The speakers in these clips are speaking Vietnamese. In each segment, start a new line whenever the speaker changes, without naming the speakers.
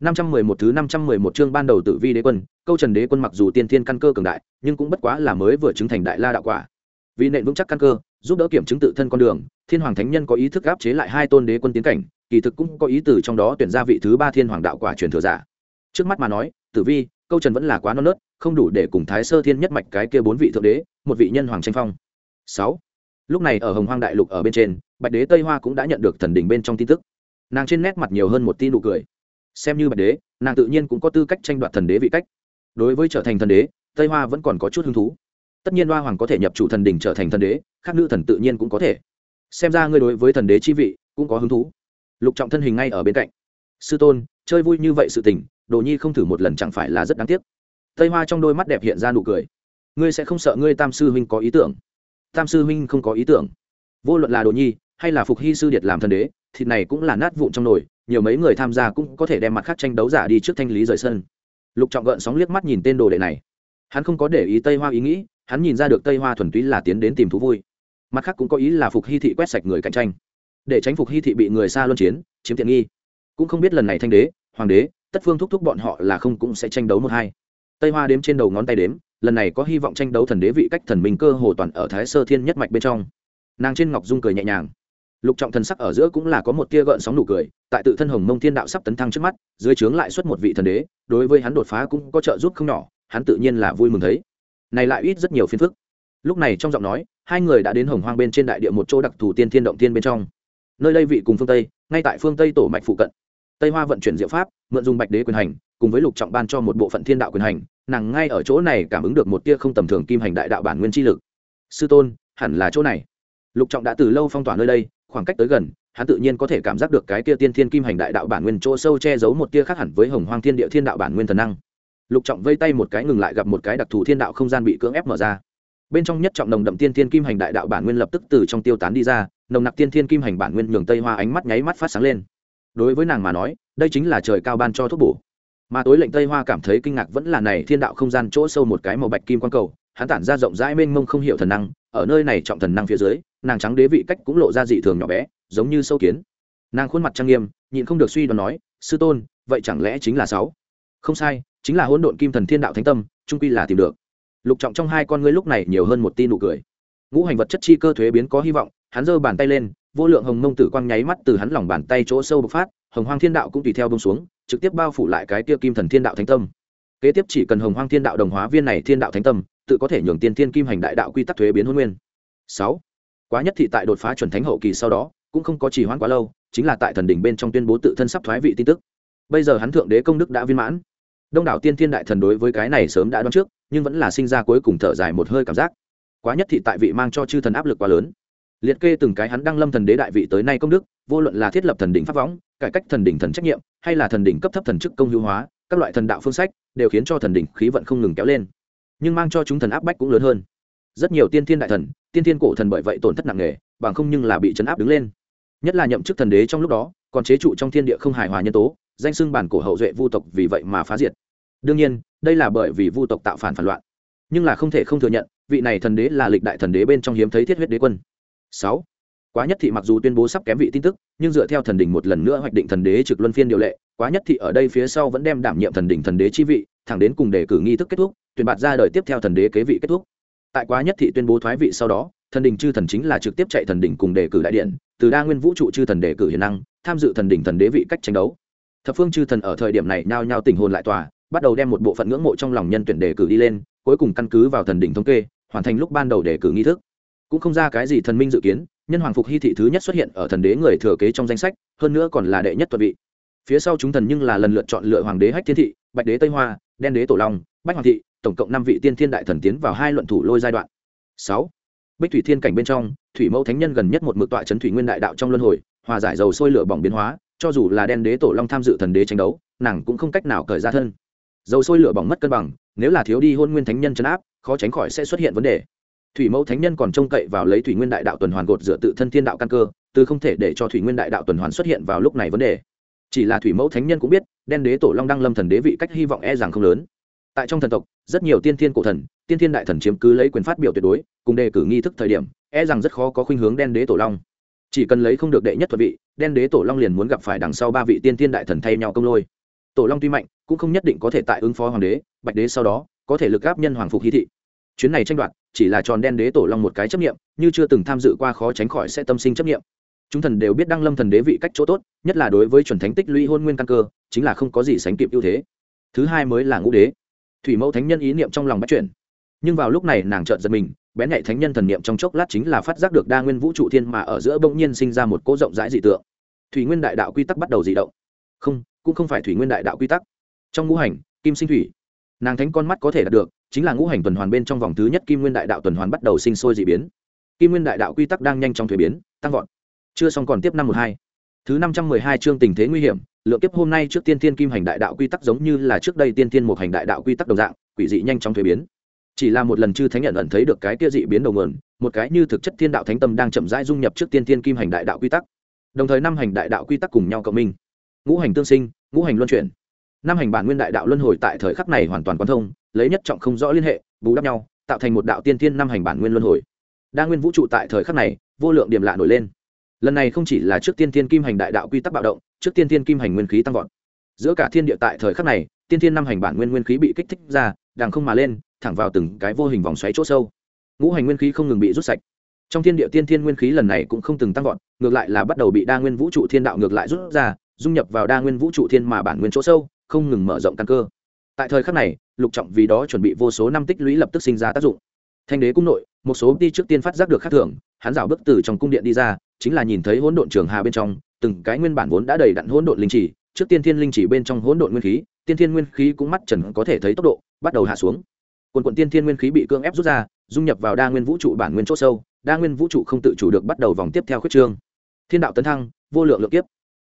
511 thứ 511 chương ban đầu tự vi đế quân, câu Trần đế quân mặc dù tiên thiên căn cơ cường đại, nhưng cũng bất quá là mới vừa chứng thành đại la đạo quả. Vì nền vững chắc căn cơ, giúp đỡ kiểm chứng tự thân con đường, Thiên Hoàng Thánh Nhân có ý thức áp chế lại hai tôn đế quân tiến cảnh, kỳ thực cũng có ý từ trong đó tuyển ra vị thứ ba Thiên Hoàng đạo quả truyền thừa giả. Trước mắt mà nói, Tử Vi, câu Trần vẫn là quá non nớt, không đủ để cùng Thái Sơ Thiên nhất mạch cái kia bốn vị thượng đế, một vị nhân hoàng tranh phong. 6. Lúc này ở Hồng Hoang đại lục ở bên trên, Bạch Đế Tây Hoa cũng đã nhận được thần đỉnh bên trong tin tức. Nàng trên nét mặt nhiều hơn một tia nụ cười xem như bạch đế, nàng tự nhiên cũng có tư cách tranh đoạt thần đế vị cách. Đối với trở thành thần đế, tây hoa vẫn còn có chút hứng thú. Tất nhiên hoa hoàng có thể nhập chủ thần đình trở thành thần đế, khác nữ thần tự nhiên cũng có thể. Xem ra ngươi đối với thần đế chi vị cũng có hứng thú. Lục trọng thân hình ngay ở bên cạnh. Sư tôn, chơi vui như vậy sự tình, đồ nhi không thử một lần chẳng phải là rất đáng tiếc. Tây hoa trong đôi mắt đẹp hiện ra nụ cười. Ngươi sẽ không sợ ngươi tam sư huynh có ý tưởng? Tam sư huynh không có ý tưởng. Vô luận là đồ nhi hay là phục hy sư điệt làm thần đế thịt này cũng là nát vụn trong nồi, nhiều mấy người tham gia cũng có thể đem mặt khác tranh đấu giả đi trước thanh lý rời sân. Lục trọng gợn sóng liếc mắt nhìn tên đồ đệ này. Hắn không có để ý tây hoa ý nghĩ, hắn nhìn ra được tây hoa thuần túy là tiến đến tìm thú vui. Mặt khác cũng có ý là phục hy thị quét sạch người cạnh tranh. Để tránh phục hy thị bị người xa luân chiến, chiếm tiện nghi. Cũng không biết lần này thanh đế, hoàng đế, tất phương thúc thúc bọn họ là không cũng sẽ tranh đấu một hai. Tây hoa đếm trên đầu ngón tay đếm, lần này có hy vọng tranh đấu thần đế vị cách thần minh cơ hồ toàn ở thái sơ thiên nhất mạch bên trong. Nàng trên ngọc dung cười nhẹ nhàng lục trọng thần sắc ở giữa cũng là có một tia gợn sóng nụ cười, tại tự thân hồng mông thiên đạo sắp tấn thăng trước mắt, dưới trướng lại xuất một vị thần đế, đối với hắn đột phá cũng có trợ giúp không nhỏ, hắn tự nhiên là vui mừng thấy. Này lại ít rất nhiều phiền phức. Lúc này trong giọng nói, hai người đã đến hồng hoang bên trên đại địa một chỗ đặc thù tiên thiên động tiên bên trong. Nơi đây vị cùng phương tây, ngay tại phương tây tổ mạch phụ cận. Tây hoa vận chuyển diệu pháp, mượn dùng bạch đế quyền hành, cùng với lục trọng ban cho một bộ phận thiên đạo quyền hành, nàng ngay ở chỗ này cảm ứng được một tia không tầm thường kim hành đại đạo bản nguyên chi lực. Sư tôn, hẳn là chỗ này. Lục trọng đã từ lâu phong tỏa nơi đây khoảng cách tới gần, hắn tự nhiên có thể cảm giác được cái kia tiên thiên kim hành đại đạo bản nguyên chỗ sâu che giấu một tia khác hẳn với hồng hoang thiên địa thiên đạo bản nguyên thần năng. Lục trọng vây tay một cái ngừng lại gặp một cái đặc thù thiên đạo không gian bị cưỡng ép mở ra. Bên trong nhất trọng nồng đậm tiên thiên kim hành đại đạo bản nguyên lập tức từ trong tiêu tán đi ra, nồng nặc tiên thiên kim hành bản nguyên nhường tây hoa ánh mắt nháy mắt phát sáng lên. Đối với nàng mà nói, đây chính là trời cao ban cho thuốc bổ. Mà tối lệnh tây hoa cảm thấy kinh ngạc vẫn là này thiên đạo không gian chỗ sâu một cái màu bạch kim quang cầu, hắn tản ra rộng rãi mênh mông không hiểu thần năng, ở nơi này trọng thần năng phía dưới nàng trắng đế vị cách cũng lộ ra dị thường nhỏ bé, giống như sâu kiến. Nàng khuôn mặt trang nghiêm, nhịn không được suy đoán nói, sư tôn, vậy chẳng lẽ chính là sáu? Không sai, chính là hỗn độn kim thần thiên đạo thánh tâm trung quy là tìm được. Lục trọng trong hai con ngươi lúc này nhiều hơn một tin nụ cười. Ngũ hành vật chất chi cơ thuế biến có hy vọng, hắn giơ bàn tay lên, vô lượng hồng mông tử quang nháy mắt từ hắn lòng bàn tay chỗ sâu bộc phát, hồng hoang thiên đạo cũng tùy theo bông xuống, trực tiếp bao phủ lại cái tia kim thần thiên đạo thánh tâm. Kế tiếp chỉ cần hồng hoang thiên đạo đồng hóa viên này thiên đạo thánh tâm, tự có thể nhường tiên thiên kim hành đại đạo quy tắc thuế biến hôn nguyên. Sáu quá nhất thị tại đột phá chuẩn thánh hậu kỳ sau đó, cũng không có trì hoãn quá lâu, chính là tại thần đỉnh bên trong tuyên bố tự thân sắp thoái vị tin tức. Bây giờ hắn thượng đế công đức đã viên mãn. Đông đảo tiên thiên đại thần đối với cái này sớm đã đoán trước, nhưng vẫn là sinh ra cuối cùng thở dài một hơi cảm giác. Quá nhất thị tại vị mang cho chư thần áp lực quá lớn. Liệt kê từng cái hắn đăng lâm thần đế đại vị tới nay công đức, vô luận là thiết lập thần đỉnh pháp võng, cải cách thần đỉnh thần trách nhiệm, hay là thần đỉnh cấp thấp thần chức công hữu hóa, các loại thần đạo phương sách, đều khiến cho thần đỉnh khí vận không ngừng kéo lên. Nhưng mang cho chúng thần áp bách cũng lớn hơn rất nhiều tiên thiên đại thần, tiên thiên cổ thần bởi vậy tổn thất nặng nề, bằng không nhưng là bị chấn áp đứng lên. Nhất là nhậm chức thần đế trong lúc đó, còn chế trụ trong thiên địa không hài hòa nhân tố, danh xưng bản cổ hậu duệ vu tộc vì vậy mà phá diệt. Đương nhiên, đây là bởi vì vu tộc tạo phản phản loạn. Nhưng là không thể không thừa nhận, vị này thần đế là lịch đại thần đế bên trong hiếm thấy thiết huyết đế quân. Sáu, quá nhất thị mặc dù tuyên bố sắp kém vị tin tức, nhưng dựa theo thần đỉnh một lần nữa hoạch định thần đế trực luân phiên điều lệ, quá nhất thị ở đây phía sau vẫn đem đảm nhiệm thần đỉnh thần đế chi vị, thẳng đến cùng đề cử nghi thức kết thúc, tuyển bạt ra đời tiếp theo thần đế kế vị kết thúc tại quá nhất thị tuyên bố thoái vị sau đó, thần đình chư thần chính là trực tiếp chạy thần đỉnh cùng đề cử đại điện, từ đa nguyên vũ trụ chư thần đề cử hiền năng, tham dự thần đỉnh thần đế vị cách tranh đấu. Thập phương chư thần ở thời điểm này nhao nhao tình hồn lại tòa, bắt đầu đem một bộ phận ngưỡng mộ trong lòng nhân tuyển đề cử đi lên, cuối cùng căn cứ vào thần đỉnh thống kê, hoàn thành lúc ban đầu đề cử nghi thức. Cũng không ra cái gì thần minh dự kiến, nhân hoàng phục hy thị thứ nhất xuất hiện ở thần đế người thừa kế trong danh sách, hơn nữa còn là đệ nhất thuật vị. Phía sau chúng thần nhưng là lần lượt chọn lựa hoàng đế hách thiên thị, bạch đế tây hoa, đen đế tổ long, bách hoàng thị tổng cộng năm vị tiên thiên đại thần tiến vào hai luận thủ lôi giai đoạn. Sáu, bích thủy thiên cảnh bên trong, thủy mẫu thánh nhân gần nhất một mực tọa trấn thủy nguyên đại đạo trong luân hồi, hòa giải dầu sôi lửa bỏng biến hóa, cho dù là đen đế tổ long tham dự thần đế tranh đấu, nàng cũng không cách nào cởi ra thân. Dầu sôi lửa bỏng mất cân bằng, nếu là thiếu đi hôn nguyên thánh nhân chấn áp, khó tránh khỏi sẽ xuất hiện vấn đề. Thủy mẫu thánh nhân còn trông cậy vào lấy thủy nguyên đại đạo tuần hoàn gột dựa tự thân thiên đạo căn cơ, từ không thể để cho thủy nguyên đại đạo tuần hoàn xuất hiện vào lúc này vấn đề. Chỉ là thủy mẫu thánh nhân cũng biết, đen đế tổ long đăng lâm thần đế vị cách hy vọng e rằng không lớn tại trong thần tộc, rất nhiều tiên thiên cổ thần, tiên thiên đại thần chiếm cứ lấy quyền phát biểu tuyệt đối, cùng đề cử nghi thức thời điểm e rằng rất khó có khuynh hướng đen đế tổ long. Chỉ cần lấy không được đệ nhất thuật vị, đen đế tổ long liền muốn gặp phải đằng sau ba vị tiên thiên đại thần thay nhau công lôi. Tổ long tuy mạnh, cũng không nhất định có thể tại ứng phó hoàng đế, bạch đế sau đó, có thể lực gáp nhân hoàng phục hy thị. Chuyến này tranh đoạt, chỉ là tròn đen đế tổ long một cái chấp nghiệm như chưa từng tham dự qua khó tránh khỏi sẽ tâm sinh chấp nghiệm chúng thần đều biết đăng lâm thần đế vị cách chỗ tốt, nhất là đối với chuẩn thánh tích lũy hôn nguyên căn cơ, chính là không có gì sánh kịp ưu thế. Thứ hai mới là ngũ đế thủy mẫu thánh nhân ý niệm trong lòng bắt chuyển nhưng vào lúc này nàng trợn giật mình, bén nhạy thánh nhân thần niệm trong chốc lát chính là phát giác được đa nguyên vũ trụ thiên mà ở giữa bỗng nhiên sinh ra một cỗ rộng rãi dị tượng. Thủy nguyên đại đạo quy tắc bắt đầu dị động. Không, cũng không phải thủy nguyên đại đạo quy tắc. Trong ngũ hành, kim sinh thủy. Nàng thánh con mắt có thể đạt được, chính là ngũ hành tuần hoàn bên trong vòng thứ nhất kim nguyên đại đạo tuần hoàn bắt đầu sinh sôi d ị biến. Kim nguyên đại đạo quy tắc đang nhanh trong thuế biến, tăng vọt. Chưa xong còn tiếp năm một hai. Thứ năm trăm mười hai chương tình thế nguy hiểm lượng kiếp hôm nay trước tiên thiên kim hành đại đạo quy tắc giống như là trước đây tiên thiên một hành đại đạo quy tắc đồng dạng, quỷ dị nhanh chóng thuế biến. Chỉ là một lần chư thánh nhận ẩn thấy được cái kia dị biến đầu nguồn, một cái như thực chất thiên đạo thánh tâm đang chậm rãi dung nhập trước tiên thiên kim hành đại đạo quy tắc. Đồng thời năm hành đại đạo quy tắc cùng nhau cộng minh. Ngũ hành tương sinh, ngũ hành luân chuyển. Năm hành bản nguyên đại đạo luân hồi tại thời khắc này hoàn toàn quan thông, lấy nhất trọng không rõ liên hệ, bù đắp nhau, tạo thành một đạo tiên thiên năm hành bản nguyên luân hồi. Đa nguyên vũ trụ tại thời khắc này, vô lượng điểm lạ nổi lên lần này không chỉ là trước tiên thiên kim hành đại đạo quy tắc bạo động, trước tiên thiên kim hành nguyên khí tăng vọt. Giữa cả thiên địa tại thời khắc này, tiên thiên năm hành bản nguyên nguyên khí bị kích thích ra đàng không mà lên, thẳng vào từng cái vô hình vòng xoáy chỗ sâu. Ngũ hành nguyên khí không ngừng bị rút sạch. Trong thiên địa tiên thiên nguyên khí lần này cũng không từng tăng vọt, ngược lại là bắt đầu bị đa nguyên vũ trụ thiên đạo ngược lại rút ra, dung nhập vào đa nguyên vũ trụ thiên mà bản nguyên chỗ sâu, không ngừng mở rộng căn cơ. Tại thời khắc này, lục trọng vì đó chuẩn bị vô số năm tích lũy lập tức sinh ra tác dụng. Thanh đế cung nội, một số đi trước tiên phát giác được khác thường, hắn rào bước từ trong cung điện đi ra chính là nhìn thấy hỗn độn trường hà bên trong, từng cái nguyên bản vốn đã đầy đặn hỗn độn linh chỉ trước tiên thiên linh chỉ bên trong hỗn độn nguyên khí, tiên thiên nguyên khí cũng mắt trần có thể thấy tốc độ, bắt đầu hạ xuống. Quần quận tiên thiên nguyên khí bị cưỡng ép rút ra, dung nhập vào đa nguyên vũ trụ bản nguyên chỗ sâu, đa nguyên vũ trụ không tự chủ được bắt đầu vòng tiếp theo khuyết trương. Thiên đạo tấn thăng, vô lượng lượng kiếp.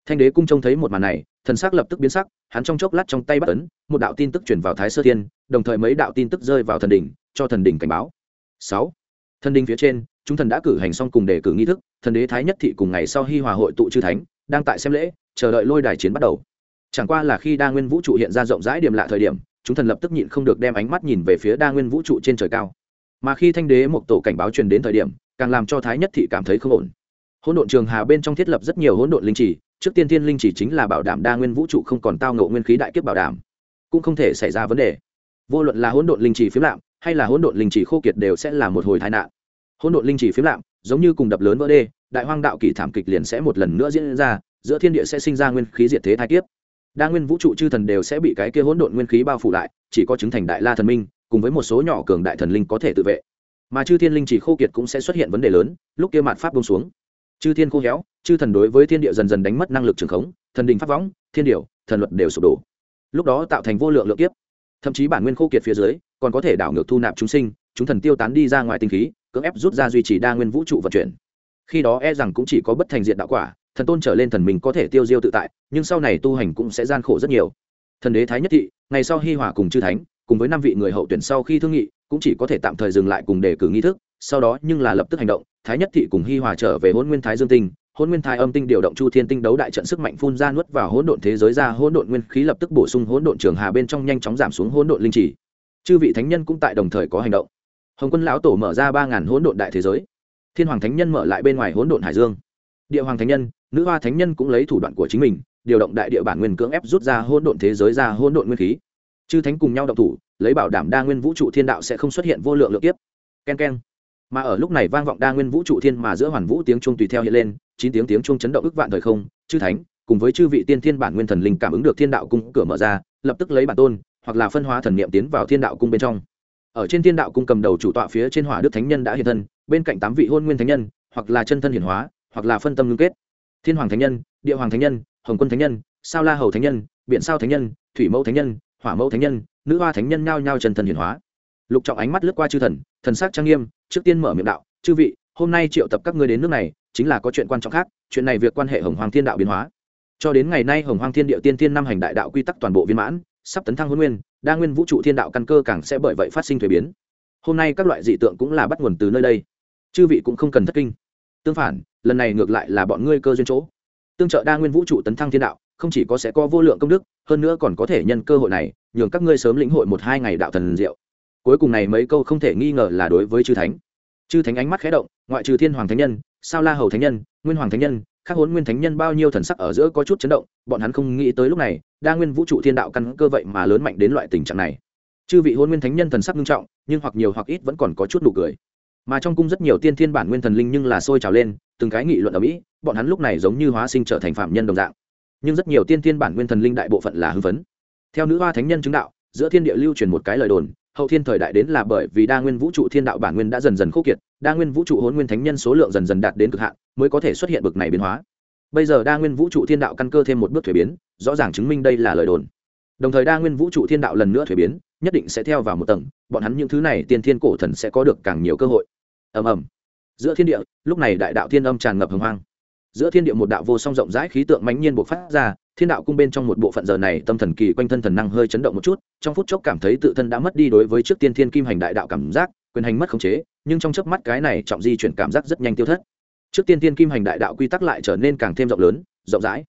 Thanh đế cung trông thấy một màn này, thần sắc lập tức biến sắc, hắn trong chốc lát trong tay bắt ấn, một đạo tin tức chuyển vào thái sơ thiên, đồng thời mấy đạo tin tức rơi vào thần đỉnh, cho thần đỉnh cảnh báo. Sáu. Thần đỉnh phía trên chúng thần đã cử hành xong cùng đề cử nghi thức, thần đế thái nhất thị cùng ngày sau hi hòa hội tụ chư thánh, đang tại xem lễ, chờ đợi lôi đài chiến bắt đầu. Chẳng qua là khi đa nguyên vũ trụ hiện ra rộng rãi điểm lạ thời điểm, chúng thần lập tức nhịn không được đem ánh mắt nhìn về phía đa nguyên vũ trụ trên trời cao. Mà khi thanh đế một tổ cảnh báo truyền đến thời điểm, càng làm cho thái nhất thị cảm thấy không ổn. Hỗn độn trường hà bên trong thiết lập rất nhiều hỗn độn linh chỉ trước tiên thiên linh chỉ chính là bảo đảm đa nguyên vũ trụ không còn tao ngộ nguyên khí đại kiếp bảo đảm, cũng không thể xảy ra vấn đề. Vô luận là hỗn độn linh chỉ phiếm lạm, hay là hỗn độn linh chỉ khô kiệt đều sẽ là một hồi tai nạn hỗn độn linh chỉ phiếm lạm, giống như cùng đập lớn vỡ đê, đại hoang đạo kỳ thảm kịch liền sẽ một lần nữa diễn ra, giữa thiên địa sẽ sinh ra nguyên khí diệt thế thái kiếp. Đa nguyên vũ trụ chư thần đều sẽ bị cái kia hỗn độn nguyên khí bao phủ lại, chỉ có chứng thành đại la thần minh, cùng với một số nhỏ cường đại thần linh có thể tự vệ. Mà chư thiên linh chỉ khô kiệt cũng sẽ xuất hiện vấn đề lớn, lúc kia mạt pháp bông xuống. Chư thiên khô héo, chư thần đối với thiên địa dần dần đánh mất năng lực trường khống, thần đình pháp võng, thiên điều, thần luật đều sụp đổ. Lúc đó tạo thành vô lượng lượng kiếp. Thậm chí bản nguyên khô kiệt phía dưới, còn có thể đảo ngược thu nạp chúng sinh, chúng thần tiêu tán đi ra ngoài tinh khí cưỡng ép rút ra duy trì đa nguyên vũ trụ vận chuyển. Khi đó e rằng cũng chỉ có bất thành diện đạo quả, thần tôn trở lên thần mình có thể tiêu diêu tự tại, nhưng sau này tu hành cũng sẽ gian khổ rất nhiều. Thần đế thái nhất thị, ngày sau hi hòa cùng chư thánh, cùng với năm vị người hậu tuyển sau khi thương nghị, cũng chỉ có thể tạm thời dừng lại cùng đề cử nghi thức, sau đó nhưng là lập tức hành động, thái nhất thị cùng hi hòa trở về hôn nguyên thái dương tinh. Hôn nguyên thái âm tinh điều động chu thiên tinh đấu đại trận sức mạnh phun ra nuốt vào hỗn độn thế giới ra, hỗn độn nguyên khí lập tức bổ sung hỗn độn trường hà bên trong nhanh chóng giảm xuống hỗn độn linh chỉ chư vị thánh nhân cũng tại đồng thời có hành động hồng quân lão tổ mở ra ba ngàn hỗn độn đại thế giới. Thiên hoàng thánh nhân mở lại bên ngoài hỗn độn hải dương. Địa hoàng thánh nhân, nữ hoa thánh nhân cũng lấy thủ đoạn của chính mình, điều động đại địa bản nguyên cưỡng ép rút ra hỗn độn thế giới ra hỗn độn nguyên khí. Chư thánh cùng nhau động thủ, lấy bảo đảm đa nguyên vũ trụ thiên đạo sẽ không xuất hiện vô lượng lượng tiếp. ken ken mà ở lúc này vang vọng đa nguyên vũ trụ thiên mà giữa hoàn vũ tiếng trung tùy theo hiện lên, chín tiếng tiếng trung chấn động ức vạn thời không, chư thánh, cùng với chư vị tiên thiên bản nguyên thần linh cảm ứng được thiên đạo cung cửa mở ra, lập tức lấy bản tôn, hoặc là phân hóa thần niệm tiến vào thiên đạo cung bên trong ở trên thiên đạo cung cầm đầu chủ tọa phía trên hỏa đức thánh nhân đã hiện thân, bên cạnh tám vị hôn nguyên thánh nhân, hoặc là chân thân hiển hóa, hoặc là phân tâm ngưng kết. Thiên hoàng thánh nhân, địa hoàng thánh nhân, hồng quân thánh nhân, sao la hầu thánh nhân, biển sao thánh nhân, thủy mẫu thánh nhân, hỏa mẫu thánh nhân, nữ hoa thánh nhân nhao nhao chân thần hiển hóa. Lục trọng ánh mắt lướt qua chư thần thần sắc trang nghiêm, trước tiên mở miệng đạo, chư vị, hôm nay triệu tập các ngươi đến nước này, chính là có chuyện quan trọng khác, chuyện này việc quan hệ hồng hoàng thiên đạo biến hóa. Cho đến ngày nay hồng hoàng thiên địa tiên thiên năm hành đại đạo quy tắc toàn bộ viên mãn, sắp tấn thăng huân nguyên đa nguyên vũ trụ thiên đạo căn cơ càng sẽ bởi vậy phát sinh thuế biến. Hôm nay các loại dị tượng cũng là bắt nguồn từ nơi đây. Chư vị cũng không cần thất kinh. Tương phản, lần này ngược lại là bọn ngươi cơ duyên chỗ. Tương trợ đa nguyên vũ trụ tấn thăng thiên đạo, không chỉ có sẽ có vô lượng công đức, hơn nữa còn có thể nhân cơ hội này, nhường các ngươi sớm lĩnh hội một hai ngày đạo thần diệu. Cuối cùng này mấy câu không thể nghi ngờ là đối với chư thánh. Chư thánh ánh mắt khé động, ngoại trừ thiên hoàng thánh nhân, sao la hầu thánh nhân, nguyên hoàng thánh nhân khác hôn nguyên thánh nhân bao nhiêu thần sắc ở giữa có chút chấn động, bọn hắn không nghĩ tới lúc này, đa nguyên vũ trụ thiên đạo căn cơ vậy mà lớn mạnh đến loại tình trạng này. Chư vị hôn nguyên thánh nhân thần sắc nghiêm trọng, nhưng hoặc nhiều hoặc ít vẫn còn có chút nụ cười. Mà trong cung rất nhiều tiên thiên bản nguyên thần linh nhưng là sôi trào lên, từng cái nghị luận ở mỹ, bọn hắn lúc này giống như hóa sinh trở thành phạm nhân đồng dạng. Nhưng rất nhiều tiên thiên bản nguyên thần linh đại bộ phận là hư vấn theo nữ hoa thánh nhân chứng đạo, giữa thiên địa lưu truyền một cái lời đồn hậu thiên thời đại đến là bởi vì đa nguyên vũ trụ thiên đạo bản nguyên đã dần dần khô kiệt, đa nguyên vũ trụ hôn nguyên thánh nhân số lượng dần dần đạt đến cực hạn mới có thể xuất hiện bực này biến hóa. Bây giờ đa nguyên vũ trụ thiên đạo căn cơ thêm một bước thuế biến, rõ ràng chứng minh đây là lời đồn. Đồng thời đa nguyên vũ trụ thiên đạo lần nữa thuế biến, nhất định sẽ theo vào một tầng, bọn hắn những thứ này tiên thiên cổ thần sẽ có được càng nhiều cơ hội. Ầm ầm. Giữa thiên địa, lúc này đại đạo thiên âm tràn ngập hồng hoang giữa thiên địa một đạo vô song rộng rãi khí tượng mãnh nhiên bộc phát ra, thiên đạo cung bên trong một bộ phận giờ này tâm thần kỳ quanh thân thần năng hơi chấn động một chút, trong phút chốc cảm thấy tự thân đã mất đi đối với trước tiên thiên kim hành đại đạo cảm giác, quyền hành mất khống chế, nhưng trong chớp mắt cái này trọng di chuyển cảm giác rất nhanh tiêu thất. Trước tiên thiên kim hành đại đạo quy tắc lại trở nên càng thêm rộng lớn, rộng rãi.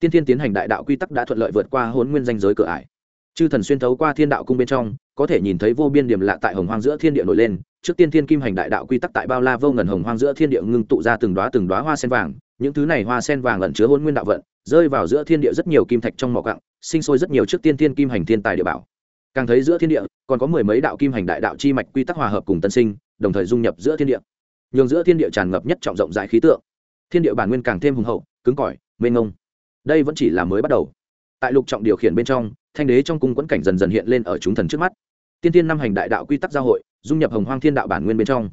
Tiên thiên tiến hành đại đạo quy tắc đã thuận lợi vượt qua hôn nguyên danh giới cửa ải. Chư thần xuyên thấu qua thiên đạo cung bên trong, có thể nhìn thấy vô biên điểm lạ tại hồng hoang giữa thiên địa nổi lên. Trước tiên thiên kim hành đại đạo quy tắc tại bao la vô ngần hồng hoang giữa thiên địa ngưng tụ ra từng đoá từng đoá hoa sen vàng những thứ này hoa sen vàng ẩn chứa hôn nguyên đạo vận, rơi vào giữa thiên địa rất nhiều kim thạch trong mỏ cặng sinh sôi rất nhiều trước tiên thiên kim hành thiên tài địa bảo. Càng thấy giữa thiên địa, còn có mười mấy đạo kim hành đại đạo chi mạch quy tắc hòa hợp cùng tân sinh, đồng thời dung nhập giữa thiên địa. Nhường giữa thiên địa tràn ngập nhất trọng rộng rãi khí tượng. Thiên địa bản nguyên càng thêm hùng hậu, cứng cỏi, mênh ngông đây vẫn chỉ là mới bắt đầu. Tại lục trọng điều khiển bên trong, thanh đế trong cung quẫn cảnh dần dần hiện lên ở chúng thần trước mắt. Tiên tiên năm hành đại đạo quy tắc giao hội, dung nhập hồng hoang thiên đạo bản nguyên bên trong.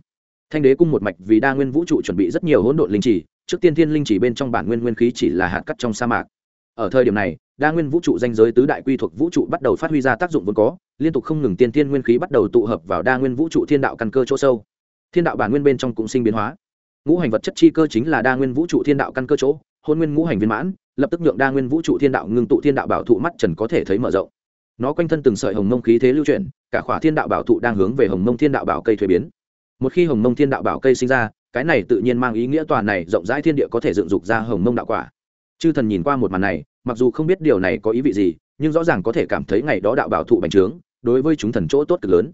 Thanh đế cung một mạch vì đa nguyên vũ trụ chuẩn bị rất nhiều hỗn độn linh chỉ trước tiên thiên linh chỉ bên trong bản nguyên nguyên khí chỉ là hạt cắt trong sa mạc. Ở thời điểm này, đa nguyên vũ trụ danh giới tứ đại quy thuộc vũ trụ bắt đầu phát huy ra tác dụng vốn có, liên tục không ngừng tiên Thiên nguyên khí bắt đầu tụ hợp vào đa nguyên vũ trụ thiên đạo căn cơ chỗ sâu. Thiên đạo bản nguyên bên trong cũng sinh biến hóa. Ngũ hành vật chất chi cơ chính là đa nguyên vũ trụ thiên đạo căn cơ chỗ, hôn nguyên ngũ hành viên mãn, lập tức nhượng đa nguyên vũ trụ thiên đạo ngưng tụ thiên đạo bảo thụ mắt trần có thể thấy mở rộng. Nó quanh thân từng sợi hồng mông khí thế lưu chuyển, cả khỏa thiên đạo bảo thụ đang hướng về hồng mông thiên đạo bảo cây thuế biến. Một khi hồng mông thiên đạo bảo cây sinh ra cái này tự nhiên mang ý nghĩa tòa này rộng rãi thiên địa có thể dựng dục ra hồng mông đạo quả. Chư thần nhìn qua một màn này, mặc dù không biết điều này có ý vị gì, nhưng rõ ràng có thể cảm thấy ngày đó đạo bảo thụ bành trướng, đối với chúng thần chỗ tốt cực lớn.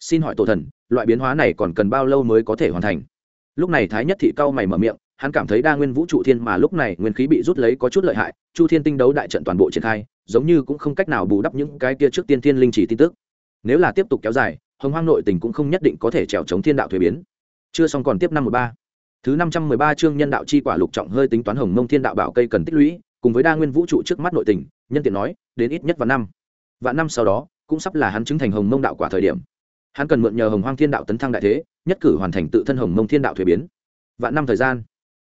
Xin hỏi tổ thần, loại biến hóa này còn cần bao lâu mới có thể hoàn thành? Lúc này thái nhất thị cao mày mở miệng, hắn cảm thấy đa nguyên vũ trụ thiên mà lúc này nguyên khí bị rút lấy có chút lợi hại, chu thiên tinh đấu đại trận toàn bộ triển khai, giống như cũng không cách nào bù đắp những cái kia trước tiên thiên linh chỉ tin tức. Nếu là tiếp tục kéo dài, hồng hoang nội tình cũng không nhất định có thể trèo chống thiên đạo thuế biến chưa xong còn tiếp năm một ba. Thứ năm trăm mười ba chương nhân đạo chi quả lục trọng hơi tính toán hồng mông thiên đạo bảo cây cần tích lũy, cùng với đa nguyên vũ trụ trước mắt nội tình, nhân tiện nói, đến ít nhất vào năm. Và năm sau đó, cũng sắp là hắn chứng thành hồng mông đạo quả thời điểm. Hắn cần mượn nhờ hồng hoang thiên đạo tấn thăng đại thế, nhất cử hoàn thành tự thân hồng mông thiên đạo thuế biến. Vạn năm thời gian.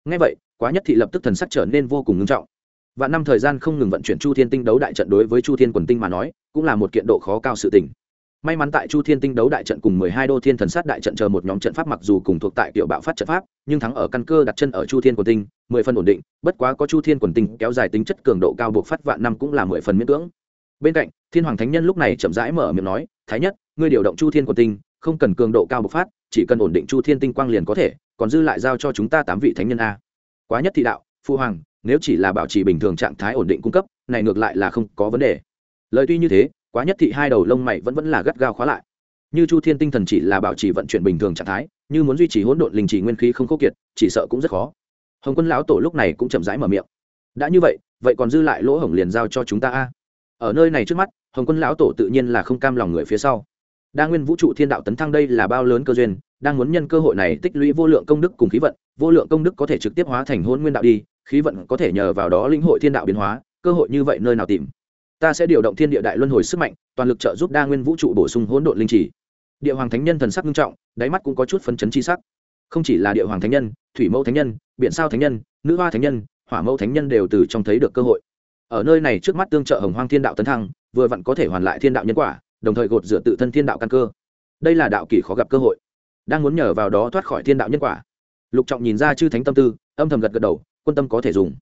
Ngay vậy, quá nhất thị lập tức thần sắc trở nên vô cùng ngưng trọng. Vạn năm thời gian không ngừng vận chuyển chu thiên tinh đấu đại trận đối với chu thiên quần tinh mà nói, cũng là một kiện độ khó cao sự tình may mắn tại chu thiên tinh đấu đại trận cùng mười hai đô thiên thần sát đại trận chờ một nhóm trận pháp mặc dù cùng thuộc tại kiểu bạo phát trận pháp, nhưng thắng ở căn cơ đặt chân ở chu thiên quần tinh, mười phần ổn định, bất quá có chu thiên quần tinh kéo dài tính chất cường độ cao buộc phát vạn năm cũng là mười phần miễn cưỡng. Bên cạnh, thiên hoàng thánh nhân lúc này chậm rãi mở miệng nói, thái nhất, ngươi điều động chu thiên quần tinh, không cần cường độ cao bộc phát, chỉ cần ổn định chu thiên tinh quang liền có thể, còn dư lại giao cho chúng ta tám vị thánh nhân a. Quá nhất thị đạo, phu hoàng, nếu chỉ là bảo trì bình thường trạng thái ổn định cung cấp, này ngược lại là không có vấn đề. Lời tuy như thế quá nhất thị hai đầu lông mày vẫn vẫn là gắt gao khóa lại. Như chu thiên tinh thần chỉ là bảo trì vận chuyển bình thường trạng thái, như muốn duy trì hỗn độn linh trì nguyên khí không khốc kiệt, chỉ sợ cũng rất khó. Hồng quân lão tổ lúc này cũng chậm rãi mở miệng. Đã như vậy vậy còn dư lại lỗ hổng liền giao cho chúng ta a. Ở nơi này trước mắt, hồng quân lão tổ tự nhiên là không cam lòng người phía sau. Đa nguyên vũ trụ thiên đạo tấn thăng đây là bao lớn cơ duyên, đang muốn nhân cơ hội này tích lũy vô lượng công đức cùng khí vận, vô lượng công đức có thể trực tiếp hóa thành hôn nguyên đạo đi, khí vận có thể nhờ vào đó lĩnh hội thiên đạo biến hóa, cơ hội như vậy nơi nào tìm? Ta sẽ điều động thiên địa đại luân hồi sức mạnh, toàn lực trợ giúp đa nguyên vũ trụ bổ sung hỗn độn linh chỉ địa hoàng thánh nhân thần sắc nghiêm trọng, đáy mắt cũng có chút phấn chấn chi sắc. Không chỉ là địa hoàng thánh nhân, thủy mẫu thánh nhân, biển sao thánh nhân, nữ hoa thánh nhân, hỏa mẫu thánh nhân đều từ trong thấy được cơ hội. Ở nơi này trước mắt tương trợ hồng hoang thiên đạo tấn thăng, vừa vặn có thể hoàn lại thiên đạo nhân quả, đồng thời gột rửa tự thân thiên đạo căn cơ. Đây là đạo kỳ khó gặp cơ hội. Đang muốn nhờ vào đó thoát khỏi thiên đạo nhân quả. Lục trọng nhìn ra chư thánh tâm tư, âm thầm gật gật đầu, quân tâm có thể dùng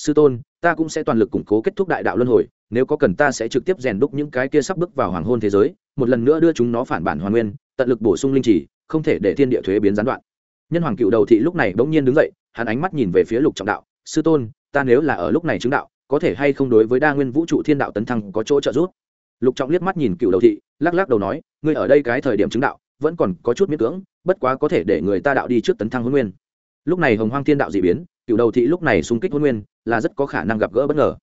sư tôn, ta cũng sẽ toàn lực củng cố kết thúc đại đạo luân hồi, nếu có cần ta sẽ trực tiếp rèn đúc những cái kia sắp bước vào hoàng hôn thế giới, một lần nữa đưa chúng nó phản bản hoàn nguyên, tận lực bổ sung linh trì, không thể để thiên địa thuế biến gián đoạn. Nhân hoàng cựu đầu thị lúc này bỗng nhiên đứng dậy, hắn ánh mắt nhìn về phía lục trọng đạo, sư tôn, ta nếu là ở lúc này chứng đạo, có thể hay không đối với đa nguyên vũ trụ thiên đạo tấn thăng có chỗ trợ giúp? Lục trọng liếc mắt nhìn cựu đầu thị, lắc lắc đầu nói, ngươi ở đây cái thời điểm chứng đạo, vẫn còn có chút miễn cưỡng, bất quá có thể để người ta đạo đi trước tấn thăng huấn nguyên. Lúc này hồng hoang thiên đạo d ị biến, cựu đầu thị lúc này xung kích huấn nguyên là rất có khả năng gặp gỡ bất ngờ.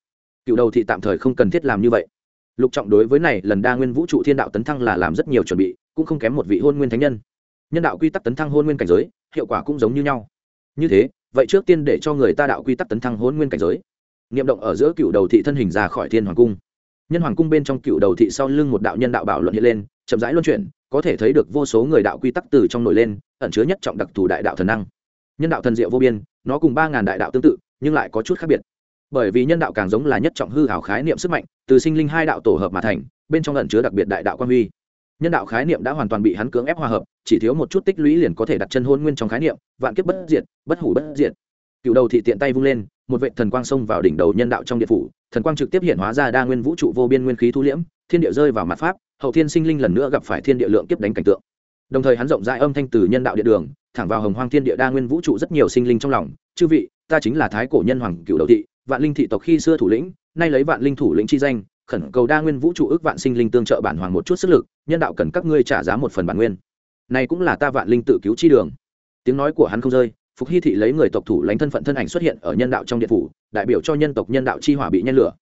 Cựu đầu thị tạm thời không cần thiết làm như vậy. Lục trọng đối với này, lần đa nguyên vũ trụ thiên đạo tấn thăng là làm rất nhiều chuẩn bị, cũng không kém một vị hôn nguyên thánh nhân. Nhân đạo quy tắc tấn thăng hôn nguyên cảnh giới, hiệu quả cũng giống như nhau. Như thế, vậy trước tiên để cho người ta đạo quy tắc tấn thăng hôn nguyên cảnh giới. Niệm động ở giữa cựu đầu thị thân hình ra khỏi thiên hoàng cung. Nhân hoàng cung bên trong cựu đầu thị sau lưng một đạo nhân đạo bảo luận hiện lên, chậm rãi luân chuyển, có thể thấy được vô số người đạo quy tắc từ trong nổi lên, ẩn chứa nhất trọng đặc thù đại đạo thần năng. Nhân đạo thần diệu vô biên, nó cùng ba ngàn đại đạo tương tự nhưng lại có chút khác biệt. Bởi vì nhân đạo càng giống là nhất trọng hư hảo khái niệm sức mạnh, từ sinh linh hai đạo tổ hợp mà thành, bên trong ẩn chứa đặc biệt đại đạo quan huy. Nhân đạo khái niệm đã hoàn toàn bị hắn cưỡng ép hòa hợp, chỉ thiếu một chút tích lũy liền có thể đặt chân hôn nguyên trong khái niệm, vạn kiếp bất diệt, bất hủ bất diệt. Cựu đầu thị tiện tay vung lên, một vệ thần quang xông vào đỉnh đầu nhân đạo trong điện phủ, thần quang trực tiếp hiện hóa ra đa nguyên vũ trụ vô biên nguyên khí thu liễm, thiên địa rơi vào mặt pháp, hậu thiên sinh linh lần nữa gặp phải thiên địa lượng kiếp đánh cảnh tượng đồng thời hắn rộng rãi âm thanh từ nhân đạo địa đường, thẳng vào hồng hoang thiên địa đa nguyên vũ trụ rất nhiều sinh linh trong lòng. Chư vị, ta chính là thái cổ nhân hoàng cựu đầu thị, vạn linh thị tộc khi xưa thủ lĩnh, nay lấy vạn linh thủ lĩnh chi danh, khẩn cầu đa nguyên vũ trụ ước vạn sinh linh tương trợ bản hoàng một chút sức lực, nhân đạo cần các ngươi trả giá một phần bản nguyên. Này cũng là ta vạn linh tự cứu chi đường. Tiếng nói của hắn không rơi, phục hy thị lấy người tộc thủ lãnh thân phận thân ảnh xuất hiện ở nhân đạo trong điện phủ, đại biểu cho nhân tộc nhân đạo chi hỏa bị nhen lửa.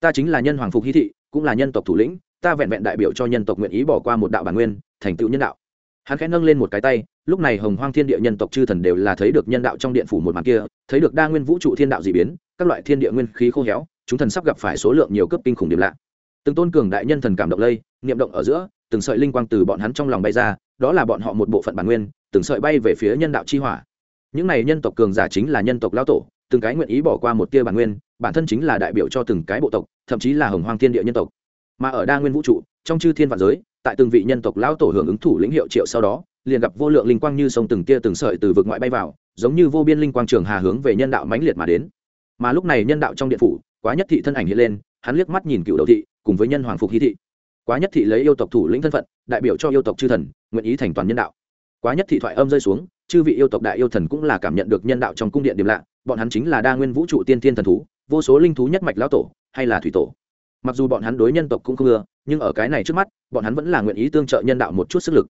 Ta chính là nhân hoàng phục hy thị, cũng là nhân tộc thủ lĩnh, ta vẹn vẹn đại biểu cho nhân tộc nguyện ý bỏ qua một đạo bản nguyên, thành tựu nhân đạo hắn khẽ nâng lên một cái tay, lúc này hồng hoang thiên địa nhân tộc chư thần đều là thấy được nhân đạo trong điện phủ một màn kia, thấy được đa nguyên vũ trụ thiên đạo d ị biến, các loại thiên địa nguyên khí khô héo, chúng thần sắp gặp phải số lượng nhiều cấp kinh khủng điểm lạ. Từng tôn cường đại nhân thần cảm động lây, niệm động ở giữa, từng sợi linh quang từ bọn hắn trong lòng bay ra, đó là bọn họ một bộ phận bản nguyên, từng sợi bay về phía nhân đạo chi hỏa. Những này nhân tộc cường giả chính là nhân tộc lão tổ, từng cái nguyện ý bỏ qua một tia bản nguyên, bản thân chính là đại biểu cho từng cái bộ tộc, thậm chí là hồng hoang thiên địa nhân tộc. Mà ở đa nguyên vũ trụ, trong chư thiên vạn giới tại từng vị nhân tộc lão tổ hưởng ứng thủ lĩnh hiệu triệu sau đó, liền gặp vô lượng linh quang như sông từng tia từng sợi từ vực ngoại bay vào, giống như vô biên linh quang trường hà hướng về nhân đạo mãnh liệt mà đến. Mà lúc này nhân đạo trong điện phủ, quá nhất thị thân ảnh hiện lên, hắn liếc mắt nhìn cựu đầu thị, cùng với nhân hoàng phục hy thị. Quá nhất thị lấy yêu tộc thủ lĩnh thân phận, đại biểu cho yêu tộc chư thần, nguyện ý thành toàn nhân đạo. Quá nhất thị thoại âm rơi xuống, chư vị yêu tộc đại yêu thần cũng là cảm nhận được nhân đạo trong cung điện điểm lạ, bọn hắn chính là đa nguyên vũ trụ tiên thiên thần thú, vô số linh thú nhất mạch lão tổ, hay là thủy tổ. Mặc dù bọn hắn đối nhân tộc cũng không ưa, nhưng ở cái này trước mắt bọn hắn vẫn là nguyện ý tương trợ nhân đạo một chút sức lực.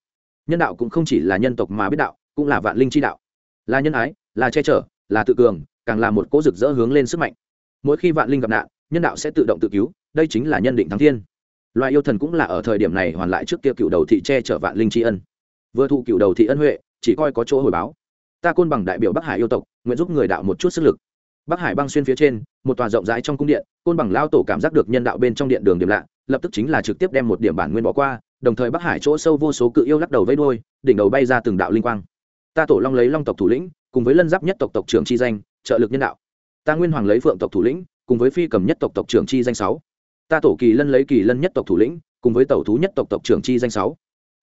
Nhân đạo cũng không chỉ là nhân tộc mà biết đạo, cũng là vạn linh chi đạo. Là nhân ái, là che chở, là tự cường, càng là một cỗ rực rỡ hướng lên sức mạnh. Mỗi khi vạn linh gặp nạn, nhân đạo sẽ tự động tự cứu, đây chính là nhân định thắng thiên. Loại yêu thần cũng là ở thời điểm này hoàn lại trước kia cựu đầu thị che chở vạn linh tri ân. Vừa thụ cựu đầu thị ân huệ, chỉ coi có chỗ hồi báo. Ta côn bằng đại biểu bắc hải yêu tộc, nguyện giúp người đạo một chút sức lực. Bắc hải băng xuyên phía trên, một tòa rộng rãi trong cung điện, côn bằng lao tổ cảm giác được nhân đạo bên trong điện đường điểm lạ lập tức chính là trực tiếp đem một điểm bản nguyên bỏ qua, đồng thời bắc hải chỗ sâu vô số cự yêu lắc đầu vây đôi đỉnh đầu bay ra từng đạo linh quang. Ta tổ long lấy long tộc thủ lĩnh, cùng với lân giáp nhất tộc tộc trưởng chi danh, trợ lực nhân đạo. Ta nguyên hoàng lấy phượng tộc thủ lĩnh, cùng với phi cầm nhất tộc tộc trưởng chi danh sáu. Ta tổ kỳ lân lấy kỳ lân nhất tộc thủ lĩnh, cùng với tẩu thú nhất tộc tộc trưởng chi danh sáu.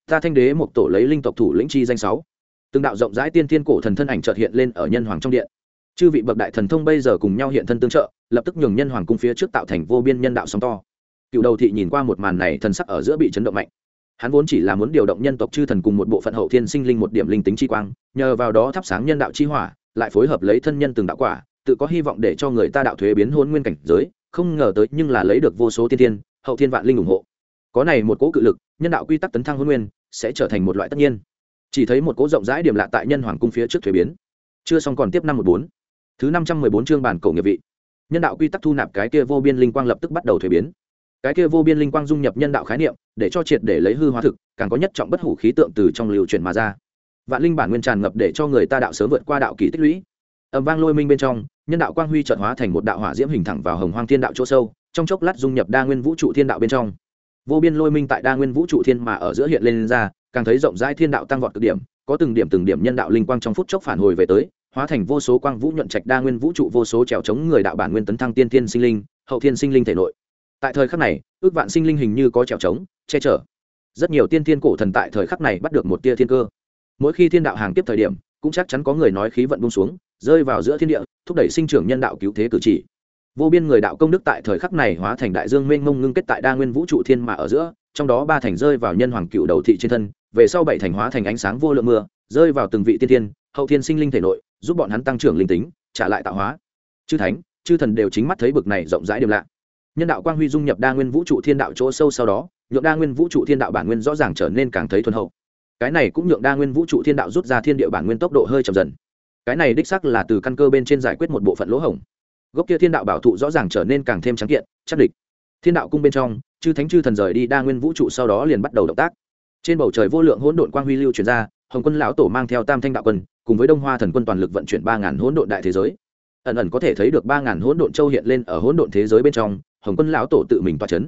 Ta thanh đế một tổ lấy linh tộc thủ lĩnh chi danh sáu. Từng đạo rộng rãi tiên thiên cổ thần thân ảnh chợt hiện lên ở nhân hoàng trong điện. Chư vị bậc đại thần thông bây giờ cùng nhau hiện thân tương trợ, lập tức nhường nhân hoàng cung phía trước tạo thành vô biên nhân đạo sóng to cựu đầu thị nhìn qua một màn này, thần sắc ở giữa bị chấn động mạnh. Hắn vốn chỉ là muốn điều động nhân tộc chư thần cùng một bộ phận hậu thiên sinh linh một điểm linh tính chi quang, nhờ vào đó thắp sáng nhân đạo chi hỏa, lại phối hợp lấy thân nhân từng đạo quả, tự có hy vọng để cho người ta đạo thuế biến hôn nguyên cảnh giới, không ngờ tới nhưng là lấy được vô số tiên thiên, hậu thiên vạn linh ủng hộ. Có này một cố cự lực, nhân đạo quy tắc tấn thăng hôn nguyên, sẽ trở thành một loại tất nhiên. Chỉ thấy một cố rộng rãi điểm lạ tại nhân hoàng cung phía trước thuế biến. Chưa xong còn tiếp năm một bốn. Thứ năm trăm mười bốn chương bản cổ nghiệp vị. Nhân đạo quy tắc thu nạp cái kia vô biên linh quang lập tức bắt đầu thuế biến cái kia vô biên linh quang dung nhập nhân đạo khái niệm để cho triệt để lấy hư hóa thực càng có nhất trọng bất hủ khí tượng từ trong liều chuyển mà ra. Vạn linh bản nguyên tràn ngập để cho người ta đạo sớm vượt qua đạo kỳ tích lũy. Ẩm vang lôi minh bên trong nhân đạo quang huy trợt hóa thành một đạo hỏa diễm hình thẳng vào hồng hoang thiên đạo chỗ sâu trong chốc lát dung nhập đa nguyên vũ trụ thiên đạo bên trong. Vô biên lôi minh tại đa nguyên vũ trụ thiên mà ở giữa hiện lên, lên ra càng thấy rộng rãi thiên đạo tăng vọt cực điểm có từng điểm từng điểm nhân đạo linh quang trong phút chốc phản hồi về tới hóa thành vô số quang vũ nhuận trạch đa nguyên vũ trụ vô số trèo chống người đạo bản nguyên tấn thăng tiên thiên sinh linh hậu thiên sinh linh thể nội tại thời khắc này, ước vạn sinh linh hình như có trèo trống, che chở. Rất nhiều tiên thiên cổ thần tại thời khắc này bắt được một tia thiên cơ. Mỗi khi thiên đạo hàng tiếp thời điểm, cũng chắc chắn có người nói khí vận bung xuống, rơi vào giữa thiên địa, thúc đẩy sinh trưởng nhân đạo cứu thế cử chỉ. Vô biên người đạo công đức tại thời khắc này hóa thành đại dương mênh mông ngưng kết tại đa nguyên vũ trụ thiên mà ở giữa, trong đó ba thành rơi vào nhân hoàng cựu đầu thị trên thân, về sau bảy thành hóa thành ánh sáng vô lượng mưa, rơi vào từng vị tiên thiên, hậu thiên sinh linh thể nội, giúp bọn hắn tăng trưởng linh tính, trả lại tạo hóa. Chư thánh, chư thần đều chính mắt thấy bực này rộng rãi điểm lạ nhân đạo quang huy dung nhập đa nguyên vũ trụ thiên đạo chỗ sâu sau đó, nhượng đa nguyên vũ trụ thiên đạo bản nguyên rõ ràng trở nên càng thấy thuần hậu. Cái này cũng nhượng đa nguyên vũ trụ thiên đạo rút ra thiên địa bản nguyên tốc độ hơi chậm dần. Cái này đích sắc là từ căn cơ bên trên giải quyết một bộ phận lỗ hổng. Gốc kia thiên đạo bảo thụ rõ ràng trở nên càng thêm trắng kiện, chắc địch. Thiên đạo cung bên trong, chư thánh chư thần rời đi đa nguyên vũ trụ sau đó liền bắt đầu động tác. Trên bầu trời vô lượng hỗn độn quang huy lưu chuyển ra, hồng quân lão tổ mang theo tam thanh đạo quân, cùng với đông hoa thần quân toàn lực vận chuyển ba ngàn hỗn độn đại thế giới. Ẩn ẩn có thể thấy được ba ngàn hỗn độn châu hiện lên ở hỗn độn thế giới bên trong hồng quân lão tổ tự mình toa c h ấ n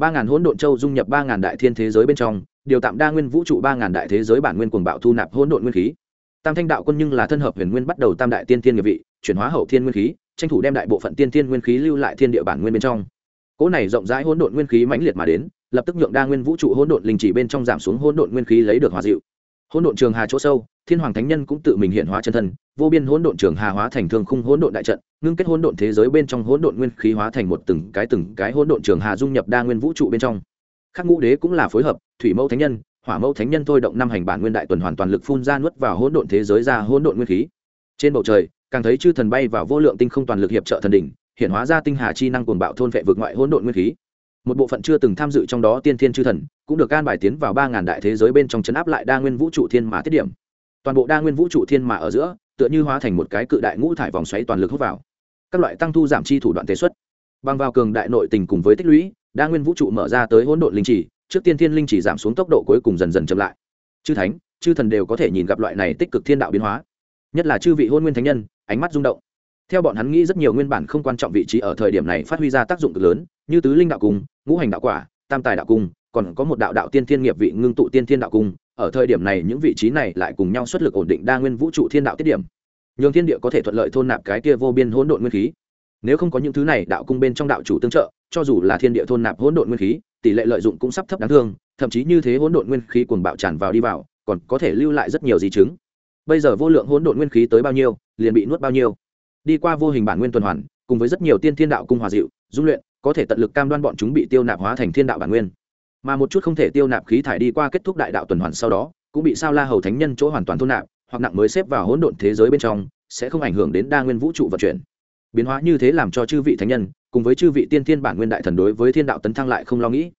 ba ngàn hỗn độn châu dung nhập ba ngàn đại thiên thế giới bên trong, điều tạm đa nguyên vũ trụ ba ngàn đại thế giới bản nguyên cuồng bạo thu nạp hỗn độn nguyên khí. Tam thanh đạo quân nhưng là thân hợp huyền nguyên bắt đầu tam đại tiên tiên nghiệp vị, chuyển hóa hậu thiên nguyên khí, tranh thủ đem đại bộ phận tiên tiên nguyên khí lưu lại thiên địa bản nguyên bên trong. Cỗ này rộng rãi hỗn độn nguyên khí mãnh liệt mà đến, lập tức nhượng đa nguyên vũ trụ hỗn độn linh chỉ bên trong giảm xuống hỗn độn nguyên khí lấy được hòa dịu. Hỗn độn trường hà chỗ sâu thiên hoàng thánh nhân cũng tự mình hiện hóa chân thân, vô biên hỗn độn trường hà hóa thành thương khung hỗn độn đại trận, ngưng kết hỗn độn thế giới bên trong hỗn độn nguyên khí hóa thành một từng cái từng cái hỗn độn trường hà dung nhập đa nguyên vũ trụ bên trong. Khắc ngũ đế cũng là phối hợp, thủy mẫu thánh nhân, hỏa mẫu thánh nhân thôi động năm hành bản nguyên đại tuần hoàn toàn lực phun ra nuốt vào hỗn độn thế giới ra hỗn độn nguyên khí. Trên bầu trời, càng thấy chư thần bay vào vô lượng tinh không toàn lực hiệp trợ thần đỉnh, hiện hóa ra tinh hà chi năng cuồng bạo thôn vệ vượt ngoại hỗn độn nguyên khí. Một bộ phận chưa từng tham dự trong đó tiên thiên chư thần, cũng được can bài tiến vào ba ngàn đại thế giới bên trong chấn áp lại đa nguyên vũ trụ thiên mà tiết điểm toàn bộ đa nguyên vũ trụ thiên mà ở giữa, tựa như hóa thành một cái cự đại ngũ thải vòng xoáy toàn lực hút vào. Các loại tăng thu giảm chi thủ đoạn tế xuất. Bằng vào cường đại nội tình cùng với tích lũy, đa nguyên vũ trụ mở ra tới hỗn độn linh chỉ, trước tiên thiên linh chỉ giảm xuống tốc độ cuối cùng dần dần chậm lại. Chư thánh, chư thần đều có thể nhìn gặp loại này tích cực thiên đạo biến hóa. Nhất là chư vị hôn nguyên thánh nhân, ánh mắt rung động. Theo bọn hắn nghĩ rất nhiều nguyên bản không quan trọng vị trí ở thời điểm này phát huy ra tác dụng cực lớn, như tứ linh đạo cung, ngũ hành đạo quả, tam tài đạo cung, còn có một đạo đạo tiên thiên nghiệp vị ngưng tụ tiên thiên đạo cung ở thời điểm này những vị trí này lại cùng nhau xuất lực ổn định đa nguyên vũ trụ thiên đạo tiết điểm. Nhường thiên địa có thể thuận lợi thôn nạp cái kia vô biên hỗn độn nguyên khí. Nếu không có những thứ này, đạo cung bên trong đạo chủ tương trợ, cho dù là thiên địa thôn nạp hỗn độn nguyên khí, tỷ lệ lợi dụng cũng sắp thấp đáng thương, thậm chí như thế hỗn độn nguyên khí cuồng bạo tràn vào đi vào, còn có thể lưu lại rất nhiều di chứng. Bây giờ vô lượng hỗn độn nguyên khí tới bao nhiêu, liền bị nuốt bao nhiêu. Đi qua vô hình bản nguyên tuần hoàn, cùng với rất nhiều tiên thiên đạo cung hòa dịu, dung luyện, có thể tận lực cam đoan bọn chúng bị tiêu nạp hóa thành thiên đạo bản nguyên mà một chút không thể tiêu nạp khí thải đi qua kết thúc đại đạo tuần hoàn sau đó, cũng bị sao la hầu thánh nhân chỗ hoàn toàn thôn nạp, hoặc nặng mới xếp vào hỗn độn thế giới bên trong, sẽ không ảnh hưởng đến đa nguyên vũ trụ vận chuyển. Biến hóa như thế làm cho chư vị thánh nhân, cùng với chư vị tiên thiên bản nguyên đại thần đối với thiên đạo tấn thăng lại không lo nghĩ.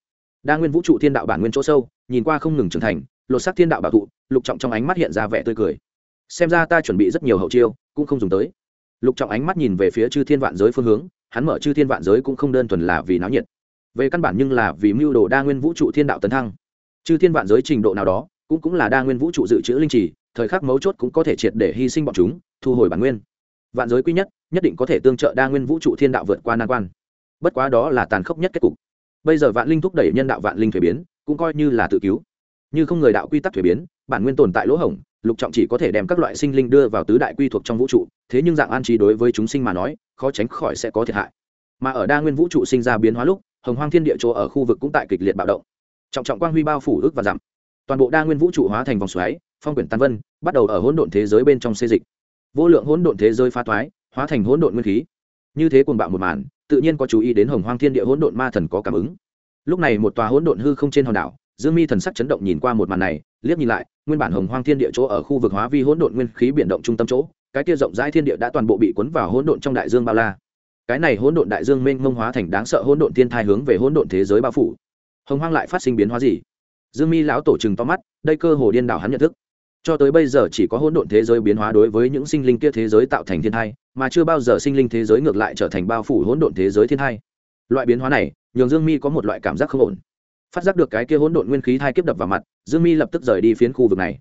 Đa nguyên vũ trụ thiên đạo bản nguyên chỗ sâu, nhìn qua không ngừng trưởng thành, lột xác thiên đạo bảo thụ, lục trọng trong ánh mắt hiện ra vẻ tươi cười. Xem ra ta chuẩn bị rất nhiều hậu chiêu, cũng không dùng tới. Lục trọng ánh mắt nhìn về phía chư thiên vạn giới phương hướng, hắn mở chư thiên vạn giới cũng không đơn thuần là vì náo nhiệt về căn bản nhưng là vì mưu đồ đa nguyên vũ trụ thiên đạo tấn thăng. Chư thiên vạn giới trình độ nào đó, cũng cũng là đa nguyên vũ trụ dự trữ linh trì, thời khắc mấu chốt cũng có thể triệt để hy sinh bọn chúng, thu hồi bản nguyên. Vạn giới quý nhất nhất định có thể tương trợ đa nguyên vũ trụ thiên đạo vượt qua nan quan. Bất quá đó là tàn khốc nhất kết cục. Bây giờ vạn linh thúc đẩy nhân đạo vạn linh thuế biến, cũng coi như là tự cứu. Như không người đạo quy tắc thuế biến, bản nguyên tồn tại lỗ hổng, lục trọng chỉ có thể đem các loại sinh linh đưa vào tứ đại quy thuộc trong vũ trụ, thế nhưng dạng an trí đối với chúng sinh mà nói, khó tránh khỏi sẽ có thiệt hại. Mà ở đa nguyên vũ trụ sinh ra biến hóa lúc hồng hoang thiên địa chỗ ở khu vực cũng tại kịch liệt bạo động. Trọng trọng quang huy bao phủ ước và giảm toàn bộ đa nguyên vũ trụ hóa thành vòng xoáy, phong quyển tàn vân, bắt đầu ở hỗn độn thế giới bên trong xê dịch. Vô lượng hỗn độn thế giới pha thoái, hóa thành hỗn độn nguyên khí. Như thế cuồng bạo một màn, tự nhiên có chú ý đến hồng hoang thiên địa hỗn độn ma thần có cảm ứng. Lúc này một tòa hỗn độn hư không trên hòn đảo, dương mi thần sắc chấn động nhìn qua một màn này, liếc nhìn lại, nguyên bản hồng hoang thiên địa chỗ ở khu vực hóa vi hỗn độn nguyên khí biển động trung tâm chỗ, cái kia rộng rãi thiên địa đã toàn bộ bị cuốn vào hỗn độn trong đại dương bao la cái này hỗn độn đại dương mênh mông hóa thành đáng sợ hỗn độn thiên thai hướng về hỗn độn thế giới bao phủ. Hồng hoang lại phát sinh biến hóa gì? Dương mi lão tổ trừng to mắt, đây cơ hồ điên đảo hắn nhận thức. Cho tới bây giờ chỉ có hỗn độn thế giới biến hóa đối với những sinh linh kia thế giới tạo thành thiên thai, mà chưa bao giờ sinh linh thế giới ngược lại trở thành bao phủ hỗn độn thế giới thiên thai. Loại biến hóa này, nhường dương mi có một loại cảm giác không ổn. Phát giác được cái kia hỗn độn nguyên khí thai kiếp đập vào mặt, dương mi lập tức rời đi phiến khu vực này.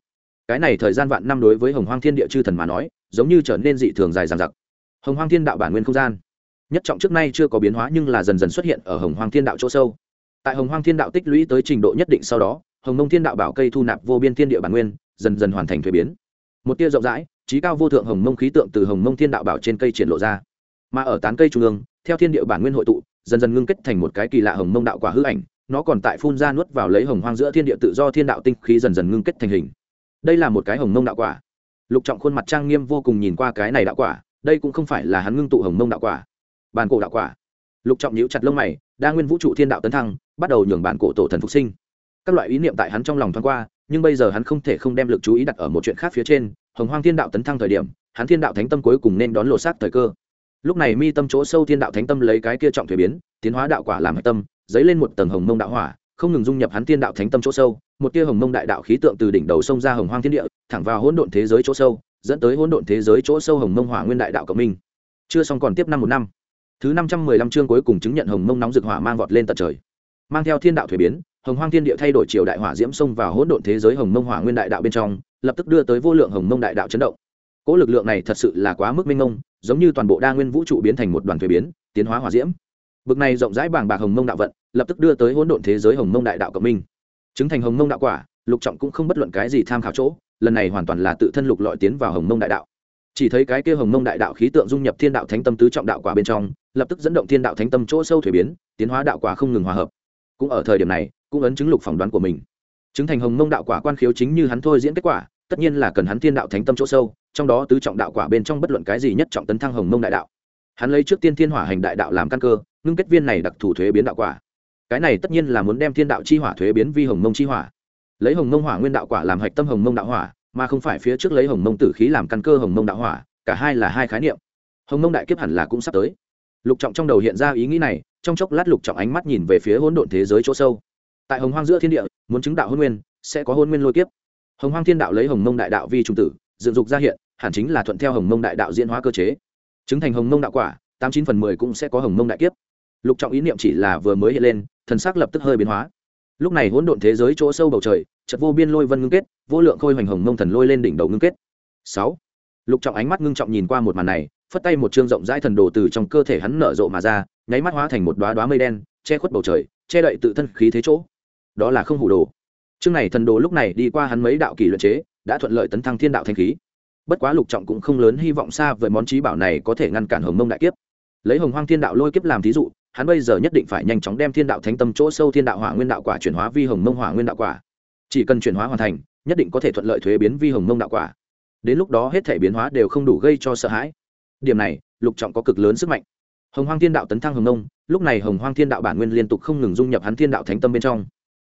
Cái này thời gian vạn năm đối với hồng hoang thiên địa chư thần mà nói, giống như trở nên dị thường dài dằng dặc. Hồng hoang thiên đạo bản nguyên không gian nhất trọng trước nay chưa có biến hóa nhưng là dần dần xuất hiện ở hồng hoang thiên đạo chỗ sâu. Tại hồng hoang thiên đạo tích lũy tới trình độ nhất định sau đó, hồng nông thiên đạo bảo cây thu nạp vô biên thiên địa bản nguyên, dần dần hoàn thành thuế biến. Một tia rộng rãi, trí cao vô thượng hồng mông khí tượng từ hồng mông thiên đạo bảo trên cây triển lộ ra. Mà ở tán cây trung ương, theo thiên địa bản nguyên hội tụ, dần dần ngưng kết thành một cái kỳ lạ hồng mông đạo quả hư ảnh, nó còn tại phun ra nuốt vào lấy hồng hoang giữa thiên địa tự do thiên đạo tinh khí dần dần ngưng kết thành hình. Đây là một cái hồng mông đạo quả. Lục trọng khuôn mặt trang nghiêm vô cùng nhìn qua cái này đạo quả, đây cũng không phải là hắn ngưng tụ hồng mông đạo quả bàn cổ đạo quả. Lục trọng nhíu chặt lông mày, đa nguyên vũ trụ thiên đạo tấn thăng, bắt đầu nhường bản cổ tổ thần phục sinh. Các loại ý niệm tại hắn trong lòng thoáng qua, nhưng bây giờ hắn không thể không đem lực chú ý đặt ở một chuyện khác phía trên, hồng hoang thiên đạo tấn thăng thời điểm, hắn thiên đạo thánh tâm cuối cùng nên đón lộ sát thời cơ. Lúc này mi tâm chỗ sâu thiên đạo thánh tâm lấy cái kia trọng thuế biến, tiến hóa đạo quả làm hạch tâm, dấy lên một tầng hồng mông đạo hỏa, không ngừng dung nhập hắn thiên đạo thánh tâm chỗ sâu, một tia hồng mông đại đạo khí tượng từ đỉnh đầu sông ra hồng hoang thiên địa, thẳng vào hỗn độn thế giới chỗ sâu, dẫn tới hỗn độn thế giới chỗ sâu hồng mông hỏa nguyên đại đạo cộng minh. Chưa xong còn tiếp năm một năm thứ năm trăm mười lăm chương cuối cùng chứng nhận hồng mông nóng rực hỏa mang vọt lên tận trời. Mang theo thiên đạo thuế biến, hồng hoang thiên địa thay đổi triều đại hỏa diễm xông vào hỗn độn thế giới hồng mông hỏa nguyên đại đạo bên trong, lập tức đưa tới vô lượng hồng mông đại đạo chấn động. Cỗ lực lượng này thật sự là quá mức minh mông, giống như toàn bộ đa nguyên vũ trụ biến thành một đoàn thuế biến, tiến hóa hỏa diễm. Bực này rộng rãi bảng bạc hồng mông đạo vận, lập tức đưa tới hỗn độn thế giới hồng mông đại đạo cộng minh. Chứng thành hồng mông đạo quả, lục trọng cũng không bất luận cái gì tham khảo chỗ, lần này hoàn toàn là tự thân lục lọi tiến vào hồng mông đại đạo chỉ thấy cái kia hồng mông đại đạo khí tượng dung nhập thiên đạo thánh tâm tứ trọng đạo quả bên trong, lập tức dẫn động thiên đạo thánh tâm chỗ sâu thuế biến, tiến hóa đạo quả không ngừng hòa hợp. Cũng ở thời điểm này, cũng ấn chứng lục phỏng đoán của mình. Chứng thành hồng mông đạo quả quan khiếu chính như hắn thôi diễn kết quả, tất nhiên là cần hắn thiên đạo thánh tâm chỗ sâu, trong đó tứ trọng đạo quả bên trong bất luận cái gì nhất trọng tấn thăng hồng mông đại đạo. Hắn lấy trước tiên thiên hỏa hành đại đạo làm căn cơ, ngưng kết viên này đặc thủ thuế biến đạo quả. Cái này tất nhiên là muốn đem thiên đạo chi hỏa thuế biến vi hồng mông chi hỏa. Lấy hồng mông hỏa nguyên đạo quả làm hạch tâm hồng mông đạo hỏa mà không phải phía trước lấy hồng mông tử khí làm căn cơ hồng mông đạo hỏa, cả hai là hai khái niệm. Hồng mông đại kiếp hẳn là cũng sắp tới. Lục trọng trong đầu hiện ra ý nghĩ này, trong chốc lát lục trọng ánh mắt nhìn về phía hỗn độn thế giới chỗ sâu. Tại hồng hoang giữa thiên địa, muốn chứng đạo hôn nguyên, sẽ có hôn nguyên lôi kiếp. Hồng hoang thiên đạo lấy hồng mông đại đạo vi trung tử, dựng dục ra hiện, hẳn chính là thuận theo hồng mông đại đạo diễn hóa cơ chế. Chứng thành hồng mông đạo quả, tám chín phần mười cũng sẽ có hồng mông đại kiếp. Lục trọng ý niệm chỉ là vừa mới hiện lên, thần sắc lập tức hơi biến hóa lúc này hỗn độn thế giới chỗ sâu bầu trời chật vô biên lôi vân ngưng kết, vô lượng khôi hoành hồng mông thần lôi lên đỉnh đầu ngưng kết. Sáu. Lục trọng ánh mắt ngưng trọng nhìn qua một màn này, phất tay một chương rộng rãi thần đồ từ trong cơ thể hắn nở rộ mà ra, nháy mắt hóa thành một đoá đoá mây đen, che khuất bầu trời, che đậy tự thân khí thế chỗ. Đó là không hủ đồ. Chương này thần đồ lúc này đi qua hắn mấy đạo kỳ luyện chế, đã thuận lợi tấn thăng thiên đạo thanh khí. Bất quá lục trọng cũng không lớn hy vọng xa với món trí bảo này có thể ngăn cản hồng mông đại kiếp. Lấy hồng hoang thiên đạo lôi kiếp làm thí dụ hắn bây giờ nhất định phải nhanh chóng đem thiên đạo thánh tâm chỗ sâu thiên đạo hỏa nguyên đạo quả chuyển hóa vi hồng mông hỏa nguyên đạo quả. Chỉ cần chuyển hóa hoàn thành, nhất định có thể thuận lợi thuế biến vi hồng mông đạo quả. Đến lúc đó hết thể biến hóa đều không đủ gây cho sợ hãi. Điểm này, lục trọng có cực lớn sức mạnh. Hồng hoang thiên đạo tấn thăng hồng nông, lúc này hồng hoang thiên đạo bản nguyên liên tục không ngừng dung nhập hắn thiên đạo thánh tâm bên trong.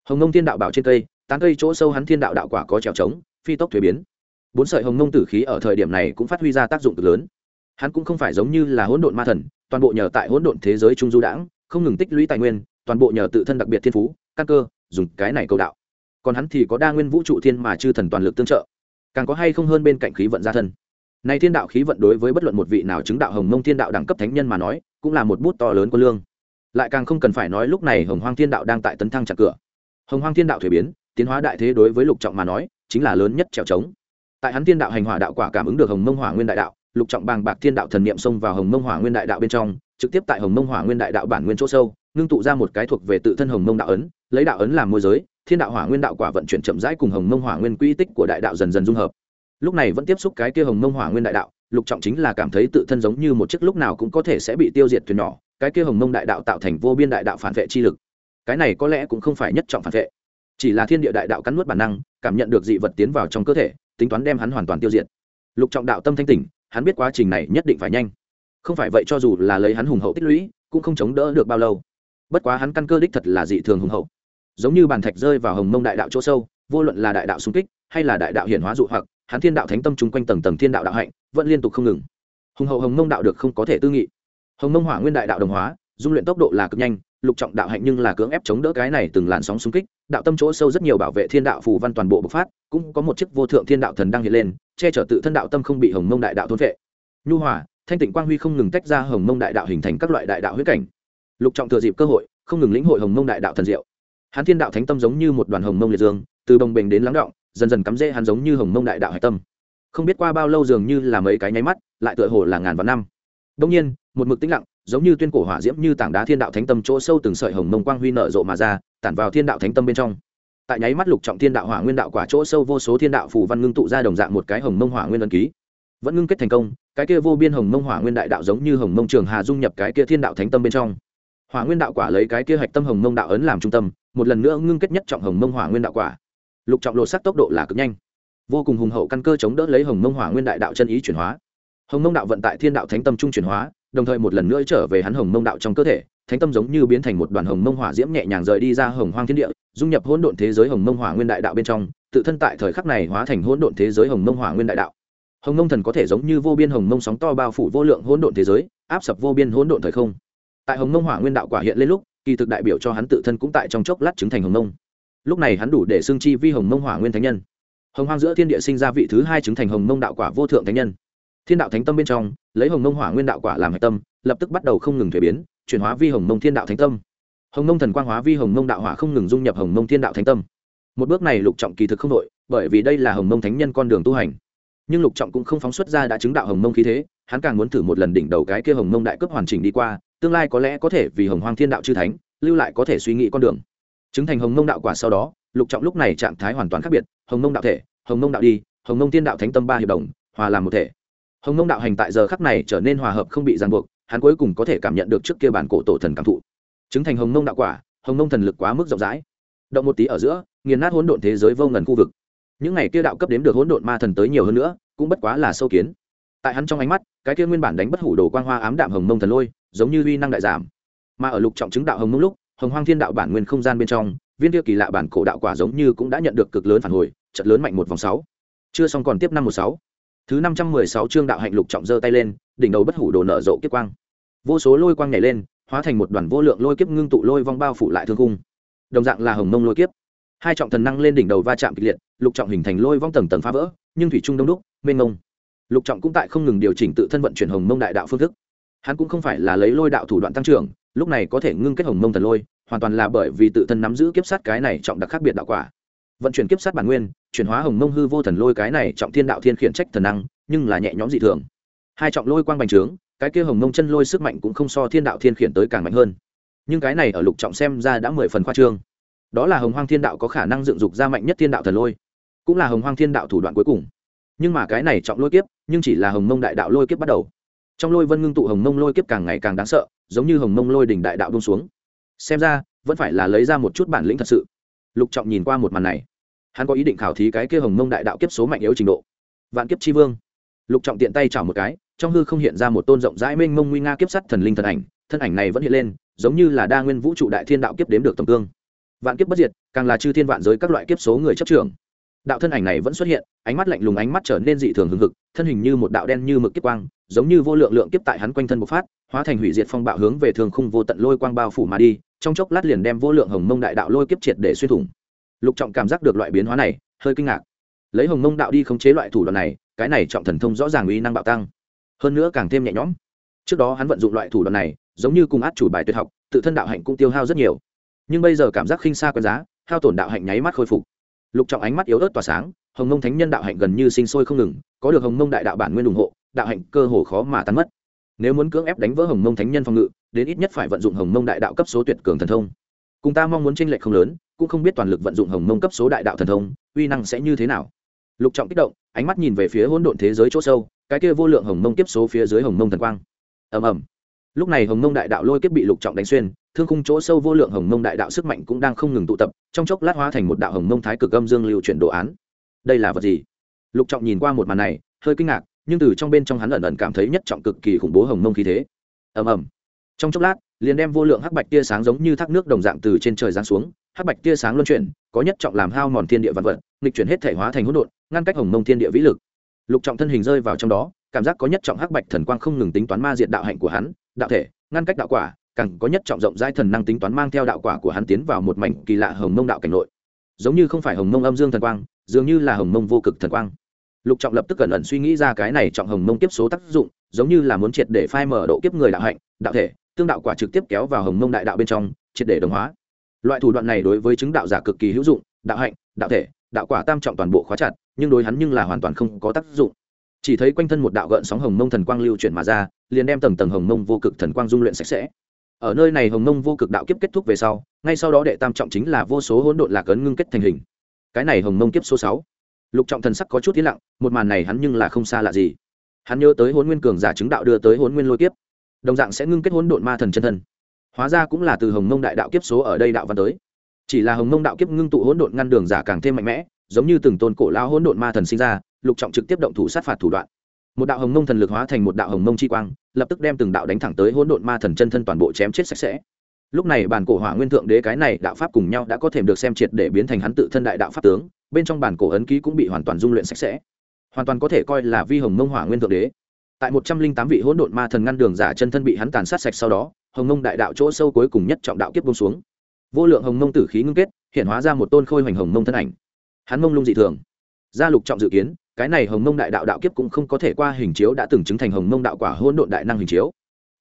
Hồng nông thiên đạo bảo trên cây, tán cây chỗ sâu hắn thiên đạo đạo quả có trèo trống, phi tốc thuế biến. Bốn sợi hồng nông tử khí ở thời điểm này cũng phát huy ra tác dụng cực lớn. Hắn cũng không phải giống như là hỗn độn ma thần toàn bộ nhờ tại hỗn độn thế giới trung du đãng, không ngừng tích lũy tài nguyên, toàn bộ nhờ tự thân đặc biệt thiên phú, căn cơ, dùng cái này cầu đạo. Còn hắn thì có đa nguyên vũ trụ thiên mà chư thần toàn lực tương trợ. Càng có hay không hơn bên cạnh khí vận gia thân. Này thiên đạo khí vận đối với bất luận một vị nào chứng đạo hồng mông thiên đạo đẳng cấp thánh nhân mà nói, cũng là một bút to lớn của lương. Lại càng không cần phải nói lúc này hồng hoang thiên đạo đang tại tấn thăng chặt cửa. Hồng hoang thiên đạo thuế biến, tiến hóa đại thế đối với lục trọng mà nói, chính là lớn nhất trèo trống. Tại hắn thiên đạo hành hỏa đạo quả cảm ứng được hồng mông hỏa nguyên đại đạo lục trọng bàng bạc thiên đạo thần niệm xông vào hồng mông hỏa nguyên đại đạo bên trong, trực tiếp tại hồng mông hỏa nguyên đại đạo bản nguyên chỗ sâu, ngưng tụ ra một cái thuộc về tự thân hồng mông đạo ấn, lấy đạo ấn làm môi giới, thiên đạo hỏa nguyên đạo quả vận chuyển chậm rãi cùng hồng mông hỏa nguyên quy tích của đại đạo dần dần dung hợp. Lúc này vẫn tiếp xúc cái kia hồng mông hỏa nguyên đại đạo, lục trọng chính là cảm thấy tự thân giống như một chiếc lúc nào cũng có thể sẽ bị tiêu diệt thuyền nhỏ, cái kia hồng mông đại đạo tạo thành vô biên đại đạo phản vệ chi lực. Cái này có lẽ cũng không phải nhất trọng phản vệ. Chỉ là thiên địa đại đạo cắn nuốt bản năng, cảm nhận được dị vật tiến vào trong cơ thể, tính toán đem hắn hoàn toàn tiêu diệt. Lục trọng đạo tâm thanh tỉnh hắn biết quá trình này nhất định phải nhanh. Không phải vậy cho dù là lấy hắn hùng hậu tích lũy, cũng không chống đỡ được bao lâu. Bất quá hắn căn cơ đích thật là dị thường hùng hậu. Giống như bàn thạch rơi vào hồng mông đại đạo chỗ sâu, vô luận là đại đạo xung kích, hay là đại đạo hiển hóa dụ hoặc, hắn thiên đạo thánh tâm chung quanh tầng tầng thiên đạo đạo hạnh, vẫn liên tục không ngừng. Hùng hậu hồng mông đạo được không có thể tư nghị. Hồng mông hỏa nguyên đại đạo đồng hóa, dung luyện tốc độ là cực nhanh lục trọng đạo hạnh nhưng là cưỡng ép chống đỡ cái này từng làn sóng xung kích, đạo tâm chỗ sâu rất nhiều bảo vệ thiên đạo phù văn toàn bộ bộc phát, cũng có một chiếc vô thượng thiên đạo thần đang hiện lên, che chở tự thân đạo tâm không bị hồng mông đại đạo thôn vệ nhu hòa, thanh tịnh quang huy không ngừng tách ra hồng mông đại đạo hình thành các loại đại đạo huyết cảnh. Lục trọng thừa dịp cơ hội, không ngừng lĩnh hội hồng mông đại đạo thần diệu. Hắn thiên đạo thánh tâm giống như một đoàn hồng mông liệt dương, từ bồng bềnh đến lắng động, dần dần cắm rễ hắn giống như hồng mông đại đạo hải tâm. Không biết qua bao lâu dường như là mấy cái nháy mắt, lại tựa hồ là ngàn vạn năm. Đông nhiên, một mực tĩnh lặng giống như tuyên cổ hỏa diễm như tảng đá thiên đạo thánh tâm chỗ sâu từng sợi hồng mông quang huy nở rộ mà ra, tản vào thiên đạo thánh tâm bên trong. Tại nháy mắt lục trọng thiên đạo hỏa nguyên đạo quả chỗ sâu vô số thiên đạo phù văn ngưng tụ ra đồng dạng một cái hồng mông hỏa nguyên ân ký. Vẫn ngưng kết thành công, cái kia vô biên hồng mông hỏa nguyên đại đạo giống như hồng mông trường hà dung nhập cái kia thiên đạo thánh tâm bên trong. Hỏa nguyên đạo quả lấy cái kia hạch tâm hồng mông đạo ấn làm trung tâm, một lần nữa ngưng kết nhất trọng hồng mông hỏa nguyên đạo quả. Lục trọng lộ sắc tốc độ là cực nhanh. Vô cùng hùng hậu căn cơ chống đỡ lấy hồng mông hỏa nguyên đại đạo chân ý chuyển hóa. Hồng mông đạo vận tại thiên đạo thánh tâm trung chuyển hóa đồng thời một lần nữa trở về hắn hồng mông đạo trong cơ thể, thánh tâm giống như biến thành một đoàn hồng mông hỏa diễm nhẹ nhàng rời đi ra hồng hoang thiên địa, dung nhập hỗn độn thế giới hồng mông hỏa nguyên đại đạo bên trong, tự thân tại thời khắc này hóa thành hỗn độn thế giới hồng mông hỏa nguyên đại đạo. Hồng mông thần có thể giống như vô biên hồng mông sóng to bao phủ vô lượng hỗn độn thế giới, áp sập vô biên hỗn độn thời không. Tại hồng mông hỏa nguyên đạo quả hiện lên lúc, kỳ thực đại biểu cho hắn tự thân cũng tại trong chốc lát chứng thành hồng mông. Lúc này hắn đủ để xương chi vi hồng mông hỏa nguyên thánh nhân. Hồng hoang giữa thiên địa sinh ra vị thứ hai chứng thành hồng mông đạo quả vô thượng thánh nhân thiên đạo thánh tâm bên trong lấy hồng mông hỏa nguyên đạo quả làm hạch tâm lập tức bắt đầu không ngừng thuế biến chuyển hóa vi hồng mông thiên đạo thánh tâm hồng mông thần quang hóa vi hồng mông đạo hỏa không ngừng dung nhập hồng mông thiên đạo thánh tâm một bước này lục trọng kỳ thực không đội bởi vì đây là hồng mông thánh nhân con đường tu hành nhưng lục trọng cũng không phóng xuất ra đã chứng đạo hồng mông khí thế hắn càng muốn thử một lần đỉnh đầu cái kia hồng mông đại cấp hoàn chỉnh đi qua tương lai có lẽ có thể vì hồng hoang thiên đạo chư thánh lưu lại có thể suy nghĩ con đường chứng thành hồng mông đạo quả sau đó lục trọng lúc này trạng thái hoàn toàn khác biệt hồng mông đạo thể hồng mông đạo đi hồng mông thiên đạo thánh tâm ba hiệp đồng hòa làm một thể hồng Nông đạo hành tại giờ khắc này trở nên hòa hợp không bị ràng buộc, hắn cuối cùng có thể cảm nhận được trước kia bản cổ tổ thần cảm thụ. Chứng thành hồng Nông đạo quả, hồng Nông thần lực quá mức rộng rãi. Động một tí ở giữa, nghiền nát hỗn độn thế giới vô ngần khu vực. Những ngày kia đạo cấp đếm được hỗn độn ma thần tới nhiều hơn nữa, cũng bất quá là sâu kiến. Tại hắn trong ánh mắt, cái kia nguyên bản đánh bất hủ đồ quang hoa ám đạm hồng mông thần lôi, giống như uy năng đại giảm. Mà ở lục trọng chứng đạo hồng mông lúc, hồng hoang thiên đạo bản nguyên không gian bên trong, viên kia kỳ lạ bản cổ đạo quả giống như cũng đã nhận được cực lớn phản hồi trận lớn mạnh một vòng sáu. Chưa xong còn tiếp năm một sáu thứ năm trăm mười sáu chương đạo hạnh lục trọng giơ tay lên, đỉnh đầu bất hủ đồ nở rộ kiếp quang. Vô số lôi quang nhảy lên, hóa thành một đoàn vô lượng lôi kiếp ngưng tụ lôi vong bao phủ lại thương cung đồng dạng là hồng mông lôi kiếp. Hai trọng thần năng lên đỉnh đầu va chạm kịch liệt, lục trọng hình thành lôi vong tầng tầng phá vỡ, nhưng thủy trung đông đúc, mênh mông. Lục trọng cũng tại không ngừng điều chỉnh tự thân vận chuyển hồng mông đại đạo phương thức. Hắn cũng không phải là lấy lôi đạo thủ đoạn tăng trưởng, lúc này có thể ngưng kết hồng mông thần lôi, hoàn toàn là bởi vì tự thân nắm giữ kiếp sát cái này trọng đặc khác biệt đạo quả vận chuyển kiếp sát bản nguyên, chuyển hóa hồng mông hư vô thần lôi cái này trọng thiên đạo thiên khiển trách thần năng, nhưng là nhẹ nhõm dị thường. Hai trọng lôi quang bành trướng, cái kia hồng mông chân lôi sức mạnh cũng không so thiên đạo thiên khiển tới càng mạnh hơn. Nhưng cái này ở lục trọng xem ra đã mười phần khoa trương. Đó là hồng hoang thiên đạo có khả năng dựng dục ra mạnh nhất thiên đạo thần lôi, cũng là hồng hoang thiên đạo thủ đoạn cuối cùng. Nhưng mà cái này trọng lôi kiếp, nhưng chỉ là hồng mông đại đạo lôi kiếp bắt đầu. Trong lôi vân ngưng tụ hồng mông lôi kiếp càng ngày càng đáng sợ, giống như hồng mông lôi đỉnh đại đạo bông xuống. Xem ra, vẫn phải là lấy ra một chút bản lĩnh thật sự. Lục trọng nhìn qua một màn này hắn có ý định khảo thí cái kia hồng mông đại đạo kiếp số mạnh yếu trình độ. Vạn kiếp tri vương. Lục trọng tiện tay chảo một cái, trong hư không hiện ra một tôn rộng rãi mênh mông nguy nga kiếp sắt thần linh thần ảnh, thân ảnh này vẫn hiện lên, giống như là đa nguyên vũ trụ đại thiên đạo kiếp đếm được tầm cương. Vạn kiếp bất diệt, càng là chư thiên vạn giới các loại kiếp số người chấp trưởng. Đạo thân ảnh này vẫn xuất hiện, ánh mắt lạnh lùng ánh mắt trở nên dị thường hừng hực, thân hình như một đạo đen như mực kiếp quang, giống như vô lượng lượng kiếp tại hắn quanh thân bộc phát, hóa thành hủy diệt phong bạo hướng về thường khung vô tận lôi quang bao phủ mà đi, trong chốc lát liền đem vô lượng hồng mông đại đạo lôi kiếp triệt để xuyên thủng lục trọng cảm giác được loại biến hóa này, hơi kinh ngạc. Lấy hồng mông đạo đi khống chế loại thủ đoạn này, cái này trọng thần thông rõ ràng uy năng bạo tăng. Hơn nữa càng thêm nhẹ nhõm. Trước đó hắn vận dụng loại thủ đoạn này, giống như cùng át chủ bài tuyệt học, tự thân đạo hạnh cũng tiêu hao rất nhiều. Nhưng bây giờ cảm giác khinh xa quen giá, hao tổn đạo hạnh nháy mắt khôi phục. Lục trọng ánh mắt yếu ớt tỏa sáng, hồng mông thánh nhân đạo hạnh gần như sinh sôi không ngừng, có được hồng mông đại đạo bản nguyên ủng hộ, đạo hạnh cơ hồ khó mà tan mất. Nếu muốn cưỡng ép đánh vỡ hồng mông thánh nhân phòng ngự, đến ít nhất phải vận dụng hồng mông đại đạo cấp số tuyệt cường thần thông cùng ta mong muốn tranh lệch không lớn, cũng không biết toàn lực vận dụng hồng mông cấp số đại đạo thần thông, uy năng sẽ như thế nào. Lục trọng kích động, ánh mắt nhìn về phía hỗn độn thế giới chỗ sâu, cái kia vô lượng hồng mông tiếp số phía dưới hồng mông thần quang. Ầm ầm. Lúc này hồng mông đại đạo lôi kiếp bị lục trọng đánh xuyên, thương khung chỗ sâu vô lượng hồng mông đại đạo sức mạnh cũng đang không ngừng tụ tập, trong chốc lát hóa thành một đạo hồng mông thái cực âm dương lưu chuyển đồ án. Đây là vật gì? Lục trọng nhìn qua một màn này, hơi kinh ngạc, nhưng từ trong bên trong hắn ẩn ẩn cảm thấy nhất trọng cực kỳ khủng bố hồng mông khí thế. Ầm ầm. Trong chốc lát liền đem vô lượng hắc bạch tia sáng giống như thác nước đồng dạng từ trên trời giáng xuống, hắc bạch tia sáng luân chuyển, có nhất trọng làm hao mòn thiên địa vạn vật, nghịch chuyển hết thể hóa thành hỗn độn, ngăn cách hồng mông thiên địa vĩ lực. Lục trọng thân hình rơi vào trong đó, cảm giác có nhất trọng hắc bạch thần quang không ngừng tính toán ma diệt đạo hạnh của hắn, đạo thể, ngăn cách đạo quả, càng có nhất trọng rộng rãi thần năng tính toán mang theo đạo quả của hắn tiến vào một mảnh kỳ lạ hồng mông đạo cảnh nội. Giống như không phải hồng mông âm dương thần quang, dường như là hồng mông vô cực thần quang. Lục trọng lập tức cẩn ẩn suy nghĩ ra cái này trọng hồng mông tiếp số tác dụng, giống như là muốn triệt để phai mở độ kiếp người đạo hạnh, đạo thể tương đạo quả trực tiếp kéo vào hồng mông đại đạo bên trong, triệt để đồng hóa. Loại thủ đoạn này đối với chứng đạo giả cực kỳ hữu dụng, đạo hạnh, đạo thể, đạo quả tam trọng toàn bộ khóa chặt, nhưng đối hắn nhưng là hoàn toàn không có tác dụng. Chỉ thấy quanh thân một đạo gợn sóng hồng mông thần quang lưu chuyển mà ra, liền đem tầng tầng hồng mông vô cực thần quang dung luyện sạch sẽ. Ở nơi này hồng mông vô cực đạo kiếp kết thúc về sau, ngay sau đó đệ tam trọng chính là vô số hỗn độn lạc ấn ngưng kết thành hình. Cái này hồng mông kiếp số sáu. Lục trọng thần sắc có chút tiến lặng, một màn này hắn nhưng là không xa lạ gì. Hắn nhớ tới hôn nguyên cường giả chứng đạo đưa tới hôn nguyên lôi kiếp đồng dạng sẽ ngưng kết hỗn độn ma thần chân thân. Hóa ra cũng là từ hồng mông đại đạo kiếp số ở đây đạo văn tới. Chỉ là hồng mông đạo kiếp ngưng tụ hỗn độn ngăn đường giả càng thêm mạnh mẽ, giống như từng tôn cổ lao hỗn độn ma thần sinh ra, lục trọng trực tiếp động thủ sát phạt thủ đoạn. Một đạo hồng mông thần lực hóa thành một đạo hồng mông chi quang, lập tức đem từng đạo đánh thẳng tới hỗn độn ma thần chân thân toàn bộ chém chết sạch sẽ. Lúc này bản cổ hỏa nguyên thượng đế cái này đạo pháp cùng nhau đã có thể được xem triệt để biến thành hắn tự thân đại đạo pháp tướng, bên trong bản cổ ấn ký cũng bị hoàn toàn dung luyện sạch sẽ. Hoàn toàn có thể coi là vi hồng mông hỏa nguyên thượng đế tại một trăm linh tám vị hỗn độn ma thần ngăn đường giả chân thân bị hắn tàn sát sạch sau đó, hồng mông đại đạo chỗ sâu cuối cùng nhất trọng đạo kiếp bông xuống. Vô lượng hồng mông tử khí ngưng kết, hiện hóa ra một tôn khôi hoành hồng mông thân ảnh. Hắn mông lung dị thường. Gia lục trọng dự kiến, cái này hồng mông đại đạo đạo kiếp cũng không có thể qua hình chiếu đã từng chứng thành hồng mông đạo quả hỗn độn đại năng hình chiếu.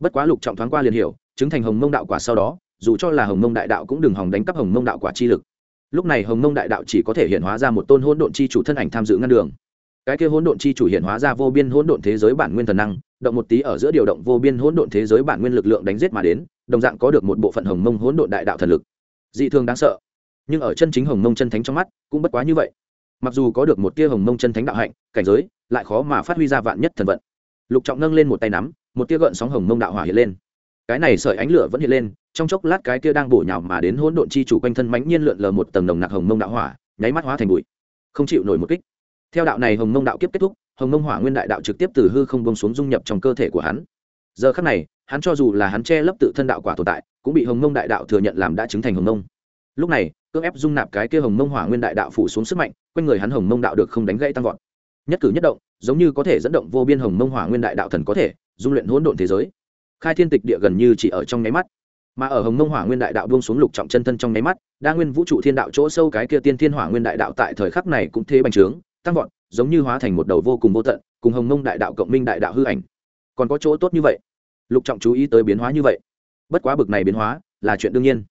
Bất quá lục trọng thoáng qua liền hiểu, chứng thành hồng mông đạo quả sau đó, dù cho là hồng mông đại đạo cũng đừng hòng đánh cắp hồng mông đạo quả chi lực. Lúc này hồng mông đại đạo chỉ có thể hiện hóa ra một tôn hỗn độn chi chủ thân ảnh tham dự ngăn đường cái kia hỗn độn chi chủ hiện hóa ra vô biên hỗn độn thế giới bản nguyên thần năng, động một tí ở giữa điều động vô biên hỗn độn thế giới bản nguyên lực lượng đánh giết mà đến, đồng dạng có được một bộ phận hồng mông hỗn độn đại đạo thần lực. Dị thường đáng sợ. Nhưng ở chân chính hồng mông chân thánh trong mắt, cũng bất quá như vậy. Mặc dù có được một tia hồng mông chân thánh đạo hạnh, cảnh giới, lại khó mà phát huy ra vạn nhất thần vận. Lục trọng nâng lên một tay nắm, một tia gợn sóng hồng mông đạo hỏa hiện lên. Cái này sợi ánh lửa vẫn hiện lên, trong chốc lát cái kia đang bổ nhào mà đến hỗn độn chi chủ quanh thân mãnh nhiên lượn lờ một tầng nồng nặc hồng mông đạo hỏa, nháy mắt hóa thành bụi. Không chịu nổi một kích theo đạo này hồng mông đạo kiếp kết thúc, hồng mông hỏa nguyên đại đạo trực tiếp từ hư không bông xuống dung nhập trong cơ thể của hắn. Giờ khắc này, hắn cho dù là hắn che lấp tự thân đạo quả tồn tại, cũng bị hồng mông đại đạo thừa nhận làm đã chứng thành hồng mông. Lúc này, cưỡng ép dung nạp cái kia hồng mông hỏa nguyên đại đạo phủ xuống sức mạnh, quanh người hắn hồng mông đạo được không đánh gãy tăng vọt. Nhất cử nhất động, giống như có thể dẫn động vô biên hồng mông hỏa nguyên đại đạo thần có thể, dung luyện hỗn độn thế giới. Khai thiên tịch địa gần như chỉ ở trong nháy mắt. Mà ở hồng mông hỏa nguyên đại đạo buông xuống lục trọng chân thân trong nháy mắt, đa nguyên vũ trụ thiên đạo chỗ sâu cái kia tiên thiên hỏa nguyên đại đạo tại thời khắc này cũng thế bành trướng tăng vọt, giống như hóa thành một đầu vô cùng vô tận, cùng hồng mông đại đạo cộng minh đại đạo hư ảnh. Còn có chỗ tốt như vậy. Lục trọng chú ý tới biến hóa như vậy. Bất quá bực này biến hóa là chuyện đương nhiên.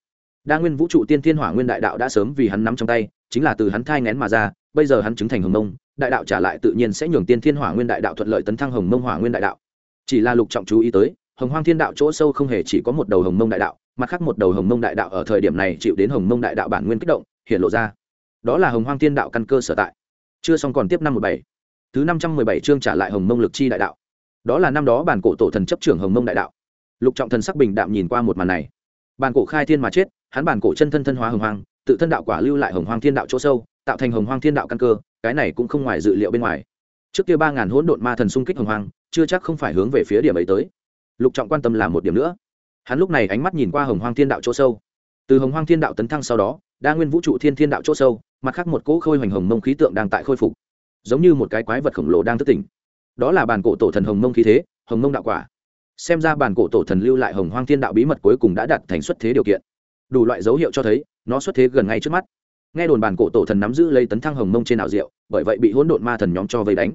Đa nguyên vũ trụ tiên thiên hỏa nguyên đại đạo đã sớm vì hắn nắm trong tay, chính là từ hắn thai ngén mà ra, bây giờ hắn chứng thành hồng mông, đại đạo trả lại tự nhiên sẽ nhường tiên thiên hỏa nguyên đại đạo thuận lợi tấn thăng hồng mông hỏa nguyên đại đạo. Chỉ là lục trọng chú ý tới, hồng hoang thiên đạo chỗ sâu không hề chỉ có một đầu hồng mông đại đạo, mặt khác một đầu hồng mông đại đạo ở thời điểm này chịu đến hồng mông đại đạo bản nguyên kích động, hiện lộ ra. Đó là hồng hoang thiên đạo căn cơ sở tại chưa xong còn tiếp năm một bảy. Thứ năm trăm mười bảy chương trả lại hồng mông lực chi đại đạo. Đó là năm đó bản cổ tổ thần chấp trưởng hồng mông đại đạo. Lục trọng thần sắc bình đạm nhìn qua một màn này. Bản cổ khai thiên mà chết, hắn bản cổ chân thân thân hóa hồng hoang, tự thân đạo quả lưu lại hồng hoang thiên đạo chỗ sâu, tạo thành hồng hoang thiên đạo căn cơ, cái này cũng không ngoài dự liệu bên ngoài. Trước kia ba ngàn hỗn độn ma thần xung kích hồng hoang, chưa chắc không phải hướng về phía điểm ấy tới. Lục trọng quan tâm là một điểm nữa. Hắn lúc này ánh mắt nhìn qua hồng hoang thiên đạo chỗ sâu. Từ hồng hoang thiên đạo tấn thăng sau đó, đa nguyên vũ trụ thiên thiên đạo chỗ sâu mặt khác một cỗ khôi hoành hồng mông khí tượng đang tại khôi phục, giống như một cái quái vật khổng lồ đang thức tỉnh. Đó là bàn cổ tổ thần hồng mông khí thế, hồng mông đạo quả. Xem ra bàn cổ tổ thần lưu lại hồng hoang thiên đạo bí mật cuối cùng đã đạt thành xuất thế điều kiện. Đủ loại dấu hiệu cho thấy, nó xuất thế gần ngay trước mắt. Nghe đồn bàn cổ tổ thần nắm giữ lấy tấn thăng hồng mông trên ảo diệu, bởi vậy bị hỗn độn ma thần nhóm cho vây đánh.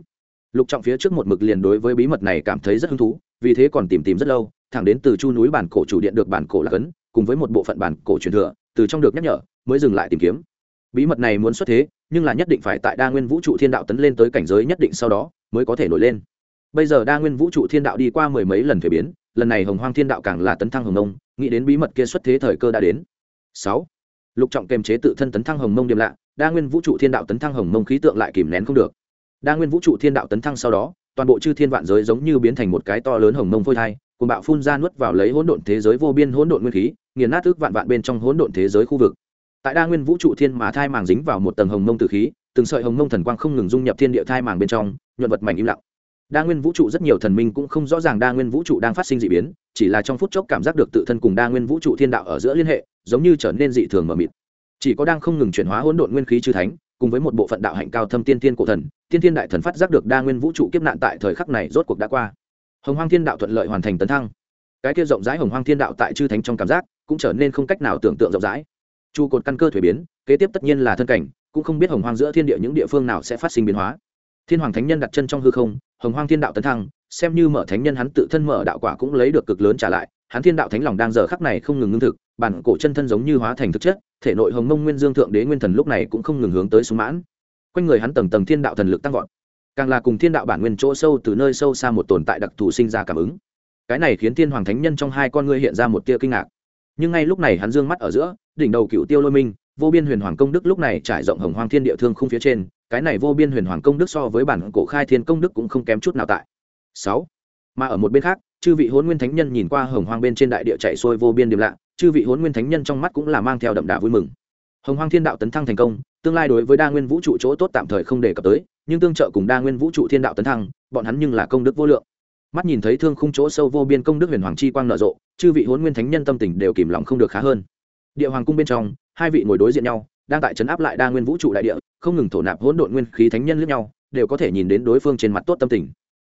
Lục trọng phía trước một mực liền đối với bí mật này cảm thấy rất hứng thú, vì thế còn tìm tìm rất lâu, thẳng đến từ chu núi bản cổ chủ điện được bản cổ là cấn, cùng với một bộ phận bản cổ truyền thừa, từ trong được nhắc nhở, mới dừng lại tìm kiếm bí mật này muốn xuất thế, nhưng là nhất định phải tại đa nguyên vũ trụ thiên đạo tấn lên tới cảnh giới nhất định sau đó mới có thể nổi lên. Bây giờ đa nguyên vũ trụ thiên đạo đi qua mười mấy lần thuế biến, lần này hồng hoang thiên đạo càng là tấn thăng hồng nông nghĩ đến bí mật kia xuất thế thời cơ đã đến. Sáu, lục trọng kềm chế tự thân tấn thăng hồng mông điểm lạ, đa nguyên vũ trụ thiên đạo tấn thăng hồng mông khí tượng lại kìm nén không được. Đa nguyên vũ trụ thiên đạo tấn thăng sau đó, toàn bộ chư thiên vạn giới giống như biến thành một cái to lớn hồng mông phôi thai cùng bạo phun ra nuốt vào lấy hỗn độn thế giới vô biên hỗn độn nguyên khí, nghiền nát ước vạn vạn bên trong hỗn độn thế giới khu vực tại đa nguyên vũ trụ thiên mà thai màng dính vào một tầng hồng mông từ khí, từng sợi hồng mông thần quang không ngừng dung nhập thiên địa thai màng bên trong, nhuận vật mảnh im lặng. Đa nguyên vũ trụ rất nhiều thần minh cũng không rõ ràng đa nguyên vũ trụ đang phát sinh d ị biến, chỉ là trong phút chốc cảm giác được tự thân cùng đa nguyên vũ trụ thiên đạo ở giữa liên hệ, giống như trở nên dị thường mờ mịt. Chỉ có đang không ngừng chuyển hóa hỗn độn nguyên khí chư thánh, cùng với một bộ phận đạo hạnh cao thâm tiên tiên cổ thần, tiên tiên đại thần phát giác được đa nguyên vũ trụ kiếp nạn tại thời khắc này rốt cuộc đã qua. Hồng hoang thiên đạo thuận lợi hoàn thành tấn thăng. Cái kia rộng rãi hồng hoang thiên đạo tại chư thánh trong cảm giác cũng trở nên không cách nào tưởng tượng rộng rãi chu cột căn cơ thuế biến, kế tiếp tất nhiên là thân cảnh, cũng không biết hồng hoang giữa thiên địa những địa phương nào sẽ phát sinh biến hóa. Thiên hoàng thánh nhân đặt chân trong hư không, hồng hoang thiên đạo tấn thăng, xem như mở thánh nhân hắn tự thân mở đạo quả cũng lấy được cực lớn trả lại, hắn thiên đạo thánh lòng đang giờ khắc này không ngừng ngưng thực, bản cổ chân thân giống như hóa thành thực chất, thể nội hồng mông nguyên dương thượng đế nguyên thần lúc này cũng không ngừng hướng tới sung mãn. Quanh người hắn tầng tầng thiên đạo thần lực tăng vọt. Càng là cùng thiên đạo bản nguyên chỗ sâu từ nơi sâu xa một tồn tại đặc thù sinh ra cảm ứng. Cái này khiến thiên hoàng thánh nhân trong hai con ngươi hiện ra một tia kinh ngạc nhưng ngay lúc này hắn dương mắt ở giữa, đỉnh đầu cựu tiêu lôi minh, vô biên huyền hoàng công đức lúc này trải rộng hồng hoang thiên địa thương không phía trên, cái này vô biên huyền hoàng công đức so với bản cổ khai thiên công đức cũng không kém chút nào tại. Sáu, mà ở một bên khác, chư vị hôn nguyên thánh nhân nhìn qua hồng hoang bên trên đại địa chạy xuôi vô biên điểm lạ, chư vị hôn nguyên thánh nhân trong mắt cũng là mang theo đậm đà vui mừng. Hồng hoang thiên đạo tấn thăng thành công, tương lai đối với đa nguyên vũ trụ chỗ tốt tạm thời không đề cập tới, nhưng tương trợ cùng đa nguyên vũ trụ thiên đạo tấn thăng, bọn hắn nhưng là công đức vô lượng mắt nhìn thấy thương khung chỗ sâu vô biên công đức huyền hoàng chi quang nở rộ, chư vị huấn nguyên thánh nhân tâm tình đều kìm lòng không được khá hơn. Địa hoàng cung bên trong, hai vị ngồi đối diện nhau, đang tại trấn áp lại đa nguyên vũ trụ đại địa, không ngừng thổ nạp hỗn độn nguyên khí thánh nhân lẫn nhau, đều có thể nhìn đến đối phương trên mặt tốt tâm tình.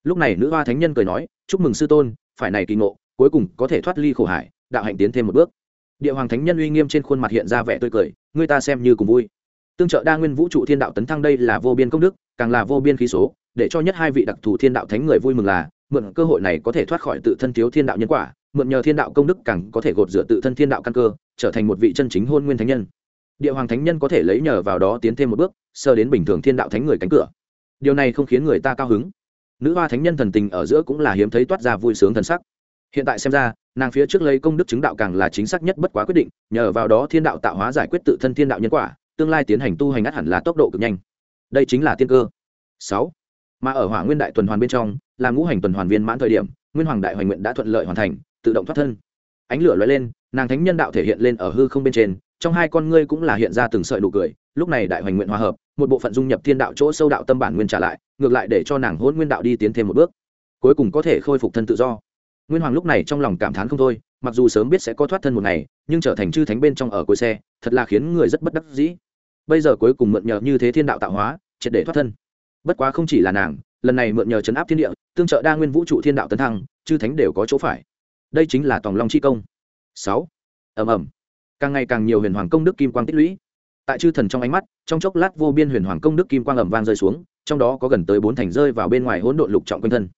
Lúc này nữ hoa thánh nhân cười nói, chúc mừng sư tôn, phải này kỳ ngộ, cuối cùng có thể thoát ly khổ hải, đạo hạnh tiến thêm một bước. Địa hoàng thánh nhân uy nghiêm trên khuôn mặt hiện ra vẻ tươi cười người ta xem như cùng vui. Tương trợ đa nguyên vũ trụ thiên đạo tấn thăng đây là vô biên công đức, càng là vô biên khí số, để cho nhất hai vị đặc thù thiên đạo thánh người vui mừng là mượn cơ hội này có thể thoát khỏi tự thân thiếu thiên đạo nhân quả, mượn nhờ thiên đạo công đức càng có thể gột rửa tự thân thiên đạo căn cơ, trở thành một vị chân chính hôn nguyên thánh nhân. Địa hoàng thánh nhân có thể lấy nhờ vào đó tiến thêm một bước, sơ đến bình thường thiên đạo thánh người cánh cửa. Điều này không khiến người ta cao hứng. Nữ hoa thánh nhân thần tình ở giữa cũng là hiếm thấy toát ra vui sướng thần sắc. Hiện tại xem ra, nàng phía trước lấy công đức chứng đạo càng là chính xác nhất bất quá quyết định, nhờ vào đó thiên đạo tạo hóa giải quyết tự thân thiên đạo nhân quả, tương lai tiến hành tu hành ngắt hẳn là tốc độ cực nhanh. Đây chính là tiên cơ. Sáu mà ở hỏa nguyên đại tuần hoàn bên trong, là ngũ hành tuần hoàn viên mãn thời điểm, nguyên hoàng đại hoành nguyện đã thuận lợi hoàn thành, tự động thoát thân. Ánh lửa lóe lên, nàng thánh nhân đạo thể hiện lên ở hư không bên trên, trong hai con ngươi cũng là hiện ra từng sợi nụ cười, lúc này đại hoành nguyện hòa hợp, một bộ phận dung nhập thiên đạo chỗ sâu đạo tâm bản nguyên trả lại, ngược lại để cho nàng hôn nguyên đạo đi tiến thêm một bước, cuối cùng có thể khôi phục thân tự do. Nguyên hoàng lúc này trong lòng cảm thán không thôi, mặc dù sớm biết sẽ có thoát thân một ngày, nhưng trở thành chư thánh bên trong ở cuối xe, thật là khiến người rất bất đắc dĩ. Bây giờ cuối cùng mượn nhờ như thế thiên đạo tạo hóa, triệt để thoát thân bất quá không chỉ là nàng, lần này mượn nhờ chấn áp thiên địa, tương trợ đa nguyên vũ trụ thiên đạo tấn thăng, chư thánh đều có chỗ phải. Đây chính là tòng long chi công. Sáu. Ầm ầm. Càng ngày càng nhiều huyền hoàng công đức kim quang tích lũy. Tại chư thần trong ánh mắt, trong chốc lát vô biên huyền hoàng công đức kim quang ầm vang rơi xuống, trong đó có gần tới bốn thành rơi vào bên ngoài hỗn độn lục trọng quanh thân.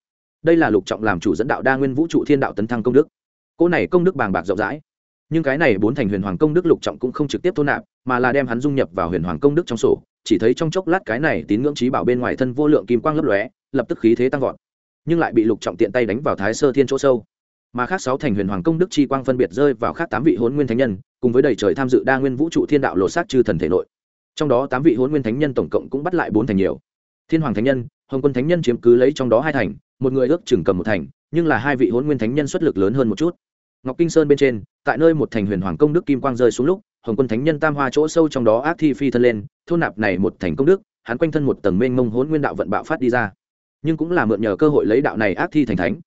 Đây là lục trọng làm chủ dẫn đạo đa nguyên vũ trụ thiên đạo tấn thăng công đức. Cô này công đức bàng bạc rộng rãi. Nhưng cái này bốn thành huyền hoàng công đức lục trọng cũng không trực tiếp thôn nạp mà là đem hắn dung nhập vào huyền hoàng công đức trong sổ, chỉ thấy trong chốc lát cái này tín ngưỡng trí bảo bên ngoài thân vô lượng kim quang lấp lóe, lập tức khí thế tăng vọt, nhưng lại bị lục trọng tiện tay đánh vào thái sơ thiên chỗ sâu. Mà khác sáu thành huyền hoàng công đức chi quang phân biệt rơi vào khác tám vị hôn nguyên thánh nhân, cùng với đầy trời tham dự đa nguyên vũ trụ thiên đạo lộ sát chư thần thể nội. Trong đó tám vị hôn nguyên thánh nhân tổng cộng cũng bắt lại bốn thành nhiều. Thiên hoàng thánh nhân, hồng quân thánh nhân chiếm cứ lấy trong đó hai thành, một người ước chừng cầm một thành, nhưng là hai vị hôn nguyên thánh nhân xuất lực lớn hơn một chút. Ngọc kinh sơn bên trên, tại nơi một thành huyền hoàng công đức kim quang rơi xuống lúc hồng quân thánh nhân tam hoa chỗ sâu trong đó ác thi phi thân lên thôn nạp này một thành công đức, hắn quanh thân một tầng mênh mông hỗn nguyên đạo vận bạo phát đi ra. Nhưng cũng là mượn nhờ cơ hội lấy đạo này ác thi thành thánh.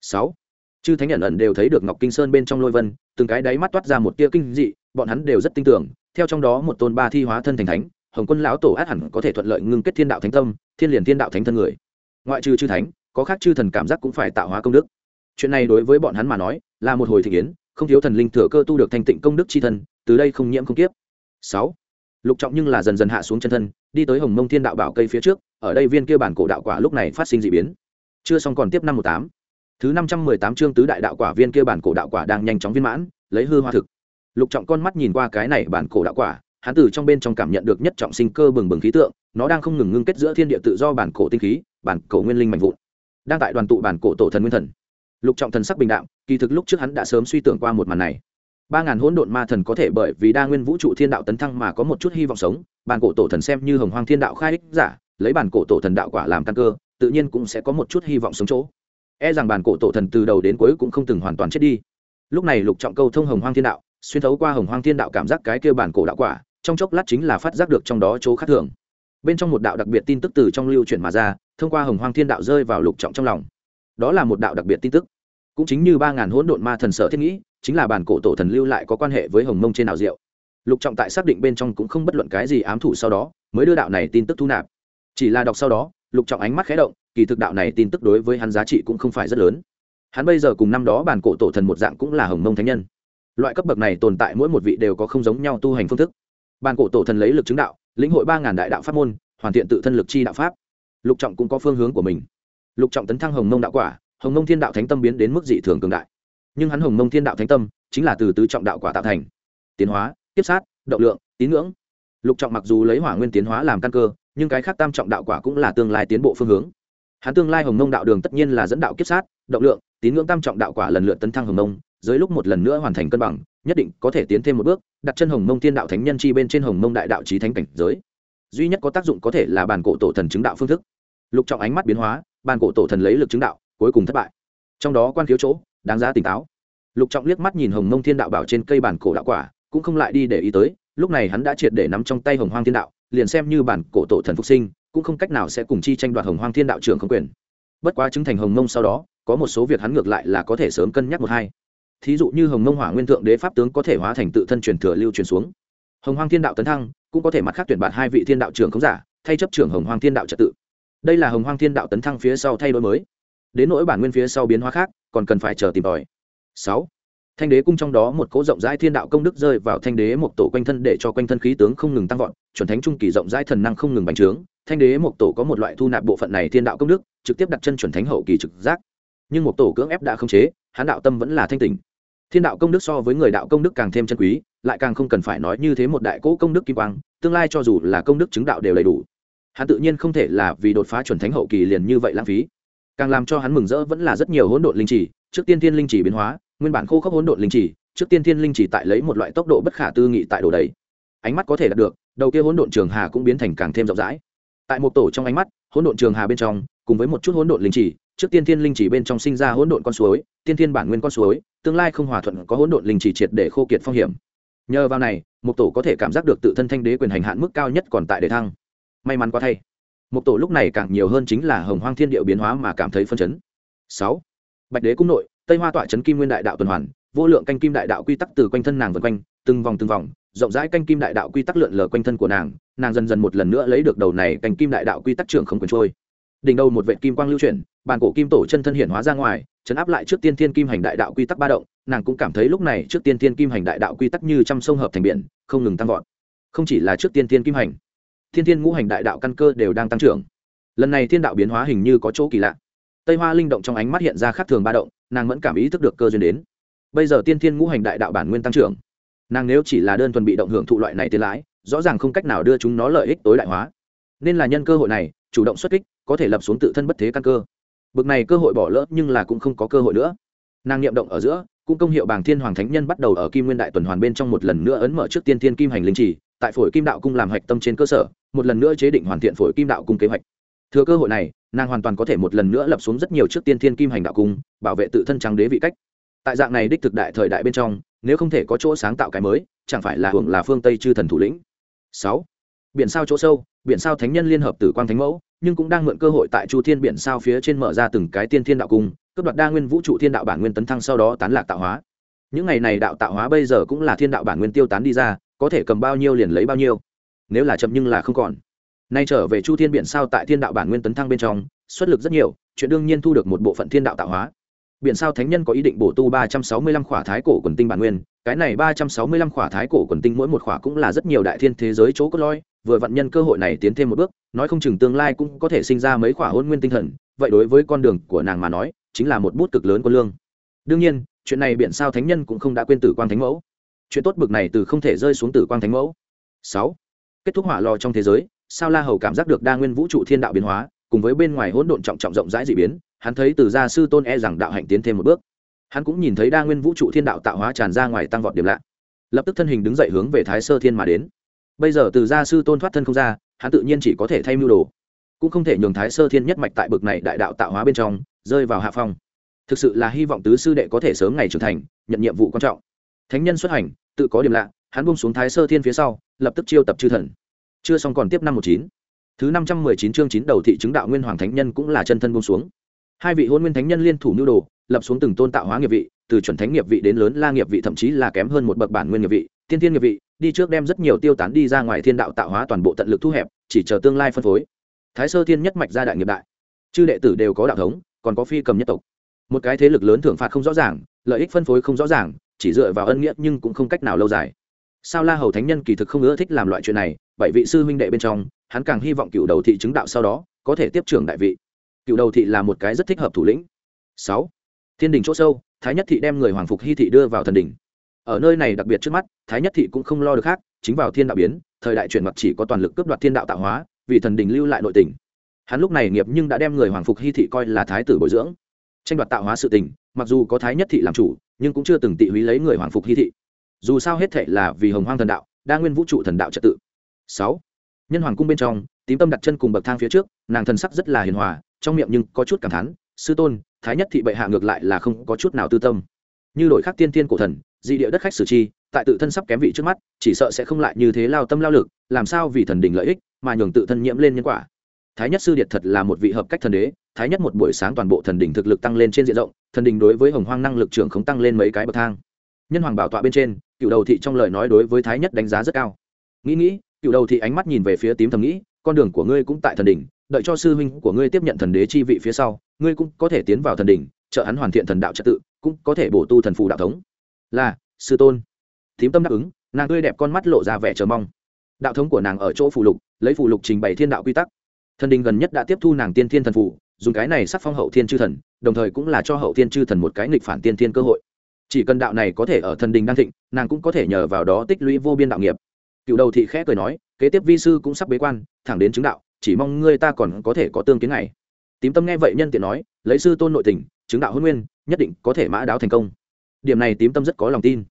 Sáu, chư thánh nhận ẩn đều thấy được ngọc kinh sơn bên trong lôi vân, từng cái đáy mắt toát ra một tia kinh dị, bọn hắn đều rất tin tưởng, theo trong đó một tôn ba thi hóa thân thành thánh, hồng quân lão tổ át hẳn có thể thuận lợi ngưng kết thiên đạo thánh tâm, thiên liền thiên đạo thánh thân người. Ngoại trừ chư thánh, có khác chư thần cảm giác cũng phải tạo hóa công đức. Chuyện này đối với bọn hắn mà nói, là một hồi thị kiến không thiếu thần linh thừa cơ tu được thanh tịnh công đức c h i thân từ đây không nhiễm không kiếp. Sáu. Lục trọng nhưng là dần dần hạ xuống chân thân, đi tới hồng mông thiên đạo bảo cây phía trước, ở đây viên kia bản cổ đạo quả lúc này phát sinh d ị biến. Chưa xong còn tiếp năm một tám. Thứ năm trăm mười tám chương tứ đại đạo quả viên kia bản cổ đạo quả đang nhanh chóng viên mãn, lấy hư hoa thực. Lục trọng con mắt nhìn qua cái này bản cổ đạo quả, hắn từ trong bên trong cảm nhận được nhất trọng sinh cơ bừng bừng khí tượng, nó đang không ngừng ngưng kết giữa thiên địa tự do bản cổ tinh khí, bản cổ nguyên linh mạnh vụn. Đang tại đoàn tụ bản cổ tổ thần nguyên thần. Lục trọng thần sắc bình đạm, kỳ thực lúc trước hắn đã sớm suy tưởng qua một màn này ba ngàn hỗn độn ma thần có thể bởi vì đa nguyên vũ trụ thiên đạo tấn thăng mà có một chút hy vọng sống, bản cổ tổ thần xem như hồng hoang thiên đạo khai ích giả, lấy bản cổ tổ thần đạo quả làm căn cơ, tự nhiên cũng sẽ có một chút hy vọng sống chỗ. E rằng bản cổ tổ thần từ đầu đến cuối cũng không từng hoàn toàn chết đi. Lúc này lục trọng câu thông hồng hoang thiên đạo, xuyên thấu qua hồng hoang thiên đạo cảm giác cái kia bản cổ đạo quả, trong chốc lát chính là phát giác được trong đó chỗ khác thường. Bên trong một đạo đặc biệt tin tức từ trong lưu chuyển mà ra, thông qua hồng hoang thiên đạo rơi vào lục trọng trong lòng. Đó là một đạo đặc biệt tin tức. Cũng chính như ba ngàn hỗn độn ma thần sở thiết nghĩ chính là bản cổ tổ thần lưu lại có quan hệ với hồng mông trên nào diệu. Lục trọng tại xác định bên trong cũng không bất luận cái gì ám thủ sau đó, mới đưa đạo này tin tức thu nạp. Chỉ là đọc sau đó, lục trọng ánh mắt khé động, kỳ thực đạo này tin tức đối với hắn giá trị cũng không phải rất lớn. Hắn bây giờ cùng năm đó bản cổ tổ thần một dạng cũng là hồng mông thánh nhân. Loại cấp bậc này tồn tại mỗi một vị đều có không giống nhau tu hành phương thức. Bản cổ tổ thần lấy lực chứng đạo, lĩnh hội ba ngàn đại đạo pháp môn, hoàn thiện tự thân lực chi đạo pháp. Lục trọng cũng có phương hướng của mình. Lục trọng tấn thăng hồng mông đạo quả, hồng mông thiên đạo thánh tâm biến đến mức dị thường cường đại nhưng hắn hồng mông thiên đạo thánh tâm chính là từ tứ trọng đạo quả tạo thành. Tiến hóa, tiếp sát, động lượng, tín ngưỡng. Lục trọng mặc dù lấy hỏa nguyên tiến hóa làm căn cơ, nhưng cái khác tam trọng đạo quả cũng là tương lai tiến bộ phương hướng. Hắn tương lai hồng mông đạo đường tất nhiên là dẫn đạo kiếp sát, động lượng, tín ngưỡng tam trọng đạo quả lần lượt tấn thăng hồng mông dưới lúc một lần nữa hoàn thành cân bằng, nhất định có thể tiến thêm một bước, đặt chân hồng mông thiên đạo thánh nhân chi bên trên hồng mông đại đạo trí thánh cảnh giới. Duy nhất có tác dụng có thể là bàn cổ tổ thần chứng đạo phương thức. Lục trọng ánh mắt biến hóa bàn cổ tổ thần lấy lực chứng đạo, cuối cùng thất bại. Trong đó quan khiếu chỗ đáng giá tỉnh táo. Lục trọng liếc mắt nhìn hồng mông thiên đạo bảo trên cây bản cổ đạo quả, cũng không lại đi để ý tới, lúc này hắn đã triệt để nắm trong tay hồng hoang thiên đạo, liền xem như bản cổ tổ thần phục sinh, cũng không cách nào sẽ cùng chi tranh đoạt hồng hoang thiên đạo trưởng không quyền. Bất quá chứng thành hồng mông sau đó, có một số việc hắn ngược lại là có thể sớm cân nhắc một hai. Thí dụ như hồng mông hỏa nguyên thượng đế pháp tướng có thể hóa thành tự thân truyền thừa lưu truyền xuống. Hồng hoang thiên đạo tấn thăng, cũng có thể mặt khác tuyển bạn hai vị thiên đạo trưởng không giả, thay chấp trưởng hồng hoang thiên đạo trật tự. Đây là hồng hoang thiên đạo tấn thăng phía sau thay đổi mới. Đến nỗi bản nguyên phía sau biến hóa khác còn cần phải chờ tìm tòi. Sáu, thanh đế cung trong đó một cố rộng rãi thiên đạo công đức rơi vào thanh đế một tổ quanh thân để cho quanh thân khí tướng không ngừng tăng vọt, chuẩn thánh trung kỳ rộng rãi thần năng không ngừng bành trướng. Thanh đế một tổ có một loại thu nạp bộ phận này thiên đạo công đức, trực tiếp đặt chân chuẩn thánh hậu kỳ trực giác. Nhưng một tổ cưỡng ép đã không chế hán đạo tâm vẫn là thanh tịnh thiên đạo công đức so với người đạo công đức càng thêm chân quý, lại càng không cần phải nói như thế một đại cỗ công đức kim quang, tương lai cho dù là công đức chứng đạo đều đầy đủ. Hắn tự nhiên không thể là vì đột phá chuẩn thánh hậu kỳ liền như vậy lãng phí càng làm cho hắn mừng rỡ vẫn là rất nhiều hỗn độn linh chỉ trước tiên thiên linh chỉ biến hóa, nguyên bản khô khốc hỗn độn linh chỉ trước tiên thiên linh chỉ tại lấy một loại tốc độ bất khả tư nghị tại đồ đầy ánh mắt có thể đạt được, đầu kia hỗn độn trường hà cũng biến thành càng thêm rộng rãi. Tại một tổ trong ánh mắt, hỗn độn trường hà bên trong, cùng với một chút hỗn độn linh chỉ trước tiên thiên linh chỉ bên trong sinh ra hỗn độn con suối, tiên thiên bản nguyên con suối, tương lai không hòa thuận có hỗn độn linh chỉ triệt để khô kiệt phong hiểm. Nhờ vào này, một tổ có thể cảm giác được tự thân thanh đế quyền hành hạn mức cao nhất còn tại đề thăng. May mắn quá thay một tổ lúc này càng nhiều hơn chính là hồng hoang thiên điệu biến hóa mà cảm thấy phân chấn. Sáu, bạch đế cung nội, tây hoa tọa chấn kim nguyên đại đạo tuần hoàn, vô lượng canh kim đại đạo quy tắc từ quanh thân nàng vân quanh, từng vòng từng vòng, rộng rãi canh kim đại đạo quy tắc lượn lờ quanh thân của nàng nàng dần dần một lần nữa lấy được đầu này canh kim đại đạo quy tắc trưởng không quyền trôi. Đỉnh đầu một vệ kim quang lưu chuyển, bàn cổ kim tổ chân thân hiện hóa ra ngoài, chấn áp lại trước tiên thiên kim hành đại đạo quy tắc ba động, nàng cũng cảm thấy lúc này trước tiên thiên kim hành đại đạo quy tắc như trăm sông hợp thành biển, không ngừng tăng vọt. Không chỉ là trước tiên thiên kim hành thiên thiên ngũ hành đại đạo căn cơ đều đang tăng trưởng. Lần này thiên đạo biến hóa hình như có chỗ kỳ lạ. Tây hoa linh động trong ánh mắt hiện ra khác thường ba động, nàng vẫn cảm ý thức được cơ duyên đến. Bây giờ tiên thiên ngũ hành đại đạo bản nguyên tăng trưởng. Nàng nếu chỉ là đơn thuần bị động hưởng thụ loại này tiến lãi, rõ ràng không cách nào đưa chúng nó lợi ích tối đại hóa. Nên là nhân cơ hội này, chủ động xuất kích, có thể lập xuống tự thân bất thế căn cơ. Bực này cơ hội bỏ lỡ nhưng là cũng không có cơ hội nữa. Nàng niệm động ở giữa, cũng công hiệu bàng thiên hoàng thánh nhân bắt đầu ở kim nguyên đại tuần hoàn bên trong một lần nữa ấn mở trước tiên thiên kim hành linh trì tại phổi kim đạo cung làm hạch tâm trên cơ sở, một lần nữa chế định hoàn thiện phổi kim đạo cung kế hoạch. Thừa cơ hội này, nàng hoàn toàn có thể một lần nữa lập xuống rất nhiều trước tiên thiên kim hành đạo cung, bảo vệ tự thân trắng đế vị cách. Tại dạng này đích thực đại thời đại bên trong, nếu không thể có chỗ sáng tạo cái mới, chẳng phải là hưởng là phương tây chư thần thủ lĩnh. Sáu. Biển sao chỗ sâu, biển sao thánh nhân liên hợp tử quang thánh mẫu, nhưng cũng đang mượn cơ hội tại chu thiên biển sao phía trên mở ra từng cái tiên thiên đạo cung cấp đoạt đa nguyên vũ trụ thiên đạo bản nguyên tấn thăng sau đó tán lạc tạo hóa. Những ngày này đạo tạo hóa bây giờ cũng là thiên đạo bản nguyên tiêu tán đi ra có thể cầm bao nhiêu liền lấy bao nhiêu. Nếu là chậm nhưng là không còn. Nay trở về chu thiên biển sao tại thiên đạo bản nguyên tấn thăng bên trong, xuất lực rất nhiều, chuyện đương nhiên thu được một bộ phận thiên đạo tạo hóa. Biển sao thánh nhân có ý định bổ tu ba trăm sáu mươi lăm khỏa thái cổ quần tinh bản nguyên, cái này ba trăm sáu mươi lăm khỏa thái cổ quần tinh mỗi một khỏa cũng là rất nhiều đại thiên thế giới chỗ cốt lõi, vừa vận nhân cơ hội này tiến thêm một bước, nói không chừng tương lai cũng có thể sinh ra mấy khỏa hôn nguyên tinh thần, vậy đối với con đường của nàng mà nói, chính là một bút cực lớn quân lương. Đương nhiên, chuyện này biển sao thánh nhân cũng không đã quên tử quang thánh mẫu chuyện tốt bực này từ không thể rơi xuống tử quang thánh mẫu. Sáu, kết thúc hỏa lò trong thế giới, sao la hầu cảm giác được đa nguyên vũ trụ thiên đạo biến hóa, cùng với bên ngoài hỗn độn trọng trọng rộng rãi dị biến, hắn thấy từ gia sư tôn e rằng đạo hạnh tiến thêm một bước. Hắn cũng nhìn thấy đa nguyên vũ trụ thiên đạo tạo hóa tràn ra ngoài tăng vọt điểm lạ. Lập tức thân hình đứng dậy hướng về thái sơ thiên mà đến. Bây giờ từ gia sư tôn thoát thân không ra, hắn tự nhiên chỉ có thể thay mưu đồ. Cũng không thể nhường thái sơ thiên nhất mạch tại bực này đại đạo tạo hóa bên trong, rơi vào hạ phong. Thực sự là hy vọng tứ sư đệ có thể sớm ngày trưởng thành, nhận nhiệm vụ quan trọng. Thánh nhân xuất hành tự có điểm lạ, hắn bung xuống thái sơ thiên phía sau, lập tức chiêu tập chư thần. Chưa xong còn tiếp năm một chín. Thứ năm trăm mười chín chương chín đầu thị chứng đạo nguyên hoàng thánh nhân cũng là chân thân bung xuống. Hai vị hôn nguyên thánh nhân liên thủ nhu đồ, lập xuống từng tôn tạo hóa nghiệp vị, từ chuẩn thánh nghiệp vị đến lớn la nghiệp vị thậm chí là kém hơn một bậc bản nguyên nghiệp vị, tiên tiên nghiệp vị, đi trước đem rất nhiều tiêu tán đi ra ngoài thiên đạo tạo hóa toàn bộ tận lực thu hẹp, chỉ chờ tương lai phân phối. Thái sơ thiên nhất mạch gia đại nghiệp đại. Chư đệ tử đều có đạo thống, còn có phi cầm nhất tộc. Một cái thế lực lớn thưởng phạt không rõ ràng, lợi ích phân phối không rõ ràng chỉ dựa vào ân nghĩa nhưng cũng không cách nào lâu dài. Sao la hầu thánh nhân kỳ thực không ưa thích làm loại chuyện này, bảy vị sư huynh đệ bên trong, hắn càng hy vọng cựu đầu thị chứng đạo sau đó, có thể tiếp trưởng đại vị. Cựu đầu thị là một cái rất thích hợp thủ lĩnh. Sáu. Thiên đình chỗ sâu, thái nhất thị đem người hoàng phục hy thị đưa vào thần đình ở nơi này đặc biệt trước mắt, thái nhất thị cũng không lo được khác, chính vào thiên đạo biến, thời đại chuyển mặt chỉ có toàn lực cướp đoạt thiên đạo tạo hóa, vì thần đình lưu lại nội tình. Hắn lúc này nghiệp nhưng đã đem người hoàng phục hy thị coi là thái tử bồi dưỡng. Tranh đoạt tạo hóa sự tình, mặc dù có thái nhất thị làm chủ nhưng cũng chưa từng tị húy lấy người hoàng phục hy thị. Dù sao hết thệ là vì hồng hoang thần đạo, đa nguyên vũ trụ thần đạo trật tự. Sáu, nhân hoàng cung bên trong, tím tâm đặt chân cùng bậc thang phía trước, nàng thần sắc rất là hiền hòa, trong miệng nhưng có chút cảm thán, sư tôn, thái nhất thị bệ hạ ngược lại là không có chút nào tư tâm. Như đổi khắc tiên tiên cổ thần di địa đất khách sử chi, tại tự thân sắp kém vị trước mắt, chỉ sợ sẽ không lại như thế lao tâm lao lực, làm sao vì thần đình lợi ích mà nhường tự thân nhiễm lên nhân quả thái nhất sư điệt thật là một vị hợp cách thần đế, thái nhất một buổi sáng toàn bộ thần đình thực lực tăng lên trên diện rộng, thần đình đối với hồng hoang năng lực trưởng không tăng lên mấy cái bậc thang. Nhân hoàng bảo tọa bên trên cựu đầu thị trong lời nói đối với thái nhất đánh giá rất cao. Nghĩ nghĩ cựu đầu thị ánh mắt nhìn về phía tím thầm nghĩ, con đường của ngươi cũng tại thần đình đợi cho sư huynh của ngươi tiếp nhận thần đế chi vị phía sau, ngươi cũng có thể tiến vào thần đình trợ hắn hoàn thiện thần đạo trật tự, cũng có thể bổ tu thần phù đạo thống. Là, sư tôn. Thím tâm đáp ứng, nàng tươi đẹp con mắt lộ ra vẻ chờ mong. Đạo thống của nàng ở chỗ phù lục, lấy phù lục trình bày thiên đạo quy tắc thần đình gần nhất đã tiếp thu nàng tiên thiên thần phủ dùng cái này sắc phong hậu thiên chư thần, đồng thời cũng là cho hậu thiên chư thần một cái nghịch phản tiên thiên cơ hội. Chỉ cần đạo này có thể ở thần đình đan thịnh, nàng cũng có thể nhờ vào đó tích lũy vô biên đạo nghiệp. Cựu đầu thị khẽ cười nói, kế tiếp vi sư cũng sắp bế quan, thẳng đến chứng đạo, chỉ mong ngươi ta còn có thể có tương kiến này tím tâm nghe vậy nhân tiện nói, lấy sư tôn nội tình, chứng đạo hôn nguyên, nhất định có thể mã đáo thành công. Điểm này tím tâm rất có lòng tin.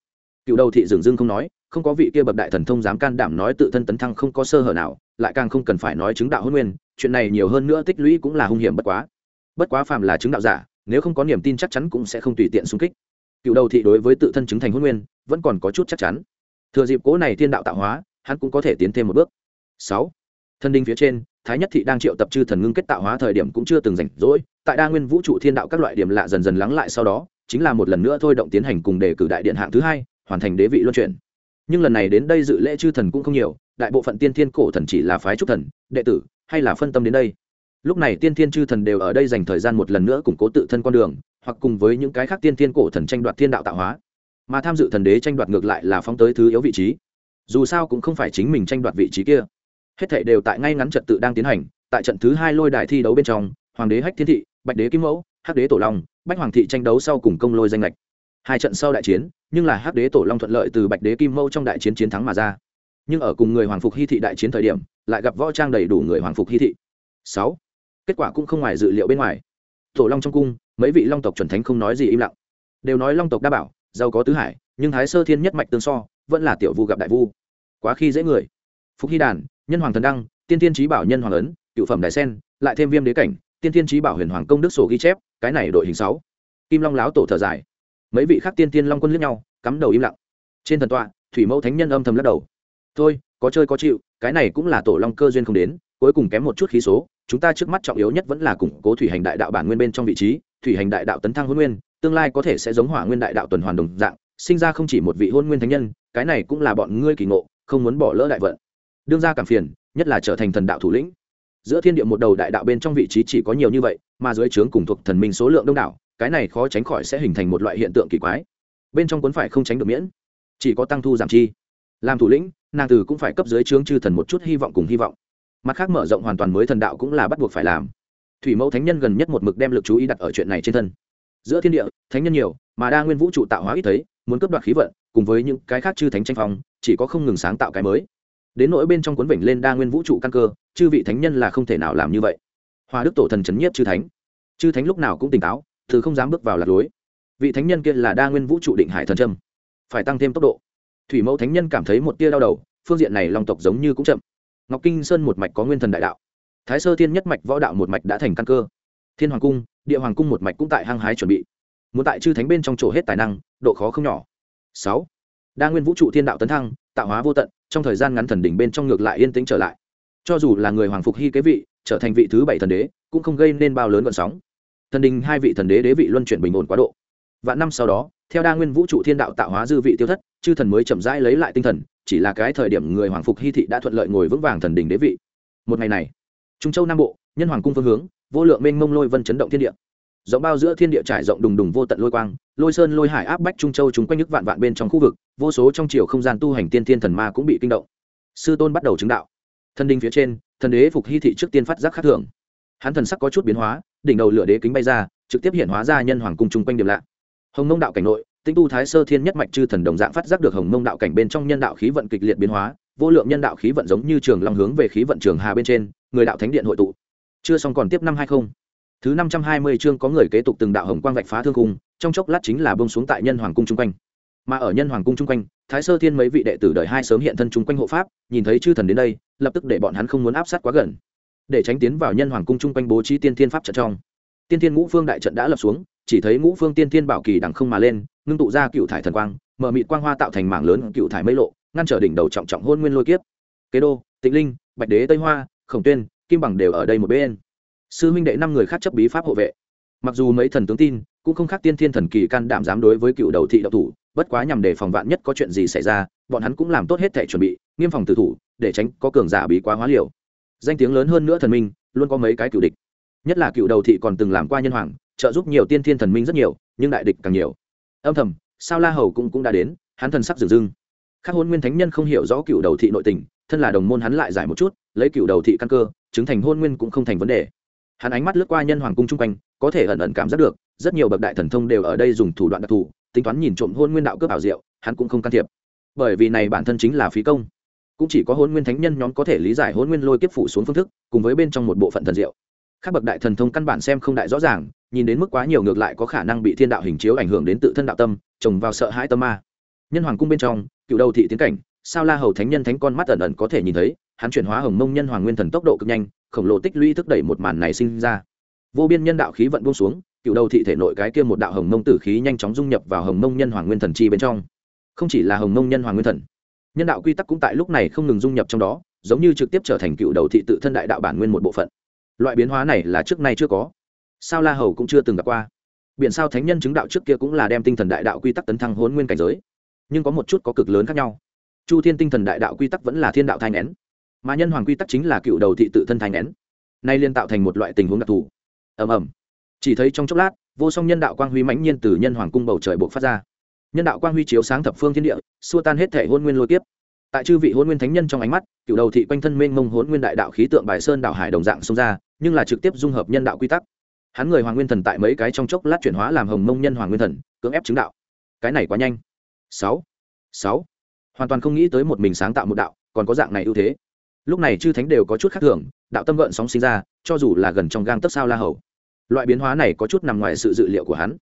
Cựu đầu thị dường dưng không nói, không có vị kia bậc đại thần thông dám can đảm nói tự thân tấn thăng không có sơ hở nào, lại càng không cần phải nói chứng đạo hôn nguyên chuyện này nhiều hơn nữa tích lũy cũng là hung hiểm bất quá. Bất quá phàm là chứng đạo giả, nếu không có niềm tin chắc chắn cũng sẽ không tùy tiện xung kích. Cựu đầu thị đối với tự thân chứng thành hôn nguyên, vẫn còn có chút chắc chắn. Thừa dịp cố này thiên đạo tạo hóa, hắn cũng có thể tiến thêm một bước. Sáu. Thân đinh phía trên, thái nhất thị đang triệu tập chư thần ngưng kết tạo hóa thời điểm cũng chưa từng rảnh rỗi, tại đa nguyên vũ trụ thiên đạo các loại điểm lạ dần dần lắng lại sau đó, chính là một lần nữa thôi động tiến hành cùng đề cử đại điện hạng thứ hai, hoàn thành đế vị luân chuyển. Nhưng lần này đến đây dự lễ chư thần cũng không nhiều, đại bộ phận tiên thiên cổ thần chỉ là phái trúc thần, đệ tử hay là phân tâm đến đây? Lúc này tiên thiên chư thần đều ở đây dành thời gian một lần nữa củng cố tự thân con đường, hoặc cùng với những cái khác tiên thiên cổ thần tranh đoạt thiên đạo tạo hóa. Mà tham dự thần đế tranh đoạt ngược lại là phóng tới thứ yếu vị trí. Dù sao cũng không phải chính mình tranh đoạt vị trí kia. Hết thảy đều tại ngay ngắn trật tự đang tiến hành, tại trận thứ hai lôi đài thi đấu bên trong, hoàng đế hách thiên thị, bạch đế kim mẫu, hắc đế tổ long, bách hoàng thị tranh đấu sau cùng công lôi danh lệch. Hai trận sau đại chiến, nhưng là hắc đế tổ long thuận lợi từ bạch đế kim mẫu trong đại chiến chiến thắng mà ra. Nhưng ở cùng người hoàng phục hy thị đại chiến thời điểm lại gặp võ trang đầy đủ người hoàng phục hy thị. Sáu, kết quả cũng không ngoài dự liệu bên ngoài. Tổ long trong cung, mấy vị long tộc chuẩn thánh không nói gì im lặng. Đều nói long tộc đa bảo, giàu có tứ hải, nhưng thái sơ thiên nhất mạch tương so, vẫn là tiểu vu gặp đại vu. Quá khi dễ người. Phục hy đàn, nhân hoàng thần đăng, tiên tiên trí bảo nhân hoàng ấn, cựu phẩm đại sen, lại thêm viêm đế cảnh, tiên tiên trí bảo huyền hoàng công đức sổ ghi chép, cái này đội hình sáu. Kim long láo tổ thở dài. Mấy vị khác tiên tiên long quân liếc nhau, cắm đầu im lặng. Trên thần tọa, thủy mẫu thánh nhân âm thầm lắc đầu. Thôi, có chơi có chịu cái này cũng là tổ long cơ duyên không đến, cuối cùng kém một chút khí số, chúng ta trước mắt trọng yếu nhất vẫn là củng cố thủy hành đại đạo bản nguyên bên trong vị trí, thủy hành đại đạo tấn thăng hôn nguyên, tương lai có thể sẽ giống hỏa nguyên đại đạo tuần hoàn đồng dạng, sinh ra không chỉ một vị hôn nguyên thánh nhân, cái này cũng là bọn ngươi kỳ ngộ, không muốn bỏ lỡ đại vận. Đương ra cảm phiền, nhất là trở thành thần đạo thủ lĩnh. Giữa thiên địa một đầu đại đạo bên trong vị trí chỉ có nhiều như vậy, mà dưới trướng cùng thuộc thần minh số lượng đông đảo, cái này khó tránh khỏi sẽ hình thành một loại hiện tượng kỳ quái. Bên trong cuốn phải không tránh được miễn, chỉ có tăng thu giảm chi. Làm thủ lĩnh nàng từ cũng phải cấp dưới trướng chư thần một chút hy vọng cùng hy vọng. Mặt khác mở rộng hoàn toàn mới thần đạo cũng là bắt buộc phải làm. Thủy mẫu thánh nhân gần nhất một mực đem lực chú ý đặt ở chuyện này trên thân. Giữa thiên địa, thánh nhân nhiều, mà đa nguyên vũ trụ tạo hóa ít thấy, muốn cấp đoạt khí vận, cùng với những cái khác chư thánh tranh phong, chỉ có không ngừng sáng tạo cái mới. Đến nỗi bên trong cuốn vểnh lên đa nguyên vũ trụ căn cơ, chư vị thánh nhân là không thể nào làm như vậy. Hoa đức tổ thần trấn nhiếp chư thánh. Chư thánh lúc nào cũng tỉnh táo thứ không dám bước vào lạc lối. Vị thánh nhân kia là đa nguyên vũ trụ định hải thần trâm phải tăng thêm tốc độ thủy mẫu thánh nhân cảm thấy một tia đau đầu, phương diện này long tộc giống như cũng chậm. Ngọc kinh sơn một mạch có nguyên thần đại đạo. Thái sơ thiên nhất mạch võ đạo một mạch đã thành căn cơ. Thiên hoàng cung, địa hoàng cung một mạch cũng tại hăng hái chuẩn bị. Muốn tại chư thánh bên trong chỗ hết tài năng, độ khó không nhỏ. Sáu. Đa nguyên vũ trụ thiên đạo tấn thăng, tạo hóa vô tận, trong thời gian ngắn thần đỉnh bên trong ngược lại yên tĩnh trở lại. Cho dù là người hoàng phục hy kế vị, trở thành vị thứ bảy thần đế, cũng không gây nên bao lớn vận sóng. Thần đình hai vị thần đế đế vị luân chuyển bình ổn quá độ vạn năm sau đó, theo đa nguyên vũ trụ thiên đạo tạo hóa dư vị tiêu thất, chư thần mới chậm rãi lấy lại tinh thần, chỉ là cái thời điểm người hoàng phục hy thị đã thuận lợi ngồi vững vàng thần đình đế vị. Một ngày này, trung châu nam bộ, nhân hoàng cung phương hướng, vô lượng mênh mông lôi vân chấn động thiên địa. Rộng bao giữa thiên địa trải rộng đùng đùng vô tận lôi quang, lôi sơn lôi hải áp bách trung châu chúng quanh nhức vạn vạn bên trong khu vực, vô số trong chiều không gian tu hành tiên thiên thần ma cũng bị kinh động. Sư tôn bắt đầu chứng đạo. Thần đình phía trên, thần đế phục hy thị trước tiên phát giác khác thường. Hắn thần sắc có chút biến hóa, đỉnh đầu lửa đế kính bay ra, trực tiếp hiện hóa ra nhân hoàng cung chung quanh điểm lạ hồng mông đạo cảnh nội, tinh tu thái sơ thiên nhất mạch chư thần đồng dạng phát giác được hồng mông đạo cảnh bên trong nhân đạo khí vận kịch liệt biến hóa, vô lượng nhân đạo khí vận giống như trường long hướng về khí vận trường hà bên trên, người đạo thánh điện hội tụ. Chưa xong còn tiếp năm hai không. Thứ năm trăm hai mươi chương có người kế tục từng đạo hồng quang vạch phá thương cung, trong chốc lát chính là bông xuống tại nhân hoàng cung chung quanh. Mà ở nhân hoàng cung chung quanh, thái sơ thiên mấy vị đệ tử đời hai sớm hiện thân chung quanh hộ pháp, nhìn thấy chư thần đến đây, lập tức để bọn hắn không muốn áp sát quá gần. Để tránh tiến vào nhân hoàng cung chung quanh bố trí tiên thiên pháp trận trong. Tiên thiên ngũ phương đại trận đã lập xuống chỉ thấy ngũ phương tiên thiên bảo kỳ đằng không mà lên, ngưng tụ ra cựu thải thần quang mở mịt quang hoa tạo thành mảng lớn cựu thải mây lộ, ngăn trở đỉnh đầu trọng trọng hôn nguyên lôi kiếp. Kế đô, tịnh linh, bạch đế, tây hoa, khổng tuyên, kim bằng đều ở đây một bên. Sư minh đệ năm người khác chấp bí pháp hộ vệ. Mặc dù mấy thần tướng tin, cũng không khác tiên thiên thần kỳ can đảm dám đối với cựu đầu thị đạo thủ, bất quá nhằm để phòng vạn nhất có chuyện gì xảy ra, bọn hắn cũng làm tốt hết thể chuẩn bị, nghiêm phòng tử thủ, để tránh có cường giả bí quá hóa liều. Danh tiếng lớn hơn nữa thần minh, luôn có mấy cái cựu địch. Nhất là cựu đầu thị còn từng làm qua nhân hoàng trợ giúp nhiều tiên thiên thần minh rất nhiều, nhưng đại địch càng nhiều. Âm thầm, sao la hầu cũng cũng đã đến, hắn thần sắc dừng dưng. Các hôn nguyên thánh nhân không hiểu rõ cựu đầu thị nội tình, thân là đồng môn hắn lại giải một chút, lấy cựu đầu thị căn cơ, chứng thành hôn nguyên cũng không thành vấn đề. Hắn ánh mắt lướt qua nhân hoàng cung chung quanh, có thể ẩn ẩn cảm giác được, rất nhiều bậc đại thần thông đều ở đây dùng thủ đoạn đặc thù, tính toán nhìn trộm hôn nguyên đạo cướp ảo diệu, hắn cũng không can thiệp. Bởi vì này bản thân chính là phí công. Cũng chỉ có hôn nguyên thánh nhân nhóm có thể lý giải hôn nguyên lôi kiếp phủ xuống phương thức, cùng với bên trong một bộ phận thần diệu. Các bậc đại thần thông căn bản xem không đại rõ ràng nhìn đến mức quá nhiều ngược lại có khả năng bị thiên đạo hình chiếu ảnh hưởng đến tự thân đạo tâm, trồng vào sợ hãi tâm ma. Nhân hoàng cung bên trong, cựu đầu thị tiến cảnh, sao la hầu thánh nhân thánh con mắt ẩn ẩn có thể nhìn thấy, hắn chuyển hóa hồng mông nhân hoàng nguyên thần tốc độ cực nhanh, khổng lồ tích lũy thúc đẩy một màn này sinh ra. Vô biên nhân đạo khí vận buông xuống, cựu đầu thị thể nội cái kia một đạo hồng mông tử khí nhanh chóng dung nhập vào hồng mông nhân hoàng nguyên thần chi bên trong. Không chỉ là hồng mông nhân hoàng nguyên thần, nhân đạo quy tắc cũng tại lúc này không ngừng dung nhập trong đó, giống như trực tiếp trở thành cựu đầu thị tự thân đại đạo bản nguyên một bộ phận. Loại biến hóa này là trước nay chưa có sao la hầu cũng chưa từng gặp qua. Biển sao thánh nhân chứng đạo trước kia cũng là đem tinh thần đại đạo quy tắc tấn thăng hôn nguyên cảnh giới, nhưng có một chút có cực lớn khác nhau. Chu thiên tinh thần đại đạo quy tắc vẫn là thiên đạo thai nén mà nhân hoàng quy tắc chính là cựu đầu thị tự thân thai nén nay liên tạo thành một loại tình huống đặc thù. Ầm ầm. Chỉ thấy trong chốc lát, vô song nhân đạo quang huy mãnh nhiên từ nhân hoàng cung bầu trời buộc phát ra. Nhân đạo quang huy chiếu sáng thập phương thiên địa, xua tan hết thể hôn nguyên lôi tiếp tại chư vị hôn nguyên thánh nhân trong ánh mắt, cựu đầu thị quanh thân mênh mông hôn nguyên đại đạo khí tượng bài sơn đạo hải đồng dạng xông ra, nhưng là trực tiếp dung hợp nhân đạo quy tắc hắn người hoàng nguyên thần tại mấy cái trong chốc lát chuyển hóa làm hồng mông nhân hoàng nguyên thần, cưỡng ép chứng đạo. Cái này quá nhanh. Sáu. Sáu. Hoàn toàn không nghĩ tới một mình sáng tạo một đạo, còn có dạng này ưu thế. Lúc này chư thánh đều có chút khác thường, đạo tâm gợn sóng sinh ra, cho dù là gần trong gang tấc sao la hầu. Loại biến hóa này có chút nằm ngoài sự dự liệu của hắn.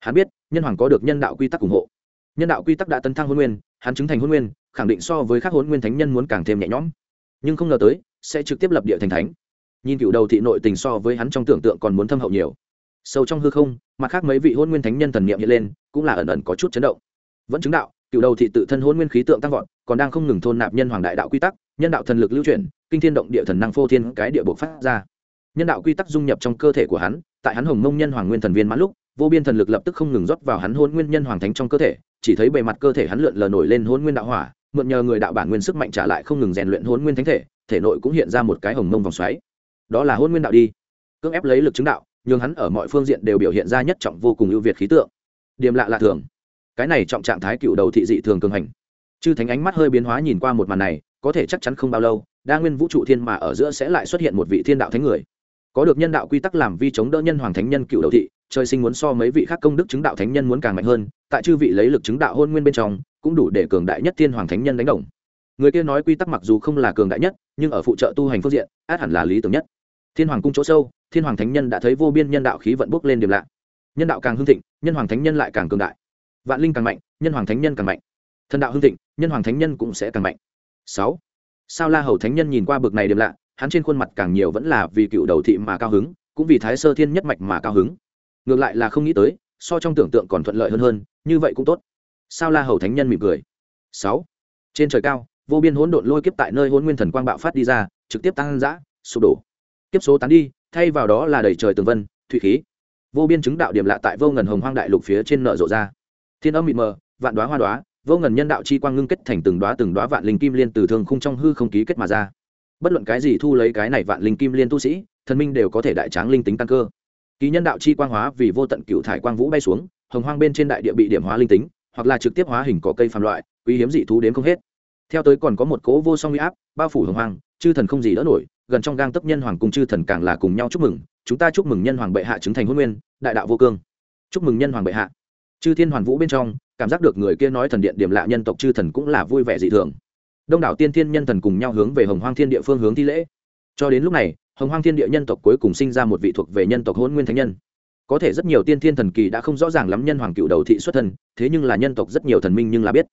Hắn biết, nhân hoàng có được nhân đạo quy tắc ủng hộ. Nhân đạo quy tắc đã tấn thăng hôn nguyên, hắn chứng thành hôn nguyên, khẳng định so với các hôn nguyên thánh nhân muốn càng thêm nhẹ nhõm. Nhưng không ngờ tới, sẽ trực tiếp lập địa thành thánh nhìn cựu đầu thị nội tình so với hắn trong tưởng tượng còn muốn thâm hậu nhiều. Sâu trong hư không, mặt khác mấy vị hôn nguyên thánh nhân thần niệm hiện lên, cũng là ẩn ẩn có chút chấn động. Vẫn chứng đạo, cựu đầu thị tự thân hôn nguyên khí tượng tăng vọt, còn đang không ngừng thôn nạp nhân hoàng đại đạo quy tắc, nhân đạo thần lực lưu chuyển, kinh thiên động địa thần năng phô thiên cái địa bộ phát ra. Nhân đạo quy tắc dung nhập trong cơ thể của hắn, tại hắn hồng mông nhân hoàng nguyên thần viên mãn lúc, vô biên thần lực lập tức không ngừng rót vào hắn hôn nguyên nhân hoàng thánh trong cơ thể, chỉ thấy bề mặt cơ thể hắn lượn lờ nổi lên hôn nguyên đạo hỏa, mượn nhờ người đạo bản nguyên sức mạnh trả lại không ngừng rèn luyện hôn nguyên thánh thể thể nội cũng hiện ra một cái hồng mông vòng xoáy đó là hôn nguyên đạo đi. Cưỡng ép lấy lực chứng đạo nhưng hắn ở mọi phương diện đều biểu hiện ra nhất trọng vô cùng ưu việt khí tượng. Điểm lạ lạ thường. Cái này trọng trạng thái cựu đầu thị dị thường cường hành. Chư thánh ánh mắt hơi biến hóa nhìn qua một màn này, có thể chắc chắn không bao lâu, đa nguyên vũ trụ thiên mà ở giữa sẽ lại xuất hiện một vị thiên đạo thánh người. Có được nhân đạo quy tắc làm vi chống đỡ nhân hoàng thánh nhân cựu đầu thị, trời sinh muốn so mấy vị khác công đức chứng đạo thánh nhân muốn càng mạnh hơn, tại chư vị lấy lực chứng đạo hôn nguyên bên trong, cũng đủ để cường đại nhất thiên hoàng thánh nhân đánh đồng người kia nói quy tắc mặc dù không là cường đại nhất, nhưng ở phụ trợ tu hành phương diện, át hẳn là lý tưởng nhất. Thiên hoàng cung chỗ sâu, thiên hoàng thánh nhân đã thấy vô biên nhân đạo khí vận bốc lên điểm lạ. Nhân đạo càng hưng thịnh, nhân hoàng thánh nhân lại càng cường đại. Vạn linh càng mạnh, nhân hoàng thánh nhân càng mạnh. Thần đạo hưng thịnh, nhân hoàng thánh nhân cũng sẽ càng mạnh. Sáu. Sao la hầu thánh nhân nhìn qua bực này điểm lạ, hắn trên khuôn mặt càng nhiều vẫn là vì cựu đầu thị mà cao hứng, cũng vì thái sơ thiên nhất mạch mà cao hứng. Ngược lại là không nghĩ tới, so trong tưởng tượng còn thuận lợi hơn hơn, như vậy cũng tốt. Sao la hầu thánh nhân mỉm cười. Sáu. Trên trời cao vô biên hỗn độn lôi kiếp tại nơi hỗn nguyên thần quang bạo phát đi ra, trực tiếp tăng dã, sụp đổ. Kiếp số tán đi, thay vào đó là đầy trời tường vân, thủy khí. Vô biên chứng đạo điểm lạ tại vô ngần hồng hoang đại lục phía trên nợ rộ ra. Thiên âm mịt mờ, vạn đoá hoa đoá vô ngần nhân đạo chi quang ngưng kết thành từng đoá từng đoá vạn linh kim liên từ thương khung trong hư không ký kết mà ra. Bất luận cái gì thu lấy cái này vạn linh kim liên tu sĩ, thần minh đều có thể đại tráng linh tính tăng cơ. Ký nhân đạo chi quang hóa vì vô tận cựu thải quang vũ bay xuống, hồng hoang bên trên đại địa bị điểm hóa linh tính, hoặc là trực tiếp hóa hình cỏ cây phàm loại, quý hiếm dị thú đến không hết theo tới còn có một cố vô song uy áp, bao phủ hồng hoang, chư thần không gì đỡ nổi, gần trong gang tấp nhân hoàng cùng chư thần càng là cùng nhau chúc mừng, chúng ta chúc mừng nhân hoàng bệ hạ chứng thành hôn nguyên, đại đạo vô cương. Chúc mừng nhân hoàng bệ hạ. Chư thiên hoàn vũ bên trong, cảm giác được người kia nói thần điện điểm lạ nhân tộc chư thần cũng là vui vẻ dị thường. Đông đảo tiên thiên nhân thần cùng nhau hướng về hồng hoang thiên địa phương hướng thi lễ. Cho đến lúc này, hồng hoang thiên địa nhân tộc cuối cùng sinh ra một vị thuộc về nhân tộc hôn nguyên thánh nhân. Có thể rất nhiều tiên thiên thần kỳ đã không rõ ràng lắm nhân hoàng cựu đầu thị xuất thân, thế nhưng là nhân tộc rất nhiều thần minh nhưng là biết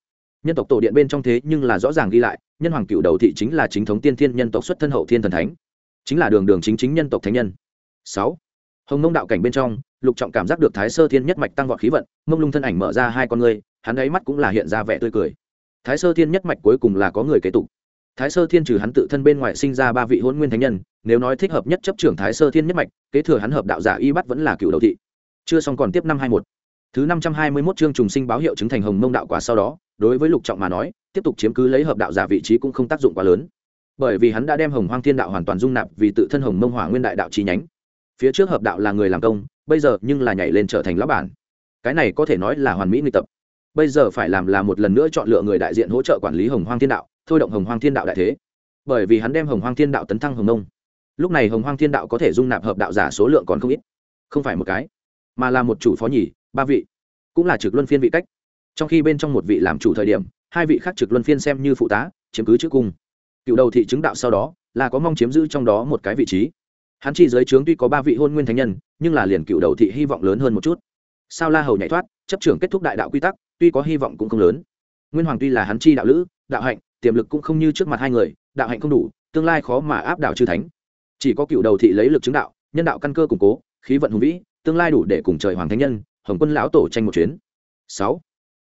nhân tộc tổ điện bên trong thế nhưng là rõ ràng ghi lại, nhân hoàng cựu đầu thị chính là chính thống tiên thiên nhân tộc xuất thân hậu thiên thần thánh. Chính là đường đường chính chính nhân tộc thánh nhân. Sáu, hồng mông đạo cảnh bên trong, lục trọng cảm giác được thái sơ thiên nhất mạch tăng vọt khí vận, mông lung thân ảnh mở ra hai con người hắn ấy mắt cũng là hiện ra vẻ tươi cười. Thái sơ thiên nhất mạch cuối cùng là có người kế tục. Thái sơ thiên trừ hắn tự thân bên ngoài sinh ra ba vị hôn nguyên thánh nhân, nếu nói thích hợp nhất chấp trưởng thái sơ thiên nhất mạch, kế thừa hắn hợp đạo giả y bắt vẫn là cựu đầu thị. Chưa xong còn tiếp năm hai một thứ năm trăm hai mươi mốt chương trùng sinh báo hiệu chứng thành hồng mông đạo quả sau đó đối với lục trọng mà nói, tiếp tục chiếm cứ lấy hợp đạo giả vị trí cũng không tác dụng quá lớn. Bởi vì hắn đã đem hồng hoang thiên đạo hoàn toàn dung nạp vì tự thân hồng mông hỏa nguyên đại đạo chi nhánh. Phía trước hợp đạo là người làm công, bây giờ nhưng là nhảy lên trở thành lão bản. Cái này có thể nói là hoàn mỹ nghịch tập. Bây giờ phải làm là một lần nữa chọn lựa người đại diện hỗ trợ quản lý hồng hoang thiên đạo, thôi động hồng hoang thiên đạo đại thế. Bởi vì hắn đem hồng hoang thiên đạo tấn thăng hồng mông. Lúc này hồng hoang thiên đạo có thể dung nạp hợp đạo giả số lượng còn không ít. Không phải một cái, mà là một chủ phó nhì, ba vị, cũng là trực luân phiên vị cách trong khi bên trong một vị làm chủ thời điểm, hai vị khác trực luân phiên xem như phụ tá, chiếm cứ chữ cung. Cựu đầu thị chứng đạo sau đó, là có mong chiếm giữ trong đó một cái vị trí. Hắn chi giới trướng tuy có ba vị hôn nguyên thánh nhân, nhưng là liền cựu đầu thị hy vọng lớn hơn một chút. Sao la hầu nhảy thoát, chấp trưởng kết thúc đại đạo quy tắc, tuy có hy vọng cũng không lớn. Nguyên hoàng tuy là hắn chi đạo lữ, đạo hạnh, tiềm lực cũng không như trước mặt hai người, đạo hạnh không đủ, tương lai khó mà áp đảo chư thánh. Chỉ có cựu đầu thị lấy lực chứng đạo, nhân đạo căn cơ củng cố, khí vận hùng vĩ, tương lai đủ để cùng trời hoàng thánh nhân, hồng quân lão tổ tranh một chuyến. Sáu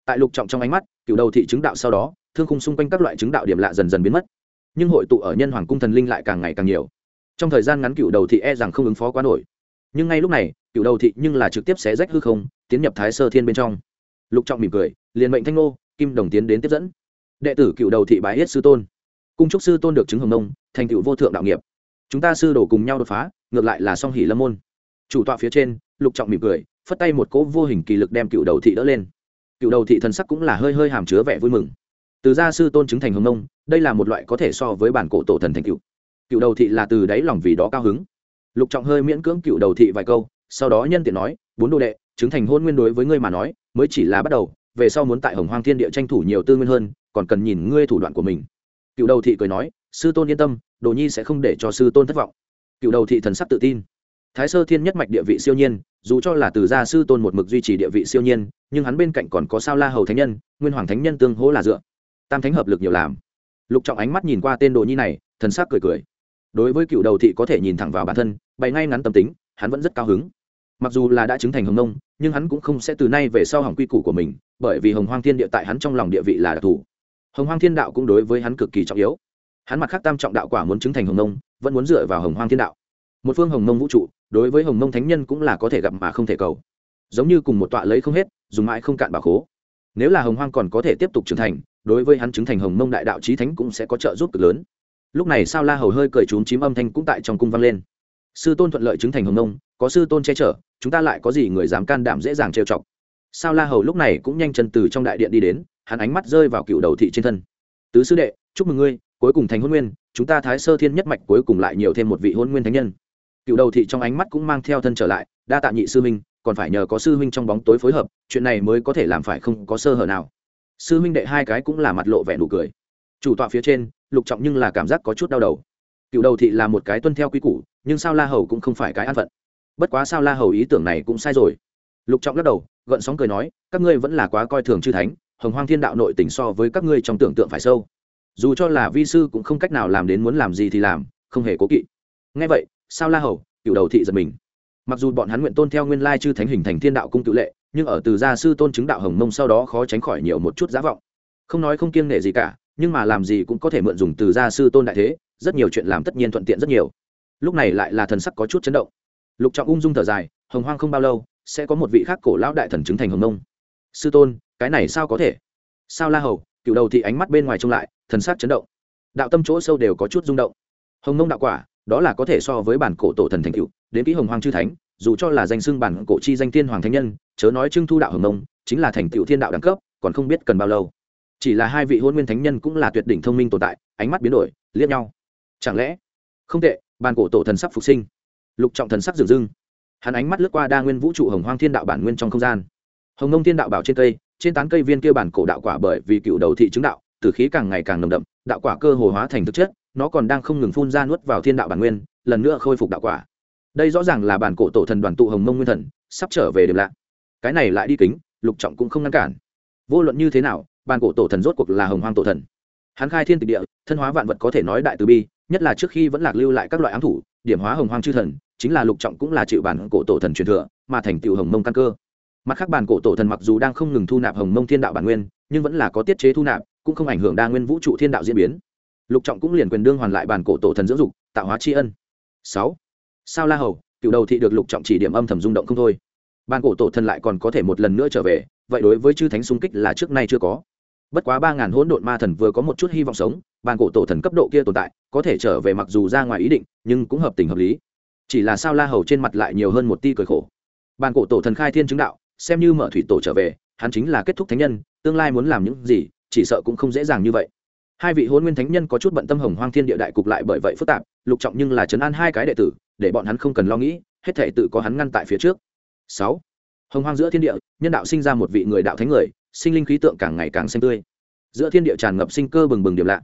tại lục trọng trong ánh mắt cựu đầu thị chứng đạo sau đó, thương khung xung quanh các loại chứng đạo điểm lạ dần dần biến mất. Nhưng hội tụ ở nhân hoàng cung thần linh lại càng ngày càng nhiều. Trong thời gian ngắn cựu đầu thị e rằng không ứng phó quá nổi. Nhưng ngay lúc này cựu đầu thị nhưng là trực tiếp xé rách hư không, tiến nhập thái sơ thiên bên trong. Lục trọng mỉm cười, liền mệnh thanh nô kim đồng tiến đến tiếp dẫn. Đệ tử cựu đầu thị bái hết sư tôn. Cung trúc sư tôn được chứng hồng nông, thành cựu vô thượng đạo nghiệp. Chúng ta sư đổ cùng nhau đột phá, ngược lại là song hỷ lâm môn. Chủ tọa phía trên, lục trọng mỉm cười, phất tay một cỗ vô hình kỳ lực đem cựu đầu thị đỡ lên cựu đầu thị thần sắc cũng là hơi hơi hàm chứa vẻ vui mừng. Từ gia sư tôn chứng thành hồng nông, đây là một loại có thể so với bản cổ tổ thần thành cựu. Cựu đầu thị là từ đáy lòng vì đó cao hứng. Lục trọng hơi miễn cưỡng cựu đầu thị vài câu, sau đó nhân tiện nói, bốn đồ đệ, chứng thành hôn nguyên đối với ngươi mà nói, mới chỉ là bắt đầu, về sau muốn tại hồng hoang thiên địa tranh thủ nhiều tư nguyên hơn, còn cần nhìn ngươi thủ đoạn của mình. Cựu đầu thị cười nói, sư tôn yên tâm, đồ nhi sẽ không để cho sư tôn thất vọng. Cựu đầu thị thần sắc tự tin thái sơ thiên nhất mạch địa vị siêu nhiên, dù cho là từ gia sư tôn một mực duy trì địa vị siêu nhiên, nhưng hắn bên cạnh còn có sao la hầu thánh nhân, nguyên hoàng thánh nhân tương hỗ là dựa. Tam thánh hợp lực nhiều làm. Lục trọng ánh mắt nhìn qua tên đồ nhi này, thần sắc cười cười. Đối với cựu đầu thị có thể nhìn thẳng vào bản thân, bày ngay ngắn tâm tính, hắn vẫn rất cao hứng. Mặc dù là đã chứng thành hồng nông, nhưng hắn cũng không sẽ từ nay về sau hỏng quy củ của mình, bởi vì hồng hoang thiên địa tại hắn trong lòng địa vị là đặc thù. Hồng hoang thiên đạo cũng đối với hắn cực kỳ trọng yếu. Hắn mặt khác tam trọng đạo quả muốn chứng thành hồng nông, vẫn muốn dựa vào hồng hoang thiên đạo. Một phương hồng nông vũ trụ đối với hồng nông thánh nhân cũng là có thể gặp mà không thể cầu. Giống như cùng một tọa lấy không hết, dùng mãi không cạn bà khố. Nếu là hồng hoang còn có thể tiếp tục trưởng thành, đối với hắn chứng thành hồng mông đại đạo trí thánh cũng sẽ có trợ giúp cực lớn. Lúc này sao la hầu hơi cười trúng chím âm thanh cũng tại trong cung vang lên. Sư tôn thuận lợi chứng thành hồng mông, có sư tôn che chở, chúng ta lại có gì người dám can đảm dễ dàng trêu chọc. Sao la hầu lúc này cũng nhanh chân từ trong đại điện đi đến, hắn ánh mắt rơi vào cựu đầu thị trên thân. Tứ sư đệ, chúc mừng ngươi, cuối cùng thành hôn nguyên, chúng ta thái sơ thiên nhất mạch cuối cùng lại nhiều thêm một vị hôn nguyên thánh nhân cựu đầu thị trong ánh mắt cũng mang theo thân trở lại, đa tạ nhị sư minh còn phải nhờ có sư minh trong bóng tối phối hợp, chuyện này mới có thể làm phải không có sơ hở nào. Sư minh đệ hai cái cũng là mặt lộ vẻ nụ cười. Chủ tọa phía trên, lục trọng nhưng là cảm giác có chút đau đầu. Cựu đầu thị là một cái tuân theo quy củ, nhưng sao la hầu cũng không phải cái an phận. Bất quá sao la hầu ý tưởng này cũng sai rồi. Lục trọng lắc đầu, gợn sóng cười nói, các ngươi vẫn là quá coi thường chư thánh, hồng hoang thiên đạo nội tình so với các ngươi trong tưởng tượng phải sâu. Dù cho là vi sư cũng không cách nào làm đến muốn làm gì thì làm, không hề cố kỵ. Ngay vậy sao la hầu, cựu đầu thị giật mình. Mặc dù bọn hắn nguyện tôn theo nguyên lai chư thánh hình thành thiên đạo cung tự lệ, nhưng ở từ gia sư tôn chứng đạo hồng mông sau đó khó tránh khỏi nhiều một chút giá vọng. Không nói không kiêng nể gì cả, nhưng mà làm gì cũng có thể mượn dùng từ gia sư tôn đại thế, rất nhiều chuyện làm tất nhiên thuận tiện rất nhiều. Lúc này lại là thần sắc có chút chấn động. Lục trọng ung dung thở dài, hồng hoang không bao lâu, sẽ có một vị khác cổ lão đại thần chứng thành hồng mông. Sư tôn, cái này sao có thể? Sao la hầu, cựu đầu thị ánh mắt bên ngoài trông lại, thần sắc chấn động. Đạo tâm chỗ sâu đều có chút rung động. Hồng mông đạo quả đó là có thể so với bản cổ tổ thần thành cựu, đến kỹ hồng hoàng chư thánh, dù cho là danh xưng bản cổ chi danh tiên hoàng thánh nhân, chớ nói trưng thu đạo hồng mông, chính là thành tựu thiên đạo đẳng cấp, còn không biết cần bao lâu. Chỉ là hai vị hôn nguyên thánh nhân cũng là tuyệt đỉnh thông minh tồn tại, ánh mắt biến đổi, liếc nhau. Chẳng lẽ? Không tệ, bản cổ tổ thần sắp phục sinh. Lục trọng thần sắc dường dưng. Hắn ánh mắt lướt qua đa nguyên vũ trụ hồng hoang thiên đạo bản nguyên trong không gian. Hồng mông thiên đạo bảo trên cây, trên tán cây viên kia bản cổ đạo quả bởi vì cựu đầu thị chứng đạo từ khí càng ngày càng nồng đậm, đạo quả cơ hồ hóa thành thực chất nó còn đang không ngừng phun ra nuốt vào thiên đạo bản nguyên, lần nữa khôi phục đạo quả. Đây rõ ràng là bản cổ tổ thần đoàn tụ hồng mông nguyên thần, sắp trở về điểm lạ. Cái này lại đi kính, lục trọng cũng không ngăn cản. Vô luận như thế nào, bản cổ tổ thần rốt cuộc là hồng hoang tổ thần. Hắn khai thiên tịch địa, thân hóa vạn vật có thể nói đại từ bi, nhất là trước khi vẫn lạc lưu lại các loại ám thủ, điểm hóa hồng hoang chư thần, chính là lục trọng cũng là chịu bản cổ tổ thần truyền thừa, mà thành tựu hồng mông căn cơ. Mặt khác bản cổ tổ thần mặc dù đang không ngừng thu nạp hồng mông thiên đạo bản nguyên, nhưng vẫn là có tiết chế thu nạp, cũng không ảnh hưởng đa nguyên vũ trụ thiên đạo diễn biến lục trọng cũng liền quyền đương hoàn lại bản cổ tổ thần dưỡng dục, tạo hóa tri ân. Sáu, sao la hầu, cựu đầu thị được lục trọng chỉ điểm âm thầm rung động không thôi. Bản cổ tổ thần lại còn có thể một lần nữa trở về, vậy đối với chư thánh xung kích là trước nay chưa có. Bất quá ba ngàn hỗn độn ma thần vừa có một chút hy vọng sống, bản cổ tổ thần cấp độ kia tồn tại, có thể trở về mặc dù ra ngoài ý định, nhưng cũng hợp tình hợp lý. Chỉ là sao la hầu trên mặt lại nhiều hơn một ti cười khổ. Bản cổ tổ thần khai thiên chứng đạo, xem như mở thủy tổ trở về, hắn chính là kết thúc thánh nhân, tương lai muốn làm những gì, chỉ sợ cũng không dễ dàng như vậy hai vị hôn nguyên thánh nhân có chút bận tâm hồng hoang thiên địa đại cục lại bởi vậy phức tạp, lục trọng nhưng là chấn an hai cái đệ tử, để bọn hắn không cần lo nghĩ, hết thể tự có hắn ngăn tại phía trước. Sáu, hồng hoang giữa thiên địa, nhân đạo sinh ra một vị người đạo thánh người, sinh linh khí tượng càng ngày càng xanh tươi. Giữa thiên địa tràn ngập sinh cơ bừng bừng điểm lạ.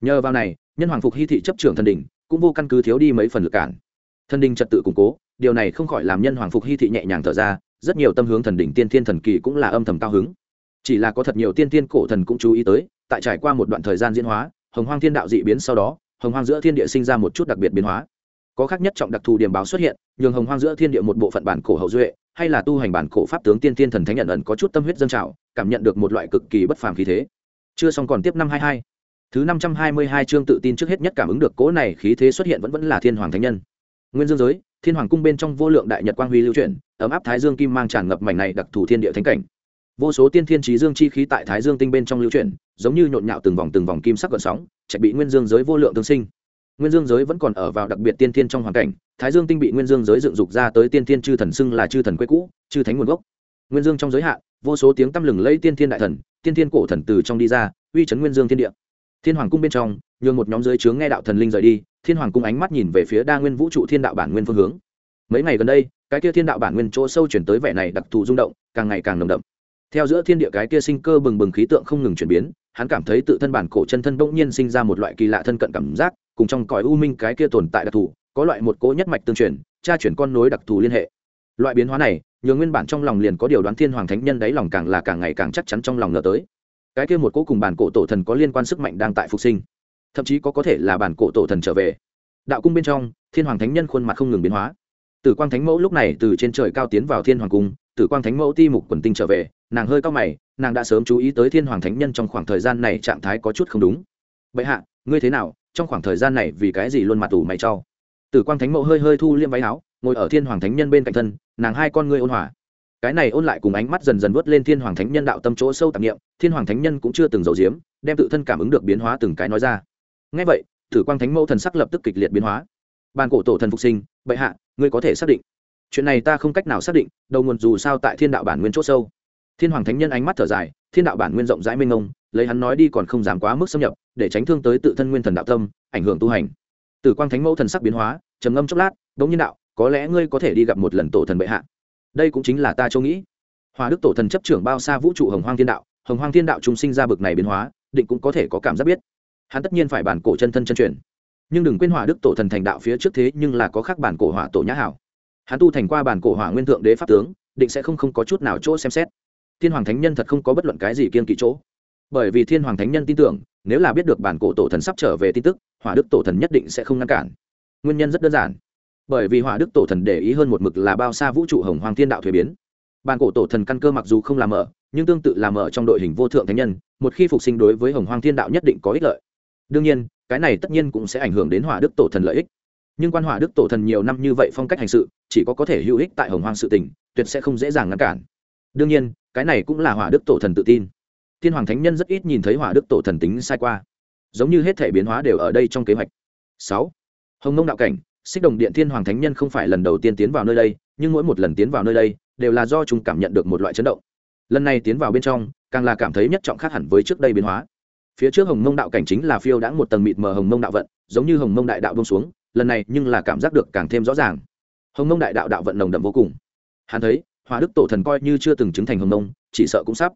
Nhờ vào này, nhân hoàng phục hy thị chấp trưởng thần đình cũng vô căn cứ thiếu đi mấy phần lực cản. Thần đình trật tự củng cố, điều này không khỏi làm nhân hoàng phục hy thị nhẹ nhàng thở ra, rất nhiều tâm hướng thần đỉnh tiên thiên thần kỳ cũng là âm thầm cao hứng. Chỉ là có thật nhiều tiên thiên cổ thần cũng chú ý tới tại trải qua một đoạn thời gian diễn hóa, hồng hoang thiên đạo dị biến sau đó, hồng hoang giữa thiên địa sinh ra một chút đặc biệt biến hóa. Có khác nhất trọng đặc thù điểm báo xuất hiện, nhường hồng hoang giữa thiên địa một bộ phận bản cổ hậu duệ, hay là tu hành bản cổ pháp tướng tiên tiên thần thánh nhận ẩn có chút tâm huyết dân trào, cảm nhận được một loại cực kỳ bất phàm khí thế. Chưa xong còn tiếp năm hai hai. Thứ năm trăm hai mươi hai chương tự tin trước hết nhất cảm ứng được cỗ này khí thế xuất hiện vẫn vẫn là thiên hoàng thánh nhân. Nguyên dương giới, thiên hoàng cung bên trong vô lượng đại nhật quang huy lưu chuyển, ấm áp thái dương kim mang tràn ngập mảnh này đặc thù thiên địa thánh cảnh. Vô số tiên thiên trí dương chi khí tại thái dương tinh bên trong lưu chuyển giống như nhộn nhạo từng vòng từng vòng kim sắc gợn sóng chạy bị nguyên dương giới vô lượng tương sinh. Nguyên dương giới vẫn còn ở vào đặc biệt tiên thiên trong hoàn cảnh thái dương tinh bị nguyên dương giới dựng dục ra tới tiên thiên chư thần xưng là chư thần quê cũ chư thánh nguồn gốc. Nguyên dương trong giới hạ, vô số tiếng tăm lừng lấy tiên thiên đại thần tiên thiên cổ thần từ trong đi ra uy chấn nguyên dương thiên địa. Thiên hoàng cung bên trong nhường một nhóm giới chướng nghe đạo thần linh rời đi thiên hoàng cung ánh mắt nhìn về phía đa nguyên vũ trụ thiên đạo bản nguyên phương hướng. Mấy ngày gần đây cái kia thiên đạo bản nguyên chỗ sâu chuyển tới vẻ này đặc thù rung động càng ngày càng nồng đậm. Theo giữa thiên địa cái kia sinh cơ bừng bừng khí tượng không ngừng chuyển biến hắn cảm thấy tự thân bản cổ chân thân bỗng nhiên sinh ra một loại kỳ lạ thân cận cảm giác, cùng trong cõi u minh cái kia tồn tại đặc thù, có loại một cỗ nhất mạch tương truyền, tra chuyển con nối đặc thù liên hệ. Loại biến hóa này, nhường nguyên bản trong lòng liền có điều đoán thiên hoàng thánh nhân đáy lòng càng là càng ngày càng chắc chắn trong lòng ngờ tới. Cái kia một cỗ cùng bản cổ tổ thần có liên quan sức mạnh đang tại phục sinh. Thậm chí có có thể là bản cổ tổ thần trở về. Đạo cung bên trong, thiên hoàng thánh nhân khuôn mặt không ngừng biến hóa. Tử quang thánh mẫu lúc này từ trên trời cao tiến vào thiên hoàng cung, tử quang thánh mẫu ti mục quần tinh trở về nàng hơi cao mày, nàng đã sớm chú ý tới thiên hoàng thánh nhân trong khoảng thời gian này trạng thái có chút không đúng. Bệ hạ, ngươi thế nào? Trong khoảng thời gian này vì cái gì luôn mặt tủ mày cho? Tử quang thánh mẫu hơi hơi thu liêm váy áo, ngồi ở thiên hoàng thánh nhân bên cạnh thân, nàng hai con ngươi ôn hòa. Cái này ôn lại cùng ánh mắt dần dần vớt lên thiên hoàng thánh nhân đạo tâm chỗ sâu tạp nghiệm thiên hoàng thánh nhân cũng chưa từng giấu diếm đem tự thân cảm ứng được biến hóa từng cái nói ra. Ngay vậy, tử quang thánh mẫu thần sắc lập tức kịch liệt biến hóa. Bàn cổ tổ thần phục sinh, bệ hạ, ngươi có thể xác định. Chuyện này ta không cách nào xác định, đầu nguồn dù sao tại thiên đạo bản nguyên chỗ sâu thiên hoàng thánh nhân ánh mắt thở dài, thiên đạo bản nguyên rộng rãi mênh mông, lấy hắn nói đi còn không dám quá mức xâm nhập, để tránh thương tới tự thân nguyên thần đạo tâm, ảnh hưởng tu hành. Tử quang thánh mẫu thần sắc biến hóa, trầm ngâm chốc lát, đống nhiên đạo, có lẽ ngươi có thể đi gặp một lần tổ thần bệ hạ. Đây cũng chính là ta châu nghĩ. Hòa đức tổ thần chấp trưởng bao xa vũ trụ hồng hoang thiên đạo, hồng hoang thiên đạo chúng sinh ra bực này biến hóa, định cũng có thể có cảm giác biết. Hắn tất nhiên phải bản cổ chân thân chân truyền. Nhưng đừng quên hỏa đức tổ thần thành đạo phía trước thế nhưng là có khác bản cổ hỏa tổ nhã hảo. Hắn tu thành qua bản cổ hỏa nguyên thượng đế pháp tướng, định sẽ không không có chút nào chỗ xem xét thiên hoàng thánh nhân thật không có bất luận cái gì kiên kỵ chỗ. Bởi vì thiên hoàng thánh nhân tin tưởng, nếu là biết được bản cổ tổ thần sắp trở về tin tức, hỏa đức tổ thần nhất định sẽ không ngăn cản. Nguyên nhân rất đơn giản. Bởi vì hỏa đức tổ thần để ý hơn một mực là bao xa vũ trụ hồng hoàng thiên đạo thuế biến. Bản cổ tổ thần căn cơ mặc dù không làm mở nhưng tương tự làm mở trong đội hình vô thượng thánh nhân, một khi phục sinh đối với hồng hoàng thiên đạo nhất định có ích lợi. Đương nhiên, cái này tất nhiên cũng sẽ ảnh hưởng đến hỏa đức tổ thần lợi ích. Nhưng quan hỏa đức tổ thần nhiều năm như vậy phong cách hành sự, chỉ có có thể hữu ích tại hồng Hoàng sự tình, tuyệt sẽ không dễ dàng ngăn cản đương nhiên, cái này cũng là hỏa đức tổ thần tự tin. Thiên hoàng thánh nhân rất ít nhìn thấy hỏa đức tổ thần tính sai qua. Giống như hết thể biến hóa đều ở đây trong kế hoạch. Sáu. Hồng nông đạo cảnh, xích đồng điện thiên hoàng thánh nhân không phải lần đầu tiên tiến vào nơi đây, nhưng mỗi một lần tiến vào nơi đây, đều là do chúng cảm nhận được một loại chấn động. Lần này tiến vào bên trong, càng là cảm thấy nhất trọng khác hẳn với trước đây biến hóa. Phía trước hồng mông đạo cảnh chính là phiêu đã một tầng mịt mờ hồng mông đạo vận, giống như hồng mông đại đạo bông xuống, lần này nhưng là cảm giác được càng thêm rõ ràng. Hồng mông đại đạo đạo vận nồng đậm vô cùng. Hắn thấy hòa đức tổ thần coi như chưa từng chứng thành hồng Nông, chỉ sợ cũng sắp.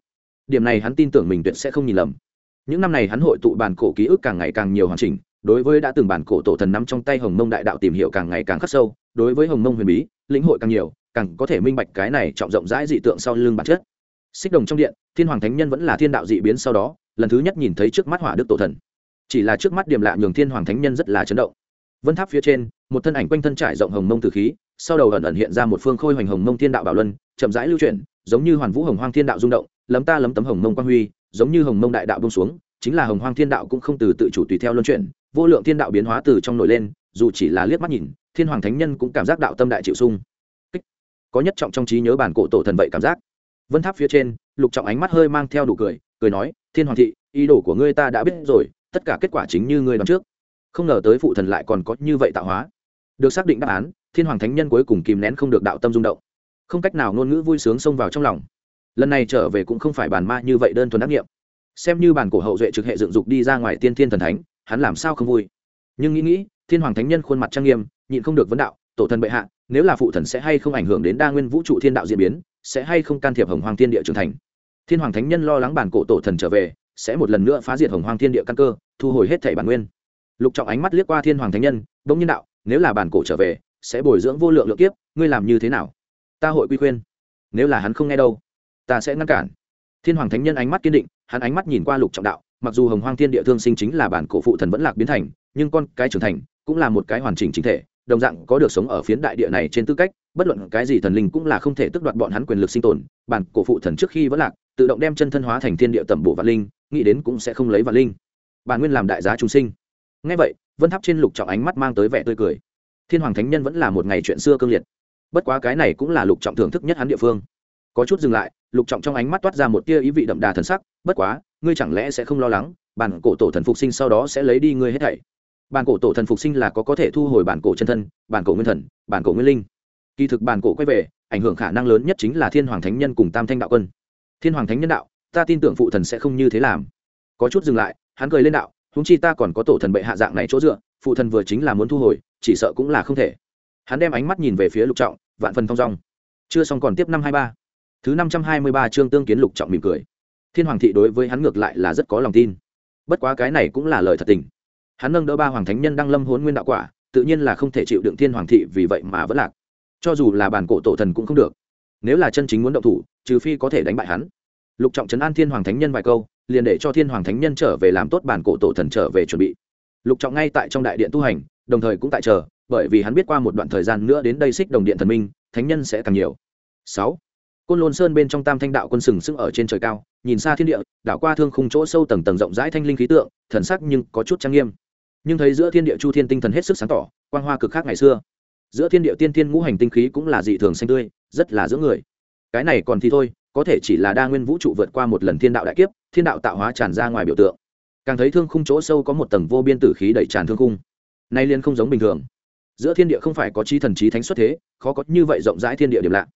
Điểm này hắn tin tưởng mình tuyệt sẽ không nhìn lầm. Những năm này hắn hội tụ bản cổ ký ức càng ngày càng nhiều hoàn chỉnh đối với đã từng bản cổ tổ thần nắm trong tay hồng mông đại đạo tìm hiểu càng ngày càng khắc sâu đối với hồng mông huyền bí lĩnh hội càng nhiều càng có thể minh bạch cái này trọng rộng rãi dị tượng sau lưng bản chất. Xích đồng trong điện thiên hoàng thánh nhân vẫn là thiên đạo dị biến sau đó lần thứ nhất nhìn thấy trước mắt hỏa đức tổ thần. Chỉ là trước mắt điểm lạ nhường thiên hoàng thánh nhân rất là chấn động. Vân tháp phía trên một thân ảnh quanh thân trải rộng hồng mông từ khí sau đầu ẩn ẩn hiện ra một phương khôi hoành hồng mông thiên đạo bảo luân, chậm rãi lưu chuyển, giống như hoàn vũ hồng hoang thiên đạo rung động, lấm ta lấm tấm hồng mông quang huy, giống như hồng mông đại đạo bông xuống, chính là hồng hoang thiên đạo cũng không từ tự chủ tùy theo luân chuyển, vô lượng thiên đạo biến hóa từ trong nổi lên, dù chỉ là liếc mắt nhìn, thiên hoàng thánh nhân cũng cảm giác đạo tâm đại chịu sung. Có nhất trọng trong trí nhớ bản cổ tổ thần vậy cảm giác. Vân tháp phía trên, lục trọng ánh mắt hơi mang theo đủ cười cười nói, thiên hoàng thị, ý đồ của ngươi ta đã biết rồi, tất cả kết quả chính như ngươi đoán trước. Không ngờ tới phụ thần lại còn có như vậy tạo hóa. Được xác định đáp án thiên hoàng thánh nhân cuối cùng kìm nén không được đạo tâm rung động. Không cách nào ngôn ngữ vui sướng xông vào trong lòng. Lần này trở về cũng không phải bàn ma như vậy đơn thuần đắc nghiệm. Xem như bản cổ hậu duệ trực hệ dựng dục đi ra ngoài tiên thiên thần thánh, hắn làm sao không vui? Nhưng nghĩ nghĩ, thiên hoàng thánh nhân khuôn mặt trang nghiêm, nhịn không được vấn đạo, tổ thần bệ hạ, nếu là phụ thần sẽ hay không ảnh hưởng đến đa nguyên vũ trụ thiên đạo diễn biến, sẽ hay không can thiệp hồng hoàng thiên địa trưởng thành? Thiên hoàng thánh nhân lo lắng bản cổ tổ thần trở về, sẽ một lần nữa phá diệt hồng hoàng thiên địa căn cơ, thu hồi hết thảy bản nguyên. Lục trọng ánh mắt liếc qua thiên hoàng thánh nhân, bỗng nhiên đạo, nếu là bản cổ trở về sẽ bồi dưỡng vô lượng lượng kiếp, ngươi làm như thế nào? Ta hội quy khuyên. Nếu là hắn không nghe đâu, ta sẽ ngăn cản. Thiên hoàng thánh nhân ánh mắt kiên định, hắn ánh mắt nhìn qua lục trọng đạo, mặc dù hồng hoang thiên địa thương sinh chính là bản cổ phụ thần vẫn lạc biến thành, nhưng con cái trưởng thành cũng là một cái hoàn chỉnh chính thể, đồng dạng có được sống ở phiến đại địa này trên tư cách, bất luận cái gì thần linh cũng là không thể tước đoạt bọn hắn quyền lực sinh tồn, bản cổ phụ thần trước khi vẫn lạc, tự động đem chân thân hóa thành thiên địa tẩm bộ vạn linh, nghĩ đến cũng sẽ không lấy vạn linh. Bản nguyên làm đại giá chúng sinh. Ngay vậy, vân tháp trên lục trọng ánh mắt mang tới vẻ tươi cười thiên hoàng thánh nhân vẫn là một ngày chuyện xưa cương liệt. Bất quá cái này cũng là lục trọng thưởng thức nhất hắn địa phương. Có chút dừng lại, lục trọng trong ánh mắt toát ra một tia ý vị đậm đà thần sắc, bất quá, ngươi chẳng lẽ sẽ không lo lắng, bản cổ tổ thần phục sinh sau đó sẽ lấy đi ngươi hết thảy? Bản cổ tổ thần phục sinh là có có thể thu hồi bản cổ chân thân, bản cổ nguyên thần, bản cổ nguyên linh. Kỳ thực bản cổ quay về, ảnh hưởng khả năng lớn nhất chính là thiên hoàng thánh nhân cùng tam thanh đạo quân. Thiên hoàng thánh nhân đạo, ta tin tưởng phụ thần sẽ không như thế làm. Có chút dừng lại, hắn cười lên đạo húng chi ta còn có tổ thần bệ hạ dạng này chỗ dựa phụ thần vừa chính là muốn thu hồi, chỉ sợ cũng là không thể. Hắn đem ánh mắt nhìn về phía lục trọng, vạn phần thong dong. Chưa xong còn tiếp năm hai ba. Thứ năm trăm hai mươi ba chương tương kiến lục trọng mỉm cười. Thiên hoàng thị đối với hắn ngược lại là rất có lòng tin. Bất quá cái này cũng là lời thật tình. Hắn nâng đỡ ba hoàng thánh nhân đang lâm hốn nguyên đạo quả, tự nhiên là không thể chịu đựng thiên hoàng thị vì vậy mà vẫn lạc. Cho dù là bản cổ tổ thần cũng không được. Nếu là chân chính muốn động thủ, trừ phi có thể đánh bại hắn. Lục trọng trấn an thiên hoàng thánh nhân vài câu, liền để cho thiên hoàng thánh nhân trở về làm tốt bản cổ tổ thần trở về chuẩn bị lục trọng ngay tại trong đại điện tu hành, đồng thời cũng tại chờ, bởi vì hắn biết qua một đoạn thời gian nữa đến đây xích đồng điện thần minh, thánh nhân sẽ càng nhiều. Sáu, côn lôn sơn bên trong tam thanh đạo quân sừng sững ở trên trời cao, nhìn xa thiên địa, đảo qua thương khung chỗ sâu tầng tầng rộng rãi thanh linh khí tượng, thần sắc nhưng có chút trang nghiêm. Nhưng thấy giữa thiên địa chu thiên tinh thần hết sức sáng tỏ, quang hoa cực khác ngày xưa. Giữa thiên địa tiên thiên ngũ hành tinh khí cũng là dị thường xanh tươi, rất là giữa người. Cái này còn thì thôi, có thể chỉ là đa nguyên vũ trụ vượt qua một lần thiên đạo đại kiếp, thiên đạo tạo hóa tràn ra ngoài biểu tượng càng thấy thương khung chỗ sâu có một tầng vô biên tử khí đẩy tràn thương khung. Nay liên không giống bình thường. Giữa thiên địa không phải có chi thần trí thánh xuất thế, khó có như vậy rộng rãi thiên địa điểm lạ.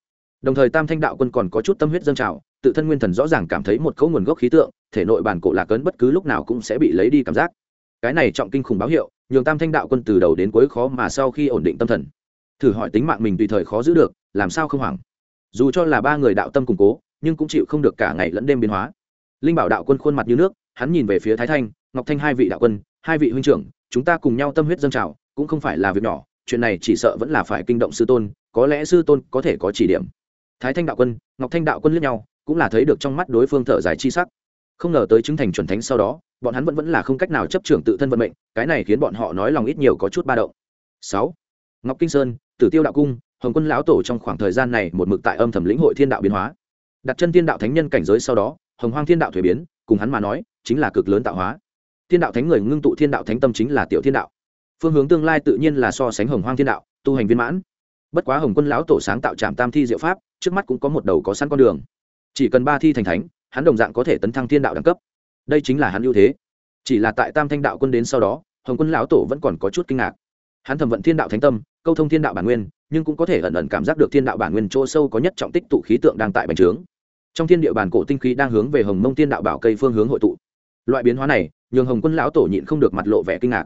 Đồng thời tam thanh đạo quân còn có chút tâm huyết dâng trào, tự thân nguyên thần rõ ràng cảm thấy một cấu nguồn gốc khí tượng, thể nội bản cổ lạc ấn bất cứ lúc nào cũng sẽ bị lấy đi cảm giác. Cái này trọng kinh khủng báo hiệu, nhường tam thanh đạo quân từ đầu đến cuối khó mà sau khi ổn định tâm thần. Thử hỏi tính mạng mình tùy thời khó giữ được, làm sao không hoảng? Dù cho là ba người đạo tâm củng cố, nhưng cũng chịu không được cả ngày lẫn đêm biến hóa. Linh bảo đạo quân khuôn mặt như nước hắn nhìn về phía thái thanh, ngọc thanh hai vị đạo quân, hai vị huynh trưởng, chúng ta cùng nhau tâm huyết dâng trào, cũng không phải là việc nhỏ, chuyện này chỉ sợ vẫn là phải kinh động sư tôn, có lẽ sư tôn có thể có chỉ điểm. Thái thanh đạo quân, ngọc thanh đạo quân lướt nhau, cũng là thấy được trong mắt đối phương thở dài chi sắc. Không ngờ tới chứng thành chuẩn thánh sau đó, bọn hắn vẫn vẫn là không cách nào chấp trưởng tự thân vận mệnh, cái này khiến bọn họ nói lòng ít nhiều có chút ba động. Sáu. Ngọc kinh sơn, tử tiêu đạo cung, hồng quân lão tổ trong khoảng thời gian này một mực tại âm thầm lĩnh hội thiên đạo biến hóa. Đặt chân thiên đạo thánh nhân cảnh giới sau đó hồng hoang thiên đạo thuế biến, cùng hắn mà nói, chính là cực lớn tạo hóa. Thiên đạo thánh người ngưng tụ thiên đạo thánh tâm chính là tiểu thiên đạo. Phương hướng tương lai tự nhiên là so sánh hồng hoang thiên đạo, tu hành viên mãn. Bất quá hồng quân lão tổ sáng tạo trạm tam thi diệu pháp, trước mắt cũng có một đầu có sẵn con đường. Chỉ cần ba thi thành thánh, hắn đồng dạng có thể tấn thăng thiên đạo đẳng cấp. Đây chính là hắn ưu thế. Chỉ là tại tam thanh đạo quân đến sau đó, hồng quân lão tổ vẫn còn có chút kinh ngạc. Hắn thẩm vận thiên đạo thánh tâm, câu thông thiên đạo bản nguyên, nhưng cũng có thể ẩn ẩn cảm giác được thiên đạo bản nguyên chỗ sâu có nhất trọng tích tụ khí tượng đang tại bành trướng trong thiên địa bản cổ tinh khí đang hướng về hồng mông thiên đạo bảo cây phương hướng hội tụ. Loại biến hóa này, nhường hồng quân lão tổ nhịn không được mặt lộ vẻ kinh ngạc.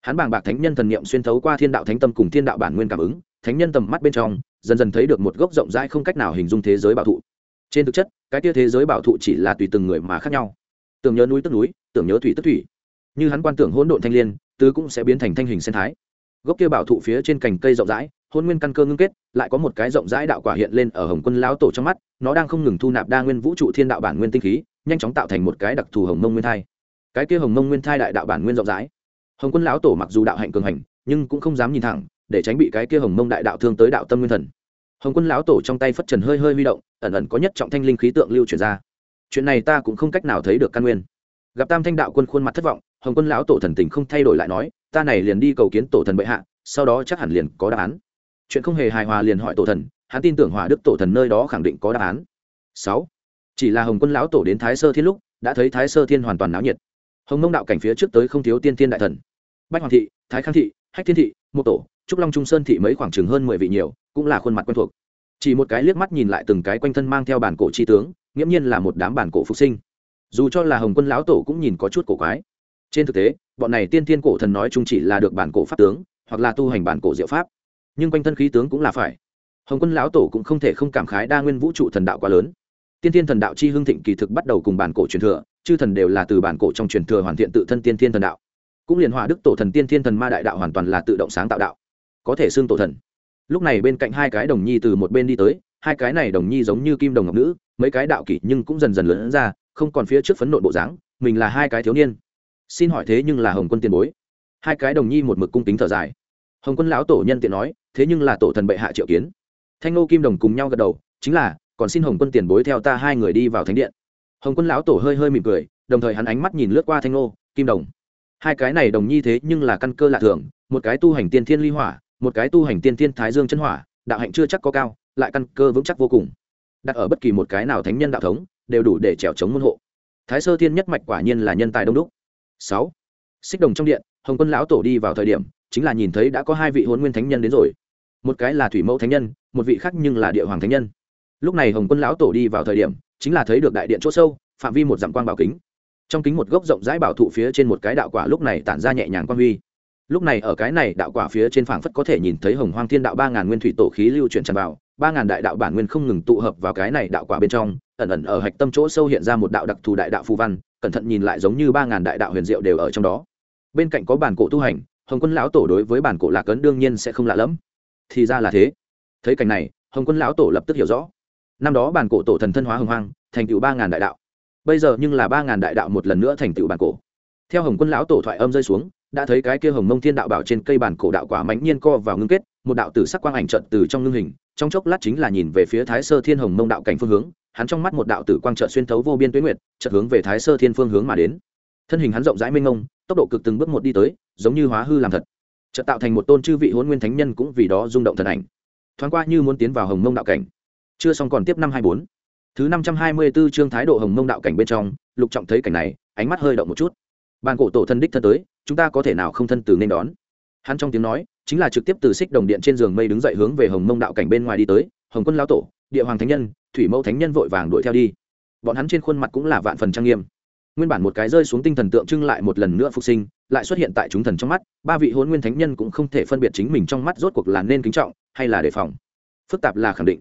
Hắn bàng bạc thánh nhân thần niệm xuyên thấu qua thiên đạo thánh tâm cùng thiên đạo bản nguyên cảm ứng, thánh nhân tầm mắt bên trong, dần dần thấy được một gốc rộng rãi không cách nào hình dung thế giới bảo thụ. Trên thực chất, cái tia thế giới bảo thụ chỉ là tùy từng người mà khác nhau. Tưởng nhớ núi tức núi, tưởng nhớ thủy tức thủy. Như hắn quan tưởng hỗn độn thanh l i ê n tứ cũng sẽ biến thành thanh hình sen thái. Gốc kia bảo thụ phía trên cành cây rộng rãi hôn nguyên căn cơ ngưng kết, lại có một cái rộng rãi đạo quả hiện lên ở hồng quân lão tổ trong mắt, nó đang không ngừng thu nạp đa nguyên vũ trụ thiên đạo bản nguyên tinh khí, nhanh chóng tạo thành một cái đặc thù hồng mông nguyên thai. Cái kia hồng mông nguyên thai đại đạo bản nguyên rộng rãi. Hồng quân lão tổ mặc dù đạo hạnh cường hành, nhưng cũng không dám nhìn thẳng, để tránh bị cái kia hồng mông đại đạo thương tới đạo tâm nguyên thần. Hồng quân lão tổ trong tay phất trần hơi hơi huy động, ẩn ẩn có nhất trọng thanh linh khí tượng lưu chuyển ra. Chuyện này ta cũng không cách nào thấy được căn nguyên. Gặp tam thanh đạo quân khuôn mặt thất vọng, hồng quân lão tổ thần tình không thay đổi lại nói, ta này liền đi cầu kiến tổ thần bệ hạ, sau đó chắc hẳn liền có đáp án chuyện không hề hài hòa liền hỏi tổ thần, hắn tin tưởng hòa đức tổ thần nơi đó khẳng định có đáp án. Sáu, chỉ là hồng quân lão tổ đến thái sơ thiên lúc, đã thấy thái sơ thiên hoàn toàn náo nhiệt. Hồng mông đạo cảnh phía trước tới không thiếu tiên tiên đại thần. Bách hoàng thị, thái khang thị, hách thiên thị một tổ, trúc long trung sơn thị mấy khoảng chừng hơn mười vị nhiều, cũng là khuôn mặt quen thuộc. Chỉ một cái liếc mắt nhìn lại từng cái quanh thân mang theo bản cổ chi tướng, nghiễm nhiên là một đám bản cổ phục sinh. Dù cho là hồng quân lão tổ cũng nhìn có chút cổ quái. Trên thực tế, bọn này tiên tiên cổ thần nói chung chỉ là được bản cổ pháp tướng, hoặc là tu hành bản cổ diệu pháp nhưng quanh thân khí tướng cũng là phải. Hồng quân lão tổ cũng không thể không cảm khái đa nguyên vũ trụ thần đạo quá lớn. Tiên tiên thần đạo chi hưng thịnh kỳ thực bắt đầu cùng bản cổ truyền thừa, chư thần đều là từ bản cổ trong truyền thừa hoàn thiện tự thân tiên tiên thần đạo. Cũng liền hòa đức tổ thần tiên thiên thần ma đại đạo hoàn toàn là tự động sáng tạo đạo, có thể xưng tổ thần. Lúc này bên cạnh hai cái đồng nhi từ một bên đi tới, hai cái này đồng nhi giống như kim đồng ngọc nữ, mấy cái đạo kỷ nhưng cũng dần dần lớn ra, không còn phía trước phấn nộn bộ dáng, mình là hai cái thiếu niên. Xin hỏi thế nhưng là hồng quân tiền bối? Hai cái đồng nhi một mực cung kính thở dài hồng quân lão tổ nhân tiện nói, thế nhưng là tổ thần bệ hạ triệu kiến. Thanh ngô kim đồng cùng nhau gật đầu, chính là, còn xin hồng quân tiền bối theo ta hai người đi vào thánh điện. Hồng quân lão tổ hơi hơi mỉm cười, đồng thời hắn ánh mắt nhìn lướt qua thanh ngô kim đồng. Hai cái này đồng nhi thế nhưng là căn cơ lạ thường, một cái tu hành tiên thiên ly hỏa, một cái tu hành tiên thiên thái dương chân hỏa, đạo hạnh chưa chắc có cao, lại căn cơ vững chắc vô cùng. Đặt ở bất kỳ một cái nào thánh nhân đạo thống, đều đủ để trèo chống môn hộ. Thái sơ thiên nhất mạch quả nhiên là nhân tài đông đúc. Sáu, xích đồng trong điện, hồng quân lão tổ đi vào thời điểm chính là nhìn thấy đã có hai vị hôn nguyên thánh nhân đến rồi. Một cái là thủy mẫu thánh nhân, một vị khác nhưng là địa hoàng thánh nhân. Lúc này hồng quân lão tổ đi vào thời điểm, chính là thấy được đại điện chỗ sâu, phạm vi một dặm quang bảo kính. Trong kính một gốc rộng rãi bảo thụ phía trên một cái đạo quả lúc này tản ra nhẹ nhàng quang huy. Lúc này ở cái này đạo quả phía trên phảng phất có thể nhìn thấy hồng hoang thiên đạo ba ngàn nguyên thủy tổ khí lưu chuyển tràn vào, ba ngàn đại đạo bản nguyên không ngừng tụ hợp vào cái này đạo quả bên trong, ẩn ẩn ở hạch tâm chỗ sâu hiện ra một đạo đặc thù đại đạo phù văn, cẩn thận nhìn lại giống như ba ngàn đại đạo huyền diệu đều ở trong đó. Bên cạnh có bản cổ tu hành hồng quân lão tổ đối với bản cổ lạc ấn đương nhiên sẽ không lạ lẫm. Thì ra là thế. Thấy cảnh này, hồng quân lão tổ lập tức hiểu rõ. Năm đó bản cổ tổ thần thân hóa hồng hoang, thành tựu ba ngàn đại đạo. Bây giờ nhưng là ba ngàn đại đạo một lần nữa thành tựu bản cổ. Theo hồng quân lão tổ thoại âm rơi xuống, đã thấy cái kia hồng mông thiên đạo bảo trên cây bản cổ đạo quả mãnh nhiên co vào ngưng kết, một đạo tử sắc quang ảnh trận từ trong ngưng hình, trong chốc lát chính là nhìn về phía thái sơ thiên hồng mông đạo cảnh phương hướng, hắn trong mắt một đạo tử quang trợ xuyên thấu vô biên tuyến nguyệt, chợt hướng về thái sơ thiên phương hướng mà đến. Thân hình hắn rộng rãi mênh mông tốc độ cực từng bước một đi tới, giống như hóa hư làm thật. Chợt tạo thành một tôn chư vị hôn nguyên thánh nhân cũng vì đó rung động thần ảnh. Thoáng qua như muốn tiến vào hồng mông đạo cảnh. Chưa xong còn tiếp năm hai bốn. Thứ năm trăm hai mươi 524 chương thái độ hồng mông đạo cảnh bên trong, lục trọng thấy cảnh này, ánh mắt hơi động một chút. Bàn cổ tổ thân đích thân tới, chúng ta có thể nào không thân từ nên đón? Hắn trong tiếng nói, chính là trực tiếp từ xích đồng điện trên giường mây đứng dậy hướng về hồng mông đạo cảnh bên ngoài đi tới. Hồng quân lao tổ, địa hoàng thánh nhân, thủy mẫu thánh nhân vội vàng đuổi theo đi. Bọn hắn trên khuôn mặt cũng là vạn phần trang nghiêm nguyên bản một cái rơi xuống tinh thần tượng trưng lại một lần nữa phục sinh, lại xuất hiện tại chúng thần trong mắt, ba vị hôn nguyên thánh nhân cũng không thể phân biệt chính mình trong mắt rốt cuộc là nên kính trọng hay là đề phòng. Phức tạp là khẳng định.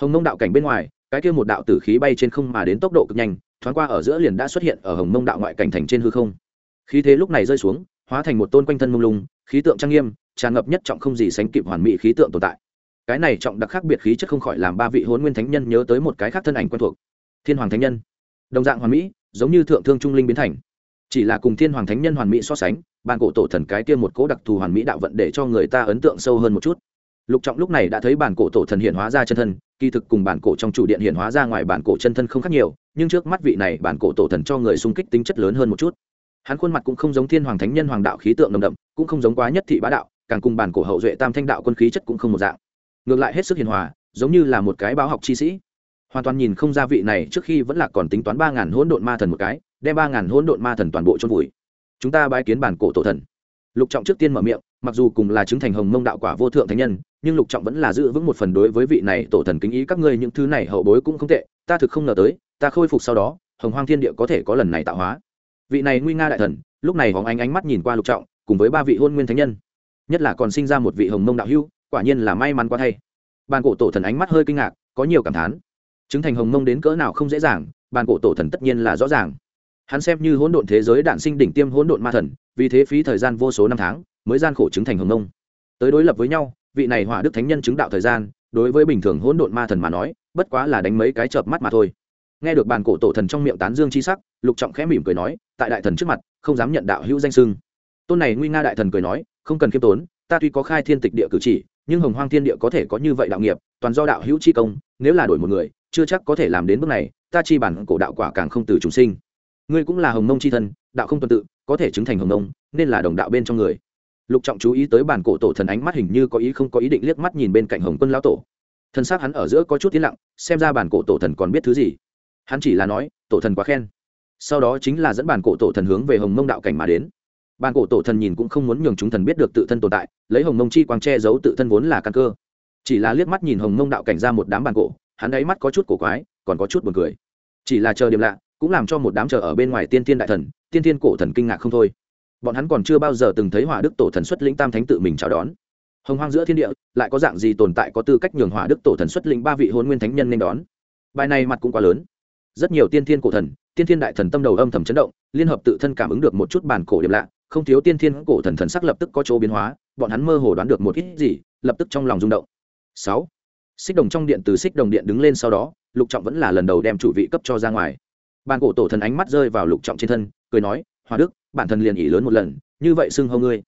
Hồng mông đạo cảnh bên ngoài, cái kia một đạo tử khí bay trên không mà đến tốc độ cực nhanh, thoáng qua ở giữa liền đã xuất hiện ở hồng mông đạo ngoại cảnh thành trên hư không. Khí thế lúc này rơi xuống, hóa thành một tôn quanh thân mông lung, khí tượng trang nghiêm, tràn ngập nhất trọng không gì sánh kịp hoàn mỹ khí tượng tồn tại. Cái này trọng đặc khác biệt khí chất không khỏi làm ba vị hôn nguyên thánh nhân nhớ tới một cái khác thân ảnh quen thuộc. Thiên hoàng thánh nhân đồng dạng hoàn mỹ, giống như thượng thương trung linh biến thành. Chỉ là cùng thiên hoàng thánh nhân hoàn mỹ so sánh, bàn cổ tổ thần cái kia một cố đặc thù hoàn mỹ đạo vận để cho người ta ấn tượng sâu hơn một chút. Lục trọng lúc này đã thấy bản cổ tổ thần hiện hóa ra chân thân, kỳ thực cùng bản cổ trong chủ điện hiện hóa ra ngoài bản cổ chân thân không khác nhiều, nhưng trước mắt vị này bản cổ tổ thần cho người xung kích tính chất lớn hơn một chút. Hắn khuôn mặt cũng không giống thiên hoàng thánh nhân hoàng đạo khí tượng nồng đậm, cũng không giống quá nhất thị bá đạo, càng cùng bản cổ hậu duệ tam thanh đạo quân khí chất cũng không một dạng. Ngược lại hết sức hiền hòa, giống như là một cái báo học chi sĩ hoàn toàn nhìn không ra vị này trước khi vẫn là còn tính toán ba ngàn hỗn độn ma thần một cái, đem ba ngàn hỗn độn ma thần toàn bộ chôn vùi. Chúng ta bái kiến bản cổ tổ thần. Lục trọng trước tiên mở miệng, mặc dù cùng là chứng thành hồng mông đạo quả vô thượng thánh nhân, nhưng lục trọng vẫn là giữ vững một phần đối với vị này tổ thần kính ý các ngươi những thứ này hậu bối cũng không tệ, ta thực không ngờ tới, ta khôi phục sau đó, hồng hoang thiên địa có thể có lần này tạo hóa. Vị này nguy nga đại thần, lúc này hóng ánh ánh mắt nhìn qua lục trọng, cùng với ba vị hôn nguyên thánh nhân. Nhất là còn sinh ra một vị hồng mông đạo hưu quả nhiên là may mắn quá thay. Bàn cổ tổ thần ánh mắt hơi kinh ngạc, có nhiều cảm thán chứng thành hồng mông đến cỡ nào không dễ dàng, bàn cổ tổ thần tất nhiên là rõ ràng. Hắn xem như hỗn độn thế giới đản sinh đỉnh tiêm hỗn độn ma thần, vì thế phí thời gian vô số năm tháng mới gian khổ chứng thành hồng mông. Tới đối lập với nhau, vị này hỏa đức thánh nhân chứng đạo thời gian, đối với bình thường hỗn độn ma thần mà nói, bất quá là đánh mấy cái chợp mắt mà thôi. Nghe được bàn cổ tổ thần trong miệng tán dương chi sắc, lục trọng khẽ mỉm cười nói, tại đại thần trước mặt, không dám nhận đạo hữu danh sưng tôn này nguy nga đại thần cười nói, không cần khiêm tốn, ta tuy có khai thiên tịch địa cử chỉ nhưng hồng hoang thiên địa có thể có như vậy đạo nghiệp, toàn do đạo hữu chi công, nếu là đổi một người, chưa chắc có thể làm đến bước này, ta chi bản cổ đạo quả càng không từ chúng sinh. Ngươi cũng là hồng mông chi thân, đạo không tuần tự, có thể chứng thành hồng nông nên là đồng đạo bên trong người. Lục trọng chú ý tới bản cổ tổ thần ánh mắt hình như có ý không có ý định liếc mắt nhìn bên cạnh hồng quân lão tổ. Thân xác hắn ở giữa có chút tiến lặng, xem ra bản cổ tổ thần còn biết thứ gì. Hắn chỉ là nói, tổ thần quá khen. Sau đó chính là dẫn bản cổ tổ thần hướng về hồng mông đạo cảnh mà đến bàn cổ tổ thần nhìn cũng không muốn nhường chúng thần biết được tự thân tồn tại, lấy hồng mông chi quang che giấu tự thân vốn là căn cơ. Chỉ là liếc mắt nhìn hồng mông đạo cảnh ra một đám bàn cổ, hắn đáy mắt có chút cổ quái, còn có chút buồn cười. Chỉ là chờ điểm lạ, cũng làm cho một đám chờ ở bên ngoài tiên tiên đại thần, tiên tiên cổ thần kinh ngạc không thôi. Bọn hắn còn chưa bao giờ từng thấy hỏa đức tổ thần xuất lĩnh tam thánh tự mình chào đón. Hồng hoang giữa thiên địa, lại có dạng gì tồn tại có tư cách nhường hỏa đức tổ thần xuất lĩnh ba vị hôn nguyên thánh nhân nên đón? Bài này mặt cũng quá lớn. Rất nhiều tiên thiên cổ thần, tiên thiên đại thần tâm đầu âm thầm chấn động, liên hợp tự thân cảm ứng được một chút bản cổ điểm lạ không thiếu tiên thiên cổ thần thần sắc lập tức có chỗ biến hóa, bọn hắn mơ hồ đoán được một ít gì, lập tức trong lòng rung động. Sáu, xích đồng trong điện từ xích đồng điện đứng lên sau đó, lục trọng vẫn là lần đầu đem chủ vị cấp cho ra ngoài. Bàn cổ tổ thần ánh mắt rơi vào lục trọng trên thân, cười nói, hòa đức, bản thân liền ỉ lớn một lần, như vậy xưng hâu ngươi.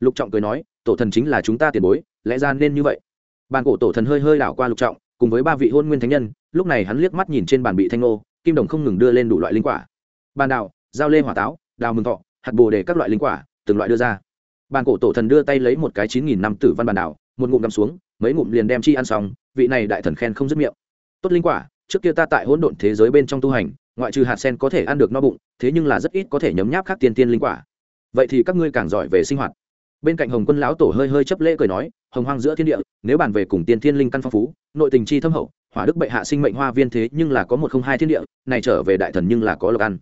Lục trọng cười nói, tổ thần chính là chúng ta tiền bối, lẽ ra nên như vậy. Bàn cổ tổ thần hơi hơi đảo qua lục trọng, cùng với ba vị hôn nguyên thánh nhân, lúc này hắn liếc mắt nhìn trên bàn bị thanh nô kim đồng không ngừng đưa lên đủ loại linh quả. Bàn đào giao lê hỏa táo, đào mừng thọ hạt bồ đề các loại linh quả, từng loại đưa ra. Bàn cổ tổ thần đưa tay lấy một cái chín nghìn năm tử văn bàn đảo, một ngụm đắm xuống, mấy ngụm liền đem chi ăn xong, vị này đại thần khen không dứt miệng. Tốt linh quả, trước kia ta tại hỗn độn thế giới bên trong tu hành, ngoại trừ hạt sen có thể ăn được no bụng, thế nhưng là rất ít có thể nhấm nháp khác tiên tiên linh quả. Vậy thì các ngươi càng giỏi về sinh hoạt. Bên cạnh hồng quân lão tổ hơi hơi chấp lễ cười nói, hồng hoang giữa thiên địa, nếu bàn về cùng tiên thiên linh căn phong phú, nội tình chi thâm hậu, hỏa đức bệ hạ sinh mệnh hoa viên thế nhưng là có một không hai thiên địa, này trở về đại thần nhưng là có lộc ăn.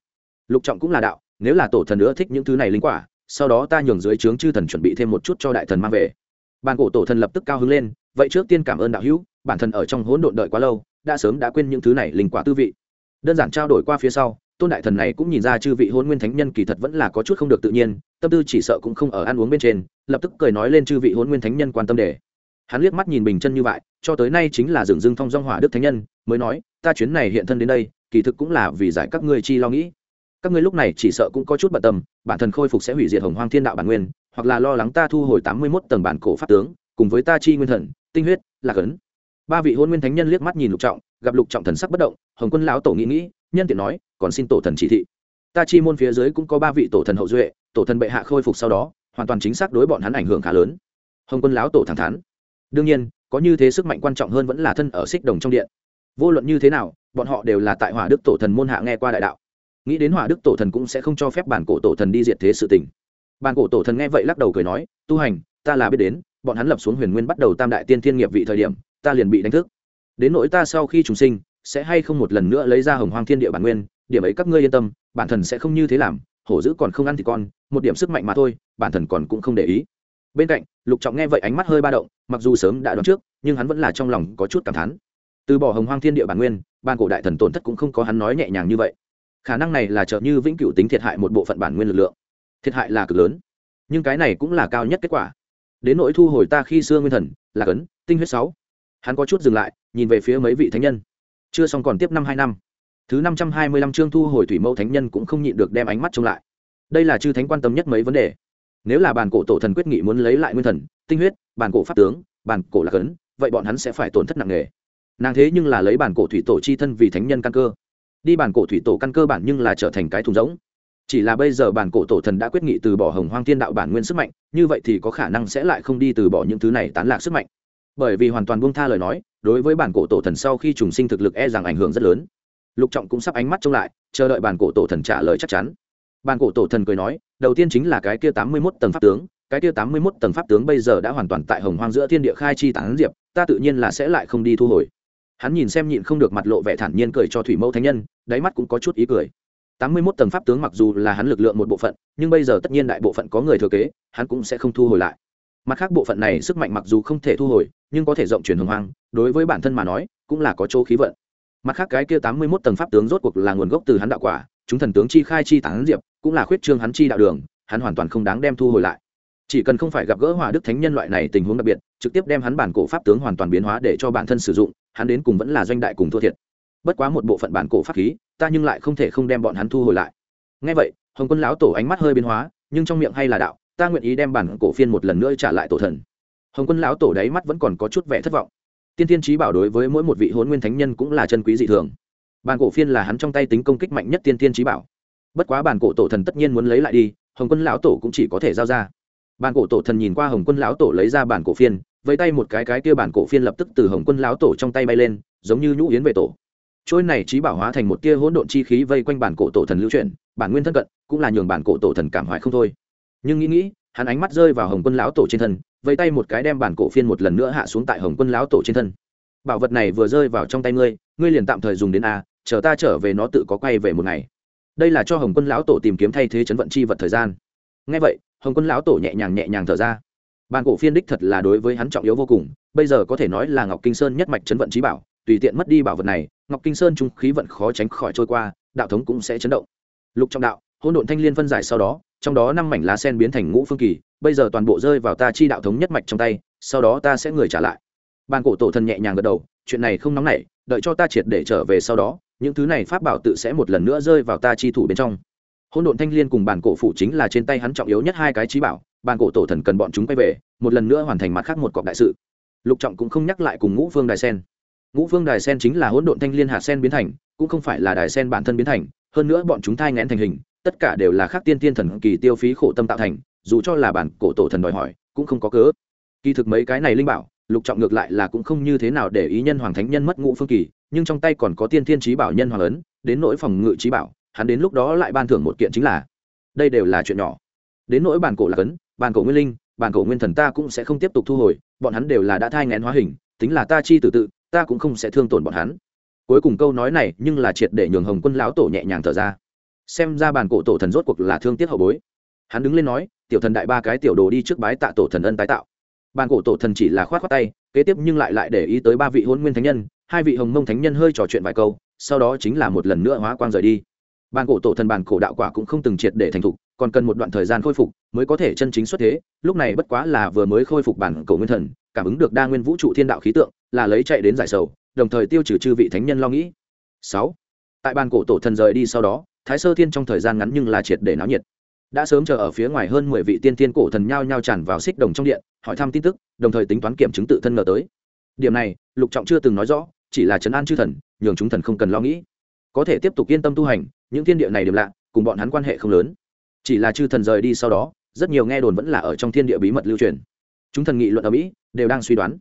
Lục trọng cũng là đạo nếu là tổ thần nữa thích những thứ này linh quả, sau đó ta nhường dưới trướng chư thần chuẩn bị thêm một chút cho đại thần mang về. Bàn cổ tổ thần lập tức cao hứng lên, vậy trước tiên cảm ơn đạo hữu, bản thân ở trong hỗn độn đợi quá lâu, đã sớm đã quên những thứ này linh quả tư vị. Đơn giản trao đổi qua phía sau, tôn đại thần này cũng nhìn ra chư vị hôn nguyên thánh nhân kỳ thật vẫn là có chút không được tự nhiên, tâm tư chỉ sợ cũng không ở ăn uống bên trên, lập tức cười nói lên chư vị hôn nguyên thánh nhân quan tâm để hắn liếc mắt nhìn bình chân như vậy, cho tới nay chính là dường dưng thong dong hỏa đức thánh nhân, mới nói, ta chuyến này hiện thân đến đây, kỳ thực cũng là vì giải các ngươi chi lo nghĩ các ngươi lúc này chỉ sợ cũng có chút bận tâm, bản thân khôi phục sẽ hủy diệt hồng hoang thiên đạo bản nguyên, hoặc là lo lắng ta thu hồi tám mươi mốt tầng bản cổ pháp tướng, cùng với ta chi nguyên thần, tinh huyết, lạc ấn. Ba vị hôn nguyên thánh nhân liếc mắt nhìn lục trọng, gặp lục trọng thần sắc bất động, hồng quân lão tổ nghĩ nghĩ, nhân tiện nói, còn xin tổ thần chỉ thị. Ta chi môn phía dưới cũng có ba vị tổ thần hậu duệ, tổ thần bệ hạ khôi phục sau đó, hoàn toàn chính xác đối bọn hắn ảnh hưởng khá lớn. Hồng quân lão tổ thẳng thắn. Đương nhiên, có như thế sức mạnh quan trọng hơn vẫn là thân ở xích đồng trong điện. Vô luận như thế nào, bọn họ đều là tại hỏa đức tổ thần môn hạ nghe qua đại đạo nghĩ đến hỏa đức tổ thần cũng sẽ không cho phép bản cổ tổ thần đi diệt thế sự tình. Bản cổ tổ thần nghe vậy lắc đầu cười nói, tu hành, ta là biết đến, bọn hắn lập xuống huyền nguyên bắt đầu tam đại tiên thiên nghiệp vị thời điểm, ta liền bị đánh thức. Đến nỗi ta sau khi trùng sinh, sẽ hay không một lần nữa lấy ra hồng hoang thiên địa bản nguyên, điểm ấy các ngươi yên tâm, bản thần sẽ không như thế làm, hổ dữ còn không ăn thì con, một điểm sức mạnh mà thôi, bản thần còn cũng không để ý. Bên cạnh, lục trọng nghe vậy ánh mắt hơi ba động, mặc dù sớm đã đoán trước, nhưng hắn vẫn là trong lòng có chút cảm thán. Từ bỏ hồng hoang thiên địa bản nguyên ban cổ đại thần tổn thất cũng không có hắn nói nhẹ nhàng như vậy khả năng này là trợ như vĩnh cửu tính thiệt hại một bộ phận bản nguyên lực lượng. Thiệt hại là cực lớn. Nhưng cái này cũng là cao nhất kết quả. Đến nỗi thu hồi ta khi xưa nguyên thần, là cấn, tinh huyết sáu. Hắn có chút dừng lại, nhìn về phía mấy vị thánh nhân. Chưa xong còn tiếp năm hai năm. Thứ năm trăm hai mươi lăm chương thu hồi thủy mẫu thánh nhân cũng không nhịn được đem ánh mắt trông lại. Đây là chư thánh quan tâm nhất mấy vấn đề. Nếu là bản cổ tổ thần quyết nghị muốn lấy lại nguyên thần, tinh huyết, bản cổ pháp tướng, bản cổ lạc ấn vậy bọn hắn sẽ phải tổn thất nặng nề. Nàng thế nhưng là lấy bản cổ thủy tổ chi thân vì thánh nhân căn cơ đi bản cổ thủy tổ căn cơ bản nhưng là trở thành cái thùng rỗng. Chỉ là bây giờ bản cổ tổ thần đã quyết nghị từ bỏ hồng hoang thiên đạo bản nguyên sức mạnh, như vậy thì có khả năng sẽ lại không đi từ bỏ những thứ này tán lạc sức mạnh. Bởi vì hoàn toàn buông tha lời nói, đối với bản cổ tổ thần sau khi trùng sinh thực lực e rằng ảnh hưởng rất lớn. Lục trọng cũng sắp ánh mắt trông lại, chờ đợi bản cổ tổ thần trả lời chắc chắn. Bản cổ tổ thần cười nói, đầu tiên chính là cái kia tám mươi mốt tầng pháp tướng, cái kia tám mươi mốt tầng pháp tướng bây giờ đã hoàn toàn tại hồng hoang giữa thiên địa khai chi tán diệp, ta tự nhiên là sẽ lại không đi thu hồi hắn nhìn xem nhịn không được mặt lộ vẻ thản nhiên cười cho thủy mẫu thánh nhân, đáy mắt cũng có chút ý cười. Tám mươi mốt tầng pháp tướng mặc dù là hắn lực lượng một bộ phận, nhưng bây giờ tất nhiên đại bộ phận có người thừa kế, hắn cũng sẽ không thu hồi lại. Mặt khác bộ phận này sức mạnh mặc dù không thể thu hồi, nhưng có thể rộng truyền hồng hoang, đối với bản thân mà nói, cũng là có chỗ khí vận. Mặt khác cái kia tám mươi mốt tầng pháp tướng rốt cuộc là nguồn gốc từ hắn đạo quả, chúng thần tướng chi khai chi tán diệp, cũng là khuyết trương hắn chi đạo đường, hắn hoàn toàn không đáng đem thu hồi lại. Chỉ cần không phải gặp gỡ hòa đức thánh nhân loại này tình huống đặc biệt, trực tiếp đem hắn bản cổ pháp tướng hoàn toàn biến hóa để cho bản thân sử dụng hắn đến cùng vẫn là doanh đại cùng thua thiệt. Bất quá một bộ phận bản cổ pháp khí, ta nhưng lại không thể không đem bọn hắn thu hồi lại. Ngay vậy, hồng quân lão tổ ánh mắt hơi biến hóa, nhưng trong miệng hay là đạo, ta nguyện ý đem bản cổ phiên một lần nữa trả lại tổ thần. Hồng quân lão tổ đáy mắt vẫn còn có chút vẻ thất vọng. Tiên tiên trí bảo đối với mỗi một vị hôn nguyên thánh nhân cũng là chân quý dị thường. Bản cổ phiên là hắn trong tay tính công kích mạnh nhất tiên tiên trí bảo. Bất quá bản cổ tổ thần tất nhiên muốn lấy lại đi, hồng quân lão tổ cũng chỉ có thể giao ra. Bản cổ tổ thần nhìn qua hồng quân lão tổ lấy ra bản cổ phiên vẫy tay một cái cái kia bản cổ phiên lập tức từ hồng quân lão tổ trong tay bay lên, giống như nhũ yến về tổ. Trôi này trí bảo hóa thành một tia hỗn độn chi khí vây quanh bản cổ tổ thần lưu chuyển, bản nguyên thân cận, cũng là nhường bản cổ tổ thần cảm hoài không thôi. Nhưng nghĩ nghĩ, hắn ánh mắt rơi vào hồng quân lão tổ trên thân vây tay một cái đem bản cổ phiên một lần nữa hạ xuống tại hồng quân lão tổ trên thân. Bảo vật này vừa rơi vào trong tay ngươi ngươi liền tạm thời dùng đến a, chờ ta trở về nó tự có quay về một ngày. Đây là cho hồng quân lão tổ tìm kiếm thay thế chấn vận chi vật thời gian. Ngay vậy, hồng quân lão tổ nhẹ nhàng nhẹ nhàng thở ra bàn cổ phiên đích thật là đối với hắn trọng yếu vô cùng, bây giờ có thể nói là ngọc kinh sơn nhất mạch chấn vận trí bảo, tùy tiện mất đi bảo vật này, ngọc kinh sơn trung khí vận khó tránh khỏi trôi qua, đạo thống cũng sẽ chấn động. Lục trọng đạo, hỗn độn thanh liên phân giải sau đó, trong đó năm mảnh lá sen biến thành ngũ phương kỳ, bây giờ toàn bộ rơi vào ta chi đạo thống nhất mạch trong tay, sau đó ta sẽ người trả lại. Bàn cổ tổ thần nhẹ nhàng gật đầu, chuyện này không nóng nảy, đợi cho ta triệt để trở về sau đó, những thứ này pháp bảo tự sẽ một lần nữa rơi vào ta chi thủ bên trong. Hỗn độn thanh liên cùng bản cổ phụ chính là trên tay hắn trọng yếu nhất hai cái trí bảo bản cổ tổ thần cần bọn chúng quay về, một lần nữa hoàn thành mặt khác một cọc đại sự. Lục trọng cũng không nhắc lại cùng ngũ phương đài sen. Ngũ phương đài sen chính là hỗn độn thanh liên hạt sen biến thành, cũng không phải là đài sen bản thân biến thành, hơn nữa bọn chúng thai ngẽn thành hình, tất cả đều là khác tiên tiên thần kỳ tiêu phí khổ tâm tạo thành, dù cho là bản cổ tổ thần đòi hỏi, cũng không có cớ. Kỳ thực mấy cái này linh bảo, lục trọng ngược lại là cũng không như thế nào để ý nhân hoàng thánh nhân mất ngũ phương kỳ, nhưng trong tay còn có tiên thiên trí bảo nhân hoàng ấn đến nỗi phòng ngự trí bảo, hắn đến lúc đó lại ban thưởng một kiện chính là, đây đều là chuyện nhỏ. Đến nỗi bản cổ là cấn bàn cổ nguyên linh bàn cổ nguyên thần ta cũng sẽ không tiếp tục thu hồi, bọn hắn đều là đã thai ngén hóa hình, tính là ta chi tự tự, ta cũng không sẽ thương tổn bọn hắn. Cuối cùng câu nói này nhưng là triệt để nhường hồng quân lão tổ nhẹ nhàng thở ra. Xem ra bàn cổ tổ thần rốt cuộc là thương tiếc hậu bối. Hắn đứng lên nói, tiểu thần đại ba cái tiểu đồ đi trước bái tạ tổ thần ân tái tạo. Bàn cổ tổ thần chỉ là khoát khoát tay, kế tiếp nhưng lại lại để ý tới ba vị hôn nguyên thánh nhân, hai vị hồng mông thánh nhân hơi trò chuyện vài câu, sau đó chính là một lần nữa hóa quang rời đi. Bàn cổ tổ thần bàn cổ đạo quả cũng không từng triệt để thành thục còn cần một đoạn thời gian khôi phục mới có thể chân chính xuất thế, lúc này bất quá là vừa mới khôi phục bản cổ nguyên thần, cảm ứng được đa nguyên vũ trụ thiên đạo khí tượng, là lấy chạy đến giải sầu, đồng thời tiêu trừ chư vị thánh nhân lo nghĩ. Sáu, tại bàn cổ tổ thần rời đi sau đó, thái sơ thiên trong thời gian ngắn nhưng là triệt để náo nhiệt. Đã sớm chờ ở phía ngoài hơn mười vị tiên tiên cổ thần nhao nhao tràn vào xích đồng trong điện, hỏi thăm tin tức, đồng thời tính toán kiểm chứng tự thân ngờ tới. Điểm này, lục trọng chưa từng nói rõ, chỉ là trấn an chư thần, nhường chúng thần không cần lo nghĩ. Có thể tiếp tục yên tâm tu hành, những thiên địa này đều lạ, cùng bọn hắn quan hệ không lớn chỉ là chư thần rời đi sau đó, rất nhiều nghe đồn vẫn là ở trong thiên địa bí mật lưu truyền. Chúng thần nghị luận ở mỹ, đều đang suy đoán.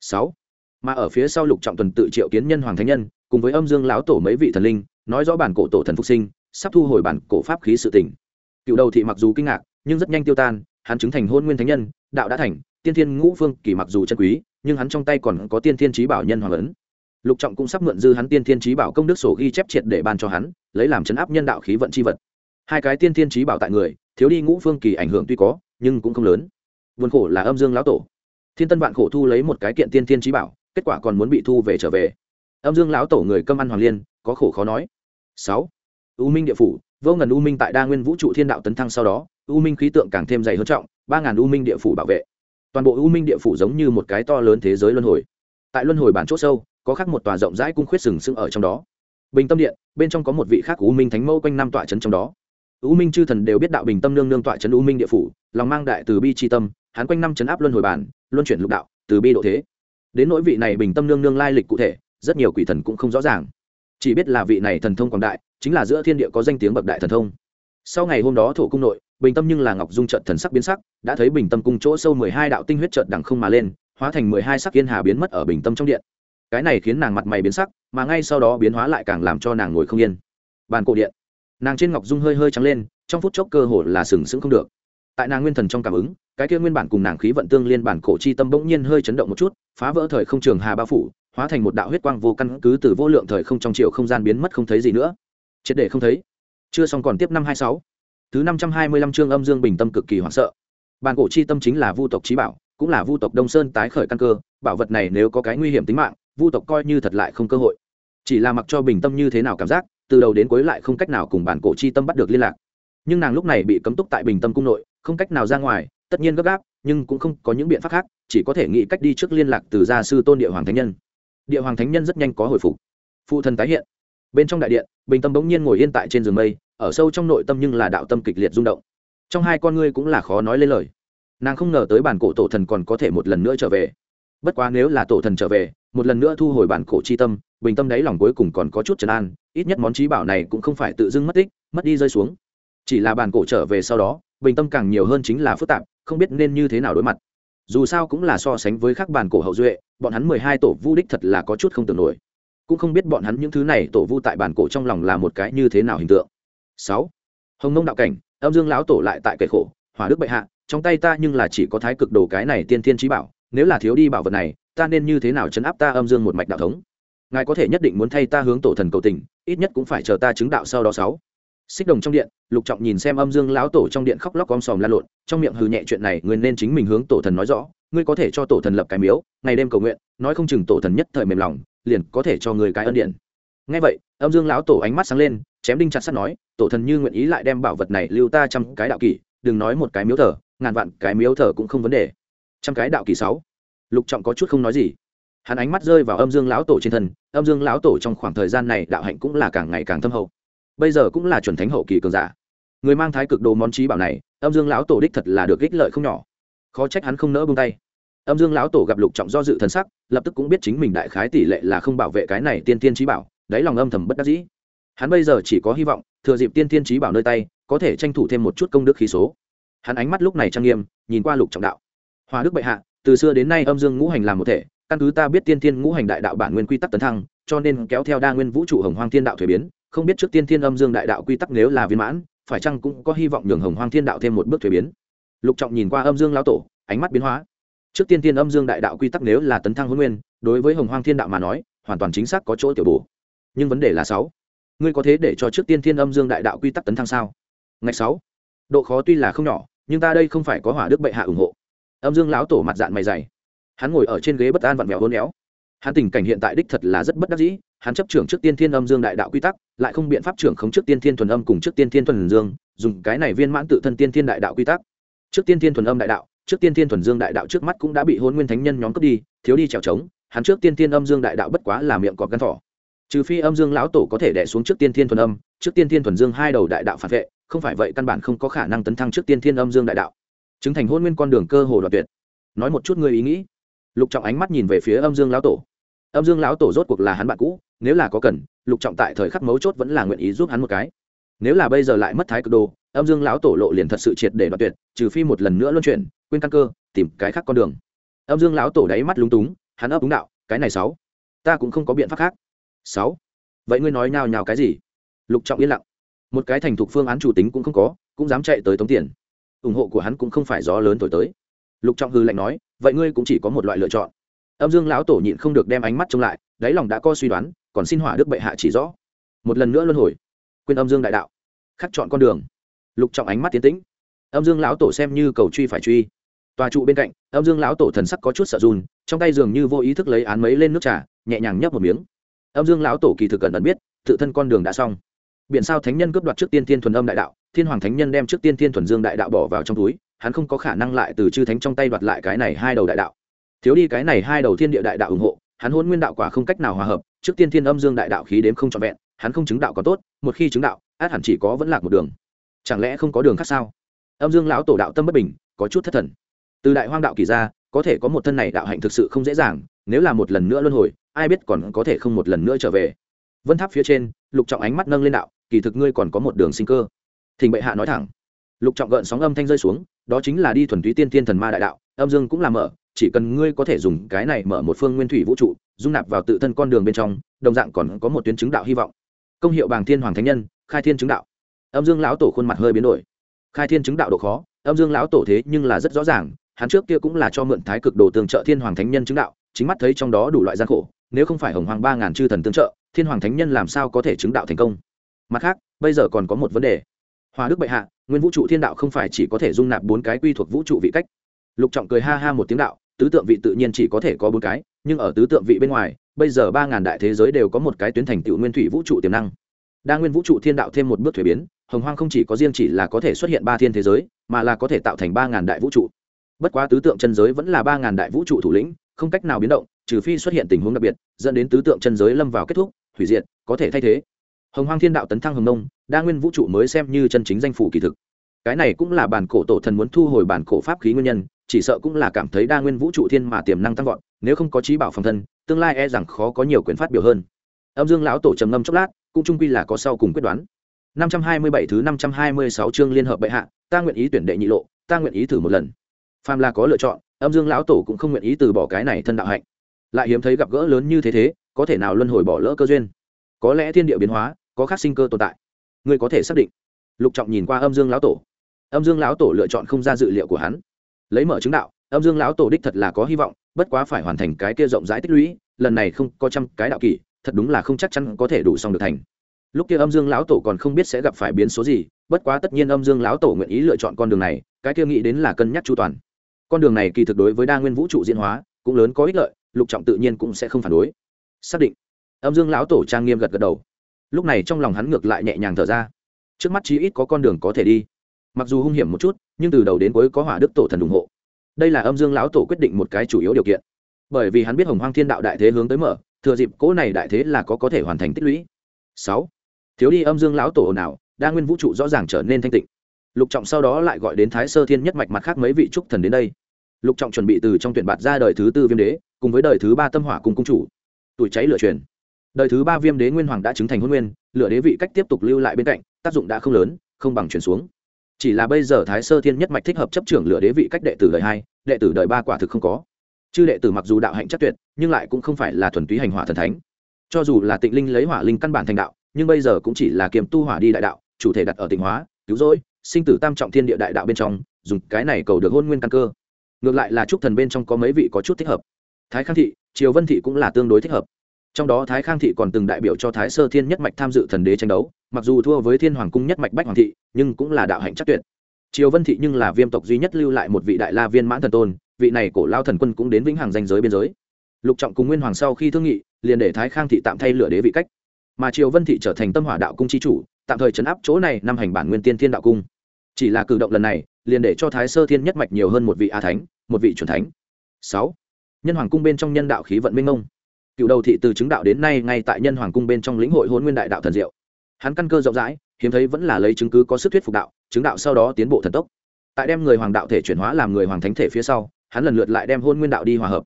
Sáu. Mà ở phía sau lục trọng tuần tự triệu kiến nhân hoàng thánh nhân, cùng với âm dương lão tổ mấy vị thần linh, nói rõ bản cổ tổ thần phục sinh, sắp thu hồi bản cổ pháp khí sự tình. Cựu đầu thị mặc dù kinh ngạc, nhưng rất nhanh tiêu tan, hắn chứng thành hôn nguyên thánh nhân, đạo đã thành, tiên thiên ngũ phương kỳ mặc dù chân quý, nhưng hắn trong tay còn có tiên thiên trí bảo nhân hoàng ấn. Lục trọng cũng sắp mượn dư hắn tiên thiên trí bảo công đức sổ ghi chép triệt để ban cho hắn, lấy làm chấn áp nhân đạo khí vận c h i vật hai cái tiên thiên trí bảo tại người, thiếu đi ngũ phương kỳ ảnh hưởng tuy có, nhưng cũng không lớn. Vườn khổ là âm dương lão tổ. Thiên tân vạn khổ thu lấy một cái kiện tiên thiên trí bảo, kết quả còn muốn bị thu về trở về. Âm dương lão tổ người cơm ăn hoàng liên, có khổ khó nói. Sáu. U minh địa phủ, vô ngần u minh tại đa nguyên vũ trụ thiên đạo tấn thăng sau đó, u minh khí tượng càng thêm dày hơn trọng, ba ngàn u minh địa phủ bảo vệ. Toàn bộ u minh địa phủ giống như một cái to lớn thế giới luân hồi. Tại luân hồi bản c h ỗ sâu, có khắc một tòa rộng rãi cung khuyết sừng sững ở trong đó. Bình tâm điện, bên trong có một vị khác u minh thánh mẫu quanh năm tọa trấn trong đó u minh chư thần đều biết đạo bình tâm nương nương tọa trấn u minh địa phủ, lòng mang đại từ bi Chi tâm, hắn quanh năm chấn áp luân hồi bản, luân chuyển lục đạo, từ bi độ thế. Đến nỗi vị này bình tâm nương nương lai lịch cụ thể, rất nhiều quỷ thần cũng không rõ ràng. Chỉ biết là vị này thần thông quảng đại, chính là giữa thiên địa có danh tiếng bậc đại thần thông. Sau ngày hôm đó thổ cung nội, bình tâm nhưng là ngọc dung trận thần sắc biến sắc, đã thấy bình tâm cung chỗ sâu mười hai đạo tinh huyết trận đằng không mà lên, hóa thành mười hai sắc yên hà biến mất ở bình tâm trong điện. Cái này khiến nàng mặt mày biến sắc, mà ngay sau đó biến hóa lại càng làm cho nàng ngồi không yên. Bàn cổ điện nàng trên ngọc dung hơi hơi trắng lên, trong phút chốc cơ hồ là sừng sững không được. Tại nàng nguyên thần trong cảm ứng, cái kia nguyên bản cùng nàng khí vận tương liên bản cổ chi tâm bỗng nhiên hơi chấn động một chút, phá vỡ thời không trường hà bao phủ, hóa thành một đạo huyết quang vô căn cứ từ vô lượng thời không trong chiều không gian biến mất không thấy gì nữa. Triệt để không thấy. Chưa xong còn tiếp năm hai sáu. Thứ năm trăm hai mươi lăm chương âm dương bình tâm cực kỳ hoảng sợ. Bản cổ chi tâm chính là vu tộc trí bảo, cũng là vu tộc đông sơn tái khởi căn cơ, bảo vật này nếu có cái nguy hiểm tính mạng, vu tộc coi như thật lại không cơ hội. Chỉ là mặc cho bình tâm như thế nào cảm giác từ đầu đến cuối lại không cách nào cùng bản cổ chi tâm bắt được liên lạc. Nhưng nàng lúc này bị cấm túc tại bình tâm cung nội, không cách nào ra ngoài, tất nhiên gấp gáp, nhưng cũng không có những biện pháp khác, chỉ có thể nghĩ cách đi trước liên lạc từ gia sư tôn địa hoàng thánh nhân. Địa hoàng thánh nhân rất nhanh có hồi phục. Phụ thần tái hiện. Bên trong đại điện, bình tâm bỗng nhiên ngồi yên tại trên giường mây, ở sâu trong nội tâm nhưng là đạo tâm kịch liệt rung động. Trong hai con ngươi cũng là khó nói lên lời. Nàng không ngờ tới bản cổ tổ thần còn có thể một lần nữa trở về. Bất quá nếu là tổ thần trở về, một lần nữa thu hồi bản cổ chi tâm bình tâm đấy lòng cuối cùng còn có chút trấn an, ít nhất món trí bảo này cũng không phải tự dưng mất tích, mất đi rơi xuống. Chỉ là bàn cổ trở về sau đó, bình tâm càng nhiều hơn chính là phức tạp, không biết nên như thế nào đối mặt. Dù sao cũng là so sánh với các bàn cổ hậu duệ, bọn hắn mười hai tổ vu đích thật là có chút không tưởng nổi. Cũng không biết bọn hắn những thứ này tổ vu tại bàn cổ trong lòng là một cái như thế nào hình tượng. Sáu, hồng nông đạo cảnh, âm dương lão tổ lại tại kệ khổ, hỏa đức bệ hạ, trong tay ta nhưng là chỉ có thái cực đồ cái này tiên thiên trí bảo, nếu là thiếu đi bảo vật này, ta nên như thế nào chấn áp ta âm dương một mạch đạo thống? Ngài có thể nhất định muốn thay ta hướng tổ thần cầu tình, ít nhất cũng phải chờ ta chứng đạo sau đó sáu. Xích đồng trong điện, lục trọng nhìn xem âm dương lão tổ trong điện khóc lóc om sòm la lộn, trong miệng hừ nhẹ chuyện này ngươi nên chính mình hướng tổ thần nói rõ, ngươi có thể cho tổ thần lập cái miếu, ngày đêm cầu nguyện, nói không chừng tổ thần nhất thời mềm lòng, liền có thể cho người cái ân điện ngay vậy, âm dương lão tổ ánh mắt sáng lên, chém đinh chặt sắt nói, tổ thần như nguyện ý lại đem bảo vật này lưu ta trăm cái đạo kỷ, đừng nói một cái miếu thờ, ngàn vạn cái miếu thờ cũng không vấn đề. Trăm cái đạo kỷ sáu. Lục trọng có chút không nói gì hắn ánh mắt rơi vào âm dương lão tổ trên thân, âm dương lão tổ trong khoảng thời gian này đạo hạnh cũng là càng ngày càng thâm hậu. Bây giờ cũng là chuẩn thánh hậu kỳ cường giả. Người mang thái cực đồ món trí bảo này, âm dương lão tổ đích thật là được ích lợi không nhỏ. Khó trách hắn không nỡ bông tay. Âm dương lão tổ gặp lục trọng do dự thần sắc, lập tức cũng biết chính mình đại khái tỷ lệ là không bảo vệ cái này tiên tiên trí bảo, đáy lòng âm thầm bất đắc dĩ. Hắn bây giờ chỉ có hy vọng, thừa dịp tiên tiên trí bảo nơi tay, có thể tranh thủ thêm một chút công đức khí số. Hắn ánh mắt lúc này trang nghiêm, nhìn qua lục trọng đạo. Hòa đức bệ hạ, từ xưa đến nay âm dương ngũ hành làm một thể căn cứ ta biết tiên tiên ngũ hành đại đạo bản nguyên quy tắc tấn thăng, cho nên kéo theo đa nguyên vũ trụ hồng hoang thiên đạo thuế biến, không biết trước tiên thiên âm dương đại đạo quy tắc nếu là viên mãn, phải chăng cũng có hy vọng nhường hồng hoang thiên đạo thêm một bước thuế biến. Lục trọng nhìn qua âm dương lão tổ, ánh mắt biến hóa. Trước tiên thiên âm dương đại đạo quy tắc nếu là tấn thăng huấn nguyên, đối với hồng hoang thiên đạo mà nói, hoàn toàn chính xác có chỗ tiểu bổ. Nhưng vấn đề là sáu. Ngươi có thế để cho trước tiên thiên âm dương đại đạo quy tắc tấn thăng sao? Ngày sáu. Độ khó tuy là không nhỏ, nhưng ta đây không phải có hỏa đức bệ hạ ủng hộ. Âm dương lão tổ mặt dạng mày dày hắn ngồi ở trên ghế bất an vặn vẹo hôn éo hắn tình cảnh hiện tại đích thật là rất bất đắc dĩ hắn chấp trưởng trước tiên thiên âm dương đại đạo quy tắc lại không biện pháp trưởng khống trước tiên thiên thuần âm cùng trước tiên thiên thuần dương dùng cái này viên mãn tự thân tiên thiên đại đạo quy tắc trước tiên thiên thuần âm đại đạo trước tiên thiên thuần dương đại đạo trước mắt cũng đã bị hôn nguyên thánh nhân nhóm cướp đi thiếu đi trèo trống hắn trước tiên thiên âm dương đại đạo bất quá là miệng cọp gắn thỏ trừ phi âm dương lão tổ có thể đẻ xuống trước tiên thiên thuần âm trước tiên thiên thuần dương hai đầu đại đạo phản vệ không phải vậy căn bản không có khả năng tấn thăng trước tiên thiên âm dương đại đạo chứng thành hôn nguyên con đường cơ hồ đoạt tuyệt nói một chút người ý nghĩ lục trọng ánh mắt nhìn về phía âm dương lão tổ. âm dương lão tổ rốt cuộc là hắn bạn cũ, nếu là có cần, lục trọng tại thời khắc mấu chốt vẫn là nguyện ý giúp hắn một cái. nếu là bây giờ lại mất thái cực đồ, âm dương lão tổ lộ liền thật sự triệt để đoạt tuyệt, trừ phi một lần nữa luân chuyển, quên căn cơ, tìm cái khác con đường. âm dương lão tổ đáy mắt lúng túng, hắn ấp đúng đạo, cái này sáu, ta cũng không có biện pháp khác. sáu, vậy ngươi nói nhào nhào cái gì? lục trọng yên lặng, một cái thành thục phương án chủ tính cũng không có, cũng dám chạy tới tống tiền. ủng hộ của hắn cũng không phải gió lớn thổi tới. lục trọng hư lạnh nói vậy ngươi cũng chỉ có một loại lựa chọn. Âm dương lão tổ nhịn không được đem ánh mắt trông lại, đáy lòng đã có suy đoán, còn xin hỏa đức bệ hạ chỉ rõ. Một lần nữa luân hồi, quên âm dương đại đạo, khắc chọn con đường. Lục trọng ánh mắt tiến tĩnh. Âm dương lão tổ xem như cầu truy phải truy. Tòa trụ bên cạnh, âm dương lão tổ thần sắc có chút sợ run, trong tay dường như vô ý thức lấy án mấy lên nước trà, nhẹ nhàng nhấp một miếng. Âm dương lão tổ kỳ thực cẩn ẩn biết, tự thân con đường đã xong. Biển sao thánh nhân cướp đoạt trước tiên thiên thuần âm đại đạo, thiên hoàng thánh nhân đem trước tiên thiên thuần dương đại đạo bỏ vào trong túi hắn không có khả năng lại từ chư thánh trong tay đoạt lại cái này hai đầu đại đạo. Thiếu đi cái này hai đầu thiên địa đại đạo ủng hộ, hắn hôn nguyên đạo quả không cách nào hòa hợp, trước tiên thiên âm dương đại đạo khí đếm không trọn vẹn, hắn không chứng đạo có tốt, một khi chứng đạo, át hẳn chỉ có vẫn lạc một đường. Chẳng lẽ không có đường khác sao? Âm dương lão tổ đạo tâm bất bình, có chút thất thần. Từ đại hoang đạo kỳ ra, có thể có một thân này đạo hạnh thực sự không dễ dàng, nếu là một lần nữa luân hồi, ai biết còn có thể không một lần nữa trở về. Vân tháp phía trên, lục trọng ánh mắt nâng lên đạo, kỳ thực ngươi còn có một đường sinh cơ. Thỉnh bệ hạ nói thẳng lục trọng gợn sóng âm thanh rơi xuống, đó chính là đi thuần túy tiên tiên thần ma đại đạo, âm dương cũng là mở, chỉ cần ngươi có thể dùng cái này mở một phương nguyên thủy vũ trụ, dung nạp vào tự thân con đường bên trong, đồng dạng còn có một tuyến chứng đạo hy vọng. Công hiệu bàng thiên hoàng thánh nhân, khai thiên chứng đạo. Âm dương lão tổ khuôn mặt hơi biến đổi. Khai thiên chứng đạo độ khó, âm dương lão tổ thế nhưng là rất rõ ràng, hắn trước kia cũng là cho mượn thái cực đồ tương trợ thiên hoàng thánh nhân chứng đạo, chính mắt thấy trong đó đủ loại gian khổ, nếu không phải hồng hoàng ba ngàn chư thần tương trợ, thiên hoàng thánh nhân làm sao có thể chứng đạo thành công? Mặt khác, bây giờ còn có một vấn đề. Hòa đức bệ hạ nguyên vũ trụ thiên đạo không phải chỉ có thể dung nạp bốn cái quy thuộc vũ trụ vị cách. Lục trọng cười ha ha một tiếng đạo, tứ tượng vị tự nhiên chỉ có thể có bốn cái, nhưng ở tứ tượng vị bên ngoài, bây giờ ba ngàn đại thế giới đều có một cái tuyến thành tựu nguyên thủy vũ trụ tiềm năng. Đa nguyên vũ trụ thiên đạo thêm một bước thuế biến, hồng hoang không chỉ có riêng chỉ là có thể xuất hiện ba thiên thế giới, mà là có thể tạo thành ba ngàn đại vũ trụ. Bất quá tứ tượng chân giới vẫn là ba ngàn đại vũ trụ thủ lĩnh, không cách nào biến động, trừ phi xuất hiện tình huống đặc biệt, dẫn đến tứ tượng chân giới lâm vào kết thúc, hủy diệt, có thể thay thế hồng hoang thiên đạo tấn thăng hồng nông, đa nguyên vũ trụ mới xem như chân chính danh phủ kỳ thực. Cái này cũng là bản cổ tổ thần muốn thu hồi bản cổ pháp khí nguyên nhân, chỉ sợ cũng là cảm thấy đa nguyên vũ trụ thiên mà tiềm năng tăng vọt, nếu không có trí bảo phòng thân, tương lai e rằng khó có nhiều quyền phát biểu hơn. Âm dương lão tổ trầm ngâm chốc lát, cũng trung quy là có sau cùng quyết đoán. 527 thứ 526 chương liên hợp bệ hạ, ta nguyện ý tuyển đệ nhị lộ, ta nguyện ý thử một lần. Phàm là có lựa chọn, âm dương lão tổ cũng không nguyện ý từ bỏ cái này thân đạo hạnh. Lại hiếm thấy gặp gỡ lớn như thế thế, có thể nào luân hồi bỏ lỡ cơ duyên? Có lẽ thiên địa biến hóa, có khác sinh cơ tồn tại. Ngươi có thể xác định. Lục trọng nhìn qua âm dương lão tổ. Âm dương lão tổ lựa chọn không ra dự liệu của hắn. Lấy mở chứng đạo, âm dương lão tổ đích thật là có hy vọng, bất quá phải hoàn thành cái kia rộng rãi tích lũy, lần này không có trăm cái đạo kỷ, thật đúng là không chắc chắn có thể đủ xong được thành. Lúc kia âm dương lão tổ còn không biết sẽ gặp phải biến số gì, bất quá tất nhiên âm dương lão tổ nguyện ý lựa chọn con đường này, cái kia nghĩ đến là cân nhắc chu toàn. Con đường này kỳ thực đối với đa nguyên vũ trụ diễn hóa, cũng lớn có ích lợi, lục trọng tự nhiên cũng sẽ không phản đối. Xác định âm dương lão tổ trang nghiêm gật gật đầu. Lúc này trong lòng hắn ngược lại nhẹ nhàng thở ra. Trước mắt chí ít có con đường có thể đi. Mặc dù hung hiểm một chút, nhưng từ đầu đến cuối có hỏa đức tổ thần ủng hộ. Đây là âm dương lão tổ quyết định một cái chủ yếu điều kiện. Bởi vì hắn biết hồng hoang thiên đạo đại thế hướng tới mở, thừa dịp cỗ này đại thế là có có thể hoàn thành tích lũy. Sáu. Thiếu đi âm dương lão tổ nào đa nguyên vũ trụ rõ ràng trở nên thanh tịnh. Lục trọng sau đó lại gọi đến thái sơ thiên nhất mạch mặt khác mấy vị trúc thần đến đây. Lục trọng chuẩn bị từ trong tuyển bạt ra đời thứ tư viêm đế, cùng với đời thứ ba tâm hỏa cùng cung chủ. Tuổi cháy lửa truyền đời thứ ba viêm đế nguyên hoàng đã chứng thành hôn nguyên lựa đế vị cách tiếp tục lưu lại bên cạnh, tác dụng đã không lớn, không bằng chuyển xuống. Chỉ là bây giờ thái sơ thiên nhất mạch thích hợp chấp trưởng lựa đế vị cách đệ tử đời hai, đệ tử đời ba quả thực không có. Chư đệ tử mặc dù đạo hạnh chắc tuyệt, nhưng lại cũng không phải là thuần túy hành hỏa thần thánh. Cho dù là tịnh linh lấy hỏa linh căn bản thành đạo, nhưng bây giờ cũng chỉ là kiềm tu hỏa đi đại đạo, chủ thể đặt ở tịnh hóa, cứu rỗi, sinh tử tam trọng thiên địa đại đạo bên trong, dùng cái này cầu được hôn nguyên căn cơ. Ngược lại là trúc thần bên trong có mấy vị có chút thích hợp. Thái khang thị, triều vân thị cũng là tương đối thích hợp trong đó thái khang thị còn từng đại biểu cho thái sơ thiên nhất mạch tham dự thần đế tranh đấu, mặc dù thua với thiên hoàng cung nhất mạch bách hoàng thị, nhưng cũng là đạo hạnh chắc tuyệt. Triều vân thị nhưng là viêm tộc duy nhất lưu lại một vị đại la viên mãn thần tôn, vị này cổ lao thần quân cũng đến vĩnh hằng danh giới biên giới. Lục trọng cùng nguyên hoàng sau khi thương nghị, liền để thái khang thị tạm thay lửa đế vị cách. Mà triều vân thị trở thành tâm hỏa đạo cung chi chủ, tạm thời chấn áp chỗ này năm hành bản nguyên tiên thiên đạo cung. Chỉ là cử động lần này, liền để cho thái sơ thiên nhất mạch nhiều hơn một vị a thánh, một vị c thánh. Sáu. Nhân hoàng cung bên trong nhân đạo khí vận minh ông cựu đầu thị từ chứng đạo đến nay ngay tại nhân hoàng cung bên trong lĩnh hội hôn nguyên đại đạo thần diệu. Hắn căn cơ rộng rãi, hiếm thấy vẫn là lấy chứng cứ có sức thuyết phục đạo, chứng đạo sau đó tiến bộ thần tốc. Tại đem người hoàng đạo thể chuyển hóa làm người hoàng thánh thể phía sau, hắn lần lượt lại đem hôn nguyên đạo đi hòa hợp.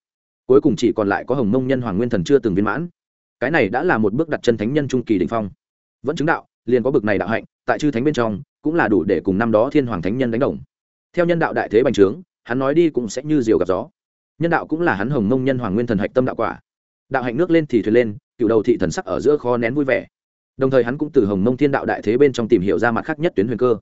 Cuối cùng chỉ còn lại có hồng mông nhân hoàng nguyên thần chưa từng viên mãn. Cái này đã là một bước đặt chân thánh nhân trung kỳ đình phong. Vẫn chứng đạo, liền có bực này đạo hạnh, tại chư thánh bên trong, cũng là đủ để cùng năm đó thiên hoàng thánh nhân đánh đồng. Theo nhân đạo đại thế bành trướng, hắn nói đi cũng sẽ như diều gặp gió. Nhân đạo cũng là hắn hồng mông nhân hoàng nguyên thần hạch tâm đạo quả đạo hạnh nước lên thì thuyền lên, cựu đầu thị thần sắc ở giữa kho nén vui vẻ. Đồng thời hắn cũng từ hồng mông thiên đạo đại thế bên trong tìm hiểu ra mặt khác nhất tuyến huyền cơ.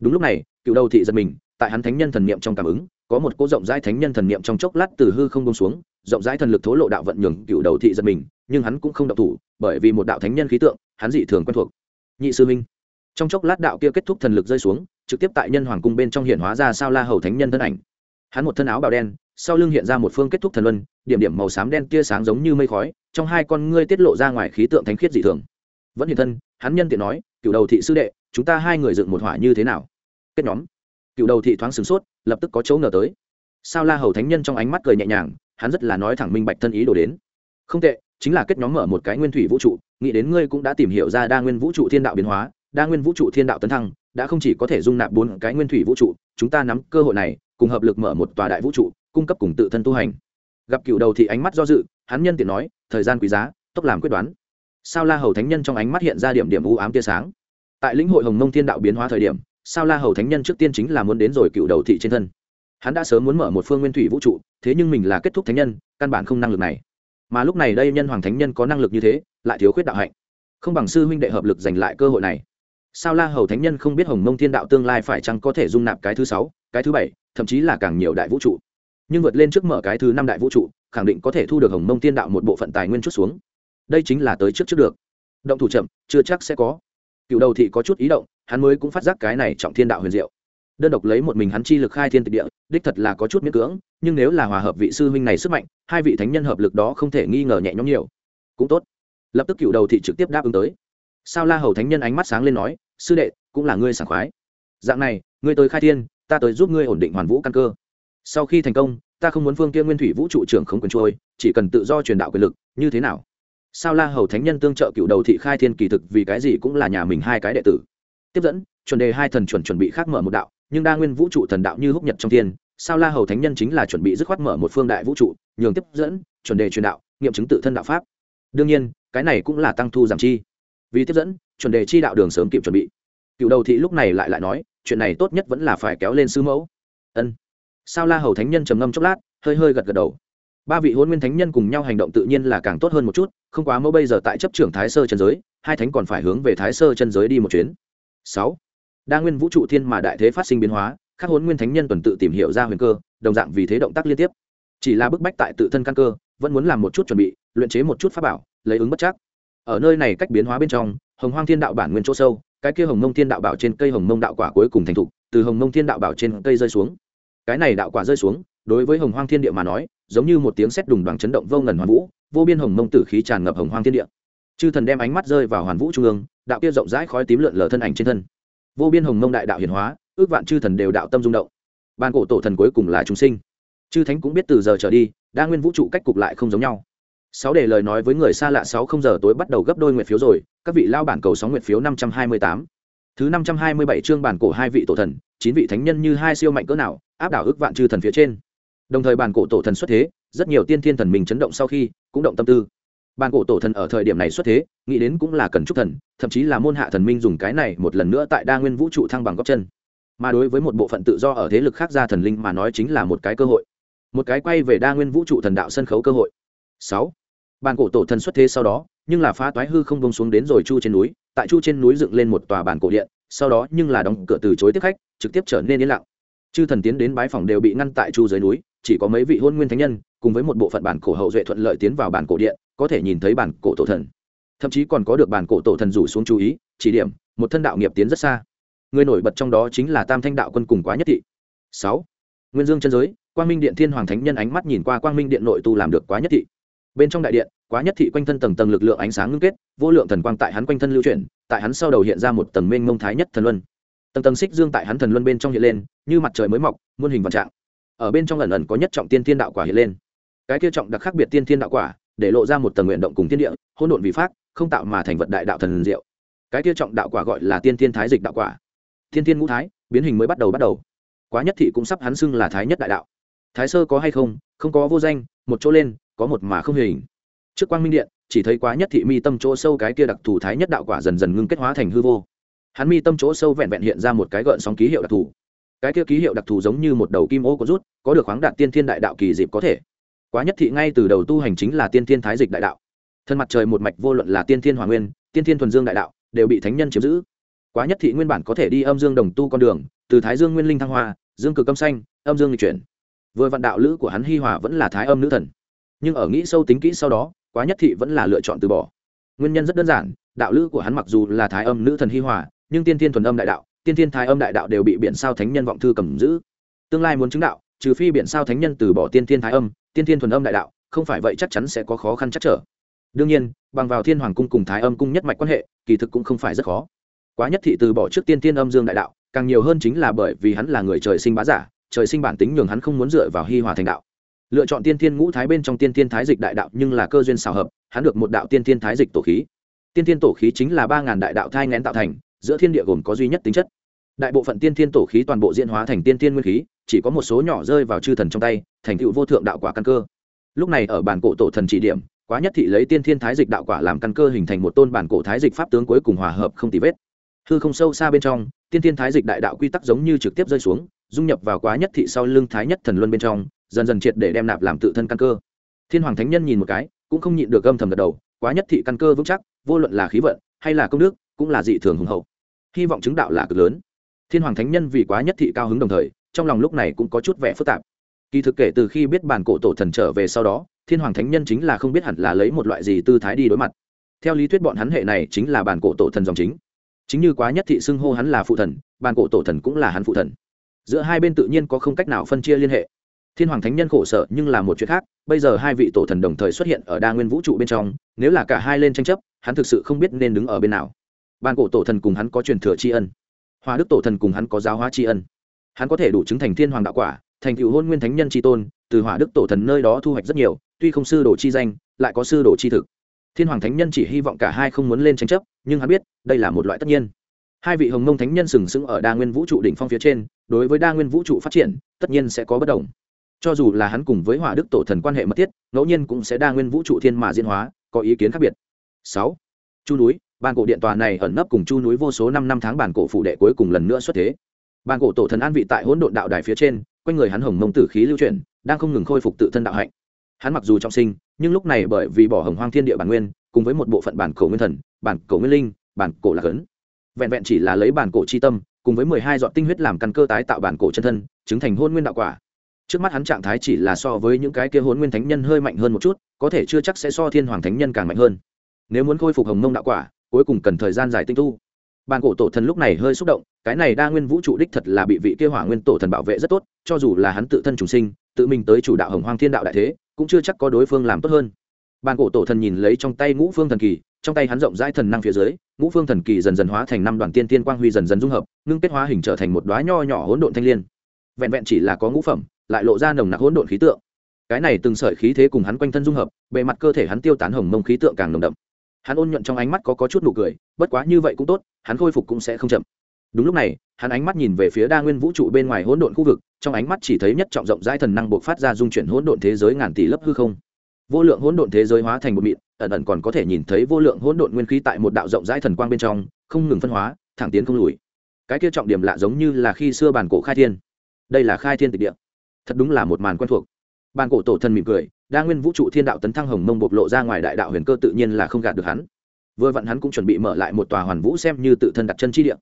Đúng lúc này, cựu đầu thị giật mình, tại hắn thánh nhân thần niệm trong cảm ứng, có một cỗ rộng rãi thánh nhân thần niệm trong chốc lát từ hư không bông xuống, rộng rãi thần lực thố lộ đạo vận nhường cựu đầu thị giật mình, nhưng hắn cũng không động thủ, bởi vì một đạo thánh nhân khí tượng, hắn dị thường quen thuộc. Nhị sư minh. Trong chốc lát đạo kia kết thúc thần lực rơi xuống, trực tiếp tại nhân hoàng cung bên trong hiện hóa ra sao la hầu thánh nhân thân ảnh. Hắn một thân áo bào đen sau lưng hiện ra một phương kết thúc thần luân, điểm điểm màu xám đen tia sáng giống như mây khói, trong hai con ngươi tiết lộ ra ngoài khí tượng thánh khiết dị thường. Vẫn hiện thân, hắn nhân tiện nói cựu đầu thị sư đệ, chúng ta hai người dựng một hỏa như thế nào? Kết nhóm. Cựu đầu thị thoáng sửng sốt, lập tức có chỗ ngờ tới. Sao la hầu thánh nhân trong ánh mắt cười nhẹ nhàng, hắn rất là nói thẳng minh bạch thân ý đổ đến. Không tệ, chính là kết nhóm mở một cái nguyên thủy vũ trụ, nghĩ đến ngươi cũng đã tìm hiểu ra đa nguyên vũ trụ thiên đạo biến hóa, đa nguyên vũ trụ thiên đạo tấn thăng, đã không chỉ có thể dung nạp bốn cái nguyên thủy vũ trụ, chúng ta nắm cơ hội này, cùng hợp lực mở một tòa đại vũ trụ cung cấp cùng tự thân tu hành. Gặp cựu đầu thị ánh mắt do dự, hắn nhân tiện nói, thời gian quý giá, tốc làm quyết đoán. Sao la hầu thánh nhân trong ánh mắt hiện ra điểm điểm u ám tia sáng. Tại lĩnh hội hồng mông thiên đạo biến hóa thời điểm, sao la hầu thánh nhân trước tiên chính là muốn đến rồi cựu đầu thị trên thân. Hắn đã sớm muốn mở một phương nguyên thủy vũ trụ, thế nhưng mình là kết thúc thánh nhân, căn bản không năng lực này. Mà lúc này đây nhân hoàng thánh nhân có năng lực như thế, lại thiếu khuyết đạo hạnh. Không bằng sư huynh đệ hợp lực giành lại cơ hội này. Sao la hầu thánh nhân không biết hồng mông thiên đạo tương lai phải chăng có thể dung nạp cái thứ sáu, cái thứ bảy, thậm chí là càng nhiều đại vũ trụ nhưng vượt lên trước mở cái thứ năm đại vũ trụ, khẳng định có thể thu được hồng mông tiên đạo một bộ phận tài nguyên chút xuống. Đây chính là tới trước trước được. Động thủ chậm, chưa chắc sẽ có. Cựu đầu thị có chút ý động, hắn mới cũng phát giác cái này trọng thiên đạo huyền diệu. Đơn độc lấy một mình hắn chi lực khai thiên tịch địa, đích thật là có chút miễn cưỡng, nhưng nếu là hòa hợp vị sư huynh này sức mạnh, hai vị thánh nhân hợp lực đó không thể nghi ngờ nhẹ nhõm nhiều. Cũng tốt. Lập tức cựu đầu thị trực tiếp đáp ứng tới. Sao la hầu thánh nhân ánh mắt sáng lên nói, sư đệ, cũng là ngươi sảng khoái. Dạng này, ngươi tới khai thiên, ta tới giúp ngươi ổn định hoàn vũ căn cơ sau khi thành công, ta không muốn phương kia nguyên thủy vũ trụ trưởng không quyền trôi, chỉ cần tự do truyền đạo quyền lực, như thế nào? Sao la hầu thánh nhân tương trợ cựu đầu thị khai thiên kỳ thực vì cái gì cũng là nhà mình hai cái đệ tử? Tiếp dẫn, chuẩn đề hai thần chuẩn chuẩn bị khác mở một đạo, nhưng đa nguyên vũ trụ thần đạo như húc nhật trong thiên, sao la hầu thánh nhân chính là chuẩn bị dứt khoát mở một phương đại vũ trụ, nhường tiếp dẫn, chuẩn đề truyền đạo, nghiệm chứng tự thân đạo pháp. Đương nhiên, cái này cũng là tăng thu giảm chi. Vì tiếp dẫn, chuẩn đề chi đạo đường sớm kịp chuẩn bị. Cựu đầu thị lúc này lại lại nói, chuyện này tốt nhất vẫn là phải kéo lên sư mẫu. Ân sao la hầu thánh nhân trầm ngâm chốc lát, hơi hơi gật gật đầu. Ba vị hôn nguyên thánh nhân cùng nhau hành động tự nhiên là càng tốt hơn một chút, không quá mẫu bây giờ tại chấp trưởng thái sơ chân giới, hai thánh còn phải hướng về thái sơ chân giới đi một chuyến. Sáu, đa nguyên vũ trụ thiên mà đại thế phát sinh biến hóa, các hôn nguyên thánh nhân tuần tự tìm hiểu ra huyền cơ, đồng dạng vì thế động tác liên tiếp. Chỉ là bức bách tại tự thân căn cơ, vẫn muốn làm một chút chuẩn bị, luyện chế một chút pháp bảo, lấy ứng bất chắc. Ở nơi này cách biến hóa bên trong, hồng hoang thiên đạo bản nguyên chỗ sâu, cái kia hồng mông thiên đạo bảo trên cây hồng mông đạo quả cuối cùng thành thục, từ hồng mông thiên đạo bảo trên cây rơi xuống cái này đạo quả rơi xuống, đối với hồng hoang thiên địa mà nói, giống như một tiếng sét đùng đoàn chấn động vô ngần hoàn vũ, vô biên hồng mông tử khí tràn ngập hồng hoang thiên địa. Chư thần đem ánh mắt rơi vào hoàn vũ trung ương, đạo kia rộng rãi khói tím lượn lờ thân ảnh trên thân. Vô biên hồng mông đại đạo hiển hóa, ước vạn chư thần đều đạo tâm rung động. Ban cổ tổ thần cuối cùng là chúng sinh. Chư thánh cũng biết từ giờ trở đi, đa nguyên vũ trụ cách cục lại không giống nhau. Sáu để lời nói với người xa lạ sáu không giờ tối bắt đầu gấp đôi nguyện phiếu rồi, các vị lao bản cầu sóng nguyện phiếu năm trăm hai mươi tám thứ năm trăm hai mươi bảy chương bản cổ hai vị tổ thần, chín vị thánh nhân như hai siêu mạnh cỡ nào, áp đảo ước vạn chư thần phía trên. Đồng thời bản cổ tổ thần xuất thế, rất nhiều tiên thiên thần mình chấn động sau khi, cũng động tâm tư. Bản cổ tổ thần ở thời điểm này xuất thế, nghĩ đến cũng là cần chúc thần, thậm chí là môn hạ thần minh dùng cái này một lần nữa tại đa nguyên vũ trụ thăng bằng góc chân. Mà đối với một bộ phận tự do ở thế lực khác ra thần linh mà nói chính là một cái cơ hội. Một cái quay về đa nguyên vũ trụ thần đạo sân khấu cơ hội. Sáu bàn cổ tổ thần xuất thế sau đó nhưng là phá toái hư không bông xuống đến rồi chu trên núi, tại chu trên núi dựng lên một tòa bàn cổ điện, sau đó nhưng là đóng cửa từ chối tiếp khách, trực tiếp trở nên yên lặng. Chư thần tiến đến bái phòng đều bị ngăn tại chu dưới núi, chỉ có mấy vị hôn nguyên thánh nhân, cùng với một bộ phận bản cổ hậu duệ thuận lợi tiến vào bản cổ điện, có thể nhìn thấy bản cổ tổ thần. Thậm chí còn có được bản cổ tổ thần rủ xuống chú ý, chỉ điểm, một thân đạo nghiệp tiến rất xa. Người nổi bật trong đó chính là tam thanh đạo quân cùng quá nhất thị. Sáu. Nguyên dương chân giới, quang minh điện thiên hoàng thánh nhân ánh mắt nhìn qua quang minh điện nội tu làm được quá nhất thị. Bên trong đại điện quá nhất thị quanh thân tầng tầng lực lượng ánh sáng ngưng kết, vô lượng thần quang tại hắn quanh thân lưu chuyển, tại hắn sau đầu hiện ra một tầng mênh mông thái nhất thần luân. Tầng tầng xích dương tại hắn thần luân bên trong hiện lên, như mặt trời mới mọc, muôn hình vạn trạng. Ở bên trong lần ẩn có nhất trọng tiên thiên đạo quả hiện lên. Cái kia trọng đặc khác biệt tiên thiên đạo quả, để lộ ra một tầng nguyện động cùng thiên địa, hỗn độn vị pháp không tạo mà thành vật đại đạo thần diệu. Cái kia trọng đạo quả gọi là tiên thiên thái dịch đạo quả. Thiên thiên ngũ thái, biến hình mới bắt đầu bắt đầu. Quá nhất thị cũng sắp hắn xưng là thái nhất đại đạo. Thái sơ có hay không? Không có vô danh, một chỗ lên, có một mà không hình trước quang minh điện, chỉ thấy quá nhất thị mi tâm chỗ sâu cái kia đặc thù thái nhất đạo quả dần dần ngưng kết hóa thành hư vô. Hắn mi tâm chỗ sâu vẹn vẹn hiện ra một cái gợn sóng ký hiệu đặc thù. Cái kia ký hiệu đặc thù giống như một đầu kim ô có rút, có được khoáng đạt tiên thiên đại đạo kỳ dịp có thể. Quá nhất thị ngay từ đầu tu hành chính là tiên thiên thái dịch đại đạo. Thân mặt trời một mạch vô luận là tiên thiên hoàng nguyên, tiên thiên thuần dương đại đạo, đều bị thánh nhân chiếm giữ. Quá nhất thị nguyên bản có thể đi âm dương đồng tu con đường, từ thái dương nguyên linh thăng hoa, dương cực âm xanh, âm dương lịch chuyển. Vừa vạn đạo lữ của hắn hi hòa vẫn là thái âm nữ thần. Nhưng ở nghĩ sâu tính kỹ sau đó quá nhất thị vẫn là lựa chọn từ bỏ. Nguyên nhân rất đơn giản, đạo lữ của hắn mặc dù là thái âm nữ thần hi hòa, nhưng tiên thiên thuần âm đại đạo, tiên thiên thái âm đại đạo đều bị biển sao thánh nhân vọng thư cầm giữ. Tương lai muốn chứng đạo, trừ phi biển sao thánh nhân từ bỏ tiên thiên thái âm, tiên thiên thuần âm đại đạo, không phải vậy chắc chắn sẽ có khó khăn chắc trở. Đương nhiên, bằng vào thiên hoàng cung cùng thái âm cung nhất mạch quan hệ, kỳ thực cũng không phải rất khó. Quá nhất thị từ bỏ trước tiên thiên âm dương đại đạo, càng nhiều hơn chính là bởi vì hắn là người trời sinh bá giả, trời sinh bản tính nhường hắn không muốn dựa vào hi hòa thành đạo lựa chọn tiên thiên ngũ thái bên trong tiên thiên thái dịch đại đạo nhưng là cơ duyên xào hợp, hắn được một đạo tiên thiên thái dịch tổ khí. Tiên thiên tổ khí chính là ba ngàn đại đạo thai ngén tạo thành, giữa thiên địa gồm có duy nhất tính chất. Đại bộ phận tiên thiên tổ khí toàn bộ diễn hóa thành tiên thiên nguyên khí, chỉ có một số nhỏ rơi vào chư thần trong tay, thành tựu vô thượng đạo quả căn cơ. Lúc này ở bản cổ tổ thần chỉ điểm, quá nhất thị lấy tiên thiên thái dịch đạo quả làm căn cơ hình thành một tôn bản cổ thái dịch pháp tướng cuối cùng hòa hợp không tì vết. Hư không sâu xa bên trong, tiên thiên thái dịch đại đạo quy tắc giống như trực tiếp rơi xuống, dung nhập vào quá nhất thị sau lưng thái nhất thần luân bên trong dần dần triệt để đem nạp làm tự thân căn cơ. Thiên hoàng thánh nhân nhìn một cái, cũng không nhịn được âm thầm gật đầu, quá nhất thị căn cơ vững chắc, vô luận là khí vận, hay là công đức, cũng là dị thường hùng hậu. Hy vọng chứng đạo là cực lớn. Thiên hoàng thánh nhân vì quá nhất thị cao hứng đồng thời, trong lòng lúc này cũng có chút vẻ phức tạp. Kỳ thực kể từ khi biết bản cổ tổ thần trở về sau đó, thiên hoàng thánh nhân chính là không biết hẳn là lấy một loại gì tư thái đi đối mặt. Theo lý thuyết bọn hắn hệ này chính là bản cổ tổ thần dòng chính. Chính như quá nhất thị xưng hô hắn là phụ thần, bản cổ tổ thần cũng là hắn phụ thần. Giữa hai bên tự nhiên có không cách nào phân chia liên hệ thiên hoàng thánh nhân khổ sở nhưng là một chuyện khác, bây giờ hai vị tổ thần đồng thời xuất hiện ở đa nguyên vũ trụ bên trong, nếu là cả hai lên tranh chấp, hắn thực sự không biết nên đứng ở bên nào. Ban cổ tổ thần cùng hắn có truyền thừa tri ân. Hoa đức tổ thần cùng hắn có giáo hóa tri ân. Hắn có thể đủ chứng thành thiên hoàng đạo quả, thành cựu hôn nguyên thánh nhân tri tôn, từ hỏa đức tổ thần nơi đó thu hoạch rất nhiều, tuy không sư đồ chi danh, lại có sư đồ chi thực. Thiên hoàng thánh nhân chỉ hy vọng cả hai không muốn lên tranh chấp, nhưng hắn biết, đây là một loại tất nhiên. Hai vị hồng mông thánh nhân sừng sững ở đa nguyên vũ trụ đỉnh phong phía trên, đối với đa nguyên vũ trụ phát triển, tất nhiên sẽ có bất đồng cho dù là hắn cùng với hỏa đức tổ thần quan hệ mật thiết, ngẫu nhiên cũng sẽ đa nguyên vũ trụ thiên mà diễn hóa, có ý kiến khác biệt. Sáu, chu núi bàn cổ điện tòa này ẩn nấp cùng chu núi vô số năm năm tháng bản cổ phụ đệ cuối cùng lần nữa xuất thế. Bàn cổ tổ thần an vị tại hỗn độn đạo đài phía trên, quanh người hắn hồng mông tử khí lưu chuyển, đang không ngừng khôi phục tự thân đạo hạnh. Hắn mặc dù trọng sinh, nhưng lúc này bởi vì bỏ hồng hoang thiên địa bản nguyên, cùng với một bộ phận bản cổ nguyên thần, bản cổ nguyên linh, bản cổ lạc ấn. Vẹn vẹn chỉ là lấy bản cổ chi tâm, cùng với mười hai dọn tinh huyết làm căn cơ tái tạo bản cổ chân thân, chứng thành hôn nguyên đạo quả trước mắt hắn trạng thái chỉ là so với những cái kia hôn nguyên thánh nhân hơi mạnh hơn một chút, có thể chưa chắc sẽ so thiên hoàng thánh nhân càng mạnh hơn. Nếu muốn khôi phục hồng mông đạo quả, cuối cùng cần thời gian dài tinh tu. Bàn cổ tổ thần lúc này hơi xúc động, cái này đa nguyên vũ trụ đích thật là bị vị kia hỏa nguyên tổ thần bảo vệ rất tốt, cho dù là hắn tự thân trùng sinh, tự mình tới chủ đạo hồng hoang thiên đạo đại thế, cũng chưa chắc có đối phương làm tốt hơn. Bàn cổ tổ thần nhìn lấy trong tay ngũ phương thần kỳ, trong tay hắn rộng rãi thần năng phía dưới, ngũ phương thần kỳ dần dần hóa thành năm đoàn tiên tiên quang huy dần dần dung hợp, ngưng kết hóa hình trở thành một đoá nho nhỏ hỗn độn thanh l i ê n vẹn vẹn chỉ là có ngũ phẩm lại lộ ra nồng nặc hỗn độn khí tượng. Cái này từng sợi khí thế cùng hắn quanh thân dung hợp bề mặt cơ thể hắn tiêu tán hồng mông khí tượng càng nồng đậm. Hắn ôn nhuận trong ánh mắt có, có chút nụ cười bất quá như vậy cũng tốt hắn khôi phục cũng sẽ không chậm. Đúng lúc này hắn ánh mắt nhìn về phía đa nguyên vũ trụ bên ngoài hỗn độn khu vực trong ánh mắt chỉ thấy nhất trọng rộng rãi thần năng buộc phát ra dung chuyển hỗn độn thế giới ngàn tỷ lớp hư không. Vô lượng hỗn độn thế giới hóa thành một mịn ẩn ẩn còn có thể nhìn thấy vô lượng hỗn độn nguyên khí tại một đạo rộng rãi thần quang bên trong không ngừng phân hóa thẳng tiến không lùi. Cái kia trọng điểm lạ giống như là khi xưa bản cổ khai thiên. Đây là khai thiên tịch địa thật đúng là một màn quen thuộc. Bàn cổ tổ thần mỉm cười, đa nguyên vũ trụ thiên đạo tấn thăng hồng mông bộc lộ ra ngoài đại đạo huyền cơ tự nhiên là không gạt được hắn. Vừa vặn hắn cũng chuẩn bị mở lại một tòa hoàn vũ xem như tự thân đặt chân chi địa.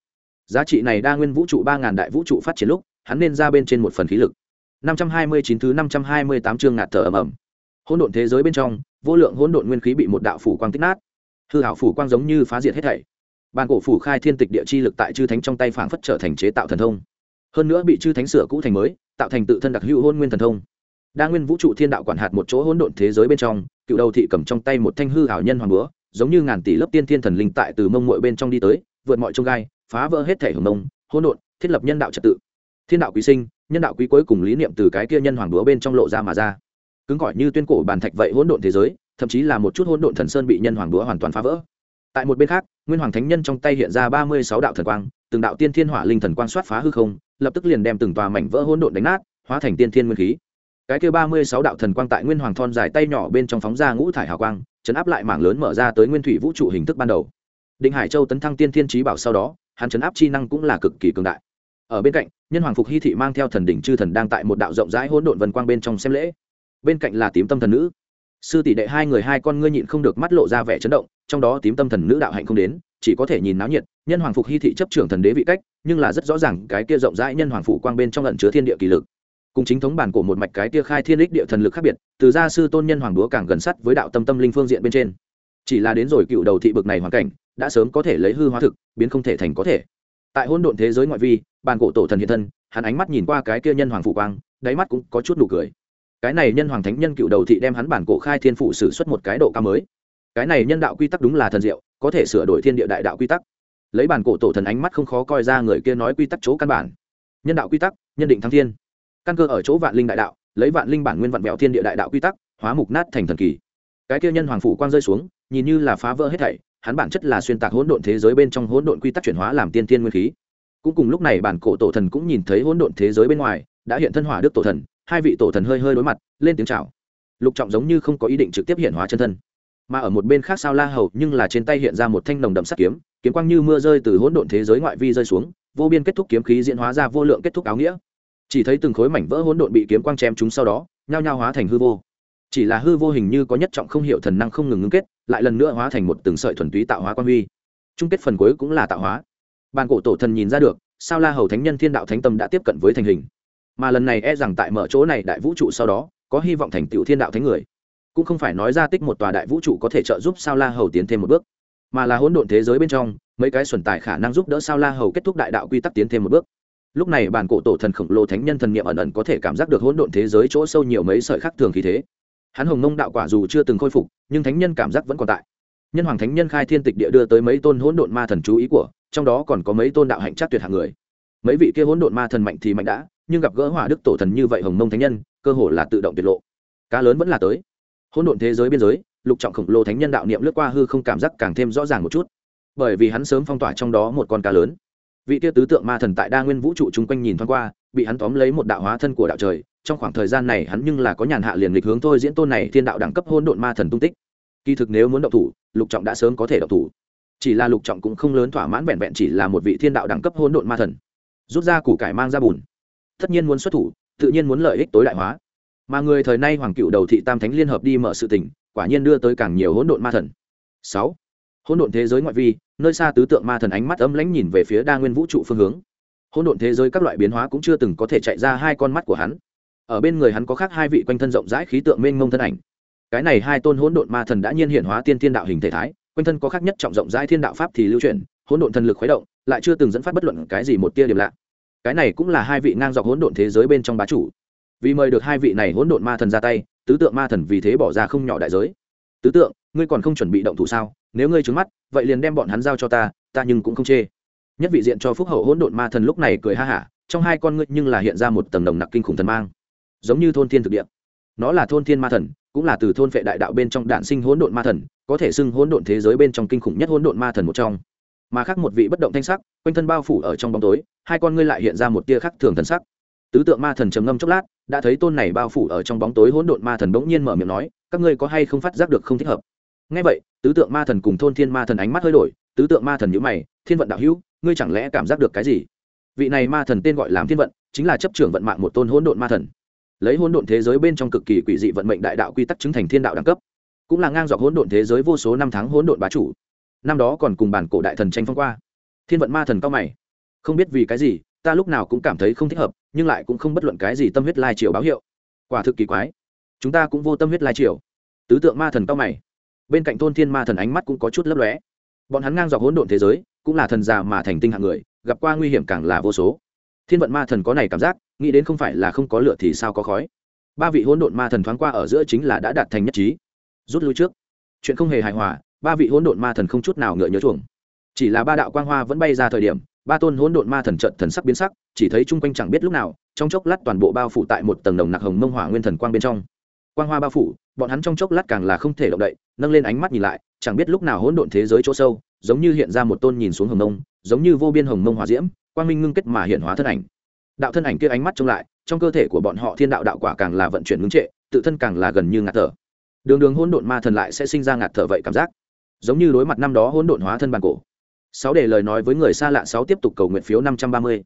Giá trị này đa nguyên vũ trụ ba ngàn đại vũ trụ phát triển lúc, hắn nên ra bên trên một phần khí lực. Năm trăm hai mươi chín thứ năm trăm hai mươi tám chương ngạt thở ầm ầm. Hỗn độn thế giới bên trong, vô lượng hỗn độn nguyên khí bị một đạo phủ quang tích nát. Hư hảo phủ quang giống như phá diệt hết thảy. Bàn cổ phủ khai thiên tịch địa chi lực tại chư thánh trong tay phảng phất trở thành chế tạo thần thông hơn nữa bị chư thánh sửa cũ thành mới, tạo thành tự thân đặc hữu hôn nguyên thần thông. Đa nguyên vũ trụ thiên đạo quản hạt một chỗ hỗn độn thế giới bên trong, cựu đầu thị cầm trong tay một thanh hư hảo nhân hoàng búa, giống như ngàn tỷ lớp tiên thiên thần linh tại từ mông muội bên trong đi tới, vượt mọi trông gai, phá vỡ hết thể hồng mông, hỗn độn, thiết lập nhân đạo trật tự. Thiên đạo quý sinh, nhân đạo quý cuối cùng lý niệm từ cái kia nhân hoàng búa bên trong lộ ra mà ra. Cứng gọi như tuyên cổ bàn thạch vậy hỗn độn thế giới, thậm chí là một chút hỗn độn thần sơn bị nhân hoàng búa hoàn toàn phá vỡ. Tại một bên khác, nguyên hoàng thánh nhân trong tay hiện ra ba mươi sáu đạo thần quang, từng đạo tiên thiên hỏa linh thần quang soát phá hư không lập tức liền đem từng tòa mảnh vỡ hỗn độn đánh nát, hóa thành tiên thiên nguyên khí. Cái kia ba mươi sáu đạo thần quang tại nguyên hoàng thon dài tay nhỏ bên trong phóng ra ngũ thải hào quang, chấn áp lại mảng lớn mở ra tới nguyên thủy vũ trụ hình thức ban đầu. Định hải châu tấn thăng tiên thiên trí bảo sau đó, hắn chấn áp chi năng cũng là cực kỳ cường đại. Ở bên cạnh, nhân hoàng phục hy thị mang theo thần đỉnh chư thần đang tại một đạo rộng rãi hỗn độn vân quang bên trong xem lễ. Bên cạnh là tím tâm thần nữ. Sư tỷ đệ hai người hai con ngươi nhịn không được mắt lộ ra vẻ chấn động, trong đó tím tâm thần nữ đạo hạnh không đến chỉ có thể nhìn náo nhiệt, nhân hoàng phục hy thị chấp trưởng thần đế vị cách, nhưng là rất rõ ràng cái kia rộng rãi nhân hoàng phủ quang bên trong lận chứa thiên địa kỳ lực. Cùng chính thống bản của một mạch cái kia khai thiên đích địa thần lực khác biệt, từ gia sư tôn nhân hoàng đúa càng gần sắt với đạo tâm tâm linh phương diện bên trên. Chỉ là đến rồi cựu đầu thị bực này hoàn cảnh, đã sớm có thể lấy hư hóa thực, biến không thể thành có thể. Tại hôn độn thế giới ngoại vi bàn cổ tổ thần hiện thân, hắn ánh mắt nhìn qua cái kia nhân hoàng phủ quang, đáy mắt cũng có chút nụ cười. Cái này nhân hoàng thánh nhân cựu đầu thị đem hắn bản cổ khai thiên phụ sử xuất một cái độ cao mới. Cái này nhân đạo quy tắc đúng là thần diệu có thể sửa đổi thiên địa đại đạo quy tắc. Lấy bản cổ tổ thần ánh mắt không khó coi ra người kia nói quy tắc chỗ căn bản. Nhân đạo quy tắc, nhân định thăng thiên. Căn cơ ở chỗ vạn linh đại đạo, lấy vạn linh bản nguyên vạn vẹo thiên địa đại đạo quy tắc, hóa mục nát thành thần kỳ. Cái kia nhân hoàng phủ quang rơi xuống, nhìn như là phá vỡ hết thảy, hắn bản chất là xuyên tạc hỗn độn thế giới bên trong hỗn độn quy tắc chuyển hóa làm tiên thiên nguyên khí. Cũng cùng lúc này bản cổ tổ thần cũng nhìn thấy hỗn độn thế giới bên ngoài, đã hiện thân hỏa đức tổ thần, hai vị tổ thần hơi hơi đối mặt, lên tiếng chào. Lục trọng giống như không có ý định trực tiếp hiện hóa chân thân mà ở một bên khác sao la hầu nhưng là trên tay hiện ra một thanh nồng đậm sắt kiếm kiếm quang như mưa rơi từ hỗn độn thế giới ngoại vi rơi xuống, vô biên kết thúc kiếm khí diễn hóa ra vô lượng kết thúc áo nghĩa. Chỉ thấy từng khối mảnh vỡ hỗn độn bị kiếm quang chém chúng sau đó, nhao nhao hóa thành hư vô. Chỉ là hư vô hình như có nhất trọng không hiểu thần năng không ngừng ngưng kết, lại lần nữa hóa thành một từng sợi thuần túy tạo hóa quan huy. Chung kết phần cuối cũng là tạo hóa. Bàn cổ tổ thần nhìn ra được, sao la hầu thánh nhân thiên đạo thánh tâm đã tiếp cận với thành hình. Mà lần này e rằng tại mở chỗ này đại vũ trụ sau đó, có hy vọng thành tựu thiên đạo thánh người cũng không phải nói ra tích một tòa đại vũ trụ có thể trợ giúp sao la hầu tiến thêm một bước, mà là hỗn độn thế giới bên trong, mấy cái xuẩn tài khả năng giúp đỡ sao la hầu kết thúc đại đạo quy tắc tiến thêm một bước. Lúc này bản cổ tổ thần khổng lồ thánh nhân thần niệm ẩn ẩn có thể cảm giác được hỗn độn thế giới chỗ sâu nhiều mấy sợi khác thường khí thế. Hắn hồng mông đạo quả dù chưa từng khôi phục, nhưng thánh nhân cảm giác vẫn còn tại. Nhân hoàng thánh nhân khai thiên tịch địa đưa tới mấy tôn hỗn độn ma thần chú ý của, trong đó còn có mấy tôn đạo hạnh chắc tuyệt hạng người. Mấy vị kia hỗn độn ma thần mạnh thì mạnh đã, nhưng gặp gỡ hỏa đức tổ thần như vậy hồng mông thánh nhân, cơ hồ là tự động tiết lộ. Cá lớn vẫn là tới hỗn độn thế giới biên giới, lục trọng khổng lồ thánh nhân đạo niệm lướt qua hư không cảm giác càng thêm rõ ràng một chút. Bởi vì hắn sớm phong tỏa trong đó một con cá lớn. Vị tia tứ tượng ma thần tại đa nguyên vũ trụ chung quanh nhìn thoáng qua, bị hắn tóm lấy một đạo hóa thân của đạo trời, trong khoảng thời gian này hắn nhưng là có nhàn hạ liền lịch hướng thôi diễn tôn này thiên đạo đẳng cấp hôn độn ma thần tung tích. Kỳ thực nếu muốn động thủ, lục trọng đã sớm có thể động thủ. Chỉ là lục trọng cũng không lớn thỏa mãn vẹn vẹn chỉ là một vị thiên đạo đẳng cấp hôn độn ma thần. Rút ra củ cải mang ra bùn. Tất nhiên muốn xuất thủ, tự nhiên muốn lợi ích tối đại hóa mà người thời nay hoàng cựu đầu thị tam thánh liên hợp đi mở sự tình, quả nhiên đưa tới càng nhiều hỗn độn ma thần. Sáu, hỗn độn thế giới ngoại vi, nơi xa tứ tượng ma thần ánh mắt ấm lãnh nhìn về phía đa nguyên vũ trụ phương hướng. Hỗn độn thế giới các loại biến hóa cũng chưa từng có thể chạy ra hai con mắt của hắn. Ở bên người hắn có khác hai vị quanh thân rộng rãi khí tượng mênh mông thân ảnh. Cái này hai tôn hỗn độn ma thần đã nhiên hiện hóa tiên thiên đạo hình thể thái, quanh thân có khác nhất trọng rộng rãi thiên đạo pháp thì lưu chuyển, hỗn độn thần lực khuấy động, lại chưa từng dẫn phát bất luận cái gì một tia điểm lạ. Cái này cũng là hai vị ngang dọc hỗn độn thế giới bên trong bá chủ vì mời được hai vị này hỗn độn ma thần ra tay, tứ tượng ma thần vì thế bỏ ra không nhỏ đại giới. Tứ tượng, ngươi còn không chuẩn bị động thủ sao? Nếu ngươi trứng mắt, vậy liền đem bọn hắn giao cho ta ta nhưng cũng không chê. Nhất vị diện cho phúc hậu hỗn độn ma thần lúc này cười ha hả, trong hai con ngươi nhưng là hiện ra một tầng đồng nặc kinh khủng thần mang. Giống như thôn thiên thực địa. Nó là thôn thiên ma thần, cũng là từ thôn vệ đại đạo bên trong đạn sinh hỗn độn ma thần, có thể xưng hỗn độn thế giới bên trong kinh khủng nhất hỗn độn ma thần một trong. Mà khác một vị bất động thanh sắc, quanh thân bao phủ ở trong bóng tối, hai con ngươi lại hiện ra một tia khắc thường thần sắc tứ tượng ma thần trầm ngâm chốc lát, đã thấy tôn này bao phủ ở trong bóng tối hỗn độn ma thần bỗng nhiên mở miệng nói, các ngươi có hay không phát giác được không thích hợp? Ngay vậy, tứ tượng ma thần cùng thôn thiên ma thần ánh mắt hơi đổi, tứ tượng ma thần nhữ mày, thiên vận đạo hữu, ngươi chẳng lẽ cảm giác được cái gì? Vị này ma thần tên gọi làm thiên vận, chính là chấp trưởng vận mạng một tôn hỗn độn ma thần. Lấy hỗn độn thế giới bên trong cực kỳ quỷ dị vận mệnh đại đạo quy tắc chứng thành thiên đạo đẳng cấp, cũng là ngang dọc hỗn độn thế giới vô số năm tháng hỗn độn bá chủ. Năm đó còn cùng bản cổ đại thần tranh phong qua. Thiên vận ma thần cao mày, không biết vì cái gì, ta lúc nào cũng cảm thấy không thích hợp nhưng lại cũng không bất luận cái gì tâm huyết lai triều báo hiệu. Quả thực kỳ quái. Chúng ta cũng vô tâm huyết lai triều. Tứ tượng ma thần cao mày. Bên cạnh tôn thiên ma thần ánh mắt cũng có chút lấp lóe. Bọn hắn ngang dọc hỗn độn thế giới, cũng là thần già mà thành tinh hạng người, gặp qua nguy hiểm càng là vô số. Thiên vận ma thần có này cảm giác, nghĩ đến không phải là không có lửa thì sao có khói. Ba vị hỗn độn ma thần thoáng qua ở giữa chính là đã đạt thành nhất trí. Rút lui trước. Chuyện không hề hài hòa, ba vị hỗn độn ma thần không chút nào ngựa nhớ chuồng. Chỉ là ba đạo quang hoa vẫn bay ra thời điểm ba tôn hỗn độn ma thần trận thần sắc biến sắc, chỉ thấy chung quanh chẳng biết lúc nào, trong chốc lát toàn bộ bao phủ tại một tầng nồng nặc hồng mông hỏa nguyên thần quang bên trong. Quang hoa bao phủ, bọn hắn trong chốc lát càng là không thể động đậy, nâng lên ánh mắt nhìn lại, chẳng biết lúc nào hỗn độn thế giới chỗ sâu, giống như hiện ra một tôn nhìn xuống hồng mông, giống như vô biên hồng mông hỏa diễm, quang minh ngưng kết mà hiện hóa thân ảnh. Đạo thân ảnh kia ánh mắt trông lại, trong cơ thể của bọn họ thiên đạo đạo quả càng là vận chuyển ngưng trệ, tự thân càng là gần như ngạt thở. Đường đường hỗn độn ma thần lại sẽ sinh ra ngạt thở vậy cảm giác. Giống như đối mặt năm đó hỗn độn hóa thân bàn cổ sáu để lời nói với người xa lạ, sáu tiếp tục cầu nguyện phiếu năm trăm ba mươi.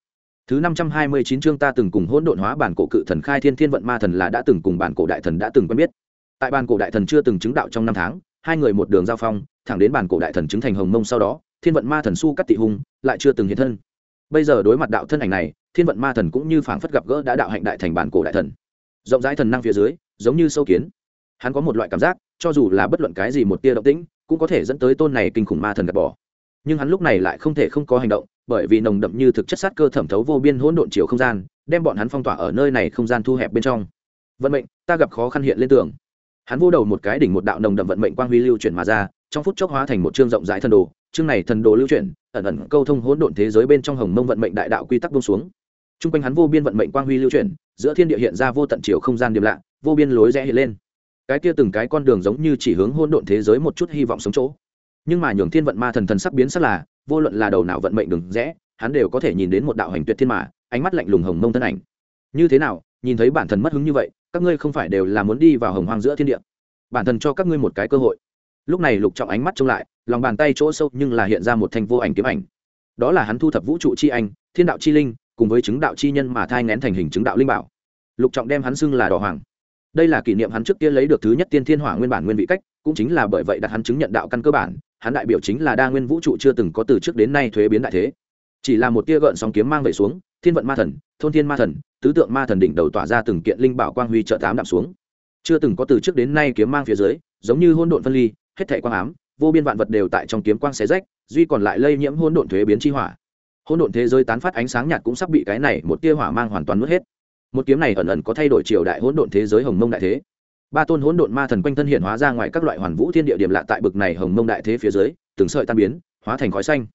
Thứ năm trăm hai mươi chín chương ta từng cùng hỗn độn hóa bản cổ cự thần khai thiên thiên vận ma thần là đã từng cùng bản cổ đại thần đã từng quen biết. Tại bản cổ đại thần chưa từng chứng đạo trong năm tháng, hai người một đường giao phong, thẳng đến bản cổ đại thần chứng thành hồng mông sau đó, thiên vận ma thần su cắt tị hung lại chưa từng hiện thân. Bây giờ đối mặt đạo thân ảnh này, thiên vận ma thần cũng như phảng phất gặp gỡ đã đạo hạnh đại thành bản cổ đại thần. Rộng rãi thần năng phía dưới, giống như sâu kiến. Hắn có một loại cảm giác, cho dù là bất luận cái gì một tia động tĩnh, cũng có thể dẫn tới tôn này kinh khủng ma thần gạt bỏ nhưng hắn lúc này lại không thể không có hành động, bởi vì nồng đậm như thực chất sát cơ thẩm thấu vô biên hỗn độn chiều không gian, đem bọn hắn phong tỏa ở nơi này không gian thu hẹp bên trong. Vận mệnh, ta gặp khó khăn hiện lên tường. Hắn vô đầu một cái đỉnh một đạo nồng đậm vận mệnh quang huy lưu chuyển mà ra, trong phút chốc hóa thành một chương rộng rãi thần đồ, chương này thần đồ lưu chuyển, ẩn ẩn câu thông hỗn độn thế giới bên trong hồng mông vận mệnh đại đạo quy tắc bông xuống. T r u n g quanh hắn vô biên vận mệnh quang huy lưu chuyển, giữa thiên địa hiện ra vô tận chiều không gian điềm lạ, vô biên lối rẽ hiện lên. Cái kia từng cái con đường giống như chỉ hướng hỗn độn thế giới một chút hy vọng sống chỗ nhưng mà nhường thiên vận ma thần thần sắc biến sắc là, vô luận là đầu nào vận mệnh đường rẽ, hắn đều có thể nhìn đến một đạo hành tuyệt thiên mà, ánh mắt lạnh lùng hồng mông thân ảnh. Như thế nào, nhìn thấy bản thần mất hứng như vậy, các ngươi không phải đều là muốn đi vào hồng hoang giữa thiên địa? Bản thần cho các ngươi một cái cơ hội. Lúc này lục trọng ánh mắt trông lại, lòng bàn tay chỗ sâu nhưng là hiện ra một thanh vô ảnh kiếm ảnh. Đó là hắn thu thập vũ trụ chi anh, thiên đạo chi linh, cùng với chứng đạo chi nhân mà thai ngén thành hình chứng đạo linh bảo. Lục trọng đem hắn xưng là đỏ hoàng. Đây là kỷ niệm hắn trước kia lấy được thứ nhất tiên thiên hỏa nguyên bản nguyên vị cách, cũng chính là bởi vậy đặt hắn chứng nhận đạo căn cơ bản hắn đại biểu chính là đa nguyên vũ trụ chưa từng có từ trước đến nay thuế biến đại thế. Chỉ là một tia gợn sóng kiếm mang về xuống, thiên vận ma thần, thôn thiên ma thần, tứ tượng ma thần đỉnh đầu tỏa ra từng kiện linh bảo quang huy trợ tám đạm xuống. Chưa từng có từ trước đến nay kiếm mang phía dưới, giống như hôn độn phân ly, hết thảy quang ám, vô biên vạn vật đều tại trong kiếm quang xé rách, duy còn lại lây nhiễm hôn độn thuế biến chi hỏa. Hôn độn thế giới tán phát ánh sáng nhạt cũng sắp bị cái này một tia hỏa mang hoàn toàn nuốt hết. Một kiếm này ẩn ẩn có thay đổi triều đại hỗn độn thế giới hồng mông đại thế ba tôn hỗn độn ma thần quanh thân hiện hóa ra ngoài các loại hoàn vũ thiên địa điểm lạ tại bực này hồng mông đại thế phía dưới, từng sợi tan biến, hóa thành khói xanh.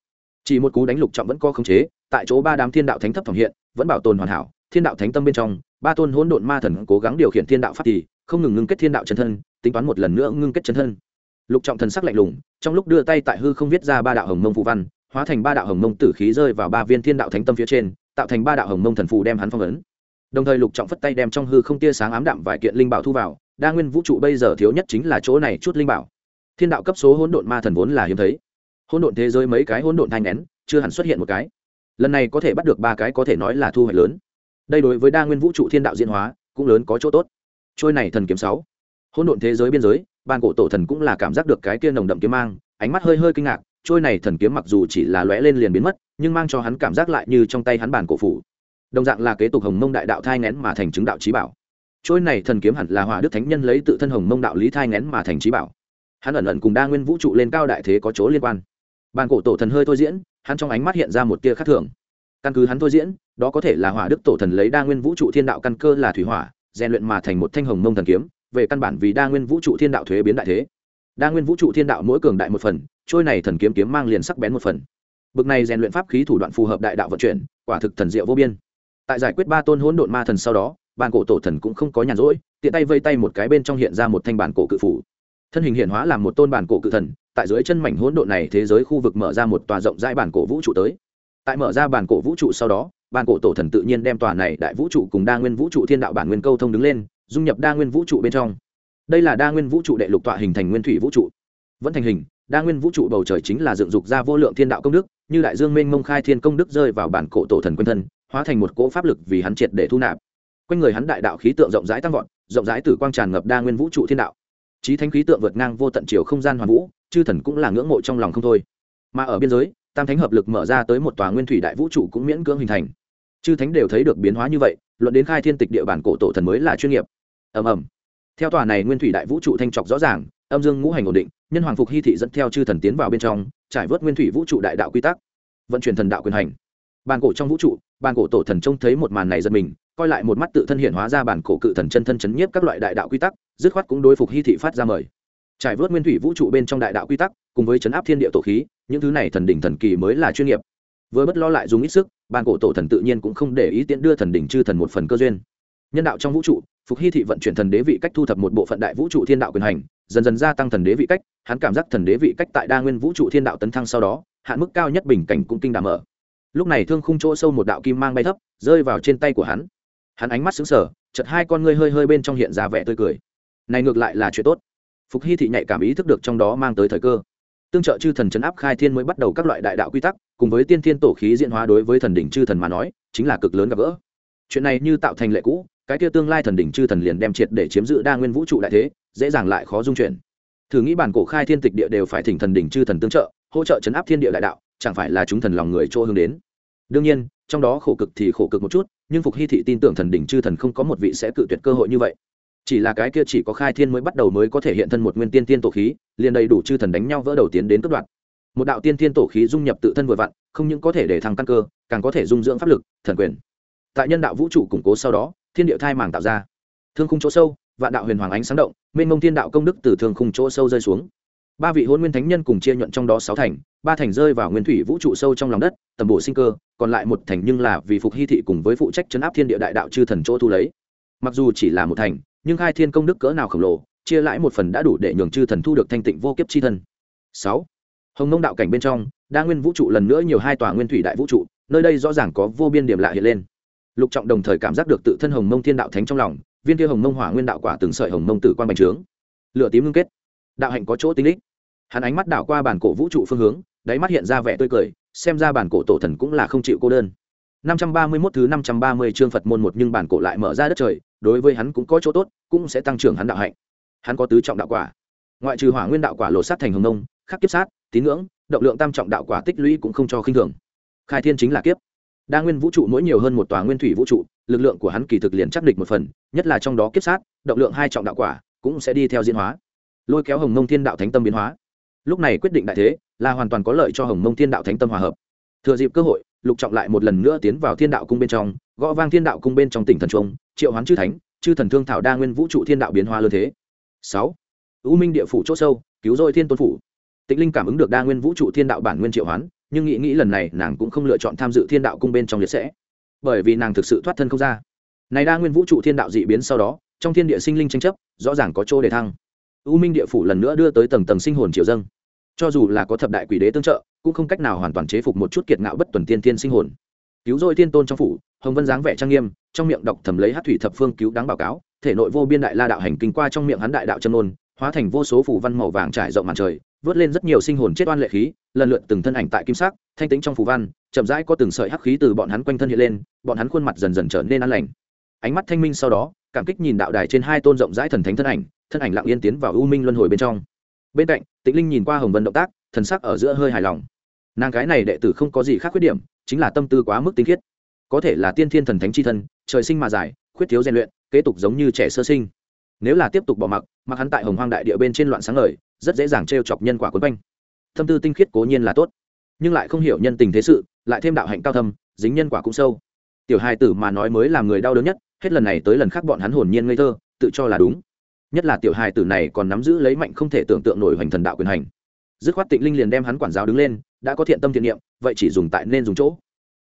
Chỉ một cú đánh lục trọng vẫn có khống chế, tại chỗ ba đám thiên đạo thánh thấp thẩm hiện, vẫn bảo tồn hoàn hảo, thiên đạo thánh tâm bên trong, ba tôn hỗn độn ma thần cố gắng điều khiển thiên đạo pháp thì, không ngừng ngưng kết thiên đạo chân thân, tính toán một lần nữa ngưng kết chân thân. Lục trọng thần sắc lạnh lùng, trong lúc đưa tay tại hư không viết ra ba đạo hồng mông phụ văn, hóa thành ba đạo hồng mông tử khí rơi vào ba viên thiên đạo thánh tâm phía trên, tạo thành ba đạo hồng mông thần phù đem hắn phong ấn. Đồng thời lục trọng phất tay đem trong hư không tia sáng ám đạm vài kiện linh bảo thu vào đa nguyên vũ trụ bây giờ thiếu nhất chính là chỗ này chút linh bảo. Thiên đạo cấp số hỗn độn ma thần vốn là hiếm thấy. Hỗn độn thế giới mấy cái hỗn độn thanh nén, chưa hẳn xuất hiện một cái. Lần này có thể bắt được ba cái có thể nói là thu hoạch lớn. Đây đối với đa nguyên vũ trụ thiên đạo diễn hóa, cũng lớn có chỗ tốt. Trôi này thần kiếm sáu. Hỗn độn thế giới biên giới, ban cổ tổ thần cũng là cảm giác được cái kia nồng đậm kiếm mang, ánh mắt hơi hơi kinh ngạc, trôi này thần kiếm mặc dù chỉ là lóe lên liền biến mất, nhưng mang cho hắn cảm giác lại như trong tay hắn bản cổ phủ. Đồng dạng là kế tục hồng mông đại đạo thai ngén mà thành chứng đạo trí bảo trôi này thần kiếm hẳn là hòa đức thánh nhân lấy tự thân hồng mông đạo lý thai ngén mà thành trí bảo. Hắn ẩn ẩn cùng đa nguyên vũ trụ lên cao đại thế có chỗ liên quan. Bàn cổ tổ thần hơi thôi diễn, hắn trong ánh mắt hiện ra một tia khác thường. Căn cứ hắn thôi diễn, đó có thể là hỏa đức tổ thần lấy đa nguyên vũ trụ thiên đạo căn cơ là thủy hỏa, rèn luyện mà thành một thanh hồng mông thần kiếm, về căn bản vì đa nguyên vũ trụ thiên đạo thuế biến đại thế. Đa nguyên vũ trụ thiên đạo mỗi cường đại một phần, trôi này thần kiếm kiếm mang liền sắc bén một phần. Bực này rèn luyện pháp khí thủ đoạn phù hợp đại đạo vận chuyển, quả thực thần diệu vô biên. Tại giải quyết ba tôn hỗn độn ma thần sau đó bàn cổ tổ thần cũng không có nhàn rỗi, tiện tay vây tay một cái bên trong hiện ra một thanh bàn cổ cự phủ. Thân hình hiện hóa làm một tôn bàn cổ cự thần, tại dưới chân mảnh hỗn độn này thế giới khu vực mở ra một tòa rộng rãi bản cổ vũ trụ tới. Tại mở ra bản cổ vũ trụ sau đó, bản cổ tổ thần tự nhiên đem tòa này đại vũ trụ cùng đa nguyên vũ trụ thiên đạo bản nguyên câu thông đứng lên, dung nhập đa nguyên vũ trụ bên trong. Đây là đa nguyên vũ trụ đệ lục tọa hình thành nguyên thủy vũ trụ. Vẫn thành hình, đa nguyên vũ trụ bầu trời chính là dựng dục ra vô lượng thiên đạo công đức, như đại dương minh mông khai thiên công đức rơi vào bản cổ tổ thần quân thân, hóa thành một cỗ pháp lực vì hắn triệt để thu nạp quanh người hắn đại đạo khí tượng rộng rãi tăng vọt, rộng rãi tử quang tràn ngập đa nguyên vũ trụ thiên đạo. Trí thánh khí tượng vượt ngang vô tận chiều không gian hoàn vũ, chư thần cũng là ngưỡng mộ trong lòng không thôi. Mà ở biên giới, tam thánh hợp lực mở ra tới một tòa nguyên thủy đại vũ trụ cũng miễn cưỡng hình thành. Chư thánh đều thấy được biến hóa như vậy, luận đến khai thiên tịch địa bản cổ tổ thần mới là chuyên nghiệp. Ầm ầm. Theo tòa này nguyên thủy đại vũ trụ thanh trọc rõ ràng, âm dương ngũ hành ổn định, nhân hoàng phục hy thị dẫn theo chư thần tiến vào bên trong, trải vớt nguyên thủy vũ trụ đại đạo quy tắc. Vận chuyển thần đạo quyền hành. Bàn cổ trong vũ trụ bàn cổ tổ thần trông thấy một màn này giật mình coi lại một mắt tự thân hiện hóa ra bản cổ cự thần chân thân chấn nhiếp các loại đại đạo quy tắc, dứt khoát cũng đối phục hy thị phát ra mời. Trải vớt nguyên thủy vũ trụ bên trong đại đạo quy tắc, cùng với chấn áp thiên địa tổ khí, những thứ này thần đỉnh thần kỳ mới là chuyên nghiệp. Với bất lo lại dùng ít sức, bản cổ tổ thần tự nhiên cũng không để ý tiễn đưa thần đỉnh chư thần một phần cơ duyên. Nhân đạo trong vũ trụ, phục hy thị vận chuyển thần đế vị cách thu thập một bộ phận đại vũ trụ thiên đạo quyền hành, dần dần gia tăng thần đế vị cách, hắn cảm giác thần đế vị cách tại đa nguyên vũ trụ thiên đạo tấn thăng sau đó, hạn mức cao nhất bình cảnh cũng kinh đảm mở. Lúc này thương khung chỗ sâu một đạo kim mang bay thấp, rơi vào trên tay của hắn hắn ánh mắt xứng sở chật hai con ngươi hơi hơi bên trong hiện ra vẻ tươi cười. Này ngược lại là chuyện tốt. Phục hy thị nhạy cảm ý thức được trong đó mang tới thời cơ. Tương trợ chư thần chấn áp khai thiên mới bắt đầu các loại đại đạo quy tắc, cùng với tiên thiên tổ khí diễn hóa đối với thần đỉnh chư thần mà nói, chính là cực lớn gặp gỡ. Chuyện này như tạo thành lệ cũ, cái kia tương lai thần đỉnh chư thần liền đem triệt để chiếm giữ đa nguyên vũ trụ đại thế, dễ dàng lại khó dung chuyển. Thử nghĩ bản cổ khai thiên tịch địa đều phải thỉnh thần đỉnh chư thần tương trợ, hỗ trợ chấn áp thiên địa đại đạo, chẳng phải là chúng thần lòng người chỗ hướng đến. Đương nhiên, trong đó khổ cực thì khổ cực một chút nhưng phục hy thị tin tưởng thần đỉnh chư thần không có một vị sẽ cự tuyệt cơ hội như vậy. Chỉ là cái kia chỉ có khai thiên mới bắt đầu mới có thể hiện thân một nguyên tiên tiên tổ khí, liền đầy đủ chư thần đánh nhau vỡ đầu tiến đến cấp đoạn. Một đạo tiên tiên tổ khí dung nhập tự thân vừa vặn, không những có thể để thăng căn cơ, càng có thể dung dưỡng pháp lực, thần quyền. Tại nhân đạo vũ trụ củng cố sau đó, thiên địa thai màng tạo ra. Thương khung chỗ sâu, vạn đạo huyền hoàng ánh sáng động, mênh mông thiên đạo công đức từ thương khung chỗ sâu rơi xuống ba vị hôn nguyên thánh nhân cùng chia nhuận trong đó sáu thành, ba thành rơi vào nguyên thủy vũ trụ sâu trong lòng đất, tầm bổ sinh cơ, còn lại một thành nhưng là vì phục hy thị cùng với phụ trách chấn áp thiên địa đại đạo chư thần chỗ thu lấy. Mặc dù chỉ là một thành, nhưng hai thiên công đức cỡ nào khổng lồ, chia lãi một phần đã đủ để nhường chư thần thu được thanh tịnh vô kiếp chi thân. Sáu, hồng nông đạo cảnh bên trong, đa nguyên vũ trụ lần nữa nhiều hai tòa nguyên thủy đại vũ trụ, nơi đây rõ ràng có vô biên điểm lạ hiện lên. Lục trọng đồng thời cảm giác được tự thân hồng mông thiên đạo thánh trong lòng, viên kia hồng mông hỏa nguyên đạo quả từng sợi hồng mông tử quan bành trướng. Lửa tím ngưng kết. Đạo hạnh có chỗ tinh đích hắn ánh mắt đảo qua bản cổ vũ trụ phương hướng đáy mắt hiện ra vẻ tươi cười xem ra bản cổ tổ thần cũng là không chịu cô đơn 531 thứ 530 chương Phật môn một nhưng bản cổ lại mở ra đất trời, đối với hắn cũng có chỗ tốt, cũng sẽ tăng trưởng hắn đạo hạnh. Hắn có tứ trọng đạo quả. Ngoại trừ hỏa nguyên đạo quả lộ sát thành hồng nông, khắc kiếp sát, tín ngưỡng, động lượng tam trọng đạo quả tích lũy cũng không cho khinh thường. Khai thiên chính là kiếp. Đa nguyên vũ trụ mỗi nhiều hơn một tòa nguyên thủy vũ trụ, lực lượng của hắn kỳ thực liền chắc địch một phần, nhất là trong đó kiếp sát, động lượng hai trọng đạo quả cũng sẽ đi theo diễn hóa. Lôi kéo hồng nông thiên đạo thánh tâm biến hóa. Lúc này quyết định đại thế, là hoàn toàn có lợi cho hồng mông thiên đạo thánh tâm hòa hợp. Thừa dịp cơ hội, lục trọng lại một lần nữa tiến vào thiên đạo cung bên trong gõ vang thiên đạo cung bên trong tỉnh thần trung triệu hoán chư thánh chư thần thương thảo đa nguyên vũ trụ thiên đạo biến hóa lơ thế. Sáu. U minh địa phủ c h ỗ sâu cứu dôi thiên tôn phủ. Tịnh linh cảm ứng được đa nguyên vũ trụ thiên đạo bản nguyên triệu hoán nhưng nghĩ nghĩ lần này nàng cũng không lựa chọn tham dự thiên đạo cung bên trong liệt sẽ. Bởi vì nàng thực sự thoát thân không ra. Này đa nguyên vũ trụ thiên đạo dị biến sau đó trong thiên địa sinh linh tranh chấp rõ ràng có chỗ để thăng. U minh địa phủ lần nữa đưa tới tầng tầng sinh hồn triều dâng cho dù là có thập đại quỷ đế tương trợ, cũng không cách nào hoàn toàn chế phục một chút kiệt ngạo bất tuần tiên tiên sinh hồn. Cứu rỗi tiên tôn trong phủ, hồng vân dáng vẻ trang nghiêm, trong miệng đọc thầm lấy hát thủy thập phương cứu đáng báo cáo, thể nội vô biên đại la đạo hành kinh qua trong miệng hắn đại đạo chân ôn hóa thành vô số phủ văn màu vàng trải rộng màn trời, vớt lên rất nhiều sinh hồn chết oan lệ khí, lần lượt từng thân ảnh tại kim sắc, thanh tính trong phủ văn, chậm rãi có từng sợi hắc khí từ bọn hắn quanh thân hiện lên, bọn hắn khuôn mặt dần dần trở nên an lành. Ánh mắt thanh minh sau đó, cảm kích nhìn đạo đài trên hai tôn rộng rãi thần thánh thân ảnh thân ảnh lặng yên tiến vào u minh luân hồi bên trong bên cạnh tĩnh linh nhìn qua hồng vân động tác, thần sắc ở giữa hơi hài lòng. Nàng cái này đệ tử không có gì khác khuyết điểm, chính là tâm tư quá mức tinh khiết. Có thể là tiên thiên thần thánh c h i thân, trời sinh mà dài khuyết thiếu rèn luyện, kế tục giống như trẻ sơ sinh. Nếu là tiếp tục bỏ mặc mặc hắn tại hồng hoang đại địa bên trên loạn sáng lời rất dễ dàng t chọc nhân quả quấn quanh. Tâm tư tinh khiết cố nhiên là tốt, nhưng lại không hiểu nhân tình thế sự, lại thêm đạo hạnh cao thâm, dính nhân quả cũng sâu. Tiểu hai tử mà nói mới làm người đau đớn nhất, hết lần này tới lần khác bọn hắn hồn nhiên ngây thơ, tự cho là đúng nhất là tiểu hài tử này còn nắm giữ lấy mạnh không thể tưởng tượng nổi hoành thần đạo quyền hành. Dứt khoát tịnh linh liền đem hắn quản giáo đứng lên, đã có thiện tâm thiện niệm, vậy chỉ dùng tại nên dùng chỗ.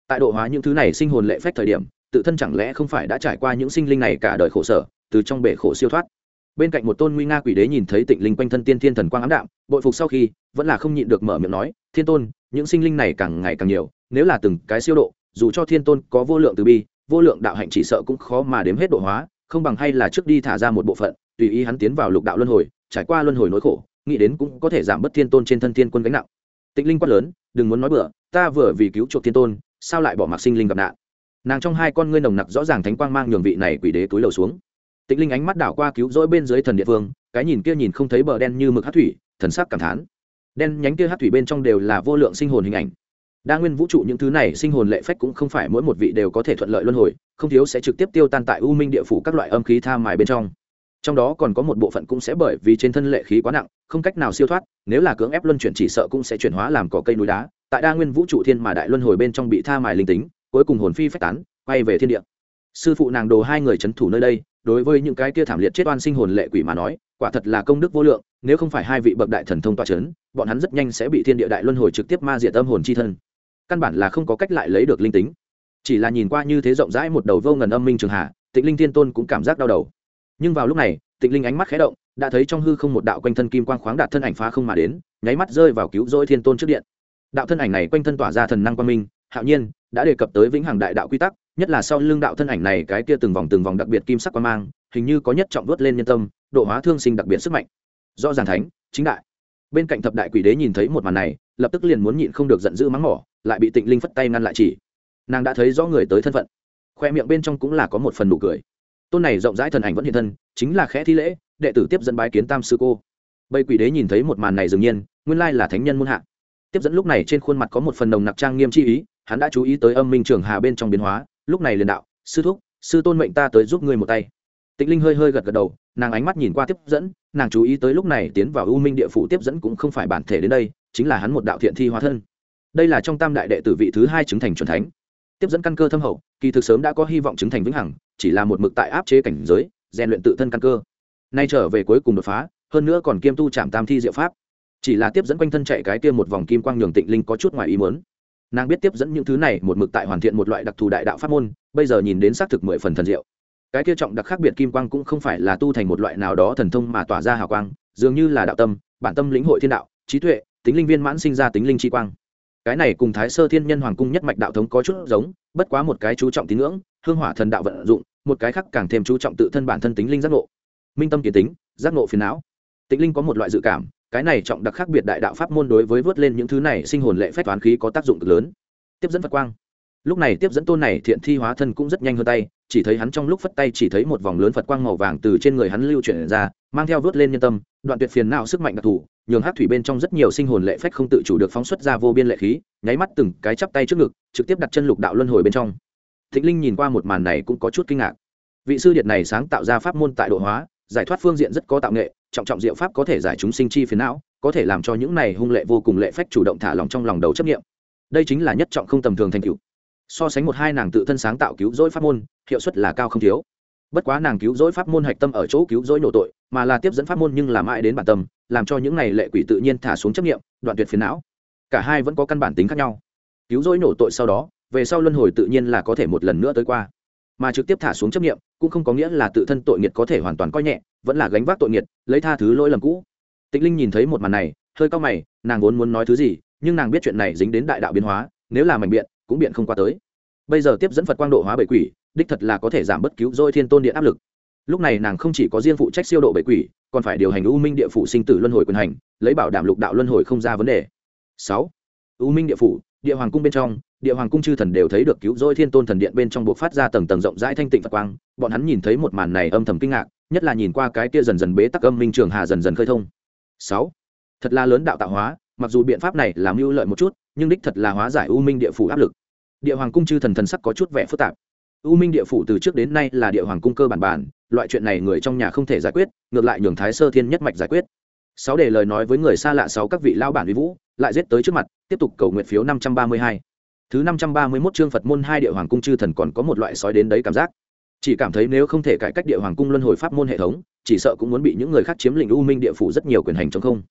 Tại độ hóa những thứ này sinh hồn lệ phách thời điểm, tự thân chẳng lẽ không phải đã trải qua những sinh linh này cả đời khổ sở, từ trong bể khổ siêu thoát. Bên cạnh một tôn nguy nga quỷ đế nhìn thấy tịnh linh quanh thân tiên thiên thần quang ám đạm, bội phục sau khi, vẫn là không nhịn được mở miệng nói, thiên tôn, những sinh linh này càng ngày càng nhiều, nếu là từng cái siêu độ, dù cho thiên tôn có vô lượng từ bi, vô lượng đạo hạnh chỉ sợ cũng khó mà đếm hết độ hóa, không bằng hay là trước đi thả ra một bộ phận tùy ý hắn tiến vào lục đạo luân hồi, trải qua luân hồi nỗi khổ, nghĩ đến cũng có thể giảm bớt thiên tôn trên thân thiên quân gánh nặng. Tịnh linh quát lớn, đừng muốn nói bừa, ta vừa vì cứu chuộc thiên tôn, sao lại bỏ mặc sinh linh gặp nạn? Nàng trong hai con ngươi nồng nặc rõ ràng thánh quang mang nhường vị này quỷ đế túi lầu xuống. Tịnh linh ánh mắt đảo qua cứu rỗi bên dưới thần địa phương cái nhìn kia nhìn không thấy bờ đen như mực hát thủy, thần sắc cảm thán. Đen nhánh kia hát thủy bên trong đều là vô lượng sinh hồn hình ảnh. Đa nguyên vũ trụ những thứ này sinh hồn lệ phách cũng không phải mỗi một vị đều có thể thuận lợi luân hồi, không thiếu sẽ trực tiếp tiêu tan tại u minh địa phủ các loại âm khí tha mài bên trong trong đó còn có một bộ phận cũng sẽ bởi vì trên thân lệ khí quá nặng, không cách nào siêu thoát, nếu là cưỡng ép luân chuyển chỉ sợ cũng sẽ chuyển hóa làm cỏ cây núi đá. Tại đa nguyên vũ trụ thiên mà đại luân hồi bên trong bị tha mài linh tính, cuối cùng hồn phi phách tán, quay về thiên địa. Sư phụ nàng đồ hai người c h ấ n thủ nơi đây, đối với những cái kia thảm liệt chết oan sinh hồn lệ quỷ mà nói, quả thật là công đức vô lượng, nếu không phải hai vị bậc đại thần thông toa c h ấ n bọn hắn rất nhanh sẽ bị thiên địa đại luân hồi trực tiếp ma diệt tâm hồn c h i thân. Căn bản là không có cách lại lấy được linh tính. Chỉ là nhìn qua như thế rộng rãi một đầu vô ngần âm minh trường hạ, tịnh linh thiên tôn cũng cảm giác đau đầu nhưng vào lúc này, tịnh linh ánh mắt khé động, đã thấy trong hư không một đạo quanh thân kim quang khoáng đạt thân ảnh phá không mà đến, nháy mắt rơi vào cứu rỗi thiên tôn trước điện. Đạo thân ảnh này quanh thân tỏa ra thần năng quang minh, hạo nhiên, đã đề cập tới vĩnh hằng đại đạo quy tắc, nhất là sau lưng đạo thân ảnh này cái kia từng vòng từng vòng đặc biệt kim sắc quang mang, hình như có nhất trọng vớt lên nhân tâm, độ hóa thương sinh đặc biệt sức mạnh. Rõ ràng thánh, chính đại. Bên cạnh thập đại quỷ đế nhìn thấy một màn này, lập tức liền muốn nhịn không được giận dữ mắng mỏ, lại bị tịnh linh phất tay ngăn lại chỉ. Nàng đã thấy rõ người tới thân phận. Khoe miệng bên trong cũng là có một phần nụ cười tôn này rộng rãi thần ảnh vẫn hiện thân, chính là khẽ thi lễ, đệ tử tiếp dẫn bái kiến tam sư cô. Bầy quỷ đế nhìn thấy một màn này dường nhiên, nguyên lai là thánh nhân muôn hạ. Tiếp dẫn lúc này trên khuôn mặt có một phần nồng nặc trang nghiêm chi ý, hắn đã chú ý tới âm minh trường hà bên trong biến hóa, lúc này liền đạo, sư thúc, sư tôn mệnh ta tới giúp ngươi một tay. Tịnh linh hơi hơi gật gật đầu, nàng ánh mắt nhìn qua tiếp dẫn, nàng chú ý tới lúc này tiến vào u minh địa phủ tiếp dẫn cũng không phải bản thể đến đây, chính là hắn một đạo thiện thi hóa thân. Đây là trong tam đại đệ tử vị thứ hai chứng thành c thánh. Tiếp dẫn căn cơ thâm hậu, kỳ thực sớm đã có hy vọng chứng thành vĩnh hằng chỉ là một mực tại áp chế cảnh giới, rèn luyện tự thân căn cơ. Nay trở về cuối cùng đột phá, hơn nữa còn kiêm tu trạm tam thi diệu pháp. Chỉ là tiếp dẫn quanh thân chạy cái kia một vòng kim quang nhường tịnh linh có chút ngoài ý muốn. Nàng biết tiếp dẫn những thứ này một mực tại hoàn thiện một loại đặc thù đại đạo pháp môn, bây giờ nhìn đến xác thực mười phần thần diệu. Cái kia trọng đặc khác biệt kim quang cũng không phải là tu thành một loại nào đó thần thông mà tỏa ra hào quang, dường như là đạo tâm, bản tâm lĩnh hội thiên đạo, trí tuệ, tính linh viên mãn sinh ra tính linh chi quang cái này cùng thái sơ thiên nhân hoàng cung nhất mạch đạo thống có chút giống, bất quá một cái chú trọng tín ngưỡng, hương hỏa thần đạo vận dụng, một cái khác càng thêm chú trọng tự thân bản thân tính linh giác ngộ. Minh tâm kiến tính, giác ngộ phiền não. Tĩnh linh có một loại dự cảm, cái này trọng đặc khác biệt đại đạo pháp môn đối với vớt lên những thứ này sinh hồn lệ phép toán khí có tác dụng cực lớn. Tiếp dẫn phật quang. Lúc này tiếp dẫn tôn này thiện thi hóa thân cũng rất nhanh hơn tay, chỉ thấy hắn trong lúc phất tay chỉ thấy một vòng lớn phật quang màu vàng từ trên người hắn lưu chuyển ra, mang theo vớt lên nhân tâm, đoạn tuyệt phiền não sức mạnh đặc thù nhường hát thủy bên trong rất nhiều sinh hồn lệ phách không tự chủ được phóng xuất ra vô biên lệ khí, nháy mắt từng cái chắp tay trước ngực, trực tiếp đặt chân lục đạo luân hồi bên trong. Thịnh linh nhìn qua một màn này cũng có chút kinh ngạc. Vị sư điệt này sáng tạo ra pháp môn tại độ hóa, giải thoát phương diện rất có tạo nghệ, trọng trọng diệu pháp có thể giải chúng sinh chi phiến não, có thể làm cho những này hung lệ vô cùng lệ phách chủ động thả lòng trong lòng đầu chấp nghiệm đây chính là nhất trọng không tầm thường thành cựu so sánh một hai nàng tự thân sáng tạo cứu rỗi pháp môn, hiệu suất là cao không thiếu bất quá nàng cứu rỗi pháp môn hạch tâm ở chỗ cứu rỗi nổ tội, mà là tiếp dẫn pháp môn nhưng làm mãi đến bản tâm, làm cho những này lệ quỷ tự nhiên thả xuống chấp nghiệm đoạn tuyệt phiền não. Cả hai vẫn có căn bản tính khác nhau. Cứu rỗi nổ tội sau đó, về sau luân hồi tự nhiên là có thể một lần nữa tới qua. Mà trực tiếp thả xuống chấp nghiệm cũng không có nghĩa là tự thân tội nghiệt có thể hoàn toàn coi nhẹ, vẫn là gánh vác tội nghiệt, lấy tha thứ lỗi lầm cũ. Tịnh linh nhìn thấy một màn này, hơi cao mày, nàng vốn muốn nói thứ gì, nhưng nàng biết chuyện này dính đến đại đạo biến hóa, nếu là mảnh biện, cũng biện không qua tới. Bây giờ tiếp dẫn phật quang độ hóa bệ quỷ đích thật là có thể giảm bất cứu dôi thiên tôn điện áp lực. Lúc này nàng không chỉ có riêng phụ trách siêu độ bệ quỷ, còn phải điều hành u minh địa phủ sinh tử luân hồi quyền hành, lấy bảo đảm lục đạo luân hồi không ra vấn đề. Sáu, u minh địa phủ, địa hoàng cung bên trong, địa hoàng cung chư thần đều thấy được cứu rỗi thiên tôn thần điện bên trong buộc phát ra tầng tầng rộng rãi thanh tịnh phật quang, bọn hắn nhìn thấy một màn này âm thầm kinh ngạc, nhất là nhìn qua cái kia dần dần bế tắc âm minh trường hà dần dần khơi thông. Sáu, thật là lớn đạo tạo hóa, mặc dù biện pháp này làm mưu lợi một chút, nhưng đích thật là hóa giải u minh địa phủ áp lực. Địa hoàng cung chư thần thần sắc có chút vẻ phức tạp u minh địa phủ từ trước đến nay là địa hoàng cung cơ bản bản, loại chuyện này người trong nhà không thể giải quyết, ngược lại nhường thái sơ thiên nhất mạch giải quyết. Sáu để lời nói với người xa lạ sáu các vị lao bản vi vũ, lại giết tới trước mặt, tiếp tục cầu nguyện phiếu năm trăm ba mươi hai. Thứ năm trăm ba mươi mốt chương phật môn hai địa hoàng cung chư thần còn có một loại sói đến đấy cảm giác. Chỉ cảm thấy nếu không thể cải cách địa hoàng cung luân hồi pháp môn hệ thống, chỉ sợ cũng muốn bị những người khác chiếm lĩnh u minh địa phủ rất nhiều quyền hành trong không.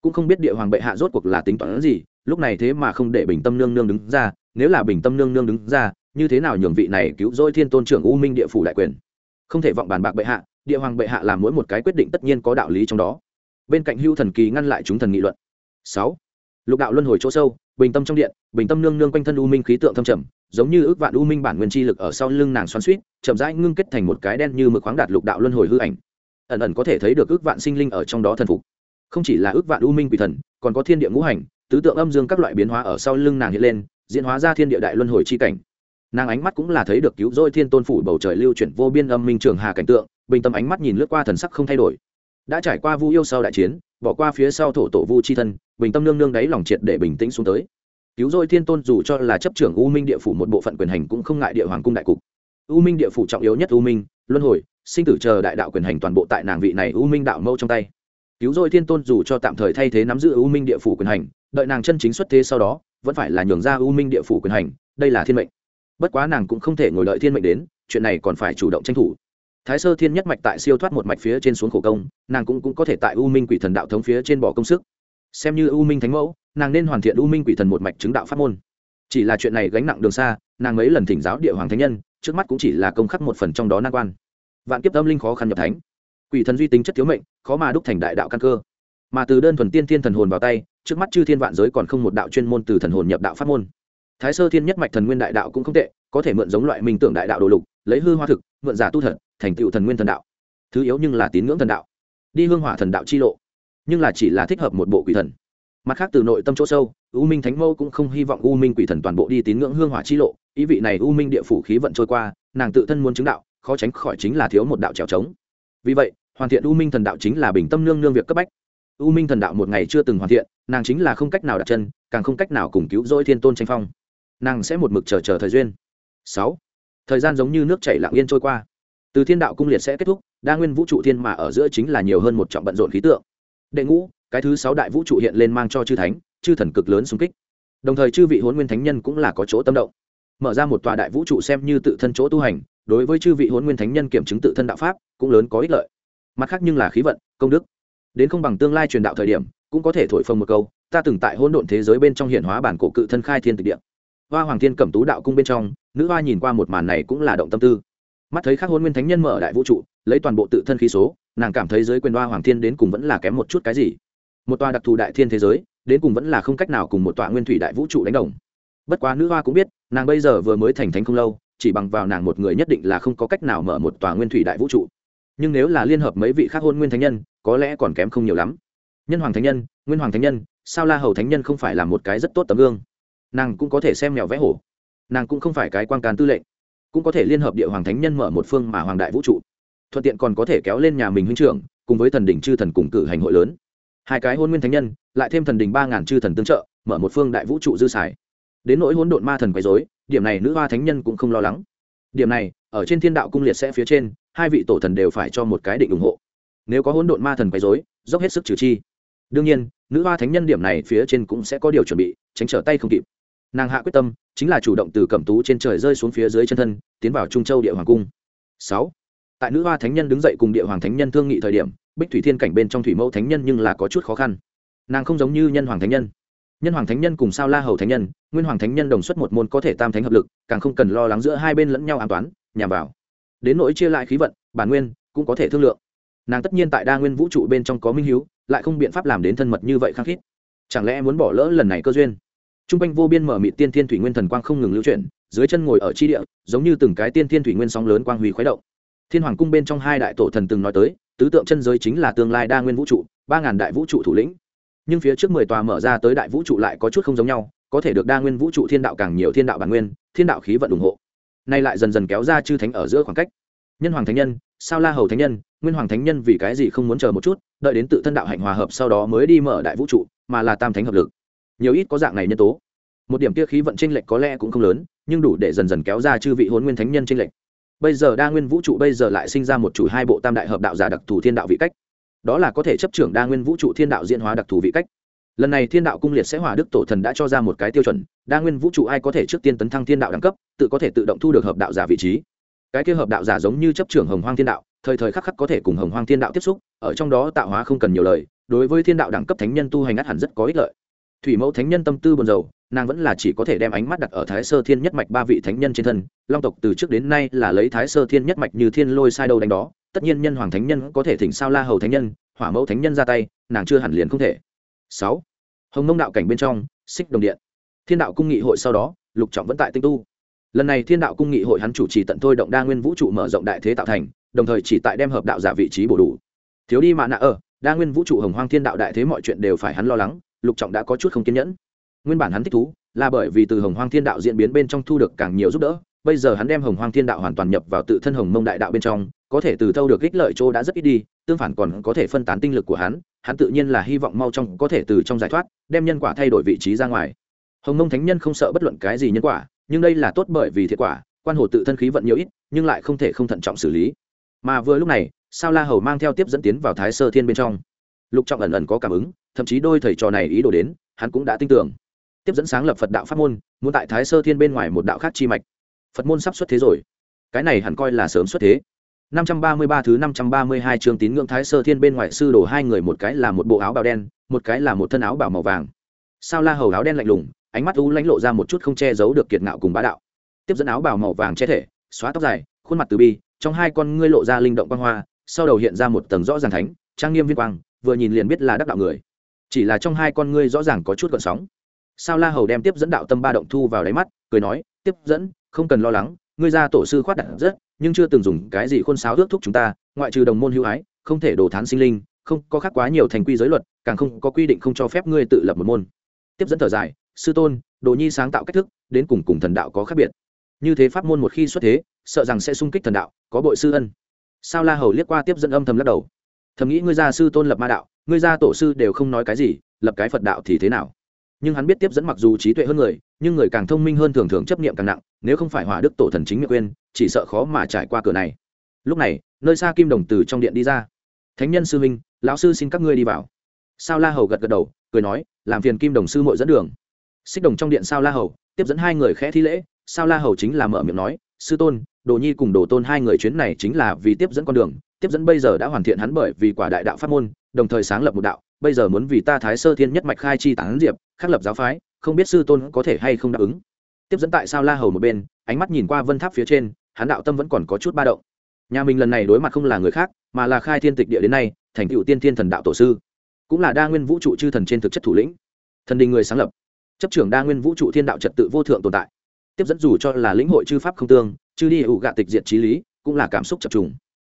Cũng không biết địa hoàng bệ hạ rốt cuộc là tính toán gì, lúc này thế mà không để bình tâm nương nương đứng ra, nếu là bình tâm nương nương đứng ra như thế nào nhường vị này cứu rỗi thiên tôn trưởng u minh địa phủ đại quyền? Không thể vọng bàn bạc bệ hạ, địa hoàng bệ hạ làm mỗi một cái quyết định tất nhiên có đạo lý trong đó. Bên cạnh hưu thần kỳ ngăn lại chúng thần nghị luận. Sáu. Lục đạo luân hồi chỗ sâu, bình tâm trong điện, bình tâm nương nương quanh thân u minh khí tượng thâm trầm, giống như ước vạn u minh bản nguyên chi lực ở sau lưng nàng xoắn suýt chậm rãi ngưng kết thành một cái đen như mực khoáng đạt lục đạo luân hồi hư ảnh. Ẩn ẩn có thể thấy được ước vạn sinh linh ở trong đó thần phục. Không chỉ là ước vạn u minh quỷ thần, còn có thiên địa ngũ hành, tứ tượng âm dương các loại biến hóa ở sau lưng nàng hiện lên, diễn hóa ra thiên địa đại luân hồi chi cảnh nàng ánh mắt cũng là thấy được cứu rỗi thiên tôn phủ bầu trời lưu chuyển vô biên âm minh trường hà cảnh tượng, bình tâm ánh mắt nhìn lướt qua thần sắc không thay đổi. Đã trải qua vu yêu sau đại chiến, bỏ qua phía sau thổ tổ vu chi thân, bình tâm nương nương đáy lòng triệt để bình tĩnh xuống tới. Cứu rỗi thiên tôn dù cho là chấp trưởng u minh địa phủ một bộ phận quyền hành cũng không ngại địa hoàng cung đại cục. U minh địa phủ trọng yếu nhất u minh, luân hồi, sinh tử chờ đại đạo quyền hành toàn bộ tại nàng vị này u minh đạo mâu trong tay. Cứu rỗi thiên tôn dù cho tạm thời thay thế nắm giữ u minh địa phủ quyền hành, đợi nàng chân chính xuất thế sau đó, vẫn phải là nhường ra u minh địa phủ quyền hành, đây là thiên mệnh bất quá nàng cũng không thể ngồi đợi thiên mệnh đến chuyện này còn phải chủ động tranh thủ. Thái sơ thiên nhất mạch tại siêu thoát một mạch phía trên xuống khổ công nàng cũng, cũng có thể tại u minh quỷ thần đạo thống phía trên bỏ công sức. Xem như u minh thánh mẫu nàng nên hoàn thiện u minh quỷ thần một mạch chứng đạo pháp môn. Chỉ là chuyện này gánh nặng đường xa nàng mấy lần thỉnh giáo địa hoàng thánh nhân trước mắt cũng chỉ là công khắc một phần trong đó nan quan. Vạn kiếp tâm linh khó khăn nhập thánh. Quỷ thần duy tính chất thiếu mệnh khó mà đúc thành đại đạo căn cơ. Mà từ đơn thuần tiên thiên thần hồn vào tay trước mắt chư thiên vạn giới còn không một đạo chuyên môn từ thần hồn nhập đạo pháp môn thái sơ thiên nhất mạch thần nguyên đại đạo cũng không tệ, có thể mượn giống loại minh tưởng đại đạo đồ lục, lấy hư hoa thực, mượn giả tu thật thành tựu thần nguyên thần đạo. Thứ yếu nhưng là tín ngưỡng thần đạo, đi hương hỏa thần đạo chi lộ, nhưng là chỉ là thích hợp một bộ quỷ thần. Mặt khác từ nội tâm chỗ sâu, u minh thánh mâu cũng không hy vọng u minh quỷ thần toàn bộ đi tín ngưỡng hương hỏa chi lộ, ý vị này u minh địa phủ khí vận trôi qua, nàng tự thân muốn chứng đạo, khó tránh khỏi chính là thiếu một đạo trèo trống. Vì vậy, hoàn thiện u minh thần đạo chính là bình tâm nương nương việc cấp bách. U minh thần đạo một ngày chưa từng hoàn thiện, nàng chính là không cách nào đặt chân, càng không cách nào cùng cứu rỗi thiên tôn tranh phong nàng sẽ một mực chờ chờ thời duyên. Sáu, thời gian giống như nước chảy lặng yên trôi qua. Từ thiên đạo cung liệt sẽ kết thúc, đa nguyên vũ trụ thiên mà ở giữa chính là nhiều hơn một trọng bận rộn khí tượng. Đệ ngũ, cái thứ sáu đại vũ trụ hiện lên mang cho chư thánh, chư thần cực lớn xung kích. Đồng thời chư vị hôn nguyên thánh nhân cũng là có chỗ tâm động. Mở ra một tòa đại vũ trụ xem như tự thân chỗ tu hành, đối với chư vị hôn nguyên thánh nhân kiểm chứng tự thân đạo pháp, cũng lớn có ích lợi. Mặt khác nhưng là khí vận, công đức. Đến không bằng tương lai truyền đạo thời điểm, cũng có thể thổi phồng một câu, ta từng tại hỗn độn thế giới bên trong hiện hóa bản cổ cự thân khai thiên tịch địa hoa hoàng thiên cẩm tú đạo cung bên trong, nữ hoa nhìn qua một màn này cũng là động tâm tư. Mắt thấy các hôn nguyên thánh nhân mở đại vũ trụ, lấy toàn bộ tự thân khí số, nàng cảm thấy giới quyền hoa hoàng thiên đến cùng vẫn là kém một chút cái gì. Một tòa đặc thù đại thiên thế giới, đến cùng vẫn là không cách nào cùng một tòa nguyên thủy đại vũ trụ đánh đồng. Bất quá nữ hoa cũng biết, nàng bây giờ vừa mới thành thánh không lâu, chỉ bằng vào nàng một người nhất định là không có cách nào mở một tòa nguyên thủy đại vũ trụ. Nhưng nếu là liên hợp mấy vị khác hôn nguyên thánh nhân, có lẽ còn kém không nhiều lắm. Nhân hoàng thánh nhân, nguyên hoàng thánh nhân, sao la hầu thánh nhân không phải là một cái rất tốt tấm gương nàng cũng có thể xem mèo vẽ hổ. Nàng cũng không phải cái quan can tư lệnh, cũng có thể liên hợp địa hoàng thánh nhân mở một phương mà hoàng đại vũ trụ. Thuận tiện còn có thể kéo lên nhà mình huynh trưởng, cùng với thần đỉnh chư thần cùng cử hành hội lớn. Hai cái hôn nguyên thánh nhân, lại thêm thần đỉnh ba ngàn chư thần tương trợ, mở một phương đại vũ trụ dư xài. Đến nỗi hỗn độn ma thần quấy dối điểm này nữ hoa thánh nhân cũng không lo lắng. Điểm này, ở trên thiên đạo cung liệt sẽ phía trên, hai vị tổ thần đều phải cho một cái định ủng hộ. Nếu có hỗn độn ma thần quấy dối dốc hết sức trừ chi. Đương nhiên, nữ hoa thánh nhân điểm này phía trên cũng sẽ có điều chuẩn bị, tránh trở tay không kịp nàng hạ quyết tâm, chính là chủ động từ cẩm tú trên trời rơi xuống phía dưới chân thân, tiến vào trung châu địa hoàng cung. Sáu, tại nữ hoa thánh nhân đứng dậy cùng địa hoàng thánh nhân thương nghị thời điểm, bích thủy thiên cảnh bên trong thủy mẫu thánh nhân nhưng là có chút khó khăn. Nàng không giống như nhân hoàng thánh nhân. Nhân hoàng thánh nhân cùng sao la hầu thánh nhân, nguyên hoàng thánh nhân đồng xuất một môn có thể tam thánh hợp lực, càng không cần lo lắng giữa hai bên lẫn nhau an toán nhằm vào. Đến nỗi chia lại khí vận, bản nguyên, cũng có thể thương lượng. Nàng tất nhiên tại đa nguyên vũ trụ bên trong có minh hiếu, lại không biện pháp làm đến thân mật như vậy khăng khít. Chẳng lẽ muốn bỏ lỡ lần này cơ duyên? T r u n g quanh vô biên mở mị tiên thiên thủy nguyên thần quang không ngừng lưu chuyển, dưới chân ngồi ở tri địa, giống như từng cái tiên thiên thủy nguyên sóng lớn quang huy khuấy động. Thiên hoàng cung bên trong hai đại tổ thần từng nói tới, tứ tượng chân giới chính là tương lai đa nguyên vũ trụ, ba ngàn đại vũ trụ thủ lĩnh. Nhưng phía trước mười tòa mở ra tới đại vũ trụ lại có chút không giống nhau, có thể được đa nguyên vũ trụ thiên đạo càng nhiều thiên đạo bản nguyên, thiên đạo khí vận ủng hộ. Nay lại dần dần kéo ra chư thánh ở giữa khoảng cách. Nhân hoàng thánh nhân, sao la hầu thánh nhân, nguyên hoàng thánh nhân vì cái gì không muốn chờ một chút, đợi đến tự thân đạo hạnh hòa hợp sau đó mới đi mở đại vũ trụ, mà là tam thánh hợp lực nhiều ít có dạng này nhân tố. Một điểm kia khí vận tranh lệch có lẽ cũng không lớn, nhưng đủ để dần dần kéo ra chư vị hôn nguyên thánh nhân tranh lệch. Bây giờ đa nguyên vũ trụ bây giờ lại sinh ra một chủ hai bộ tam đại hợp đạo giả đặc thù thiên đạo vị cách. Đó là có thể chấp trưởng đa nguyên vũ trụ thiên đạo diễn hóa đặc thù vị cách. Lần này thiên đạo cung liệt sẽ hỏa đức tổ thần đã cho ra một cái tiêu chuẩn, đa nguyên vũ trụ ai có thể trước tiên tấn thăng thiên đạo đẳng cấp, tự có thể tự động thu được hợp đạo giả vị trí. Cái kia hợp đạo giả giống như chấp trưởng hồng hoang thiên đạo, thời thời khắc khắc có thể cùng hồng hoang thiên đạo tiếp xúc, ở trong đó tạo hóa không cần nhiều lời, đối với thiên đạo đẳng cấp thánh nhân tu hành ngắt hẳn rất có ích lợi thủy mẫu thánh nhân tâm tư buồn rầu, nàng vẫn là chỉ có thể đem ánh mắt đặt ở thái sơ thiên nhất mạch ba vị thánh nhân trên thân. Long tộc từ trước đến nay là lấy thái sơ thiên nhất mạch như thiên lôi sai đâu đánh đó. Tất nhiên nhân hoàng thánh nhân có thể thỉnh sao la hầu thánh nhân, hỏa mẫu thánh nhân ra tay, nàng chưa hẳn liền không thể. Sáu. Hồng mông đạo cảnh bên trong, xích đồng điện. Thiên đạo cung nghị hội sau đó, lục trọng vẫn tại tinh tu. Lần này thiên đạo cung nghị hội hắn chủ trì tận thôi động đa nguyên vũ trụ mở rộng đại thế tạo thành, đồng thời chỉ tại đem hợp đạo giả vị trí bổ đủ. Thiếu đi mạ nạ ở, đa nguyên vũ trụ hồng hoang thiên đạo đại thế mọi chuyện đều phải hắn lo lắng lục trọng đã có chút không kiên nhẫn. Nguyên bản hắn thích thú là bởi vì từ hồng hoang thiên đạo diễn biến bên trong thu được càng nhiều giúp đỡ, bây giờ hắn đem hồng hoang thiên đạo hoàn toàn nhập vào tự thân hồng mông đại đạo bên trong, có thể từ thâu được ích lợi chỗ đã rất ít đi, tương phản còn có thể phân tán tinh lực của hắn hắn tự nhiên là hy vọng mau trong có thể từ trong giải thoát, đem nhân quả thay đổi vị trí ra ngoài. Hồng mông thánh nhân không sợ bất luận cái gì nhân quả, nhưng đây là tốt bởi vì thiệt quả, quan hồ tự thân khí vận nhiều ít, nhưng lại không thể không thận trọng xử lý. Mà vừa lúc này, sao la hầu mang theo tiếp dẫn tiến vào thái sơ thiên bên trong. Lục trọng ẩn ẩn có cảm ứng thậm chí đôi thầy trò này ý đồ đến hắn cũng đã tin tưởng tiếp dẫn sáng lập phật đạo pháp môn muốn tại thái sơ thiên bên ngoài một đạo khác chi mạch phật môn sắp xuất thế rồi cái này hẳn coi là sớm xuất thế 533 thứ 532 chương tín ngưỡng Thái Sơ Thiên bên ngoài sư đồ hai người một cái là một bộ áo bào đen, một cái là một thân áo bào màu vàng. Sao La Hầu áo đen lạnh lùng, ánh mắt u lãnh lộ ra một chút không che giấu được kiệt ngạo cùng bá đạo. Tiếp dẫn áo bào màu vàng che thể, xóa tóc dài, khuôn mặt từ bi, trong hai con ngươi lộ ra linh động quang hoa, sau đầu hiện ra một tầng rõ ràng thánh, trang nghiêm viên quang, vừa nhìn liền biết là đắc đạo người. Chỉ là trong hai con ngươi rõ ràng có chút gợn sóng. Sao La Hầu đem tiếp dẫn đạo tâm ba động thu vào đáy mắt, cười nói, "Tiếp dẫn, không cần lo lắng, ngươi ra tổ sư khoát đặt rất, nhưng chưa từng dùng cái gì khuôn sáo ước thúc chúng ta ngoại trừ đồng môn hữu ái không thể đổ thán sinh linh không có khác quá nhiều thành quy giới luật càng không có quy định không cho phép ngươi tự lập một môn. Tiếp dẫn thở dài sư tôn đồ nhi sáng tạo cách thức đến cùng cùng thần đạo có khác biệt. Như thế pháp môn một khi xuất thế sợ rằng sẽ sung kích thần đạo có bội sư ân. Sao la hầu liếc qua tiếp dẫn âm thầm lắc đầu. Thầm nghĩ ngươi gia sư tôn lập ma đạo ngươi ra tổ sư đều không nói cái gì, lập cái phật đạo thì thế nào? Nhưng hắn biết tiếp dẫn mặc dù trí tuệ hơn người, nhưng người càng thông minh hơn thường thường chấp niệm càng nặng, nếu không phải hỏa đức tổ thần chính miệng quên, chỉ sợ khó mà trải qua cửa này. Lúc này, nơi xa kim đồng từ trong điện đi ra. Thánh nhân sư minh lão sư xin các ngươi đi vào. Sao la hầu gật gật đầu, cười nói, làm phiền kim đồng sư mội dẫn đường. Xích đồng trong điện sao la hầu tiếp dẫn hai người khẽ thi lễ, sao la hầu chính là mở miệng nói, sư tôn, đồ nhi cùng đồ tôn hai người chuyến này chính là vì tiếp dẫn con đường, tiếp dẫn bây giờ đã hoàn thiện hắn bởi vì quả đại đạo pháp môn đồng thời sáng lập một đạo, bây giờ muốn vì ta thái sơ thiên nhất mạch khai chi tán diệp, khắc lập giáo phái, không biết sư tôn có thể hay không đáp ứng. Tiếp dẫn tại sao la hầu một bên, ánh mắt nhìn qua vân tháp phía trên, hắn đạo tâm vẫn còn có chút ba động. Nhà mình lần này đối mặt không là người khác, mà là khai thiên tịch địa đến nay, thành cựu tiên thiên thần đạo tổ sư. Cũng là đa nguyên vũ trụ chư thần trên thực chất thủ lĩnh. Thần đình người sáng lập. Chấp trưởng đa nguyên vũ trụ thiên đạo trật tự vô thượng tồn tại. Tiếp dẫn dù cho là lĩnh hội chư pháp không tương, chư đi ủ gạ tịch diện trí lý, cũng là cảm xúc chập trùng.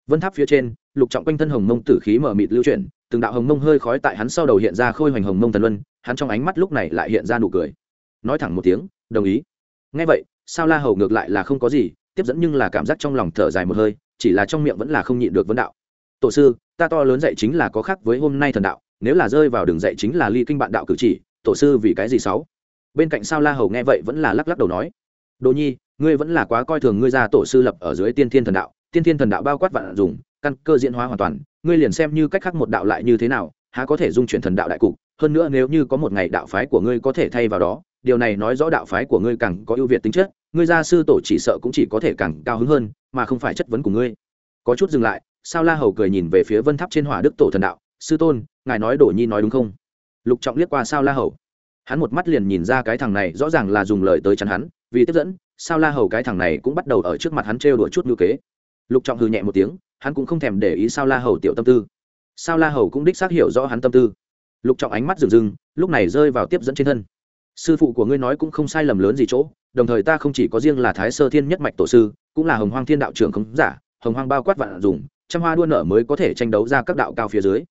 Vân tháp phía trên, lục trọng quanh thân hồng mông tử khí mở mịt lưu chuyển từng đạo hồng mông hơi khói tại hắn sau đầu hiện ra khôi hoành hồng mông thần luân, hắn trong ánh mắt lúc này lại hiện ra nụ cười. Nói thẳng một tiếng, đồng ý. Ngay vậy, sao la hầu ngược lại là không có gì, tiếp dẫn nhưng là cảm giác trong lòng thở dài một hơi, chỉ là trong miệng vẫn là không nhịn được vấn đạo. Tổ sư, ta to lớn dạy chính là có khác với hôm nay thần đạo, nếu là rơi vào đường dạy chính là ly kinh bạn đạo cử chỉ, tổ sư vì cái gì sáu? Bên cạnh sao la hầu nghe vậy vẫn là lắc lắc đầu nói, đồ nhi, ngươi vẫn là quá coi thường ngươi ra tổ sư lập ở dưới tiên thiên thần đạo, tiên thiên thần đạo bao quát vạn dùng căn cơ diễn hóa hoàn toàn ngươi liền xem như cách khác một đạo lại như thế nào, há có thể dung chuyển thần đạo đại cục, hơn nữa nếu như có một ngày đạo phái của ngươi có thể thay vào đó, điều này nói rõ đạo phái của ngươi càng có ưu việt tính chất, ngươi gia sư tổ chỉ sợ cũng chỉ có thể càng cao hứng hơn, mà không phải chất vấn của ngươi. Có chút dừng lại, sao la hầu cười nhìn về phía vân tháp trên hỏa đức tổ thần đạo, sư tôn, ngài nói đổ nhi nói đúng không? Lục trọng liếc qua sao la hầu. Hắn một mắt liền nhìn ra cái thằng này rõ ràng là dùng lời tới chắn hắn, vì tiếp dẫn, sao la hầu cái thằng này cũng bắt đầu ở trước mặt hắn trêu đuổi chút ngữ kế. Lục trọng hừ nhẹ một tiếng hắn cũng không thèm để ý sao la hầu tiểu tâm tư. Sao la hầu cũng đích xác hiểu rõ hắn tâm tư. Lục trọng ánh mắt rừng rừng, lúc này rơi vào tiếp dẫn trên thân. Sư phụ của ngươi nói cũng không sai lầm lớn gì chỗ, đồng thời ta không chỉ có riêng là thái sơ thiên nhất mạch tổ sư, cũng là hồng hoang thiên đạo trưởng khống giả, hồng hoang bao quát vạn dùng, trăm hoa đua nở mới có thể tranh đấu ra các đạo cao phía dưới.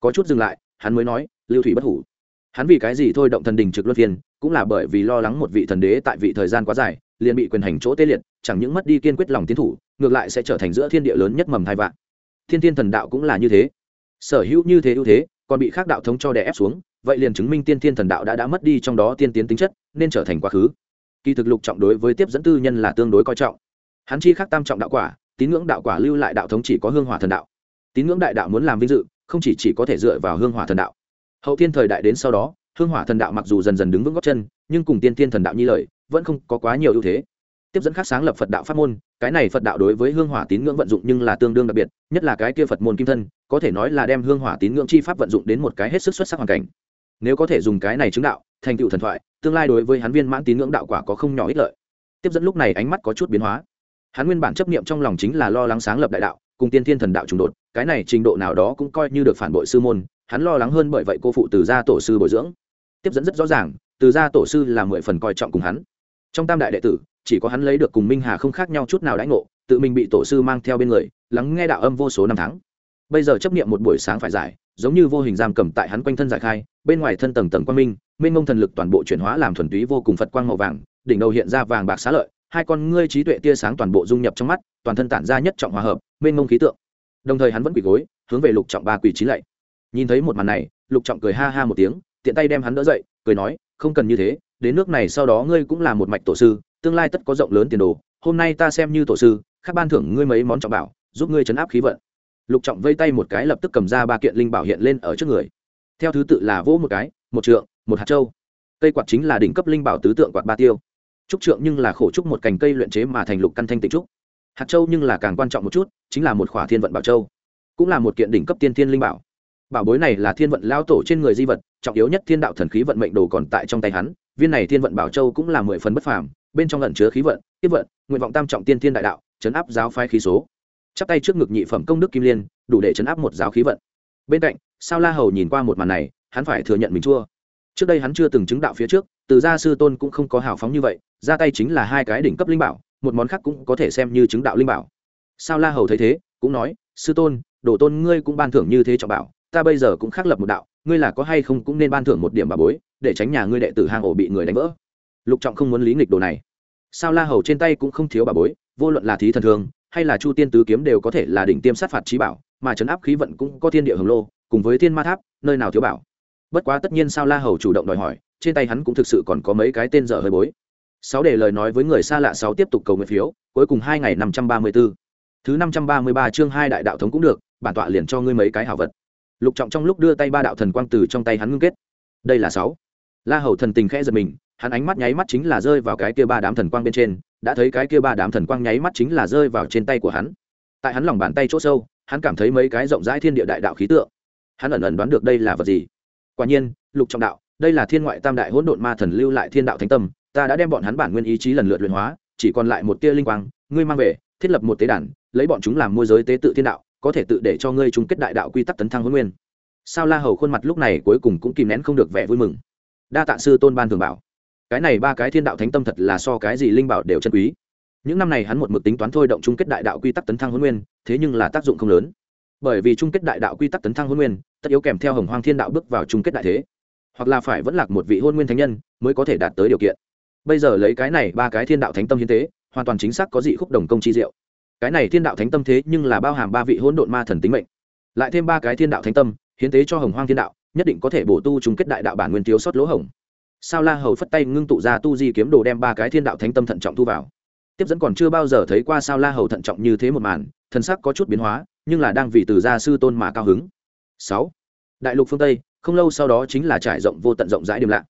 Có chút dừng lại, hắn mới nói, lưu thủy bất hủ. Hắn vì cái gì thôi động thần đình trực luân phiên, cũng là bởi vì lo lắng một vị thần đế tại vị thời gian quá dài liền bị quyền hành chỗ tê liệt, chẳng những mất đi kiên quyết lòng tiến thủ, ngược lại sẽ trở thành giữa thiên địa lớn nhất mầm thai vạn. Thiên thiên thần đạo cũng là như thế. Sở hữu như thế ưu thế, còn bị khác đạo thống cho đè ép xuống, vậy liền chứng minh tiên thiên thần đạo đã đã mất đi trong đó tiên tiến tính chất, nên trở thành quá khứ. Kỳ thực lục trọng đối với tiếp dẫn tư nhân là tương đối coi trọng. Hắn chi khác tam trọng đạo quả, tín ngưỡng đạo quả lưu lại đạo thống chỉ có hương hỏa thần đạo. Tín ngưỡng đại đạo muốn làm vinh dự, không chỉ chỉ có thể dựa vào hương hỏa thần đạo. Hậu thiên thời đại đến sau đó, hương hỏa thần đạo mặc dù dần dần đứng vững góc chân, nhưng cùng tiên tiên thần đạo nhi lời vẫn không có quá nhiều ưu thế. Tiếp dẫn khác sáng lập phật đạo pháp môn, cái này phật đạo đối với hương hỏa tín ngưỡng vận dụng nhưng là tương đương đặc biệt, nhất là cái kia phật môn kim thân, có thể nói là đem hương hỏa tín ngưỡng chi pháp vận dụng đến một cái hết sức xuất sắc hoàn cảnh. Nếu có thể dùng cái này chứng đạo, thành tựu thần thoại, tương lai đối với hắn viên mãn tín ngưỡng đạo quả có không nhỏ ích lợi. Tiếp dẫn lúc này ánh mắt có chút biến hóa. Hắn nguyên bản chấp niệm trong lòng chính là lo lắng sáng lập đại đạo, cùng tiên thiên thần đạo trùng đột, cái này trình độ nào đó cũng coi như được phản bội sư môn, hắn lo lắng hơn bởi vậy cô phụ từ gia tổ sư bồi dưỡng. Tiếp dẫn rất rõ ràng, từ gia tổ sư là mười phần coi trọng cùng hắn trong tam đại đệ tử, chỉ có hắn lấy được cùng minh hà không khác nhau chút nào đãi ngộ, tự mình bị tổ sư mang theo bên người, lắng nghe đạo âm vô số năm tháng. Bây giờ chấp niệm một buổi sáng phải giải, giống như vô hình giam cầm tại hắn quanh thân giải khai, bên ngoài thân tầng tầng quang minh, mênh mông thần lực toàn bộ chuyển hóa làm thuần túy vô cùng phật quang màu vàng, đỉnh đầu hiện ra vàng bạc xá lợi, hai con ngươi trí tuệ tia sáng toàn bộ dung nhập trong mắt, toàn thân tản ra nhất trọng hòa hợp, mênh mông khí tượng. Đồng thời hắn vẫn quỳ gối, hướng về lục trọng ba quỳ trí lạy. Nhìn thấy một màn này, lục trọng cười ha ha một tiếng, tiện tay đem hắn đỡ dậy, cười nói, không cần như thế đến nước này sau đó ngươi cũng là một mạch tổ sư, tương lai tất có rộng lớn tiền đồ, hôm nay ta xem như tổ sư các ban thưởng ngươi mấy món trọng bảo, giúp ngươi chấn áp khí vận. Lục trọng vây tay một cái lập tức cầm ra ba kiện linh bảo hiện lên ở trước người. Theo thứ tự là vỗ một cái, một trượng, một hạt châu. Cây quạt chính là đỉnh cấp linh bảo tứ tượng quạt ba tiêu. Trúc trượng nhưng là khổ trúc một cành cây luyện chế mà thành lục căn thanh tịnh trúc. Hạt châu nhưng là càng quan trọng một chút, chính là một khỏa thiên vận bảo châu. Cũng là một kiện đỉnh cấp tiên thiên linh bảo. Bảo bối này là thiên vận lao tổ trên người di vật, trọng yếu nhất thiên đạo thần khí vận mệnh đồ còn tại trong tay hắn viên này thiên vận bảo châu cũng là mười phần bất phàm, bên trong lẩn chứa khí vận tiếp vận, nguyện vọng tam trọng tiên thiên đại đạo, chấn áp giáo phái khí số. Chắp tay trước ngực nhị phẩm công đức kim liên, đủ để chấn áp một giáo khí vận. Bên cạnh, sao la hầu nhìn qua một màn này, hắn phải thừa nhận mình chua. Trước đây hắn chưa từng chứng đạo phía trước, từ gia sư tôn cũng không có hào phóng như vậy, ra tay chính là hai cái đỉnh cấp linh bảo, một món khác cũng có thể xem như chứng đạo linh bảo. Sao la hầu thấy thế, cũng nói, sư tôn, đồ tôn ngươi cũng ban thưởng như thế trọng bảo, ta bây giờ cũng khắc lập một đạo, ngươi là có hay không cũng nên ban thưởng một điểm bà bối để tránh nhà ngươi đệ tử hang ổ bị người đánh vỡ. Lục trọng không muốn lý nghịch đồ này. Sao la hầu trên tay cũng không thiếu bà bối, vô luận là thí thần thương hay là chu tiên tứ kiếm đều có thể là đỉnh tiêm sát phạt trí bảo, mà chấn áp khí vận cũng có thiên địa hồng lô, cùng với thiên ma tháp, nơi nào thiếu bảo. Bất quá tất nhiên sao la hầu chủ động đòi hỏi, trên tay hắn cũng thực sự còn có mấy cái tên dở hơi bối. Sáu để lời nói với người xa lạ sáu tiếp tục cầu nguyện phiếu, cuối cùng hai ngày năm trăm ba mươi b ố thứ năm trăm ba mươi ba chương hai đại đạo thống cũng được, bản tọa liền cho ngươi mấy cái hảo vật. Lục trọng trong lúc đưa tay ba đạo thần quang từ trong tay hắn ngưng kết. Đây là sáu la hầu thần tình khẽ giật mình, hắn ánh mắt nháy mắt chính là rơi vào cái kia ba đám thần quang bên trên, đã thấy cái kia ba đám thần quang nháy mắt chính là rơi vào trên tay của hắn. Tại hắn lòng bàn tay chỗ sâu, hắn cảm thấy mấy cái rộng rãi thiên địa đại đạo khí tượng. Hắn ẩn ẩn đoán được đây là vật gì? Quả nhiên, lục trọng đạo, đây là thiên ngoại tam đại hỗn độn ma thần lưu lại thiên đạo thánh tâm, ta đã đem bọn hắn bản nguyên ý chí lần lượt luyện hóa, chỉ còn lại một tia linh quang, ngươi mang về, thiết lập một tế đàn, lấy bọn chúng làm môi giới tế tự thiên đạo, có thể tự để cho ngươi chung kết đại đạo quy tắc tấn thăng huấn nguyên. Sao la hầu khuôn mặt lúc này cuối cùng cũng kìm nén không được vẻ vui mừng đa tạ sư tôn ban thường bảo. Cái này ba cái thiên đạo thánh tâm thật là so cái gì linh bảo đều chân quý. Những năm này hắn một mực tính toán thôi động chung kết đại đạo quy tắc tấn thăng huấn nguyên, thế nhưng là tác dụng không lớn. Bởi vì chung kết đại đạo quy tắc tấn thăng huấn nguyên, tất yếu kèm theo hồng hoang thiên đạo bước vào chung kết đại thế. Hoặc là phải vẫn lạc một vị hôn nguyên thánh nhân mới có thể đạt tới điều kiện. Bây giờ lấy cái này ba cái thiên đạo thánh tâm hiến tế, hoàn toàn chính xác có dị khúc đồng công chi diệu. Cái này thiên đạo thánh tâm thế nhưng là bao hàm ba vị hỗn độn ma thần tính mệnh. Lại thêm ba cái thiên đạo thánh tâm hiến tế cho hồng hoang thiên đạo nhất định có thể bổ tu chung kết đại đạo bản nguyên thiếu sót lỗ hổng. Sao la hầu phất tay ngưng tụ ra tu di kiếm đồ đem ba cái thiên đạo thánh tâm thận trọng thu vào. Tiếp dẫn còn chưa bao giờ thấy qua sao la hầu thận trọng như thế một màn thần sắc có chút biến hóa, nhưng là đang vì từ gia sư tôn mà cao hứng. Sáu. Đại lục phương tây, không lâu sau đó chính là trải rộng vô tận rộng rãi điểm lạ.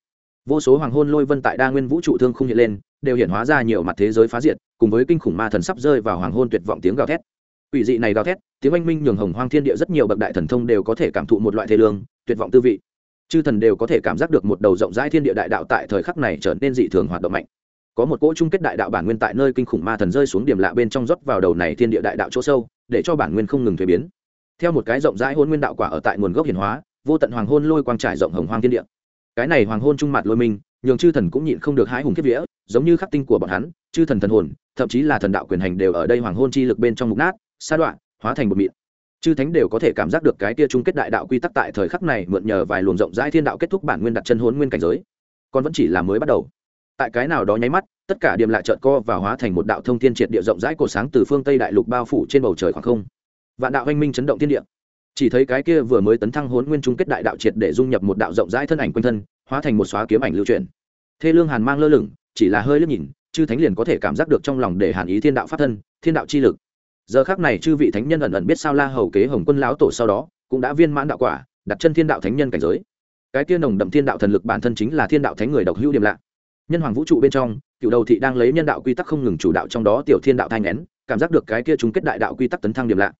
Vô số hoàng hôn lôi vân tại đa nguyên vũ trụ thương không hiện lên, đều hiện hóa ra nhiều mặt thế giới phá diệt, cùng với kinh khủng ma thần sắp rơi vào hoàng hôn tuyệt vọng tiếng gào thét quỷ dị này gào thét, tiếng oanh minh nhường hồng hoang thiên địa rất nhiều bậc đại thần thông đều có thể cảm thụ một loại thế lương, tuyệt vọng tư vị. Chư thần đều có thể cảm giác được một đầu rộng rãi thiên địa đại đạo tại thời khắc này trở nên dị thường hoạt động mạnh. Có một cỗ chung kết đại đạo bản nguyên tại nơi kinh khủng ma thần rơi xuống điểm lạ bên trong rót vào đầu này thiên địa đại đạo chỗ sâu, để cho bản nguyên không ngừng thuế biến. Theo một cái rộng rãi hôn nguyên đạo quả ở tại nguồn gốc hiển hóa, vô tận hoàng hôn lôi quang trải rộng hồng hoang thiên địa. Cái này hoàng hôn trung mặt lôi minh, nhường chư thần cũng nhịn không được hái hùng kiếp vía, giống như khắc tinh của bọn hắn, chư thần thần hồn, thậm chí là thần đạo quyền hành đều ở đây hoàng hôn chi lực bên trong mục nát sa đoạn hóa thành một mịn. Chư thánh đều có thể cảm giác được cái tia chung kết đại đạo quy tắc tại thời khắc này mượn nhờ vài luồng rộng rãi thiên đạo kết thúc bản nguyên đặt chân hôn nguyên cảnh giới. Còn vẫn chỉ là mới bắt đầu. Tại cái nào đó nháy mắt, tất cả điểm lại trợn co và hóa thành một đạo thông thiên triệt địa rộng rãi cổ sáng từ phương tây đại lục bao phủ trên bầu trời khoảng không. Vạn đạo anh minh chấn động thiên địa. Chỉ thấy cái kia vừa mới tấn thăng hốn nguyên chung kết đại đạo triệt để dung nhập một đạo rộng rãi thân ảnh quanh thân, hóa thành một xóa kiếm ảnh lưu truyền thê lương hàn mang lơ lửng, chỉ là hơi liếc nhìn, chư thánh liền có thể cảm giác được trong lòng để hàn ý thiên đạo pháp thân, thiên đạo chi lực giờ khác này chư vị thánh nhân ẩn ẩn biết sao la hầu kế hồng quân lão tổ sau đó cũng đã viên mãn đạo quả, đặt chân thiên đạo thánh nhân cảnh giới. Cái tiên nồng đậm thiên đạo thần lực bản thân chính là thiên đạo thánh người độc hữu điểm lạ. Nhân hoàng vũ trụ bên trong, cựu đầu thị đang lấy nhân đạo quy tắc không ngừng chủ đạo trong đó tiểu thiên đạo thanh nén cảm giác được cái kia chúng kết đại đạo quy tắc tấn thăng điểm lạ.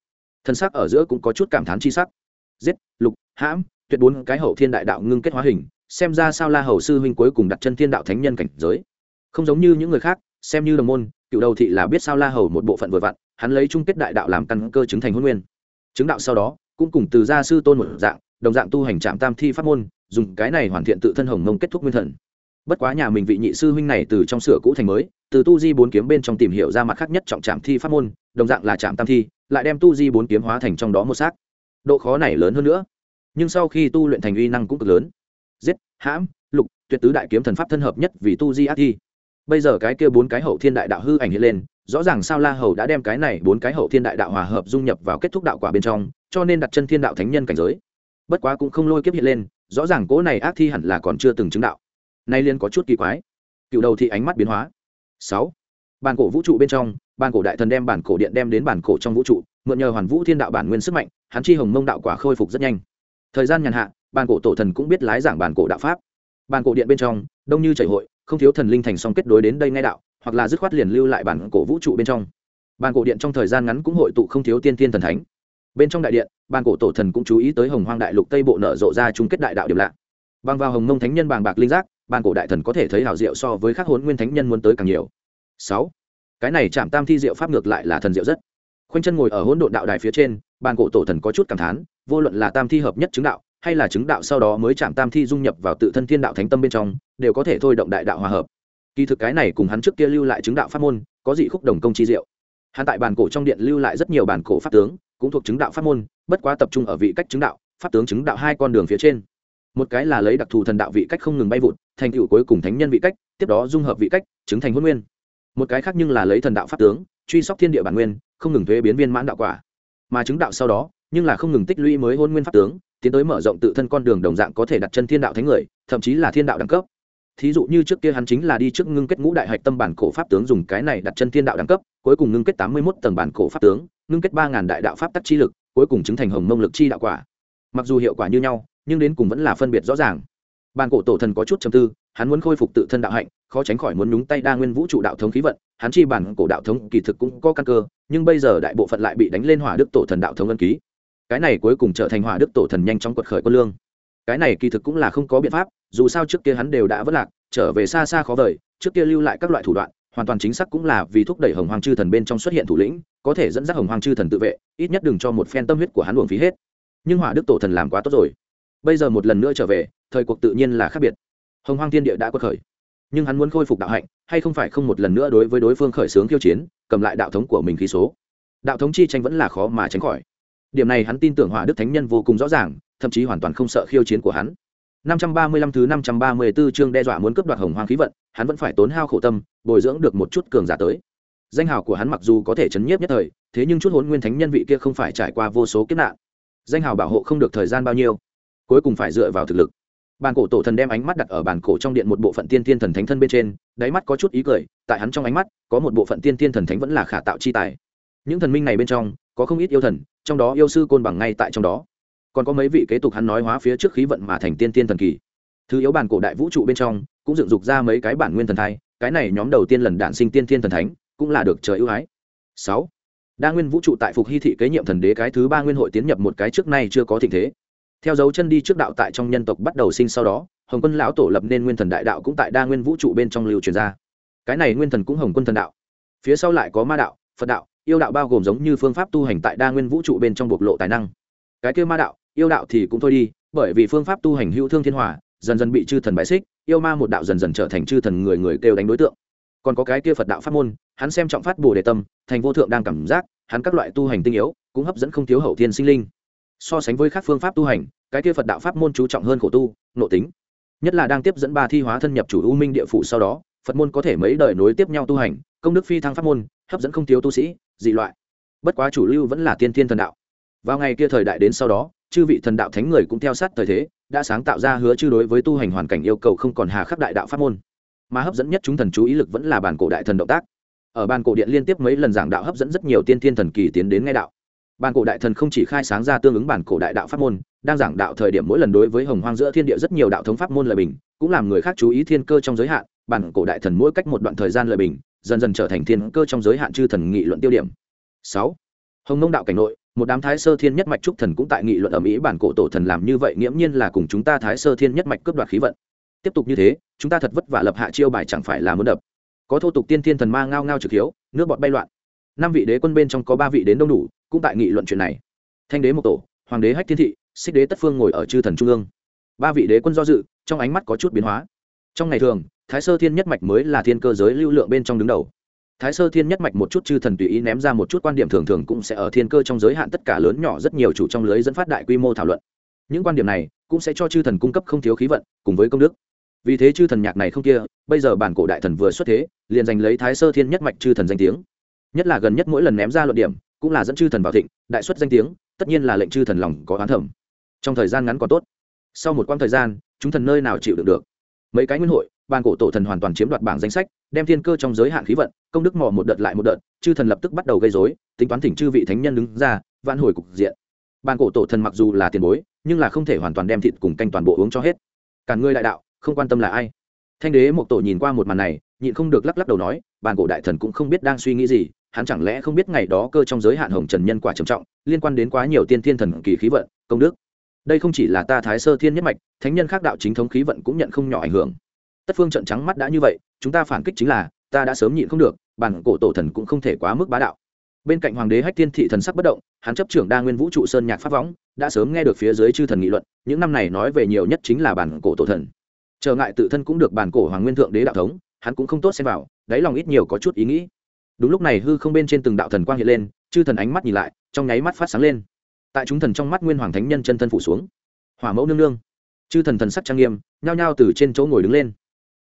Thân xác ở giữa cũng có chút cảm thán chi sắc. Giết, lục, hãm, tuyệt bốn cái hậu thiên đại đạo ngưng kết hóa hình, xem ra sao la hầu sư huynh cuối cùng đặt chân thiên đạo thánh nhân cảnh giới. Không giống như những người khác xem như đồng môn, cựu đầu thị là biết sao la hầu một bộ phận vừa vặn, hắn lấy chung kết đại đạo làm căn cơ chứng thành huân nguyên. Chứng đạo sau đó, cũng cùng từ gia sư tôn một dạng, đồng dạng tu hành trạm tam thi pháp môn, dùng cái này hoàn thiện tự thân hồng mông kết thúc nguyên thần. Bất quá nhà mình vị nhị sư huynh này từ trong sửa cũ thành mới, từ tu di bốn kiếm bên trong tìm hiểu ra mặt khác nhất trọng trạm thi pháp môn, đồng dạng là trạm tam thi, lại đem tu di bốn kiếm hóa thành trong đó một xác. Độ khó này lớn hơn nữa. Nhưng sau khi tu luyện thành uy năng cũng cực lớn. Giết, hãm, lục, tuyệt tứ đại kiếm thần pháp thân hợp nhất vì tu di ác thi bây giờ cái kia bốn cái hậu thiên đại đạo hư ảnh hiện lên, rõ ràng sao la hầu đã đem cái này bốn cái hậu thiên đại đạo hòa hợp dung nhập vào kết thúc đạo quả bên trong, cho nên đặt chân thiên đạo thánh nhân cảnh giới. Bất quá cũng không lôi kiếp hiện lên, rõ ràng cỗ này ác thi hẳn là còn chưa từng chứng đạo. Nay liên có chút kỳ quái. Cựu đầu thị ánh mắt biến hóa. Sáu. Bàn cổ vũ trụ bên trong bàn cổ đại thần đem bản cổ điện đem đến bản cổ trong vũ trụ, mượn nhờ hoàn vũ thiên đạo bản nguyên sức mạnh, hắn chi hồng mông đạo quả khôi phục rất nhanh. Thời gian nhàn hạ bàn cổ tổ thần cũng biết lái giảng bản cổ đạo pháp. Bàn cổ điện bên trong, đông như chảy hội không thiếu thần linh thành song kết đối đến đây ngay đạo, hoặc là dứt khoát liền lưu lại bản cổ vũ trụ bên trong. Bàn cổ điện trong thời gian ngắn cũng hội tụ không thiếu tiên tiên thần thánh. Bên trong đại điện bàn cổ tổ thần cũng chú ý tới hồng hoang đại lục tây bộ nở rộ ra chung kết đại đạo điểm lạ. Bằng vào hồng mông thánh nhân bàng bạc linh giác bàn cổ đại thần có thể thấy hảo diệu so với các hốn nguyên thánh nhân muốn tới càng nhiều. Sáu, cái này chạm tam thi diệu pháp ngược lại là thần diệu rất. Khoanh chân ngồi ở hỗn độn đạo đài phía trên bàn cổ tổ thần có chút cảm thán, vô luận là tam thi hợp nhất chứng đạo hay là chứng đạo sau đó mới chạm tam thi dung nhập vào tự thân thiên đạo thánh tâm bên trong, đều có thể thôi động đại đạo hòa hợp. Kỳ thực cái này cùng hắn trước kia lưu lại chứng đạo pháp môn, có dị khúc đồng công chi diệu. Hắn tại bản cổ trong điện lưu lại rất nhiều bản cổ pháp tướng, cũng thuộc chứng đạo pháp môn, bất quá tập trung ở vị cách chứng đạo, pháp tướng chứng đạo hai con đường phía trên. Một cái là lấy đặc thù thần đạo vị cách không ngừng bay vụt, thành tựu cuối cùng thánh nhân vị cách, tiếp đó dung hợp vị cách, chứng thành huân nguyên. Một cái khác nhưng là lấy thần đạo pháp tướng, truy sóc thiên địa bản nguyên, không ngừng thuế biến viên mãn đạo quả. Mà chứng đạo sau đó, nhưng là không ngừng tích lũy mới hôn nguyên pháp tướng tiến tới mở rộng tự thân con đường đồng dạng có thể đặt chân thiên đạo thánh người, thậm chí là thiên đạo đẳng cấp. Thí dụ như trước kia hắn chính là đi trước ngưng kết ngũ đại hạch tâm bản cổ pháp tướng dùng cái này đặt chân thiên đạo đẳng cấp, cuối cùng ngưng kết tám mươi mốt tầng bản cổ pháp tướng, ngưng kết ba ngàn đại đạo pháp tắc chi lực, cuối cùng chứng thành hồng mông lực chi đạo quả. Mặc dù hiệu quả như nhau, nhưng đến cùng vẫn là phân biệt rõ ràng. Bản cổ tổ thần có chút chầm tư, hắn muốn khôi phục tự thân đạo hạnh, khó tránh khỏi muốn nhúng tay đa nguyên vũ trụ đạo thống khí vận, hắn chi bản cổ đạo thống kỳ thực cũng có căn cơ, nhưng bây giờ đại bộ phận lại bị đánh lên hỏa đức tổ thần đạo thống ân ký cái này cuối cùng trở thành hỏa đức tổ thần nhanh chóng quật khởi quân lương. Cái này kỳ thực cũng là không có biện pháp, dù sao trước kia hắn đều đã vất lạc, trở về xa xa khó vời, trước kia lưu lại các loại thủ đoạn, hoàn toàn chính xác cũng là vì thúc đẩy hồng hoàng chư thần bên trong xuất hiện thủ lĩnh, có thể dẫn dắt hồng hoàng chư thần tự vệ, ít nhất đừng cho một phen tâm huyết của hắn luồng phí hết. Nhưng hỏa đức tổ thần làm quá tốt rồi. Bây giờ một lần nữa trở về, thời cuộc tự nhiên là khác biệt. Hồng hoàng thiên địa đã quật khởi. Nhưng hắn muốn khôi phục đạo hạnh, hay không phải không một lần nữa đối với đối phương khởi xướng khiêu chiến, cầm lại đạo thống của mình khí số. Đạo thống chi tranh vẫn là khó mà tránh khỏi điểm này hắn tin tưởng hỏa đức thánh nhân vô cùng rõ ràng thậm chí hoàn toàn không sợ khiêu chiến của hắn 535 thứ 534 chương đe dọa muốn cướp đoạt hồng hoang khí vận, hắn vẫn phải tốn hao khổ tâm, bồi dưỡng được một chút cường giả tới. Danh hào của hắn mặc dù có thể chấn nhiếp nhất thời, thế nhưng chút hồn nguyên thánh nhân vị kia không phải trải qua vô số kiếp nạn. Danh hào bảo hộ không được thời gian bao nhiêu, cuối cùng phải dựa vào thực lực. Bàn cổ tổ thần đem ánh mắt đặt ở bàn cổ trong điện một bộ phận tiên tiên thần thánh thân bên trên, đáy mắt có chút ý cười, tại hắn trong ánh mắt, có một bộ phận tiên tiên thần thánh vẫn là khả tạo chi tài. Những thần minh này bên trong, có không ít yêu thần, trong đó yêu sư côn bằng ngay tại trong đó. Còn có mấy vị kế tục hắn nói hóa phía trước khí vận mà thành tiên tiên thần kỳ. Thứ yếu bản cổ đại vũ trụ bên trong cũng dựng dục ra mấy cái bản nguyên thần thai cái này nhóm đầu tiên lần đạn sinh tiên tiên thần thánh cũng là được trời ưu ái. Sáu đa nguyên vũ trụ tại phục hy thị kế nhiệm thần đế cái thứ ba nguyên hội tiến nhập một cái trước nay chưa có tình thế. Theo dấu chân đi trước đạo tại trong nhân tộc bắt đầu sinh sau đó hồng quân lão tổ lập nên nguyên thần đại đạo cũng tại đa nguyên vũ trụ bên trong lưu truyền ra. Cái này nguyên thần cũng hồng quân thần đạo. Phía sau lại có ma đạo phật đạo yêu đạo bao gồm giống như phương pháp tu hành tại đa nguyên vũ trụ bên trong bộc lộ tài năng. Cái kia ma đạo, yêu đạo thì cũng thôi đi, bởi vì phương pháp tu hành hữu thương thiên hòa, dần dần bị chư thần bãi xích, yêu ma một đạo dần dần trở thành chư thần người người kêu đánh đối tượng. Còn có cái kia phật đạo pháp môn, hắn xem trọng phát bồ đề tâm, thành vô thượng đang cảm giác, hắn các loại tu hành tinh yếu, cũng hấp dẫn không thiếu hậu thiên sinh linh. So sánh với các phương pháp tu hành, cái kia phật đạo pháp môn chú trọng hơn khổ tu, nội tính. Nhất là đang tiếp dẫn ba thi hóa thân nhập chủ u minh địa phủ sau đó, phật môn có thể mấy đời nối tiếp nhau tu hành, công đức phi thăng pháp môn hấp dẫn không thiếu tu sĩ, dị loại. Bất quá chủ lưu vẫn là tiên thiên thần đạo. Vào ngày kia thời đại đến sau đó, chư vị thần đạo thánh người cũng theo sát thời thế, đã sáng tạo ra hứa chư đối với tu hành hoàn cảnh yêu cầu không còn hà khắc đại đạo pháp môn. Mà hấp dẫn nhất chúng thần chú ý lực vẫn là bản cổ đại thần động tác. Ở bàn cổ điện liên tiếp mấy lần giảng đạo hấp dẫn rất nhiều tiên thiên thần kỳ tiến đến ngay đạo. Bàn cổ đại thần không chỉ khai sáng ra tương ứng bản cổ đại đạo pháp môn, đang giảng đạo thời điểm mỗi lần đối với hồng hoang giữa thiên địa rất nhiều đạo thống pháp môn lời bình, cũng làm người khác chú ý thiên cơ trong giới hạn, bản cổ đại thần mỗi cách một đoạn thời gian lời bình dần dần trở thành thiên cơ trong giới hạn chư thần nghị luận tiêu điểm. Sáu, hồng nông đạo cảnh nội, một đám thái sơ thiên nhất mạch trúc thần cũng tại nghị luận ở mỹ bản cổ tổ thần làm như vậy, nghiễm nhiên là cùng chúng ta thái sơ thiên nhất mạch cướp đoạt khí vận. Tiếp tục như thế, chúng ta thật vất vả lập hạ chiêu bài chẳng phải là muốn đập. Có thô tục tiên thiên thần ma ngao ngao trực hiếu, nước bọt bay loạn. Năm vị đế quân bên trong có ba vị đến đông đủ, cũng tại nghị luận chuyện này. Thanh đế một tổ, hoàng đế hách thiên thị, xích đế tất phương ngồi ở chư thần trung ương. Ba vị đế quân do dự, trong ánh mắt có chút biến hóa. Trong ngày thường thái sơ thiên nhất mạch mới là thiên cơ giới lưu lượng bên trong đứng đầu. Thái sơ thiên nhất mạch một chút chư thần tùy ý ném ra một chút quan điểm thường thường cũng sẽ ở thiên cơ trong giới hạn tất cả lớn nhỏ rất nhiều chủ trong lưới dẫn phát đại quy mô thảo luận. Những quan điểm này cũng sẽ cho chư thần cung cấp không thiếu khí vận, cùng với công đức. Vì thế chư thần nhạc này không kia, bây giờ bản cổ đại thần vừa xuất thế, liền giành lấy thái sơ thiên nhất mạch chư thần danh tiếng. Nhất là gần nhất mỗi lần ném ra luận điểm, cũng là dẫn chư thần vào thịnh, đại xuất danh tiếng, tất nhiên là lệnh chư thần lòng có oán thẩm trong thời gian ngắn còn tốt. Sau một quãng thời gian, chúng thần nơi nào chịu được được? Mấy cái nguyên hội ban cổ tổ thần hoàn toàn chiếm đoạt bảng danh sách, đem thiên cơ trong giới hạn khí vận, công đức mò một đợt lại một đợt, chư thần lập tức bắt đầu gây dối tính toán thỉnh chư vị thánh nhân đứng ra, vạn hồi cục diện. Ban cổ tổ thần mặc dù là tiền bối, nhưng là không thể hoàn toàn đem thịt cùng canh toàn bộ uống cho hết. Cả ngươi đại đạo, không quan tâm là ai. Thanh đế một tổ nhìn qua một màn này, nhịn không được lắc lắc đầu nói, bàn cổ đại thần cũng không biết đang suy nghĩ gì, hắn chẳng lẽ không biết ngày đó cơ trong giới hạn hồng trần nhân quả trầm trọng, liên quan đến quá nhiều tiên thiên thần kỳ khí vận, công đức. Đây không chỉ là ta thái sơ thiên nhất mạch, thánh nhân khác đạo chính thống khí vận cũng nhận không nhỏ ảnh hưởng tất phương trận trắng mắt đã như vậy, chúng ta phản kích chính là, ta đã sớm nhịn không được, bản cổ tổ thần cũng không thể quá mức bá đạo. Bên cạnh hoàng đế hách thiên thị thần sắc bất động, hắn chấp trưởng đa nguyên vũ trụ sơn nhạc pháp võng, đã sớm nghe được phía dưới chư thần nghị luận, những năm này nói về nhiều nhất chính là bản cổ tổ thần. Trở ngại tự thân cũng được bản cổ hoàng nguyên thượng đế đạo thống, hắn cũng không tốt xem vào, đáy lòng ít nhiều có chút ý nghĩ. Đúng lúc này hư không bên trên từng đạo thần quang hiện lên, chư thần ánh mắt nhìn lại, trong nháy mắt phát sáng lên. Tại chúng thần trong mắt nguyên hoàng thánh nhân chân thân phủ xuống. Hỏa mẫu nương nương. Chư thần thần sắc trang nghiêm, nhao nhao từ trên chỗ ngồi đứng lên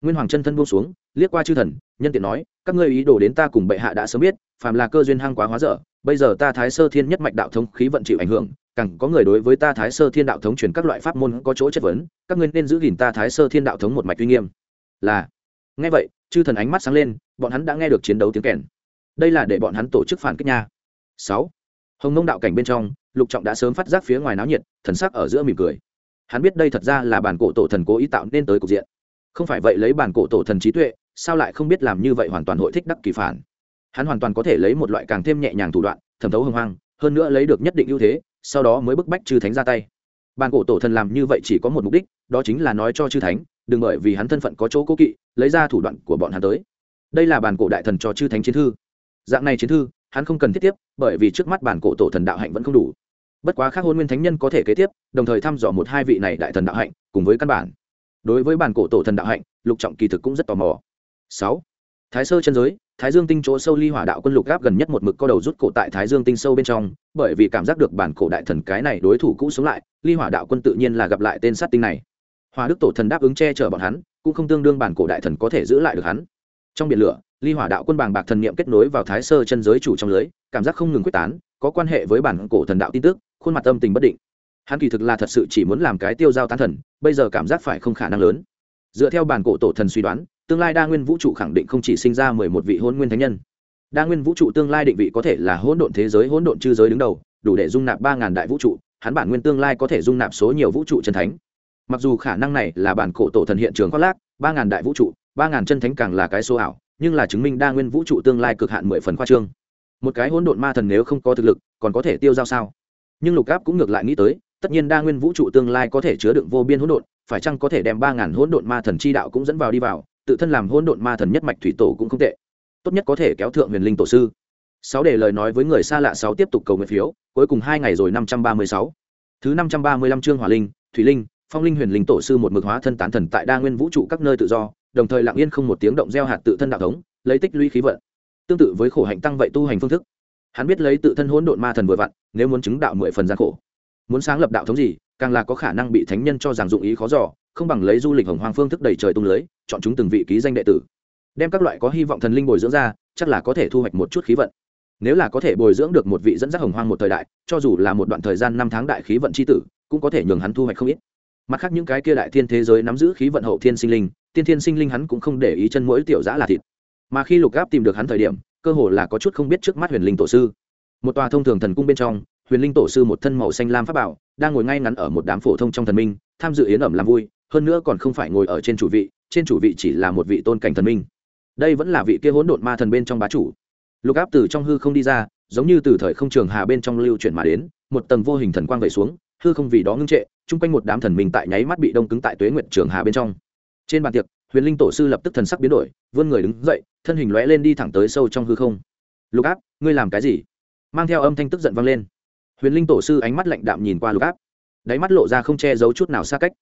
nguyên hoàng chân thân buông xuống, liếc qua chư thần, nhân tiện nói, các ngươi ý đồ đến ta cùng bệ hạ đã sớm biết, phàm là cơ duyên hăng quá hóa dở, bây giờ ta thái sơ thiên nhất mạch đạo thống khí vận chịu ảnh hưởng, càng có người đối với ta thái sơ thiên đạo thống truyền các loại pháp môn có chỗ chất vấn, các ngươi nên giữ gìn ta thái sơ thiên đạo thống một mạch uy nghiêm. Là. Nghe vậy, chư thần ánh mắt sáng lên, bọn hắn đã nghe được chiến đấu tiếng kèn. Đây là để bọn hắn tổ chức phản kích nha. Sáu. Hồng nông đạo cảnh bên trong, lục trọng đã sớm phát giác phía ngoài náo nhiệt, thần sắc ở giữa mỉm cười. Hắn biết đây thật ra là bản cổ tổ thần cố ý tạo nên tới cục diện không phải vậy lấy bản cổ tổ thần trí tuệ, sao lại không biết làm như vậy hoàn toàn hội thích đắc kỳ phản? Hắn hoàn toàn có thể lấy một loại càng thêm nhẹ nhàng thủ đoạn, thẩm thấu hưng hoang, hơn nữa lấy được nhất định ưu thế, sau đó mới bức bách chư thánh ra tay. Bản cổ tổ thần làm như vậy chỉ có một mục đích, đó chính là nói cho chư thánh, đừng bởi vì hắn thân phận có chỗ cố kỵ, lấy ra thủ đoạn của bọn hắn tới. Đây là bản cổ đại thần cho chư thánh chiến thư. Dạng này chiến thư, hắn không cần thiết tiếp, bởi vì trước mắt bản cổ tổ thần đạo hạnh vẫn không đủ. Bất quá khác hôn nguyên thánh nhân có thể kế tiếp, đồng thời thăm dò một hai vị này đại thần đạo hạnh, cùng với căn bản đối với bản cổ tổ thần đạo hạnh, lục trọng kỳ thực cũng rất tò mò. Sáu, thái sơ chân giới, thái dương tinh chỗ sâu ly hỏa đạo quân lục gáp gần nhất một mực co đầu rút cổ tại thái dương tinh sâu bên trong, bởi vì cảm giác được bản cổ đại thần cái này đối thủ cũ sống lại, ly hỏa đạo quân tự nhiên là gặp lại tên sát tinh này. Hòa đức tổ thần đáp ứng che chở bọn hắn, cũng không tương đương bản cổ đại thần có thể giữ lại được hắn. Trong biển lửa, ly hỏa đạo quân bàng bạc thần niệm kết nối vào thái sơ chân giới chủ trong lưới, cảm giác không ngừng quyết tán, có quan hệ với bản cổ thần đạo tin tức, khuôn mặt âm tình bất định hắn kỳ thực là thật sự chỉ muốn làm cái tiêu giao tán thần, bây giờ cảm giác phải không khả năng lớn. Dựa theo bản cổ tổ thần suy đoán, tương lai đa nguyên vũ trụ khẳng định không chỉ sinh ra mười một vị hôn nguyên thánh nhân. Đa nguyên vũ trụ tương lai định vị có thể là hỗn độn thế giới, hỗn độn chư giới đứng đầu, đủ để dung nạp ba ngàn đại vũ trụ, hắn bản nguyên tương lai có thể dung nạp số nhiều vũ trụ chân thánh. Mặc dù khả năng này là bản cổ tổ thần hiện trường khoác lác, ba ngàn đại vũ trụ, ba ngàn chân thánh càng là cái số ảo, nhưng là chứng minh đa nguyên vũ trụ tương lai cực hạn mười phần khoa trương. Một cái hỗn độn ma thần nếu không có thực lực, còn có thể tiêu giao sao? Nhưng lục áp cũng ngược lại nghĩ tới tất nhiên đa nguyên vũ trụ tương lai có thể chứa đựng vô biên hỗn độn, phải chăng có thể đem ba ngàn hỗn độn ma thần chi đạo cũng dẫn vào đi vào, tự thân làm hỗn độn ma thần nhất mạch thủy tổ cũng không tệ. Tốt nhất có thể kéo thượng huyền linh tổ sư. Sáu để lời nói với người xa lạ sáu tiếp tục cầu nguyện phiếu, cuối cùng hai ngày rồi năm trăm ba mươi sáu. Thứ năm trăm ba mươi lăm chương hỏa linh, thủy linh, phong linh huyền linh tổ sư một mực hóa thân tán thần tại đa nguyên vũ trụ các nơi tự do, đồng thời lặng yên không một tiếng động gieo hạt tự thân đạo thống, lấy tích lũy khí vận. Tương tự với khổ hạnh tăng vậy tu hành phương thức. Hắn biết lấy tự thân hỗn độn ma thần vừa vặn, nếu muốn chứng đạo mười phần gian khổ muốn sáng lập đạo thống gì, càng là có khả năng bị thánh nhân cho rằng dụng ý khó dò, không bằng lấy du lịch hồng hoàng phương thức đầy trời tung lưới, chọn chúng từng vị ký danh đệ tử. Đem các loại có hy vọng thần linh bồi dưỡng ra, chắc là có thể thu hoạch một chút khí vận. Nếu là có thể bồi dưỡng được một vị dẫn dắt hồng hoang một thời đại, cho dù là một đoạn thời gian năm tháng đại khí vận c h i tử, cũng có thể nhường hắn thu hoạch không ít. Mặt khác những cái kia đại thiên thế giới nắm giữ khí vận hậu thiên sinh linh, tiên thiên sinh linh hắn cũng không để ý chân mỗi tiểu giã là thịt. Mà khi lục gáp tìm được hắn thời điểm, cơ hồ là có chút không biết trước mắt huyền linh tổ sư. Một tòa thông thường thần cung bên trong huyền linh tổ sư một thân màu xanh lam pháp bảo, đang ngồi ngay ngắn ở một đám phổ thông trong thần minh, tham dự yến ẩm làm vui, hơn nữa còn không phải ngồi ở trên chủ vị, trên chủ vị chỉ là một vị tôn cảnh thần minh. Đây vẫn là vị kia hỗn độn ma thần bên trong bá chủ. Lục áp từ trong hư không đi ra, giống như từ thời không trường hà bên trong lưu chuyển mà đến, một tầng vô hình thần quang về xuống, hư không vì đó ngưng trệ, chung quanh một đám thần minh tại nháy mắt bị đông cứng tại tuế nguyệt trường hà bên trong. Trên bàn tiệc, huyền linh tổ sư lập tức thần sắc biến đổi, vươn người đứng dậy, thân hình lóe lên đi thẳng tới sâu trong hư không. Lục áp, ngươi làm cái gì? Mang theo âm thanh tức giận vang lên huyền linh tổ sư ánh mắt lạnh đạm nhìn qua lục áp. Đáy mắt lộ ra không che giấu chút nào xa cách.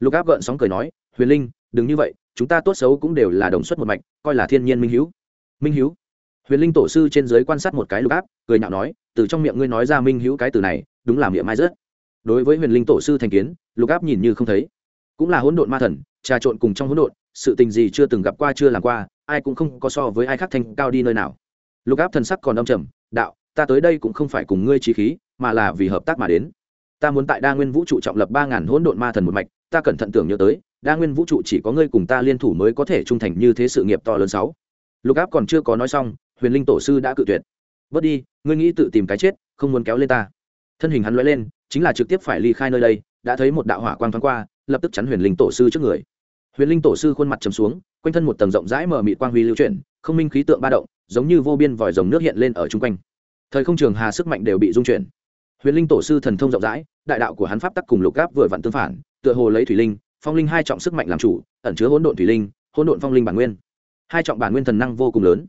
Lục áp gợn sóng cười nói, huyền linh, đừng như vậy, chúng ta tốt xấu cũng đều là đồng xuất một mạch, coi là thiên nhiên minh hữu minh hữu huyền linh tổ sư trên giới quan sát một cái lục áp, cười nhạo nói, từ trong miệng ngươi nói ra minh hữu cái từ này, đúng là miệng mai rớt. Đối với huyền linh tổ sư thành kiến, lục áp nhìn như không thấy. Cũng là hỗn độn ma thần, trà trộn cùng trong hỗn độn, sự tình gì chưa từng gặp qua, chưa làm qua, ai cũng không có so với ai khác thanh cao đi nơi nào. Lục áp thần sắc còn âm trầm, đạo, ta tới đây cũng không phải cùng ngươi trí khí mà là vì hợp tác mà đến. Ta muốn tại đa nguyên vũ trụ trọng lập ba ngàn hỗn độn ma thần một mạch, ta cẩn thận tưởng nhớ tới, đa nguyên vũ trụ chỉ có ngươi cùng ta liên thủ mới có thể trung thành như thế sự nghiệp to lớn sáu. Lục áp còn chưa có nói xong, huyền linh tổ sư đã cự tuyệt. Bớt đi, ngươi nghĩ tự tìm cái chết, không muốn kéo lên ta. Thân hình hắn lóe lên, chính là trực tiếp phải ly khai nơi đây, đã thấy một đạo hỏa quang thoáng qua, lập tức chắn huyền linh tổ sư trước người. Huyền linh tổ sư khuôn mặt trầm xuống, quanh thân một tầng rộng rãi mở mị quang huy lưu chuyển, không minh khí tượng ba động, giống như vô biên vòi rồng nước hiện lên ở chung quanh. Thời không trường hà sức mạnh đều bị dung chuyển huyền linh tổ sư thần thông rộng rãi, đại đạo của hắn pháp tắc cùng lục gáp vừa vặn tương phản, tựa hồ lấy thủy linh, phong linh hai trọng sức mạnh làm chủ, ẩn chứa hỗn độn thủy linh, hỗn độn phong linh bản nguyên. Hai trọng bản nguyên thần năng vô cùng lớn.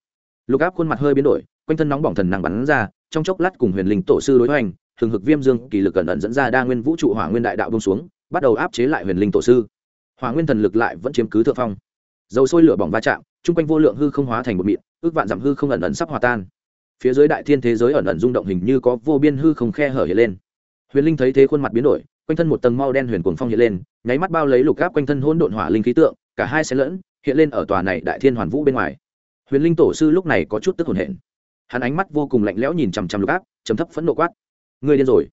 Lục áp khuôn mặt hơi biến đổi, quanh thân nóng bỏng thần năng bắn ra, trong chốc lát cùng huyền linh tổ sư đối hoành thường hực viêm dương kỳ lực cẩn ẩn dẫn ra đa nguyên vũ trụ hỏa nguyên đại đạo bông xuống, bắt đầu áp chế lại huyền linh tổ sư. Hỏa nguyên thần lực lại vẫn chiếm cứ thượng phong. Dầu sôi lửa bỏng va chạm, chung quanh vô lượng hư không hóa thành một mịn, ước vạn dặm hư không ẩn ẩn sắp hòa tan phía dưới đại thiên thế giới ẩn ẩn rung động hình như có vô biên hư không khe hở hiện lên. Huyền linh thấy thế khuôn mặt biến đổi, quanh thân một tầng mau đen huyền cuồng phong hiện lên, nháy mắt bao lấy lục gáp quanh thân hỗn độn hỏa linh khí tượng, cả hai sẽ lẫn, hiện lên ở tòa này đại thiên hoàn vũ bên ngoài. Huyền linh tổ sư lúc này có chút tức hồn hển. Hắn ánh mắt vô cùng lạnh lẽo nhìn chằm chằm lục áp chấm thấp phẫn nộ quát. Ngươi điên rồi.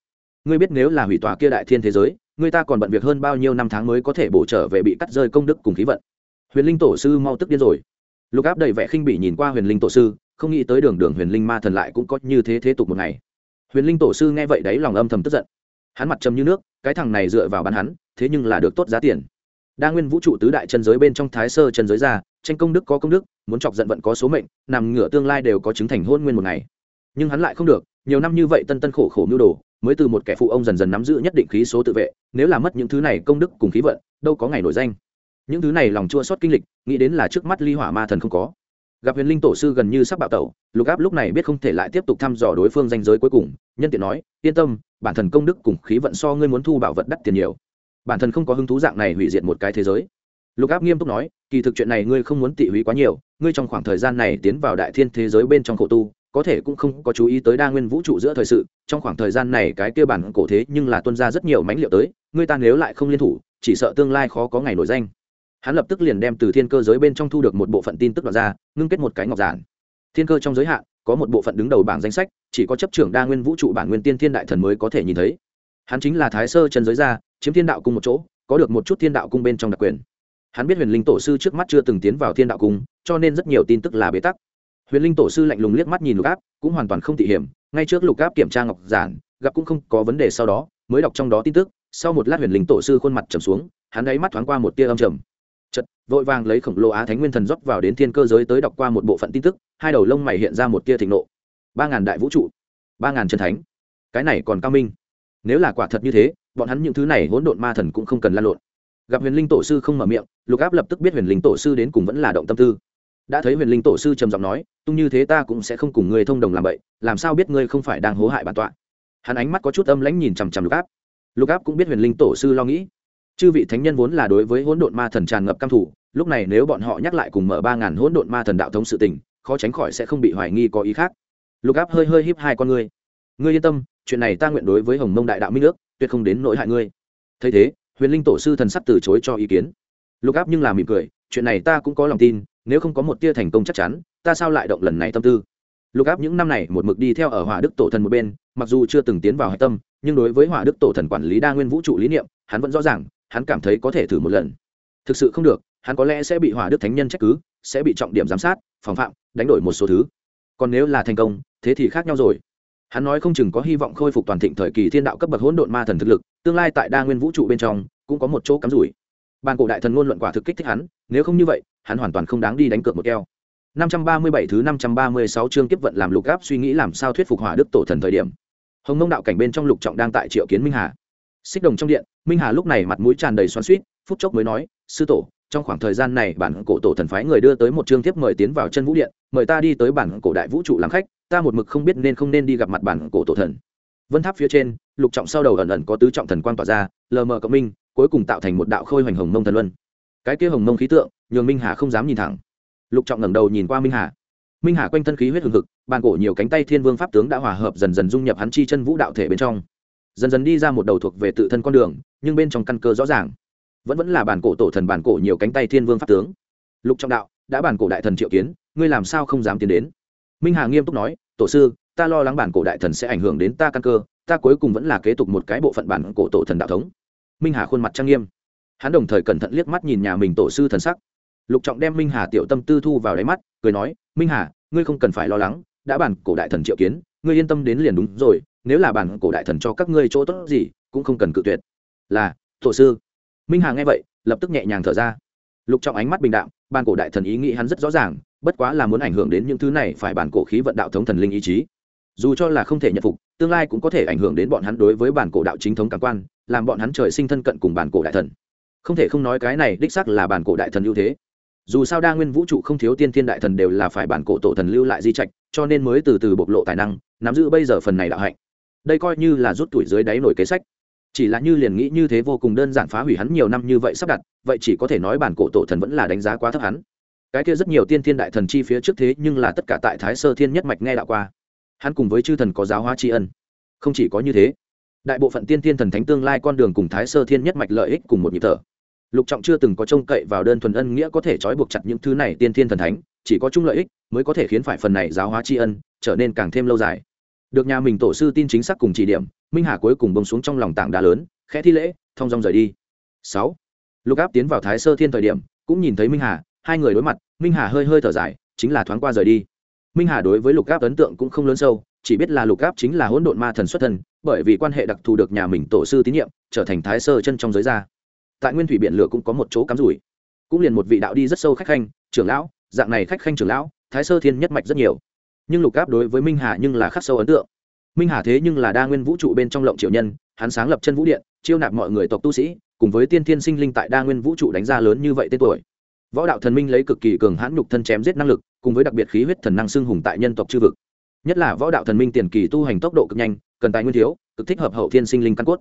Ngươi biết nếu là hủy tòa kia đại thiên thế giới, ngươi ta còn bận việc hơn bao nhiêu năm tháng mới có thể bổ trở về bị cắt rơi công đức cùng khí vận. Huyền linh tổ sư mau tức điên rồi. Lục áp đầy vẻ khinh bỉ nhìn qua huyền linh tổ sư không nghĩ tới đường đường huyền linh ma thần lại cũng có như thế thế tục một ngày. Huyền linh tổ sư nghe vậy đấy lòng âm thầm tức giận. Hắn mặt trầm như nước, cái thằng này dựa vào bán hắn, thế nhưng là được tốt giá tiền. Đa nguyên vũ trụ tứ đại chân giới bên trong thái sơ chân giới ra, tranh công đức có công đức, muốn chọc giận vận có số mệnh, nằm ngửa tương lai đều có chứng thành hôn nguyên một ngày. Nhưng hắn lại không được, nhiều năm như vậy tân tân khổ khổ mưu đồ, mới từ một kẻ phụ ông dần dần nắm giữ nhất định khí số tự vệ, nếu là mất những thứ này công đức cùng khí vận, đâu có ngày nổi danh. Những thứ này lòng chua sót kinh lịch, nghĩ đến là trước mắt ly hỏa ma thần không có gặp huyền linh tổ sư gần như sắp bạo tẩu, lục áp lúc này biết không thể lại tiếp tục thăm dò đối phương danh giới cuối cùng, nhân tiện nói, yên tâm, bản thân công đức cùng khí vận so ngươi muốn thu bảo vật đắt tiền nhiều. Bản thân không có hứng thú dạng này hủy diệt một cái thế giới. Lục áp nghiêm túc nói, kỳ thực chuyện này ngươi không muốn tị hủy quá nhiều, ngươi trong khoảng thời gian này tiến vào đại thiên thế giới bên trong khổ tu, có thể cũng không có chú ý tới đa nguyên vũ trụ giữa thời sự, trong khoảng thời gian này cái kia bản cổ thế nhưng là tuân ra rất nhiều mánh liệu tới, ngươi ta nếu lại không liên thủ, chỉ sợ tương lai khó có ngày nổi danh hắn lập tức liền đem từ thiên cơ giới bên trong thu được một bộ phận tin tức đoạt ra, ngưng kết một cái ngọc giản. Thiên cơ trong giới hạn, có một bộ phận đứng đầu bảng danh sách, chỉ có chấp trưởng đa nguyên vũ trụ bản nguyên tiên thiên đại thần mới có thể nhìn thấy. Hắn chính là thái sơ chân giới gia, chiếm thiên đạo cung một chỗ, có được một chút thiên đạo cung bên trong đặc quyền. Hắn biết huyền linh tổ sư trước mắt chưa từng tiến vào thiên đạo cung, cho nên rất nhiều tin tức là bế tắc. Huyền linh tổ sư lạnh lùng liếc mắt nhìn lục áp, cũng hoàn toàn không thị hiểm, ngay trước lục áp kiểm tra ngọc giản, gặp cũng không có vấn đề sau đó, mới đọc trong đó tin tức, sau một lát huyền linh tổ sư khuôn mặt trầm xuống, hắn ấy mắt thoáng qua một tia âm trầm vội vàng lấy khổng lồ á thánh nguyên thần rót vào đến thiên cơ giới tới đọc qua một bộ phận tin tức, hai đầu lông mày hiện ra một tia thịnh nộ. Ba ngàn đại vũ trụ, ba ngàn chân thánh, cái này còn cao minh. Nếu là quả thật như thế, bọn hắn những thứ này hỗn độn ma thần cũng không cần lan lộn. Gặp huyền linh tổ sư không mở miệng, lục áp lập tức biết huyền linh tổ sư đến cùng vẫn là động tâm tư. Đã thấy huyền linh tổ sư trầm giọng nói, tung như thế ta cũng sẽ không cùng ngươi thông đồng làm vậy làm sao biết ngươi không phải đang hố hại bản tọa? Hắn ánh mắt có chút âm lãnh nhìn chằm chằm lục áp. Lục áp cũng biết huyền linh tổ sư lo nghĩ chư vị thánh nhân vốn là đối với hỗn độn ma thần tràn ngập cam thủ lúc này nếu bọn họ nhắc lại cùng mở ba ngàn hỗn độn ma thần đạo thống sự tình, khó tránh khỏi sẽ không bị hoài nghi có ý khác. Lục áp hơi hơi híp hai con ngươi. Ngươi yên tâm, chuyện này ta nguyện đối với hồng mông đại đạo minh ước, tuyệt không đến nỗi hại ngươi. Thấy thế, huyền linh tổ sư thần sắc từ chối cho ý kiến. Lục áp nhưng là mỉm cười, chuyện này ta cũng có lòng tin, nếu không có một tia thành công chắc chắn, ta sao lại động lần này tâm tư? Lục áp những năm này một mực đi theo ở hỏa đức tổ thần một bên, mặc dù chưa từng tiến vào hạch tâm, nhưng đối với hỏa đức tổ thần quản lý đa nguyên vũ trụ lý niệm, hắn vẫn rõ ràng hắn cảm thấy có thể thử một lần. Thực sự không được, hắn có lẽ sẽ bị hỏa đức thánh nhân trách cứ, sẽ bị trọng điểm giám sát, phòng phạm, đánh đổi một số thứ. Còn nếu là thành công, thế thì khác nhau rồi. Hắn nói không chừng có hy vọng khôi phục toàn thịnh thời kỳ thiên đạo cấp bậc hỗn độn ma thần thực lực, tương lai tại đa nguyên vũ trụ bên trong, cũng có một chỗ cắm rủi. Bàn cổ đại thần ngôn luận quả thực kích thích hắn, nếu không như vậy, hắn hoàn toàn không đáng đi đánh cược một keo. 537 thứ 536 chương tiếp vận làm lục áp suy nghĩ làm sao thuyết phục hỏa đức tổ thần thời điểm. Hồng mông đạo cảnh bên trong lục trọng đang tại triệu kiến minh hà xích đồng trong điện, minh hà lúc này mặt mũi tràn đầy xoắn suýt phút chốc mới nói, sư tổ, trong khoảng thời gian này bản cổ tổ thần phái người đưa tới một chương tiếp mời tiến vào chân vũ điện, mời ta đi tới bản cổ đại vũ trụ làm khách, ta một mực không biết nên không nên đi gặp mặt bản cổ tổ thần. Vân tháp phía trên, lục trọng sau đầu ẩn ẩn có tứ trọng thần quang tỏa ra, lờ mờ cộng minh, cuối cùng tạo thành một đạo khôi hoành hồng mông thần luân. Cái kia hồng mông khí tượng, nhường minh hà không dám nhìn thẳng. Lục trọng ngẩng đầu nhìn qua minh hà. Minh hà quanh thân khí huyết hừng hực, bàn cổ nhiều cánh tay thiên vương pháp tướng đã hòa hợp dần dần dung nhập hắn chi chân vũ đạo thể bên trong dần dần đi ra một đầu thuộc về tự thân con đường, nhưng bên trong căn cơ rõ ràng. Vẫn vẫn là bản cổ tổ thần bản cổ nhiều cánh tay thiên vương pháp tướng. Lục trọng đạo, đã bản cổ đại thần triệu kiến, ngươi làm sao không dám tiến đến? Minh hà nghiêm túc nói, tổ sư, ta lo lắng bản cổ đại thần sẽ ảnh hưởng đến ta căn cơ, ta cuối cùng vẫn là kế tục một cái bộ phận bản cổ tổ thần đạo thống. Minh hà khuôn mặt trang nghiêm. Hắn đồng thời cẩn thận liếc mắt nhìn nhà mình tổ sư thần sắc. Lục trọng đem minh hà tiểu tâm tư thu vào đáy mắt, cười nói, minh hà, ngươi không cần phải lo lắng, đã bản cổ đại thần triệu kiến, ngươi yên tâm đến liền đúng rồi nếu là bản cổ đại thần cho các ngươi chỗ tốt gì, cũng không cần cự tuyệt. Là, tổ sư. Minh hà nghe vậy, lập tức nhẹ nhàng thở ra. Lục trọng ánh mắt bình đạm, bản cổ đại thần ý nghĩ hắn rất rõ ràng, bất quá là muốn ảnh hưởng đến những thứ này phải bản cổ khí vận đạo thống thần linh ý chí. Dù cho là không thể nhận phục, tương lai cũng có thể ảnh hưởng đến bọn hắn đối với bản cổ đạo chính thống cảm quan, làm bọn hắn trời sinh thân cận cùng bản cổ đại thần. Không thể không nói cái này đích sắc là bản cổ đại thần ưu thế. Dù sao đa nguyên vũ trụ không thiếu tiên thiên đại thần đều là phải bản cổ tổ thần lưu lại di trạch, cho nên mới từ từ bộc lộ tài năng, nắm giữ bây giờ phần này đạo hạnh đây coi như là rút tuổi dưới đáy nổi kế sách. Chỉ là như liền nghĩ như thế vô cùng đơn giản phá hủy hắn nhiều năm như vậy sắp đặt, vậy chỉ có thể nói bản cổ tổ thần vẫn là đánh giá quá thấp hắn. Cái kia rất nhiều tiên thiên đại thần chi phía trước thế nhưng là tất cả tại thái sơ thiên nhất mạch nghe đạo qua. Hắn cùng với chư thần có giáo hóa tri ân. Không chỉ có như thế, đại bộ phận tiên thiên thần thánh tương lai con đường cùng thái sơ thiên nhất mạch lợi ích cùng một nhịp thở. Lục trọng chưa từng có trông cậy vào đơn thuần ân nghĩa có thể trói buộc chặt những thứ này tiên thiên thần thánh, chỉ có chung lợi ích mới có thể khiến phải phần này giáo hóa tri ân trở nên càng thêm lâu dài được nhà mình tổ sư tin chính xác cùng chỉ điểm, minh hà cuối cùng bông xuống trong lòng tảng đá lớn, khẽ thi lễ, thong dong rời đi. Sáu, lục áp tiến vào thái sơ thiên thời điểm, cũng nhìn thấy minh hà, hai người đối mặt, minh hà hơi hơi thở dài, chính là thoáng qua rời đi. Minh hà đối với lục áp ấn tượng cũng không lớn sâu, chỉ biết là lục áp chính là hỗn độn ma thần xuất thân, bởi vì quan hệ đặc thù được nhà mình tổ sư tín nhiệm, trở thành thái sơ chân trong giới gia. Tại nguyên thủy biển lửa cũng có một chỗ cắm rủi. Cũng liền một vị đạo đi rất sâu khách khanh, trưởng lão, dạng này khách khanh trưởng lão, thái sơ thiên nhất mạch rất nhiều nhưng lục áp đối với minh hà nhưng là khắc sâu ấn tượng minh hà thế nhưng là đa nguyên vũ trụ bên trong lộng triệu nhân hắn sáng lập chân vũ điện chiêu nạp mọi người tộc tu sĩ cùng với tiên thiên sinh linh tại đa nguyên vũ trụ đánh ra lớn như vậy tên tuổi võ đạo thần minh lấy cực kỳ cường hãn nhục thân chém giết năng lực cùng với đặc biệt khí huyết thần năng xưng hùng tại nhân tộc chư vực nhất là võ đạo thần minh tiền kỳ tu hành tốc độ cực nhanh cần tài nguyên thiếu cực thích hợp hậu thiên sinh linh căn cốt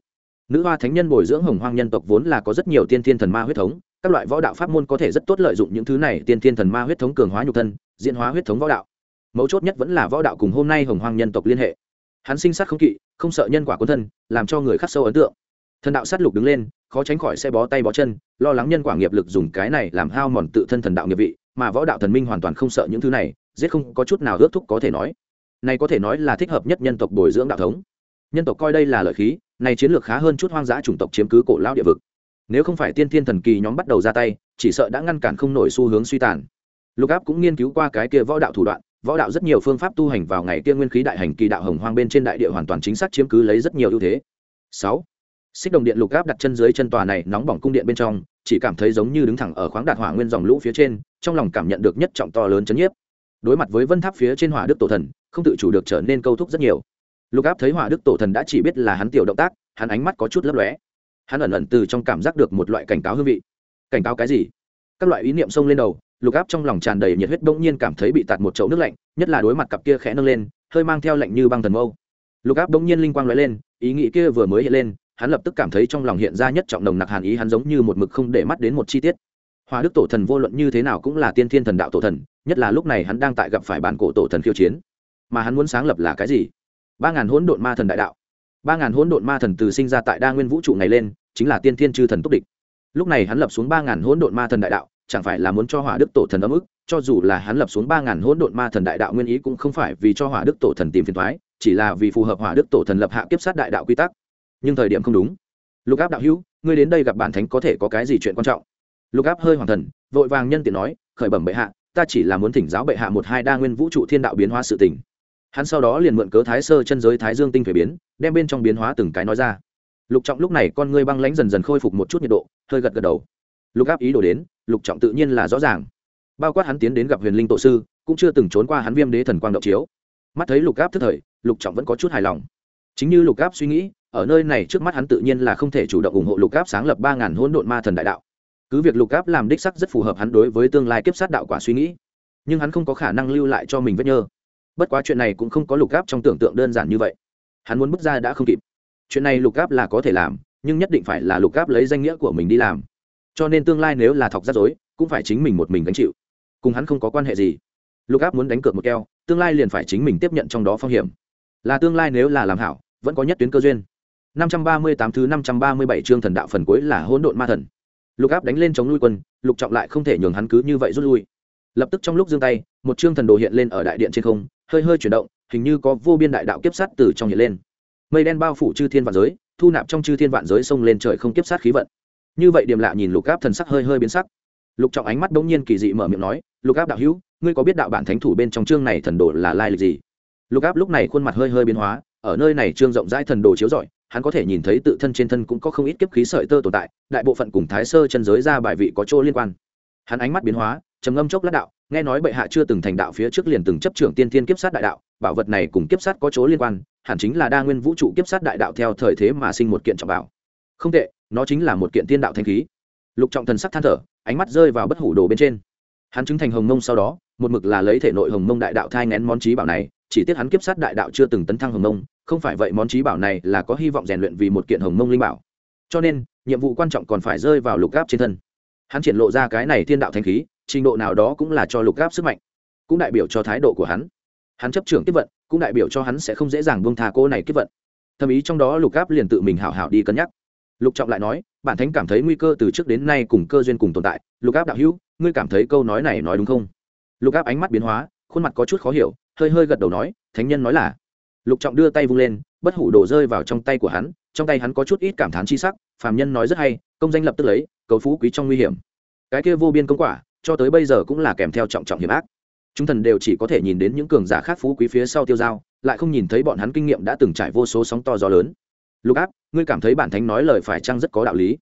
nữ hoa thánh nhân bồi dưỡng hồng hoang nhân tộc vốn là có rất nhiều tiên thiên thần ma huyết thống các loại võ đạo pháp môn có thể rất tốt lợi dụng những thứ này tiên thiên thần ma huyết thống cường hóa nhục thân diễn hóa huyết thống võ đạo mấu chốt nhất vẫn là võ đạo cùng hôm nay hồng hoang nhân tộc liên hệ. Hắn sinh sát không kỵ, không sợ nhân quả quân thân, làm cho người khắc sâu ấn tượng. Thần đạo sát lục đứng lên, khó tránh khỏi sẽ bó tay bó chân, lo lắng nhân quả nghiệp lực dùng cái này làm hao mòn tự thân thần đạo nghiệp vị, mà võ đạo thần minh hoàn toàn không sợ những thứ này, giết không có chút nào ước thúc có thể nói. Này có thể nói là thích hợp nhất nhân tộc bồi dưỡng đạo thống. Nhân tộc coi đây là lợi khí, này chiến lược khá hơn chút hoang dã chủng tộc chiếm cứ cổ lao địa vực. Nếu không phải tiên thiên thần kỳ nhóm bắt đầu ra tay, chỉ sợ đã ngăn cản không nổi xu hướng suy tàn. Lục áp cũng nghiên cứu qua cái kia võ đạo thủ đoạn võ đạo rất nhiều phương pháp tu hành vào ngày kia nguyên khí đại hành kỳ đạo hồng hoang bên trên đại địa hoàn toàn chính xác chiếm cứ lấy rất nhiều ưu thế. Sáu, xích đồng điện lục áp đặt chân dưới chân tòa này nóng bỏng cung điện bên trong, chỉ cảm thấy giống như đứng thẳng ở khoáng đạt hỏa nguyên dòng lũ phía trên, trong lòng cảm nhận được nhất trọng to lớn chấn nhiếp. Đối mặt với vân tháp phía trên hỏa đức tổ thần, không tự chủ được trở nên câu thúc rất nhiều. Lục áp thấy hỏa đức tổ thần đã chỉ biết là hắn tiểu động tác, hắn ánh mắt có chút lấp lóe. Hắn ẩn ẩn từ trong cảm giác được một loại cảnh cáo hương vị. Cảnh cáo cái gì? Các loại ý niệm xông lên đầu lục áp trong lòng tràn đầy nhiệt huyết bỗng nhiên cảm thấy bị tạt một chậu nước lạnh, nhất là đối mặt cặp kia khẽ nâng lên, hơi mang theo lạnh như băng thần mâu. Lục áp bỗng nhiên linh quang lóe lên, ý nghĩ kia vừa mới hiện lên, hắn lập tức cảm thấy trong lòng hiện ra nhất trọng nồng nặc hàn ý, hắn giống như một mực không để mắt đến một chi tiết. Hòa đức tổ thần vô luận như thế nào cũng là tiên thiên thần đạo tổ thần, nhất là lúc này hắn đang tại gặp phải bản cổ tổ thần khiêu chiến. Mà hắn muốn sáng lập là cái gì? Ba ngàn hỗn độn ma thần đại đạo. Ba ngàn hỗn độn ma thần từ sinh ra tại đa nguyên vũ trụ này lên, chính là tiên thiên chư thần túc địch. Lúc này hắn lập xuống ba ngàn hỗn độn ma thần đại đạo chẳng phải là muốn cho hỏa đức tổ thần ấm ức, cho dù là hắn lập xuống ba ngàn hỗn độn ma thần đại đạo nguyên ý cũng không phải vì cho hỏa đức tổ thần tìm phiền thoái chỉ là vì phù hợp hỏa đức tổ thần lập hạ kiếp sát đại đạo quy tắc. Nhưng thời điểm không đúng. Lục áp đạo hữu, ngươi đến đây gặp bản thánh có thể có cái gì chuyện quan trọng? Lục áp hơi hoàng thần, vội vàng nhân tiện nói, khởi bẩm bệ hạ, ta chỉ là muốn thỉnh giáo bệ hạ một hai đa nguyên vũ trụ thiên đạo biến hóa sự tình. Hắn sau đó liền mượn cớ thái sơ chân giới thái dương tinh thể biến, đem bên trong biến hóa từng cái nói ra. Lục trọng lúc này con ngươi băng lãnh dần dần khôi phục một chút nhiệt độ, hơi gật gật đầu. Lục áp ý đồ đến lục trọng tự nhiên là rõ ràng. Bao quát hắn tiến đến gặp huyền linh tổ sư, cũng chưa từng trốn qua hắn viêm đế thần quang động chiếu. Mắt thấy lục áp thức thời, lục trọng vẫn có chút hài lòng. Chính như lục áp suy nghĩ, ở nơi này trước mắt hắn tự nhiên là không thể chủ động ủng hộ lục áp sáng lập ba ngàn hỗn độn ma thần đại đạo. Cứ việc lục áp làm đích sắc rất phù hợp hắn đối với tương lai kiếp sát đạo quả suy nghĩ, nhưng hắn không có khả năng lưu lại cho mình vết nhơ. Bất quá chuyện này cũng không có lục áp trong tưởng tượng đơn giản như vậy. Hắn muốn bước ra đã không kịp. Chuyện này lục áp là có thể làm, nhưng nhất định phải là lục áp lấy danh nghĩa của mình đi làm cho nên tương lai nếu là thọc rắc rối, cũng phải chính mình một mình gánh chịu. Cùng hắn không có quan hệ gì. Lục áp muốn đánh cược một keo, tương lai liền phải chính mình tiếp nhận trong đó phong hiểm. Là tương lai nếu là làm hảo, vẫn có nhất tuyến cơ duyên. 538 thứ 537 chương thần đạo phần cuối là hỗn độn ma thần. Lục áp đánh lên chống lui quân, lục trọng lại không thể nhường hắn cứ như vậy rút lui. Lập tức trong lúc giương tay, một chương thần đồ hiện lên ở đại điện trên không, hơi hơi chuyển động, hình như có vô biên đại đạo kiếp sát từ trong hiện lên. Mây đen bao phủ chư thiên vạn giới, thu nạp trong chư thiên vạn giới xông lên trời không kiếp sát khí vận như vậy điểm lạ nhìn lục áp thần sắc hơi hơi biến sắc. Lục trọng ánh mắt bỗng nhiên kỳ dị mở miệng nói, lục áp đạo hữu, ngươi có biết đạo bản thánh thủ bên trong chương này thần đồ là lai lịch gì? Lục áp lúc này khuôn mặt hơi hơi biến hóa, ở nơi này trương rộng rãi thần đồ chiếu rọi, hắn có thể nhìn thấy tự thân trên thân cũng có không ít kiếp khí sợi tơ tồn tại, đại bộ phận cùng thái sơ chân giới ra bài vị có chỗ liên quan. Hắn ánh mắt biến hóa, trầm ngâm chốc lát đạo, nghe nói bệ hạ chưa từng thành đạo phía trước liền từng chấp trưởng tiên thiên kiếp sát đại đạo, bảo vật này cùng kiếp sát có chỗ liên quan, hẳn chính là đa nguyên vũ trụ kiếp sát đại đạo theo thời thế mà sinh một kiện trọng bảo. Không tệ nó chính là một kiện tiên đạo thanh khí. Lục trọng thần sắc than thở, ánh mắt rơi vào bất hủ đồ bên trên. Hắn chứng thành hồng mông sau đó, một mực là lấy thể nội hồng mông đại đạo thai ngén món trí bảo này, chỉ tiếc hắn kiếp sát đại đạo chưa từng tấn thăng hồng mông, không phải vậy món trí bảo này là có hy vọng rèn luyện vì một kiện hồng mông linh bảo. Cho nên, nhiệm vụ quan trọng còn phải rơi vào lục gáp trên thân. Hắn triển lộ ra cái này thiên đạo thanh khí, trình độ nào đó cũng là cho lục gáp sức mạnh, cũng đại biểu cho thái độ của hắn. Hắn chấp trưởng tiếp vận, cũng đại biểu cho hắn sẽ không dễ dàng buông tha cô này tiếp vận. Thậm ý trong đó lục gáp liền tự mình hảo hảo đi cân nhắc lục trọng lại nói, bản thánh cảm thấy nguy cơ từ trước đến nay cùng cơ duyên cùng tồn tại. Lục áp đạo hữu, ngươi cảm thấy câu nói này nói đúng không? Lục áp ánh mắt biến hóa, khuôn mặt có chút khó hiểu, hơi hơi gật đầu nói, thánh nhân nói là. Lục trọng đưa tay vung lên, bất hủ đổ rơi vào trong tay của hắn, trong tay hắn có chút ít cảm thán chi sắc, phàm nhân nói rất hay, công danh lập tức lấy, cầu phú quý trong nguy hiểm. Cái kia vô biên công quả, cho tới bây giờ cũng là kèm theo trọng trọng hiểm ác. Chúng thần đều chỉ có thể nhìn đến những cường giả khác phú quý phía sau tiêu dao, lại không nhìn thấy bọn hắn kinh nghiệm đã từng trải vô số sóng to gió lớn lục áp, ngươi cảm thấy bản thánh nói lời phải chăng rất có đạo lý?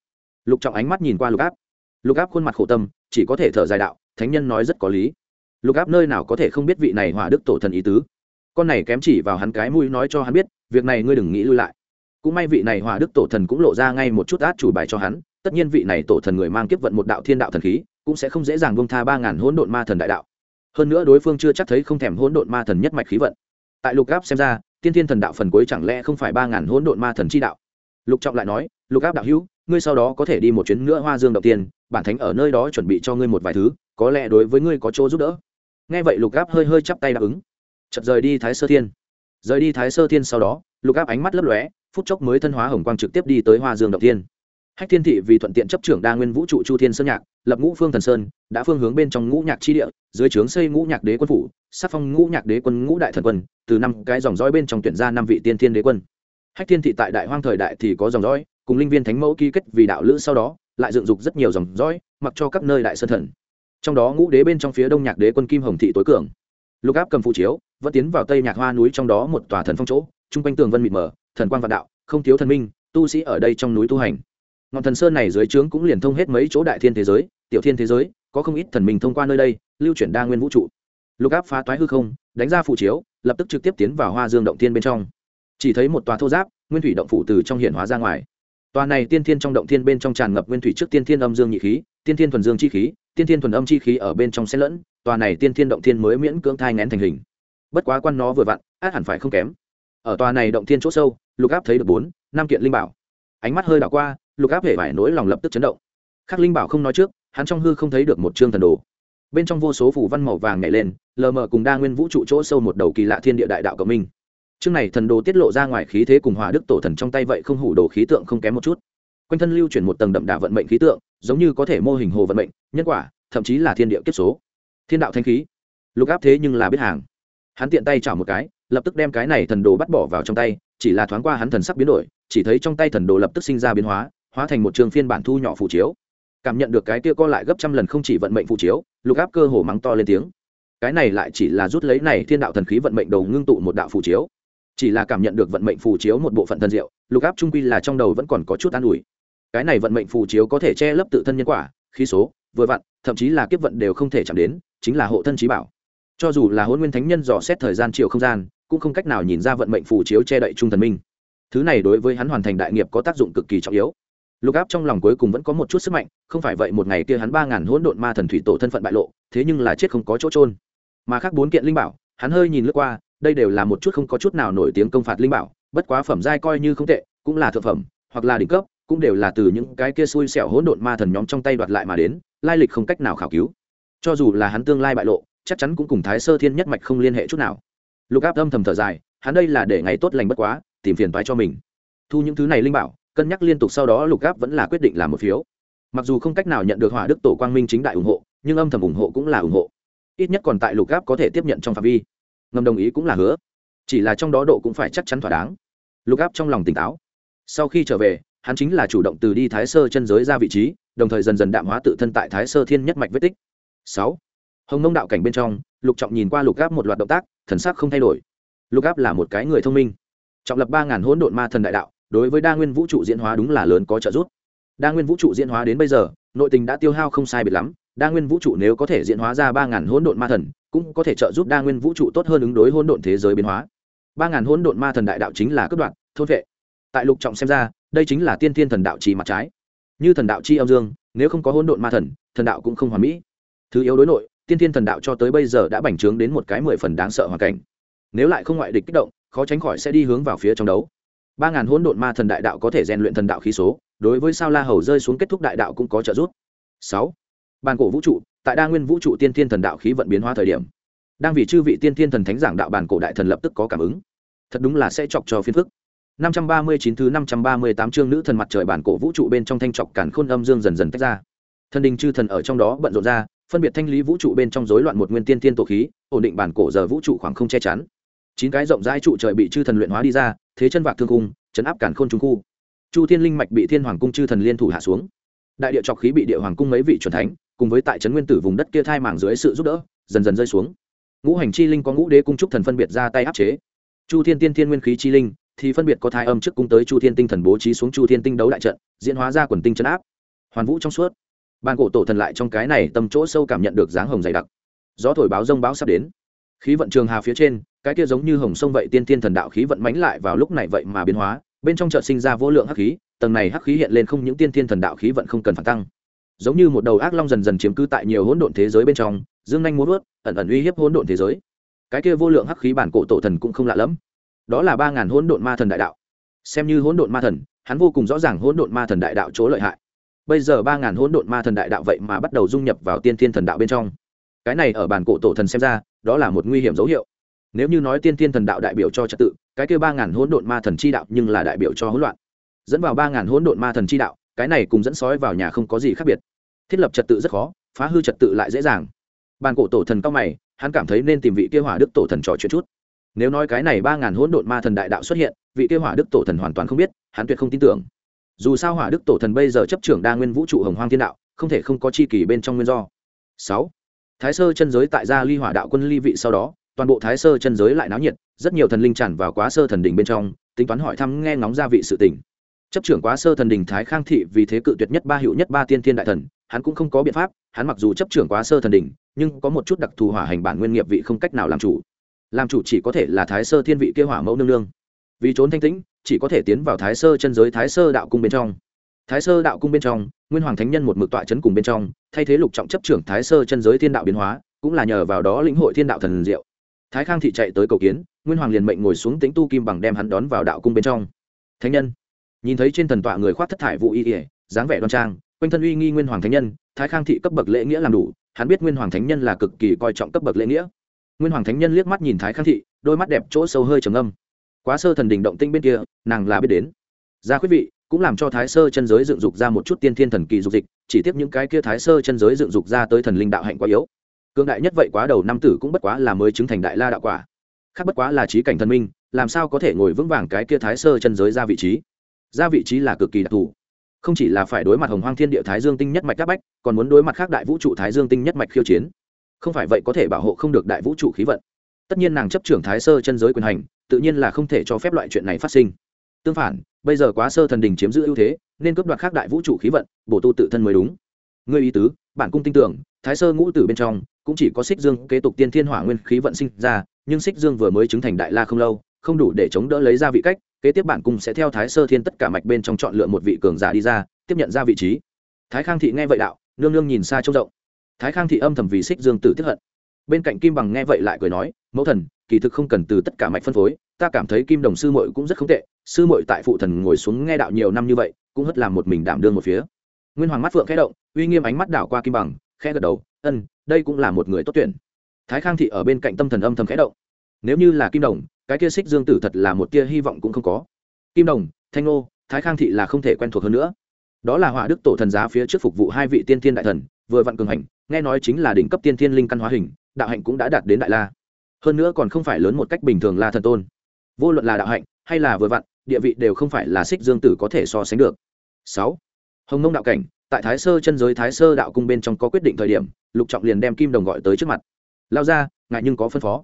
Lục trọng ánh mắt nhìn qua lục áp. Lục áp khuôn mặt khổ tâm, chỉ có thể thở dài đạo, thánh nhân nói rất có lý. Lục áp nơi nào có thể không biết vị này hỏa đức tổ thần ý tứ? Con này kém chỉ vào hắn cái mũi nói cho hắn biết, việc này ngươi đừng nghĩ lui lại. Cũng may vị này hỏa đức tổ thần cũng lộ ra ngay một chút át chủ bài cho hắn, tất nhiên vị này tổ thần người mang kiếp vận một đạo thiên đạo thần khí, cũng sẽ không dễ dàng bông tha ba ngàn hỗn độn ma thần đại đạo. Hơn nữa đối phương chưa chắc thấy không thèm hỗn độn ma thần nhất mạch khí vận. Tại lục áp xem ra tiên thiên thần đạo phần cuối chẳng lẽ không phải ba ngàn hỗn độn ma thần chi đạo? Lục trọng lại nói, lục áp đạo hữu, ngươi sau đó có thể đi một chuyến nữa hoa dương đầu tiên, bản thánh ở nơi đó chuẩn bị cho ngươi một vài thứ, có lẽ đối với ngươi có chỗ giúp đỡ. Nghe vậy lục áp hơi hơi chắp tay đáp ứng. Chật rời đi thái sơ thiên. Rời đi thái sơ thiên sau đó, lục áp ánh mắt lấp lóe, phút chốc mới thân hóa hồng quang trực tiếp đi tới hoa dương đầu tiên hách thiên thị vì thuận tiện chấp trưởng đa nguyên vũ trụ chu thiên sơn nhạc, lập ngũ phương thần sơn, đã phương hướng bên trong ngũ nhạc chi địa, dưới trướng xây ngũ nhạc đế quân phủ, sắc phong ngũ nhạc đế quân, ngũ đại thần quân, từ năm cái dòng dõi bên trong tuyển ra năm vị tiên thiên đế quân. Hách thiên thị tại đại hoang thời đại thì có dòng dõi, cùng linh viên thánh mẫu ký kết vì đạo lữ sau đó, lại dựng dục rất nhiều dòng dõi, mặc cho các nơi đại sơn thần. Trong đó ngũ đế bên trong phía đông nhạc đế quân kim hồng thị tối cường. Lục áp cầm phụ chiếu, vẫn tiến vào tây nhạc hoa núi trong đó một tòa thần phong chỗ, chung quanh tường vân mịt mờ, thần quang vạn đạo, không thiếu thần minh, tu sĩ ở đây trong núi tu hành ngọn thần sơn này dưới trướng cũng liền thông hết mấy chỗ đại thiên thế giới, tiểu thiên thế giới, có không ít thần minh thông qua nơi đây, lưu chuyển đa nguyên vũ trụ. Lục áp phá toái hư không, đánh ra phụ chiếu, lập tức trực tiếp tiến vào hoa dương động thiên bên trong. Chỉ thấy một tòa thô giáp, nguyên thủy động phủ từ trong hiện hóa ra ngoài. Tòa này tiên thiên trong động thiên bên trong tràn ngập nguyên thủy trước tiên thiên âm dương nhị khí, tiên thiên thuần dương chi khí, tiên thiên thuần âm chi khí ở bên trong xen lẫn, tòa này tiên thiên động thiên mới miễn cưỡng thai ngén thành hình. Bất quá quan nó vừa vặn, át hẳn phải không kém. Ở tòa này động thiên chỗ sâu, lục áp thấy được bốn, năm kiện linh bảo. Ánh mắt hơi đảo qua lục áp hệ vải nỗi lòng lập tức chấn động. Khắc linh bảo không nói trước, hắn trong hư không thấy được một chương thần đồ. Bên trong vô số phủ văn màu vàng nhảy lên, lờ mờ cùng đa nguyên vũ trụ chỗ sâu một đầu kỳ lạ thiên địa đại đạo cộng minh. Chương này thần đồ tiết lộ ra ngoài khí thế cùng hòa đức tổ thần trong tay vậy không hủ đồ khí tượng không kém một chút. Quanh thân lưu chuyển một tầng đậm đà vận mệnh khí tượng, giống như có thể mô hình hồ vận mệnh, nhân quả, thậm chí là thiên địa kiếp số. Thiên đạo thanh khí. Lục áp thế nhưng là biết hàng. Hắn tiện tay chảo một cái, lập tức đem cái này thần đồ bắt bỏ vào trong tay, chỉ là thoáng qua hắn thần sắc biến đổi, chỉ thấy trong tay thần đồ lập tức sinh ra biến hóa hóa thành một trường phiên bản thu nhỏ phù chiếu. Cảm nhận được cái kia co lại gấp trăm lần không chỉ vận mệnh phù chiếu, lục áp cơ hồ mắng to lên tiếng. Cái này lại chỉ là rút lấy này thiên đạo thần khí vận mệnh đầu ngưng tụ một đạo phù chiếu. Chỉ là cảm nhận được vận mệnh phù chiếu một bộ phận thân diệu, lục áp trung quy là trong đầu vẫn còn có chút an ủi. Cái này vận mệnh phù chiếu có thể che lấp tự thân nhân quả, khí số, vừa vặn, thậm chí là kiếp vận đều không thể chạm đến, chính là hộ thân trí bảo. Cho dù là hôn nguyên thánh nhân dò xét thời gian chiều không gian, cũng không cách nào nhìn ra vận mệnh phù chiếu che đậy trung thần minh. Thứ này đối với hắn hoàn thành đại nghiệp có tác dụng cực kỳ trọng yếu lục áp trong lòng cuối cùng vẫn có một chút sức mạnh, không phải vậy một ngày kia hắn ba ngàn hỗn độn ma thần thủy tổ thân phận bại lộ, thế nhưng là chết không có chỗ trôn mà khác bốn kiện linh bảo, hắn hơi nhìn lướt qua, đây đều là một chút không có chút nào nổi tiếng công phạt linh bảo, bất quá phẩm giai coi như không tệ, cũng là thượng phẩm, hoặc là đỉnh cấp, cũng đều là từ những cái kia xui xẻo hỗn độn ma thần nhóm trong tay đoạt lại mà đến, lai lịch không cách nào khảo cứu. Cho dù là hắn tương lai bại lộ, chắc chắn cũng cùng thái sơ thiên nhất mạch không liên hệ chút nào. Lục áp âm thầm thở dài, hắn đây là để ngày tốt lành bất quá, tìm phiền toái cho mình. Thu những thứ này linh bảo cân nhắc liên tục sau đó lục áp vẫn là quyết định làm một phiếu. Mặc dù không cách nào nhận được hỏa đức tổ quang minh chính đại ủng hộ, nhưng âm thầm ủng hộ cũng là ủng hộ. Ít nhất còn tại lục áp có thể tiếp nhận trong phạm vi. Ngầm đồng ý cũng là hứa. Chỉ là trong đó độ cũng phải chắc chắn thỏa đáng. Lục áp trong lòng tỉnh táo. Sau khi trở về, hắn chính là chủ động từ đi thái sơ chân giới ra vị trí, đồng thời dần dần đạm hóa tự thân tại thái sơ thiên nhất mạch vết tích. Sáu. Hồng nông đạo cảnh bên trong, lục trọng nhìn qua lục áp một loạt động tác, thần sắc không thay đổi. Lục áp là một cái người thông minh. Trọng lập ba ngàn hỗn độn ma thần đại đạo đối với đa nguyên vũ trụ diễn hóa đúng là lớn có trợ giúp. Đa nguyên vũ trụ diễn hóa đến bây giờ, nội tình đã tiêu hao không sai biệt lắm, đa nguyên vũ trụ nếu có thể diễn hóa ra ba ngàn hỗn độn ma thần, cũng có thể trợ giúp đa nguyên vũ trụ tốt hơn ứng đối hỗn độn thế giới biến hóa. ba ngàn hỗn độn ma thần đại đạo chính là cướp đoạn thôn vệ. Tại lục trọng xem ra, đây chính là tiên thiên thần đạo chi mặt trái. Như thần đạo chi âm dương, nếu không có hỗn độn ma thần thần đạo cũng không hoàn mỹ. Thứ yếu đối nội, tiên thiên thần đạo cho tới bây giờ đã bành trướng đến một cái mười phần đáng sợ hoàn cảnh. Nếu lại không ngoại địch kích động, khó tránh khỏi sẽ đi hướng vào phía trong đấu ba ngàn hỗn độn ma thần đại đạo có thể rèn luyện thần đạo khí số đối với sao la hầu rơi xuống kết thúc đại đạo cũng có trợ giúp sáu bàn cổ vũ trụ tại đa nguyên vũ trụ tiên thiên thần đạo khí vận biến hóa thời điểm đang vì chư vị tiên thiên thần thánh giảng đạo bàn cổ đại thần lập tức có cảm ứng thật đúng là sẽ chọc cho phiên phức 539 thứ 538 chương nữ thần mặt trời bản cổ vũ trụ bên trong thanh trọc cản khôn âm dương dần dần tách ra. Thần đình chư thần ở trong đó bận rộn ra, phân biệt thanh lý vũ trụ bên trong rối loạn một nguyên tiên tiên tổ khí, ổn định bản cổ giờ vũ trụ khoảng không che chắn. Chín cái rộng rãi trụ trời bị chư thần luyện hóa đi ra, thế chân vạc thương cung, chấn áp cản khôn trung khu. Chu Thiên linh mạch bị Thiên Hoàng cung chư thần liên thủ hạ xuống. Đại địa trọc khí bị địa hoàng cung mấy vị chuẩn thánh, cùng với tại trấn nguyên tử vùng đất kia thai màng dưới sự giúp đỡ, dần dần rơi xuống. Ngũ hành chi linh có ngũ đế cung trúc thần phân biệt ra tay áp chế. Chu Thiên tiên thiên nguyên khí chi linh, thì phân biệt có thai âm trước cung tới chu thiên tinh thần bố trí xuống chu thiên tinh đấu đại trận diễn hóa ra quần tinh chấn áp hoàn vũ trong suốt ban cổ tổ thần lại trong cái này tầm chỗ sâu cảm nhận được dáng hồng dày đặc gió thổi báo rông báo sắp đến khí vận trường hà phía trên cái kia giống như hồng sông vậy tiên tiên thần đạo khí vận mãnh lại vào lúc này vậy mà biến hóa, bên trong chợ sinh ra vô lượng hắc khí, tầng này hắc khí hiện lên không những tiên tiên thần đạo khí vận không cần phản tăng. Giống như một đầu ác long dần dần chiếm cứ tại nhiều hỗn độn thế giới bên trong, dương nhanh muốn vớt ẩn ẩn uy hiếp hỗn độn thế giới. Cái kia vô lượng hắc khí bản cổ tổ thần cũng không lạ lẫm. Đó là ba ngàn hỗn độn ma thần đại đạo. Xem như hỗn độn ma thần, hắn vô cùng rõ ràng hỗn độn ma thần đại đạo chỗ lợi hại. Bây giờ ba ngàn hỗn độn ma thần đại đạo vậy mà bắt đầu dung nhập vào tiên thiên thần đạo bên trong. Cái này ở bản cổ tổ thần xem ra, đó là một nguy hiểm dấu hiệu nếu như nói tiên thiên thần đạo đại biểu cho trật tự, cái kêu ba ngàn hỗn độn ma thần chi đạo nhưng là đại biểu cho hỗn loạn. Dẫn vào ba ngàn hỗn độn ma thần chi đạo, cái này cùng dẫn sói vào nhà không có gì khác biệt. Thiết lập trật tự rất khó, phá hư trật tự lại dễ dàng. Bàn cổ tổ thần cao mày, hắn cảm thấy nên tìm vị kia hỏa đức tổ thần trò chuyện chút. Nếu nói cái này ba ngàn hỗn độn ma thần đại đạo xuất hiện, vị kêu hỏa đức tổ thần hoàn toàn không biết, hắn tuyệt không tin tưởng. Dù sao hỏa đức tổ thần bây giờ chấp trưởng đa nguyên vũ trụ hồng hoang thiên đạo, không thể không có chi kỳ bên trong nguyên do. Sáu. Thái sơ chân giới tại gia ly hỏa đạo quân ly vị sau đó toàn bộ thái sơ chân giới lại náo nhiệt, rất nhiều thần linh tràn vào quá sơ thần đình bên trong, tính toán hỏi thăm nghe ngóng gia vị sự tình. Chấp trưởng quá sơ thần đình thái khang thị vì thế cự tuyệt nhất ba hiệu nhất ba tiên thiên đại thần, hắn cũng không có biện pháp, hắn mặc dù chấp trưởng quá sơ thần đình nhưng có một chút đặc thù hỏa hành bản nguyên nghiệp vị không cách nào làm chủ. Làm chủ chỉ có thể là thái sơ thiên vị kêu hỏa mẫu nương nương. Vì trốn thanh tĩnh, chỉ có thể tiến vào thái sơ chân giới thái sơ đạo cung bên trong. Thái sơ đạo cung bên trong, nguyên hoàng thánh nhân một mực tọa chấn cùng bên trong, thay thế lục trọng chấp trưởng thái sơ chân giới thiên đạo biến hóa, cũng là nhờ vào đó lĩnh hội thiên đạo thần diệu thái khang thị chạy tới cầu kiến, nguyên hoàng liền mệnh ngồi xuống tính tu kim bằng đem hắn đón vào đạo cung bên trong. Thánh nhân. Nhìn thấy trên thần tọa người khoác thất thải vụ y ỉa dáng vẻ đoan trang, quanh thân uy nghi nguyên hoàng thánh nhân, thái khang thị cấp bậc lễ nghĩa làm đủ, hắn biết nguyên hoàng thánh nhân là cực kỳ coi trọng cấp bậc lễ nghĩa. Nguyên hoàng thánh nhân liếc mắt nhìn thái khang thị, đôi mắt đẹp chỗ sâu hơi trầm âm quá sơ thần đình động tinh bên kia, nàng là biết đến. Ra quý vị, cũng làm cho thái sơ chân giới dựng dục ra một chút tiên thiên thần kỳ dục dịch, chỉ tiếp những cái kia thái sơ chân giới dựng dục ra tới thần linh đạo hạnh quá yếu cương đại nhất vậy quá đầu năm tử cũng bất quá là mới chứng thành đại la đạo quả. Khác bất quá là trí cảnh thần minh, làm sao có thể ngồi vững vàng cái kia thái sơ chân giới ra vị trí? Ra vị trí là cực kỳ đặc thù. Không chỉ là phải đối mặt hồng hoang thiên địa thái dương tinh nhất mạch các bách, còn muốn đối mặt khác đại vũ trụ thái dương tinh nhất mạch khiêu chiến. Không phải vậy có thể bảo hộ không được đại vũ trụ khí vận. Tất nhiên nàng chấp trưởng thái sơ chân giới quyền hành, tự nhiên là không thể cho phép loại chuyện này phát sinh. Tương phản, bây giờ quá sơ thần đình chiếm giữ ưu thế, nên cấp đoạt khác đại vũ trụ khí vận, bổ tu tự thân mới đúng. Ngươi ý tứ, bản cung tin tưởng, thái sơ ngũ tử bên trong cũng chỉ có xích dương kế tục tiên thiên hỏa nguyên khí vận sinh ra, nhưng xích dương vừa mới chứng thành đại la không lâu, không đủ để chống đỡ lấy ra vị cách, kế tiếp bản cung sẽ theo thái sơ thiên tất cả mạch bên trong chọn lựa một vị cường giả đi ra, tiếp nhận ra vị trí. Thái khang thị nghe vậy đạo, nương nương nhìn xa trông rộng. Thái khang thị âm thầm vì xích dương tử tiếp hận. Bên cạnh kim bằng nghe vậy lại cười nói, mẫu thần, kỳ thực không cần từ tất cả mạch phân phối, ta cảm thấy kim đồng sư muội cũng rất không tệ, sư muội tại phụ thần ngồi xuống nghe đạo nhiều năm như vậy, cũng hất làm một mình đảm đương một phía. Nguyên hoàng mắt phượng khẽ động, uy nghiêm ánh mắt đảo qua kim bằng, khẽ gật đầu, ân đây cũng là một người tốt tuyển. Thái khang thị ở bên cạnh tâm thần âm thầm khẽ động. Nếu như là kim đồng, cái kia xích dương tử thật là một tia hy vọng cũng không có. Kim đồng, thanh ngô thái khang thị là không thể quen thuộc hơn nữa. Đó là hỏa đức tổ thần giá phía trước phục vụ hai vị tiên thiên đại thần, vừa vặn cường hành, nghe nói chính là đỉnh cấp tiên thiên linh căn hóa hình, đạo hạnh cũng đã đạt đến đại la. Hơn nữa còn không phải lớn một cách bình thường là thần tôn. Vô luận là đạo hạnh hay là vừa vặn, địa vị đều không phải là xích dương tử có thể so sánh được. Sáu. Hồng nông đạo cảnh tại thái sơ chân giới thái sơ đạo cung bên trong có quyết định thời điểm, lục trọng liền đem kim đồng gọi tới trước mặt. Lao ra ngại nhưng có phân phó.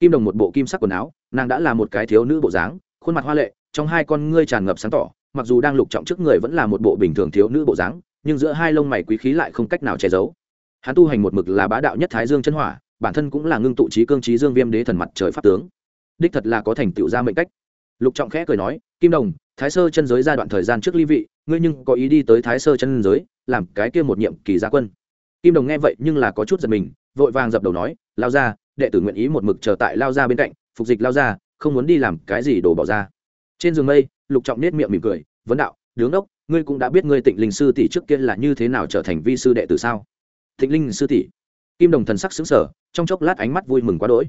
Kim đồng một bộ kim sắc quần áo, nàng đã là một cái thiếu nữ bộ dáng, khuôn mặt hoa lệ, trong hai con ngươi tràn ngập sáng tỏ, mặc dù đang lục trọng trước người vẫn là một bộ bình thường thiếu nữ bộ dáng, nhưng giữa hai lông mày quý khí lại không cách nào che giấu. Hắn tu hành một mực là bá đạo nhất thái dương chân hỏa, bản thân cũng là ngưng tụ trí cương trí dương viêm đế thần mặt trời pháp tướng. Đích thật là có thành tựu ra mệnh cách. Lục trọng khẽ cười nói, kim đồng, thái sơ chân giới giai đoạn thời gian trước ly vị ngươi nhưng có ý đi tới thái sơ chân giới, làm cái kia một nhiệm kỳ gia quân. Kim đồng nghe vậy nhưng là có chút giật mình, vội vàng dập đầu nói, lao ra đệ tử nguyện ý một mực chờ tại lao ra bên cạnh, phục dịch lao ra không muốn đi làm cái gì đổ bỏ ra. Trên giường mây, lục trọng nết miệng mỉm cười, vấn đạo, đứng đốc, ngươi cũng đã biết ngươi tịnh linh sư tỷ trước kia là như thế nào trở thành vi sư đệ tử sao? Tịnh linh sư tỷ? Kim đồng thần sắc xứng sở trong chốc lát ánh mắt vui mừng quá đỗi.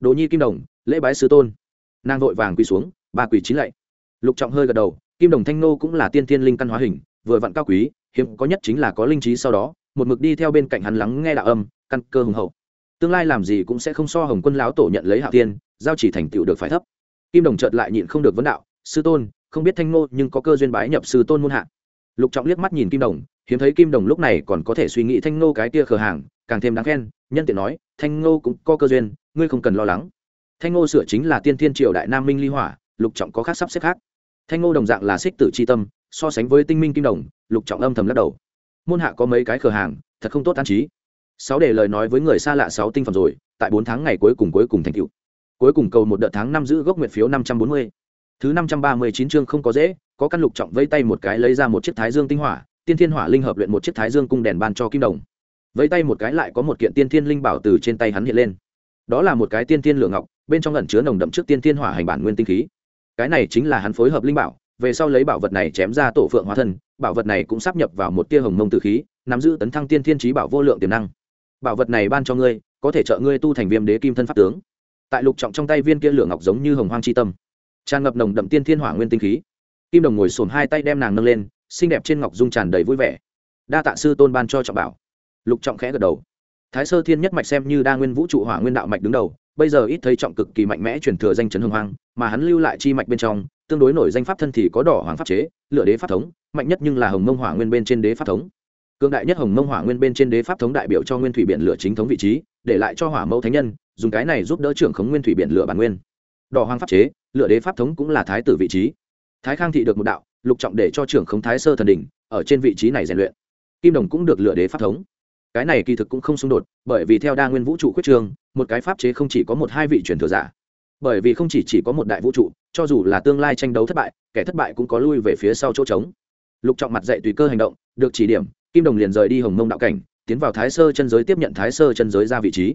Đồ nhi kim đồng, lễ bái sư tôn. Nàng vội vàng quỳ xuống, ba quỳ chín lạy. Lục trọng hơi gật đầu kim đồng thanh nô cũng là tiên thiên linh căn hóa hình, vừa vặn cao quý, hiếm có nhất chính là có linh trí sau đó, một mực đi theo bên cạnh hắn lắng nghe đạo âm, căn cơ hùng hậu. Tương lai làm gì cũng sẽ không so hồng quân lão tổ nhận lấy hạ tiên giao chỉ thành tựu được phải thấp. Kim đồng chợt lại nhịn không được vấn đạo, sư tôn, không biết thanh nô nhưng có cơ duyên bái nhập sư tôn môn hạ? Lục trọng liếc mắt nhìn kim đồng, hiếm thấy kim đồng lúc này còn có thể suy nghĩ thanh nô cái tia khờ hàng, càng thêm đáng khen, nhân tiện nói, thanh nô cũng có cơ duyên, ngươi không cần lo lắng. Thanh nô sửa chính là tiên thiên triều đại nam minh ly hỏa, lục trọng có khác sắp xếp khác thanh Ngô đồng dạng là xích tử c h i tâm, so sánh với tinh minh kim đồng, lục trọng âm thầm lắc đầu. Môn hạ có mấy cái cửa hàng, thật không tốt an trí. Sáu để lời nói với người xa lạ sáu tinh phẩm rồi, tại bốn tháng ngày cuối cùng cuối cùng thành cựu cuối cùng cầu một đợt tháng năm giữ gốc nguyện phiếu năm trăm bốn mươi. Thứ năm trăm ba mươi chín chương không có dễ, có căn lục trọng vây tay một cái lấy ra một chiếc thái dương tinh hỏa, tiên thiên hỏa linh hợp luyện một chiếc thái dương cung đèn ban cho kim đồng. Vây tay một cái lại có một kiện tiên thiên linh bảo từ trên tay hắn hiện lên. Đó là một cái tiên thiên lửa ngọc, bên trong ẩn chứa nồng đậm trước tiên thiên hỏa hành bản nguyên tinh khí cái này chính là hắn phối hợp linh bảo, về sau lấy bảo vật này chém ra tổ phượng hóa thân, bảo vật này cũng sắp nhập vào một tia hồng mông tử khí, nắm giữ tấn thăng tiên thiên trí bảo vô lượng tiềm năng. Bảo vật này ban cho ngươi, có thể trợ ngươi tu thành viêm đế kim thân pháp tướng. Tại lục trọng trong tay viên kia lửa ngọc giống như hồng hoang chi tâm. Tràn ngập nồng đậm tiên thiên hỏa nguyên tinh khí. Kim đồng ngồi sồn hai tay đem nàng nâng lên, xinh đẹp trên ngọc dung tràn đầy vui vẻ. Đa tạ sư tôn ban cho trọng bảo. Lục trọng khẽ gật đầu. Thái sơ thiên nhất mạch xem như đa nguyên vũ trụ hỏa nguyên đạo mạch đứng đầu bây giờ ít thấy trọng cực kỳ mạnh mẽ truyền thừa danh chấn hưng hoang, mà hắn lưu lại chi mạch bên trong, tương đối nổi danh pháp thân thì có đỏ hoàng pháp chế lựa đế pháp thống, mạnh nhất nhưng là hồng mông hỏa nguyên bên trên đế pháp thống. Cương đại nhất hồng mông hỏa nguyên bên trên đế pháp thống đại biểu cho nguyên thủy biển lửa chính thống vị trí, để lại cho hỏa mẫu thánh nhân, dùng cái này giúp đỡ trưởng khống nguyên thủy biển lửa bản nguyên. Đỏ hoàng pháp chế lựa đế pháp thống cũng là thái tử vị trí. Thái khang thị được một đạo, lục trọng để cho trưởng khống thái sơ thần đỉnh, ở trên vị trí này rèn luyện. Kim đồng cũng được lựa đế pháp thống. Cái này kỳ thực cũng không xung đột, bởi vì theo đa nguyên vũ trụ quyết trường một cái pháp chế không chỉ có một hai vị truyền thừa giả, bởi vì không chỉ chỉ có một đại vũ trụ, cho dù là tương lai tranh đấu thất bại, kẻ thất bại cũng có lui về phía sau chỗ trống. Lục trọng mặt dạy tùy cơ hành động, được chỉ điểm, kim đồng liền rời đi hồng mông đạo cảnh, tiến vào thái sơ chân giới tiếp nhận thái sơ chân giới ra vị trí.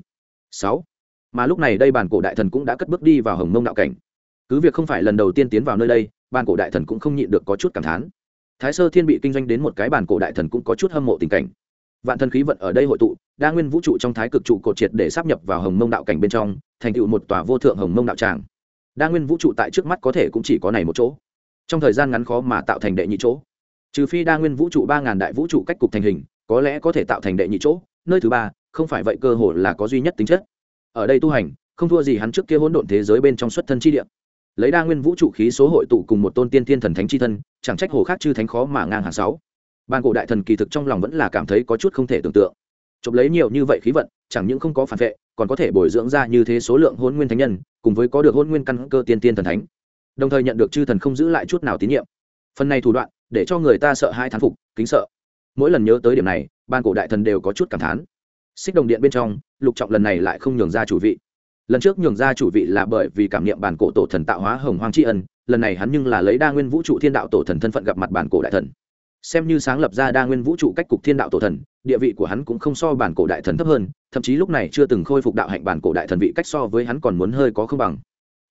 Sáu. Mà lúc này đây bản cổ đại thần cũng đã cất bước đi vào hồng mông đạo cảnh. Cứ việc không phải lần đầu tiên tiến vào nơi đây, bản cổ đại thần cũng không nhịn được có chút cảm thán. Thái sơ thiên bị kinh doanh đến một cái bản cổ đại thần cũng có chút hâm mộ tình cảnh vạn thần khí vận ở đây hội tụ, đa nguyên vũ trụ trong thái cực trụ cột triệt để sắp nhập vào hồng mông đạo cảnh bên trong, thành tựu một tòa vô thượng hồng mông đạo tràng. Đa nguyên vũ trụ tại trước mắt có thể cũng chỉ có này một chỗ. Trong thời gian ngắn khó mà tạo thành đệ nhị chỗ. Trừ phi đa nguyên vũ trụ ba ngàn đại vũ trụ cách cục thành hình, có lẽ có thể tạo thành đệ nhị chỗ. Nơi thứ ba, không phải vậy cơ hội là có duy nhất tính chất. Ở đây tu hành, không thua gì hắn trước kia hỗn độn thế giới bên trong xuất thân chi địa. Lấy đa nguyên vũ trụ khí số hội tụ cùng một tôn tiên thiên thần thánh chi thân, chẳng trách hồ khác chư thánh khó mà ngang hàng sáu. Bàn cổ đại thần kỳ thực trong lòng vẫn là cảm thấy có chút không thể tưởng tượng. Chụp lấy nhiều như vậy khí vận, chẳng những không có phản vệ, còn có thể bồi dưỡng ra như thế số lượng hôn nguyên thánh nhân, cùng với có được hôn nguyên căn cơ tiên tiên thần thánh. Đồng thời nhận được chư thần không giữ lại chút nào tín nhiệm. Phần này thủ đoạn, để cho người ta sợ hai thán phục, kính sợ. Mỗi lần nhớ tới điểm này ban cổ đại thần đều có chút cảm thán. Xích đồng điện bên trong, lục trọng lần này lại không nhường ra chủ vị. Lần trước nhường ra chủ vị là bởi vì cảm nghiệm bản cổ tổ thần tạo hóa hồng hoang tri ân, lần này hắn nhưng là lấy đa nguyên vũ trụ thiên đạo tổ thần thân phận gặp mặt bản cổ đại thần xem như sáng lập ra đa nguyên vũ trụ cách cục thiên đạo tổ thần, địa vị của hắn cũng không so bản cổ đại thần thấp hơn, thậm chí lúc này chưa từng khôi phục đạo hạnh bản cổ đại thần vị cách so với hắn còn muốn hơi có không bằng.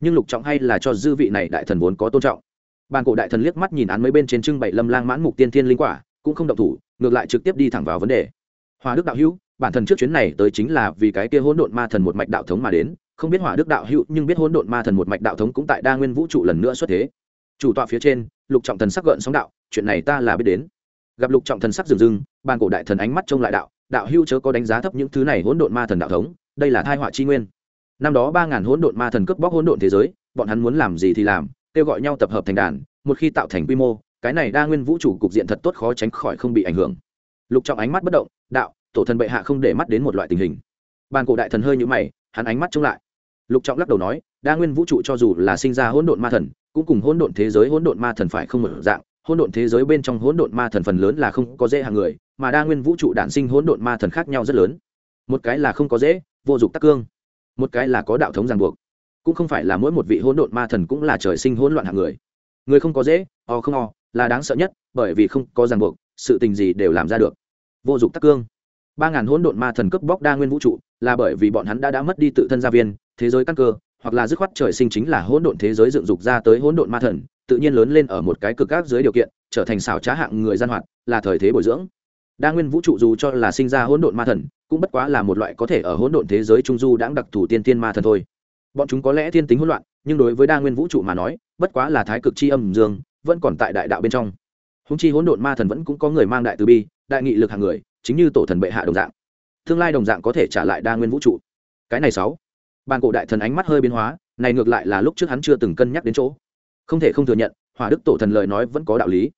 Nhưng lục trọng hay là cho dư vị này đại thần vốn có tôn trọng. Bản cổ đại thần liếc mắt nhìn án mấy bên trên trưng bày lâm lang mãn mục tiên thiên linh quả, cũng không động thủ, ngược lại trực tiếp đi thẳng vào vấn đề. Hòa đức đạo hữu, bản thần trước chuyến này tới chính là vì cái kia hỗn độn ma thần một mạch đạo thống mà đến, không biết hỏa đức đạo hữu, nhưng biết hỗn độn ma thần một mạch đạo thống cũng tại đa nguyên vũ trụ lần nữa xuất thế. Chủ tọa phía trên, lục trọng thần sắc gợn sóng đạo chuyện này ta là biết đến. Gặp lục trọng thần sắc rừng rưng, bàn cổ đại thần ánh mắt trông lại đạo đạo hữu chớ có đánh giá thấp những thứ này hỗn độn ma thần đạo thống, đây là thai họa chi nguyên. Năm đó ba ngàn hỗn độn ma thần cướp bóc hỗn độn thế giới, bọn hắn muốn làm gì thì làm, kêu gọi nhau tập hợp thành đàn, một khi tạo thành quy mô, cái này đa nguyên vũ trụ cục diện thật tốt khó tránh khỏi không bị ảnh hưởng. Lục trọng ánh mắt bất động, đạo, tổ thần bệ hạ không để mắt đến một loại tình hình. Bàn cổ đại thần hơi nhũ mày, hắn ánh mắt trông lại. Lục trọng lắc đầu nói, đa nguyên vũ trụ cho dù là sinh ra hỗn độn ma thần, cũng cùng hỗn độn thế giới hỗn độn ma thần phải không một dạng hỗn độn thế giới bên trong hỗn độn ma thần phần lớn là không có dễ hàng người, mà đa nguyên vũ trụ đản sinh hỗn độn ma thần khác nhau rất lớn. Một cái là không có dễ, vô dụng tắc cương. Một cái là có đạo thống ràng buộc. Cũng không phải là mỗi một vị hỗn độn ma thần cũng là trời sinh hỗn loạn hạng người. Người không có dễ, o không o, là đáng sợ nhất, bởi vì không có ràng buộc, sự tình gì đều làm ra được. Vô dụng tắc cương. Ba ngàn hỗn độn ma thần cướp bóc đa nguyên vũ trụ, là bởi vì bọn hắn đã đã mất đi tự thân gia viên, thế giới căn cơ, hoặc là dứt khoát trời sinh chính là hỗn độn thế giới dựng dục ra tới hỗn độn ma thần tự nhiên lớn lên ở một cái cực ác dưới điều kiện, trở thành xảo trá hạng người gian hoạt, là thời thế bồi dưỡng. Đa nguyên vũ trụ dù cho là sinh ra hỗn độn ma thần, cũng bất quá là một loại có thể ở hỗn độn thế giới trung du đã đặc thù tiên tiên ma thần thôi. Bọn chúng có lẽ thiên tính hỗn loạn, nhưng đối với đa nguyên vũ trụ mà nói, bất quá là thái cực chi âm dương, vẫn còn tại đại đạo bên trong. Húng chi hỗn độn ma thần vẫn cũng có người mang đại từ bi, đại nghị lực hàng người, chính như tổ thần bệ hạ đồng dạng. Tương lai đồng dạng có thể trả lại đa nguyên vũ trụ. Cái này sáu. Bàn cổ đại thần ánh mắt hơi biến hóa, này ngược lại là lúc trước hắn chưa từng cân nhắc đến chỗ không thể không thừa nhận, hỏa đức tổ thần lời nói vẫn có đạo lý.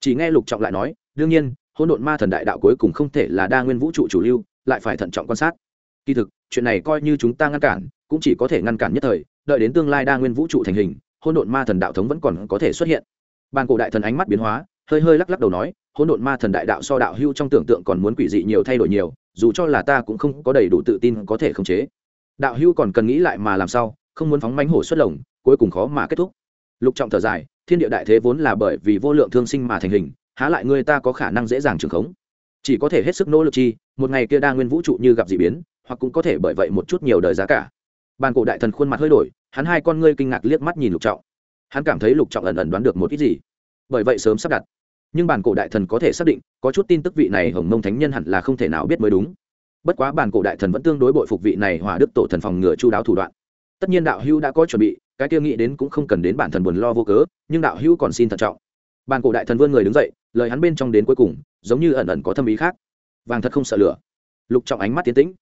Chỉ nghe lục trọng lại nói, đương nhiên, hỗn độn ma thần đại đạo cuối cùng không thể là đa nguyên vũ trụ chủ lưu, lại phải thận trọng quan sát. Kỳ thực, chuyện này coi như chúng ta ngăn cản, cũng chỉ có thể ngăn cản nhất thời, đợi đến tương lai đa nguyên vũ trụ thành hình, hỗn độn ma thần đạo thống vẫn còn có thể xuất hiện. Bàn cổ đại thần ánh mắt biến hóa, hơi hơi lắc lắc đầu nói, hỗn độn ma thần đại đạo so đạo hưu trong tưởng tượng còn muốn quỷ dị nhiều thay đổi nhiều, dù cho là ta cũng không có đầy đủ tự tin có thể khống chế. Đạo hưu còn cần nghĩ lại mà làm sao, không muốn phóng mánh hổ xuất lồng, cuối cùng khó mà kết thúc lục trọng thở dài, thiên địa đại thế vốn là bởi vì vô lượng thương sinh mà thành hình, há lại người ta có khả năng dễ dàng trường khống? Chỉ có thể hết sức nỗ lực chi, một ngày kia đa nguyên vũ trụ như gặp d ị biến, hoặc cũng có thể bởi vậy một chút nhiều đời giá cả. Bàn cổ đại thần khuôn mặt hơi đổi, hắn hai con ngươi kinh ngạc liếc mắt nhìn lục trọng. Hắn cảm thấy lục trọng ẩn ẩn đoán được một ít gì. Bởi vậy sớm sắp đặt. Nhưng bản cổ đại thần có thể xác định, có chút tin tức vị này hồng mông thánh nhân hẳn là không thể nào biết mới đúng. Bất quá bản cổ đại thần vẫn tương đối bội phục vị này hòa đức tổ thần phòng ngừa chu đáo thủ đoạn. Tất nhiên đạo hữu đã có chuẩn bị cái kia nghĩ đến cũng không cần đến bản thần buồn lo vô cớ, nhưng đạo hữu còn xin thận trọng. Bàn cổ đại thần vươn người đứng dậy, lời hắn bên trong đến cuối cùng, giống như ẩn ẩn có thâm ý khác. Vàng thật không sợ lửa. Lục trọng ánh mắt tiến tĩnh.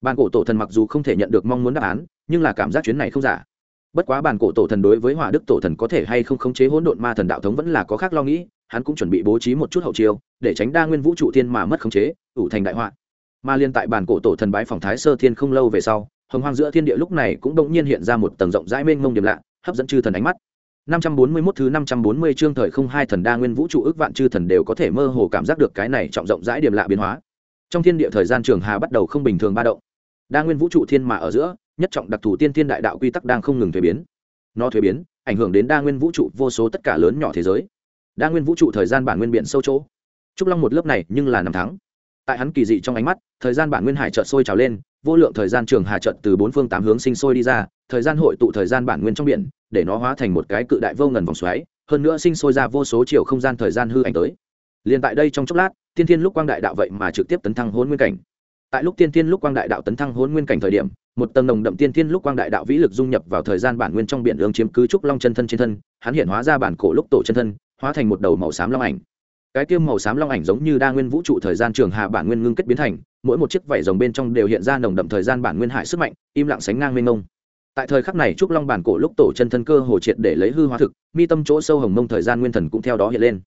Bàn cổ tổ thần mặc dù không thể nhận được mong muốn đáp án, nhưng là cảm giác chuyến này không giả. Bất quá bàn cổ tổ thần đối với hỏa đức tổ thần có thể hay không khống chế hỗn độn ma thần đạo thống vẫn là có khác lo nghĩ, hắn cũng chuẩn bị bố trí một chút hậu chiêu, để tránh đa nguyên vũ trụ thiên mà mất khống chế, ủ thành đại họa. Mà liên tại bàn cổ tổ thần bái phòng thái sơ thiên không lâu về sau hồng hoang giữa thiên địa lúc này cũng đông nhiên hiện ra một tầng rộng rãi mênh mông điểm lạ, hấp dẫn chư thần ánh mắt. 541 thứ 540 chương thời không hai thần đa nguyên vũ trụ ước vạn chư thần đều có thể mơ hồ cảm giác được cái này trọng rộng rãi điểm lạ biến hóa. Trong thiên địa thời gian trường hà bắt đầu không bình thường ba động. Đa nguyên vũ trụ thiên mà ở giữa, nhất trọng đặc thù tiên thiên đại đạo quy tắc đang không ngừng thuế biến. Nó thuế biến, ảnh hưởng đến đa nguyên vũ trụ vô số tất cả lớn nhỏ thế giới. Đa nguyên vũ trụ thời gian bản nguyên biển sâu chỗ. Trúc long một lớp này nhưng là năm tháng tại hắn kỳ dị trong ánh mắt, thời gian bản nguyên hải chợt sôi trào lên vô lượng thời gian trường hà trận từ bốn phương tám hướng sinh sôi đi ra, thời gian hội tụ thời gian bản nguyên trong biển, để nó hóa thành một cái cự đại vô ngần vòng xoáy, hơn nữa sinh sôi ra vô số chiều không gian thời gian hư ảnh tới. Liền tại đây trong chốc lát, tiên thiên lúc quang đại đạo vậy mà trực tiếp tấn thăng hôn nguyên cảnh. Tại lúc tiên thiên lúc quang đại đạo tấn thăng hôn nguyên cảnh thời điểm, một tầng nồng đậm tiên thiên lúc quang đại đạo vĩ lực dung nhập vào thời gian bản nguyên trong biển ương chiếm cứ trúc long chân thân trên thân, hắn hiện hóa ra bản cổ lúc tổ chân thân, hóa thành một đầu màu xám long ảnh cái tiêm màu xám long ảnh giống như đa nguyên vũ trụ thời gian trường hạ bản nguyên ngưng kết biến thành, mỗi một chiếc vảy rồng bên trong đều hiện ra nồng đậm thời gian bản nguyên hải sức mạnh, im lặng sánh ngang mênh mông. Tại thời khắc này trúc long bản cổ lúc tổ chân thân cơ hồ triệt để lấy hư hóa thực, mi tâm chỗ sâu hồng mông thời gian nguyên thần cũng theo đó hiện lên.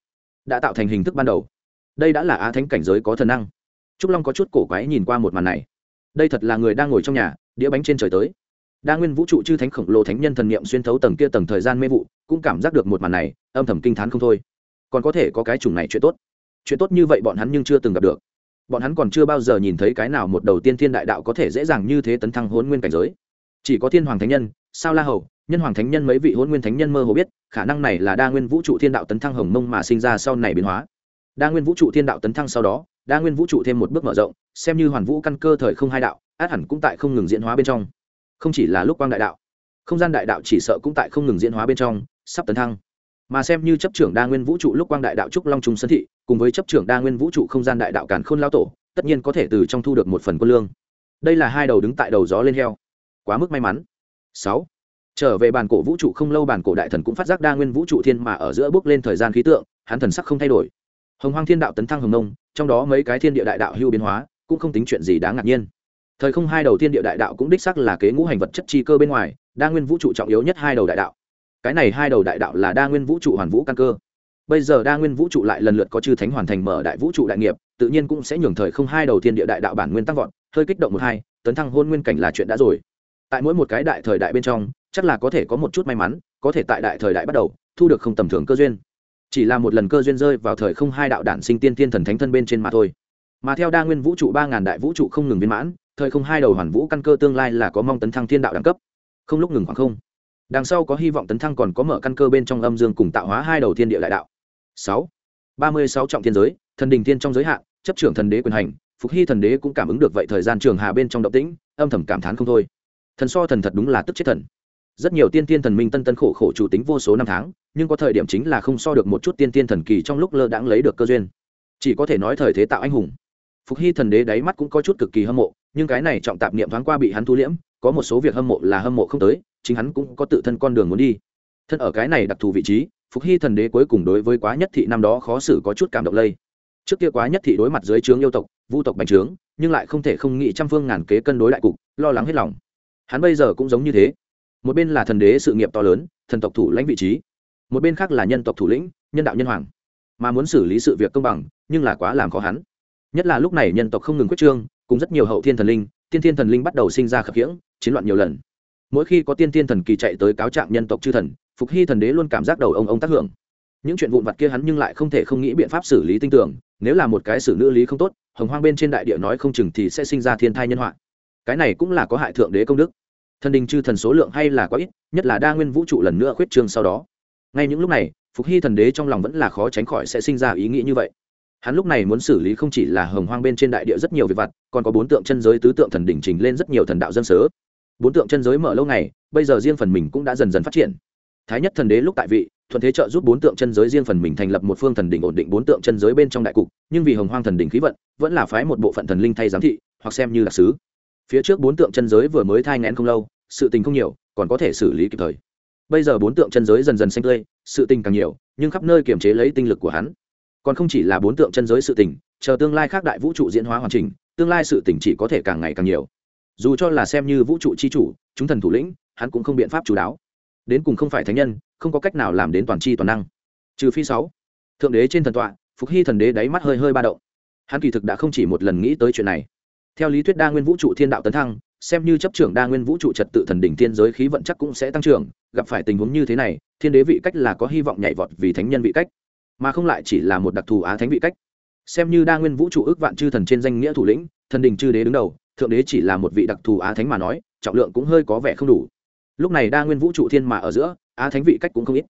Đã tạo thành hình thức ban đầu. Đây đã là á thánh cảnh giới có thần năng. Trúc long có chút cổ quái nhìn qua một màn này. Đây thật là người đang ngồi trong nhà, đĩa bánh trên trời tới. Đa nguyên vũ trụ chư thánh khổng lồ thánh nhân thần niệm xuyên thấu tầng kia tầng thời gian mê vụ, cũng cảm giác được một màn này, âm thầm kinh t h á n không thôi còn có thể có cái chủng này chuyện tốt. Chuyện tốt như vậy bọn hắn nhưng chưa từng gặp được. Bọn hắn còn chưa bao giờ nhìn thấy cái nào một đầu tiên thiên đại đạo có thể dễ dàng như thế tấn thăng hôn nguyên cảnh giới. Chỉ có thiên hoàng thánh nhân, sao la hầu, nhân hoàng thánh nhân mấy vị hôn nguyên thánh nhân mơ hồ biết, khả năng này là đa nguyên vũ trụ thiên đạo tấn thăng hồng mông mà sinh ra sau này biến hóa. Đa nguyên vũ trụ thiên đạo tấn thăng sau đó, đa nguyên vũ trụ thêm một bước mở rộng, xem như hoàn vũ căn cơ thời không hai đạo, át hẳn cũng tại không ngừng diễn hóa bên trong. Không chỉ là lúc quang đại đạo, không gian đại đạo chỉ sợ cũng tại không ngừng diễn hóa bên trong, sắp tấn thăng mà xem như chấp trưởng đa nguyên vũ trụ lúc quang đại đạo trúc long trung sơn thị, cùng với chấp trưởng đa nguyên vũ trụ không gian đại đạo càn khôn lao tổ, tất nhiên có thể từ trong thu được một phần quân lương. Đây là hai đầu đứng tại đầu gió lên heo. Quá mức may mắn. Sáu. Trở về bản cổ vũ trụ không lâu bản cổ đại thần cũng phát giác đa nguyên vũ trụ thiên mà ở giữa bước lên thời gian khí tượng, hắn thần sắc không thay đổi. Hồng hoang thiên đạo tấn thăng hồng nông, trong đó mấy cái thiên địa đại đạo hưu biến hóa, cũng không tính chuyện gì đáng ngạc nhiên. Thời không hai đầu thiên địa đại đạo cũng đích sắc là kế ngũ hành vật chất chi cơ bên ngoài, đa nguyên vũ trụ trọng yếu nhất hai đầu đại đạo cái này hai đầu đại đạo là đa nguyên vũ trụ hoàn vũ căn cơ. Bây giờ đa nguyên vũ trụ lại lần lượt có chư thánh hoàn thành mở đại vũ trụ đại nghiệp, tự nhiên cũng sẽ nhường thời không hai đầu thiên địa đại đạo bản nguyên tăng vọt, hơi kích động một hai, tấn thăng hôn nguyên cảnh là chuyện đã rồi. Tại mỗi một cái đại thời đại bên trong, chắc là có thể có một chút may mắn, có thể tại đại thời đại bắt đầu, thu được không tầm thường cơ duyên. Chỉ là một lần cơ duyên rơi vào thời không hai đạo đản sinh tiên tiên thần thánh thân bên trên mà thôi. Mà theo đa nguyên vũ trụ ba ngàn đại vũ trụ không ngừng viên mãn, thời không hai đầu hoàn vũ căn cơ tương lai là có mong tấn thăng thiên đạo đẳng cấp. Không lúc ngừng khoảng không đằng sau có hy vọng tấn thăng còn có mở căn cơ bên trong âm dương cùng tạo hóa hai đầu thiên địa đại đạo. Sáu. Ba mươi sáu trọng thiên giới, thần đình thiên trong giới hạn, chấp trưởng thần đế quyền hành, phục hy thần đế cũng cảm ứng được vậy thời gian trường hà bên trong động tĩnh, âm thầm cảm thán không thôi. Thần so thần thật đúng là tức chết thần. Rất nhiều tiên tiên thần minh tân tân khổ khổ chủ tính vô số năm tháng, nhưng có thời điểm chính là không so được một chút tiên tiên thần kỳ trong lúc lơ đãng lấy được cơ duyên. Chỉ có thể nói thời thế tạo anh hùng. Phục hy thần đế đáy mắt cũng có chút cực kỳ hâm mộ, nhưng cái này trọng tạp niệm thoáng qua bị hắn thu liễm, có một số việc hâm mộ là hâm mộ không tới chính hắn cũng có tự thân con đường muốn đi. Thân ở cái này đặc thù vị trí, phục hy thần đế cuối cùng đối với quá nhất thị năm đó khó xử có chút cảm động lây. Trước kia quá nhất thị đối mặt dưới trướng yêu tộc, vu tộc bành trướng, nhưng lại không thể không nghĩ trăm phương ngàn kế cân đối đại cục, lo lắng hết lòng. Hắn bây giờ cũng giống như thế. Một bên là thần đế sự nghiệp to lớn, thần tộc thủ lãnh vị trí. Một bên khác là nhân tộc thủ lĩnh, nhân đạo nhân hoàng. Mà muốn xử lý sự việc công bằng, nhưng là quá làm khó hắn. Nhất là lúc này nhân tộc không ngừng quyết trương, cùng rất nhiều hậu thiên thần linh, tiên thiên thần linh bắt đầu sinh ra khập khiễng, chiến loạn nhiều lần mỗi khi có tiên thiên thần kỳ chạy tới cáo trạng nhân tộc chư thần, phục hy thần đế luôn cảm giác đầu ông ông tác hưởng. Những chuyện vụn vặt kia hắn nhưng lại không thể không nghĩ biện pháp xử lý tinh tưởng nếu là một cái xử nữ lý không tốt, hồng hoang bên trên đại địa nói không chừng thì sẽ sinh ra thiên thai nhân họa. Cái này cũng là có hại thượng đế công đức. Thần đình chư thần số lượng hay là có ít, nhất là đa nguyên vũ trụ lần nữa khuyết trương sau đó. Ngay những lúc này, phục hy thần đế trong lòng vẫn là khó tránh khỏi sẽ sinh ra ý nghĩ như vậy. Hắn lúc này muốn xử lý không chỉ là hồng hoang bên trên đại địa rất nhiều việc vặt, còn có bốn tượng chân giới tứ tượng thần đỉnh trình lên rất nhiều thần đạo dân sớ bốn tượng chân giới mở lâu ngày, bây giờ riêng phần mình cũng đã dần dần phát triển. Thái nhất thần đế lúc tại vị, thuận thế trợ giúp bốn tượng chân giới riêng phần mình thành lập một phương thần đỉnh ổn định bốn tượng chân giới bên trong đại cục, nhưng vì hồng hoang thần đỉnh khí vận, vẫn là phái một bộ phận thần linh thay giám thị, hoặc xem như đặc sứ. Phía trước bốn tượng chân giới vừa mới thai ngén không lâu, sự tình không nhiều, còn có thể xử lý kịp thời. Bây giờ bốn tượng chân giới dần dần xanh tươi, sự tình càng nhiều, nhưng khắp nơi kiềm chế lấy tinh lực của hắn. Còn không chỉ là bốn tượng chân giới sự tình, chờ tương lai khác đại vũ trụ diễn hóa hoàn chỉnh, tương lai sự tình chỉ có thể càng ngày càng nhiều dù cho là xem như vũ trụ c h i chủ, chúng thần thủ lĩnh, hắn cũng không biện pháp chú đáo. Đến cùng không phải thánh nhân, không có cách nào làm đến toàn c h i toàn năng. Trừ phi sáu, thượng đế trên thần tọa, phục hy thần đế đáy mắt hơi hơi ba động. Hắn kỳ thực đã không chỉ một lần nghĩ tới chuyện này. Theo lý thuyết đa nguyên vũ trụ thiên đạo tấn thăng, xem như chấp trưởng đa nguyên vũ trụ trật tự thần đỉnh thiên giới khí vận chắc cũng sẽ tăng trưởng, gặp phải tình huống như thế này, thiên đế vị cách là có hy vọng nhảy vọt vì thánh nhân vị cách, mà không lại chỉ là một đặc thù á thánh vị cách. Xem như đa nguyên vũ trụ ước vạn chư thần trên danh nghĩa thủ lĩnh, thần đình chư đế đứng đầu thượng đế chỉ là một vị đặc thù á thánh mà nói, trọng lượng cũng hơi có vẻ không đủ. Lúc này đa nguyên vũ trụ thiên mà ở giữa, á thánh vị cách cũng không ít.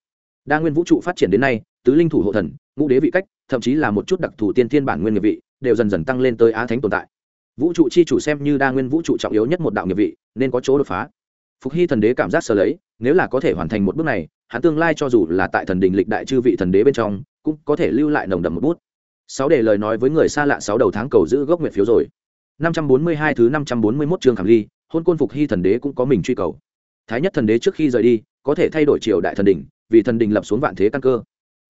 Đa nguyên vũ trụ phát triển đến nay, tứ linh thủ hộ thần, ngũ đế vị cách, thậm chí là một chút đặc thù tiên thiên bản nguyên nghiệp vị, đều dần dần tăng lên tới á thánh tồn tại. Vũ trụ chi chủ xem như đa nguyên vũ trụ trọng yếu nhất một đạo nghiệp vị, nên có chỗ đột phá. Phục hy thần đế cảm giác sờ lấy, nếu là có thể hoàn thành một bước này, hắn tương lai cho dù là tại thần đình lịch đại chư vị thần đế bên trong, cũng có thể lưu lại nồng đậm một bút. Sáu để lời nói với người xa lạ sáu đầu tháng cầu giữ gốc nguyện phiếu rồi năm trăm bốn mươi hai thứ 541 chương khảm ly, hôn côn phục hy thần đế cũng có mình truy cầu. Thái nhất thần đế trước khi rời đi, có thể thay đổi triều đại thần đình vì thần đình lập xuống vạn thế căn cơ.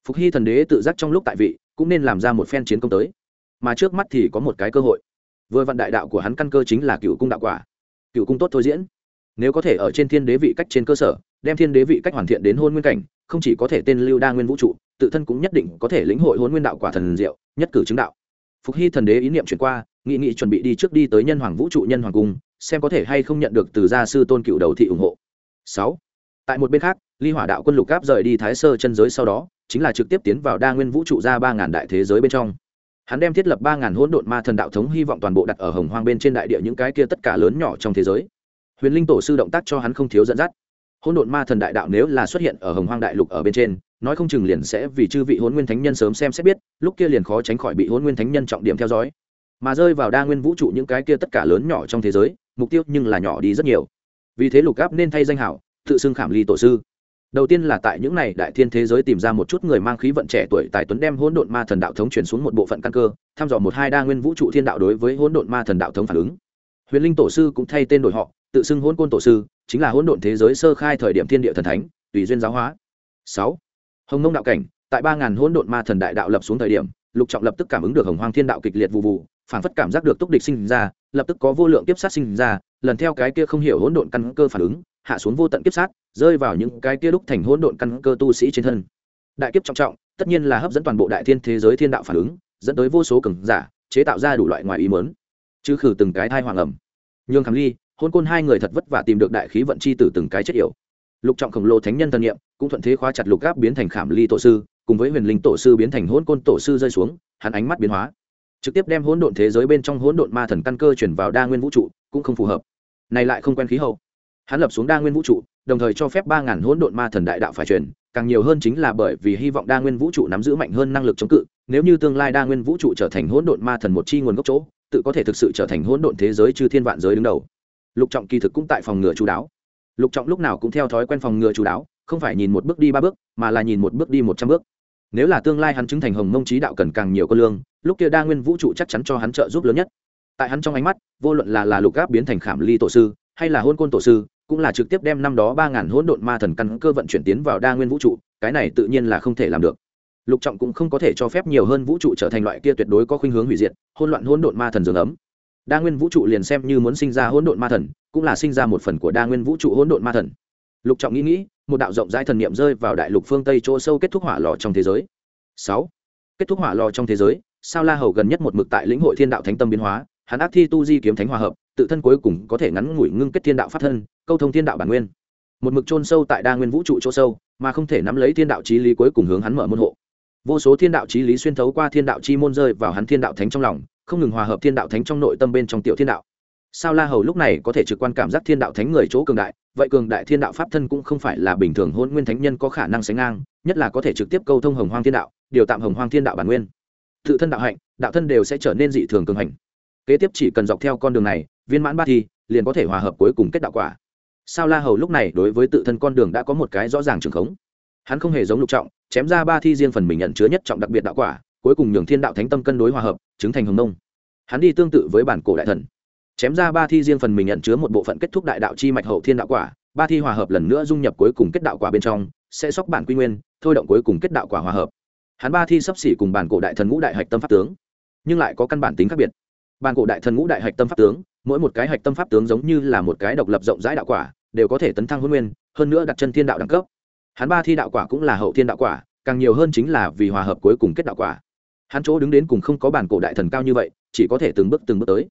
Phục hy thần đế tự giác trong lúc tại vị, cũng nên làm ra một phen chiến công tới. Mà trước mắt thì có một cái cơ hội. Vừa vạn đại đạo của hắn căn cơ chính là cựu cung đạo quả. Cựu cung tốt thôi diễn. Nếu có thể ở trên thiên đế vị cách trên cơ sở, đem thiên đế vị cách hoàn thiện đến hôn nguyên cảnh, không chỉ có thể tên lưu đa nguyên vũ trụ, tự thân cũng nhất định có thể lĩnh hội hôn nguyên đạo quả thần diệu, nhất cử chứng đạo. Phục hy thần đế ý niệm chuyển qua nghị nghị chuẩn bị đi trước đi tới nhân hoàng vũ trụ nhân hoàng cung, xem có thể hay không nhận được từ gia sư tôn cựu đầu thị ủng hộ. Sáu. Tại một bên khác, ly hỏa đạo quân lục gáp rời đi thái sơ chân giới sau đó, chính là trực tiếp tiến vào đa nguyên vũ trụ ra ba ngàn đại thế giới bên trong. Hắn đem thiết lập ba ngàn hỗn độn ma thần đạo thống hy vọng toàn bộ đặt ở hồng hoang bên trên đại địa những cái kia tất cả lớn nhỏ trong thế giới. Huyền linh tổ sư động tác cho hắn không thiếu dẫn dắt. Hỗn độn ma thần đại đạo nếu là xuất hiện ở hồng hoang đại lục ở bên trên, nói không chừng liền sẽ vì chư vị hôn nguyên thánh nhân sớm xem xét biết, lúc kia liền khó tránh khỏi bị hôn nguyên thánh nhân trọng điểm theo dõi mà rơi vào đa nguyên vũ trụ những cái kia tất cả lớn nhỏ trong thế giới, mục tiêu nhưng là nhỏ đi rất nhiều. Vì thế lục gáp nên thay danh hảo, tự xưng khảm ly tổ sư. Đầu tiên là tại những này đại thiên thế giới tìm ra một chút người mang khí vận trẻ tuổi tài tuấn đem hỗn độn ma thần đạo thống chuyển xuống một bộ phận căn cơ, thăm dò một hai đa nguyên vũ trụ thiên đạo đối với hỗn độn ma thần đạo thống phản ứng. Huyền linh tổ sư cũng thay tên đổi họ, tự xưng hỗn côn tổ sư, chính là hỗn độn thế giới sơ khai thời điểm thiên địa thần thánh, tùy duyên giáo hóa. Sáu. Hồng nông đạo cảnh, tại ba ngàn hỗn độn ma thần đại đạo lập xuống thời điểm, lục trọng lập tức cảm ứng được hồng hoang thiên đạo kịch liệt vụ vụ phản phất cảm giác được túc địch sinh ra, lập tức có vô lượng kiếp sát sinh ra, lần theo cái kia không hiểu hỗn độn căn cơ phản ứng, hạ xuống vô tận kiếp sát, rơi vào những cái kia đúc thành hỗn độn căn cơ tu sĩ trên thân. Đại kiếp trọng trọng, tất nhiên là hấp dẫn toàn bộ đại thiên thế giới thiên đạo phản ứng, dẫn tới vô số cường giả, chế tạo ra đủ loại ngoài ý mớn chứ khử từng cái thai hoàng ẩm. Nhường khảm ly, hôn côn hai người thật vất vả tìm được đại khí vận chi từ từng cái chết yểu. Lục trọng khổng lồ thánh nhân thần nghiệm cũng thuận thế khóa chặt lục gáp biến thành khảm ly tổ sư, cùng với huyền linh tổ sư biến thành hôn côn tổ sư rơi xuống, hắn ánh mắt biến hóa trực tiếp đem hỗn độn thế giới bên trong hỗn độn ma thần căn cơ chuyển vào đa nguyên vũ trụ, cũng không phù hợp. Này lại không quen khí hậu. Hắn lập xuống đa nguyên vũ trụ, đồng thời cho phép ba ngàn hỗn độn ma thần đại đạo phải truyền, càng nhiều hơn chính là bởi vì hy vọng đa nguyên vũ trụ nắm giữ mạnh hơn năng lực chống cự, nếu như tương lai đa nguyên vũ trụ trở thành hỗn độn ma thần một chi nguồn gốc chỗ, tự có thể thực sự trở thành hỗn độn thế giới chư thiên vạn giới đứng đầu. Lục trọng kỳ thực cũng tại phòng ngừa chú đáo. Lục trọng lúc nào cũng theo thói quen phòng ngừa chú đáo, không phải nhìn một bước đi ba bước, mà là nhìn một bước đi một trăm bước nếu là tương lai hắn chứng thành hồng mông trí đạo cần càng nhiều con lương, lúc kia đa nguyên vũ trụ chắc chắn cho hắn trợ giúp lớn nhất. Tại hắn trong ánh mắt, vô luận là là lục gáp biến thành khảm ly tổ sư, hay là hôn côn tổ sư, cũng là trực tiếp đem năm đó ba ngàn hỗn độn ma thần căn cơ vận chuyển tiến vào đa nguyên vũ trụ, cái này tự nhiên là không thể làm được. Lục trọng cũng không có thể cho phép nhiều hơn vũ trụ trở thành loại kia tuyệt đối có khuynh hướng hủy diệt, hỗn loạn hỗn độn ma thần dường ấm. Đa nguyên vũ trụ liền xem như muốn sinh ra hỗn độn ma thần, cũng là sinh ra một phần của đa nguyên vũ trụ hỗn độn ma thần. Lục trọng nghĩ nghĩ một đạo rộng rãi thần niệm rơi vào đại lục phương tây chỗ sâu kết thúc hỏa lò trong thế giới. Sáu, kết thúc hỏa lò trong thế giới, sao la hầu gần nhất một mực tại lĩnh hội thiên đạo thánh tâm biến hóa, hắn ác thi tu di kiếm thánh hòa hợp, tự thân cuối cùng có thể ngắn ngủi ngưng kết thiên đạo pháp thân, câu thông thiên đạo bản nguyên. Một mực chôn sâu tại đa nguyên vũ trụ chỗ sâu, mà không thể nắm lấy thiên đạo trí lý cuối cùng hướng hắn mở môn hộ. Vô số thiên đạo trí lý xuyên thấu qua thiên đạo chi môn rơi vào hắn thiên đạo thánh trong lòng, không ngừng hòa hợp thiên đạo thánh trong nội tâm bên trong tiểu thiên đạo. Sao la hầu lúc này có thể trực quan cảm giác thiên đạo thánh người chỗ cường đại vậy cường đại thiên đạo pháp thân cũng không phải là bình thường hôn nguyên thánh nhân có khả năng sánh ngang, nhất là có thể trực tiếp câu thông hồng hoang thiên đạo, điều tạm hồng hoang thiên đạo bản nguyên. Tự thân đạo hạnh, đạo thân đều sẽ trở nên dị thường cường hành. Kế tiếp chỉ cần dọc theo con đường này, viên mãn ba thi liền có thể hòa hợp cuối cùng kết đạo quả. Sao la hầu lúc này đối với tự thân con đường đã có một cái rõ ràng trường khống. Hắn không hề giống lục trọng, chém ra ba thi riêng phần mình nhận chứa nhất trọng đặc biệt đạo quả, cuối cùng nhường thiên đạo thánh tâm cân đối hòa hợp, chứng thành hồng nông. Hắn đi tương tự với bản cổ đại thần chém ra ba thi riêng phần mình nhận chứa một bộ phận kết thúc đại đạo chi mạch hậu thiên đạo quả, ba thi hòa hợp lần nữa dung nhập cuối cùng kết đạo quả bên trong, sẽ sóc bản quy nguyên, thôi động cuối cùng kết đạo quả hòa hợp. Hắn ba thi sắp xỉ cùng bản cổ đại thần ngũ đại hạch tâm pháp tướng, nhưng lại có căn bản tính khác biệt. Bản cổ đại thần ngũ đại hạch tâm pháp tướng, mỗi một cái hạch tâm pháp tướng giống như là một cái độc lập rộng rãi đạo quả, đều có thể tấn thăng huân nguyên, hơn nữa đặt chân thiên đạo đẳng cấp. Hắn ba thi đạo quả cũng là hậu thiên đạo quả, càng nhiều hơn chính là vì hòa hợp cuối cùng kết đạo quả. Hắn chỗ đứng đến cùng không có bản cổ đại thần cao như vậy, chỉ có thể từng bước từng bước tới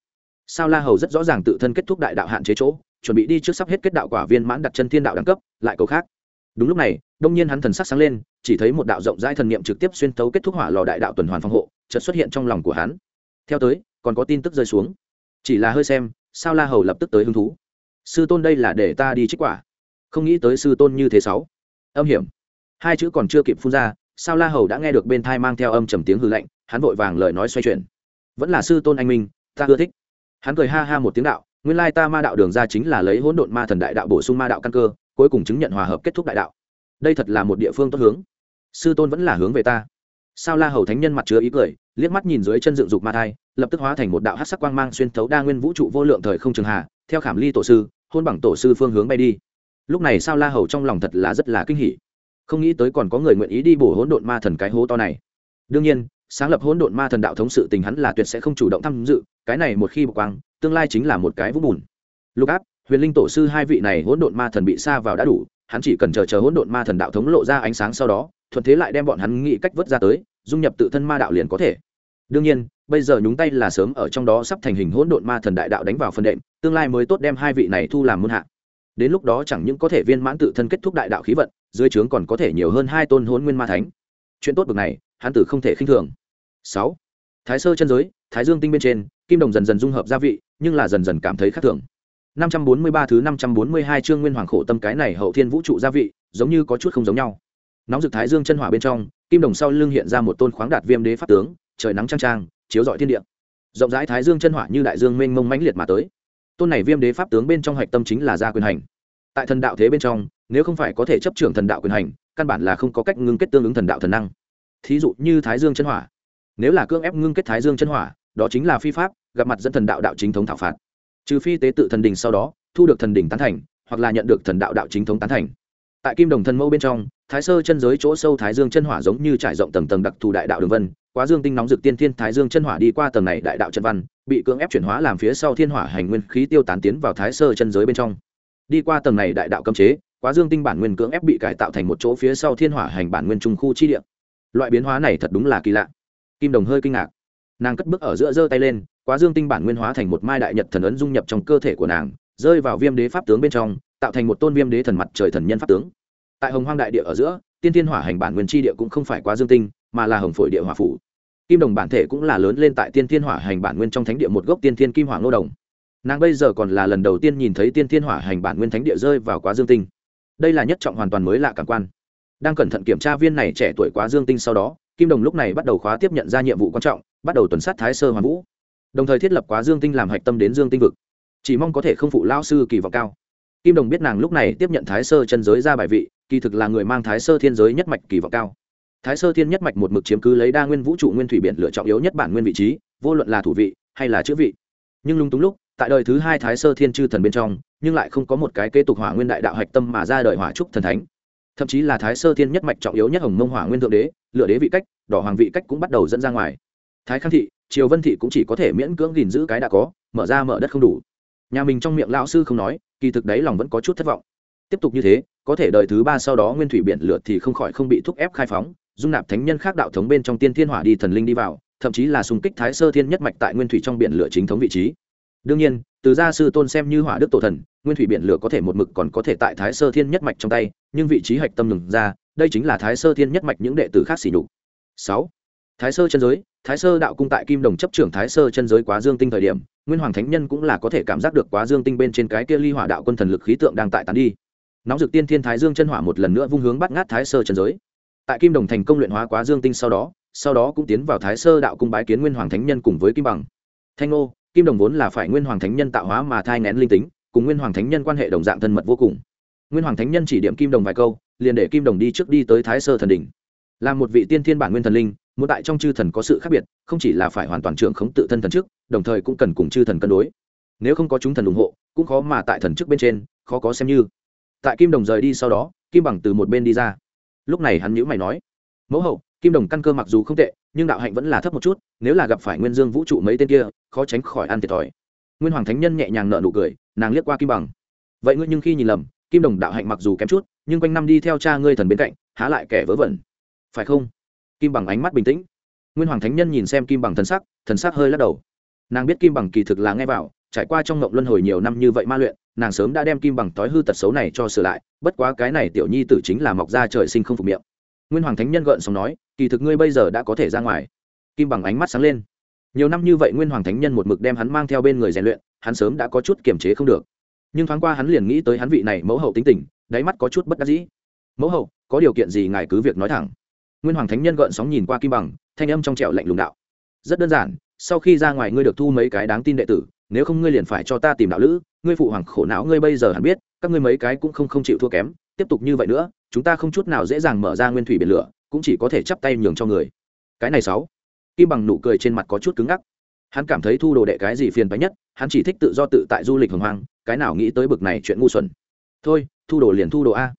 sao la hầu rất rõ ràng tự thân kết thúc đại đạo hạn chế chỗ, chuẩn bị đi trước sắp hết kết đạo quả viên mãn đặt chân thiên đạo đẳng cấp, lại cầu khác. Đúng lúc này, đông nhiên hắn thần sắc sáng lên, chỉ thấy một đạo rộng rãi thần niệm trực tiếp xuyên tấu kết thúc hỏa lò đại đạo tuần hoàn phòng hộ, chợt xuất hiện trong lòng của hắn. Theo tới, còn có tin tức rơi xuống. Chỉ là hơi xem, sao la hầu lập tức tới hứng thú. Sư tôn đây là để ta đi trích quả. Không nghĩ tới sư tôn như thế sáu. Âm hiểm. Hai chữ còn chưa kịp phun ra, sao la hầu đã nghe được bên thai mang theo âm trầm tiếng hư lạnh, hắn vội vàng lời nói xoay chuyển. Vẫn là sư tôn anh minh, ta ưa thích hắn cười ha ha một tiếng đạo, nguyên lai ta ma đạo đường ra chính là lấy hỗn độn ma thần đại đạo bổ sung ma đạo căn cơ, cuối cùng chứng nhận hòa hợp kết thúc đại đạo. Đây thật là một địa phương tốt hướng. Sư tôn vẫn là hướng về ta. Sao la hầu thánh nhân mặt chứa ý cười, liếc mắt nhìn dưới chân dựng dục ma thai, lập tức hóa thành một đạo hát sắc quang mang xuyên thấu đa nguyên vũ trụ vô lượng thời không trường hạ, theo khảm ly tổ sư, hôn bằng tổ sư phương hướng bay đi. Lúc này sao la hầu trong lòng thật là rất là kinh hỉ. Không nghĩ tới còn có người nguyện ý đi bổ hỗn độn ma thần cái hố to này. Đương nhiên sáng lập hỗn độn ma thần đạo thống sự tình hắn là tuyệt sẽ không chủ động tham dự, cái này một khi bộc quang, tương lai chính là một cái vũng bùn. Lục áp, huyền linh tổ sư hai vị này hỗn độn ma thần bị xa vào đã đủ, hắn chỉ cần chờ chờ hỗn độn ma thần đạo thống lộ ra ánh sáng sau đó, thuận thế lại đem bọn hắn nghĩ cách vớt ra tới, dung nhập tự thân ma đạo liền có thể. Đương nhiên, bây giờ nhúng tay là sớm ở trong đó sắp thành hình hỗn độn ma thần đại đạo đánh vào phần đệm, tương lai mới tốt đem hai vị này thu làm môn hạ. Đến lúc đó chẳng những có thể viên mãn tự thân kết thúc đại đạo khí vận, dưới trướng còn có thể nhiều hơn hai tôn hỗn nguyên ma thánh. Chuyện tốt bực này, hắn tử không thể khinh thường sáu. Thái sơ chân giới, thái dương tinh bên trên, kim đồng dần dần dung hợp gia vị, nhưng là dần dần cảm thấy khác thường. 543 thứ 542 chương nguyên hoàng khổ tâm cái này hậu thiên vũ trụ gia vị, giống như có chút không giống nhau. Nóng rực thái dương chân hỏa bên trong, kim đồng sau lưng hiện ra một tôn khoáng đạt viêm đế pháp tướng, trời nắng trang trang chiếu rọi thiên địa. Rộng rãi thái dương chân hỏa như đại dương mênh mông mãnh liệt mà tới. Tôn này viêm đế pháp tướng bên trong hạch tâm chính là gia quyền hành. Tại thần đạo thế bên trong, nếu không phải có thể chấp trưởng thần đạo quyền hành, căn bản là không có cách ngưng kết tương ứng thần đạo thần năng. Thí dụ như thái dương chân hỏa nếu là cưỡng ép ngưng kết thái dương chân hỏa, đó chính là phi pháp, gặp mặt dẫn thần đạo đạo chính thống thảo phạt. Trừ phi tế tự thần đình sau đó, thu được thần đình tán thành, hoặc là nhận được thần đạo đạo chính thống tán thành. Tại kim đồng thần mâu bên trong, thái sơ chân giới chỗ sâu thái dương chân hỏa giống như trải rộng tầng tầng đặc thù đại đạo đường vân, quá dương tinh nóng dực tiên thiên thái dương chân hỏa đi qua tầng này đại đạo chân văn, bị cưỡng ép chuyển hóa làm phía sau thiên hỏa hành nguyên khí tiêu tán tiến vào thái sơ chân giới bên trong. Đi qua tầng này đại đạo cấm chế, quá dương tinh bản nguyên cưỡng ép bị cải tạo thành một chỗ phía sau thiên hỏa hành bản nguyên trung khu chi địa. Loại biến hóa này thật đúng là kỳ lạ kim đồng hơi kinh ngạc. Nàng cất bước ở giữa giơ tay lên, quá dương tinh bản nguyên hóa thành một mai đại nhật thần ấn dung nhập trong cơ thể của nàng, rơi vào viêm đế pháp tướng bên trong, tạo thành một tôn viêm đế thần mặt trời thần nhân pháp tướng. Tại hồng hoang đại địa ở giữa, tiên thiên hỏa hành bản nguyên chi địa cũng không phải quá dương tinh, mà là hồng phổi địa hỏa phủ. Kim đồng bản thể cũng là lớn lên tại tiên thiên hỏa hành bản nguyên trong thánh địa một gốc tiên thiên kim hỏa ngô đồng. Nàng bây giờ còn là lần đầu tiên nhìn thấy tiên thiên hỏa hành bản nguyên thánh địa rơi vào quá dương tinh. Đây là nhất trọng hoàn toàn mới lạ cảm quan. Đang cẩn thận kiểm tra viên này trẻ tuổi quá dương tinh sau đó kim đồng lúc này bắt đầu khóa tiếp nhận ra nhiệm vụ quan trọng, bắt đầu tuần sát thái sơ hoàn vũ. Đồng thời thiết lập quá dương tinh làm hạch tâm đến dương tinh vực. Chỉ mong có thể không phụ lao sư kỳ vọng cao. Kim đồng biết nàng lúc này tiếp nhận thái sơ chân giới ra bài vị, kỳ thực là người mang thái sơ thiên giới nhất mạch kỳ vọng cao. Thái sơ thiên nhất mạch một mực chiếm cứ lấy đa nguyên vũ trụ nguyên thủy biển lựa chọn yếu nhất bản nguyên vị trí, vô luận là thủ vị hay là chữ vị. Nhưng lung túng lúc, tại đời thứ hai thái sơ thiên chư thần bên trong, nhưng lại không có một cái kế tục hỏa nguyên đại đạo hạch tâm mà ra đời hỏa trúc thần thánh thậm chí là thái sơ thiên nhất mạch trọng yếu nhất hồng mông hỏa nguyên thượng đế, lựa đế vị cách, đỏ hoàng vị cách cũng bắt đầu dẫn ra ngoài. Thái khang thị, triều vân thị cũng chỉ có thể miễn cưỡng gìn giữ cái đã có, mở ra mở đất không đủ. Nhà mình trong miệng lão sư không nói, kỳ thực đấy lòng vẫn có chút thất vọng. Tiếp tục như thế, có thể đợi thứ ba sau đó nguyên thủy biển lửa thì không khỏi không bị thúc ép khai phóng, dung nạp thánh nhân khác đạo thống bên trong tiên thiên hỏa đi thần linh đi vào, thậm chí là xung kích thái sơ thiên nhất mạch tại nguyên thủy trong biển lửa chính thống vị trí đương nhiên, từ gia sư tôn xem như hỏa đức tổ thần, nguyên thủy biển lửa có thể một mực còn có thể tại thái sơ thiên nhất mạch trong tay, nhưng vị trí hạch tâm ngừng ra, đây chính là thái sơ thiên nhất mạch những đệ tử khác xỉ nhục. Sáu, thái sơ chân giới, thái sơ đạo cung tại kim đồng chấp trưởng thái sơ chân giới quá dương tinh thời điểm, nguyên hoàng thánh nhân cũng là có thể cảm giác được quá dương tinh bên trên cái kia ly hỏa đạo quân thần lực khí tượng đang tại tán đi. Nóng dực tiên thiên thái dương chân hỏa một lần nữa vung hướng bắt ngát thái sơ chân giới. Tại kim đồng thành công luyện hóa quá dương tinh sau đó sau đó cũng tiến vào thái sơ đạo cung bái kiến nguyên hoàng thánh nhân cùng với kim bằng. Thanh ngô kim đồng vốn là phải nguyên hoàng thánh nhân tạo hóa mà thai ngén linh tính, cùng nguyên hoàng thánh nhân quan hệ đồng dạng thân mật vô cùng. Nguyên hoàng thánh nhân chỉ điểm kim đồng vài câu, liền để kim đồng đi trước đi tới thái sơ thần đỉnh. Là một vị tiên thiên bản nguyên thần linh, muốn tại trong chư thần có sự khác biệt, không chỉ là phải hoàn toàn trưởng khống tự thân thần trước, đồng thời cũng cần cùng chư thần cân đối. Nếu không có chúng thần ủng hộ, cũng khó mà tại thần trước bên trên, khó có xem như. Tại kim đồng rời đi sau đó, kim bằng từ một bên đi ra. Lúc này hắn nhữ mày nói, mẫu hậu kim đồng căn cơ mặc dù không tệ, nhưng đạo hạnh vẫn là thấp một chút, nếu là gặp phải nguyên dương vũ trụ mấy tên kia, khó tránh khỏi ăn thiệt thòi. Nguyên hoàng thánh nhân nhẹ nhàng nợ nụ cười, nàng liếc qua kim bằng. Vậy ngươi nhưng khi nhìn lầm, kim đồng đạo hạnh mặc dù kém chút, nhưng quanh năm đi theo cha ngươi thần bên cạnh, há lại kẻ vớ vẩn. Phải không? Kim bằng ánh mắt bình tĩnh. Nguyên hoàng thánh nhân nhìn xem kim bằng thần sắc thần sắc hơi lắc đầu. Nàng biết kim bằng kỳ thực là nghe vào, trải qua trong ngộng luân hồi nhiều năm như vậy ma luyện, nàng sớm đã đem kim bằng tối hư tật xấu này cho sửa lại, bất quá cái này tiểu nhi tử chính là mọc ra trời sinh không phục miệng nguyên hoàng thánh nhân gợn xong nói, kỳ thực ngươi bây giờ đã có thể ra ngoài. Kim bằng ánh mắt sáng lên. Nhiều năm như vậy nguyên hoàng thánh nhân một mực đem hắn mang theo bên người rèn luyện, hắn sớm đã có chút kiềm chế không được. Nhưng thoáng qua hắn liền nghĩ tới hắn vị này mẫu hậu tính tình, đáy mắt có chút bất đắc dĩ. Mẫu hậu, có điều kiện gì ngài cứ việc nói thẳng. Nguyên hoàng thánh nhân gợn sóng nhìn qua kim bằng, thanh âm trong trẻo lạnh lùng đạo. Rất đơn giản, sau khi ra ngoài ngươi được thu mấy cái đáng tin đệ tử, nếu không ngươi liền phải cho ta tìm đạo lữ, ngươi phụ hoàng khổ não ngươi bây giờ hẳn biết, các ngươi mấy cái cũng không không chịu thua kém, tiếp tục như vậy nữa chúng ta không chút nào dễ dàng mở ra nguyên thủy biển lửa, cũng chỉ có thể chắp tay nhường cho người. Cái này sáu. Kim bằng nụ cười trên mặt có chút cứng ngắc. Hắn cảm thấy thu đồ đệ cái gì phiền phái nhất, hắn chỉ thích tự do tự tại du lịch hồng hoang, cái nào nghĩ tới bực này chuyện ngu xuẩn. Thôi, thu đồ liền thu đồ a.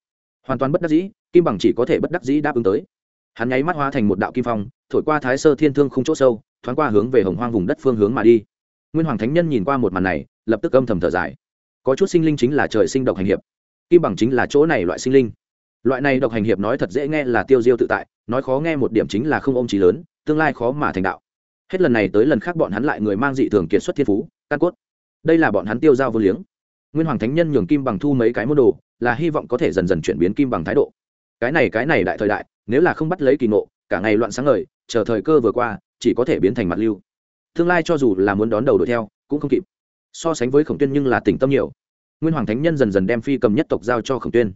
Hoàn toàn bất đắc dĩ, kim bằng chỉ có thể bất đắc dĩ đáp ứng tới. Hắn nháy mắt hóa thành một đạo kim phong, thổi qua thái sơ thiên thương không chỗ sâu, thoáng qua hướng về hồng hoang vùng đất phương hướng mà đi. Nguyên hoàng thánh nhân nhìn qua một màn này, lập tức âm thầm thở dài. Có chút sinh linh chính là trời sinh độc hành hiệp. Kim bằng chính là chỗ này loại sinh linh loại này độc hành hiệp nói thật dễ nghe là tiêu diêu tự tại, nói khó nghe một điểm chính là không ôm trí lớn, tương lai khó mà thành đạo. Hết lần này tới lần khác bọn hắn lại người mang dị thường kiệt xuất thiên phú, căn cốt. Đây là bọn hắn tiêu giao vô liếng. Nguyên hoàng thánh nhân nhường kim bằng thu mấy cái môn đồ, là hy vọng có thể dần dần chuyển biến kim bằng thái độ. Cái này cái này đại thời đại, nếu là không bắt lấy kỳ ngộ, cả ngày loạn sáng ngời, chờ thời cơ vừa qua, chỉ có thể biến thành mặt lưu. Tương lai cho dù là muốn đón đầu đuổi theo, cũng không kịp. So sánh với khổng tuyên nhưng là tỉnh tâm nhiều. Nguyên hoàng thánh nhân dần dần đem phi cầm nhất tộc giao cho khổng tuyên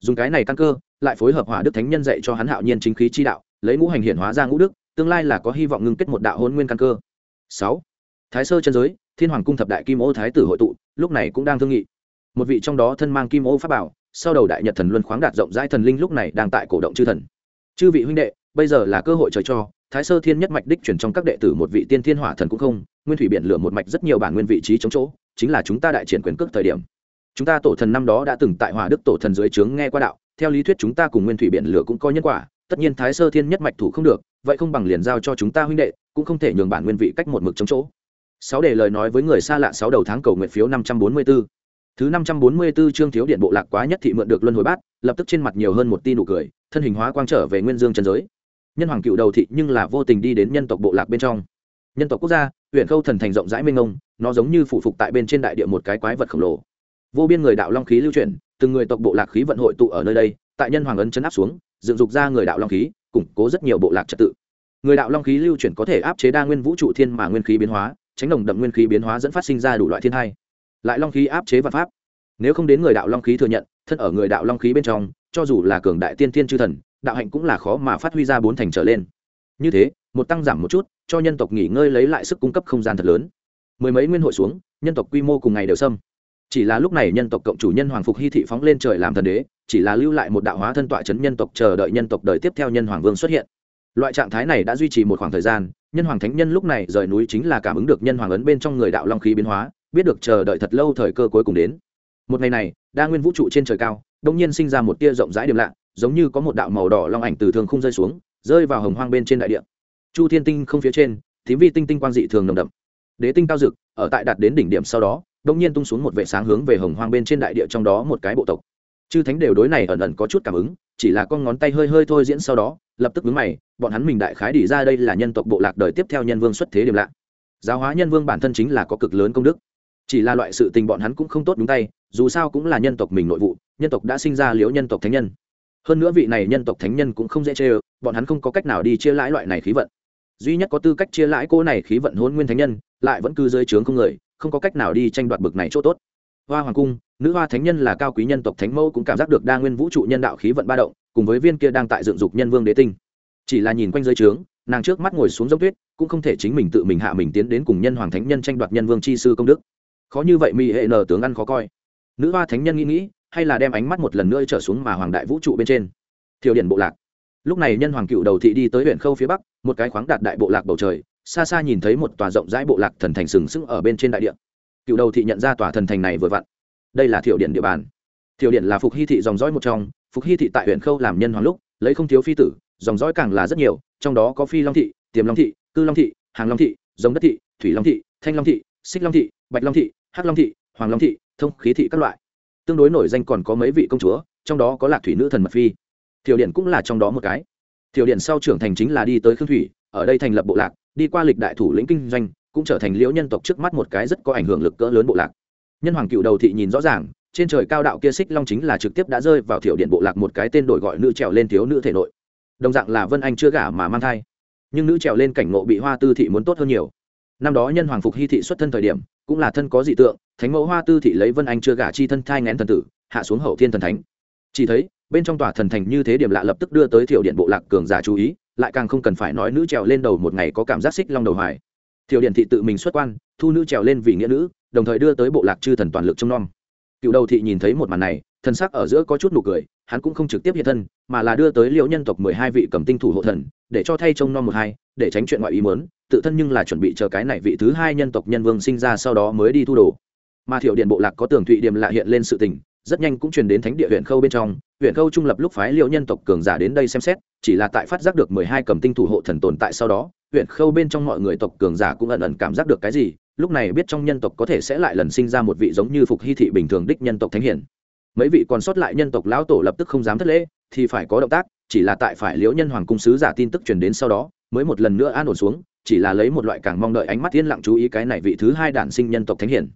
dùng cái này căn cơ, lại phối hợp hỏa đức thánh nhân dạy cho hắn hạo nhiên chính khí chi đạo, lấy ngũ hành hiển hóa ra ngũ đức, tương lai là có hy vọng ngưng kết một đạo hôn nguyên căn cơ. Sáu. Thái sơ chân giới, thiên hoàng cung thập đại kim ô thái tử hội tụ, lúc này cũng đang thương nghị. Một vị trong đó thân mang kim ô pháp bảo, sau đầu đại nhật thần luân khoáng đạt rộng rãi thần linh lúc này đang tại cổ động chư thần. Chư vị huynh đệ, bây giờ là cơ hội trời cho, thái sơ thiên nhất mạch đích chuyển trong các đệ tử một vị tiên thiên hỏa thần cũng không, nguyên thủy biển lửa một mạch rất nhiều bản nguyên vị trí chống chỗ, chính là chúng ta đại triển quyền cước thời điểm chúng ta tổ thần năm đó đã từng tại hòa đức tổ thần dưới trướng nghe qua đạo, theo lý thuyết chúng ta cùng nguyên thủy biển lửa cũng có nhân quả, tất nhiên thái sơ thiên nhất mạch thủ không được, vậy không bằng liền giao cho chúng ta huynh đệ, cũng không thể nhường bản nguyên vị cách một mực chống chỗ. Sáu để lời nói với người xa lạ sáu đầu tháng cầu nguyện phiếu năm trăm bốn mươi 544. thứ năm trăm bốn mươi tư trương thiếu điện bộ lạc quá nhất thị mượn được luân hồi bát, lập tức trên mặt nhiều hơn một tin nụ cười, thân hình hóa quang trở về nguyên dương trần giới. Nhân hoàng cựu đầu thị nhưng là vô tình đi đến nhân tộc bộ lạc bên trong. Nhân tộc quốc gia, huyện khâu thần thành rộng rãi mênh ngông nó giống như phụ phục tại bên trên đại địa một cái quái vật khổng lồ vô biên người đạo long khí lưu chuyển, từng người tộc bộ lạc khí vận hội tụ ở nơi đây, tại nhân hoàng ấn chấn áp xuống, dựng dục ra người đạo long khí, củng cố rất nhiều bộ lạc trật tự. Người đạo long khí lưu chuyển có thể áp chế đa nguyên vũ trụ thiên mà nguyên khí biến hóa, tránh đồng đậm nguyên khí biến hóa dẫn phát sinh ra đủ loại thiên hai lại long khí áp chế vật pháp. Nếu không đến người đạo long khí thừa nhận, thân ở người đạo long khí bên trong, cho dù là cường đại tiên thiên chư thần, đạo hạnh cũng là khó mà phát huy ra bốn thành trở lên. Như thế, một tăng giảm một chút, cho nhân tộc nghỉ ngơi lấy lại sức cung cấp không gian thật lớn. Mười mấy nguyên hội xuống, nhân tộc quy mô cùng ngày đều xâm chỉ là lúc này nhân tộc cộng chủ nhân hoàng phục hy thị phóng lên trời làm thần đế, chỉ là lưu lại một đạo hóa thân tọa chấn nhân tộc chờ đợi nhân tộc đời tiếp theo nhân hoàng vương xuất hiện. Loại trạng thái này đã duy trì một khoảng thời gian, nhân hoàng thánh nhân lúc này rời núi chính là cảm ứng được nhân hoàng ấn bên trong người đạo long khí biến hóa, biết được chờ đợi thật lâu thời cơ cuối cùng đến. Một ngày này, đa nguyên vũ trụ trên trời cao, đông nhiên sinh ra một tia rộng rãi điểm lạ, giống như có một đạo màu đỏ long ảnh từ thường không rơi xuống, rơi vào hồng hoang bên trên đại địa. Chu thiên tinh không phía trên, thím vi tinh tinh quang dị thường nồng đậm. Đế tinh cao dực, ở tại đạt đến đỉnh điểm sau đó đông nhiên tung xuống một vệ sáng hướng về hồng hoang bên trên đại địa trong đó một cái bộ tộc. Chư thánh đều đối này ẩn ẩn có chút cảm ứng, chỉ là con ngón tay hơi hơi thôi diễn sau đó, lập tức vướng mày, bọn hắn mình đại khái đỉ ra đây là nhân tộc bộ lạc đời tiếp theo nhân vương xuất thế điểm lạ. Giáo hóa nhân vương bản thân chính là có cực lớn công đức. Chỉ là loại sự tình bọn hắn cũng không tốt đúng tay, dù sao cũng là nhân tộc mình nội vụ, nhân tộc đã sinh ra liễu nhân tộc thánh nhân. Hơn nữa vị này nhân tộc thánh nhân cũng không dễ chê ơ, bọn hắn không có cách nào đi chia lãi loại này khí vận. Duy nhất có tư cách chia lãi cô này khí vận hôn nguyên thánh nhân, lại vẫn cứ dưới trướng không người không có cách nào đi tranh đoạt bực này chỗ tốt. Hoa hoàng cung, nữ hoa thánh nhân là cao quý nhân tộc thánh mẫu cũng cảm giác được đa nguyên vũ trụ nhân đạo khí vận ba động, cùng với viên kia đang tại dựng dục nhân vương đế tinh. Chỉ là nhìn quanh dưới trướng, nàng trước mắt ngồi xuống giống tuyết, cũng không thể chính mình tự mình hạ mình tiến đến cùng nhân hoàng thánh nhân tranh đoạt nhân vương chi sư công đức. Khó như vậy, mỹ hệ nờ tướng ăn khó coi. Nữ hoa thánh nhân nghĩ nghĩ, hay là đem ánh mắt một lần nữa trở xuống mà hoàng đại vũ trụ bên trên. Thiều điển bộ lạc. Lúc này nhân hoàng cựu đầu thị đi tới huyện khâu phía bắc, một cái khoáng đạt đại bộ lạc bầu trời xa xa nhìn thấy một tòa rộng rãi bộ lạc thần thành sừng sững ở bên trên đại địa cựu đầu thị nhận ra tòa thần thành này vừa vặn đây là thiểu điện địa bàn thiểu điện là phục hy thị dòng dõi một trong phục hy thị tại huyện khâu làm nhân hoàng lúc lấy không thiếu phi tử dòng dõi càng là rất nhiều trong đó có phi long thị tiềm long thị cư long thị hàng long thị giống đất thị thủy long thị thanh long thị xích long thị bạch long thị hắc long thị hoàng long thị thông khí thị các loại tương đối nổi danh còn có mấy vị công chúa trong đó có lạc thủy nữ thần mật phi thiểu điện cũng là trong đó một cái thiểu điện sau trưởng thành chính là đi tới khương thủy ở đây thành lập bộ lạc, đi qua lịch đại thủ lĩnh kinh doanh, cũng trở thành liễu nhân tộc trước mắt một cái rất có ảnh hưởng lực cỡ lớn bộ lạc. Nhân hoàng cựu đầu thị nhìn rõ ràng, trên trời cao đạo kia xích long chính là trực tiếp đã rơi vào thiểu điện bộ lạc một cái tên đổi gọi nữ trèo lên thiếu nữ thể nội. Đồng dạng là vân anh chưa gả mà mang thai. Nhưng nữ trèo lên cảnh ngộ bị hoa tư thị muốn tốt hơn nhiều. Năm đó nhân hoàng phục hy thị xuất thân thời điểm, cũng là thân có dị tượng, thánh mẫu hoa tư thị lấy vân anh chưa gả chi thân thai ngén thần tử, hạ xuống hậu thiên thần thánh. Chỉ thấy, bên trong tòa thần thành như thế điểm lạ lập tức đưa tới thiểu điện bộ lạc cường giả chú ý lại càng không cần phải nói nữ trèo lên đầu một ngày có cảm giác xích long đầu hoài. Thiểu điện thị tự mình xuất quan, thu nữ trèo lên vì nghĩa nữ, đồng thời đưa tới bộ lạc chư thần toàn lực trông nom. Cựu đầu thị nhìn thấy một màn này thân sắc ở giữa có chút nụ cười, hắn cũng không trực tiếp hiện thân, mà là đưa tới liệu nhân tộc mười hai vị cầm tinh thủ hộ thần, để cho thay trông nom một hai, để tránh chuyện ngoại ý mớn tự thân nhưng là chuẩn bị chờ cái này vị thứ hai nhân tộc nhân vương sinh ra sau đó mới đi thu đồ. Mà thiểu điện bộ lạc có tường thụy điểm lạ hiện lên sự tình rất nhanh cũng truyền đến thánh địa huyện khâu bên trong, huyện khâu trung lập lúc phái liễu nhân tộc cường giả đến đây xem xét, chỉ là tại phát giác được mười hai cầm tinh thủ hộ thần tồn tại sau đó, huyện khâu bên trong mọi người tộc cường giả cũng ẩn ẩn cảm giác được cái gì, lúc này biết trong nhân tộc có thể sẽ lại lần sinh ra một vị giống như phục hy thị bình thường đích nhân tộc thánh hiển. Mấy vị còn sót lại nhân tộc lão tổ lập tức không dám thất lễ, thì phải có động tác, chỉ là tại phải liễu nhân hoàng cung sứ giả tin tức truyền đến sau đó, mới một lần nữa an ổn xuống, chỉ là lấy một loại càng mong đợi ánh mắt yên lặng chú ý cái này vị thứ hai đản sinh nhân tộc thánh hiển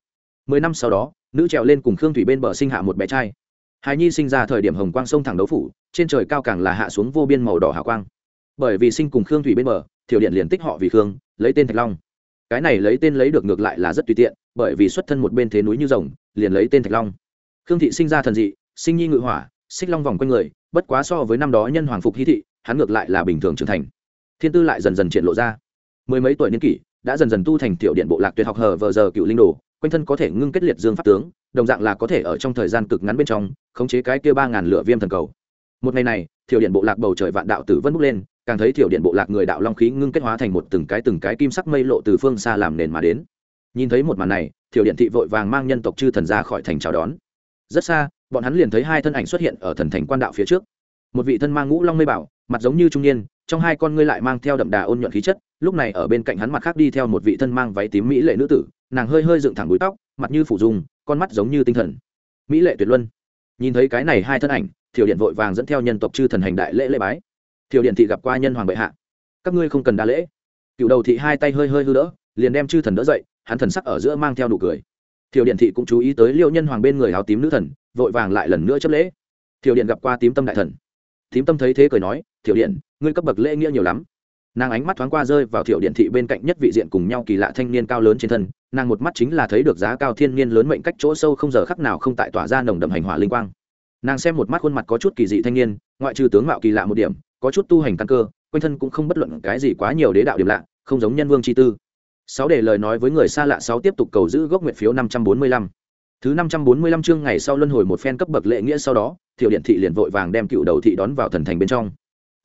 mười năm sau đó, nữ trèo lên cùng khương thủy bên bờ sinh hạ một bé trai. Hài nhi sinh ra thời điểm hồng quang sông thẳng đấu phủ, trên trời cao càng là hạ xuống vô biên màu đỏ hào quang. Bởi vì sinh cùng khương thủy bên bờ thiểu điện liền tích họ vì khương, lấy tên thạch long. Cái này lấy tên lấy được ngược lại là rất tùy tiện, bởi vì xuất thân một bên thế núi như rồng, liền lấy tên thạch long. Khương thị sinh ra thần dị, sinh nhi ngự hỏa, xích long vòng quanh người, bất quá so với năm đó nhân hoàng phục hy thị, hắn ngược lại là bình thường trưởng thành. Thiên tư lại dần dần triển lộ ra. Mười mấy tuổi niên kỷ, đã dần dần tu thành tiểu điện bộ lạc tuyệt học hờ vờ giờ cựu linh đồ quanh thân có thể ngưng kết liệt dương pháp tướng, đồng dạng là có thể ở trong thời gian cực ngắn bên trong, khống chế cái kia ba ngàn lửa viêm thần cầu. Một ngày này, thiểu điện bộ lạc bầu trời vạn đạo tử vân bốc lên, càng thấy thiểu điện bộ lạc người đạo long khí ngưng kết hóa thành một từng cái từng cái kim sắc mây lộ từ phương xa làm nền mà đến. Nhìn thấy một màn này, thiểu điện thị vội vàng mang nhân tộc chư thần ra khỏi thành chào đón. Rất xa, bọn hắn liền thấy hai thân ảnh xuất hiện ở thần thành quan đạo phía trước. Một vị thân mang ngũ long mây bảo, mặt giống như trung niên, trong hai con ngươi lại mang theo đậm đà ôn nhuận khí chất, lúc này ở bên cạnh hắn mặt khác đi theo một vị thân mang váy tím mỹ lệ nữ tử nàng hơi hơi dựng thẳng búi tóc, mặt như phủ dung, con mắt giống như tinh thần. Mỹ lệ tuyệt luân. Nhìn thấy cái này hai thân ảnh thiểu điện vội vàng dẫn theo nhân tộc chư thần hành đại lễ lễ bái. Thiểu điện thị gặp qua nhân hoàng bệ hạ. Các ngươi không cần đa lễ. Cựu đầu thị hai tay hơi hơi hư đỡ, liền đem chư thần đỡ dậy, hắn thần sắc ở giữa mang theo nụ cười. Thiểu điện thị cũng chú ý tới liêu nhân hoàng bên người áo tím nữ thần, vội vàng lại lần nữa chấp lễ. Thiểu điện gặp qua tím tâm đại thần. Tím tâm thấy thế cười nói thiểu điện, ngươi cấp bậc lễ nghĩa nhiều lắm nàng ánh mắt thoáng qua rơi vào thiểu điện thị bên cạnh nhất vị diện cùng nhau kỳ lạ thanh niên cao lớn trên thân, nàng một mắt chính là thấy được giá cao thiên niên lớn mệnh cách chỗ sâu không giờ khắc nào không tại tỏa ra nồng đậm hành hỏa linh quang. Nàng xem một mắt khuôn mặt có chút kỳ dị thanh niên, ngoại trừ tướng mạo kỳ lạ một điểm, có chút tu hành căn cơ, quanh thân cũng không bất luận cái gì quá nhiều đế đạo điểm lạ, không giống nhân vương chi tư. Sáu để lời nói với người xa lạ sáu tiếp tục cầu giữ gốc nguyện phiếu năm trăm bốn mươi lăm. Thứ năm trăm bốn mươi lăm chương ngày sau luân hồi một phen cấp bậc lệ nghĩa sau đó, thiểu điện thị liền vội vàng đem cựu đầu thị đón vào thần thành bên trong.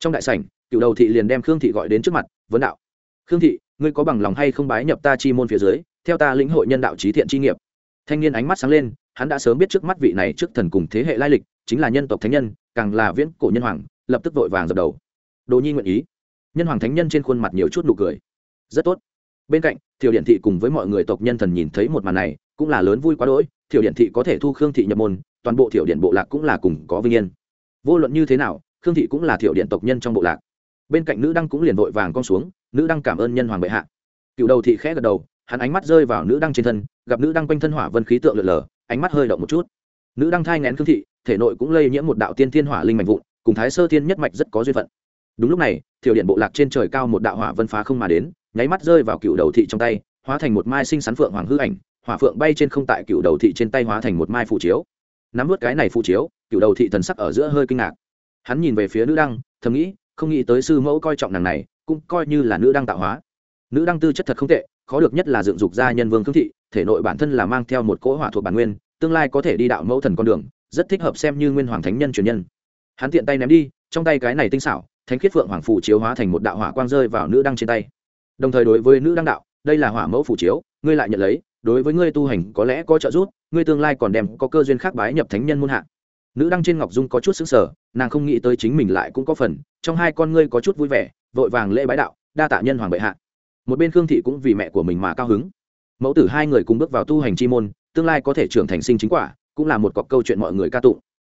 Trong đại sảnh cựu đầu thị liền đem khương thị gọi đến trước mặt, vấn đạo, khương thị, ngươi có bằng lòng hay không bái nhập ta chi môn phía dưới, theo ta lĩnh hội nhân đạo trí thiện chi nghiệp? Thanh niên ánh mắt sáng lên, hắn đã sớm biết trước mắt vị này trước thần cùng thế hệ lai lịch, chính là nhân tộc thánh nhân, càng là viễn cổ nhân hoàng, lập tức vội vàng dập đầu. Đồ nhi nguyện ý. Nhân hoàng thánh nhân trên khuôn mặt nhiều chút nụ cười. Rất tốt. Bên cạnh thiểu điện thị cùng với mọi người tộc nhân thần nhìn thấy một màn này, cũng là lớn vui quá đỗi. Thiểu điện thị có thể thu khương thị nhập môn, toàn bộ thiểu điện bộ lạc cũng là cùng có vinh yên. Vô luận như thế nào, khương thị cũng là thiểu điện tộc nhân trong bộ lạc bên cạnh nữ đăng cũng liền vội vàng con xuống, nữ đăng cảm ơn nhân hoàng bệ hạ. Cựu đầu thị khẽ gật đầu, hắn ánh mắt rơi vào nữ đăng trên thân, gặp nữ đăng quanh thân hỏa vân khí tượng lượn lờ, ánh mắt hơi động một chút. Nữ đăng thai ngén khương thị, thể nội cũng lây nhiễm một đạo tiên thiên hỏa linh mạnh vụn, cùng thái sơ thiên nhất mạch rất có duyên phận. Đúng lúc này, thiểu điện bộ lạc trên trời cao một đạo hỏa vân phá không mà đến, nháy mắt rơi vào cựu đầu thị trong tay, hóa thành một mai sinh sắn phượng hoàng hư ảnh, hỏa phượng bay trên không tại cựu đầu thị trên tay hóa thành một mai phụ chiếu. Nắm vớt cái này phụ chiếu cựu đầu thị thần sắc ở giữa hơi kinh ngạc. Hắn nhìn về phía nữ đăng, thầm nghĩ không nghĩ tới sư mẫu coi trọng nàng này, cũng coi như là nữ đăng tạo hóa. Nữ đăng tư chất thật không tệ, khó được nhất là dựng dục gia nhân vương khương thị, thể nội bản thân là mang theo một cỗ hỏa thuộc bản nguyên, tương lai có thể đi đạo mẫu thần con đường, rất thích hợp xem như nguyên hoàng thánh nhân truyền nhân. Hắn tiện tay ném đi, trong tay cái này tinh xảo, thánh khiết phượng hoàng phủ chiếu hóa thành một đạo hỏa quang rơi vào nữ đăng trên tay. Đồng thời đối với nữ đăng đạo, đây là hỏa mẫu phủ chiếu, ngươi lại nhận lấy, đối với ngươi tu hành có lẽ có trợ giúp, ngươi tương lai còn đem có cơ duyên khác bái nhập thánh nhân muôn hạ nữ đăng trên ngọc dung có chút xứng sở nàng không nghĩ tới chính mình lại cũng có phần, trong hai con ngươi có chút vui vẻ, vội vàng lễ bái đạo, đa tạ nhân hoàng bệ hạ. Một bên khương thị cũng vì mẹ của mình mà cao hứng. Mẫu tử hai người cùng bước vào tu hành chi môn, tương lai có thể trưởng thành sinh chính quả, cũng là một cọc câu chuyện mọi người ca tụng.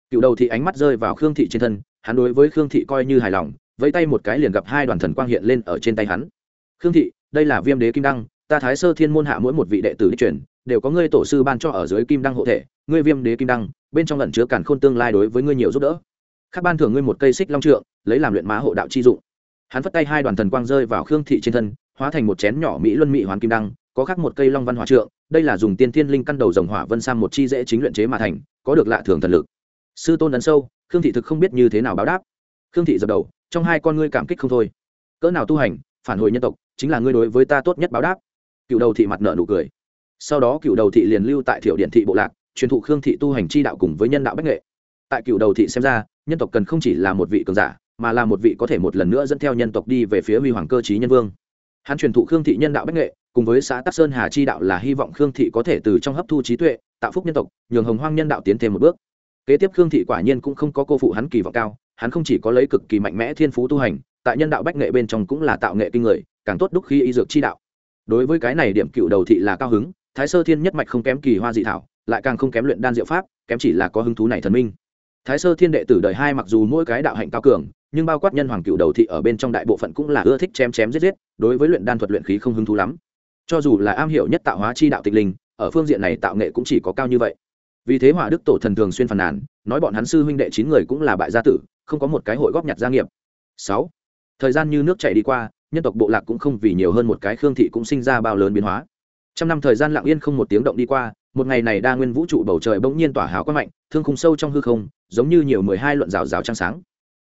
Cựu đầu thị ánh mắt rơi vào khương thị trên thân, hắn đối với khương thị coi như hài lòng, vẫy tay một cái liền gặp hai đoàn thần quang hiện lên ở trên tay hắn. Khương thị, đây là viêm đế kim đăng, ta thái sơ thiên môn hạ mỗi một vị đệ tử đi chuyển đều có ngươi tổ sư ban cho ở dưới kim đăng hộ thể, ngươi viêm đế kim đăng, bên trong lẩn chứa cản khôn tương lai đối với ngươi nhiều giúp đỡ. Khắc ban thưởng ngươi một cây xích long trượng, lấy làm luyện má hộ đạo chi dụng. Hắn phất tay hai đoàn thần quang rơi vào khương thị trên thân, hóa thành một chén nhỏ mỹ luân mỹ hoàn kim đăng, có khắc một cây long văn hỏa trượng, đây là dùng tiên thiên linh căn đầu dòng hỏa vân sang một chi dễ chính luyện chế mà thành, có được lạ thường thần lực. Sư tôn ấn sâu, khương thị thực không biết như thế nào báo đáp. Khương thị dập đầu, trong hai con ngươi cảm kích không thôi. Cỡ nào tu hành, phản hồi nhân tộc, chính là ngươi đối với ta tốt nhất báo đáp. Cựu đầu thị mặt nợ nụ cười sau đó cựu đầu thị liền lưu tại thiểu điện thị bộ lạc, truyền thụ khương thị tu hành chi đạo cùng với nhân đạo bách nghệ. Tại cựu đầu thị xem ra, nhân tộc cần không chỉ là một vị cường giả, mà là một vị có thể một lần nữa dẫn theo nhân tộc đi về phía huy hoàng cơ trí nhân vương. Hắn truyền thụ khương thị nhân đạo bách nghệ, cùng với xã tắc sơn hà chi đạo là hy vọng khương thị có thể từ trong hấp thu trí tuệ, tạo phúc nhân tộc, nhường hồng hoang nhân đạo tiến thêm một bước. Kế tiếp khương thị quả nhiên cũng không có cô phụ hắn kỳ vọng cao, hắn không chỉ có lấy cực kỳ mạnh mẽ thiên phú tu hành, tại nhân đạo bách nghệ bên trong cũng là tạo nghệ kinh người, càng tốt đúc khi y dược chi đạo. Đối với cái này điểm cựu đầu thị là cao hứng thái sơ thiên nhất mạch không kém kỳ hoa dị thảo, lại càng không kém luyện đan diệu pháp, kém chỉ là có hứng thú này thần minh. Thái sơ thiên đệ tử đời hai mặc dù mỗi cái đạo hạnh cao cường, nhưng bao quát nhân hoàng cựu đầu thị ở bên trong đại bộ phận cũng là ưa thích chém chém giết giết, đối với luyện đan thuật luyện khí không hứng thú lắm. Cho dù là am hiểu nhất tạo hóa chi đạo tịch linh, ở phương diện này tạo nghệ cũng chỉ có cao như vậy. Vì thế hỏa đức tổ thần thường xuyên phàn nàn, nói bọn hắn sư huynh đệ chín người cũng là bại gia tử, không có một cái hội góp nhặt gia nghiệp. Sáu, thời gian như nước chảy đi qua, nhân tộc bộ lạc cũng không vì nhiều hơn một cái khương thị cũng sinh ra bao lớn biến hóa trăm năm thời gian lặng yên không một tiếng động đi qua, một ngày này đa nguyên vũ trụ bầu trời bỗng nhiên tỏa hào quang mạnh, thương khung sâu trong hư không, giống như nhiều mười hai luận rào rào trăng sáng.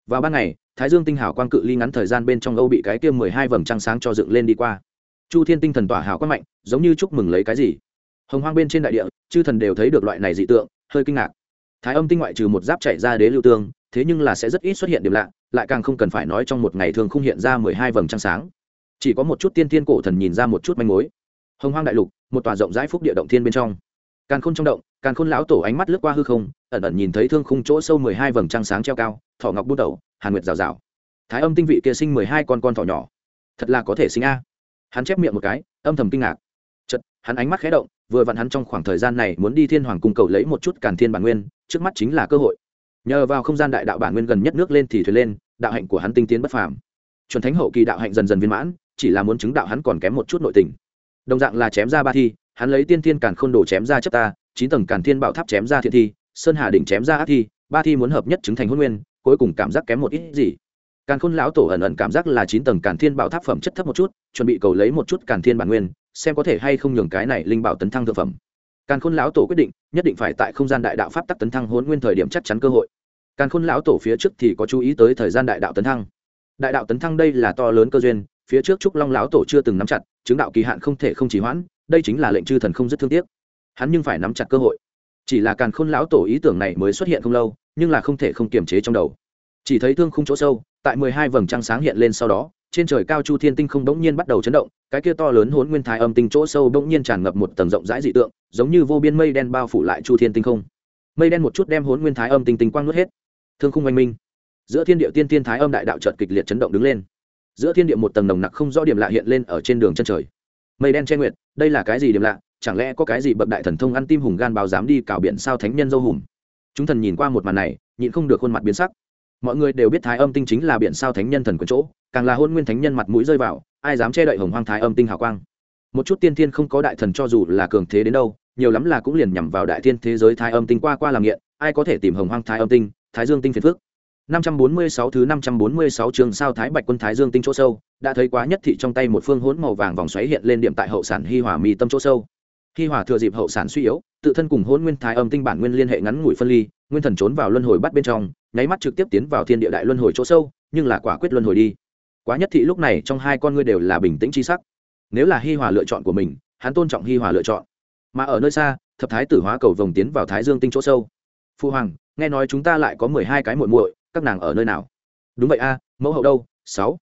Vào ban ngày, thái dương tinh hào quang cự ly ngắn thời gian bên trong âu bị cái kia mười hai vầng trăng sáng cho dựng lên đi qua. Chu thiên tinh thần tỏa hào quang mạnh, giống như chúc mừng lấy cái gì. Hồng hoang bên trên đại địa, chư thần đều thấy được loại này dị tượng, hơi kinh ngạc. Thái âm tinh ngoại trừ một giáp chạy ra đế lưu tương, thế nhưng là sẽ rất ít xuất hiện điểm lạ, lại càng không cần phải nói trong một ngày thường không hiện ra mười hai vầng trăng sáng. Chỉ có một chút tiên thiên cổ thần nhìn ra một chút manh mối hồng hoang đại lục, một tòa rộng rãi phúc địa động thiên bên trong. Càn khôn trong động, càn khôn lão tổ ánh mắt lướt qua hư không, ẩn ẩn nhìn thấy thương khung chỗ sâu mười hai vầng trăng sáng treo cao thọ ngọc bút đầu hàn nguyệt rào rào. Thái âm tinh vị kia sinh mười hai con con thỏ nhỏ. Thật là có thể sinh a. Hắn chép miệng một cái, âm thầm kinh ngạc. Chật hắn ánh mắt khé động, vừa vặn hắn trong khoảng thời gian này muốn đi thiên hoàng cung cầu lấy một chút càn thiên bản nguyên, trước mắt chính là cơ hội. Nhờ vào không gian đại đạo bản nguyên gần nhất nước lên thì thuyền lên, đạo hạnh của hắn tinh tiến bất phàm. Chuẩn thánh hậu kỳ đạo hạnh dần dần viên mãn, chỉ là muốn chứng đạo hắn còn kém một chút nội tình đồng dạng là chém ra ba thi, hắn lấy tiên thiên càn khôn đồ chém ra chấp ta, chín tầng càn thiên bảo tháp chém ra thiện thi, sơn hà đỉnh chém ra ác thi, ba thi muốn hợp nhất chứng thành hôn nguyên, cuối cùng cảm giác kém một ít gì. Càn khôn lão tổ ẩn ẩn cảm giác là chín tầng càn thiên bảo tháp phẩm chất thấp một chút, chuẩn bị cầu lấy một chút càn thiên bản nguyên, xem có thể hay không nhường cái này linh bảo tấn thăng thực phẩm. Càn khôn lão tổ quyết định, nhất định phải tại không gian đại đạo pháp tắc tấn thăng hôn nguyên thời điểm chắc chắn cơ hội. Càn khôn lão tổ phía trước thì có chú ý tới thời gian đại đạo tấn thăng. Đại đạo tấn thăng đây là to lớn cơ duyên, phía trước trúc long lão tổ chưa từng nắm chặt chứng đạo kỳ hạn không thể không chỉ hoãn, đây chính là lệnh chư thần không rất thương tiếc. Hắn nhưng phải nắm chặt cơ hội. Chỉ là càn khôn lão tổ ý tưởng này mới xuất hiện không lâu, nhưng là không thể không kiềm chế trong đầu. Chỉ thấy thương không chỗ sâu, tại mười hai vầng trăng sáng hiện lên sau đó, trên trời cao chu thiên tinh không bỗng nhiên bắt đầu chấn động, cái kia to lớn hốn nguyên thái âm tinh chỗ sâu bỗng nhiên tràn ngập một tầng rộng rãi dị tượng, giống như vô biên mây đen bao phủ lại chu thiên tinh không. Mây đen một chút đem hốn nguyên thái âm tinh tinh quang nuốt hết. Thương khung oanh minh. Giữa thiên địa tiên tiên thái âm đại đạo trợt kịch liệt chấn động đứng lên giữa thiên địa một tầng nồng nặc không rõ điểm lạ hiện lên ở trên đường chân trời. Mây đen che nguyệt, đây là cái gì điểm lạ? Chẳng lẽ có cái gì bậc đại thần thông ăn tim hùng gan báo dám đi cào biển sao thánh nhân dâu hùng chúng thần nhìn qua một màn này, nhịn không được khuôn mặt biến sắc. Mọi người đều biết thái âm tinh chính là biển sao thánh nhân thần của chỗ, càng là hôn nguyên thánh nhân mặt mũi rơi vào, ai dám che đậy hồng hoang thái âm tinh hào quang? Một chút tiên thiên không có đại thần cho dù là cường thế đến đâu, nhiều lắm là cũng liền nhằm vào đại thiên thế giới thái âm tinh qua qua làm nghiện, ai có thể tìm hồng hoang thái âm tinh, thái dương tinh phiền phước 546 thứ 546 trường sao Thái Bạch quân Thái Dương tinh chỗ sâu, đã thấy quá nhất thị trong tay một phương hỗn màu vàng vòng xoáy hiện lên điểm tại hậu sản hi hòa mi tâm chỗ sâu. Hi hòa thừa dịp hậu sản suy yếu, tự thân cùng hỗn nguyên thái âm tinh bản nguyên liên hệ ngắn ngủi phân ly, nguyên thần trốn vào luân hồi bắt bên trong, nháy mắt trực tiếp tiến vào thiên địa đại luân hồi chỗ sâu, nhưng là quả quyết luân hồi đi. Quá nhất thị lúc này trong hai con ngươi đều là bình tĩnh chi sắc. Nếu là hi hòa lựa chọn của mình, hắn tôn trọng hi hòa lựa chọn. Mà ở nơi xa, thập thái tử hóa cầu vòng tiến vào thái dương tinh chỗ sâu. Phu hoàng, nghe nói chúng ta lại có mười hai cái muội muội, các nàng ở nơi nào? Đúng vậy a, mẫu hậu đâu? Sáu.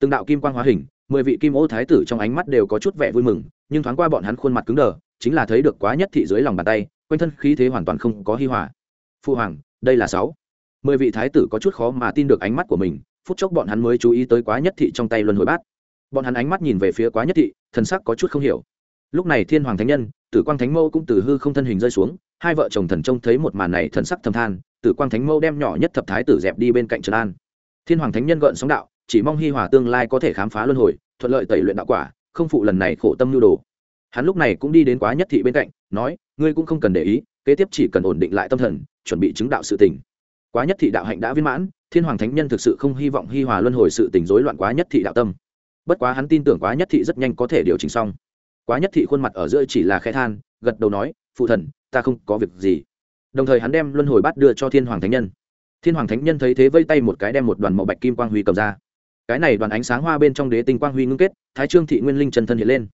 Từng đạo kim quang hóa hình, mười vị kim ô thái tử trong ánh mắt đều có chút vẻ vui mừng, nhưng thoáng qua bọn hắn khuôn mặt cứng đờ, chính là thấy được quá nhất thị dưới lòng bàn tay, quanh thân khí thế hoàn toàn không có hi hòa. Phu hoàng, đây là sáu. Mười vị thái tử có chút khó mà tin được ánh mắt của mình, phút chốc bọn hắn mới chú ý tới quá nhất thị trong tay luân hồi bát. Bọn hắn ánh mắt nhìn về phía quá nhất thị, thần sắc có chút không hiểu. Lúc này thiên hoàng thánh nhân, tử quang thánh mâu cũng từ hư không thân hình rơi xuống hai vợ chồng thần trông thấy một màn này thần sắc thầm than, tử quang thánh mâu đem nhỏ nhất thập thái tử dẹp đi bên cạnh trần an. Thiên hoàng thánh nhân gợn sóng đạo, chỉ mong hi hòa tương lai có thể khám phá luân hồi, thuận lợi tẩy luyện đạo quả, không phụ lần này khổ tâm nhu đồ. Hắn lúc này cũng đi đến quá nhất thị bên cạnh, nói, ngươi cũng không cần để ý, kế tiếp chỉ cần ổn định lại tâm thần, chuẩn bị chứng đạo sự tình. Quá nhất thị đạo hạnh đã viên mãn, thiên hoàng thánh nhân thực sự không hy vọng hi hòa luân hồi sự tình rối loạn quá nhất thị đạo tâm. Bất quá hắn tin tưởng quá nhất thị rất nhanh có thể điều chỉnh xong. Quá nhất thị khuôn mặt ở giữa chỉ là khẽ than, gật đầu nói, phụ thần ta không có việc gì. Đồng thời hắn đem luân hồi bát đưa cho thiên hoàng thánh nhân. Thiên hoàng thánh nhân thấy thế vây tay một cái đem một đoàn màu bạch kim quang huy cầm ra. Cái này đoàn ánh sáng hoa bên trong đế tinh quang huy ngưng kết, thái trương thị nguyên linh chân thân hiện lên.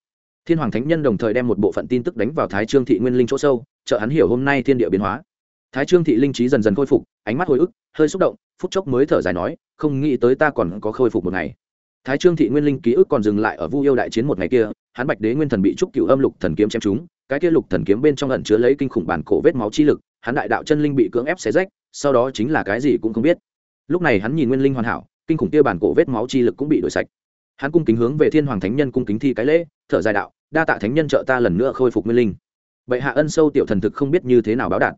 Thiên hoàng thánh nhân đồng thời đem một bộ phận tin tức đánh vào thái trương thị nguyên linh chỗ sâu, chợ hắn hiểu hôm nay thiên địa biến hóa. Thái trương thị linh trí dần dần khôi phục, ánh mắt hồi ức, hơi xúc động, phút chốc mới thở dài nói, không nghĩ tới ta còn có khôi phục một ngày. Thái trương thị nguyên linh ký ức còn dừng lại ở vu yêu đại chiến một ngày kia, hắn bạch đế nguyên thần bị trúc cựu âm lục thần kiếm chém trúng cái kia lục thần kiếm bên trong ẩn chứa lấy kinh khủng bản cổ vết máu chi lực, hắn đại đạo chân linh bị cưỡng ép xé rách, sau đó chính là cái gì cũng không biết. Lúc này hắn nhìn nguyên linh hoàn hảo, kinh khủng kia bản cổ vết máu chi lực cũng bị đổi sạch. Hắn cung kính hướng về thiên hoàng thánh nhân cung kính thi cái lễ, thở dài đạo, đa tạ thánh nhân trợ ta lần nữa khôi phục nguyên linh. Bệ hạ ân sâu tiểu thần thực không biết như thế nào báo đạt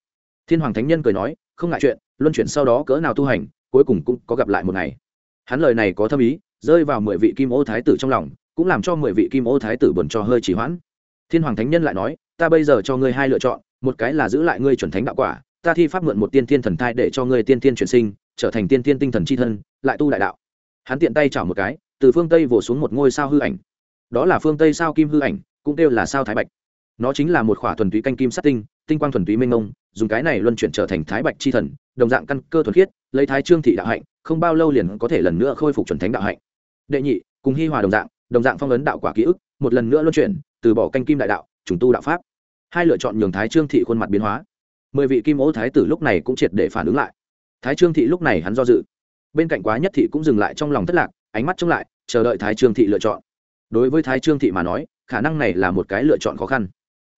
thiên hoàng thánh nhân cười nói, không ngại chuyện, luân chuyển sau đó cỡ nào tu hành, cuối cùng cũng có gặp lại một ngày. Hắn lời này có thâm ý, rơi vào mười vị kim ô thái tử trong lòng, cũng làm cho mười vị kim ô thái tử buồn cho hơi chỉ hoãn thiên hoàng thánh nhân lại nói, ta bây giờ cho ngươi hai lựa chọn, một cái là giữ lại ngươi chuẩn thánh đạo quả, ta thi pháp mượn một tiên thiên thần thai để cho ngươi tiên thiên chuyển sinh, trở thành tiên thiên tinh thần c h i thân, lại tu đại đạo. Hắn tiện tay chảo một cái, từ phương tây vồ xuống một ngôi sao hư ảnh. Đó là phương tây sao kim hư ảnh, cũng kêu là sao thái bạch. Nó chính là một khỏa thuần túy canh kim sắt tinh tinh quang thuần túy minh ngông dùng cái này luân chuyển trở thành thái bạch c h i thần, đồng dạng căn cơ thuần khiết, lấy thái trương thị đạo hạnh, không bao lâu liền có thể lần nữa khôi phục chuẩn thánh đạo hạnh. Đệ nhị, cùng hi hòa đồng dạng đồng dạng phong ấn đạo quả ký ức, một lần nữa luân chuyển từ bỏ canh kim đại đạo, trùng tu đạo pháp. Hai lựa chọn nhường thái trương thị khuôn mặt biến hóa. Mười vị kim ố thái tử lúc này cũng triệt để phản ứng lại. Thái trương thị lúc này hắn do dự. Bên cạnh quá nhất thị cũng dừng lại trong lòng thất lạc, ánh mắt trông lại, chờ đợi thái trương thị lựa chọn. Đối với thái trương thị mà nói, khả năng này là một cái lựa chọn khó khăn.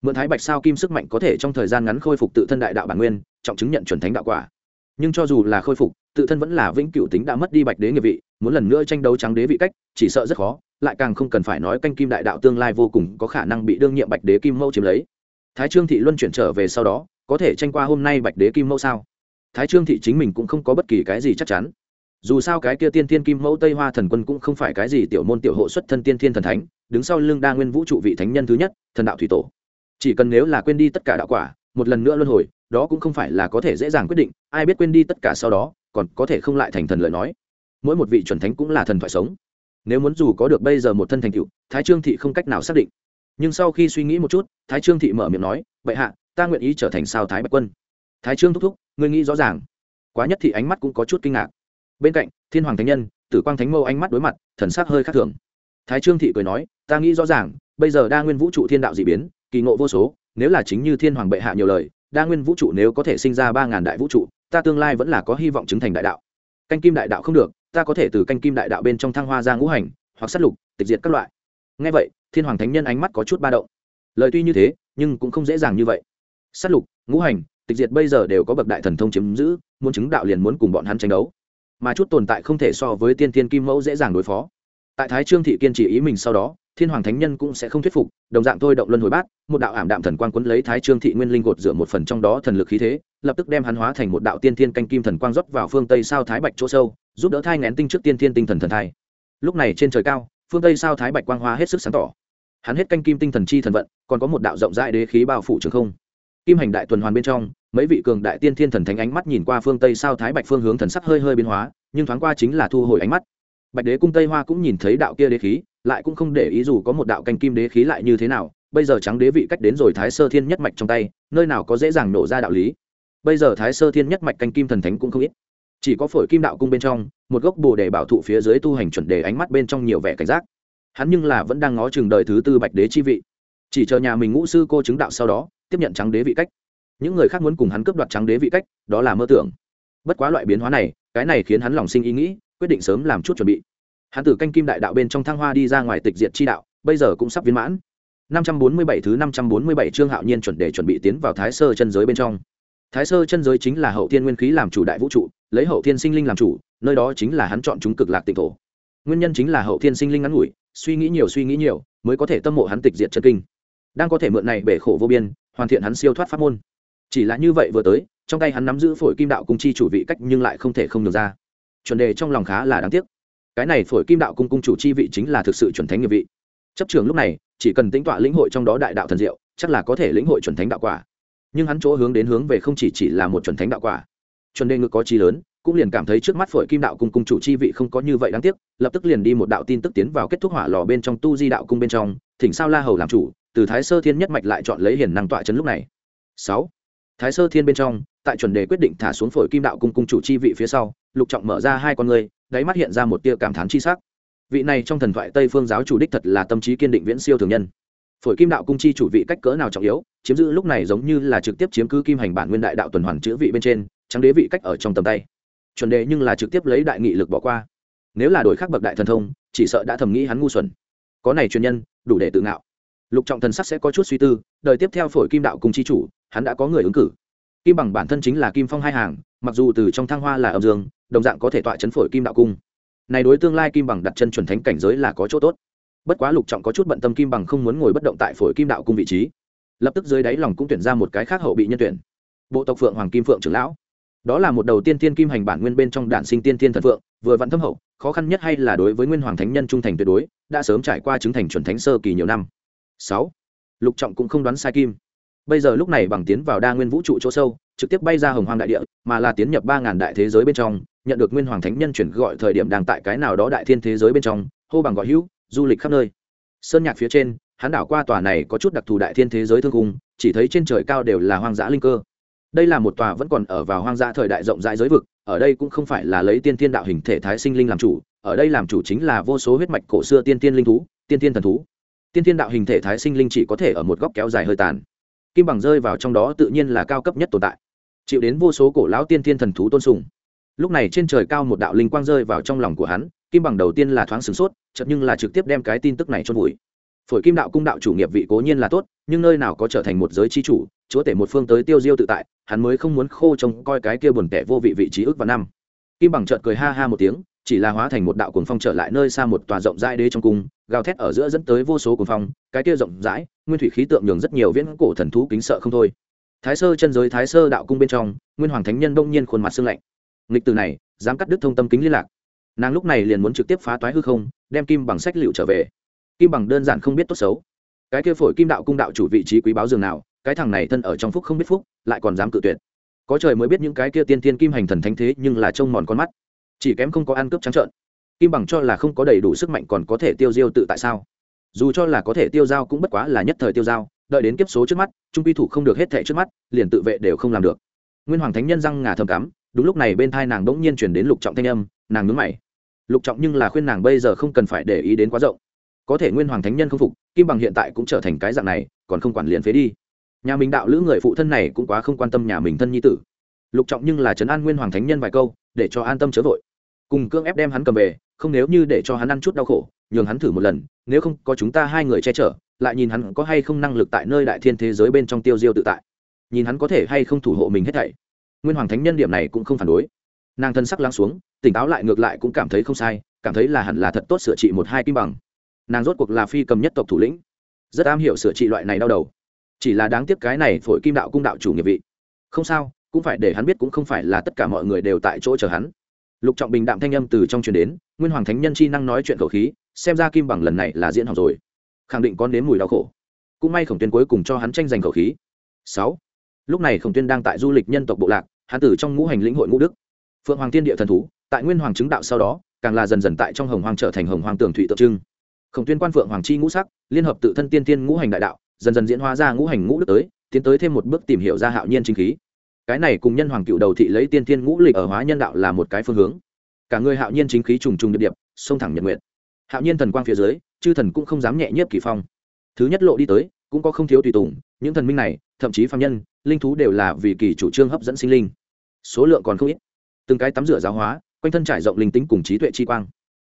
Mượn thái bạch sao kim sức mạnh có thể trong thời gian ngắn khôi phục tự thân đại đạo bản nguyên, trọng chứng nhận chuẩn thánh đạo quả. Nhưng cho dù là khôi phục, tự thân vẫn là vĩnh cửu tính đã mất đi bạch đế nghiệp vị, muốn lần nữa tranh đấu trắng đế vị cách, chỉ sợ rất khó lại càng không cần phải nói canh kim đại đạo tương lai vô cùng có khả năng bị đương nhiệm bạch đế kim mẫu chiếm lấy. Thái trương thị luân chuyển trở về sau đó, có thể tranh qua hôm nay bạch đế kim mẫu sao? Thái trương thị chính mình cũng không có bất kỳ cái gì chắc chắn. Dù sao cái kia tiên thiên kim mẫu tây hoa thần quân cũng không phải cái gì tiểu môn tiểu hộ xuất thân tiên thiên thần thánh, đứng sau lưng đa nguyên vũ trụ vị thánh nhân thứ nhất, thần đạo thủy tổ. Chỉ cần nếu là quên đi tất cả đạo quả, một lần nữa luân hồi, đó cũng không phải là có thể dễ dàng quyết định, ai biết quên đi tất cả sau đó, còn có thể không lại thành thần lời nói. Mỗi một vị chuẩn thánh cũng là thần thoại sống nếu muốn dù có được bây giờ một thân thành tựu, thái trương thị không cách nào xác định. Nhưng sau khi suy nghĩ một chút, thái trương thị mở miệng nói, bệ hạ, ta nguyện ý trở thành sao thái bạch quân. Thái trương thúc thúc, ngươi nghĩ rõ ràng. Quá nhất thị ánh mắt cũng có chút kinh ngạc. Bên cạnh, thiên hoàng thánh nhân, tử quang thánh mâu ánh mắt đối mặt, thần sắc hơi khác thường. Thái trương thị cười nói, ta nghĩ rõ ràng, bây giờ đa nguyên vũ trụ thiên đạo d ị biến, kỳ ngộ vô số, nếu là chính như thiên hoàng bệ hạ nhiều lời, đa nguyên vũ trụ nếu có thể sinh ra ba ngàn đại vũ trụ, ta tương lai vẫn là có hy vọng chứng thành đại đạo. Canh kim đại đạo không được ta có thể từ canh kim đại đạo bên trong thăng hoa ra ngũ hành, hoặc s á t lục, tịch diệt các loại. Ngay vậy, thiên hoàng thánh nhân ánh mắt có chút ba động. Lời tuy như thế, nhưng cũng không dễ dàng như vậy. S á t lục, ngũ hành, tịch diệt bây giờ đều có bậc đại thần thông chiếm giữ, muốn chứng đạo liền muốn cùng bọn hắn tranh đấu. Mà chút tồn tại không thể so với tiên thiên kim mẫu dễ dàng đối phó. Tại thái trương thị kiên trì ý mình sau đó, thiên hoàng thánh nhân cũng sẽ không thuyết phục, đồng dạng thôi động luân hồi bát, một đạo ảm đạm thần quang quấn lấy thái trương thị nguyên linh gột rửa một phần trong đó thần lực khí thế lập tức đem hắn hóa thành một đạo tiên thiên canh kim thần quang rót vào phương tây sao thái bạch chỗ sâu, giúp đỡ thai ngén tinh trước tiên thiên tinh thần thần thai. Lúc này trên trời cao, phương tây sao thái bạch quang hoa hết sức sáng tỏ. Hắn hết canh kim tinh thần chi thần vận, còn có một đạo rộng rãi đế khí bao phủ trường không. Kim hành đại tuần hoàn bên trong, mấy vị cường đại tiên thiên thần thánh ánh mắt nhìn qua phương tây sao thái bạch phương hướng thần sắc hơi hơi biến hóa, nhưng thoáng qua chính là thu hồi ánh mắt. Bạch đế cung tây hoa cũng nhìn thấy đạo kia đế khí, lại cũng không để ý dù có một đạo canh kim đế khí lại như thế nào. Bây giờ trắng đế vị cách đến rồi thái sơ thiên nhất mạch trong tay, nơi nào có dễ dàng nổ ra đạo lý bây giờ thái sơ thiên nhất mạch canh kim thần thánh cũng không ít. Chỉ có phổi kim đạo cung bên trong, một gốc bồ đề bảo thụ phía dưới tu hành chuẩn đề ánh mắt bên trong nhiều vẻ cảnh giác. Hắn nhưng là vẫn đang ngó chừng đời thứ tư bạch đế chi vị. Chỉ chờ nhà mình ngũ sư cô chứng đạo sau đó, tiếp nhận trắng đế vị cách. Những người khác muốn cùng hắn cướp đoạt trắng đế vị cách, đó là mơ tưởng. Bất quá loại biến hóa này, cái này khiến hắn lòng sinh ý nghĩ, quyết định sớm làm chút chuẩn bị. Hắn từ canh kim đại đạo bên trong thăng hoa đi ra ngoài tịch diện chi đạo, bây giờ cũng sắp viên mãn. 547 thứ 547 chương hạo nhiên chuẩn đề chuẩn bị tiến vào thái sơ chân giới bên trong thái sơ chân giới chính là hậu thiên nguyên khí làm chủ đại vũ trụ, lấy hậu thiên sinh linh làm chủ, nơi đó chính là hắn chọn chúng cực lạc tịnh thổ. Nguyên nhân chính là hậu thiên sinh linh ngắn ngủi, suy nghĩ nhiều suy nghĩ nhiều, mới có thể tâm mộ hắn tịch diệt chân kinh. Đang có thể mượn này bể khổ vô biên, hoàn thiện hắn siêu thoát pháp môn. Chỉ là như vậy vừa tới, trong tay hắn nắm giữ phổi kim đạo cung chi chủ vị cách nhưng lại không thể không được ra. Chuẩn đề trong lòng khá là đáng tiếc. Cái này phổi kim đạo cung cung chủ chi vị chính là thực sự chuẩn thánh nghiệp vị. Chấp trường lúc này, chỉ cần tính tọa lĩnh hội trong đó đại đạo thần diệu, chắc là có thể lĩnh hội chuẩn thánh đạo quả nhưng hắn chỗ hướng đến hướng về không chỉ chỉ là một chuẩn thánh đạo quả. Chuẩn đề ngự có chi lớn, cũng liền cảm thấy trước mắt phổi kim đạo cung cung chủ chi vị không có như vậy đáng tiếc, lập tức liền đi một đạo tin tức tiến vào kết thúc hỏa lò bên trong tu di đạo cung bên trong, thỉnh sao la hầu làm chủ, từ thái sơ thiên nhất mạch lại chọn lấy hiền năng tọa chấn lúc này. Sáu. Thái sơ thiên bên trong, tại chuẩn đề quyết định thả xuống phổi kim đạo cung cung chủ chi vị phía sau, lục trọng mở ra hai con người đáy mắt hiện ra một tia cảm thán chi sắc. Vị này trong thần thoại tây phương giáo chủ đích thật là tâm trí kiên định viễn siêu thường nhân phổi kim đạo cung chi chủ vị cách cỡ nào trọng yếu, chiếm giữ lúc này giống như là trực tiếp chiếm cứ kim hành bản nguyên đại đạo tuần hoàn chữ vị bên trên, trắng đế vị cách ở trong tầm tay. Chuẩn đề nhưng là trực tiếp lấy đại nghị lực bỏ qua. Nếu là đổi khác bậc đại thần thông, chỉ sợ đã thầm nghĩ hắn ngu xuẩn. Có này truyền nhân, đủ để tự ngạo. Lục trọng thần sắc sẽ có chút suy tư, đời tiếp theo phổi kim đạo cùng chi chủ, hắn đã có người ứng cử. Kim bằng bản thân chính là kim phong hai hàng, mặc dù từ trong thăng hoa là âm dương, đồng dạng có thể tọa chấn phổi kim đạo cung. Này đối tương lai kim bằng đặt chân chuẩn thánh cảnh giới là có chỗ tốt bất quá lục trọng có chút bận tâm kim bằng không muốn ngồi bất động tại phổi kim đạo cung vị trí. Lập tức dưới đáy lòng cũng tuyển ra một cái khác hậu bị nhân tuyển. Bộ tộc phượng hoàng kim phượng trưởng lão. Đó là một đầu tiên tiên kim hành bản nguyên bên trong đản sinh tiên tiên thần vượng vừa vặn thâm hậu, khó khăn nhất hay là đối với nguyên hoàng thánh nhân trung thành tuyệt đối, đã sớm trải qua chứng thành chuẩn thánh sơ kỳ nhiều năm. Sáu, lục trọng cũng không đoán sai kim. Bây giờ lúc này bằng tiến vào đa nguyên vũ trụ chỗ sâu, trực tiếp bay ra hồng Hoàng đại địa, mà là tiến nhập ba ngàn đại thế giới bên trong, nhận được nguyên hoàng thánh nhân chuyển gọi thời điểm đang tại cái nào đó đại thiên thế giới bên trong, hô bằng gọi hữu du lịch khắp nơi. Sơn nhạc phía trên, hắn đảo qua tòa này có chút đặc thù đại thiên thế giới thương cung, chỉ thấy trên trời cao đều là hoang dã linh cơ. Đây là một tòa vẫn còn ở vào hoang dã thời đại rộng rãi giới vực, ở đây cũng không phải là lấy tiên tiên đạo hình thể thái sinh linh làm chủ, ở đây làm chủ chính là vô số huyết mạch cổ xưa tiên tiên linh thú, tiên tiên thần thú. Tiên tiên đạo hình thể thái sinh linh chỉ có thể ở một góc kéo dài hơi tàn. Kim bằng rơi vào trong đó tự nhiên là cao cấp nhất tồn tại, chịu đến vô số cổ lão tiên tiên thần thú tôn sùng. Lúc này trên trời cao một đạo linh quang rơi vào trong lòng của hắn kim bằng đầu tiên là thoáng sửng sốt, chợt nhưng là trực tiếp đem cái tin tức này chôn vùi. Phổi kim đạo cung đạo chủ nghiệp vị cố nhiên là tốt, nhưng nơi nào có trở thành một giới chi chủ, chúa tể một phương tới tiêu diêu tự tại, hắn mới không muốn khô trông coi cái kia buồn tẻ vô vị vị trí ức và năm. Kim bằng chợt cười ha ha một tiếng, chỉ là hóa thành một đạo cuồng phong trở lại nơi xa một tòa rộng rãi đế trong cung, gào thét ở giữa dẫn tới vô số cuồng phong, cái kia rộng rãi, nguyên thủy khí tượng nhường rất nhiều viễn cổ thần thú kính sợ không thôi. Thái sơ chân giới thái sơ đạo cung bên trong, nguyên hoàng thánh nhân đông nhiên khuôn mặt xương lạnh. Nghịch từ này, dám cắt đứt thông tâm kính liên lạc nàng lúc này liền muốn trực tiếp phá toái hư không, đem kim bằng sách liệu trở về. Kim bằng đơn giản không biết tốt xấu. Cái kia phổi kim đạo cung đạo chủ vị trí quý báo dường nào, cái thằng này thân ở trong phúc không biết phúc, lại còn dám cự tuyệt. Có trời mới biết những cái kia tiên tiên kim hành thần thánh thế nhưng là trông mòn con mắt. Chỉ kém không có ăn cướp trắng trợn. Kim bằng cho là không có đầy đủ sức mạnh còn có thể tiêu diêu tự tại sao? Dù cho là có thể tiêu dao cũng bất quá là nhất thời tiêu dao đợi đến kiếp số trước mắt, trung quy thủ không được hết thệ trước mắt, liền tự vệ đều không làm được. Nguyên hoàng thánh nhân răng ngà thầm cắm, đúng lúc này bên thai nàng bỗng nhiên chuyển đến lục trọng thanh âm, nàng nhướng mày lục trọng nhưng là khuyên nàng bây giờ không cần phải để ý đến quá rộng. Có thể nguyên hoàng thánh nhân không phục, kim bằng hiện tại cũng trở thành cái dạng này, còn không quản liền phế đi. Nhà mình đạo lữ người phụ thân này cũng quá không quan tâm nhà mình thân nhi tử. Lục trọng nhưng là trấn an nguyên hoàng thánh nhân vài câu, để cho an tâm chớ vội. Cùng cương ép đem hắn cầm về, không nếu như để cho hắn ăn chút đau khổ, nhường hắn thử một lần, nếu không có chúng ta hai người che chở, lại nhìn hắn có hay không năng lực tại nơi đại thiên thế giới bên trong tiêu diêu tự tại. Nhìn hắn có thể hay không thủ hộ mình hết thảy. Nguyên hoàng thánh nhân điểm này cũng không phản đối nàng thân sắc lắng xuống, tỉnh táo lại ngược lại cũng cảm thấy không sai, cảm thấy là hẳn là thật tốt sửa trị một hai kim bằng. Nàng rốt cuộc là phi cầm nhất tộc thủ lĩnh. Rất am hiểu sửa trị loại này đau đầu. Chỉ là đáng tiếc cái này phổi kim đạo cung đạo chủ nghiệp vị. Không sao, cũng phải để hắn biết cũng không phải là tất cả mọi người đều tại chỗ chờ hắn. Lục trọng bình đạm thanh âm từ trong truyền đến, nguyên hoàng thánh nhân chi năng nói chuyện khẩu khí, xem ra kim bằng lần này là diễn học rồi. Khẳng định con đến mùi đau khổ. Cũng may khổng tuyên cuối cùng cho hắn tranh giành khẩu khí. Sáu. Lúc này khổng tuyên đang tại du lịch nhân tộc bộ lạc, hắn tử trong ngũ hành lĩnh hội ngũ đức phượng hoàng tiên địa thần thú, tại nguyên hoàng chứng đạo sau đó, càng là dần dần tại trong hồng hoàng trở thành hồng hoàng tường thủy tượng trưng. Khổng tuyên quan phượng hoàng chi ngũ sắc, liên hợp tự thân tiên tiên ngũ hành đại đạo, dần dần diễn hóa ra ngũ hành ngũ đức tới, tiến tới thêm một bước tìm hiểu ra hạo nhiên chính khí. Cái này cùng nhân hoàng cựu đầu thị lấy tiên tiên ngũ lịch ở hóa nhân đạo là một cái phương hướng. Cả người hạo nhiên chính khí trùng trùng điệp điệp xông thẳng nhật nguyện hạo nhiên thần quang phía dưới, chư thần cũng không dám nhẹ nhiếp kỳ phong. Thứ nhất lộ đi tới, cũng có không thiếu tùy tùng, những thần minh này, thậm chí phạm nhân, linh thú đều là vì kỳ chủ trương hấp dẫn sinh linh. Số lượng còn không ít từng cái tắm rửa giáo hóa, quanh thân trải rộng linh tính cùng trí tuệ chi quang.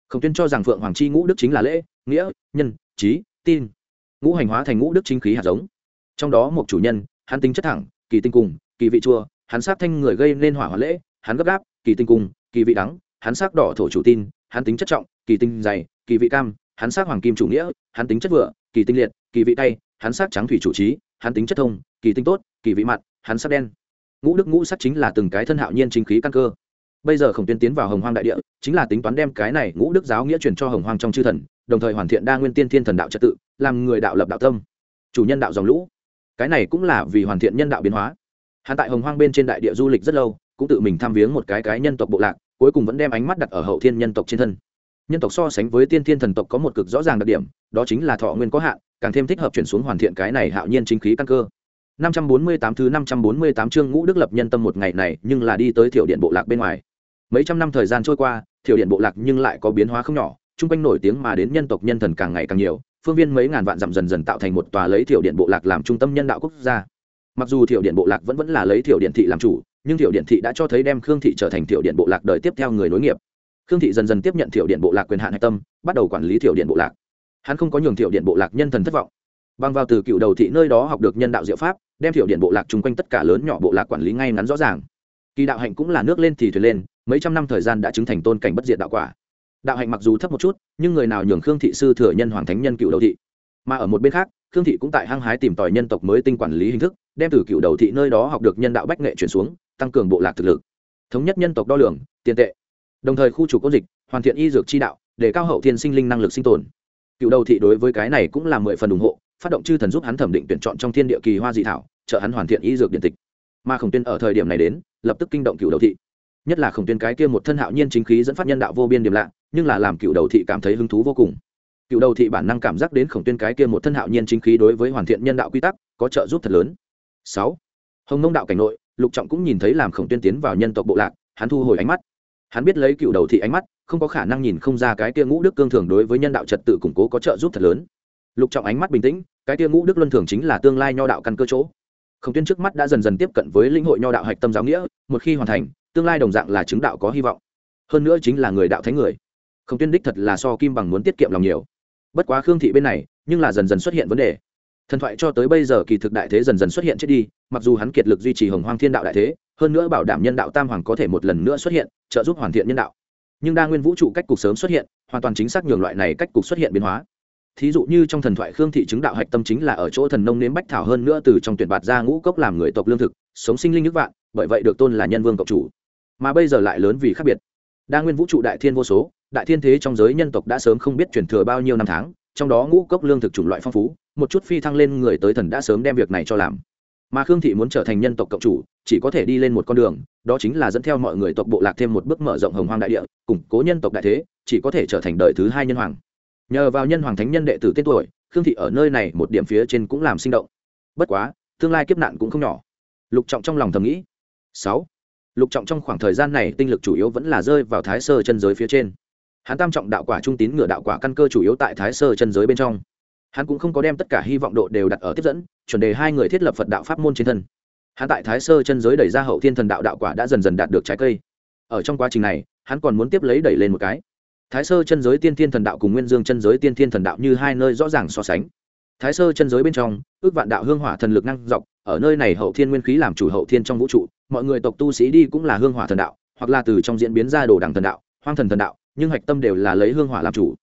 Khổng tuyên cho rằng phượng hoàng chi ngũ đức chính là lễ, nghĩa, nhân, trí, tin. Ngũ hành hóa thành ngũ đức chính khí hạt giống. Trong đó một chủ nhân, hắn tính chất thẳng, kỳ tinh cùng, kỳ vị chua, hắn sát thanh người gây nên hỏa hóa lễ, hắn gấp gáp, kỳ tinh cùng, kỳ vị đắng, hắn sắc đỏ thổ chủ tin, hắn tính chất trọng, kỳ tinh dày, kỳ vị cam, hắn sắc hoàng kim chủ nghĩa, hắn tính chất vựa kỳ tinh liệt, kỳ vị tay, hắn sắc trắng thủy chủ trí, hắn tính chất thông, kỳ tinh tốt, kỳ vị mặn, hắn sắc đen. Ngũ đức ngũ sắc chính là từng cái thân hạo nhiên chính khí căn cơ bây giờ khổng tuyên tiến vào hồng hoang đại địa, chính là tính toán đem cái này ngũ đức giáo nghĩa truyền cho hồng hoang trong chư thần, đồng thời hoàn thiện đa nguyên tiên thiên thần đạo trật tự, làm người đạo lập đạo tâm. Chủ nhân đạo dòng lũ. Cái này cũng là vì hoàn thiện nhân đạo biến hóa. Hắn tại hồng hoang bên trên đại địa du lịch rất lâu, cũng tự mình tham viếng một cái cái nhân tộc bộ lạc, cuối cùng vẫn đem ánh mắt đặt ở hậu thiên nhân tộc trên thân. Nhân tộc so sánh với tiên thiên thần tộc có một cực rõ ràng đặc điểm, đó chính là thọ nguyên có hạn, càng thêm thích hợp chuyển xuống hoàn thiện cái này hạo nhiên chính khí căn cơ. 548 thứ 548 chương ngũ đức lập nhân tâm một ngày này, nhưng là đi tới tiểu điện bộ lạc bên ngoài mấy trăm năm thời gian trôi qua tiểu điện bộ lạc nhưng lại có biến hóa không nhỏ chung quanh nổi tiếng mà đến nhân tộc nhân thần càng ngày càng nhiều phương viên mấy ngàn vạn dặm dần dần tạo thành một tòa lấy tiểu điện bộ lạc làm trung tâm nhân đạo quốc gia mặc dù tiểu điện bộ lạc vẫn vẫn là lấy tiểu điện thị làm chủ nhưng tiểu điện thị đã cho thấy đem khương thị trở thành tiểu điện bộ lạc đời tiếp theo người nối nghiệp khương thị dần dần tiếp nhận tiểu điện bộ lạc quyền hạn hạch tâm bắt đầu quản lý tiểu điện bộ lạc hắn không có nhường tiểu điện bộ lạc nhân thần thất vọng bằng vào từ cựu đầu thị nơi đó học được nhân đạo diệu pháp đem tiểu điện bộ lạc chung quanh tất cả lớn nhỏ bộ lạc quản lý ngay ngắn rõ ràng kỳ đạo hạnh cũng là nước lên thì thuyền lên, mấy trăm năm thời gian đã chứng thành tôn cảnh bất diệt đạo quả. Đạo hạnh mặc dù thấp một chút, nhưng người nào nhường khương thị sư thừa nhân hoàng thánh nhân cựu đầu thị. Mà ở một bên khác, khương thị cũng tại hăng hái tìm tòi nhân tộc mới tinh quản lý hình thức, đem từ cựu đầu thị nơi đó học được nhân đạo bách nghệ chuyển xuống, tăng cường bộ lạc thực lực. Thống nhất nhân tộc đo lường, tiền tệ. Đồng thời khu chủ công dịch, hoàn thiện y dược chi đạo, để cao hậu thiên sinh linh năng lực sinh tồn. Cựu đầu thị đối với cái này cũng là mười phần ủng hộ, phát động chư thần giúp hắn thẩm định tuyển chọn trong thiên địa kỳ hoa dị thảo, trợ hắn hoàn thiện y dược điện tịch mà khổng tuyên ở thời điểm này đến, lập tức kinh động cựu đầu thị. Nhất là khổng tuyên cái kia một thân hạo nhiên chính khí dẫn phát nhân đạo vô biên điểm lạ nhưng là làm cựu đầu thị cảm thấy hứng thú vô cùng. Cựu đầu thị bản năng cảm giác đến khổng tuyên cái kia một thân hạo nhiên chính khí đối với hoàn thiện nhân đạo quy tắc, có trợ giúp thật lớn. Sáu, hồng nông đạo cảnh nội, lục trọng cũng nhìn thấy làm khổng tuyên tiến vào nhân tộc bộ lạc, hắn thu hồi ánh mắt. Hắn biết lấy cựu đầu thị ánh mắt, không có khả năng nhìn không ra cái kia ngũ đức cương thường đối với nhân đạo trật tự củng cố có trợ giúp thật lớn. Lục trọng ánh mắt bình tĩnh, cái kia ngũ đức luân thường chính là tương lai nho đạo căn cơ chỗ khổng tuyên trước mắt đã dần dần tiếp cận với lĩnh hội nho đạo hạch tâm giáo nghĩa, một khi hoàn thành, tương lai đồng dạng là chứng đạo có hy vọng. Hơn nữa chính là người đạo thánh người. Khổng tuyên đích thật là so kim bằng muốn tiết kiệm lòng nhiều. Bất quá khương thị bên này, nhưng là dần dần xuất hiện vấn đề. Thần thoại cho tới bây giờ kỳ thực đại thế dần dần xuất hiện chết đi, mặc dù hắn kiệt lực duy trì hồng hoang thiên đạo đại thế, hơn nữa bảo đảm nhân đạo tam hoàng có thể một lần nữa xuất hiện, trợ giúp hoàn thiện nhân đạo. Nhưng đa nguyên vũ trụ cách cục sớm xuất hiện, hoàn toàn chính xác nhường loại này cách cục xuất hiện biến hóa thí dụ như trong thần thoại khương thị chứng đạo hạch tâm chính là ở chỗ thần nông nếm bách thảo hơn nữa từ trong tuyển bạt ra ngũ cốc làm người tộc lương thực, sống sinh linh nước vạn, bởi vậy được tôn là nhân vương cộng chủ. Mà bây giờ lại lớn vì khác biệt. Đa nguyên vũ trụ đại thiên vô số, đại thiên thế trong giới nhân tộc đã sớm không biết chuyển thừa bao nhiêu năm tháng, trong đó ngũ cốc lương thực chủng loại phong phú, một chút phi thăng lên người tới thần đã sớm đem việc này cho làm. Mà khương thị muốn trở thành nhân tộc cộng chủ, chỉ có thể đi lên một con đường, đó chính là dẫn theo mọi người tộc bộ lạc thêm một bước mở rộng hồng hoang đại địa, củng cố nhân tộc đại thế, chỉ có thể trở thành đời thứ hai nhân hoàng nhờ vào nhân hoàng thánh nhân đệ tử tên tuổi, khương thị ở nơi này một điểm phía trên cũng làm sinh động. Bất quá, tương lai kiếp nạn cũng không nhỏ. Lục trọng trong lòng thầm nghĩ. Sáu. Lục trọng trong khoảng thời gian này tinh lực chủ yếu vẫn là rơi vào thái sơ chân giới phía trên. Hắn tam trọng đạo quả trung tín ngựa đạo quả căn cơ chủ yếu tại thái sơ chân giới bên trong. Hắn cũng không có đem tất cả hy vọng độ đều đặt ở tiếp dẫn, chuẩn đề hai người thiết lập phật đạo pháp môn trên thân. Hắn tại thái sơ chân giới đẩy ra hậu thiên thần đạo đạo quả đã dần dần đạt được trái cây. Ở trong quá trình này, hắn còn muốn tiếp lấy đẩy lên một cái thái sơ chân giới tiên thiên thần đạo cùng nguyên dương chân giới tiên thiên thần đạo như hai nơi rõ ràng so sánh. Thái sơ chân giới bên trong, ước vạn đạo hương hỏa thần lực năng dọc, ở nơi này hậu thiên nguyên khí làm chủ hậu thiên trong vũ trụ, mọi người tộc tu sĩ đi cũng là hương hỏa thần đạo, hoặc là từ trong diễn biến ra đồ đằng thần đạo, hoang thần thần đạo, nhưng hạch tâm đều là lấy hương hỏa làm chủ.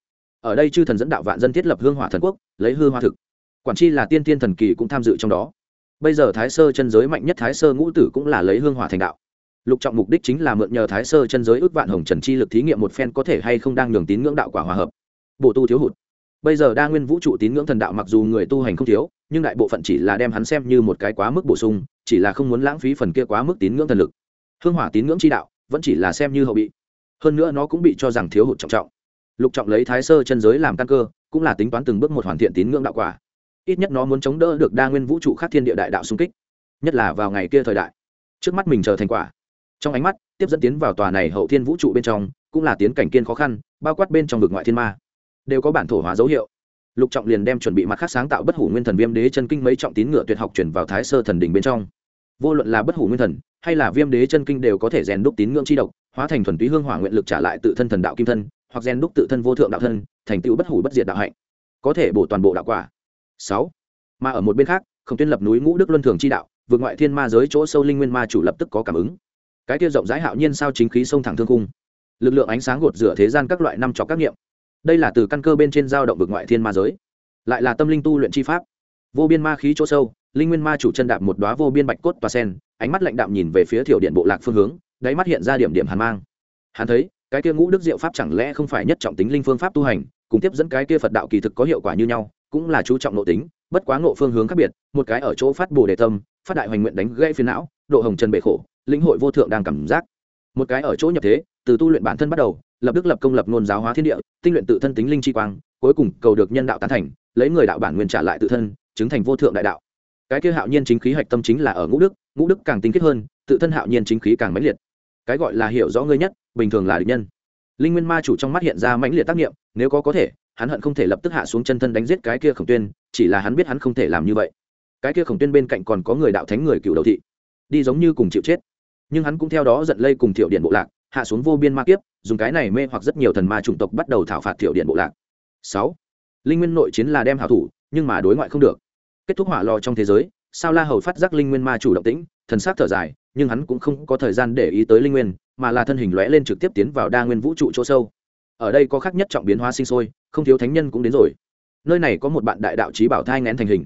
Ở đây chư thần dẫn đạo vạn dân thiết lập hương hỏa thần quốc, lấy hư hoa thực. Quản chi là tiên thiên thần kỳ cũng tham dự trong đó. Bây giờ thái sơ chân giới mạnh nhất thái sơ ngũ tử cũng là lấy hương hỏa thành đạo lục trọng mục đích chính là mượn nhờ thái sơ chân giới ước vạn hồng trần chi lực thí nghiệm một phen có thể hay không đang nhường tín ngưỡng đạo quả hòa hợp. Bổ tu thiếu hụt. Bây giờ đa nguyên vũ trụ tín ngưỡng thần đạo mặc dù người tu hành không thiếu, nhưng đại bộ phận chỉ là đem hắn xem như một cái quá mức bổ sung, chỉ là không muốn lãng phí phần kia quá mức tín ngưỡng thần lực. Hương hỏa tín ngưỡng chi đạo, vẫn chỉ là xem như hậu bị. Hơn nữa nó cũng bị cho rằng thiếu hụt trọng trọng. Lục trọng lấy thái sơ chân giới làm căn cơ, cũng là tính toán từng bước một hoàn thiện tín ngưỡng đạo quả. Ít nhất nó muốn chống đỡ được đa nguyên vũ trụ khác thiên địa đại đạo xung kích, nhất là vào ngày kia thời đại. Trước mắt mình chờ thành quả trong ánh mắt, tiếp dẫn tiến vào tòa này hậu thiên vũ trụ bên trong, cũng là tiến cảnh kiên khó khăn, bao quát bên trong vực ngoại thiên ma. Đều có bản thổ hóa dấu hiệu. Lục trọng liền đem chuẩn bị mặt khác sáng tạo bất hủ nguyên thần viêm đế chân kinh mấy trọng tín ngựa tuyệt học chuyển vào thái sơ thần đỉnh bên trong. Vô luận là bất hủ nguyên thần, hay là viêm đế chân kinh đều có thể rèn đúc tín ngưỡng chi độc, hóa thành thuần túy hương hỏa nguyện lực trả lại tự thân thần đạo kim thân, hoặc rèn đúc tự thân vô thượng đạo thân, thành tựu bất hủ bất diệt đạo hạnh. Có thể bổ toàn bộ đạo quả. Sáu. Mà ở một bên khác không tuyên lập núi ngũ đức luân thường chi đạo vượt ngoại thiên ma giới chỗ sâu linh nguyên ma chủ lập tức có cảm ứng cái kia rộng rãi hạo nhiên sao chính khí sông thẳng thương cung lực lượng ánh sáng gột rửa thế gian các loại năm trò các nghiệm. Đây là từ căn cơ bên trên giao động vực ngoại thiên ma giới. Lại là tâm linh tu luyện chi pháp. Vô biên ma khí chỗ sâu, linh nguyên ma chủ chân đạp một đoá vô biên bạch cốt tòa sen, ánh mắt lạnh đạm nhìn về phía thiểu điện bộ lạc phương hướng, đáy mắt hiện ra điểm điểm hàn mang. Hắn thấy, cái kia ngũ đức diệu pháp chẳng lẽ không phải nhất trọng tính linh phương pháp tu hành, cùng tiếp dẫn cái kia phật đạo kỳ thực có hiệu quả như nhau, cũng là chú trọng nội tính, bất quá ngộ phương hướng khác biệt, một cái ở chỗ phát bồ đề tâm, phát đại hoành nguyện đánh gây phiền não, độ hồng trần bệ khổ lĩnh hội vô thượng đang cảm giác. Một cái ở chỗ nhập thế, từ tu luyện bản thân bắt đầu, lập đức lập công lập ngôn giáo hóa thiên địa, tinh luyện tự thân tính linh chi quang, cuối cùng cầu được nhân đạo tán thành, lấy người đạo bản nguyên trả lại tự thân, chứng thành vô thượng đại đạo. Cái kia hạo nhiên chính khí hạch tâm chính là ở ngũ đức ngũ đức càng tinh khiết hơn, tự thân hạo nhiên chính khí càng mãnh liệt. Cái gọi là hiểu rõ ngươi nhất, bình thường là địch nhân. Linh nguyên ma chủ trong mắt hiện ra mãnh liệt tác nghiệm, nếu có có thể, hắn hận không thể lập tức hạ xuống chân thân đánh giết cái kia khổng tuyên, chỉ là hắn biết hắn không thể làm như vậy. Cái kia khổng tuyên bên cạnh còn có người đạo thánh người cựu đầu thị. Đi giống như cùng chịu chết nhưng hắn cũng theo đó giận lây cùng thiểu điện bộ lạc, hạ xuống vô biên ma kiếp, dùng cái này mê hoặc rất nhiều thần ma chủng tộc bắt đầu thảo phạt thiểu điện bộ lạc. Sáu, linh nguyên nội chiến là đem hảo thủ, nhưng mà đối ngoại không được. Kết thúc hỏa lò trong thế giới, sao la hầu phát giác linh nguyên ma chủ động tĩnh, thần s á c thở dài, nhưng hắn cũng không có thời gian để ý tới linh nguyên, mà là thân hình lõe lên trực tiếp tiến vào đa nguyên vũ trụ chỗ sâu. Ở đây có khác nhất trọng biến hóa sinh sôi, không thiếu thánh nhân cũng đến rồi. Nơi này có một bạn đại đạo trí bảo thai ngén thành hình.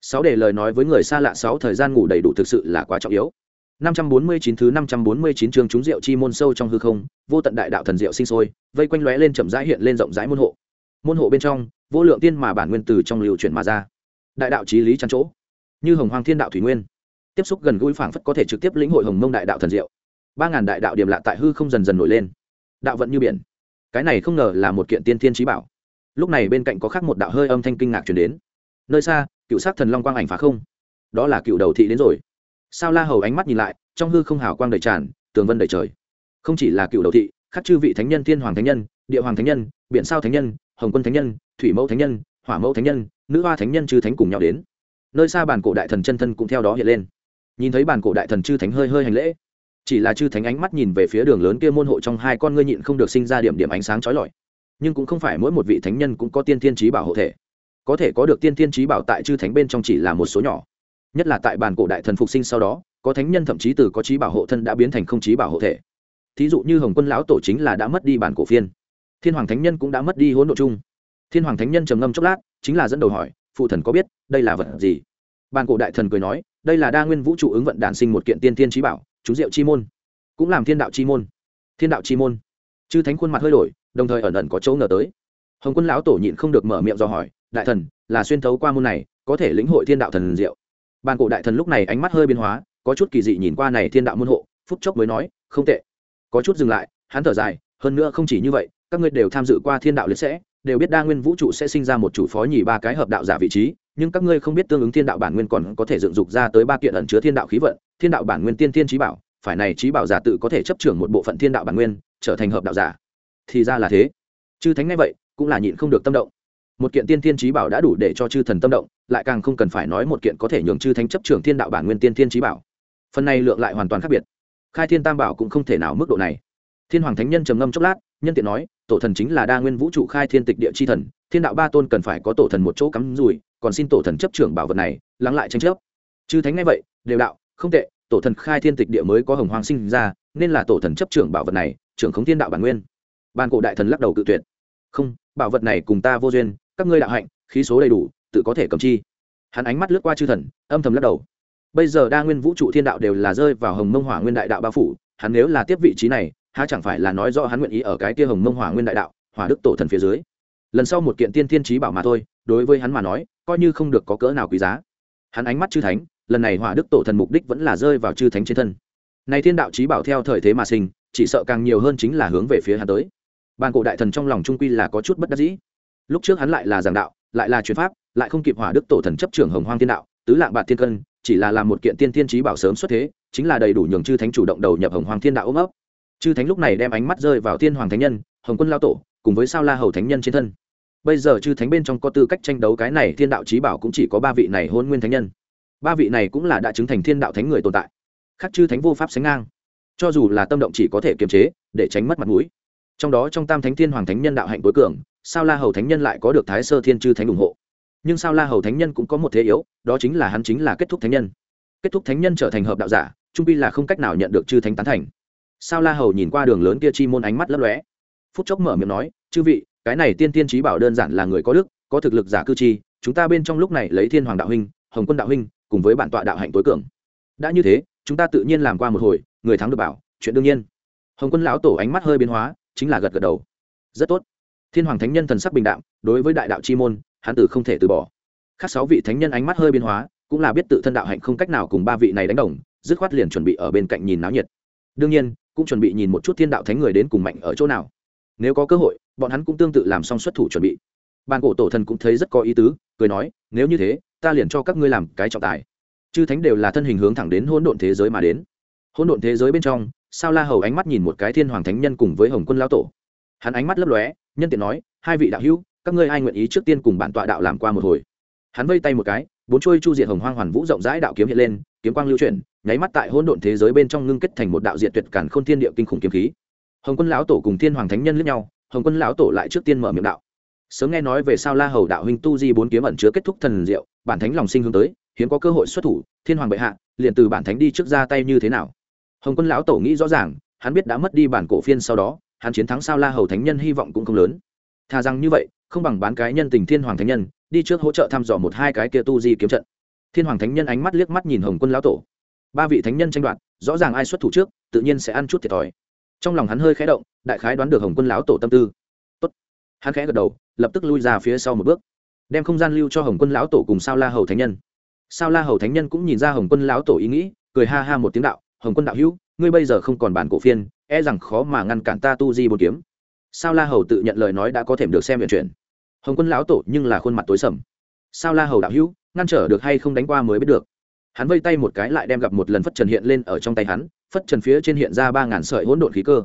Sáu để lời nói với người xa lạ sáu thời gian ngủ đầy đủ thực sự là quá trọng yếu. 549 thứ 549 chương chúng rượu chi môn sâu trong hư không, vô tận đại đạo thần diệu sinh sôi, vây quanh lóe lên chậm rãi hiện lên rộng rãi môn hộ. Môn hộ bên trong, vô lượng tiên mà bản nguyên từ trong lưu chuyển mà ra. Đại đạo chí lý chăn chỗ, như hồng hoàng thiên đạo thủy nguyên, tiếp xúc gần gũi phảng phất có thể trực tiếp lĩnh hội hồng mông đại đạo thần diệu. Ba ngàn đại đạo điểm lạ tại hư không dần dần nổi lên. Đạo vận như biển. Cái này không ngờ là một kiện tiên thiên chí bảo. Lúc này bên cạnh có khác một đạo hơi âm thanh kinh ngạc truyền đến. Nơi xa, cựu sắc thần long quang ảnh phá không. Đó là cựu đầu thị đến rồi sao la hầu ánh mắt nhìn lại, trong hư không hào quang đầy tràn, tường vân đầy trời. Không chỉ là cựu đầu thị, khắc chư vị thánh nhân, thiên hoàng thánh nhân, địa hoàng thánh nhân biện sao thánh nhân, hồng quân thánh nhân, thủy mẫu thánh nhân, hỏa mẫu thánh nhân, nữ hoa thánh nhân chư thánh cùng nhau đến. Nơi xa bàn cổ đại thần chân thân cũng theo đó hiện lên. Nhìn thấy bàn cổ đại thần chư thánh hơi hơi hành lễ, chỉ là chư thánh ánh mắt nhìn về phía đường lớn kia môn hộ trong hai con ngươi nhịn không được sinh ra điểm điểm ánh sáng trói lọi. Nhưng cũng không phải mỗi một vị thánh nhân cũng có tiên thiên trí bảo hộ thể. Có thể có được tiên thiên trí bảo tại chư thánh bên trong chỉ là một số nhỏ nhất là tại bản cổ đại thần phục sinh sau đó, có thánh nhân thậm chí từ có trí bảo hộ thân đã biến thành không trí bảo hộ thể. Thí dụ như hồng quân lão tổ chính là đã mất đi bản cổ phiên. Thiên hoàng thánh nhân cũng đã mất đi hỗn độ chung. Thiên hoàng thánh nhân trầm ngâm chốc lát, chính là dẫn đầu hỏi, phụ thần có biết đây là vật gì? Bản cổ đại thần cười nói, đây là đa nguyên vũ trụ ứng vận đản sinh một kiện tiên tiên trí bảo chú diệu chi môn, cũng làm thiên đạo chi môn. Thiên đạo chi môn. Chư thánh khuôn mặt hơi đổi, đồng thời ẩn ẩn có chỗ ngờ tới. Hồng quân lão tổ nhịn không được mở miệng do hỏi, đại thần, là xuyên thấu qua môn này, có thể lĩnh hội thiên đạo thần diệu bàn cổ đại thần lúc này ánh mắt hơi biến hóa, có chút kỳ dị nhìn qua này thiên đạo môn hộ, phút chốc mới nói, không tệ. Có chút dừng lại, hắn thở dài, hơn nữa không chỉ như vậy, các ngươi đều tham dự qua thiên đạo liệt sẽ, đều biết đa nguyên vũ trụ sẽ sinh ra một chủ phó nhì ba cái hợp đạo giả vị trí, nhưng các ngươi không biết tương ứng thiên đạo bản nguyên còn có thể dựng dục ra tới ba kiện ẩn chứa thiên đạo khí vận, thiên đạo bản nguyên tiên thiên trí bảo, phải này trí bảo giả tự có thể chấp trưởng một bộ phận thiên đạo bản nguyên, trở thành hợp đạo giả. Thì ra là thế. Chư thánh ngay vậy, cũng là nhịn không được tâm động một kiện tiên thiên trí bảo đã đủ để cho chư thần tâm động, lại càng không cần phải nói một kiện có thể nhường chư thánh chấp trưởng thiên đạo bản nguyên tiên thiên trí bảo. Phần này lượng lại hoàn toàn khác biệt. Khai thiên tam bảo cũng không thể nào mức độ này. Thiên hoàng thánh nhân trầm ngâm chốc lát, nhân tiện nói, tổ thần chính là đa nguyên vũ trụ khai thiên tịch địa chi thần, thiên đạo ba tôn cần phải có tổ thần một chỗ cắm rùi còn xin tổ thần chấp trưởng bảo vật này, lắng lại tranh chấp. Chư thánh ngay vậy, đều đạo, không tệ, tổ thần khai thiên tịch địa mới có hồng hoàng sinh ra, nên là tổ thần chấp trưởng bảo vật này, trưởng khống thiên đạo bản nguyên. Ban cổ đại thần lắc đầu cự tuyệt. Không, bảo vật này cùng ta vô duyên các ngươi đạo hạnh, khí số đầy đủ, tự có thể cầm chi. Hắn ánh mắt lướt qua chư thần, âm thầm lắc đầu. Bây giờ đa nguyên vũ trụ thiên đạo đều là rơi vào hồng mông hỏa nguyên đại đạo bao phủ, hắn nếu là tiếp vị trí này, há chẳng phải là nói rõ hắn nguyện ý ở cái kia hồng mông hỏa nguyên đại đạo, hỏa đức tổ thần phía dưới. Lần sau một kiện tiên thiên trí bảo mà thôi, đối với hắn mà nói, coi như không được có cỡ nào quý giá. Hắn ánh mắt chư thánh, lần này hỏa đức tổ thần mục đích vẫn là rơi vào chư thánh trên thân. Này thiên đạo trí bảo theo thời thế mà sinh, chỉ sợ càng nhiều hơn chính là hướng về phía hắn tới. Bàn cổ đại thần trong lòng trung quy là có chút bất đắc dĩ lúc trước hắn lại là giảng đạo, lại là truyền pháp, lại không kịp hỏa đức tổ thần chấp trưởng hồng hoang thiên đạo, tứ lạng bạc thiên cân, chỉ là làm một kiện tiên thiên trí bảo sớm xuất thế, chính là đầy đủ nhường chư thánh chủ động đầu nhập hồng hoàng thiên đạo ôm ấp. Chư thánh lúc này đem ánh mắt rơi vào thiên hoàng thánh nhân, hồng quân lao tổ, cùng với sao la hầu thánh nhân trên thân. Bây giờ chư thánh bên trong có tư cách tranh đấu cái này thiên đạo trí bảo cũng chỉ có ba vị này hôn nguyên thánh nhân. Ba vị này cũng là đã chứng thành thiên đạo thánh người tồn tại. Khác chư thánh vô pháp sánh ngang. Cho dù là tâm động chỉ có thể kiềm chế, để tránh mất mặt mũi. Trong đó trong tam thánh thiên hoàng thánh nhân đạo hạnh tối cường sao la hầu thánh nhân lại có được thái sơ thiên chư thánh ủng hộ? Nhưng sao la hầu thánh nhân cũng có một thế yếu, đó chính là hắn chính là kết thúc thánh nhân. Kết thúc thánh nhân trở thành hợp đạo giả, trung pi là không cách nào nhận được chư thánh tán thành. Sao la hầu nhìn qua đường lớn kia chi môn ánh mắt lấp lóe, phút chốc mở miệng nói, chư vị, cái này tiên tiên trí bảo đơn giản là người có đức, có thực lực giả cư chi, chúng ta bên trong lúc này lấy thiên hoàng đạo huynh, hồng quân đạo huynh, cùng với bản tọa đạo hạnh tối cường. Đã như thế, chúng ta tự nhiên làm qua một hồi, người thắng được bảo, chuyện đương nhiên. Hồng quân lão tổ ánh mắt hơi biến hóa, chính là gật gật đầu. Rất tốt thiên hoàng thánh nhân thần sắc bình đạm, đối với đại đạo chi môn, hắn tử không thể từ bỏ. Khác sáu vị thánh nhân ánh mắt hơi biến hóa, cũng là biết tự thân đạo hạnh không cách nào cùng ba vị này đánh đồng, dứt khoát liền chuẩn bị ở bên cạnh nhìn náo nhiệt. Đương nhiên, cũng chuẩn bị nhìn một chút thiên đạo thánh người đến cùng mạnh ở chỗ nào. Nếu có cơ hội, bọn hắn cũng tương tự làm xong xuất thủ chuẩn bị. Ban cổ tổ thần cũng thấy rất có ý tứ, cười nói, nếu như thế, ta liền cho các ngươi làm cái trọng tài. Chư thánh đều là thân hình hướng thẳng đến hỗn độn thế giới mà đến. Hỗn độn thế giới bên trong, sao la hầu ánh mắt nhìn một cái thiên hoàng thánh nhân cùng với hồng quân lao tổ. Hắn ánh mắt lấp lóe nhân tiện nói, hai vị đạo hữu, các ngươi ai nguyện ý trước tiên cùng bản tọa đạo làm qua một hồi? Hắn vây tay một cái, bốn chuôi chu diệt hồng hoang hoàn vũ rộng rãi đạo kiếm hiện lên, kiếm quang lưu chuyển, nháy mắt tại hỗn độn thế giới bên trong ngưng kết thành một đạo diện tuyệt cản khôn thiên địa kinh khủng kiếm khí. Hồng quân lão tổ cùng thiên hoàng thánh nhân lẫn nhau, hồng quân lão tổ lại trước tiên mở miệng đạo. Sớm nghe nói về sao la hầu đạo huynh tu di bốn kiếm ẩn chứa kết thúc thần diệu, bản thánh lòng sinh hướng tới, hiếm có cơ hội xuất thủ, thiên hoàng bệ hạ, liền từ bản thánh đi trước ra tay như thế nào? Hồng quân lão tổ nghĩ rõ ràng, hắn biết đã mất đi bản cổ phiên sau đó hắn chiến thắng sao la hầu thánh nhân hy vọng cũng không lớn. Thà rằng như vậy, không bằng bán cái nhân tình thiên hoàng thánh nhân, đi trước hỗ trợ thăm dò một hai cái kia tu di kiếm trận. Thiên hoàng thánh nhân ánh mắt liếc mắt nhìn hồng quân lão tổ. Ba vị thánh nhân tranh đoạt, rõ ràng ai xuất thủ trước, tự nhiên sẽ ăn chút thiệt thòi. Trong lòng hắn hơi khẽ động, đại khái đoán được hồng quân lão tổ tâm tư. Tốt. hắn khẽ gật đầu, lập tức lui ra phía sau một bước, đem không gian lưu cho hồng quân lão tổ cùng sao la hầu thánh nhân. Sao la hầu thánh nhân cũng nhìn ra hồng quân lão tổ ý nghĩ, cười ha ha một tiếng đạo, hồng quân đạo hữu, ngươi bây giờ không còn bản cổ phiên e rằng khó mà ngăn cản ta tu di bồn kiếm. Sao la hầu tự nhận lời nói đã có thể được xem viện chuyển? Hồng quân lão tổ nhưng là khuôn mặt tối sầm. Sao la hầu đạo hữu, ngăn trở được hay không đánh qua mới biết được. Hắn vây tay một cái lại đem gặp một lần phất trần hiện lên ở trong tay hắn, phất trần phía trên hiện ra ba ngàn sợi hỗn độn khí cơ.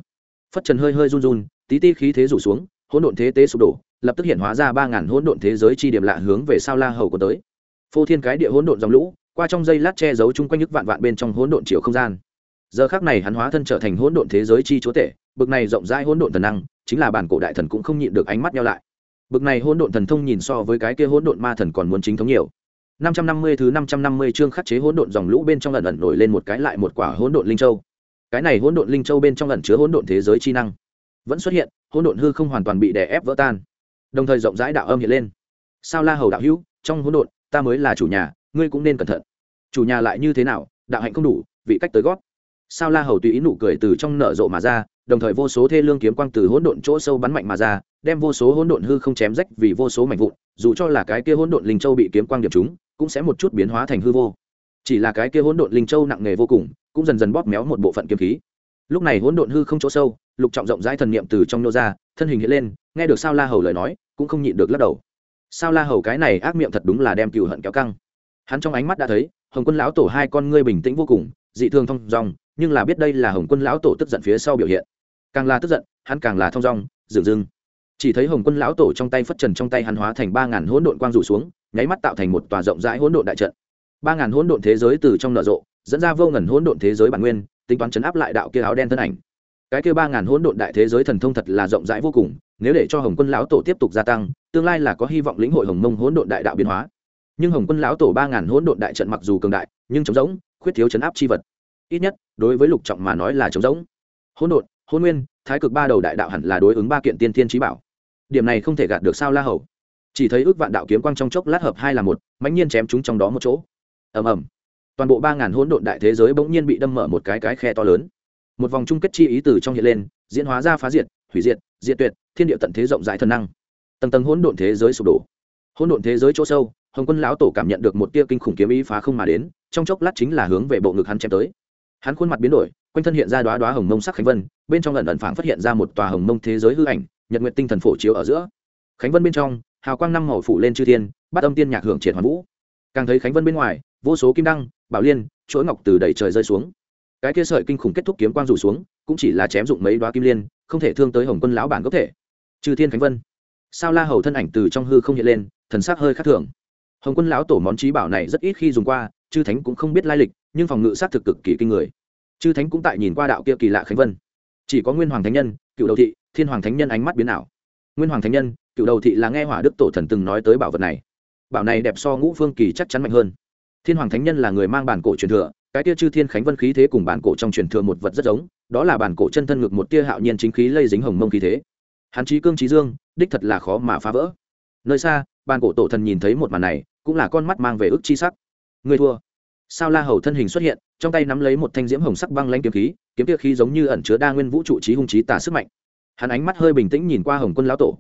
Phất trần hơi hơi run run, tí ti khí thế rủ xuống, hỗn độn thế tế sụp đổ, lập tức hiện hóa ra ba ngàn hỗn độn thế giới chi điểm lạ hướng về sao la hầu có tới. Phô thiên cái địa hỗn độn dòng lũ, qua trong dây lát che giấu chung quanh nhức vạn vạn bên trong hỗn độn chiều không gian giờ khác này hắn hóa thân trở thành hỗn độn thế giới chi chúa tể bực này rộng rãi hỗn độn thần năng chính là bản cổ đại thần cũng không nhịn được ánh mắt nhau lại bực này hỗn độn thần thông nhìn so với cái kia hỗn độn ma thần còn muốn chính thống nhiều 550 thứ 550 chương khắc chế hỗn độn dòng lũ bên trong ẩn ẩn nổi lên một cái lại một quả hỗn độn linh châu. Cái này hỗn độn linh châu bên trong ẩn chứa hỗn độn thế giới chi năng, vẫn xuất hiện, hỗn độn hư không hoàn toàn bị đè ép vỡ tan. Đồng thời rộng rãi đạo âm hiện lên. Sao La Hầu đạo hữu, trong hỗn độn, ta mới là chủ nhà, ngươi cũng nên cẩn thận. Chủ nhà lại như thế nào, đạo hạnh không đủ, vị cách tới gót. Sao La Hầu tùy ý nụ cười từ trong nở rộ mà ra, đồng thời vô số thê lương kiếm quang từ hỗn độn chỗ sâu bắn mạnh mà ra, đem vô số hỗn độn hư không chém rách vì vô số mảnh vụn, dù cho là cái kia hỗn độn linh châu bị kiếm quang điểm chúng, cũng sẽ một chút biến hóa thành hư vô. Chỉ là cái kia hỗn độn linh châu nặng nề vô cùng cũng dần dần bóp méo một bộ phận kiếm khí. Lúc này hỗn độn hư không chỗ sâu lục trọng rộng rãi thần niệm từ trong nô ra thân hình hiện lên nghe được sao la hầu lời nói cũng không nhịn được lắc đầu. Sao la hầu cái này ác miệng thật đúng là đem cừu hận kéo căng. Hắn trong ánh mắt đã thấy hồng quân lão tổ hai con ngươi bình tĩnh vô cùng dị thường thông dong nhưng là biết đây là hồng quân lão tổ tức giận phía sau biểu hiện. Càng là tức giận, hắn càng là thông dong dừng dưng. Chỉ thấy hồng quân lão tổ trong tay phất trần trong tay hắn hóa thành ba ngàn hỗn độn quang rủ xuống, nháy mắt tạo thành một tòa rộng rãi hỗn độn đại trận. Ba ngàn hỗn độn thế giới từ trong nở rộ, dẫn ra vô ngần hỗn độn thế giới bản nguyên, tính toán chấn áp lại đạo kia áo đen thân ảnh. Cái kia ba ngàn hỗn độn đại thế giới thần thông thật là rộng rãi vô cùng, nếu để cho hồng quân lão tổ tiếp tục gia tăng, tương lai là có hy vọng lĩnh hội hồng mông hỗn độn đại đạo biến hóa. Nhưng hồng quân lão tổ ba ngàn hỗn độn đại trận mặc dù cường đại, nhưng trống rỗng khuyết thiếu chấn áp chi vật ít nhất, đối với lục trọng mà nói là trống rỗng. Hỗn độn, hỗn nguyên, thái cực ba đầu đại đạo hẳn là đối ứng ba kiện tiên thiên trí bảo. Điểm này không thể gạt được sao la hầu. Chỉ thấy ước vạn đạo kiếm quang trong chốc lát hợp hai là một, mãnh nhiên chém chúng trong đó một chỗ. Ầm ầm. Toàn bộ ba ngàn hỗn độn đại thế giới bỗng nhiên bị đâm mở một cái cái khe to lớn. Một vòng chung kết chi ý từ trong hiện lên, diễn hóa ra phá diệt, hủy diệt diệt tuyệt, thiên địa tận thế rộng rãi thần năng. Tầng tầng hỗn độn thế giới sụp đổ. Hỗn độn thế giới chỗ sâu, hồng quân lão tổ cảm nhận được một tia kinh khủng kiếm ý phá không mà đến, trong chốc lát chính là hướng về bộ ngực hắn chém tới hắn khuôn mặt biến đổi, quanh thân hiện ra đoá đoá hồng mông sắc khánh vân, bên trong lần ẩn phảng phát hiện ra một tòa hồng mông thế giới hư ảnh, nhật nguyện tinh thần phổ chiếu ở giữa. Khánh vân bên trong, hào quang năm màu phủ lên chư thiên bắt âm tiên nhạc hưởng triệt hoàn vũ. Càng thấy khánh vân bên ngoài, vô số kim đăng, bảo liên, chuỗi ngọc từ đầy trời rơi xuống. Cái kia sợi kinh khủng kết thúc kiếm quang rủ xuống, cũng chỉ là chém dụng mấy đoá kim liên, không thể thương tới hồng quân lão bản gốc thể. Chư thiên khánh vân. Sao la hầu thân ảnh từ trong hư không hiện lên, thần sắc hơi khác thường. Hồng quân lão tổ món trí bảo này rất ít khi dùng qua chư thánh cũng không biết lai lịch, nhưng phòng ngự sát thực cực kỳ kinh người. Chư thánh cũng tại nhìn qua đạo kia kỳ lạ khánh vân. Chỉ có nguyên hoàng thánh nhân, cựu đầu thị, thiên hoàng thánh nhân ánh mắt biến ảo. Nguyên hoàng thánh nhân, cựu đầu thị là nghe hỏa đức tổ thần từng nói tới bảo vật này. Bảo này đẹp so ngũ phương kỳ chắc chắn mạnh hơn. Thiên hoàng thánh nhân là người mang bản cổ truyền thừa, cái tia chư thiên khánh vân khí thế cùng bản cổ trong truyền thừa một vật rất giống, đó là bản cổ chân thân ngực một tia hạo nhiên chính khí lây dính hồng mông khí thế. Hắn trí cương trí dương, đích thật là khó mà phá vỡ. Nơi xa, bản cổ tổ thần nhìn thấy một màn này, cũng là con mắt mang về ức chi sắc. Ngươi thua. Sao la hầu thân hình xuất hiện, trong tay nắm lấy một thanh diễm hồng sắc băng lanh kiếm khí, kiếm tia khí giống như ẩn chứa đa nguyên vũ trụ trí hung trí tả sức mạnh. Hắn ánh mắt hơi bình tĩnh nhìn qua hồng quân lão tổ.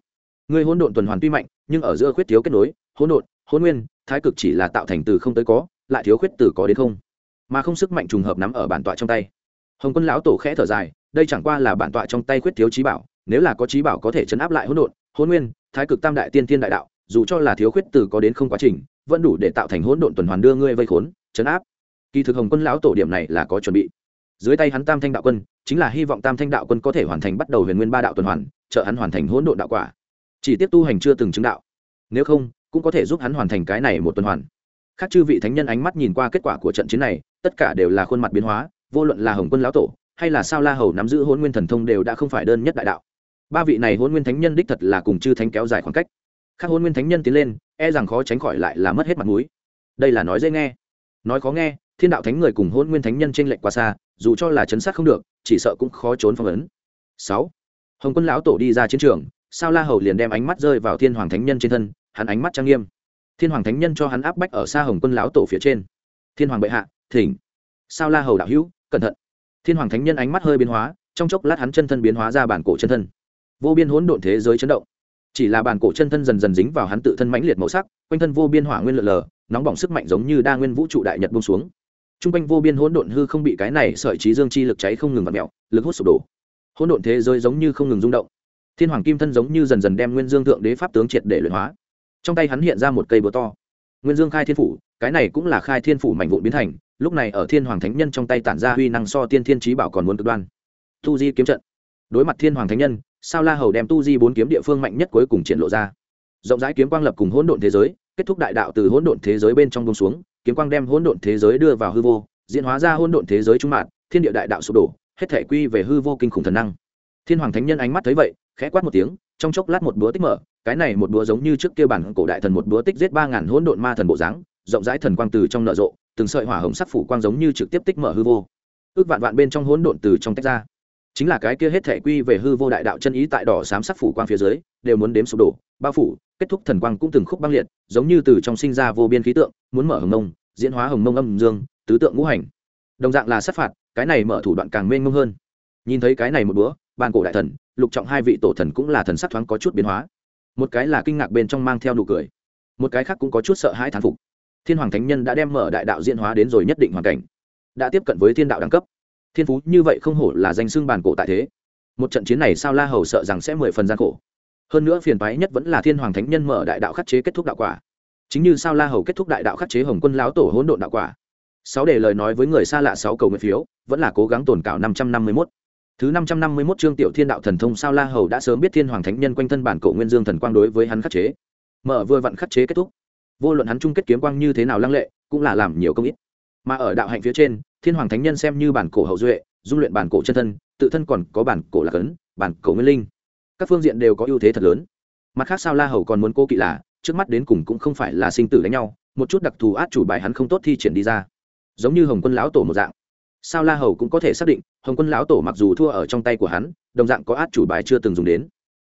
Ngươi hỗn độn tuần hoàn tuy mạnh, nhưng ở giữa khuyết thiếu kết nối, hỗn độn, hỗn nguyên, thái cực chỉ là tạo thành từ không tới có, lại thiếu khuyết từ có đến không. Mà không sức mạnh trùng hợp nắm ở bản tọa trong tay. Hồng quân lão tổ khẽ thở dài, đây chẳng qua là bản tọa trong tay khuyết thiếu trí bảo, nếu là có trí bảo có thể chấn áp lại hỗn độn, hỗn nguyên, thái cực tam đại tiên thiên đại đạo, dù cho là thiếu khuyết từ có đến không quá trình vẫn đủ để tạo thành hỗn độn tuần hoàn đưa ngươi vây khốn chấn áp. Kỳ thực hồng quân lão tổ điểm này là có chuẩn bị. Dưới tay hắn tam thanh đạo quân, chính là hy vọng tam thanh đạo quân có thể hoàn thành bắt đầu huyền nguyên ba đạo tuần hoàn, trợ hắn hoàn thành hỗn độn đạo quả. Chỉ tiếp tu hành chưa từng chứng đạo. Nếu không, cũng có thể giúp hắn hoàn thành cái này một tuần hoàn. Khác chư vị thánh nhân ánh mắt nhìn qua kết quả của trận chiến này, tất cả đều là khuôn mặt biến hóa, vô luận là hồng quân lão tổ, hay là sao la hầu nắm giữ hôn nguyên thần thông đều đã không phải đơn nhất đại đạo. Ba vị này hôn nguyên thánh nhân đích thật là cùng chư thánh kéo dài khoảng cách khác hôn nguyên thánh nhân tiến lên e rằng khó tránh khỏi lại là mất hết mặt mũi. Đây là nói dễ nghe. Nói khó nghe, thiên đạo thánh người cùng hôn nguyên thánh nhân t r ê n lệch quá xa, dù cho là chấn sát không được, chỉ sợ cũng khó trốn phong ấn. Sáu. Hồng quân lão tổ đi ra chiến trường, sao la hầu liền đem ánh mắt rơi vào thiên hoàng thánh nhân trên thân, hắn ánh mắt trang nghiêm. Thiên hoàng thánh nhân cho hắn áp bách ở xa hồng quân lão tổ phía trên. Thiên hoàng bệ hạ, thỉnh. Sao la hầu đạo hữu, cẩn thận. Thiên hoàng thánh nhân ánh mắt hơi biến hóa, trong chốc lát hắn chân thân biến hóa ra bản cổ chân thân. Vô biên hỗn độn thế giới chấn động chỉ là bàn cổ chân thân dần dần dính vào hắn tự thân mãnh liệt màu sắc, quanh thân vô biên hỏa nguyên lượn lờ, nóng bỏng sức mạnh giống như đa nguyên vũ trụ đại nhật bông xuống. T r u n g quanh vô biên hỗn độn hư không bị cái này sợi trí dương chi lực cháy không ngừng vặt mẹo lực hút sụp đổ. Hỗn độn thế giới giống như không ngừng rung động. Thiên hoàng kim thân giống như dần dần đem nguyên dương thượng đế pháp tướng triệt để luyện hóa. Trong tay hắn hiện ra một cây búa to. Nguyên dương khai thiên phủ, cái này cũng là khai thiên phủ mảnh vụn biến thành, lúc này ở thiên hoàng thánh nhân trong tay tản ra uy năng so tiên thiên trí bảo còn muốn cực đoan. Tu di kiếm trận. Đối mặt thiên hoàng thánh nhân sao la hầu đem tu di bốn kiếm địa phương mạnh nhất cuối cùng triển lộ ra. Rộng rãi kiếm quang lập cùng hỗn độn thế giới kết thúc đại đạo từ hỗn độn thế giới bên trong bông xuống kiếm quang đem hỗn độn thế giới đưa vào hư vô diễn hóa ra hỗn độn thế giới trung mạn, thiên địa đại đạo sụp đổ hết thể quy về hư vô kinh khủng thần năng. Thiên hoàng thánh nhân ánh mắt thấy vậy khẽ quát một tiếng trong chốc lát một búa tích mở cái này một búa giống như trước kia bản cổ đại thần một búa tích giết ba ngàn hỗn độn ma thần bộ dáng rộng rãi thần quang từ trong nợ rộ từng sợi hỏa hồng sắc phủ quang giống như trực tiếp tích mở hư vô. Ước vạn vạn bên trong hỗn độn từ trong tách ra chính là cái kia hết thể quy về hư vô đại đạo chân ý tại đỏ xám sắc phủ quang phía dưới, đều muốn đếm sụp đổ, bao phủ, kết thúc thần quang cũng từng khúc băng liệt, giống như từ trong sinh ra vô biên khí tượng, muốn mở hồng mông, diễn hóa hồng mông âm dương, tứ tượng ngũ hành. Đồng dạng là sát phạt, cái này mở thủ đoạn càng mênh mông hơn. Nhìn thấy cái này một bữa ban cổ đại thần, lục trọng hai vị tổ thần cũng là thần sắc thoáng có chút biến hóa. Một cái là kinh ngạc bên trong mang theo nụ cười, một cái khác cũng có chút sợ hãi thán phục. Thiên hoàng thánh nhân đã đem mở đại đạo diễn hóa đến rồi nhất định hoàn cảnh, đã tiếp cận với thiên đạo đẳng cấp thiên phú như vậy không hổ là danh xưng bản cổ tại thế. Một trận chiến này sao la hầu sợ rằng sẽ mười phần gian khổ. Hơn nữa phiền phái nhất vẫn là thiên hoàng thánh nhân mở đại đạo khắc chế kết thúc đạo quả. Chính như sao la hầu kết thúc đại đạo khắc chế hồng quân lão tổ hỗn độn đạo quả. Sáu để lời nói với người xa lạ sáu cầu nguyện phiếu, vẫn là cố gắng tồn cảo năm trăm năm mươi mốt. Thứ năm trăm năm mươi mốt chương tiểu thiên đạo thần thông sao la hầu đã sớm biết thiên hoàng thánh nhân quanh thân bản cổ nguyên dương thần quang đối với hắn khắc chế. Mở vừa vặn khắc chế kết thúc. Vô luận hắn chung kết kiếm quang như thế nào lăng lệ, cũng là làm nhiều công ít. Mà ở đạo hạnh phía trên thiên hoàng thánh nhân xem như bản cổ hậu duệ, dung luyện bản cổ chân thân, tự thân còn có bản cổ lạc ấn, bản cổ nguyên linh. Các phương diện đều có ưu thế thật lớn. Mặt khác sao la hầu còn muốn cô kỵ là, trước mắt đến cùng cũng không phải là sinh tử đánh nhau, một chút đặc thù át chủ bài hắn không tốt thi triển đi ra. Giống như hồng quân lão tổ một dạng. Sao la hầu cũng có thể xác định, hồng quân lão tổ mặc dù thua ở trong tay của hắn, đồng dạng có át chủ bài chưa từng dùng đến.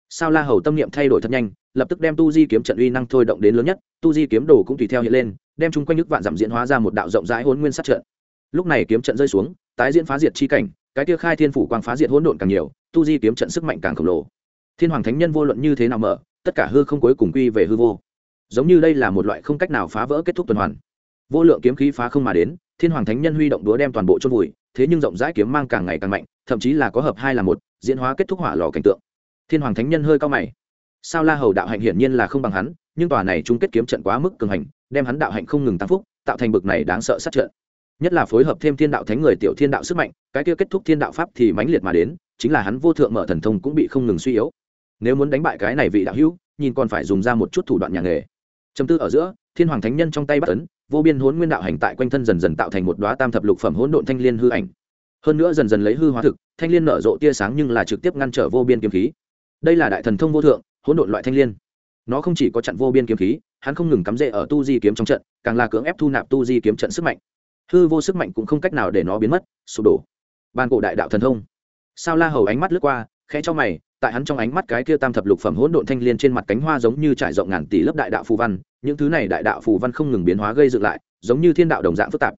Sao la hầu tâm niệm thay đổi thật nhanh, lập tức đem tu di kiếm trận uy năng thôi động đến lớn nhất, tu di kiếm đồ cũng tùy theo hiện lên, đem chung quanh nước vạn giảm diễn hóa ra một đạo rộng rãi hôn nguyên sát trận lúc này kiếm trận rơi xuống, tái diễn phá diệt chi cảnh, cái kia khai thiên phủ quang phá diệt hỗn độn càng nhiều, tu di kiếm trận sức mạnh càng khổng lồ. Thiên hoàng thánh nhân vô luận như thế nào mở, tất cả hư không cuối cùng quy về hư vô. Giống như đây là một loại không cách nào phá vỡ kết thúc tuần hoàn. Vô lượng kiếm khí phá không mà đến, thiên hoàng thánh nhân huy động đũa đem toàn bộ chôn vùi, thế nhưng rộng rãi kiếm mang càng ngày càng mạnh, thậm chí là có hợp hai là một, diễn hóa kết thúc hỏa lò cảnh tượng. Thiên hoàng thánh nhân hơi cao mày. Sao la hầu đạo hạnh hiển nhiên là không bằng hắn, nhưng tòa này chung kết kiếm trận quá mức cường hành, đem hắn đạo hạnh không ngừng tăng phúc, tạo thành bực này đáng sợ sát trận nhất là phối hợp thêm thiên đạo thánh người tiểu thiên đạo sức mạnh, cái kia kết thúc thiên đạo pháp thì mãnh liệt mà đến, chính là hắn vô thượng mở thần thông cũng bị không ngừng suy yếu. Nếu muốn đánh bại cái này vị đạo hữu, nhìn còn phải dùng ra một chút thủ đoạn nhà nghề. Châm tư ở giữa, thiên hoàng thánh nhân trong tay bắt ấn, vô biên hốn nguyên đạo hành tại quanh thân dần dần tạo thành một đoá tam thập lục phẩm hỗn độn thanh liên hư ảnh. Hơn nữa dần dần lấy hư hóa thực, thanh liên nở rộ tia sáng nhưng là trực tiếp ngăn trở vô biên kiếm khí. Đây là đại thần thông vô thượng, hỗn độn loại thanh liên. Nó không chỉ có chặn vô biên kiếm khí, hắn không ngừng cắm rễ ở tu di kiếm trong trận, càng là cưỡng ép thu nạp tu di kiếm trận sức mạnh hư vô sức mạnh cũng không cách nào để nó biến mất, sụp đổ. Ban cổ đại đạo thần thông. Sao la hầu ánh mắt lướt qua, khẽ cho mày, tại hắn trong ánh mắt cái kia tam thập lục phẩm hỗn độn thanh liên trên mặt cánh hoa giống như trải rộng ngàn tỷ lớp đại đạo phù văn, những thứ này đại đạo phù văn không ngừng biến hóa gây dựng lại, giống như thiên đạo đồng dạng phức tạp.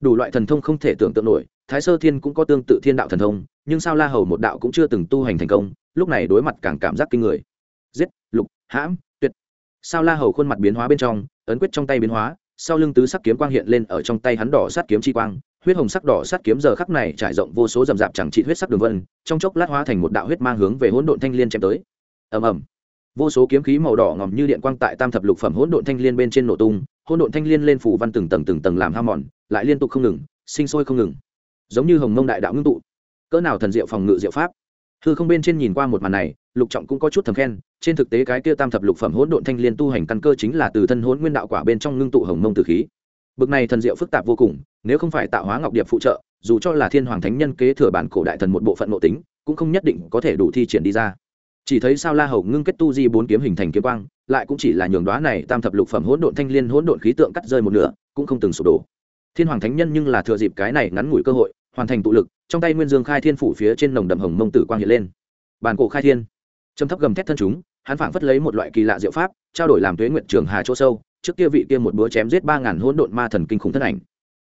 Đủ loại thần thông không thể tưởng tượng nổi, thái sơ thiên cũng có tương tự thiên đạo thần thông, nhưng sao la hầu một đạo cũng chưa từng tu hành thành công, lúc này đối mặt càng cảm giác kinh người. Giết, lục, hãm, tuyệt. Sao la hầu khuôn mặt biến hóa bên trong, ấn quyết trong tay biến hóa sau lưng tứ sắc kiếm quang hiện lên ở trong tay hắn đỏ sát kiếm chi quang, huyết hồng sắc đỏ sát kiếm giờ khắc này trải rộng vô số rầm rạp chẳng trị huyết sắc đường vân, trong chốc lát hóa thành một đạo huyết mang hướng về hỗn độn thanh liên chém tới. Ầm ầm. Vô số kiếm khí màu đỏ ngòm như điện quang tại tam thập lục phẩm hỗn độn thanh liên bên trên nổ tung, hỗn độn thanh liên lên phủ văn từng tầng từng tầng làm ham mòn, lại liên tục không ngừng, sinh sôi không ngừng. Giống như hồng mông đại đạo ngưng tụ. Cỡ nào thần diệu phòng ngự diệu pháp. Hư không bên trên nhìn qua một màn này lục trọng cũng có chút thầm khen, trên thực tế cái kia tam thập lục phẩm hỗn độn thanh liên tu hành căn cơ chính là từ thân hỗn nguyên đạo quả bên trong ngưng tụ hồng mông từ khí. Bực này thần diệu phức tạp vô cùng, nếu không phải tạo hóa ngọc điệp phụ trợ, dù cho là thiên hoàng thánh nhân kế thừa bản cổ đại thần một bộ phận nội tính, cũng không nhất định có thể đủ thi triển đi ra. Chỉ thấy sao la hầu ngưng kết tu di bốn kiếm hình thành kiếm quang, lại cũng chỉ là nhường đoá này tam thập lục phẩm hỗn độn thanh liên hỗn độn khí tượng cắt rơi một nửa, cũng không từng sụp đổ. Thiên hoàng thánh nhân nhưng là thừa dịp cái này ngắn ngủi cơ hội, hoàn thành tụ lực, trong tay nguyên dương khai thiên phủ phía trên nồng đậm hồng mông tử quang hiện lên. Bàn cổ khai thiên trầm thấp gầm thét thân chúng, hắn phảng phất lấy một loại kỳ lạ diệu pháp, trao đổi làm tuế nguyện trường hà chỗ sâu, trước kia vị kia một búa chém giết ba ngàn hỗn độn ma thần kinh khủng thân ảnh.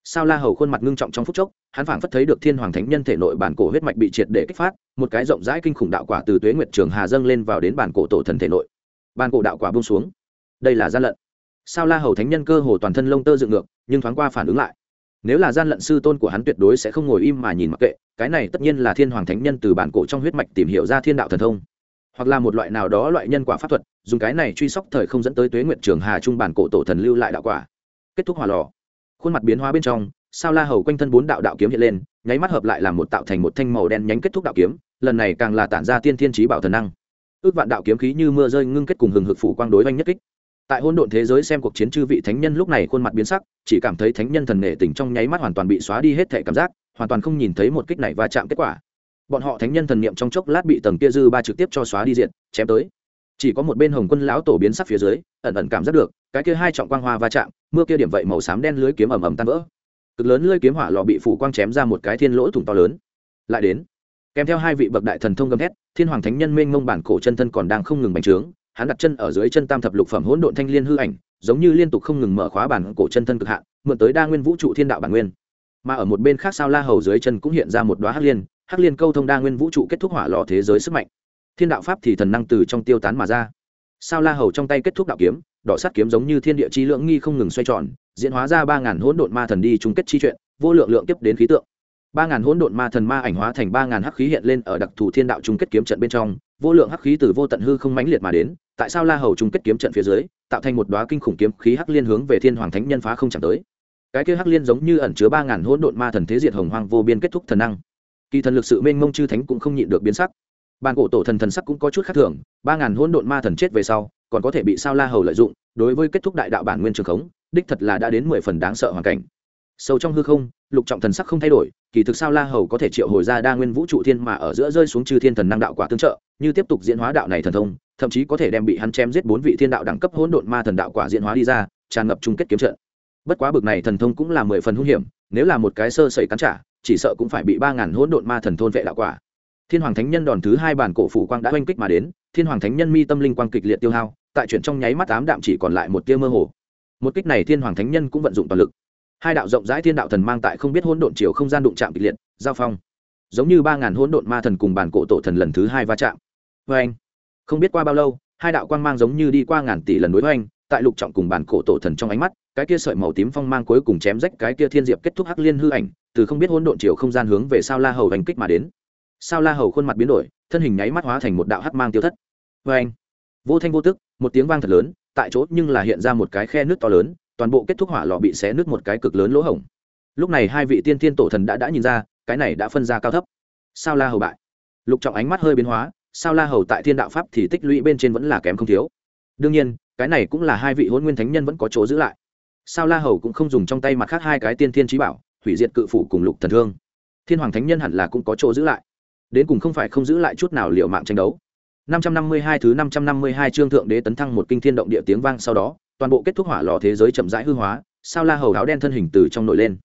Sao la hầu khuôn mặt ngưng trọng trong phút chốc, hắn phảng phất thấy được thiên hoàng thánh nhân thể nội bản cổ huyết mạch bị triệt để kích phát, một cái rộng rãi kinh khủng đạo quả từ tuế nguyệt trường hà dâng lên vào đến bản cổ tổ thần thể nội. Bản cổ đạo quả buông xuống. Đây là gian lận. Sao la hầu thánh nhân cơ hồ toàn thân lông tơ dựng ngược, nhưng thoáng qua phản ứng lại. Nếu là gian lận sư tôn của hắn tuyệt đối sẽ không ngồi im mà nhìn mặc kệ, cái này tất nhiên là thiên hoàng thánh nhân từ bản cổ trong huyết mạch tìm hiểu ra thiên đạo thần thông hoặc là một loại nào đó loại nhân quả pháp thuật, dùng cái này truy sóc thời không dẫn tới tuế nguyện trường hà trung bản cổ tổ thần lưu lại đạo quả. Kết thúc hỏa lò. Khuôn mặt biến hóa bên trong, sao la hầu quanh thân bốn đạo đạo kiếm hiện lên, nháy mắt hợp lại làm một tạo thành một thanh màu đen nhánh kết thúc đạo kiếm, lần này càng là tản ra tiên thiên trí bảo thần năng. Ước vạn đạo kiếm khí như mưa rơi ngưng kết cùng hừng hực phủ quang đối oanh nhất kích. Tại hôn độn thế giới xem cuộc chiến chư vị thánh nhân lúc này khuôn mặt biến sắc, chỉ cảm thấy thánh nhân thần nể tình trong nháy mắt hoàn toàn bị xóa đi hết thể cảm giác, hoàn toàn không nhìn thấy một kích này va chạm kết quả bọn họ thánh nhân thần niệm trong chốc lát bị tầng kia dư ba trực tiếp cho xóa đi diện chém tới. Chỉ có một bên hồng quân lão tổ biến sắc phía dưới, ẩn ẩn cảm giác được, cái kia hai trọng quang hoa va chạm, mưa kia điểm vậy màu xám đen lưới kiếm ầm ầm tan vỡ. Cực lớn lưới kiếm hỏa lò bị phủ quang chém ra một cái thiên lỗ thủng to lớn. Lại đến, kèm theo hai vị bậc đại thần thông gầm thét, thiên hoàng thánh nhân mênh mông bản cổ chân thân còn đang không ngừng bành trướng, hắn đặt chân ở dưới chân tam thập lục phẩm hỗn độn thanh liên hư ảnh, giống như liên tục không ngừng mở khóa bản cổ chân thân cực hạn, mượn tới đa nguyên vũ trụ thiên đạo bản nguyên. Mà ở một bên khác sao la hầu dưới chân cũng hiện ra một đoá hắc liên hắc liên câu thông đa nguyên vũ trụ kết thúc hỏa lò thế giới sức mạnh. Thiên đạo pháp thì thần năng từ trong tiêu tán mà ra. Sao la hầu trong tay kết thúc đạo kiếm, đỏ sắt kiếm giống như thiên địa chi lượng nghi không ngừng xoay tròn, diễn hóa ra ba ngàn hỗn độn ma thần đi chung kết chi chuyện, vô lượng lượng tiếp đến khí tượng. Ba ngàn hỗn độn ma thần ma ảnh hóa thành ba ngàn hắc khí hiện lên ở đặc thù thiên đạo chung kết kiếm trận bên trong, vô lượng hắc khí từ vô tận hư không mãnh liệt mà đến, tại sao la hầu chung kết kiếm trận phía dưới, tạo thành một đoá kinh khủng kiếm khí hắc liên hướng về thiên hoàng thánh nhân phá không chẳng tới. Cái kia hắc liên giống như ẩn chứa ba ngàn hỗn độn ma thần thế diệt hồng hoang vô biên kết thúc thần năng kỳ thần lực sự mênh mông chư thánh cũng không nhịn được biến sắc. Bàn cổ tổ thần thần sắc cũng có chút khác thường, ba ngàn hôn độn ma thần chết về sau, còn có thể bị sao la hầu lợi dụng, đối với kết thúc đại đạo bản nguyên trường khống, đích thật là đã đến mười phần đáng sợ hoàn cảnh. Sâu trong hư không, lục trọng thần sắc không thay đổi, kỳ thực sao la hầu có thể triệu hồi ra đa nguyên vũ trụ thiên mà ở giữa rơi xuống chư thiên thần năng đạo quả tương trợ, như tiếp tục diễn hóa đạo này thần thông, thậm chí có thể đem bị hắn chém giết bốn vị thiên đạo đẳng cấp hỗn độn ma thần đạo quả diễn hóa đi ra, tràn ngập chung kết kiếm trận. Bất quá bực này thần thông cũng là mười phần hung hiểm, nếu là một cái sơ sẩy cắn trả chỉ sợ cũng phải bị ba ngàn hỗn độn ma thần thôn vệ đạo quả. Thiên hoàng thánh nhân đòn thứ hai bản cổ phủ quang đã oanh kích mà đến, thiên hoàng thánh nhân mi tâm linh quang kịch liệt tiêu hao, tại chuyển trong nháy mắt tám đạm chỉ còn lại một tia mơ hồ. Một kích này thiên hoàng thánh nhân cũng vận dụng toàn lực. Hai đạo rộng rãi thiên đạo thần mang tại không biết hỗn độn chiều không gian đụng chạm kịch liệt, giao phong. Giống như ba ngàn hỗn độn ma thần cùng bản cổ tổ thần lần thứ hai va chạm. Vê anh không biết qua bao lâu, hai đạo quang mang giống như đi qua ngàn tỷ lần đối với anh tại lục trọng cùng bản cổ tổ thần trong ánh mắt, cái kia sợi màu tím phong mang cuối cùng chém rách cái kia thiên diệp kết thúc hắc liên hư ảnh từ không biết hỗn độn chiều không gian hướng về sao la hầu hành kích mà đến. Sao la hầu khuôn mặt biến đổi, thân hình nháy mắt hóa thành một đạo hắc mang tiêu thất. Vê anh vô thanh vô tức, một tiếng vang thật lớn, tại chỗ nhưng là hiện ra một cái khe nước to lớn, toàn bộ kết thúc hỏa lò bị xé nước một cái cực lớn lỗ hổng. Lúc này hai vị tiên thiên tổ thần đã đã nhìn ra, cái này đã phân ra cao thấp. Sao la hầu bại. Lục trọng ánh mắt hơi biến hóa, sao la hầu tại thiên đạo pháp thì tích lũy bên trên vẫn là kém không thiếu. Đương nhiên, cái này cũng là hai vị hôn nguyên thánh nhân vẫn có chỗ giữ lại. Sao la hầu cũng không dùng trong tay mặt khác hai cái tiên thiên trí bảo hủy diệt cự phủ cùng lục thần thương. Thiên hoàng thánh nhân hẳn là cũng có chỗ giữ lại. Đến cùng không phải không giữ lại chút nào liệu mạng tranh đấu. 552 thứ 552 chương thượng đế tấn thăng một kinh thiên động địa tiếng vang sau đó, toàn bộ kết thúc hỏa lò thế giới chậm rãi hư hóa, sao la hầu áo đen thân hình từ trong nổi lên.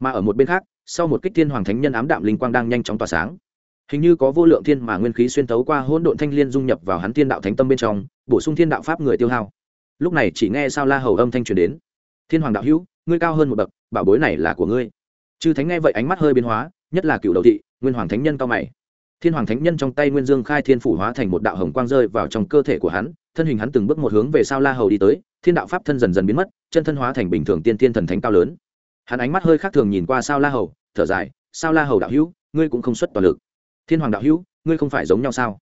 Mà ở một bên khác, sau một kích thiên hoàng thánh nhân ám đạm linh quang đang nhanh chóng tỏa sáng. Hình như có vô lượng thiên mà nguyên khí xuyên tấu qua hỗn độn thanh liên dung nhập vào hắn thiên đạo thánh tâm bên trong, bổ sung thiên đạo pháp người tiêu hao. Lúc này chỉ nghe sao la hầu âm thanh truyền đến. Thiên hoàng đạo hữu, ngươi cao hơn một bậc, bảo bối này là của ngươi chư thánh nghe vậy ánh mắt hơi biến hóa, nhất là cựu đầu thị, nguyên hoàng thánh nhân cao mày. Thiên hoàng thánh nhân trong tay nguyên dương khai thiên phủ hóa thành một đạo hồng quang rơi vào trong cơ thể của hắn, thân hình hắn từng bước một hướng về sao la hầu đi tới, thiên đạo pháp thân dần dần biến mất, chân thân hóa thành bình thường tiên thiên thần thánh cao lớn. Hắn ánh mắt hơi khác thường nhìn qua sao la hầu, thở dài, sao la hầu đạo hữu, ngươi cũng không xuất toàn lực. Thiên hoàng đạo hữu, ngươi không phải giống nhau sao?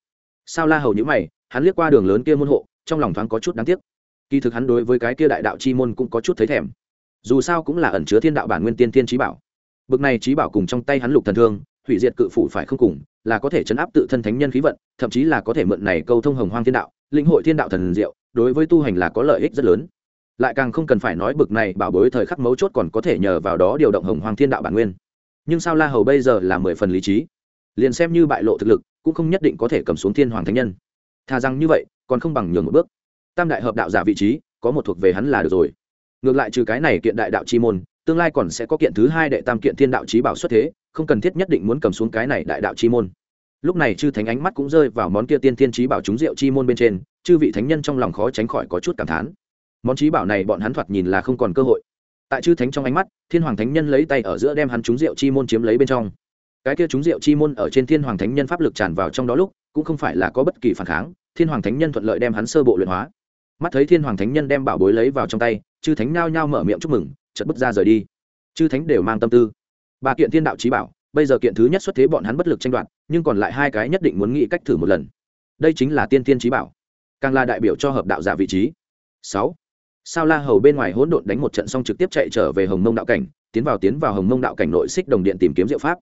Sao la hầu nhữ mày, hắn liếc qua đường lớn kia môn hộ, trong lòng thoáng có chút đáng tiếc. Kỳ thực hắn đối với cái kia đại đạo chi môn cũng có chút thấy thèm. Dù sao cũng là ẩn chứa thiên đạo bản nguyên tiên thiên trí bảo bực này trí bảo cùng trong tay hắn lục thần thương, hủy diệt cự phủ phải không cùng, là có thể chấn áp tự thân thánh nhân khí vận, thậm chí là có thể mượn này câu thông hồng hoang thiên đạo lĩnh hội thiên đạo thần diệu, đối với tu hành là có lợi ích rất lớn. Lại càng không cần phải nói bực này bảo bối thời khắc mấu chốt còn có thể nhờ vào đó điều động hồng hoang thiên đạo bản nguyên. Nhưng sao la hầu bây giờ là mười phần lý trí? Liền xem như bại lộ thực lực, cũng không nhất định có thể cầm xuống thiên hoàng thánh nhân. Thà rằng như vậy, còn không bằng nhường một bước. Tam đại hợp đạo giả vị trí, có một thuộc về hắn là được rồi. Ngược lại trừ cái này kiện đại đạo chi môn tương lai còn sẽ có kiện thứ hai đệ tam kiện thiên đạo trí bảo xuất thế, không cần thiết nhất định muốn cầm xuống cái này đại đạo chi môn. Lúc này chư thánh ánh mắt cũng rơi vào món kia tiên thiên trí bảo chúng rượu chi môn bên trên, chư vị thánh nhân trong lòng khó tránh khỏi có chút cảm thán. Món trí bảo này bọn hắn thoạt nhìn là không còn cơ hội. Tại chư thánh trong ánh mắt, thiên hoàng thánh nhân lấy tay ở giữa đem hắn trúng rượu chi môn chiếm lấy bên trong. Cái kia trúng rượu chi môn ở trên thiên hoàng thánh nhân pháp lực tràn vào trong đó lúc, cũng không phải là có bất kỳ phản kháng, thiên hoàng thánh nhân thuận lợi đem hắn sơ bộ luyện hóa. Mắt thấy thiên hoàng thánh nhân đem bảo bối lấy vào trong tay, chư thánh nao nhao mở miệng chúc mừng chật bước ra rời đi. Chư thánh đều mang tâm tư. Ba kiện thiên đạo trí bảo, bây giờ kiện thứ nhất xuất thế bọn hắn bất lực tranh đoạt, nhưng còn lại hai cái nhất định muốn nghĩ cách thử một lần. Đây chính là tiên tiên trí bảo, càng là đại biểu cho hợp đạo giả vị trí. Sáu. Sao la hầu bên ngoài hỗn độn đánh một trận xong trực tiếp chạy trở về hồng mông đạo cảnh, tiến vào tiến vào hồng mông đạo cảnh nội xích đồng điện tìm kiếm diệu pháp.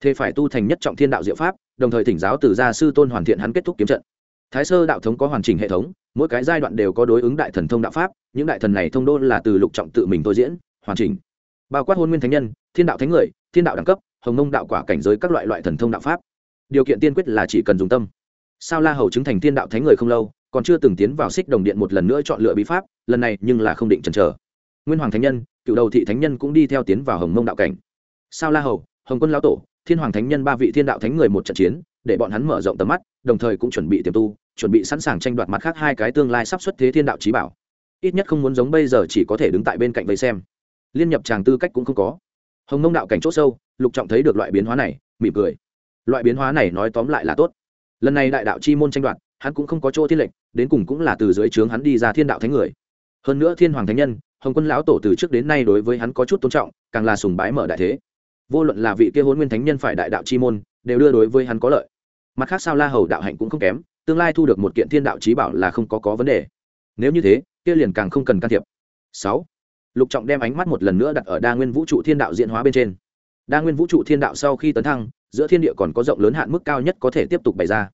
Thế phải tu thành nhất trọng thiên đạo diệu pháp, đồng thời thỉnh giáo từ gia sư tôn hoàn thiện hắn kết thúc kiếm trận. Thái sơ đạo thống có hoàn chỉnh hệ thống, mỗi cái giai đoạn đều có đối ứng đại thần thông đạo pháp, những đại thần này thông đô là từ lục trọng tự mình thôi diễn hoàn chỉnh. Bao quát hôn nguyên thánh nhân, thiên đạo thánh người, thiên đạo đẳng cấp, hồng mông đạo quả cảnh giới các loại loại thần thông đạo pháp. Điều kiện tiên quyết là chỉ cần dùng tâm. Sao la hầu chứng thành thiên đạo thánh người không lâu, còn chưa từng tiến vào xích đồng điện một lần nữa chọn lựa bí pháp, lần này nhưng là không định chần chờ. Nguyên hoàng thánh nhân, cựu đầu thị thánh nhân cũng đi theo tiến vào hồng mông đạo cảnh. Sao la hầu, hồng quân lão tổ, thiên hoàng thánh nhân ba vị thiên đạo thánh người một trận chiến, để bọn hắn mở rộng tầm mắt, đồng thời cũng chuẩn bị tiềm tu, chuẩn bị sẵn sàng tranh đoạt mặt khác hai cái tương lai sắp xuất thế thiên đạo trí bảo. Ít nhất không muốn giống bây giờ chỉ có thể đứng tại bên cạnh vây xem liên nhập tràng tư cách cũng không có. Hồng nông đạo cảnh c h ỗ sâu, lục trọng thấy được loại biến hóa này, mỉm cười. Loại biến hóa này nói tóm lại là tốt. Lần này đại đạo chi môn tranh đoạt, hắn cũng không có chỗ thiên lệnh đến cùng cũng là từ dưới trướng hắn đi ra thiên đạo thánh người. Hơn nữa thiên hoàng thánh nhân, hồng quân lão tổ từ trước đến nay đối với hắn có chút tôn trọng, càng là sùng bái mở đại thế. Vô luận là vị kia hôn nguyên thánh nhân phải đại đạo chi môn, đều đưa đối với hắn có lợi. Mặt khác sao la hầu đạo hạnh cũng không kém, tương lai thu được một kiện thiên đạo trí bảo là không có có vấn đề. Nếu như thế, kia liền càng không cần can thiệp. Sáu lục trọng đem ánh mắt một lần nữa đặt ở đa nguyên vũ trụ thiên đạo diễn hóa bên trên. đa nguyên vũ trụ thiên đạo sau khi tấn thăng, giữa thiên địa còn có rộng lớn hạn mức cao nhất có thể tiếp tục bày ra.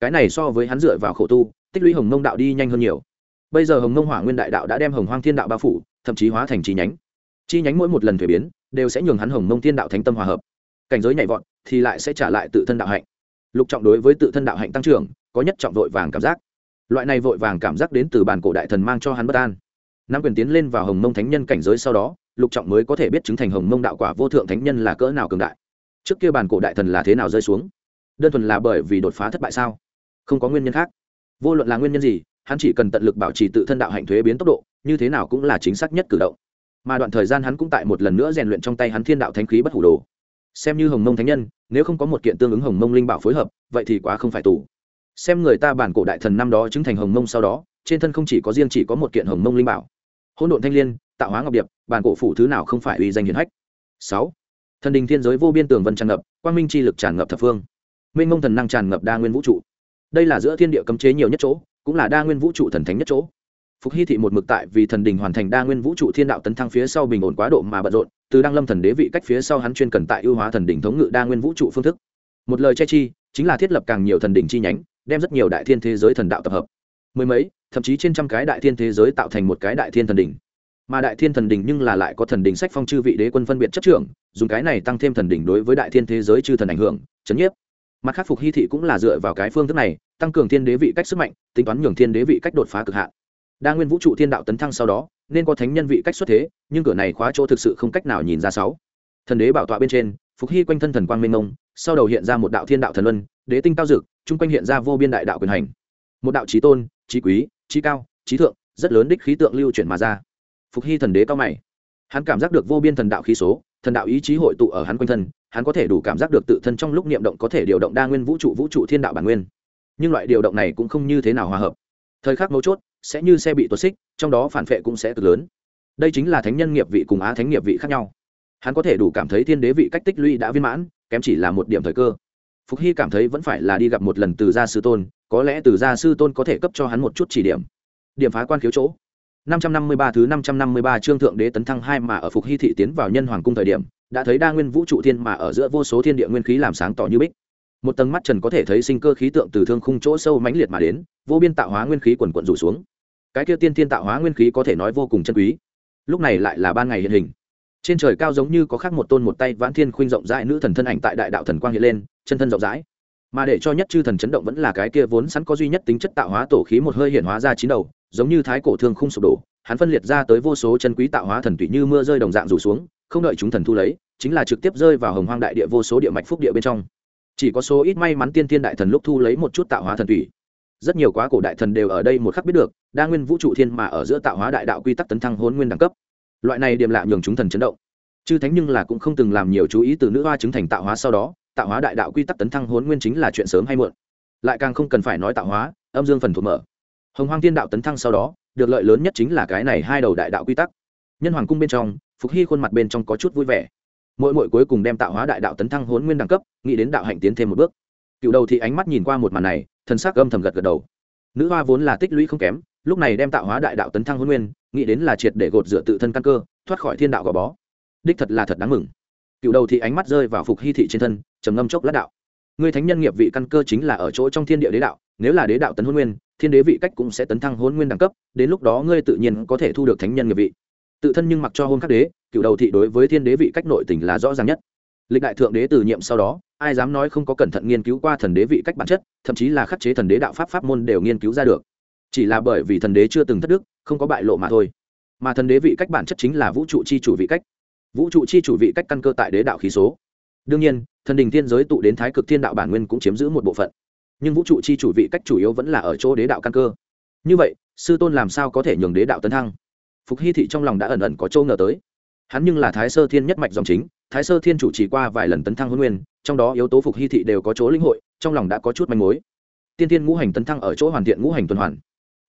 cái này so với hắn dựa vào khổ tu, tích lũy hồng mông đạo đi nhanh hơn nhiều. bây giờ hồng mông hỏa nguyên đại đạo đã đem hồng hoang thiên đạo bao phủ, thậm chí hóa thành chi nhánh. chi nhánh mỗi một lần thuế biến, đều sẽ nhường hắn hồng mông thiên đạo thánh tâm hòa hợp. cảnh giới nhảy vọt thì lại sẽ trả lại tự thân đạo hạnh. lục trọng đối với tự thân đạo hạnh tăng trưởng, có nhất trọng vội vàng cảm giác. loại này vội vàng cảm giác đến từ bản cổ đại thần mang cho hắn bất an nam quyền tiến lên vào hồng mông thánh nhân cảnh giới sau đó, lục trọng mới có thể biết chứng thành hồng mông đạo quả vô thượng thánh nhân là cỡ nào cường đại. Trước kia bản cổ đại thần là thế nào rơi xuống? Đơn thuần là bởi vì đột phá thất bại sao? Không có nguyên nhân khác. Vô luận là nguyên nhân gì, hắn chỉ cần tận lực bảo trì tự thân đạo hạnh thuế biến tốc độ, như thế nào cũng là chính xác nhất cử động. Mà đoạn thời gian hắn cũng tại một lần nữa rèn luyện trong tay hắn thiên đạo thánh khí bất hủ đồ. Xem như hồng mông thánh nhân, nếu không có một kiện tương ứng hồng mông linh bảo phối hợp, vậy thì quá không phải tù. Xem người ta bản cổ đại thần năm đó chứng thành hồng mông sau đó, trên thân không chỉ có riêng chỉ có một kiện hồng mông linh bảo hỗn độn thanh l i ê n tạo hóa ngọc điệp, bản cổ phủ thứ nào không phải uy danh hiền hách? Sáu. Thần đình thiên giới vô biên tường vân tràn ngập, quang minh chi lực tràn ngập thập phương. Minh mông thần năng tràn ngập đa nguyên vũ trụ. Đây là giữa thiên địa cấm chế nhiều nhất chỗ, cũng là đa nguyên vũ trụ thần thánh nhất chỗ. Phục hy thị một mực tại vì thần đình hoàn thành đa nguyên vũ trụ thiên đạo tấn thăng phía sau bình ổn quá độ mà bận rộn, từ đăng lâm thần đế vị cách phía sau hắn chuyên cần tại ưu hóa thần đình thống ngự đa nguyên vũ trụ phương thức. Một lời che chi, chính là thiết lập càng nhiều thần đình chi nhánh, đem rất nhiều đại thiên thế giới thần đạo tập hợp. Mười mấy thậm chí trên trăm cái đại thiên thế giới tạo thành một cái đại thiên thần đình mà đại thiên thần đình nhưng là lại có thần đình sách phong chư vị đế quân phân biệt chất trưởng, dùng cái này tăng thêm thần đình đối với đại thiên thế giới chư thần ảnh hưởng, chấn nhiếp. Mặt khắc phục hy thị cũng là dựa vào cái phương thức này, tăng cường thiên đế vị cách sức mạnh, tính toán nhường thiên đế vị cách đột phá cực hạn. Đa nguyên vũ trụ thiên đạo tấn thăng sau đó, nên có thánh nhân vị cách xuất thế, nhưng cửa này khóa chỗ thực sự không cách nào nhìn ra sáu. Thần đế bảo tọa bên trên, phục hy quanh thân thần quang minh ngông sau đầu hiện ra một đạo thiên đạo thần luân, đế tinh cao dực, chung quanh hiện ra vô biên đại đạo quyền hành. Một đạo trí tôn trí quý trí cao, trí thượng, rất lớn đích khí tượng lưu chuyển mà ra. Phục hy thần đế cao mày. Hắn cảm giác được vô biên thần đạo khí số, thần đạo ý chí hội tụ ở hắn quanh thân, hắn có thể đủ cảm giác được tự thân trong lúc niệm động có thể điều động đa nguyên vũ trụ vũ trụ thiên đạo bản nguyên. Nhưng loại điều động này cũng không như thế nào hòa hợp. Thời khắc mấu chốt, sẽ như xe bị tuột xích, trong đó phản vệ cũng sẽ cực lớn. Đây chính là thánh nhân nghiệp vị cùng á thánh nghiệp vị khác nhau. Hắn có thể đủ cảm thấy thiên đế vị cách tích lũy đã viên mãn, kém chỉ là một điểm thời cơ. Phục hy cảm thấy vẫn phải là đi gặp một lần từ gia sư tôn có lẽ từ gia sư tôn có thể cấp cho hắn một chút chỉ điểm. Điểm phá quan khiếu chỗ. 553 thứ 553 chương thượng đế tấn thăng hai mà ở phục hy thị tiến vào nhân hoàng cung thời điểm, đã thấy đa nguyên vũ trụ thiên mà ở giữa vô số thiên địa nguyên khí làm sáng tỏ như bích. Một tầng mắt trần có thể thấy sinh cơ khí tượng từ thương khung chỗ sâu mãnh liệt mà đến, vô biên tạo hóa nguyên khí quần quận rủ xuống. Cái kia tiên thiên tạo hóa nguyên khí có thể nói vô cùng chân quý. Lúc này lại là ban ngày hiện hình. Trên trời cao giống như có khác một tôn một tay vãn thiên khuynh rộng rãi nữ thần thân ảnh tại đại đạo thần quang hiện lên, chân thân rộng rãi mà để cho nhất chư thần chấn động vẫn là cái kia vốn sẵn có duy nhất tính chất tạo hóa tổ khí một hơi hiện hóa ra chín đầu, giống như thái cổ thương khung sụp đổ, hắn phân liệt ra tới vô số chân quý tạo hóa thần tùy như mưa rơi đồng dạng rủ xuống, không đợi chúng thần thu lấy, chính là trực tiếp rơi vào hồng hoang đại địa vô số địa mạch phúc địa bên trong. Chỉ có số ít may mắn tiên thiên đại thần lúc thu lấy một chút tạo hóa thần tùy rất nhiều quá cổ đại thần đều ở đây một khắc biết được, đa nguyên vũ trụ thiên mà ở giữa tạo hóa đại đạo quy tắc tấn thăng hôn nguyên đẳng cấp. Loại này điểm lạ nhường chúng thần chấn động. Chư thánh nhưng là cũng không từng làm nhiều chú ý từ nữ hoa chứng thành tạo hóa sau đó tạo hóa đại đạo quy tắc tấn thăng hốn nguyên chính là chuyện sớm hay muộn. Lại càng không cần phải nói tạo hóa, âm dương phần thuộc mở. Hồng hoang tiên đạo tấn thăng sau đó, được lợi lớn nhất chính là cái này hai đầu đại đạo quy tắc. Nhân hoàng cung bên trong, phục hy khuôn mặt bên trong có chút vui vẻ. Mỗi mỗi cuối cùng đem tạo hóa đại đạo tấn thăng hốn nguyên đẳng cấp, nghĩ đến đạo hạnh tiến thêm một bước. Cựu đầu thị ánh mắt nhìn qua một màn này thân sắc âm thầm gật gật đầu. Nữ hoa vốn là tích lũy không kém, lúc này đem tạo hóa đại đạo tấn thăng hôn nguyên, nghĩ đến là triệt để gột rửa tự thân căn cơ, thoát khỏi thiên đạo gò bó. Đích thật là thật đáng mừng cựu đầu thị ánh mắt rơi vào phục hy thị trên thân, trầm ngâm chốc lát đạo. Người thánh nhân nghiệp vị căn cơ chính là ở chỗ trong thiên địa đế đạo, nếu là đế đạo tấn hôn nguyên, thiên đế vị cách cũng sẽ tấn thăng hôn nguyên đẳng cấp, đến lúc đó ngươi tự nhiên có thể thu được thánh nhân nghiệp vị. Tự thân nhưng mặc cho hôn khắc đế, cựu đầu thị đối với thiên đế vị cách nội tình là rõ ràng nhất. Lịch đại thượng đế từ nhiệm sau đó, ai dám nói không có cẩn thận nghiên cứu qua thần đế vị cách bản chất, thậm chí là khắc chế thần đế đạo pháp pháp môn đều nghiên cứu ra được. Chỉ là bởi vì thần đế chưa từng thất đức, không có bại lộ mà thôi. Mà thần đế vị cách bản chất chính là vũ trụ chi chủ vị cách vũ trụ chi chủ vị cách căn cơ tại đế đạo khí số. Đương nhiên, thần đình thiên giới tụ đến thái cực thiên đạo bản nguyên cũng chiếm giữ một bộ phận. Nhưng vũ trụ chi chủ vị cách chủ yếu vẫn là ở chỗ đế đạo căn cơ. Như vậy, sư tôn làm sao có thể nhường đế đạo tấn thăng? Phục hy thị trong lòng đã ẩn ẩn có châu ngờ tới. Hắn nhưng là thái sơ thiên nhất mạch dòng chính, thái sơ thiên chủ chỉ qua vài lần tấn thăng huân nguyên, trong đó yếu tố phục hy thị đều có chỗ linh hội, trong lòng đã có chút manh mối. Tiên tiên ngũ hành tấn thăng ở chỗ hoàn thiện ngũ hành tuần hoàn.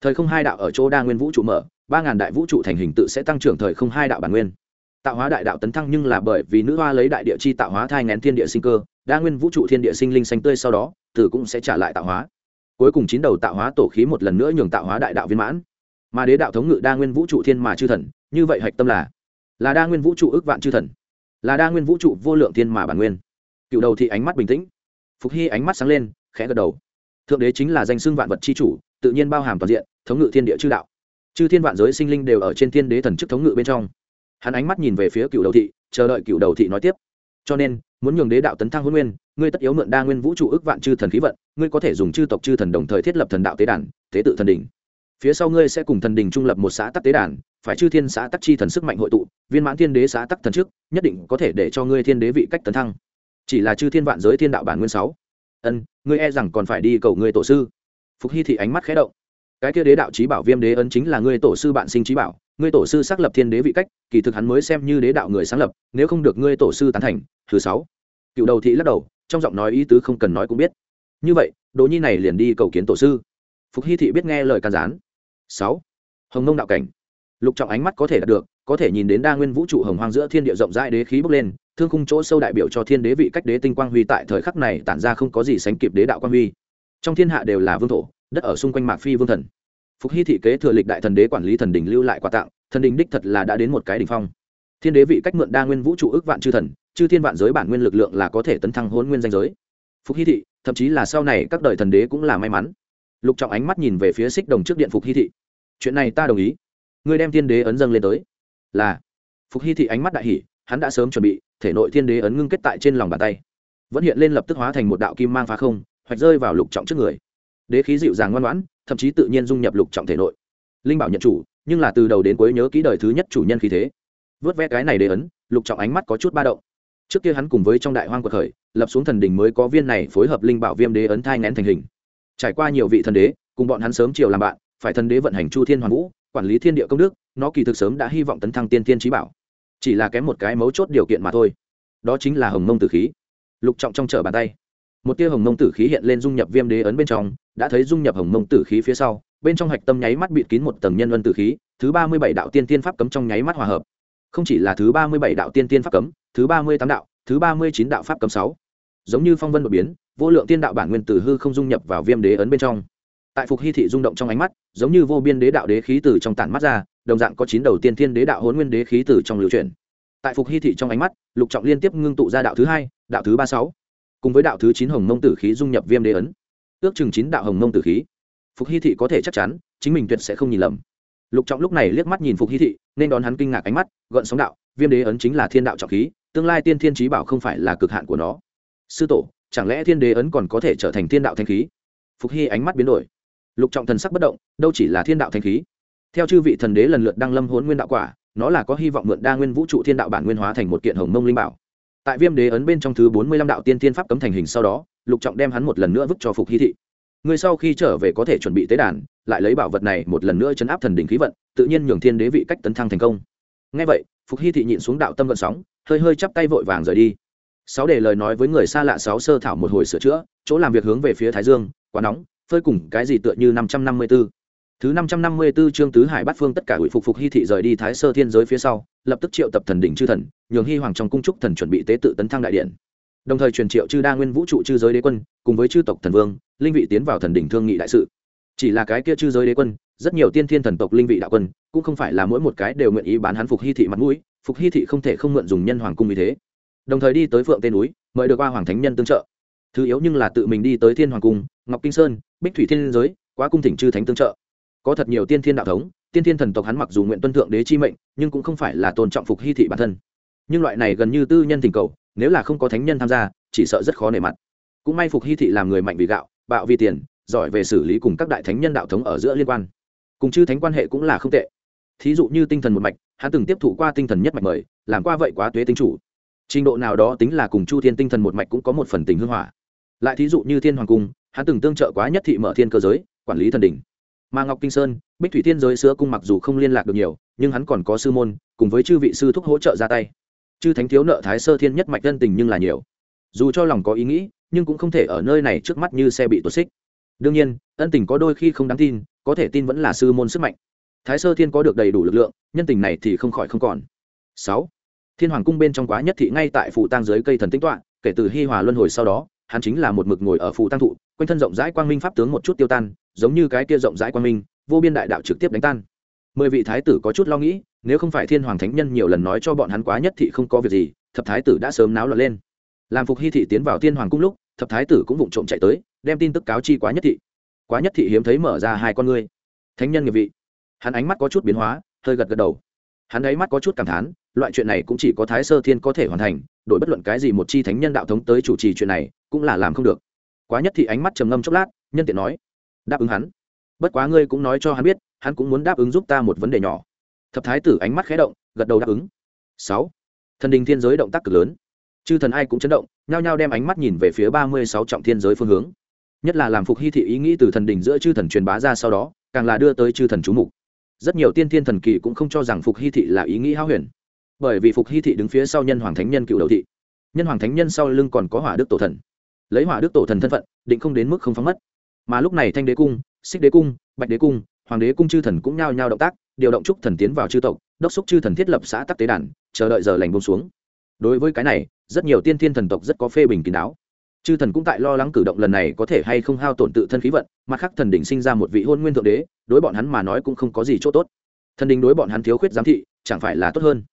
Thời không hai đạo ở chỗ đa nguyên vũ trụ mở, ba ngàn đại vũ trụ thành hình tự sẽ tăng trưởng thời không hai đạo bản nguyên tạo hóa đại đạo tấn thăng nhưng là bởi vì nữ hoa lấy đại địa chi tạo hóa thai ngén thiên địa sinh cơ, đa nguyên vũ trụ thiên địa sinh linh xanh tươi sau đó, tử cũng sẽ trả lại tạo hóa. Cuối cùng chín đầu tạo hóa tổ khí một lần nữa nhường tạo hóa đại đạo viên mãn. Mà đế đạo thống ngự đa nguyên vũ trụ thiên mà chư thần, như vậy hạch tâm là là đa nguyên vũ trụ ước vạn chư thần, là đa nguyên vũ trụ vô lượng thiên mà bản nguyên. Cựu đầu thị ánh mắt bình tĩnh. Phục hy ánh mắt sáng lên, khẽ gật đầu. Thượng đế chính là danh xưng vạn vật c h i chủ, tự nhiên bao hàm toàn diện, thống ngự thiên địa chư đạo. Chư thiên vạn giới sinh linh đều ở trên thiên đế thần chức thống ngự bên trong hắn ánh mắt nhìn về phía cựu đầu thị, chờ đợi cựu đầu thị nói tiếp. Cho nên, muốn nhường đế đạo tấn thăng huân nguyên, ngươi tất yếu mượn đa nguyên vũ trụ ước vạn chư thần khí vận, ngươi có thể dùng chư tộc chư thần đồng thời thiết lập thần đạo tế đàn, tế tự thần đỉnh. Phía sau ngươi sẽ cùng thần đình trung lập một xã tắc tế đàn, phải chư thiên xã tắc chi thần sức mạnh hội tụ, viên mãn thiên đế xã tắc thần trước, nhất định có thể để cho ngươi thiên đế vị cách tấn thăng. Chỉ là chư thiên vạn giới thiên đạo bản nguyên sáu. Ân, ngươi e rằng còn phải đi cầu ngươi tổ sư. Phục hy thị ánh mắt khẽ động. Cái kia đế đạo trí bảo viêm đế ấn chính là ngươi tổ sư bạn sinh trí bảo ngươi tổ sư xác lập thiên đế vị cách, kỳ thực hắn mới xem như đế đạo người sáng lập, nếu không được ngươi tổ sư tán thành, thứ sáu. Cựu đầu thị lắc đầu, trong giọng nói ý tứ không cần nói cũng biết. Như vậy, đỗ nhi này liền đi cầu kiến tổ sư. Phục hy thị biết nghe lời can gián. Sáu. Hồng nông đạo cảnh. Lục trọng ánh mắt có thể đạt được, có thể nhìn đến đa nguyên vũ trụ hồng hoang giữa thiên địa rộng rãi đế khí bốc lên, thương khung chỗ sâu đại biểu cho thiên đế vị cách đế tinh quang huy tại thời khắc này tản ra không có gì sánh kịp đế đạo quang huy. Trong thiên hạ đều là vương thổ, đất ở xung quanh mạc phi vương thần phục hy thị kế thừa lịch đại thần đế quản lý thần đình lưu lại quà tặng, thần đình đích thật là đã đến một cái đỉnh phong. Thiên đế vị cách mượn đa nguyên vũ trụ ước vạn chư thần, chư thiên vạn giới bản nguyên lực lượng là có thể tấn thăng hôn nguyên danh giới. Phục hy thị, thậm chí là sau này các đời thần đế cũng là may mắn. Lục trọng ánh mắt nhìn về phía xích đồng trước điện phục hy thị. Chuyện này ta đồng ý. Ngươi đem thiên đế ấn dâng lên tới. Là. Phục hy thị ánh mắt đại hỷ hắn đã sớm chuẩn bị, thể nội thiên đế ấn ngưng kết tại trên lòng bàn tay. Vẫn hiện lên lập tức hóa thành một đạo kim mang phá không, hoạch rơi vào lục trọng trước người. Đế khí dịu dàng ngoan ngoãn thậm chí tự nhiên dung nhập lục trọng thể nội. Linh bảo nhận chủ, nhưng là từ đầu đến cuối nhớ kỹ đời thứ nhất chủ nhân khí thế. Vớt vẽ cái này để ấn, lục trọng ánh mắt có chút ba động. Trước kia hắn cùng với trong đại hoang cuộc khởi, lập xuống thần đỉnh mới có viên này phối hợp linh bảo viêm đế ấn thai ngén thành hình. Trải qua nhiều vị thần đế, cùng bọn hắn sớm chiều làm bạn, phải thần đế vận hành chu thiên hoàn vũ, quản lý thiên địa công đức, nó kỳ thực sớm đã hy vọng tấn thăng tiên thiên trí bảo. Chỉ là kém một cái mấu chốt điều kiện mà thôi. Đó chính là hồng mông tử khí. Lục trọng trong chở bàn tay, một tia hồng mông tử khí hiện lên dung nhập viêm đế ấn bên trong đã thấy dung nhập hồng mông tử khí phía sau, bên trong hạch tâm nháy mắt bịt kín một tầng nhân luân tử khí, thứ ba mươi bảy đạo tiên tiên pháp cấm trong nháy mắt hòa hợp. Không chỉ là thứ ba mươi bảy đạo tiên tiên pháp cấm, thứ ba mươi tám đạo, thứ ba mươi chín đạo pháp cấm sáu. Giống như phong vân đột biến, vô lượng tiên đạo bản nguyên tử hư không dung nhập vào viêm đế ấn bên trong. Tại phục hy thị rung động trong ánh mắt, giống như vô biên đế đạo đế khí từ trong tản mắt ra, đồng dạng có chín đầu tiên thiên đế đạo hôn nguyên đế khí từ trong lưu truyền tại phục hy thị trong ánh mắt, lục trọng liên tiếp ngưng tụ ra đạo thứ hai, đạo thứ ba sáu. Cùng với đạo thứ chín hồng mông tử khí dung nhập viêm đế ấn ước chừng chín đạo hồng mông tử khí. Phục hy thị có thể chắc chắn, chính mình tuyệt sẽ không nhìn lầm. Lục trọng lúc này liếc mắt nhìn phục hy thị, nên đón hắn kinh ngạc ánh mắt, gợn sóng đạo, viêm đế ấn chính là thiên đạo trọng khí, tương lai tiên thiên trí bảo không phải là cực hạn của nó. Sư tổ, chẳng lẽ thiên đế ấn còn có thể trở thành thiên đạo thanh khí? Phục hy ánh mắt biến đổi. Lục trọng thần sắc bất động, đâu chỉ là thiên đạo thanh khí. Theo chư vị thần đế lần lượt đăng lâm hốn nguyên đạo quả, nó là có hy vọng mượn đa nguyên vũ trụ thiên đạo bản nguyên hóa thành một kiện hồng mông linh bảo tại viêm đế ấn bên trong thứ bốn mươi lăm đạo tiên thiên pháp cấm thành hình sau đó, lục trọng đem hắn một lần nữa vứt cho phục hy thị. Người sau khi trở về có thể chuẩn bị tế đàn, lại lấy bảo vật này một lần nữa chấn áp thần đỉnh khí vận, tự nhiên nhường thiên đế vị cách tấn thăng thành công. Ngay vậy, phục hy thị nhịn xuống đạo tâm vận sóng, hơi hơi chắp tay vội vàng rời đi. Sáu để lời nói với người xa lạ sáu sơ thảo một hồi sửa chữa, chỗ làm việc hướng về phía thái dương quá nóng, phơi cùng cái gì tựa như năm trăm năm mươi 554. Thứ năm trăm năm mươi 554 chương tứ hải bát phương tất cả ủy phục phục hy thị rời đi Thái Sơ Thiên giới phía sau, lập tức triệu tập thần đỉnh chư thần, nhường hy hoàng trong cung trúc thần chuẩn bị tế tự tấn thăng đại điện. Đồng thời truyền triệu chư đa nguyên vũ trụ chư giới đế quân, cùng với chư tộc thần vương, linh vị tiến vào thần đỉnh thương nghị đại sự. Chỉ là cái kia chư giới đế quân, rất nhiều tiên thiên thần tộc linh vị đạo quân, cũng không phải là mỗi một cái đều nguyện ý bán hắn phục hy thị mặt mũi, phục hy thị không thể không mượn dùng nhân hoàng cung như thế. Đồng thời đi tới Phượng Tên núi, mời được qua hoàng thánh nhân tương trợ. Thứ yếu nhưng là tự mình đi tới Thiên Hoàng cung, Ngọc Kinh Sơn, Bích Thủy Thiên giới, quá cung thỉnh chư thánh tương trợ có thật nhiều tiên thiên đạo thống, tiên thiên thần tộc hắn mặc dù nguyện tuân thượng đế chi mệnh, nhưng cũng không phải là tôn trọng phục hy thị bản thân. Nhưng loại này gần như tư nhân tình cầu, nếu là không có thánh nhân tham gia, chỉ sợ rất khó nề mặt. Cũng may phục hy thị làm người mạnh vì gạo, bạo vì tiền, giỏi về xử lý cùng các đại thánh nhân đạo thống ở giữa liên quan. Cùng chư thánh quan hệ cũng là không tệ. Thí dụ như tinh thần một mạch, hắn từng tiếp thụ qua tinh thần nhất mạch mời, làm qua vậy quá tuế tinh chủ. Trình độ nào đó tính là cùng chu thiên tinh thần một mạch cũng có một phần tình hương hỏa. Lại thí dụ như thiên hoàng cung, hắn từng tương trợ quá nhất thị mở thiên cơ giới, quản lý thần đình mà ngọc kinh sơn bích thủy thiên giới xưa cung mặc dù không liên lạc được nhiều nhưng hắn còn có sư môn cùng với chư vị sư thúc hỗ trợ ra tay chư thánh thiếu nợ thái sơ thiên nhất mạch dân tình nhưng là nhiều dù cho lòng có ý nghĩ nhưng cũng không thể ở nơi này trước mắt như xe bị tuột xích đương nhiên ân tình có đôi khi không đáng tin có thể tin vẫn là sư môn sức mạnh thái sơ thiên có được đầy đủ lực lượng nhân tình này thì không khỏi không còn sáu thiên hoàng cung bên trong quá nhất thị ngay tại phủ tang dưới cây thần tính tọa, kể từ hi hòa luân hồi sau đó hắn chính là một mực ngồi ở phủ tang thụ quanh thân rộng rãi quang minh pháp tướng một chút tiêu tan giống như cái kia rộng rãi quan minh, vô biên đại đạo trực tiếp đánh tan. Mười vị thái tử có chút lo nghĩ, nếu không phải thiên hoàng thánh nhân nhiều lần nói cho bọn hắn quá nhất thị không có việc gì, thập thái tử đã sớm náo loạn lên. Làm phục hy thị tiến vào thiên hoàng cung lúc, thập thái tử cũng vụng trộm chạy tới, đem tin tức cáo chi quá nhất thị. Quá nhất thị hiếm thấy mở ra hai con ngươi. Thánh nhân nghiệp vị. Hắn ánh mắt có chút biến hóa, hơi gật gật đầu. Hắn ấy mắt có chút cảm thán, loại chuyện này cũng chỉ có thái sơ thiên có thể hoàn thành, đổi bất luận cái gì một chi thánh nhân đạo thống tới chủ trì chuyện này, cũng là làm không được. Quá nhất thị ánh mắt trầm ngâm chốc lát, nhân tiện nói đáp ứng hắn. Bất quá ngươi cũng nói cho hắn biết, hắn cũng muốn đáp ứng giúp ta một vấn đề nhỏ. Thập thái tử ánh mắt khé động, gật đầu đáp ứng. Sáu. Thần đình thiên giới động tác cực lớn. Chư thần ai cũng chấn động, nhao nhao đem ánh mắt nhìn về phía ba mươi sáu trọng thiên giới phương hướng. Nhất là làm phục hy thị ý nghĩ từ thần đình giữa chư thần truyền bá ra sau đó, càng là đưa tới chư thần chú mục. Rất nhiều tiên thiên thần kỳ cũng không cho rằng phục hy thị là ý nghĩ háo huyền. Bởi vì phục hy thị đứng phía sau nhân hoàng thánh nhân cựu đầu thị. Nhân hoàng thánh nhân sau lưng còn có hỏa đức tổ thần. Lấy hỏa đức tổ thần thân phận, định không đến mức không phóng mất mà lúc này thanh đế cung, xích đế cung, bạch đế cung, hoàng đế cung chư thần cũng nhao nhao động tác, điều động chúc thần tiến vào chư tộc, đốc xúc chư thần thiết lập xã tắc tế đàn, chờ đợi giờ lành bông xuống. Đối với cái này, rất nhiều tiên thiên thần tộc rất có phê bình kín đáo. Chư thần cũng tại lo lắng cử động lần này có thể hay không hao tổn tự thân khí vận mặt khác thần đỉnh sinh ra một vị hôn nguyên thượng đế, đối bọn hắn mà nói cũng không có gì chỗ tốt. Thần đình đối bọn hắn thiếu khuyết giám thị, chẳng phải là tốt hơn?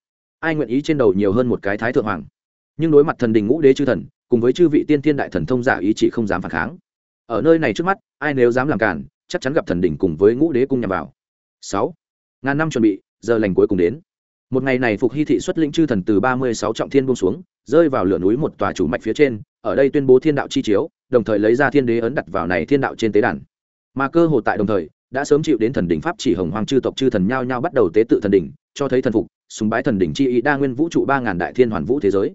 Ai nguyện ý trên đầu nhiều hơn một cái thái thượng hoàng? Nhưng đối mặt thần đình ngũ đế chư thần, cùng với chư vị tiên thiên đại thần thông giả ý chỉ không dám phản kháng ở nơi này trước mắt, ai nếu dám làm cản, chắc chắn gặp thần đỉnh cùng với ngũ đế cung nhằm vào. Sáu. Ngàn năm chuẩn bị, giờ lành cuối cùng đến. Một ngày này phục hy thị xuất lĩnh chư thần từ ba mươi sáu trọng thiên buông xuống, rơi vào lửa núi một tòa chủ mạch phía trên, ở đây tuyên bố thiên đạo chi chiếu, đồng thời lấy ra thiên đế ấn đặt vào này thiên đạo trên tế đàn. Mà cơ hồ tại đồng thời, đã sớm chịu đến thần đỉnh pháp chỉ hồng hoàng chư tộc chư thần nhao nhao bắt đầu tế tự thần đỉnh, cho thấy thần phục súng bái thần đỉnh chi ý đa nguyên vũ trụ ba ngàn đại thiên hoàn vũ thế giới.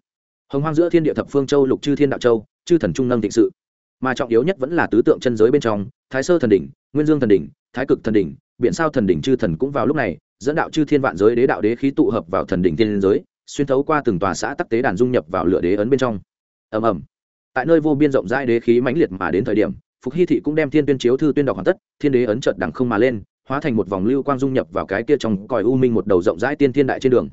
Hồng hoang giữa thiên địa thập phương châu lục chư thiên đạo châu, chư thần trung nâng thịnh sự mà trọng yếu nhất vẫn là tứ tượng chân giới bên trong, thái sơ thần đỉnh, nguyên dương thần đỉnh, thái cực thần đỉnh, biển sao thần đỉnh chư thần cũng vào lúc này, dẫn đạo chư thiên vạn giới đế đạo đế khí tụ hợp vào thần đỉnh thiên giới, xuyên thấu qua từng tòa xã tắc tế đàn dung nhập vào lửa đế ấn bên trong. Ầm ầm. Tại nơi vô biên rộng rãi đế khí mãnh liệt mà đến thời điểm, phục hy thị cũng đem thiên tuyên chiếu thư tuyên đọc hoàn tất, thiên đế ấn trợt đẳng không mà lên, hóa thành một vòng lưu quang dung nhập vào cái kia trong còi u minh một đầu rộng rãi tiên thiên đại trên đường.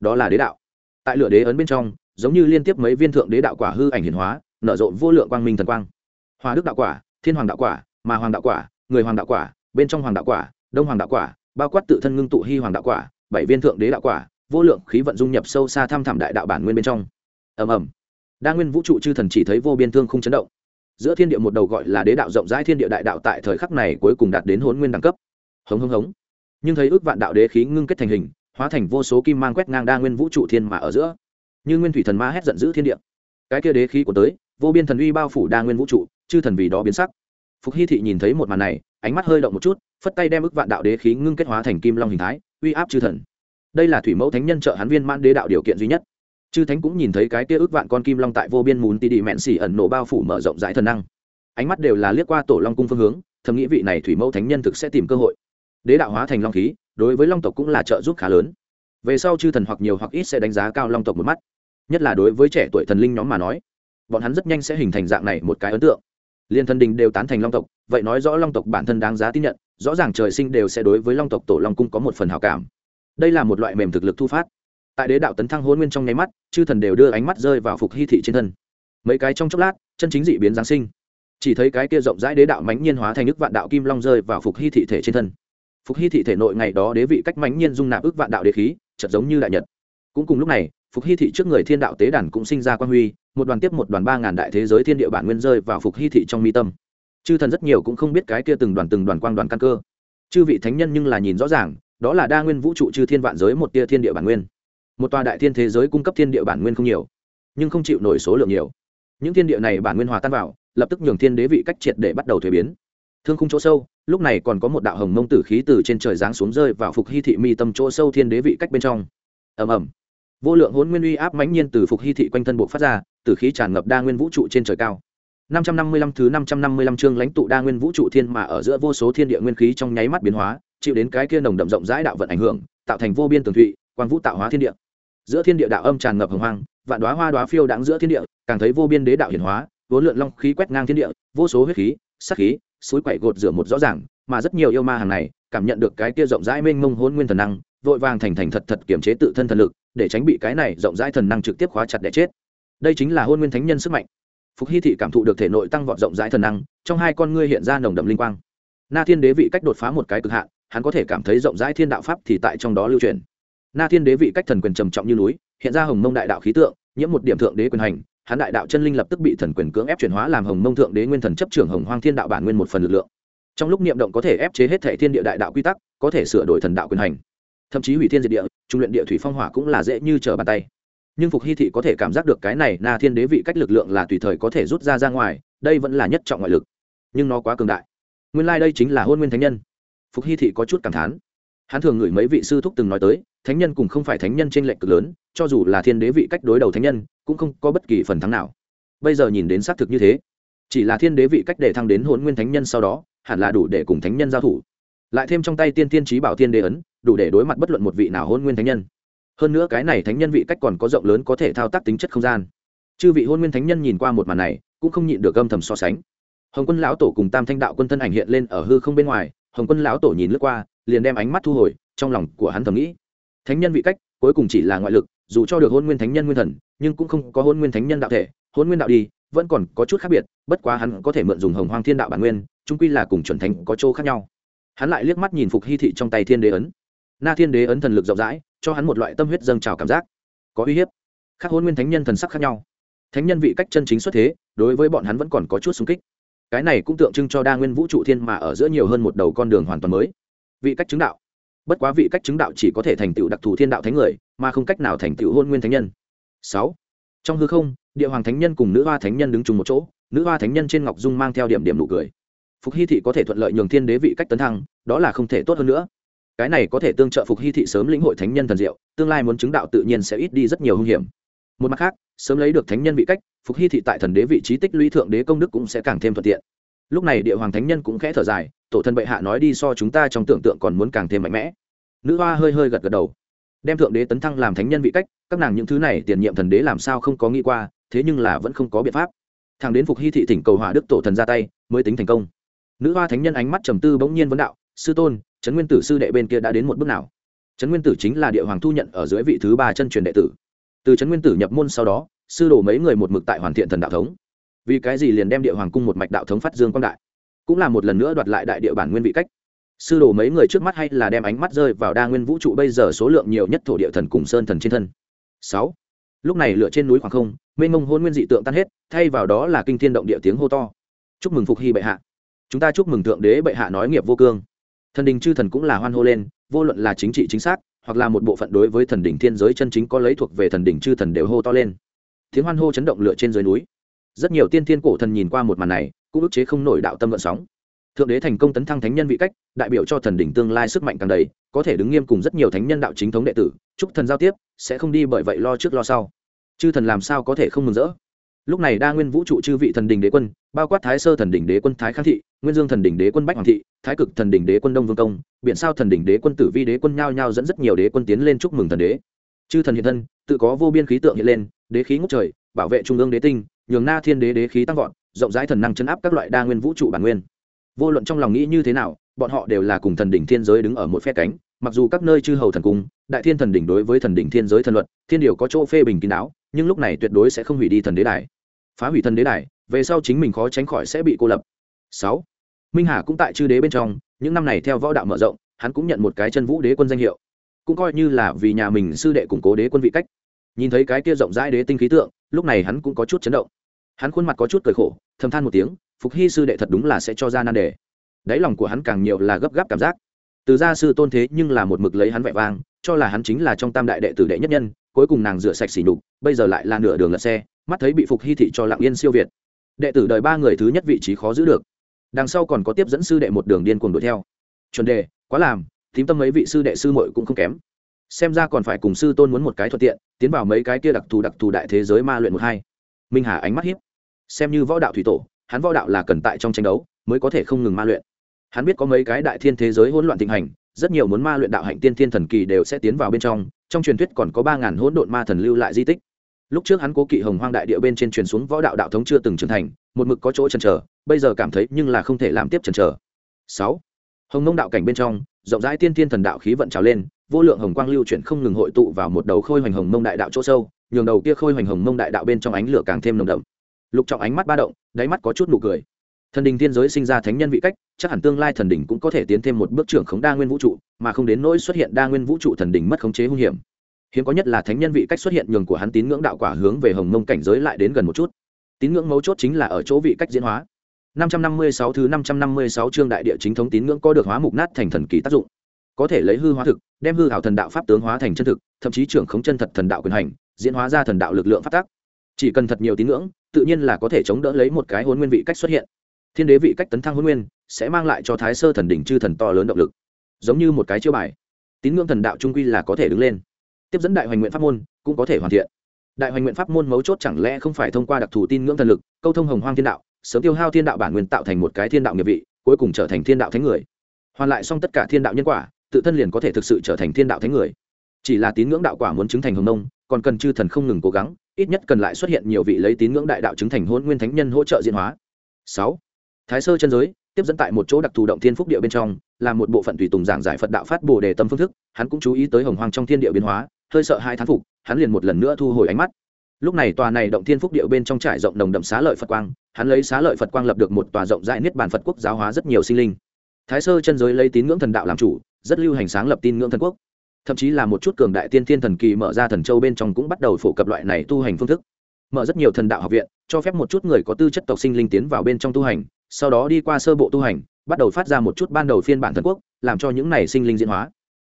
Đó là đế đạo. Tại lửa đế ấn bên trong, giống như liên tiếp mấy viên thượng đế đạo quả hư ảnh hiển hóa, nở rộ vô lượng quang minh thần quang hòa đức đạo quả, thiên hoàng đạo quả mà hoàng đạo quả, người hoàng đạo quả, bên trong hoàng đạo quả, đông hoàng đạo quả, bao quát tự thân ngưng tụ hy hoàng đạo quả, bảy viên thượng đế đạo quả, vô lượng khí vận dung nhập sâu xa thăm thẳm đại đạo bản nguyên bên trong. Ầm ầm. Đa nguyên vũ trụ chư thần chỉ thấy vô biên thương không chấn động. Giữa thiên địa một đầu gọi là đế đạo rộng rãi thiên địa đại đạo tại thời khắc này cuối cùng đạt đến hôn nguyên đẳng cấp. Hống hống hống. Nhưng thấy ước vạn đạo đế khí ngưng kết thành hình, hóa thành vô số kim mang quét ngang đa nguyên vũ trụ thiên mà ở giữa. Như nguyên thủy thần ma hét giận dữ thiên địa. Cái kia đế khí của tới vô biên thần uy bao phủ đa nguyên vũ trụ, chư thần vì đó biến sắc. Phục hy thị nhìn thấy một màn này, ánh mắt hơi động một chút, phất tay đem ức vạn đạo đế khí ngưng kết hóa thành kim long hình thái, uy áp chư thần. Đây là thủy mẫu thánh nhân trợ hắn viên mãn đế đạo điều kiện duy nhất. Chư thánh cũng nhìn thấy cái kia ức vạn con kim long tại vô biên mùn tì đi mẹn xỉ ẩn nổ bao phủ mở rộng rãi thần năng. Ánh mắt đều là liếc qua tổ long cung phương hướng, thầm nghĩ vị này thủy mẫu thánh nhân thực sẽ tìm cơ hội. Đế đạo hóa thành long khí, đối với long tộc cũng là trợ giúp khá lớn. Về sau chư thần hoặc nhiều hoặc ít sẽ đánh giá cao long tộc một mắt. Nhất là đối với trẻ tuổi thần linh nhóm mà nói bọn hắn rất nhanh sẽ hình thành dạng này một cái ấn tượng. Liên thân đình đều tán thành long tộc, vậy nói rõ long tộc bản thân đáng giá tin nhận, rõ ràng trời sinh đều sẽ đối với long tộc tổ long cung có một phần hào cảm. Đây là một loại mềm thực lực thu phát. Tại đế đạo tấn thăng hôn nguyên trong nháy mắt, chư thần đều đưa ánh mắt rơi vào phục hy thị trên thân. Mấy cái trong chốc lát, chân chính dị biến giáng sinh. Chỉ thấy cái kia rộng rãi đế đạo mãnh nhiên hóa thành ức vạn đạo kim long rơi vào phục hy thị thể trên thân. Phục hy thị thể nội ngày đó đế vị cách mãnh nhiên dung nạp ức vạn đạo đế khí chật giống như đại nhật. Cũng cùng lúc này, phục hy thị trước người thiên đạo tế đàn cũng sinh ra quan huy một đoàn tiếp một đoàn ba ngàn đại thế giới thiên địa bản nguyên rơi vào phục hy thị trong mi tâm. Chư thần rất nhiều cũng không biết cái kia từng đoàn từng đoàn quang đoàn căn cơ. Chư vị thánh nhân nhưng là nhìn rõ ràng, đó là đa nguyên vũ trụ chư thiên vạn giới một tia thiên địa bản nguyên. Một tòa đại thiên thế giới cung cấp thiên địa bản nguyên không nhiều, nhưng không chịu nổi số lượng nhiều. Những thiên địa này bản nguyên hòa tan vào, lập tức nhường thiên đế vị cách triệt để bắt đầu thuế biến. Thương khung chỗ sâu, lúc này còn có một đạo hồng mông tử khí từ trên trời giáng xuống rơi vào phục hy thị mi tâm chỗ sâu thiên đế vị cách bên trong. Ầm ầm. Vô lượng hỗn nguyên uy áp mãnh nhiên từ phục hy thị quanh thân bộ phát ra tử khí tràn ngập đa nguyên vũ trụ trên trời cao 555 thứ 555 chương lãnh tụ đa nguyên vũ trụ thiên mà ở giữa vô số thiên địa nguyên khí trong nháy mắt biến hóa, chịu đến cái kia nồng đậm rộng rãi đạo vận ảnh hưởng, tạo thành vô biên tường thụy, quang vũ tạo hóa thiên địa. Giữa thiên địa đạo âm tràn ngập hồng hoang, vạn đóa hoa đóa phiêu đãng giữa thiên địa, càng thấy vô biên đế đạo hiển hóa, vốn lượn long khí quét ngang thiên địa, vô số huyết khí, sát khí, suối quẩy gột rửa một rõ ràng, mà rất nhiều yêu ma hàng này, cảm nhận được cái kia rộng rãi mênh mông hỗn nguyên thần năng, vội vàng thành thành thật thật kiểm chế tự thân thần lực, để tránh bị cái này rộng rãi thần năng trực tiếp khóa chặt để chết. Đây chính là hôn nguyên thánh nhân sức mạnh. Phục hy thị cảm thụ được thể nội tăng vọt rộng rãi thần năng, trong hai con ngươi hiện ra nồng đậm linh quang. Na thiên đế vị cách đột phá một cái cực hạn, hắn có thể cảm thấy rộng rãi thiên đạo pháp thì tại trong đó lưu truyền. Na thiên đế vị cách thần quyền trầm trọng như núi, hiện ra hồng mông đại đạo khí tượng, nhiễm một điểm thượng đế quyền hành, hắn đại đạo chân linh lập tức bị thần quyền cưỡng ép chuyển hóa làm hồng mông thượng đế nguyên thần chấp trưởng hồng hoang thiên đạo bản nguyên một phần lực lượng. Trong lúc niệm động có thể ép chế hết thể thiên địa đại đạo quy tắc, có thể sửa đổi thần đạo quyền hành. Thậm chí hủy thiên diệt địa, trung luyện địa thủy phong hỏa cũng là dễ như trở bàn tay nhưng phục hy thị có thể cảm giác được cái này na thiên đế vị cách lực lượng là tùy thời có thể rút ra ra ngoài, đây vẫn là nhất trọng ngoại lực. Nhưng nó quá cường đại. Nguyên lai、like、đây chính là hôn nguyên thánh nhân. Phục hy thị có chút cảm thán. Hắn thường ngửi mấy vị sư thúc từng nói tới, thánh nhân cùng không phải thánh nhân trên lệnh cực lớn, cho dù là thiên đế vị cách đối đầu thánh nhân, cũng không có bất kỳ phần thắng nào. Bây giờ nhìn đến xác thực như thế, chỉ là thiên đế vị cách để thăng đến hôn nguyên thánh nhân sau đó, hẳn là đủ để cùng thánh nhân giao thủ. Lại thêm trong tay tiên tiên trí bảo thiên đế ấn, đủ để đối mặt bất luận một vị nào hôn nguyên thánh nhân hơn nữa cái này thánh nhân vị cách còn có rộng lớn có thể thao tác tính chất không gian. Chư vị hôn nguyên thánh nhân nhìn qua một màn này, cũng không nhịn được âm thầm so sánh. Hồng quân lão tổ cùng tam thanh đạo quân thân ảnh hiện lên ở hư không bên ngoài, hồng quân lão tổ nhìn lướt qua, liền đem ánh mắt thu hồi, trong lòng của hắn thầm nghĩ. Thánh nhân vị cách, cuối cùng chỉ là ngoại lực, dù cho được hôn nguyên thánh nhân nguyên thần, nhưng cũng không có hôn nguyên thánh nhân đạo thể, hôn nguyên đạo đi, vẫn còn có chút khác biệt, bất quá hắn có thể mượn dùng hồng hoang thiên đạo bản nguyên trung quy là cùng chuẩn thánh có chỗ khác nhau. Hắn lại liếc mắt nhìn phục hy thị trong tay thiên đế ấn na thiên đế ấn thần lực rộng rãi, cho hắn một loại tâm huyết dâng trào cảm giác. Có uy hiếp, khác hôn nguyên thánh nhân thần sắc khác nhau. Thánh nhân vị cách chân chính xuất thế, đối với bọn hắn vẫn còn có chút xung kích. Cái này cũng tượng trưng cho đa nguyên vũ trụ thiên mà ở giữa nhiều hơn một đầu con đường hoàn toàn mới. Vị cách chứng đạo. Bất quá vị cách chứng đạo chỉ có thể thành tựu đặc thù thiên đạo thánh người, mà không cách nào thành tựu hôn nguyên thánh nhân. Sáu. Trong hư không, địa hoàng thánh nhân cùng nữ hoa thánh nhân đứng chung một chỗ, nữ hoa thánh nhân trên ngọc dung mang theo điểm điểm nụ cười. Phục hy thị có thể thuận lợi nhường thiên đế vị cách tấn thăng, đó là không thể tốt hơn nữa cái này có thể tương trợ phục hy thị sớm lĩnh hội thánh nhân thần diệu, tương lai muốn chứng đạo tự nhiên sẽ ít đi rất nhiều hung hiểm. Một mặt khác, sớm lấy được thánh nhân vị cách, phục hy thị tại thần đế vị trí tích lũy thượng đế công đức cũng sẽ càng thêm thuận tiện. Lúc này địa hoàng thánh nhân cũng khẽ thở dài, tổ thân bệ hạ nói đi so chúng ta trong tưởng tượng còn muốn càng thêm mạnh mẽ. Nữ hoa hơi hơi gật gật đầu. Đem thượng đế tấn thăng làm thánh nhân vị cách, các nàng những thứ này tiền nhiệm thần đế làm sao không có nghĩ qua, thế nhưng là vẫn không có biện pháp. Thằng đến phục hy thị tỉnh cầu hỏa đức tổ thần ra tay, mới tính thành công. Nữ hoa thánh nhân ánh mắt trầm tư bỗng nhiên vấn đạo sư tôn, trấn nguyên tử sư đệ bên kia đã đến một bước nào? Trấn nguyên tử chính là địa hoàng thu nhận ở dưới vị thứ ba chân truyền đệ tử. Từ trấn nguyên tử nhập môn sau đó, sư đồ mấy người một mực tại hoàn thiện thần đạo thống. Vì cái gì liền đem địa hoàng cung một mạch đạo thống phát dương quang đại? Cũng là một lần nữa đoạt lại đại địa bản nguyên vị cách. Sư đồ mấy người trước mắt hay là đem ánh mắt rơi vào đa nguyên vũ trụ bây giờ số lượng nhiều nhất thổ địa thần cùng sơn thần trên thân. Sáu. Lúc này lựa trên núi khoảng không, mênh mông hôn nguyên dị tượng tan hết, thay vào đó là kinh thiên động địa tiếng hô to. Chúc mừng phục hy bệ hạ. Chúng ta chúc mừng thượng đế bệ hạ nói nghiệp vô cương thần đình chư thần cũng là hoan hô lên, vô luận là chính trị chính xác, hoặc là một bộ phận đối với thần đỉnh thiên giới chân chính có lấy thuộc về thần đỉnh chư thần đều hô to lên. Tiếng hoan hô chấn động lửa trên dưới núi. Rất nhiều tiên thiên cổ thần nhìn qua một màn này, cũng ức chế không nổi đạo tâm vận sóng. Thượng đế thành công tấn thăng thánh nhân vị cách, đại biểu cho thần đỉnh tương lai sức mạnh càng đầy, có thể đứng nghiêm cùng rất nhiều thánh nhân đạo chính thống đệ tử, chúc thần giao tiếp, sẽ không đi bởi vậy lo trước lo sau. Chư thần làm sao có thể không mừng rỡ? Lúc này đa nguyên vũ trụ chư vị thần đình đế quân, bao quát thái sơ thần đình đế quân thái khang thị, nguyên dương thần đình đế quân bách hoàng thị, thái cực thần đình đế quân đông vương công, biển sao thần đình đế quân tử vi đế quân nhao nhao dẫn rất nhiều đế quân tiến lên chúc mừng thần đế. Chư thần hiện thân, tự có vô biên khí tượng hiện lên, đế khí ngốc trời, bảo vệ trung ương đế tinh, nhường na thiên đế đế khí tăng vọt, rộng rãi thần năng chấn áp các loại đa nguyên vũ trụ bản nguyên. Vô luận trong lòng nghĩ như thế nào, bọn họ đều là cùng thần đỉnh thiên giới đứng ở một phe cánh, mặc dù các nơi chư hầu thần cung, đại thiên thần đỉnh đối với thần đỉnh thiên giới thần luật, thiên điều có chỗ phê bình kín đáo nhưng lúc này tuyệt đối sẽ không hủy đi thần đế đài. Phá hủy thần đế đài, về sau chính mình khó tránh khỏi sẽ bị cô lập. Sáu, minh hà cũng tại chư đế bên trong, những năm này theo võ đạo mở rộng, hắn cũng nhận một cái chân vũ đế quân danh hiệu. Cũng coi như là vì nhà mình sư đệ củng cố đế quân vị cách. Nhìn thấy cái kia rộng rãi đế tinh khí tượng, lúc này hắn cũng có chút chấn động. Hắn khuôn mặt có chút cười khổ, thầm than một tiếng, phục hy sư đệ thật đúng là sẽ cho ra nan đề. Đáy lòng của hắn càng nhiều là gấp gáp cảm giác. Từ gia sư tôn thế nhưng là một mực lấy hắn vẻ vang, cho là hắn chính là trong tam đại đệ tử đệ nhất nhân cuối cùng nàng rửa sạch xỉ nhục, bây giờ lại là nửa đường lật xe, mắt thấy bị phục hy thị cho lặng yên siêu việt. Đệ tử đời ba người thứ nhất vị trí khó giữ được. Đằng sau còn có tiếp dẫn sư đệ một đường điên cuồng đuổi theo. Chuẩn đề, quá làm, thím tâm mấy vị sư đệ sư muội cũng không kém. Xem ra còn phải cùng sư tôn muốn một cái thuận tiện, tiến vào mấy cái kia đặc thù đặc thù đại thế giới ma luyện một hai. Minh hà ánh mắt hiếp. Xem như võ đạo thủy tổ, hắn võ đạo là cần tại trong tranh đấu, mới có thể không ngừng ma luyện. Hắn biết có mấy cái đại thiên thế giới hỗn loạn thịnh hành, rất nhiều muốn ma luyện đạo hạnh tiên thiên thần kỳ đều sẽ tiến vào bên trong trong truyền thuyết còn có ba ngàn hỗn độn ma thần lưu lại di tích. Lúc trước hắn cố kỵ hồng hoang đại địa bên trên truyền xuống võ đạo đạo thống chưa từng trưởng thành, một mực có chỗ chần chờ, bây giờ cảm thấy nhưng là không thể làm tiếp chần chờ. Sáu, hồng nông đạo cảnh bên trong, rộng rãi tiên thiên thần đạo khí vận trào lên, vô lượng hồng quang lưu chuyển không ngừng hội tụ vào một đầu khôi hoành hồng mông đại đạo chỗ sâu, nhường đầu kia khôi hoành hồng mông đại đạo bên trong ánh lửa càng thêm nồng đậm. Lục trọng ánh mắt ba động, đáy mắt có chút nụ cười thần đình thiên giới sinh ra thánh nhân vị cách, chắc hẳn tương lai thần đình cũng có thể tiến thêm một bước trưởng khống đa nguyên vũ trụ, mà không đến nỗi xuất hiện đa nguyên vũ trụ thần đình mất khống chế hung hiểm. Hiếm có nhất là thánh nhân vị cách xuất hiện nhường của hắn tín ngưỡng đạo quả hướng về hồng mông cảnh giới lại đến gần một chút. Tín ngưỡng mấu chốt chính là ở chỗ vị cách diễn hóa. 556 thứ 556 chương đại địa chính thống tín ngưỡng có được hóa mục nát thành thần kỳ tác dụng. Có thể lấy hư hóa thực, đem hư hảo thần đạo pháp tướng hóa thành chân thực, thậm chí trưởng khống chân thật thần đạo quyền hành, diễn hóa ra thần đạo lực lượng phát tác. Chỉ cần thật nhiều tín ngưỡng, tự nhiên là có thể chống đỡ lấy một cái hôn nguyên vị cách xuất hiện thiên đế vị cách tấn thăng huân nguyên, sẽ mang lại cho thái sơ thần đỉnh chư thần to lớn động lực. Giống như một cái chiêu bài. Tín ngưỡng thần đạo trung quy là có thể đứng lên. Tiếp dẫn đại hoành nguyện pháp môn, cũng có thể hoàn thiện. Đại hoành nguyện pháp môn mấu chốt chẳng lẽ không phải thông qua đặc thù tin ngưỡng thần lực, câu thông hồng hoang thiên đạo, sớm tiêu hao thiên đạo bản nguyên tạo thành một cái thiên đạo nghiệp vị, cuối cùng trở thành thiên đạo thánh người. Hoàn lại xong tất cả thiên đạo nhân quả, tự thân liền có thể thực sự trở thành thiên đạo thánh người. Chỉ là tín ngưỡng đạo quả muốn chứng thành hồng nông, còn cần chư thần không ngừng cố gắng, ít nhất cần lại xuất hiện nhiều vị lấy tín ngưỡng đại đạo chứng thành hôn nguyên thánh nhân hỗ trợ diễn hóa. Sáu thái sơ chân giới, tiếp dẫn tại một chỗ đặc thù động thiên phúc địa bên trong, là một bộ phận tùy tùng giảng giải phật đạo phát bồ đề tâm phương thức, hắn cũng chú ý tới hồng hoang trong thiên địa biến hóa, hơi sợ hai thán phục, hắn liền một lần nữa thu hồi ánh mắt. Lúc này tòa này động thiên phúc địa bên trong trải rộng đồng đậm xá lợi phật quang, hắn lấy xá lợi phật quang lập được một tòa rộng rãi niết bàn phật quốc giáo hóa rất nhiều sinh linh. Thái sơ chân giới lấy tín ngưỡng thần đạo làm chủ, rất lưu hành sáng lập tin ngưỡng thần quốc. Thậm chí là một chút cường đại tiên thiên thần kỳ mở ra thần châu bên trong cũng bắt đầu phổ cập loại này tu hành phương thức. Mở rất nhiều thần đạo học viện, cho phép một chút người có tư chất tộc sinh linh tiến vào bên trong tu hành sau đó đi qua sơ bộ tu hành, bắt đầu phát ra một chút ban đầu phiên bản thần quốc, làm cho những này sinh linh diễn hóa.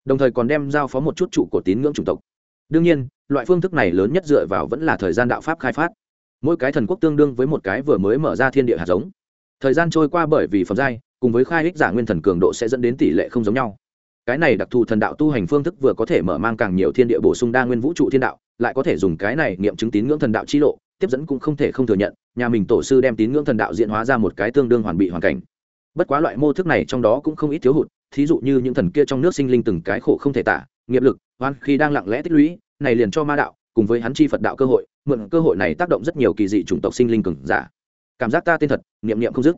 Đồng thời còn đem giao phó một chút trụ của tín ngưỡng chủng tộc. Đương nhiên, loại phương thức này lớn nhất dựa vào vẫn là thời gian đạo pháp khai phát. Mỗi cái thần quốc tương đương với một cái vừa mới mở ra thiên địa hạt giống. Thời gian trôi qua bởi vì phẩm giai, cùng với khai ích giả nguyên thần cường độ sẽ dẫn đến tỷ lệ không giống nhau. Cái này đặc thù thần đạo tu hành phương thức vừa có thể mở mang càng nhiều thiên địa bổ sung đa nguyên vũ trụ thiên đạo, lại có thể dùng cái này nghiệm chứng tín ngưỡng thần đạo chi lộ tiếp dẫn cũng không thể không thừa nhận, nhà mình tổ sư đem tín ngưỡng thần đạo diễn hóa ra một cái tương đương hoàn bị hoàn cảnh. Bất quá loại mô thức này trong đó cũng không ít thiếu hụt, thí dụ như những thần kia trong nước sinh linh từng cái khổ không thể tả, nghiệp lực hoan khi đang lặng lẽ tích lũy, này liền cho ma đạo, cùng với hắn chi phật đạo cơ hội, mượn cơ hội này tác động rất nhiều kỳ dị chủng tộc sinh linh cường giả. Cảm giác ta tên thật, niệm niệm không dứt.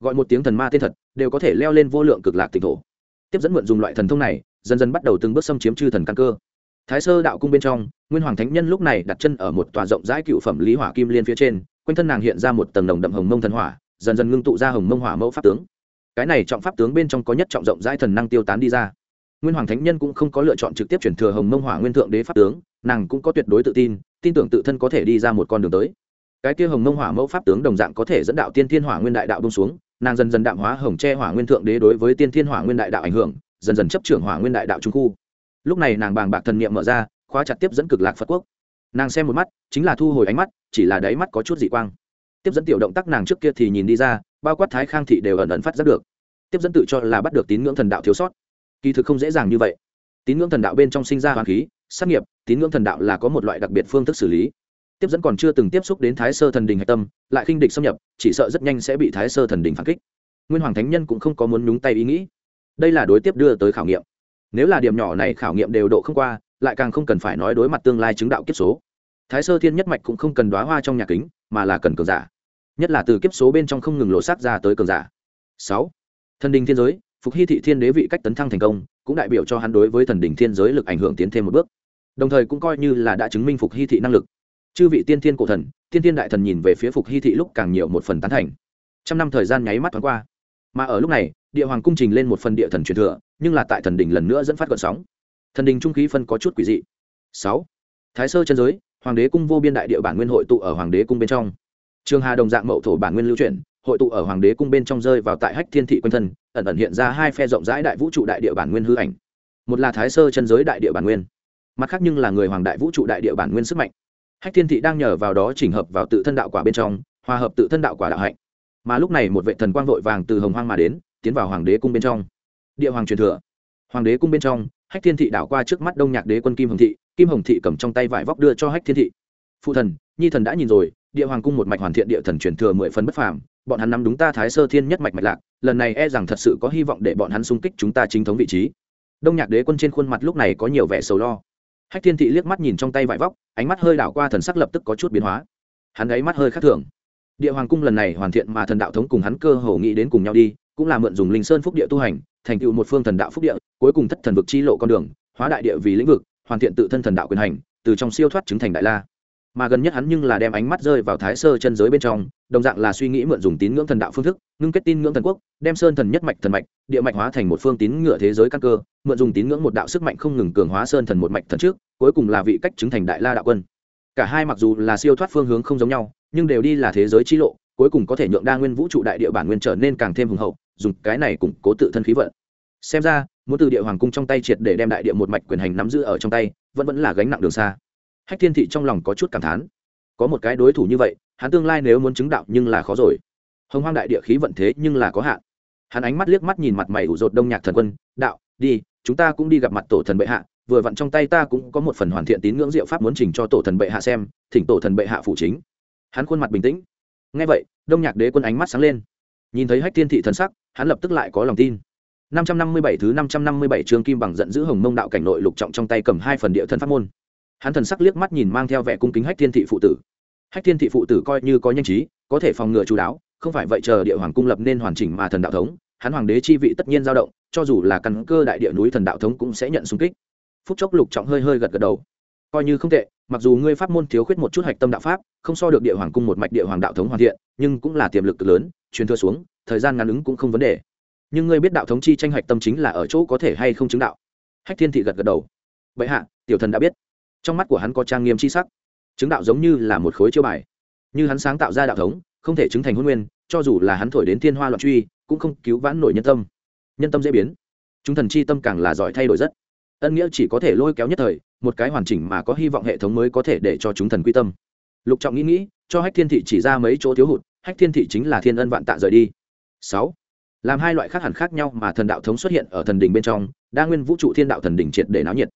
Gọi một tiếng thần ma tên thật, đều có thể leo lên vô lượng cực lạc tịch thổ. Tiếp dẫn mượn dùng loại thần thông này, dần dần bắt đầu từng bước xâm chiếm chư thần căn cơ thái sơ đạo cung bên trong, nguyên hoàng thánh nhân lúc này đặt chân ở một tòa rộng rãi cựu phẩm lý hỏa kim liên phía trên, quanh thân nàng hiện ra một tầng đồng đậm hồng mông thần hỏa, dần dần ngưng tụ ra hồng mông hỏa mẫu pháp tướng. Cái này trọng pháp tướng bên trong có nhất trọng rộng rãi thần năng tiêu tán đi ra. Nguyên hoàng thánh nhân cũng không có lựa chọn trực tiếp chuyển thừa hồng mông hỏa nguyên thượng đế pháp tướng, nàng cũng có tuyệt đối tự tin tin tưởng tự thân có thể đi ra một con đường tới. Cái kia hồng mông hỏa mẫu pháp tướng đồng dạng có thể dẫn đạo tiên thiên hỏa nguyên đại đạo bông xuống, nàng dần dần đạm hóa hồng che hỏa nguyên thượng đế đối với tiên thiên hỏa nguyên đại đạo ảnh hưởng, dần dần chấp trưởng hỏa nguyên đại đạo trung khu lúc này nàng bàng bạc thần niệm mở ra, khóa chặt tiếp dẫn cực lạc phật quốc. Nàng xem một mắt, chính là thu hồi ánh mắt, chỉ là đáy mắt có chút dị quang. Tiếp dẫn tiểu động tác nàng trước kia thì nhìn đi ra, bao quát thái khang thị đều ẩn ẩn phát giác được. Tiếp dẫn tự cho là bắt được tín ngưỡng thần đạo thiếu sót. Kỳ thực không dễ dàng như vậy. Tín ngưỡng thần đạo bên trong sinh ra hoàng khí, sát nghiệp, tín ngưỡng thần đạo là có một loại đặc biệt phương thức xử lý. Tiếp dẫn còn chưa từng tiếp xúc đến thái sơ thần đình hạch tâm, lại khinh địch xâm nhập, chỉ sợ rất nhanh sẽ bị thái sơ thần đình phản kích. Nguyên hoàng thánh nhân cũng không có muốn nhúng tay ý nghĩ. Đây là đối tiếp đưa tới khảo nghiệm nếu là điểm nhỏ này khảo nghiệm đều độ không qua, lại càng không cần phải nói đối mặt tương lai chứng đạo kiếp số. Thái sơ thiên nhất mạch cũng không cần đoá hoa trong nhà kính, mà là cần cường giả. Nhất là từ kiếp số bên trong không ngừng lộ sát ra tới cường giả. Sáu. Thần đình thiên giới, phục hy thị thiên đế vị cách tấn thăng thành công, cũng đại biểu cho hắn đối với thần đình thiên giới lực ảnh hưởng tiến thêm một bước. Đồng thời cũng coi như là đã chứng minh phục hy thị năng lực. Chư vị tiên thiên cổ thần, tiên thiên đại thần nhìn về phía phục hy thị lúc càng nhiều một phần tán thành. Trăm năm thời gian nháy mắt thoáng qua. Mà ở lúc này địa hoàng cung trình lên một phần địa thần truyền thừa, nhưng là tại thần đình lần nữa dẫn phát gợn sóng. Thần đình trung khí phân có chút quỷ dị. Sáu, thái sơ chân giới, hoàng đế cung vô biên đại địa bản nguyên hội tụ ở hoàng đế cung bên trong. Trường hà đồng dạng mậu thổ bản nguyên lưu chuyển, hội tụ ở hoàng đế cung bên trong rơi vào tại hách thiên thị quanh thân, ẩn ẩn hiện ra hai phe rộng rãi đại vũ trụ đại địa bản nguyên hư ảnh. Một là thái sơ chân giới đại địa bản nguyên, mặt khác nhưng là người hoàng đại vũ trụ đại địa bản nguyên sức mạnh. Hách thiên thị đang nhờ vào đó chỉnh hợp vào tự thân đạo quả bên trong, hòa hợp tự thân đạo quả đạo hạnh. Mà lúc này một vệ thần quang vội vàng từ hồng hoang mà đến tiến vào hoàng đế cung bên trong. Địa hoàng truyền thừa. Hoàng đế cung bên trong, hách thiên thị đảo qua trước mắt đông nhạc đế quân kim hồng thị, kim hồng thị cầm trong tay vải vóc đưa cho hách thiên thị. Phụ thần, nhi thần đã nhìn rồi, địa hoàng cung một mạch hoàn thiện địa thần truyền thừa mười phần bất phàm, bọn hắn nắm đúng ta thái sơ thiên nhất mạch mạch lạc, lần này e rằng thật sự có hy vọng để bọn hắn xung kích chúng ta chính thống vị trí. Đông nhạc đế quân trên khuôn mặt lúc này có nhiều vẻ sầu lo. Hách thiên thị liếc mắt nhìn trong tay vải vóc, ánh mắt hơi đảo qua thần sắc lập tức có chút biến hóa. Hắn gáy mắt hơi khác thường. Địa hoàng cung lần này hoàn thiện mà thần đạo thống cùng hắn cơ hồ nghĩ đến cùng nhau đi cũng là mượn dùng linh sơn phúc địa tu hành, thành tựu một phương thần đạo phúc địa, cuối cùng thất thần vực chi lộ con đường, hóa đại địa vì lĩnh vực, hoàn thiện tự thân thần đạo quyền hành, từ trong siêu thoát chứng thành đại la. Mà gần nhất hắn nhưng là đem ánh mắt rơi vào thái sơ chân giới bên trong, đồng dạng là suy nghĩ mượn dùng tín ngưỡng thần đạo phương thức, ngưng kết tin ngưỡng thần quốc, đem sơn thần nhất mạch thần mạch, địa mạch hóa thành một phương tín ngựa thế giới căn cơ, mượn dùng tín ngưỡng một đạo sức mạnh không ngừng cường hóa sơn thần một mạch thần trước, cuối cùng là vị cách chứng thành đại la đạo quân. Cả hai mặc dù là siêu thoát phương hướng không giống nhau, nhưng đều đi là thế giới chi lộ, cuối cùng có thể nhượng đa nguyên vũ trụ đại địa bản nguyên trở nên càng thêm hùng hậu dùng cái này củng cố tự thân khí vận. Xem ra, muốn từ địa hoàng cung trong tay triệt để đem đại địa một mạch quyền hành nắm giữ ở trong tay, vẫn vẫn là gánh nặng đường xa. Hách thiên thị trong lòng có chút cảm thán. Có một cái đối thủ như vậy, hắn tương lai nếu muốn chứng đạo nhưng là khó rồi. Hồng hoang đại địa khí vận thế nhưng là có hạn. Hắn ánh mắt liếc mắt nhìn mặt mày ủ rột đông nhạc thần quân, đạo, đi, chúng ta cũng đi gặp mặt tổ thần bệ hạ, vừa vặn trong tay ta cũng có một phần hoàn thiện tín ngưỡng diệu pháp muốn trình cho tổ thần bệ hạ xem, thỉnh tổ thần bệ hạ phụ chính. Hắn khuôn mặt bình tĩnh. Ngay vậy, đông nhạc đế quân ánh mắt sáng lên nhìn thấy hách thiên thị thần sắc, hắn lập tức lại có lòng tin. 557 thứ 557 chương kim bằng giận dữ hồng mông đạo cảnh nội lục trọng trong tay cầm hai phần địa thần pháp môn. Hắn thần sắc liếc mắt nhìn mang theo vẻ cung kính hách thiên thị phụ tử. Hách thiên thị phụ tử coi như có nhanh trí, có thể phòng ngừa chú đáo, không phải vậy chờ địa hoàng cung lập nên hoàn chỉnh mà thần đạo thống, hắn hoàng đế chi vị tất nhiên dao động, cho dù là căn cơ đại địa núi thần đạo thống cũng sẽ nhận xung kích. Phúc chốc lục trọng hơi hơi gật gật đầu. Coi như không tệ, mặc dù ngươi pháp môn thiếu khuyết một chút hạch tâm đạo pháp, không so được địa hoàng cung một mạch địa hoàng đạo thống hoàn thiện, nhưng cũng là tiềm lực cực lớn truyền thừa xuống, thời gian ngắn ứng cũng không vấn đề. Nhưng ngươi biết đạo thống chi tranh hạch tâm chính là ở chỗ có thể hay không chứng đạo. Hách thiên thị gật gật đầu. Vậy hạ, tiểu thần đã biết. Trong mắt của hắn có trang nghiêm c h i sắc. Chứng đạo giống như là một khối chiêu bài. Như hắn sáng tạo ra đạo thống, không thể chứng thành hôn nguyên, cho dù là hắn thổi đến thiên hoa loạn truy, cũng không cứu vãn nổi nhân tâm. Nhân tâm dễ biến. Chúng thần chi tâm càng là giỏi thay đổi rất. Ân nghĩa chỉ có thể lôi kéo nhất thời, một cái hoàn chỉnh mà có hy vọng hệ thống mới có thể để cho chúng thần quy tâm. Lục trọng nghĩ nghĩ, cho hách thiên thị chỉ ra mấy chỗ thiếu hụt hách thiên thị chính là thiên ân vạn tạ rời đi. Sáu, làm hai loại khác hẳn khác nhau mà thần đạo thống xuất hiện ở thần đình bên trong, đa nguyên vũ trụ thiên đạo thần đình triệt để náo nhiệt.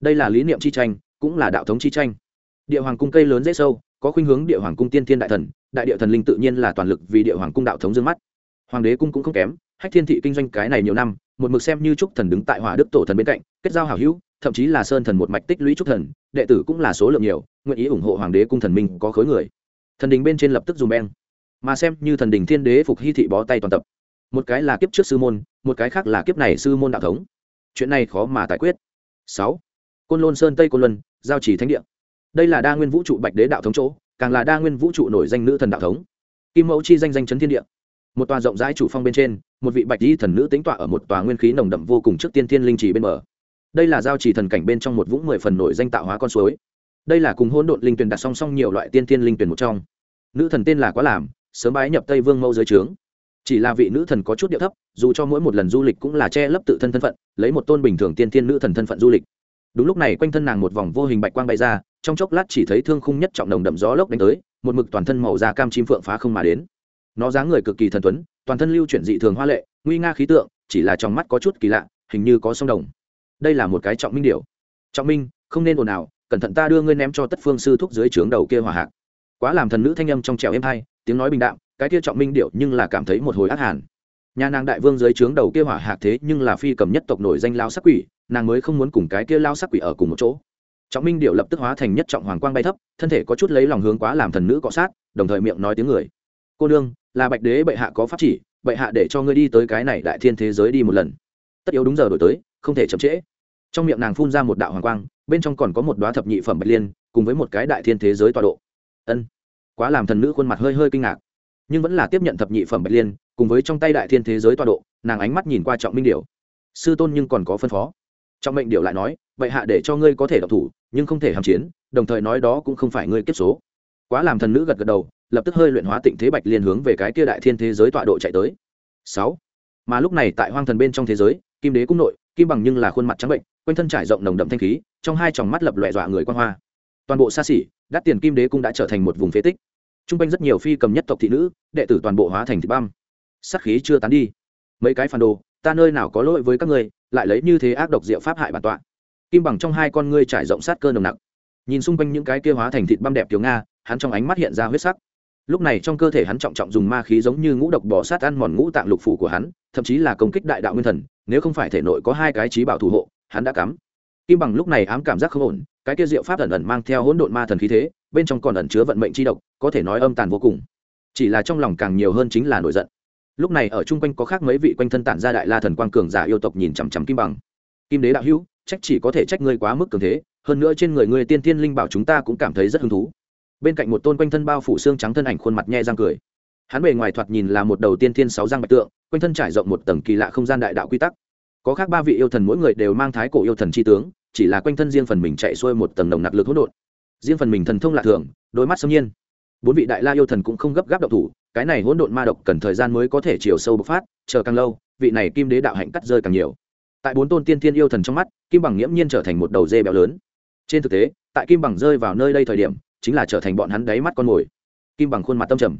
Đây là lý niệm chi tranh, cũng là đạo thống chi tranh. Địa hoàng cung cây lớn dễ sâu, có khuynh hướng địa hoàng cung tiên thiên đại thần, đại địa thần linh tự nhiên là toàn lực vì địa hoàng cung đạo thống dương mắt. Hoàng đế cung cũng không kém, hách thiên thị kinh doanh cái này nhiều năm, một mực xem như trúc thần đứng tại hỏa đức tổ thần bên cạnh, kết giao hảo hữu, thậm chí là sơn thần một mạch tích lũy trúc thần, đệ tử cũng là số lượng nhiều, nguyện ý ủng hộ hoàng đế cung thần minh có khối người. Thần đình bên trên lập tức dùng beng mà xem như thần đình thiên đế phục hy thị bó tay toàn tập. Một cái là kiếp trước sư môn, một cái khác là kiếp này sư môn đạo thống. Chuyện này khó mà giải quyết. Sáu. Côn lôn sơn tây côn luân, giao chỉ thánh địa. Đây là đa nguyên vũ trụ bạch đế đạo thống chỗ, càng là đa nguyên vũ trụ nổi danh nữ thần đạo thống. Kim mẫu chi danh danh chấn thiên địa. Một tòa rộng rãi chủ phong bên trên, một vị bạch di thần nữ tính tọa ở một tòa nguyên khí nồng đậm vô cùng trước tiên thiên linh trì bên bờ. Đây là giao trì thần cảnh bên trong một vũng mười phần nổi danh tạo hóa con suối. Đây là cùng hôn độn linh tuyển đặt song song nhiều loại tiên thiên linh tuyển một trong. Nữ thần tên là quá làm sớm bái nhập tây vương mẫu dưới trướng. Chỉ là vị nữ thần có chút địa thấp, dù cho mỗi một lần du lịch cũng là che lấp tự thân thân phận, lấy một tôn bình thường tiên thiên nữ thần thân phận du lịch. Đúng lúc này quanh thân nàng một vòng vô hình bạch quang bay ra, trong chốc lát chỉ thấy thương khung nhất trọng đồng đậm gió lốc đánh tới, một mực toàn thân màu da cam chim phượng phá không mà đến. Nó dáng người cực kỳ thần tuấn, toàn thân lưu chuyển dị thường hoa lệ, nguy nga khí tượng, chỉ là trong mắt có chút kỳ lạ, hình như có sông đồng. Đây là một cái trọng minh điều. Trọng minh, không nên ồn ào, cẩn thận ta đưa ngươi ném cho tất phương sư thúc dưới trướng đầu kia hỏa hạc. Quá làm thần nữ thanh âm trong trèo êm hay tiếng nói bình đạm, cái kia trọng minh điệu nhưng là cảm thấy một hồi ác hàn. Nhà nàng đại vương dưới trướng đầu kia hỏa hạc thế nhưng là phi cầm nhất tộc nổi danh lao sắc quỷ, nàng mới không muốn cùng cái kia lao sắc quỷ ở cùng một chỗ. Trọng minh điệu lập tức hóa thành nhất trọng hoàng quang bay thấp, thân thể có chút lấy lòng hướng quá làm thần nữ cọ sát, đồng thời miệng nói tiếng người. Cô đương là bạch đế bệ hạ có pháp chỉ, bệ hạ để cho ngươi đi tới cái này đại thiên thế giới đi một lần. Tất yếu đúng giờ đổi tới, không thể chậm trễ. Trong miệng nàng phun ra một đạo hoàng quang, bên trong còn có một đoá thập nhị phẩm bạch liên, cùng với một cái đại thiên thế giới tọa độ. Ân quá làm thần nữ khuôn mặt hơi hơi kinh ngạc. Nhưng vẫn là tiếp nhận thập nhị phẩm bạch liên, cùng với trong tay đại thiên thế giới toa độ, nàng ánh mắt nhìn qua trọng minh điệu sư tôn nhưng còn có phân phó. Trọng mệnh điệu lại nói vậy hạ để cho ngươi có thể đọc thủ, nhưng không thể hàm chiến, đồng thời nói đó cũng không phải ngươi kiếp số. Quá làm thần nữ gật gật đầu, lập tức hơi luyện hóa tịnh thế bạch liên hướng về cái kia đại thiên thế giới tọa độ chạy tới. Sáu. Mà lúc này tại hoang thần bên trong thế giới, kim đế cung nội, kim bằng nhưng là khuôn mặt trắng bệnh, quanh thân trải rộng nồng đậm thanh khí, trong hai tròng mắt lập loẹ dọa người quan hoa toàn bộ xa xỉ, đắt tiền kim đế cũng đã trở thành một vùng phế tích. T r u n g quanh rất nhiều phi cầm nhất tộc thị nữ, đệ tử toàn bộ hóa thành thịt băm. Sắc khí chưa tán đi. Mấy cái phản đồ, ta nơi nào có lỗi với các ngươi, lại lấy như thế ác độc diệu pháp hại bản tọa. Kim bằng trong hai con ngươi trải rộng sát cơ nồng nặc. Nhìn xung quanh những cái kia hóa thành thịt băm đẹp tiểu nga, hắn trong ánh mắt hiện ra huyết sắc. Lúc này trong cơ thể hắn trọng trọng dùng ma khí giống như ngũ độc bỏ sát ăn mòn ngũ tạng lục phủ của hắn, thậm chí là công kích đại đạo nguyên thần, nếu không phải thể nội có hai cái trí bảo thủ hộ, hắn đã cắm. Kim bằng lúc này ám cảm giác không ổn cái kia diệu pháp ẩn ẩn mang theo hỗn độn ma thần khí thế, bên trong còn ẩn chứa vận mệnh chi độc, có thể nói âm tàn vô cùng. Chỉ là trong lòng càng nhiều hơn chính là nổi giận. Lúc này ở chung quanh có khác mấy vị quanh thân tản ra đại la thần quang cường giả yêu tộc nhìn chằm chằm kim bằng. Kim đế đạo hữu, trách chỉ có thể trách ngươi quá mức cường thế, hơn nữa trên người ngươi tiên tiên linh bảo chúng ta cũng cảm thấy rất hứng thú. Bên cạnh một tôn quanh thân bao phủ xương trắng thân ảnh khuôn mặt nhe răng cười. Hắn bề ngoài thoạt nhìn là một đầu tiên tiên sáu răng bạch tượng, quanh thân trải rộng một tầng kỳ lạ không gian đại đạo quy tắc. Có khác ba vị yêu thần mỗi người đều mang thái cổ yêu thần c h i tướng chỉ là quanh thân riêng phần mình chạy xuôi một tầng nồng nặc lực hỗn độn. Riêng phần mình thần thông lạ thường, đôi mắt xâm nhiên. Bốn vị đại la yêu thần cũng không gấp gáp độc thủ, cái này hỗn độn ma độc cần thời gian mới có thể chiều sâu bộc phát, chờ càng lâu, vị này kim đế đạo hạnh cắt rơi càng nhiều. Tại bốn tôn tiên thiên yêu thần trong mắt, kim bằng nghiễm nhiên trở thành một đầu dê béo lớn. Trên thực tế, tại kim bằng rơi vào nơi đây thời điểm, chính là trở thành bọn hắn đáy mắt con mồi. Kim bằng khuôn mặt tâm trầm.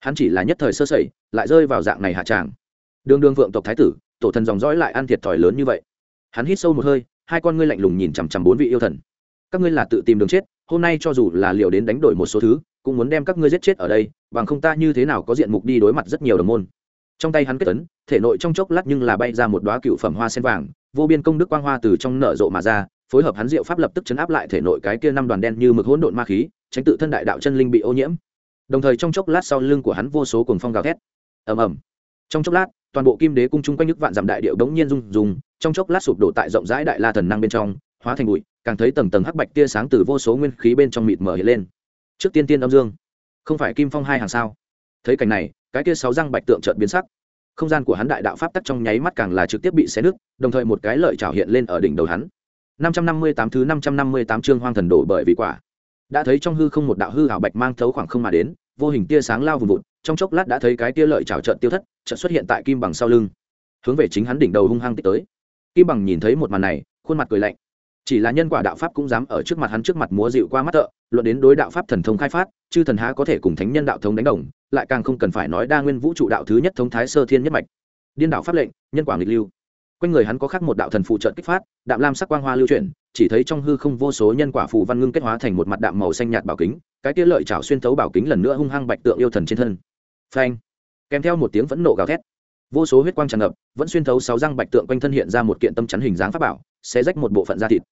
Hắn chỉ là nhất thời sơ sẩy, lại rơi vào dạng này hạ tràng. Đường đường vượng tộc thái tử, tổ thần dòng dõi lại ăn thiệt thòi lớn như vậy. Hắn hít sâu một hơi hai con ngươi lạnh lùng nhìn chằm chằm bốn vị yêu thần. Các ngươi là tự tìm đường chết, hôm nay cho dù là liệu đến đánh đổi một số thứ, cũng muốn đem các ngươi giết chết ở đây, bằng không ta như thế nào có diện mục đi đối mặt rất nhiều đồng môn. Trong tay hắn kết tấn thể nội trong chốc lát nhưng là bay ra một đoá cựu phẩm hoa sen vàng, vô biên công đức quang hoa từ trong nở rộ mà ra, phối hợp hắn diệu pháp lập tức chấn áp lại thể nội cái kia năm đoàn đen như mực hỗn độn ma khí, tránh tự thân đại đạo chân linh bị ô nhiễm. Đồng thời trong chốc lát sau lưng của hắn vô số cuồng phong gào thét. Ầm ầm. Trong chốc lát, toàn bộ kim đế cung chung quanh nhức vạn dặm đại điệu đống nhiên rung rung trong chốc lát sụp đổ tại rộng rãi đại la thần năng bên trong, hóa thành bụi, càng thấy tầng tầng hắc bạch tia sáng từ vô số nguyên khí bên trong mịt mở hiện lên. Trước tiên tiên âm dương, không phải kim phong hai hàng sao? Thấy cảnh này, cái tia sáu răng bạch tượng trợn biến sắc. Không gian của hắn đại đạo pháp tắc trong nháy mắt càng là trực tiếp bị xé nứt, đồng thời một cái lợi trảo hiện lên ở đỉnh đầu hắn. 558 thứ 558 chương hoang thần đổ bởi vì quả. Đã thấy trong hư không một đạo hư ảo bạch mang thấu khoảng không mà đến, vô hình tia sáng lao vùng vụt, trong chốc lát đã thấy cái tia lợi trào trợn tiêu thất, chợt xuất hiện tại kim bằng sau lưng. Hướng về chính hắn đỉnh đầu hung hăng tích tới kim bằng nhìn thấy một màn này, khuôn mặt cười lạnh. Chỉ là nhân quả đạo pháp cũng dám ở trước mặt hắn trước mặt múa dịu qua mắt thợ, luận đến đối đạo pháp thần thông khai phát, chư thần há có thể cùng thánh nhân đạo thống đánh đồng, lại càng không cần phải nói đa nguyên vũ trụ đạo thứ nhất thống thái sơ thiên nhất mạch. Điên đạo pháp lệnh, nhân quả nghịch lưu. Quanh người hắn có khác một đạo thần phụ trợ kích phát, đạm lam sắc quang hoa lưu chuyển, chỉ thấy trong hư không vô số nhân quả phù văn ngưng kết hóa thành một mặt đạm màu xanh nhạt bảo kính, cái kia lợi chảo xuyên thấu bảo kính lần nữa hung hăng bạch tượng yêu thần trên thân. Phanh. Kèm theo một tiếng vẫn nộ gào thét vô số huyết quang tràn ngập, vẫn xuyên thấu sáu răng bạch tượng quanh thân hiện ra một kiện tâm chắn hình dáng pháp bảo sẽ rách một bộ phận da thịt.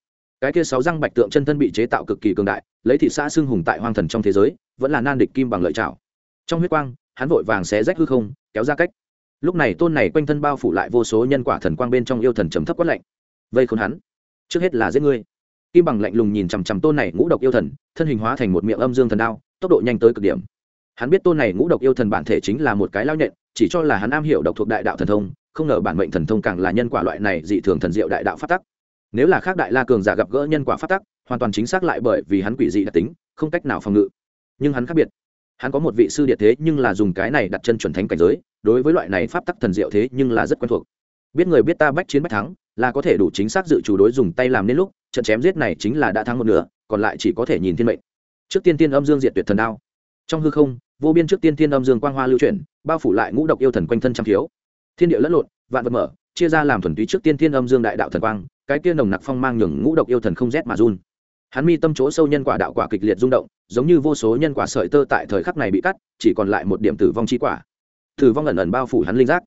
Cái kia sáu răng bạch tượng chân thân bị chế tạo cực kỳ cường đại, lấy thị xã xương hùng tại hoang thần trong thế giới, vẫn là nan địch kim bằng lợi chảo trong huyết quang, hắn vội vàng xé rách hư không, kéo ra cách. Lúc này tôn này quanh thân bao phủ lại vô số nhân quả thần quang bên trong yêu thần chấm thấp quát lạnh. Vây khốn hắn. Trước hết là giết ngươi. Kim bằng lạnh lùng nhìn chằm chằm tôn này ngũ độc yêu thần, thân hình hóa thành một miệng âm dương thần đao, tốc độ nhanh tới cực điểm hắn biết tôn này ngũ độc yêu thần bản thể chính là một cái lao nhện, chỉ cho là hắn am hiểu độc thuộc đại đạo thần thông, không ngờ bản mệnh thần thông càng là nhân quả loại này dị thường thần diệu đại đạo phát tắc. Nếu là khác đại la cường giả gặp gỡ nhân quả phát tắc, hoàn toàn chính xác lại bởi vì hắn quỷ dị đặc tính, không cách nào phòng ngự. Nhưng hắn khác biệt. Hắn có một vị sư địa thế nhưng là dùng cái này đặt chân chuẩn thánh cảnh giới, đối với loại này pháp tắc thần diệu thế nhưng là rất quen thuộc. Biết người biết ta bách chiến bách thắng, là có thể đủ chính xác dự chủ đối dùng tay làm nên lúc, trận chém giết này chính là đã thắng một nửa, còn lại chỉ có thể nhìn thiên mệnh. Trước tiên tiên âm dương diệt tuyệt thần đao trong hư không, vô biên trước tiên thiên âm dương quang hoa lưu chuyển, bao phủ lại ngũ độc yêu thần quanh thân trăm thiếu. Thiên địa lẫn lộn, vạn vật mở, chia ra làm thuần túy trước tiên thiên âm dương đại đạo thần quang, cái tiên nồng nặc phong mang nhường ngũ độc yêu thần không rét mà run. Hắn mi tâm chỗ sâu nhân quả đạo quả kịch liệt rung động, giống như vô số nhân quả sợi tơ tại thời khắc này bị cắt, chỉ còn lại một điểm tử vong chi quả. Tử vong ẩn ẩn bao phủ hắn linh giác.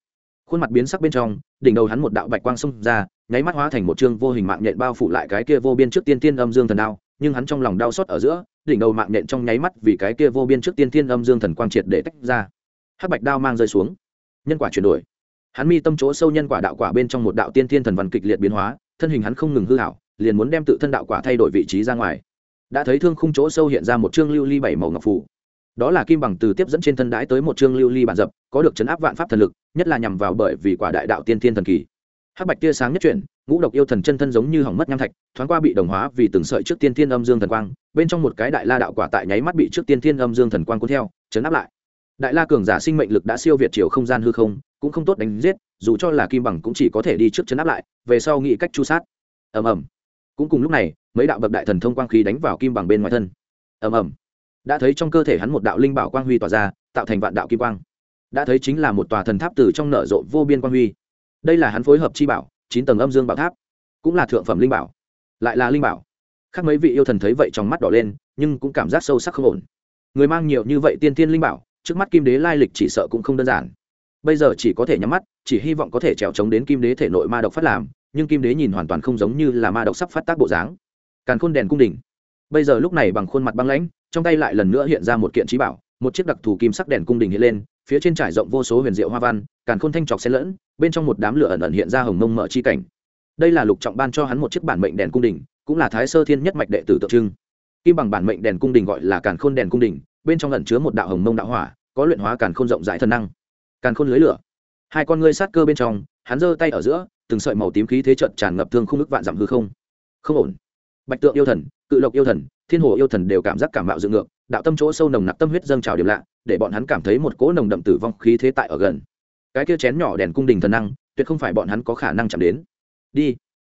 Khuôn mặt biến sắc bên trong, đỉnh đầu hắn một đạo bạch quang xông ra, nháy mắt hóa thành một chương vô hình mạng nhện bao phủ lại cái kia vô biên trước tiên tiên âm dương thần đao, nhưng hắn trong lòng đau xót ở giữa đỉnh đầu mạng nhện trong nháy mắt vì cái kia vô biên trước tiên tiên âm dương thần quang triệt để tách ra. Hắc bạch đao mang rơi xuống. Nhân quả chuyển đổi. Hắn mi tâm chỗ sâu nhân quả đạo quả bên trong một đạo tiên thiên thần văn kịch liệt biến hóa, thân hình hắn không ngừng hư hảo, liền muốn đem tự thân đạo quả thay đổi vị trí ra ngoài. Đã thấy thương khung chỗ sâu hiện ra một chương lưu ly bảy màu ngọc phủ. Đó là kim bằng từ tiếp dẫn trên thân đái tới một chương lưu ly bản dập, có được chấn áp vạn pháp thần lực, nhất là nhằm vào bởi vì quả đại đạo tiên thiên thần kỳ hắc bạch tia sáng nhất chuyển, ngũ độc yêu thần chân thân giống như hỏng mất nham thạch, thoáng qua bị đồng hóa vì từng sợi trước tiên thiên âm dương thần quang, bên trong một cái đại la đạo quả tại nháy mắt bị trước tiên thiên âm dương thần quang cuốn theo, chấn áp lại. Đại la cường giả sinh mệnh lực đã siêu việt chiều không gian hư không, cũng không tốt đánh giết, dù cho là kim bằng cũng chỉ có thể đi trước chấn áp lại, về sau nghĩ cách chu sát. Ầm ầm. Cũng cùng lúc này, mấy đạo bậc đại thần thông quang khí đánh vào kim bằng bên ngoài thân. Ầm ầm. Đã thấy trong cơ thể hắn một đạo linh bảo quang huy tỏa ra, tạo thành vạn đạo kim quang. Đã thấy chính là một tòa thần tháp từ trong nở rộ vô biên quang huy đây là hắn phối hợp chi bảo, chín tầng âm dương bảo tháp, cũng là thượng phẩm linh bảo, lại là linh bảo. Khác mấy vị yêu thần thấy vậy trong mắt đỏ lên, nhưng cũng cảm giác sâu sắc không ổn. Người mang nhiều như vậy tiên tiên linh bảo, trước mắt kim đế lai lịch chỉ sợ cũng không đơn giản. Bây giờ chỉ có thể nhắm mắt, chỉ hy vọng có thể trèo trống đến kim đế thể nội ma độc phát làm, nhưng kim đế nhìn hoàn toàn không giống như là ma độc sắp phát tác bộ dáng. Càn khôn đèn cung đình. Bây giờ lúc này bằng khuôn mặt băng lãnh, trong tay lại lần nữa hiện ra một kiện trí bảo, một chiếc đặc thù kim sắc đèn cung đình hiện lên phía trên trải rộng vô số huyền diệu hoa văn, càn khôn thanh trọc xen lẫn, bên trong một đám lửa ẩn ẩn hiện ra hồng mông mở chi cảnh. Đây là lục trọng ban cho hắn một chiếc bản mệnh đèn cung đình, cũng là thái sơ thiên nhất mạch đệ tử tượng trưng. Kim bằng bản mệnh đèn cung đình gọi là càn khôn đèn cung đình, bên trong ẩn chứa một đạo hồng mông đạo hỏa, có luyện hóa càn khôn rộng rãi thần năng. Càn khôn lưới lửa. Hai con ngươi sát cơ bên trong, hắn giơ tay ở giữa, từng sợi màu tím khí thế trận tràn ngập thương không ức vạn dặm hư không. Không ổn. Bạch tượng yêu thần, cự lộc yêu thần, thiên hồ yêu thần đều cảm giác cảm mạo dựng ngược đạo tâm chỗ sâu nồng nặc tâm huyết dâng trào điểm lạ, để bọn hắn cảm thấy một cỗ nồng đậm tử vong khí thế tại ở gần. Cái kia chén nhỏ đèn cung đình thần năng, tuyệt không phải bọn hắn có khả năng chạm đến. Đi.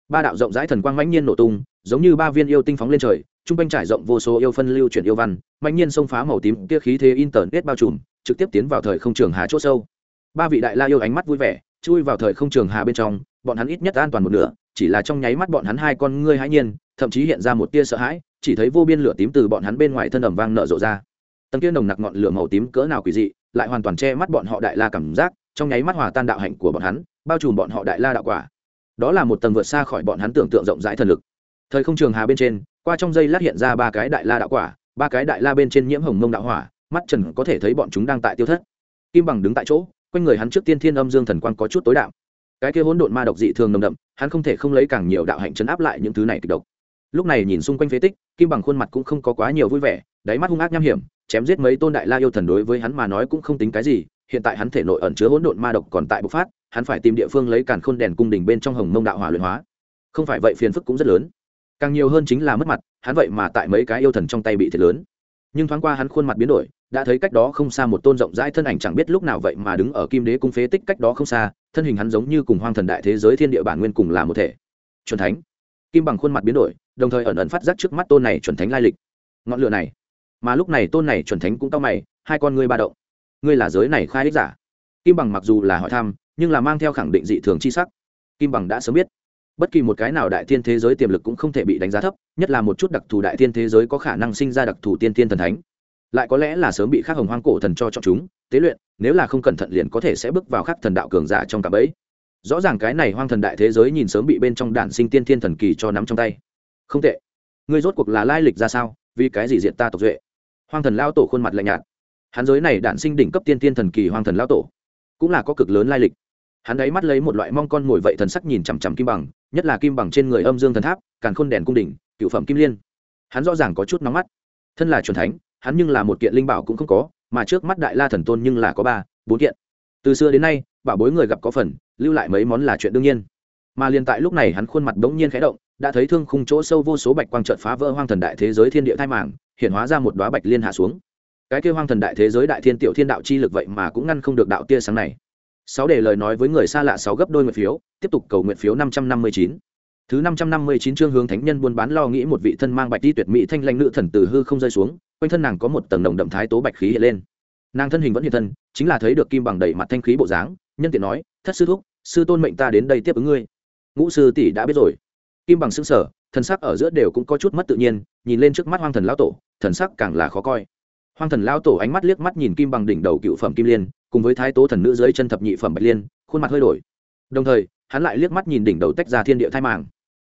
Ba đạo rộng rãi thần quang mãnh nhiên nổ tung, giống như ba viên yêu tinh phóng lên trời, trung quanh trải rộng vô số yêu phân lưu chuyển yêu văn, mãnh nhiên xông phá màu tím kia khí thế internet bao trùm, trực tiếp tiến vào thời không trường hà chỗ sâu. Ba vị đại la yêu ánh mắt vui vẻ, chui vào thời không trường hà bên trong, bọn hắn ít nhất an toàn một nửa, chỉ là trong nháy mắt bọn hắn hai con ngươi hãi nhiên, thậm chí hiện ra một tia sợ hãi chỉ thấy vô biên lửa tím từ bọn hắn bên ngoài thân ẩm vang nở rộ ra. Tầng kia nồng nặc ngọn lửa màu tím cỡ nào quỷ dị, lại hoàn toàn che mắt bọn họ đại la cảm giác, trong nháy mắt hòa tan đạo hạnh của bọn hắn, bao trùm bọn họ đại la đạo quả. Đó là một tầng vượt xa khỏi bọn hắn tưởng tượng rộng rãi thần lực. Thời không trường hà bên trên, qua trong dây lát hiện ra ba cái đại la đạo quả, ba cái đại la bên trên nhiễm hồng mông đạo hỏa, mắt trần có thể thấy bọn chúng đang tại tiêu thất. Kim bằng đứng tại chỗ, quanh người hắn trước tiên thiên âm dương thần quang có chút tối đạo cái kia hỗn độn ma độc dị thường nồng đậm, hắn không thể không lấy càng nhiều đạo hạnh chấn áp lại những thứ này kịch độc lúc này nhìn xung quanh phế tích, kim bằng khuôn mặt cũng không có quá nhiều vui vẻ, đáy mắt hung ác nham hiểm, chém giết mấy tôn đại la yêu thần đối với hắn mà nói cũng không tính cái gì, hiện tại hắn thể nội ẩn chứa hỗn độn ma độc còn tại bộc phát, hắn phải tìm địa phương lấy càn khôn đèn cung đình bên trong hồng mông đạo hỏa luyện hóa. Không phải vậy phiền phức cũng rất lớn. Càng nhiều hơn chính là mất mặt, hắn vậy mà tại mấy cái yêu thần trong tay bị thiệt lớn. Nhưng thoáng qua hắn khuôn mặt biến đổi, đã thấy cách đó không xa một tôn rộng rãi thân ảnh chẳng biết lúc nào vậy mà đứng ở kim đế cung phế tích cách đó không xa, thân hình hắn giống như cùng hoang thần đại thế giới thiên địa bản nguyên cùng là một thể. Chuẩn thánh kim bằng khuôn mặt biến đổi, đồng thời ẩn ẩn phát giác trước mắt tôn này chuẩn thánh lai lịch. Ngọn lửa này, mà lúc này tôn này chuẩn thánh cũng cao mày, hai con ngươi ba động. Ngươi là giới này khai đích giả. Kim bằng mặc dù là hỏi thăm, nhưng là mang theo khẳng định dị thường chi sắc. Kim bằng đã sớm biết, bất kỳ một cái nào đại thiên thế giới tiềm lực cũng không thể bị đánh giá thấp, nhất là một chút đặc thù đại thiên thế giới có khả năng sinh ra đặc thù tiên tiên thần thánh. Lại có lẽ là sớm bị khắc hồng hoang cổ thần cho chọn chúng, tế luyện, nếu là không cẩn thận liền có thể sẽ bước vào khắc thần đạo cường giả trong cả bẫy rõ ràng cái này hoang thần đại thế giới nhìn sớm bị bên trong đản sinh tiên thiên thần kỳ cho nắm trong tay. Không tệ. Ngươi rốt cuộc là lai lịch ra sao? Vì cái gì diện ta tộc duệ? Hoang thần lao tổ khuôn mặt lạnh nhạt. Hắn giới này đản sinh đỉnh cấp tiên thiên thần kỳ hoang thần lao tổ, cũng là có cực lớn lai lịch. Hắn ấy mắt lấy một loại mong con ngồi vậy thần sắc nhìn chằm chằm kim bằng, nhất là kim bằng trên người âm dương thần tháp, càn khôn đèn cung đỉnh, cựu phẩm kim liên. Hắn rõ ràng có chút nóng mắt. Thân là truyền thánh, hắn nhưng là một kiện linh bảo cũng không có, mà trước mắt đại la thần tôn nhưng là có ba, bốn kiện. Từ xưa đến nay bảo bối người gặp có phần, lưu lại mấy món là chuyện đương nhiên. Mà liền tại lúc này hắn khuôn mặt bỗng nhiên khẽ động, đã thấy thương khung chỗ sâu vô số bạch quang trợt phá vỡ hoang thần đại thế giới thiên địa thai màng, hiện hóa ra một đoá bạch liên hạ xuống. Cái kêu hoang thần đại thế giới đại thiên tiểu thiên đạo chi lực vậy mà cũng ngăn không được đạo tia sáng này. Sáu để lời nói với người xa lạ sáu gấp đôi nguyện phiếu, tiếp tục cầu nguyện phiếu năm trăm năm mươi chín. Thứ năm trăm năm mươi chín chương hướng thánh nhân buôn bán lo nghĩ một vị thân mang bạch đi tuyệt mỹ thanh lãnh nữ thần từ hư không rơi xuống, quanh thân nàng có một tầng đồng đậm thái tố bạch khí hiện lên. Nàng thân hình vẫn hiện thân, chính là thấy được kim bằng đầy mặt thanh khí bộ dáng nhân tiện nói, thất sư thúc, sư tôn mệnh ta đến đây tiếp ứng ngươi. Ngũ sư tỷ đã biết rồi. Kim bằng xưng sở thần sắc ở giữa đều cũng có chút mất tự nhiên, nhìn lên trước mắt hoang thần lão tổ, thần sắc càng là khó coi. Hoang thần lão tổ ánh mắt liếc mắt nhìn kim bằng đỉnh đầu cựu phẩm kim liên, cùng với thái tố thần nữ dưới chân thập nhị phẩm bạch liên, khuôn mặt hơi đổi. Đồng thời, hắn lại liếc mắt nhìn đỉnh đầu tách ra thiên địa thai màng.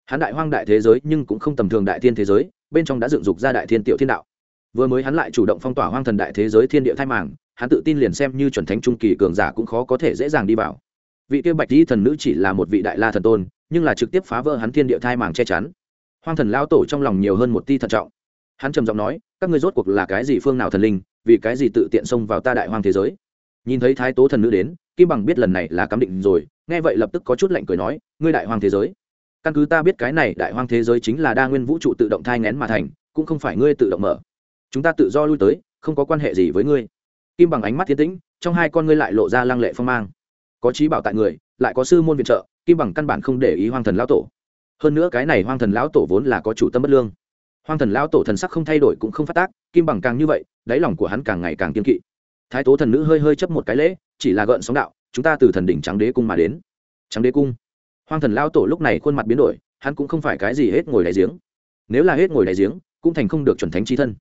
Hắn đại hoang đại thế giới nhưng cũng không tầm thường đại thiên thế giới, bên trong đã dựng dục ra đại thiên tiểu thiên đạo. Vừa mới hắn lại chủ động phong tỏa hoang thần đại thế giới thiên địa thai màng hắn tự tin liền xem như chuẩn thánh trung kỳ cường giả cũng khó có thể dễ dàng đi vào. Vị kia bạch di thần nữ chỉ là một vị đại la thần tôn, nhưng là trực tiếp phá vỡ hắn thiên địa thai màng che chắn. Hoang thần lao tổ trong lòng nhiều hơn một ti thận trọng. Hắn trầm giọng nói, các ngươi rốt cuộc là cái gì phương nào thần linh, vì cái gì tự tiện xông vào ta đại hoang thế giới? Nhìn thấy thái tố thần nữ đến, kim bằng biết lần này là cắm định rồi, nghe vậy lập tức có chút lạnh cười nói, ngươi đại hoang thế giới? Căn cứ ta biết cái này đại hoang thế giới chính là đa nguyên vũ trụ tự động thai ngén mà thành, cũng không phải ngươi tự động mở. Chúng ta tự do lui tới, không có quan hệ gì với ngươi kim bằng ánh mắt thiên tĩnh, trong hai con ngươi lại lộ ra lăng lệ phong mang. Có trí bảo tại người, lại có sư môn viện trợ, kim bằng căn bản không để ý hoang thần lão tổ. Hơn nữa cái này hoang thần lão tổ vốn là có chủ tâm bất lương. Hoang thần lão tổ thần sắc không thay đổi cũng không phát tác, kim bằng càng như vậy, đáy lòng của hắn càng ngày càng kiên kỵ. Thái tố thần nữ hơi hơi chấp một cái lễ, chỉ là gợn sóng đạo, chúng ta từ thần đỉnh trắng đế cung mà đến. Trắng đế cung. Hoang thần lão tổ lúc này khuôn mặt biến đổi, hắn cũng không phải cái gì hết ngồi đại giếng. Nếu là hết ngồi đại giếng, cũng thành không được chuẩn thánh trí thân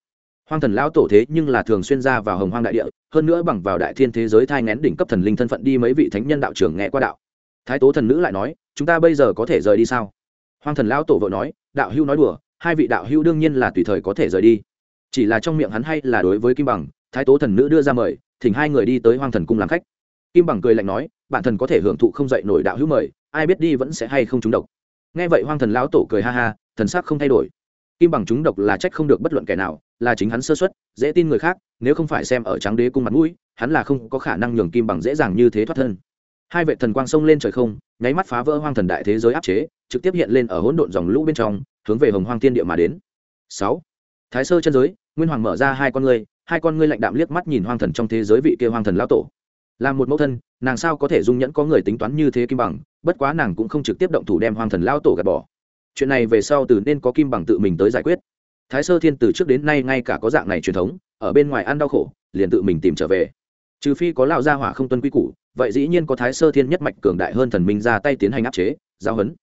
hoang thần lão tổ thế nhưng là thường xuyên ra vào hồng hoang đại địa, hơn nữa bằng vào đại thiên thế giới thai ngén đỉnh cấp thần linh thân phận đi mấy vị thánh nhân đạo trưởng nghe qua đạo. Thái tố thần nữ lại nói, chúng ta bây giờ có thể rời đi sao? Hoang thần lão tổ vội nói, đạo hưu nói đùa, hai vị đạo hưu đương nhiên là tùy thời có thể rời đi. Chỉ là trong miệng hắn hay là đối với kim bằng, thái tố thần nữ đưa ra mời, thỉnh hai người đi tới hoang thần cung làm khách. Kim bằng cười lạnh nói, bản thần có thể hưởng thụ không dậy nổi đạo hữu mời, ai biết đi vẫn sẽ hay không trúng độc. Nghe vậy hoang thần lão tổ cười ha ha, thần sắc không thay đổi. Kim bằng trúng độc là trách không được bất luận kẻ nào là chính hắn sơ xuất dễ tin người khác, nếu không phải xem ở trắng đế cung mặt mũi, hắn là không có khả năng nhường kim bằng dễ dàng như thế thoát thân. Hai vệ thần quang sông lên trời không, nháy mắt phá vỡ hoang thần đại thế giới áp chế, trực tiếp hiện lên ở hỗn độn dòng lũ bên trong, hướng về hồng hoang thiên địa mà đến. Sáu. Thái sơ chân giới, nguyên hoàng mở ra hai con ngươi, hai con ngươi lạnh đạm liếc mắt nhìn hoang thần trong thế giới vị kia hoang thần lão tổ. Làm một mẫu thân, nàng sao có thể dung nhẫn có người tính toán như thế kim bằng, bất quá nàng cũng không trực tiếp động thủ đem hoang thần lão tổ gạt bỏ. Chuyện này về sau từ nên có kim bằng tự mình tới giải quyết thái sơ thiên từ trước đến nay ngay cả có dạng này truyền thống, ở bên ngoài ăn đau khổ, liền tự mình tìm trở về. Trừ phi có lão gia hỏa không tuân quy củ, vậy dĩ nhiên có thái sơ thiên nhất mạch cường đại hơn thần minh ra tay tiến hành áp chế, giao hấn.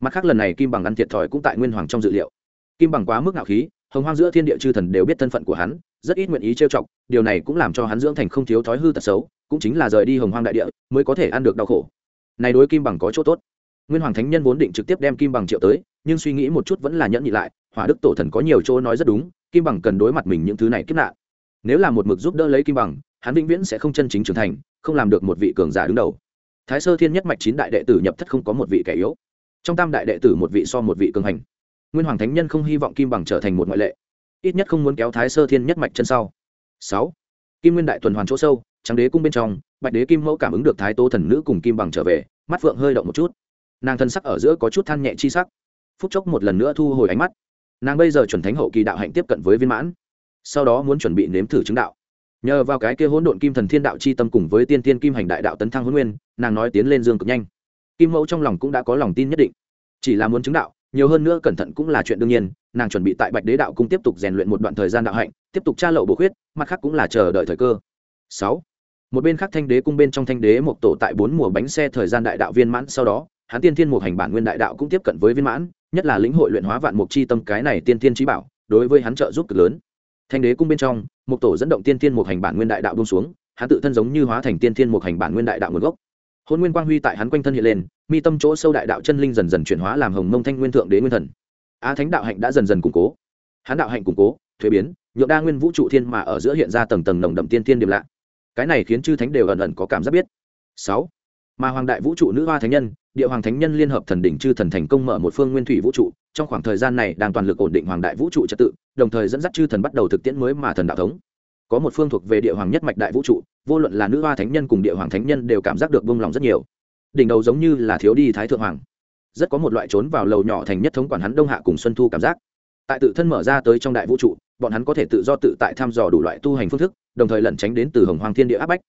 Mặt khác lần này kim bằng ăn thiệt thòi cũng tại nguyên hoàng trong dự liệu. Kim bằng quá mức ngạo khí, hồng hoang giữa thiên địa chư thần đều biết thân phận của hắn, rất ít nguyện ý trêu chọc, điều này cũng làm cho hắn dưỡng thành không thiếu thói hư tật xấu, cũng chính là rời đi hồng hoang đại địa, mới có thể ăn được đau khổ. Này đối kim bằng có chỗ tốt. Nguyên hoàng thánh nhân vốn định trực tiếp đem kim bằng triệu tới, nhưng suy nghĩ một chút vẫn là nhẫn nhị lại hỏa đức tổ thần có nhiều chỗ nói rất đúng, kim bằng cần đối mặt mình những thứ này kiếp nạn. Nếu là một mực giúp đỡ lấy kim bằng, hắn vĩnh viễn sẽ không chân chính trưởng thành, không làm được một vị cường giả đứng đầu. Thái sơ thiên nhất mạch chín đại đệ tử nhập thất không có một vị kẻ yếu. Trong tam đại đệ tử một vị so một vị cường hành. Nguyên hoàng thánh nhân không hy vọng kim bằng trở thành một ngoại lệ. Ít nhất không muốn kéo thái sơ thiên nhất mạch chân sau. Sáu. Kim nguyên đại tuần hoàn chỗ sâu trắng đế cung bên trong, bạch đế kim mẫu cảm ứng được thái tô thần nữ cùng kim bằng trở về, mắt phượng hơi động một chút. Nàng thân sắc ở giữa có chút than nhẹ chi sắc. Phút chốc một lần nữa thu hồi ánh mắt nàng bây giờ chuẩn thánh hậu kỳ đạo hạnh tiếp cận với viên mãn, sau đó muốn chuẩn bị nếm thử chứng đạo. Nhờ vào cái kia hỗn độn kim thần thiên đạo chi tâm cùng với tiên tiên kim hành đại đạo tấn thăng huấn nguyên, nàng nói tiến lên dương cực nhanh. Kim mẫu trong lòng cũng đã có lòng tin nhất định. Chỉ là muốn chứng đạo, nhiều hơn nữa cẩn thận cũng là chuyện đương nhiên, nàng chuẩn bị tại bạch đế đạo cung tiếp tục rèn luyện một đoạn thời gian đạo hạnh, tiếp tục tra lậu bổ khuyết, mặt khác cũng là chờ đợi thời cơ. Sáu. Một bên khác thanh đế cung bên trong thanh đế một tổ tại bốn mùa bánh xe thời gian đại đạo viên mãn, sau đó, hắn tiên thiên một hành bản nguyên đại đạo cũng tiếp cận với viên mãn nhất là lĩnh hội luyện hóa vạn mục chi tâm cái này tiên thiên trí bảo, đối với hắn trợ giúp cực lớn. Thanh đế cung bên trong, một tổ dẫn động tiên thiên một hành bản nguyên đại đạo bông xuống, hắn tự thân giống như hóa thành tiên thiên một hành bản nguyên đại đạo nguồn gốc. Hôn nguyên quang huy tại hắn quanh thân hiện lên, mi tâm chỗ sâu đại đạo chân linh dần dần chuyển hóa làm hồng mông thanh nguyên thượng đế nguyên thần. Á thánh đạo hạnh đã dần dần củng cố. Hắn đạo hạnh củng cố, thuế biến, nhượng đa nguyên vũ trụ thiên mà ở giữa hiện ra tầng tầng nồng đậm tiên thiên điểm lạ. Cái này khiến chư thánh đều ẩn ẩn có cảm giác biết. Sáu mà hoàng đại vũ trụ nữ hoa thánh nhân địa hoàng thánh nhân liên hợp thần đỉnh chư thần thành công mở một phương nguyên thủy vũ trụ, trong khoảng thời gian này đang toàn lực ổn định hoàng đại vũ trụ trật tự, đồng thời dẫn dắt chư thần bắt đầu thực tiễn mới mà thần đạo thống. Có một phương thuộc về địa hoàng nhất mạch đại vũ trụ, vô luận là nữ hoa thánh nhân cùng địa hoàng thánh nhân đều cảm giác được bông lòng rất nhiều. Đỉnh đầu giống như là thiếu đi thái thượng hoàng. Rất có một loại trốn vào lầu nhỏ thành nhất thống quản hắn đông hạ cùng xuân thu cảm giác. Tại tự thân mở ra tới trong đại vũ trụ, bọn hắn có thể tự do tự tại thăm dò đủ loại tu hành phương thức, đồng thời lẩn tránh đến từ hồng hoàng thiên địa áp bách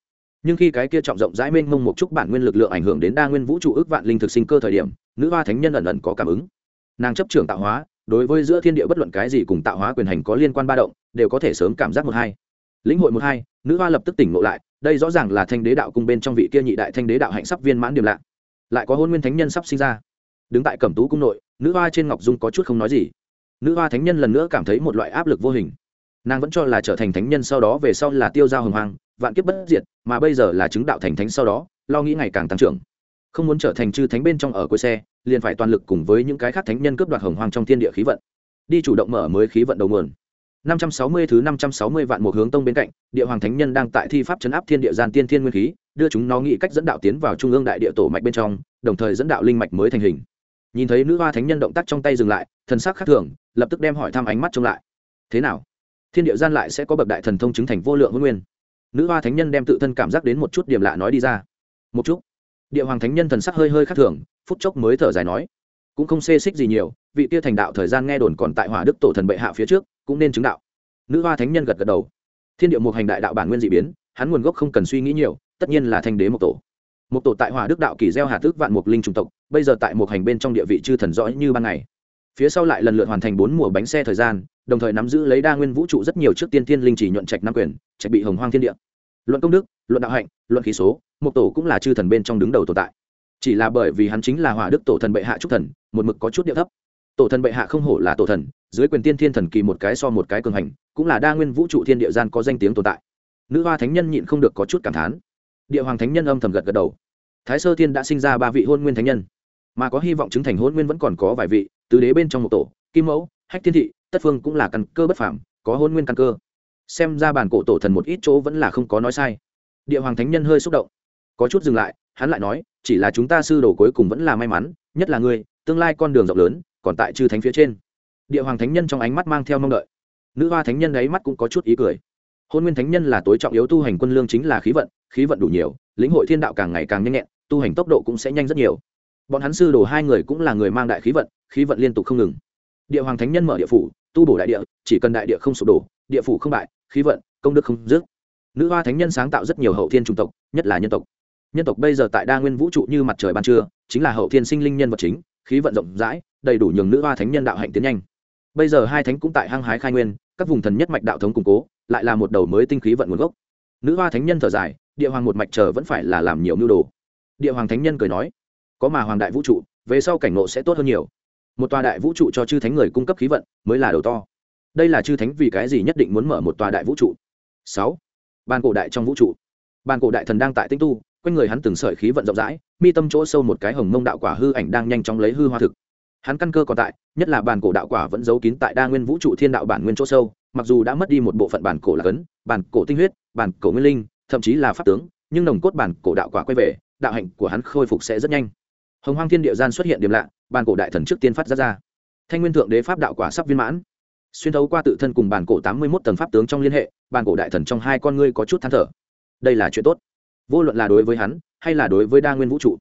nhưng khi cái kia trọng rộng rãi mênh mông một chút bản nguyên lực lượng ảnh hưởng đến đa nguyên vũ trụ ước vạn linh thực sinh cơ thời điểm, nữ hoa thánh nhân ẩn ẩn có cảm ứng. Nàng chấp trưởng tạo hóa, đối với giữa thiên địa bất luận cái gì cùng tạo hóa quyền hành có liên quan ba động, đều có thể sớm cảm giác một hai. Lĩnh hội một hai, nữ hoa lập tức tỉnh ngộ lại, đây rõ ràng là thanh đế đạo cung bên trong vị kia nhị đại thanh đế đạo hạnh sắp viên mãn điểm lạ. Lại có hôn nguyên thánh nhân sắp sinh ra. Đứng tại cẩm tú cung nội, nữ hoa trên ngọc dung có chút không nói gì. Nữ hoa thánh nhân lần nữa cảm thấy một loại áp lực vô hình. Nàng vẫn cho là trở thành thánh nhân sau đó về sau là tiêu giao hồng hoang vạn kiếp bất diệt mà bây giờ là chứng đạo thành thánh sau đó lo nghĩ ngày càng tăng trưởng không muốn trở thành chư thánh bên trong ở cuối xe liền phải toàn lực cùng với những cái khác thánh nhân cướp đoạt hồng hoang trong thiên địa khí vận đi chủ động mở mới khí vận đầu nguồn 560 thứ 560 vạn một hướng tông bên cạnh, địa hoàng thánh nhân đang tại thi pháp chấn áp thiên địa gian tiên thiên nguyên khí, đưa chúng nó nghĩ cách dẫn đạo tiến vào trung ương đại địa tổ mạch bên trong, đồng thời dẫn đạo linh mạch mới thành hình. Nhìn thấy nữ hoa thánh nhân động tác trong tay dừng lại, thần sắc khác thường, lập tức đem hỏi thăm ánh mắt trông lại. Thế nào? Thiên địa gian lại sẽ có bậc đại thần thông chứng thành vô lượng hỗn nguyên. Nữ hoa thánh nhân đem tự thân cảm giác đến một chút điểm lạ nói đi ra. Một chút. Địa hoàng thánh nhân thần sắc hơi hơi khác thường, phút chốc mới thở dài nói, cũng không xê xích gì nhiều, vị tia thành đạo thời gian nghe đồn còn tại Hỏa Đức tổ thần bệ hạ phía trước, cũng nên chứng đạo. Nữ hoa thánh nhân gật gật đầu. Thiên địa một hành đại đạo bản nguyên d ị biến hắn nguồn gốc không cần suy nghĩ nhiều tất nhiên là thanh đế một tổ. Một tổ tại hòa đức đạo kỳ gieo hà tước vạn mục linh trung tộc bây giờ tại một hành bên trong địa vị chư thần rõ như ban ngày phía sau lại lần lượt hoàn thành bốn mùa bánh xe thời gian, đồng thời nắm giữ lấy đa nguyên vũ trụ rất nhiều trước tiên thiên linh chỉ nhuận trạch nam quyền, trạch bị hồng hoang thiên địa. Luận công đức, luận đạo hạnh, luận khí số một tổ cũng là chư thần bên trong đứng đầu tồn tại. Chỉ là bởi vì hắn chính là hỏa đức tổ thần bệ hạ trúc thần, một mực có chút địa thấp. Tổ thần bệ hạ không hổ là tổ thần, dưới quyền tiên thiên thần kỳ một cái so một cái cường hành, cũng là đa nguyên vũ trụ thiên địa gian có danh tiếng tồn tại. Nữ hoa thánh nhân nhịn không được có chút cảm thán. Địa hoàng thánh nhân âm thầm gật gật đầu. Thái sơ thiên đã sinh ra ba vị hôn nguyên thánh nhân, mà có hy vọng chứng thành hôn nguyên vẫn còn có vài vị tứ đế bên trong một tổ, kim mẫu, hách thiên thị, tất phương cũng là căn cơ bất phảm có hôn nguyên căn cơ. Xem ra bản cổ tổ thần một ít chỗ vẫn là không có nói sai. Địa hoàng thánh nhân hơi xúc động. Có chút dừng lại, hắn lại nói, chỉ là chúng ta sư đồ cuối cùng vẫn là may mắn, nhất là ngươi, tương lai con đường rộng lớn, còn tại chư thánh phía trên. Địa hoàng thánh nhân trong ánh mắt mang theo mong đợi. Nữ hoa thánh nhân ấy mắt cũng có chút ý cười. Hôn nguyên thánh nhân là tối trọng yếu tu hành quân lương chính là khí vận khí vận đủ nhiều, lĩnh hội thiên đạo càng ngày càng nhanh nhẹn, tu hành tốc độ cũng sẽ nhanh rất nhiều bọn hắn sư đồ hai người cũng là người mang đại khí vận khí vận liên tục không ngừng. Địa hoàng thánh nhân mở địa phủ, tu bổ đại địa, chỉ cần đại địa không sụp đổ, địa phủ không bại, khí vận, công đức không dứt. Nữ hoa thánh nhân sáng tạo rất nhiều hậu thiên chủng tộc, nhất là nhân tộc. Nhân tộc bây giờ tại đa nguyên vũ trụ như mặt trời ban trưa, chính là hậu thiên sinh linh nhân vật chính, khí vận rộng rãi, đầy đủ nhường nữ hoa thánh nhân đạo hạnh tiến nhanh. Bây giờ hai thánh cũng tại hăng hái khai nguyên, các vùng thần nhất mạch đạo thống củng cố, lại là một đầu mới tinh khí vận nguồn gốc. Nữ hoa thánh nhân thở dài, địa hoàng một mạch chờ vẫn phải là làm nhiều mưu đồ. Địa hoàng thánh nhân cười nói có mà hoàng đại vũ trụ, về sau cảnh ngộ sẽ tốt hơn nhiều. Một tòa đại vũ trụ cho chư thánh người cung cấp khí vận mới là đầu to. Đây là chư thánh vì cái gì nhất định muốn mở một tòa đại vũ trụ? Sáu. Ban cổ đại trong vũ trụ. Ban cổ đại thần đang tại tinh tu, quanh người hắn từng sợi khí vận rộng rãi, mi tâm chỗ sâu một cái hồng mông đạo quả hư ảnh đang nhanh chóng lấy hư hoa thực. Hắn căn cơ còn tại, nhất là bản cổ đạo quả vẫn giấu kín tại đa nguyên vũ trụ thiên đạo bản nguyên chỗ sâu, mặc dù đã mất đi một bộ phận bản cổ là cấn bản cổ tinh huyết bản cổ nguyên linh, thậm chí là pháp tướng, nhưng nồng cốt bản cổ đạo quả quay về, đạo hạnh của hắn khôi phục sẽ rất nhanh hồng hoang thiên địa gian xuất hiện điểm lạ, bàn cổ đại thần trước tiên phát ra ra. Thanh nguyên thượng đế pháp đạo quả sắp viên mãn. Xuyên thấu qua tự thân cùng bàn cổ tám mươi một tầng pháp tướng trong liên hệ, bàn cổ đại thần trong hai con ngươi có chút than thở. Đây là chuyện tốt. Vô luận là đối với hắn, hay là đối với đa nguyên vũ trụ,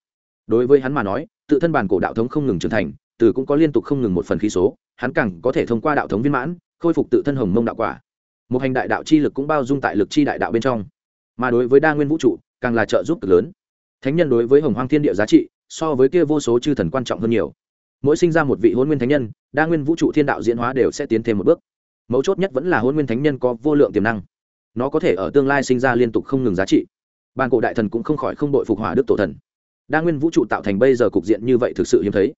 đối với hắn mà nói, tự thân bàn cổ đạo thống không ngừng trưởng thành, từ cũng có liên tục không ngừng một phần khí số, hắn càng có thể thông qua đạo thống viên mãn, khôi phục tự thân hồng mông đạo quả. Một hành đại đạo chi lực cũng bao dung tại lực chi đại đạo bên trong. Mà đối với đa nguyên vũ trụ, càng là trợ giúp cực lớn. Thánh nhân đối với hồng hoang thiên địa giá trị so với kia vô số chư thần quan trọng hơn nhiều. Mỗi sinh ra một vị hôn nguyên thánh nhân, đa nguyên vũ trụ thiên đạo diễn hóa đều sẽ tiến thêm một bước. Mấu chốt nhất vẫn là hôn nguyên thánh nhân có vô lượng tiềm năng. Nó có thể ở tương lai sinh ra liên tục không ngừng giá trị. Bàn cổ đại thần cũng không khỏi không đội phục hỏa đức tổ thần. Đa nguyên vũ trụ tạo thành bây giờ cục diện như vậy thực sự hiếm thấy.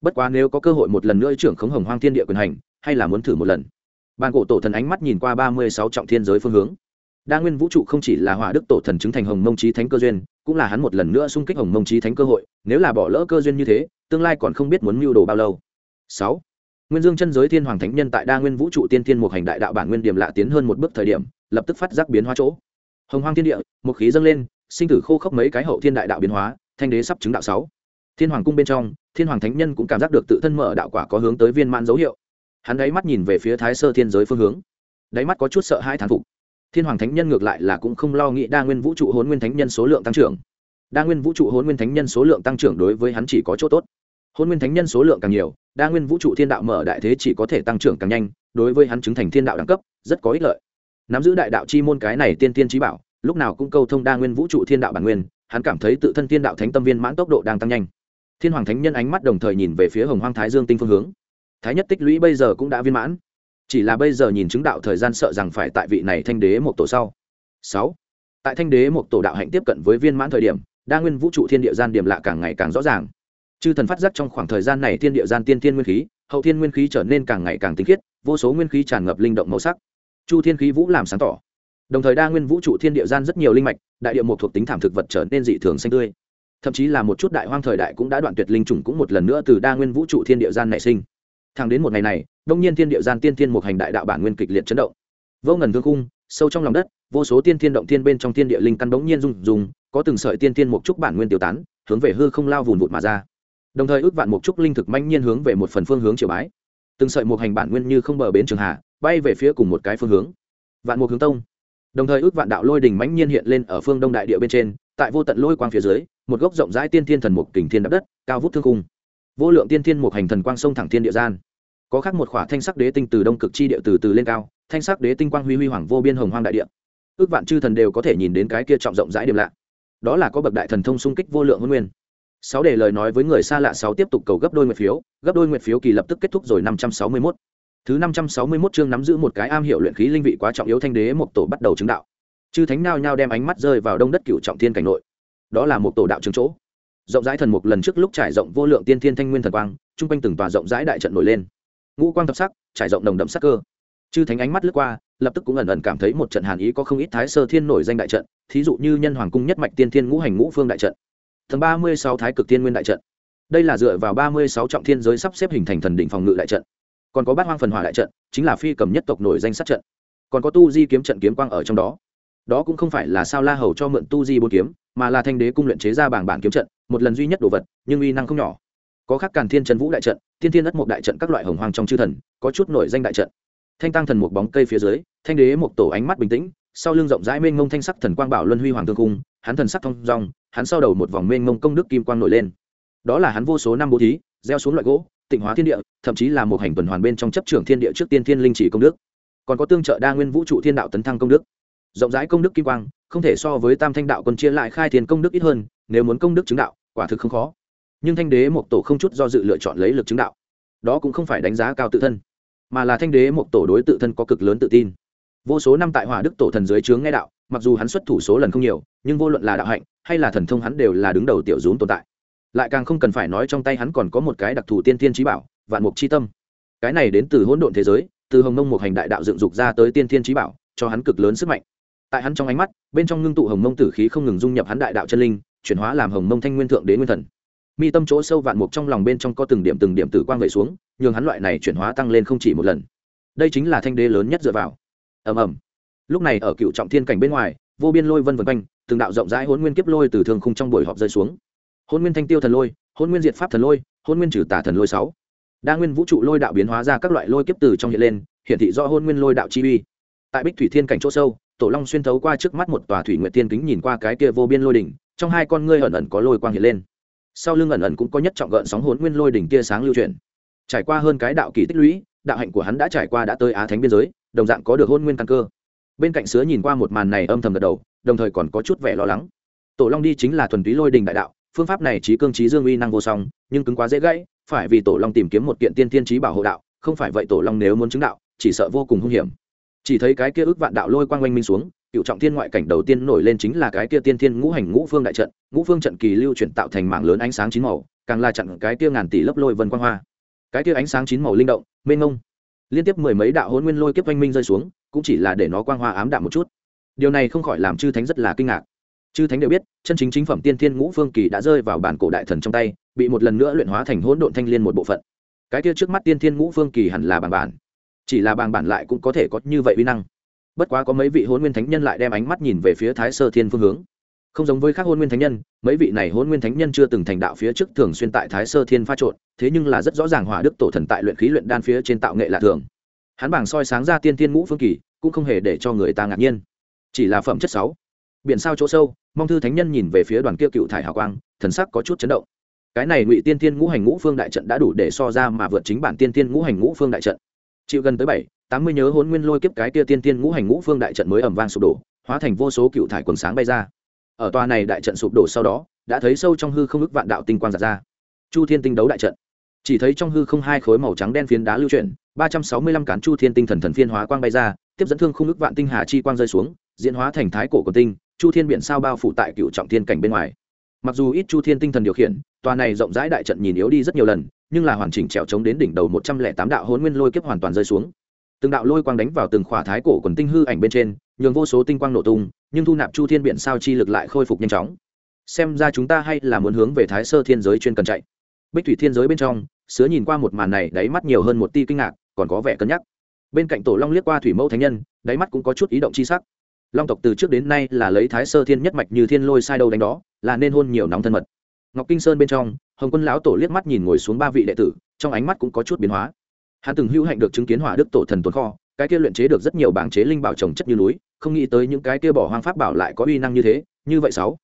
Bất quá nếu có cơ hội một lần nữa trưởng khống hồng hoang thiên địa quyền hành, hay là muốn thử một lần. Bàn cổ tổ thần ánh mắt nhìn qua ba mươi sáu trọng thiên giới phương hướng đa nguyên vũ trụ không chỉ là hỏa đức tổ thần chứng thành hồng mông trí thánh cơ duyên, cũng là hắn một lần nữa xung kích hồng mông trí thánh cơ hội, nếu là bỏ lỡ cơ duyên như thế, tương lai còn không biết muốn mưu đồ bao lâu. Sáu. Nguyên dương chân giới thiên hoàng thánh nhân tại đa nguyên vũ trụ tiên thiên một hành đại đạo bản nguyên điểm lạ tiến hơn một bước thời điểm, lập tức phát giác biến hóa chỗ. Hồng hoang thiên địa, một khí dâng lên, sinh tử khô khốc mấy cái hậu thiên đại đạo biến hóa, thanh đế sắp chứng đạo sáu. Thiên hoàng cung bên trong, thiên hoàng thánh nhân cũng cảm giác được tự thân mở đạo quả có hướng tới viên mãn dấu hiệu. Hắn đáy mắt nhìn về phía thái sơ thiên giới phương hướng. Đáy mắt có chút sợ hai thán phục thiên hoàng thánh nhân ngược lại là cũng không lo nghĩ đa nguyên vũ trụ hôn nguyên thánh nhân số lượng tăng trưởng. Đa nguyên vũ trụ hôn nguyên thánh nhân số lượng tăng trưởng đối với hắn chỉ có chỗ tốt. Hôn nguyên thánh nhân số lượng càng nhiều, đa nguyên vũ trụ thiên đạo mở đại thế chỉ có thể tăng trưởng càng nhanh, đối với hắn chứng thành thiên đạo đẳng cấp, rất có ích lợi. Nắm giữ đại đạo chi môn cái này tiên tiên trí bảo, lúc nào cũng câu thông đa nguyên vũ trụ thiên đạo bản nguyên, hắn cảm thấy tự thân thiên đạo thánh tâm viên mãn tốc độ đang tăng nhanh. Thiên hoàng thánh nhân ánh mắt đồng thời nhìn về phía hồng hoang thái dương tinh phương hướng. Thái nhất tích lũy bây giờ cũng đã viên mãn chỉ là bây giờ nhìn chứng đạo thời gian sợ rằng phải tại vị này thanh đế một tổ sau. Sáu. Tại thanh đế một tổ đạo hạnh tiếp cận với viên mãn thời điểm, đa nguyên vũ trụ thiên địa gian điểm lạ càng ngày càng rõ ràng. Chư thần phát giác trong khoảng thời gian này thiên địa gian tiên tiên nguyên khí, hậu thiên nguyên khí trở nên càng ngày càng tinh khiết, vô số nguyên khí tràn ngập linh động màu sắc. Chu thiên khí vũ làm sáng tỏ. Đồng thời đa nguyên vũ trụ thiên địa gian rất nhiều linh mạch, đại địa một thuộc tính thảm thực vật trở nên dị thường xanh tươi. Thậm chí là một chút đại hoang thời đại cũng đã đoạn tuyệt linh chủng cũng một lần nữa từ đa nguyên vũ trụ thiên địa gian nảy sinh thẳng đến một ngày này, đông nhiên thiên địa gian tiên thiên một hành đại đạo bản nguyên kịch liệt chấn động. Vô ngần thương khung, sâu trong lòng đất, vô số tiên thiên động thiên bên trong thiên địa linh căn bỗng nhiên rung rung, có từng sợi tiên thiên một trúc bản nguyên tiêu tán, hướng về hư không lao vùn vụt mà ra. Đồng thời ước vạn một trúc linh thực manh nhiên hướng về một phần phương hướng triều bái. Từng sợi một hành bản nguyên như không bờ bến trường hạ, bay về phía cùng một cái phương hướng. Vạn một hướng tông. Đồng thời ước vạn đạo lôi đình mãnh nhiên hiện lên ở phương đông đại địa bên trên, tại vô tận lôi quang phía dưới, một gốc rộng rãi tiên thiên thần mục kình thiên đắp đất, cao vút thương cung vô lượng tiên thiên một hành thần quang sông thẳng thiên địa gian có khác một khỏa thanh sắc đế tinh từ đông cực chi địa từ từ lên cao, thanh sắc đế tinh quang huy huy hoàng vô biên hồng hoang đại địa. Ước vạn chư thần đều có thể nhìn đến cái kia trọng rộng rãi điểm lạ. Đó là có bậc đại thần thông xung kích vô lượng hôn nguyên. Sáu để lời nói với người xa lạ sáu tiếp tục cầu gấp đôi nguyệt phiếu, gấp đôi nguyệt phiếu kỳ lập tức kết thúc rồi năm trăm sáu mươi mốt. Thứ năm trăm sáu mươi mốt chương nắm giữ một cái am hiệu luyện khí linh vị quá trọng yếu thanh đế một tổ bắt đầu chứng đạo. Chư thánh nao nhao đem ánh mắt rơi vào đông đất cựu trọng thiên cảnh nội. Đó là một tổ đạo trường chỗ. Rộng rãi thần mục lần trước lúc trải rộng vô lượng tiên thiên thanh nguyên thần quang, chung quanh từng tòa rộng rãi đại trận nổi lên ngũ quang tập sắc, trải rộng đồng đậm sắc cơ. Chư thánh ánh mắt lướt qua, lập tức cũng ẩn ẩn cảm thấy một trận hàn ý có không ít thái sơ thiên nổi danh đại trận, thí dụ như nhân hoàng cung nhất mạch tiên thiên ngũ hành ngũ phương đại trận. Tầng ba mươi sáu thái cực tiên nguyên đại trận. Đây là dựa vào ba mươi sáu trọng thiên giới sắp xếp hình thành thần đỉnh phòng ngự đại trận. Còn có bát hoang phần hỏa đại trận, chính là phi cầm nhất tộc nổi danh sát trận. Còn có tu di kiếm trận kiếm quang ở trong đó. Đó cũng không phải là sao la hầu cho mượn tu di bốn kiếm, mà là thanh đế cung luyện chế ra bảng bản kiếm trận, một lần duy nhất đồ vật, nhưng uy năng không nhỏ có khắc càn thiên trần vũ đại trận, thiên thiên đất một đại trận các loại hồng hoàng trong chư thần, có chút nổi danh đại trận. Thanh tăng thần một bóng cây phía dưới, thanh đế một tổ ánh mắt bình tĩnh, sau lưng rộng rãi mênh mông thanh sắc thần quang bảo luân huy hoàng thương cung, hắn thần sắc thông rong hắn sau đầu một vòng mênh mông công đức kim quang nổi lên. Đó là hắn vô số năm bố thí, gieo xuống loại gỗ, tịnh hóa thiên địa, thậm chí là một hành tuần hoàn bên trong chấp trưởng thiên địa trước tiên thiên linh chỉ công đức. Còn có tương trợ đa nguyên vũ trụ thiên đạo tấn thăng công đức. Rộng rãi công đức kim quang, không thể so với tam thanh đạo còn chia lại khai thiên công đức ít hơn, nếu muốn công đức chứng đạo, quả thực không khó nhưng thanh đế một tổ không chút do dự lựa chọn lấy lực chứng đạo. Đó cũng không phải đánh giá cao tự thân, mà là thanh đế một tổ đối tự thân có cực lớn tự tin. Vô số năm tại hỏa đức tổ thần dưới trướng nghe đạo, mặc dù hắn xuất thủ số lần không nhiều, nhưng vô luận là đạo hạnh hay là thần thông hắn đều là đứng đầu tiểu dũng tồn tại. Lại càng không cần phải nói trong tay hắn còn có một cái đặc thù tiên tiên trí bảo, vạn mục c h i tâm. Cái này đến từ hỗn độn thế giới, từ hồng mông một hành đại đạo dựng dục ra tới tiên tiên trí bảo, cho hắn cực lớn sức mạnh. Tại hắn trong ánh mắt, bên trong ngưng tụ hồng mông tử khí không ngừng dung nhập hắn đại đạo chân linh, chuyển hóa làm hồng mông thanh nguyên thượng đế nguyên thần mi tâm chỗ sâu vạn mục trong lòng bên trong có từng điểm từng điểm tử quang về xuống, nhường hắn loại này chuyển hóa tăng lên không chỉ một lần. Đây chính là thanh đế lớn nhất dựa vào. Ầm ầm. Lúc này ở cựu trọng thiên cảnh bên ngoài, vô biên lôi vân vân quanh, từng đạo rộng rãi hôn nguyên kiếp lôi từ thường khung trong buổi họp rơi xuống. Hôn nguyên thanh tiêu thần lôi hôn nguyên diệt pháp thần lôi hôn nguyên trừ tả thần lôi sáu. Đa nguyên vũ trụ lôi đạo biến hóa ra các loại lôi kiếp từ trong hiện lên hiện thị do hôn nguyên lôi đạo chi uy. Tại bích thủy thiên cảnh chỗ sâu, tổ long xuyên thấu qua trước mắt một tòa thủy nguyện thiên kính nhìn qua cái kia vô biên lôi đỉnh, trong hai con ngươi ẩn ẩn có lôi quang hiện lên sau lưng ẩn ẩn cũng có nhất trọng gợn sóng hồn nguyên lôi đỉnh tia sáng lưu truyền trải qua hơn cái đạo kỳ tích lũy, đạo hạnh của hắn đã trải qua đã tới á thánh biên giới, đồng dạng có được hôn nguyên căn cơ. Bên cạnh sứa nhìn qua một màn này âm thầm gật đầu, đồng thời còn có chút vẻ lo lắng. Tổ long đi chính là thuần túy lôi đình đại đạo, phương pháp này trí cương trí dương uy năng vô song, nhưng cứng quá dễ gãy, phải vì tổ long tìm kiếm một kiện tiên tiên trí bảo hộ đạo, không phải vậy tổ long nếu muốn chứng đạo, chỉ sợ vô cùng hung hiểm. Chỉ thấy cái kia ước vạn đạo lôi quang oanh minh xuống cựu trọng thiên ngoại cảnh đầu tiên nổi lên chính là cái kia tiên thiên ngũ hành ngũ phương đại trận, ngũ phương trận kỳ lưu chuyển tạo thành mảng lớn ánh sáng chín màu, càng là chặn cái kia ngàn tỷ lấp lôi vân quang hoa. Cái kia ánh sáng chín màu linh động, mênh ngông liên tiếp mười mấy đạo hôn nguyên lôi kiếp oanh minh rơi xuống, cũng chỉ là để nó quang hoa ám đạm một chút. Điều này không khỏi làm chư thánh rất là kinh ngạc. Chư thánh đều biết, chân chính chính phẩm tiên thiên ngũ phương kỳ đã rơi vào bản cổ đại thần trong tay, bị một lần nữa luyện hóa thành hỗn độn thanh liên một bộ phận. Cái kia trước mắt tiên thiên ngũ phương kỳ hẳn là bằng bản. Chỉ là bằng bản lại cũng có thể có như vậy uy năng bất quá có mấy vị hôn nguyên thánh nhân lại đem ánh mắt nhìn về phía thái sơ thiên phương hướng. Không giống với các hôn nguyên thánh nhân, mấy vị này hôn nguyên thánh nhân chưa từng thành đạo phía trước thường xuyên tại thái sơ thiên pha trộn, thế nhưng là rất rõ ràng hỏa đức tổ thần tại luyện khí luyện đan phía trên tạo nghệ lạ thường. Hắn bảng soi sáng ra tiên thiên ngũ phương kỳ, cũng không hề để cho người ta ngạc nhiên. Chỉ là phẩm chất sáu. Biển sao chỗ sâu, mong thư thánh nhân nhìn về phía đoàn kia cựu thải hào quang, thần sắc có chút chấn động. Cái này ngụy tiên thiên ngũ hành ngũ phương đại trận đã đủ để so ra mà vượt chính bản tiên thiên ngũ hành ngũ phương đại trận. Chịu gần tới bảy tám mươi nhớ hôn nguyên lôi kiếp cái kia tiên tiên ngũ hành ngũ phương đại trận mới ẩm vang sụp đổ, hóa thành vô số cựu thải quần sáng bay ra. Ở tòa này đại trận sụp đổ sau đó, đã thấy sâu trong hư không ức vạn đạo tinh quang giạt ra. Chu thiên tinh đấu đại trận. Chỉ thấy trong hư không hai khối màu trắng đen phiến đá lưu chuyển, ba trăm sáu mươi lăm cán chu thiên tinh thần thần phiên hóa quang bay ra, tiếp dẫn thương không ức vạn tinh hà chi quang rơi xuống, diễn hóa thành thái cổ của tinh, chu thiên biển sao bao phủ tại cựu trọng thiên cảnh bên ngoài. Mặc dù ít chu thiên tinh thần điều khiển, tòa này rộng rãi đại trận nhìn yếu đi rất nhiều lần, nhưng là hoàn chỉnh trèo trống đến đỉnh đầu một trăm lẻ tám đạo hôn nguyên lôi kiếp hoàn toàn rơi xuống từng đạo lôi quang đánh vào từng khỏa thái cổ quần tinh hư ảnh bên trên, nhường vô số tinh quang nổ tung, nhưng thu nạp chu thiên biển sao chi lực lại khôi phục nhanh chóng. Xem ra chúng ta hay là muốn hướng về thái sơ thiên giới chuyên cần chạy. Bích thủy thiên giới bên trong, sứa nhìn qua một màn này đáy mắt nhiều hơn một ti kinh ngạc, còn có vẻ cân nhắc. Bên cạnh tổ long liếc qua thủy mẫu thánh nhân, đáy mắt cũng có chút ý động chi sắc. Long tộc từ trước đến nay là lấy thái sơ thiên nhất mạch như thiên lôi sai đâu đánh đó, là nên hôn nhiều nóng thân mật. Ngọc kinh sơn bên trong, hồng quân lão tổ liếc mắt nhìn ngồi xuống ba vị đệ tử, trong ánh mắt cũng có chút biến hóa hắn từng hữu hạnh được chứng kiến hỏa đức tổ thần tồn kho, cái kia luyện chế được rất nhiều bảng chế linh bảo trồng chất như núi, không nghĩ tới những cái kia bỏ hoang pháp bảo lại có uy năng như thế, như vậy sáu.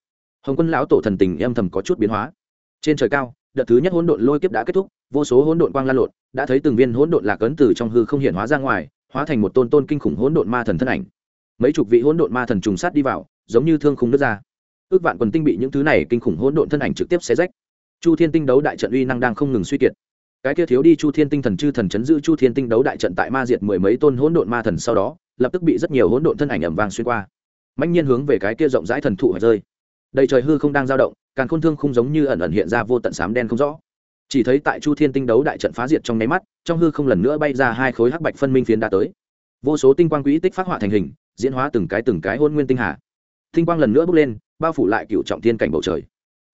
Hồng quân lão tổ thần tình âm thầm có chút biến hóa. Trên trời cao, đợt thứ nhất hỗn độn lôi kiếp đã kết thúc, vô số hỗn độn quang lan lộn, đã thấy từng viên hỗn độn lạc ấn từ trong hư không hiện hóa ra ngoài, hóa thành một tôn tôn kinh khủng hỗn độn ma thần thân ảnh. Mấy chục vị hỗn độn ma thần trùng sát đi vào, giống như thương khung nước ra. Ước vạn quần tinh bị những thứ này kinh khủng hỗn độn thân ảnh trực tiếp xé rách. Chu thiên tinh đấu đại trận uy năng đang không ngừng suy kiệt cái kia thiếu đi chu thiên tinh thần chư thần chấn giữ chu thiên tinh đấu đại trận tại ma diệt mười mấy tôn hỗn độn ma thần sau đó, lập tức bị rất nhiều hỗn độn thân ảnh ẩm vang xuyên qua. Mạnh nhiên hướng về cái kia rộng rãi thần thụ hạt rơi. Đầy trời hư không đang dao động, càng khôn thương không giống như ẩn ẩn hiện ra vô tận sám đen không rõ. Chỉ thấy tại chu thiên tinh đấu đại trận phá diệt trong nháy mắt, trong hư không lần nữa bay ra hai khối hắc bạch phân minh phiến đã tới. Vô số tinh quang quỹ tích phát họa thành hình, diễn hóa từng cái từng cái hôn nguyên tinh hà. Tinh quang lần nữa bước lên, bao phủ lại cựu trọng thiên cảnh bầu trời.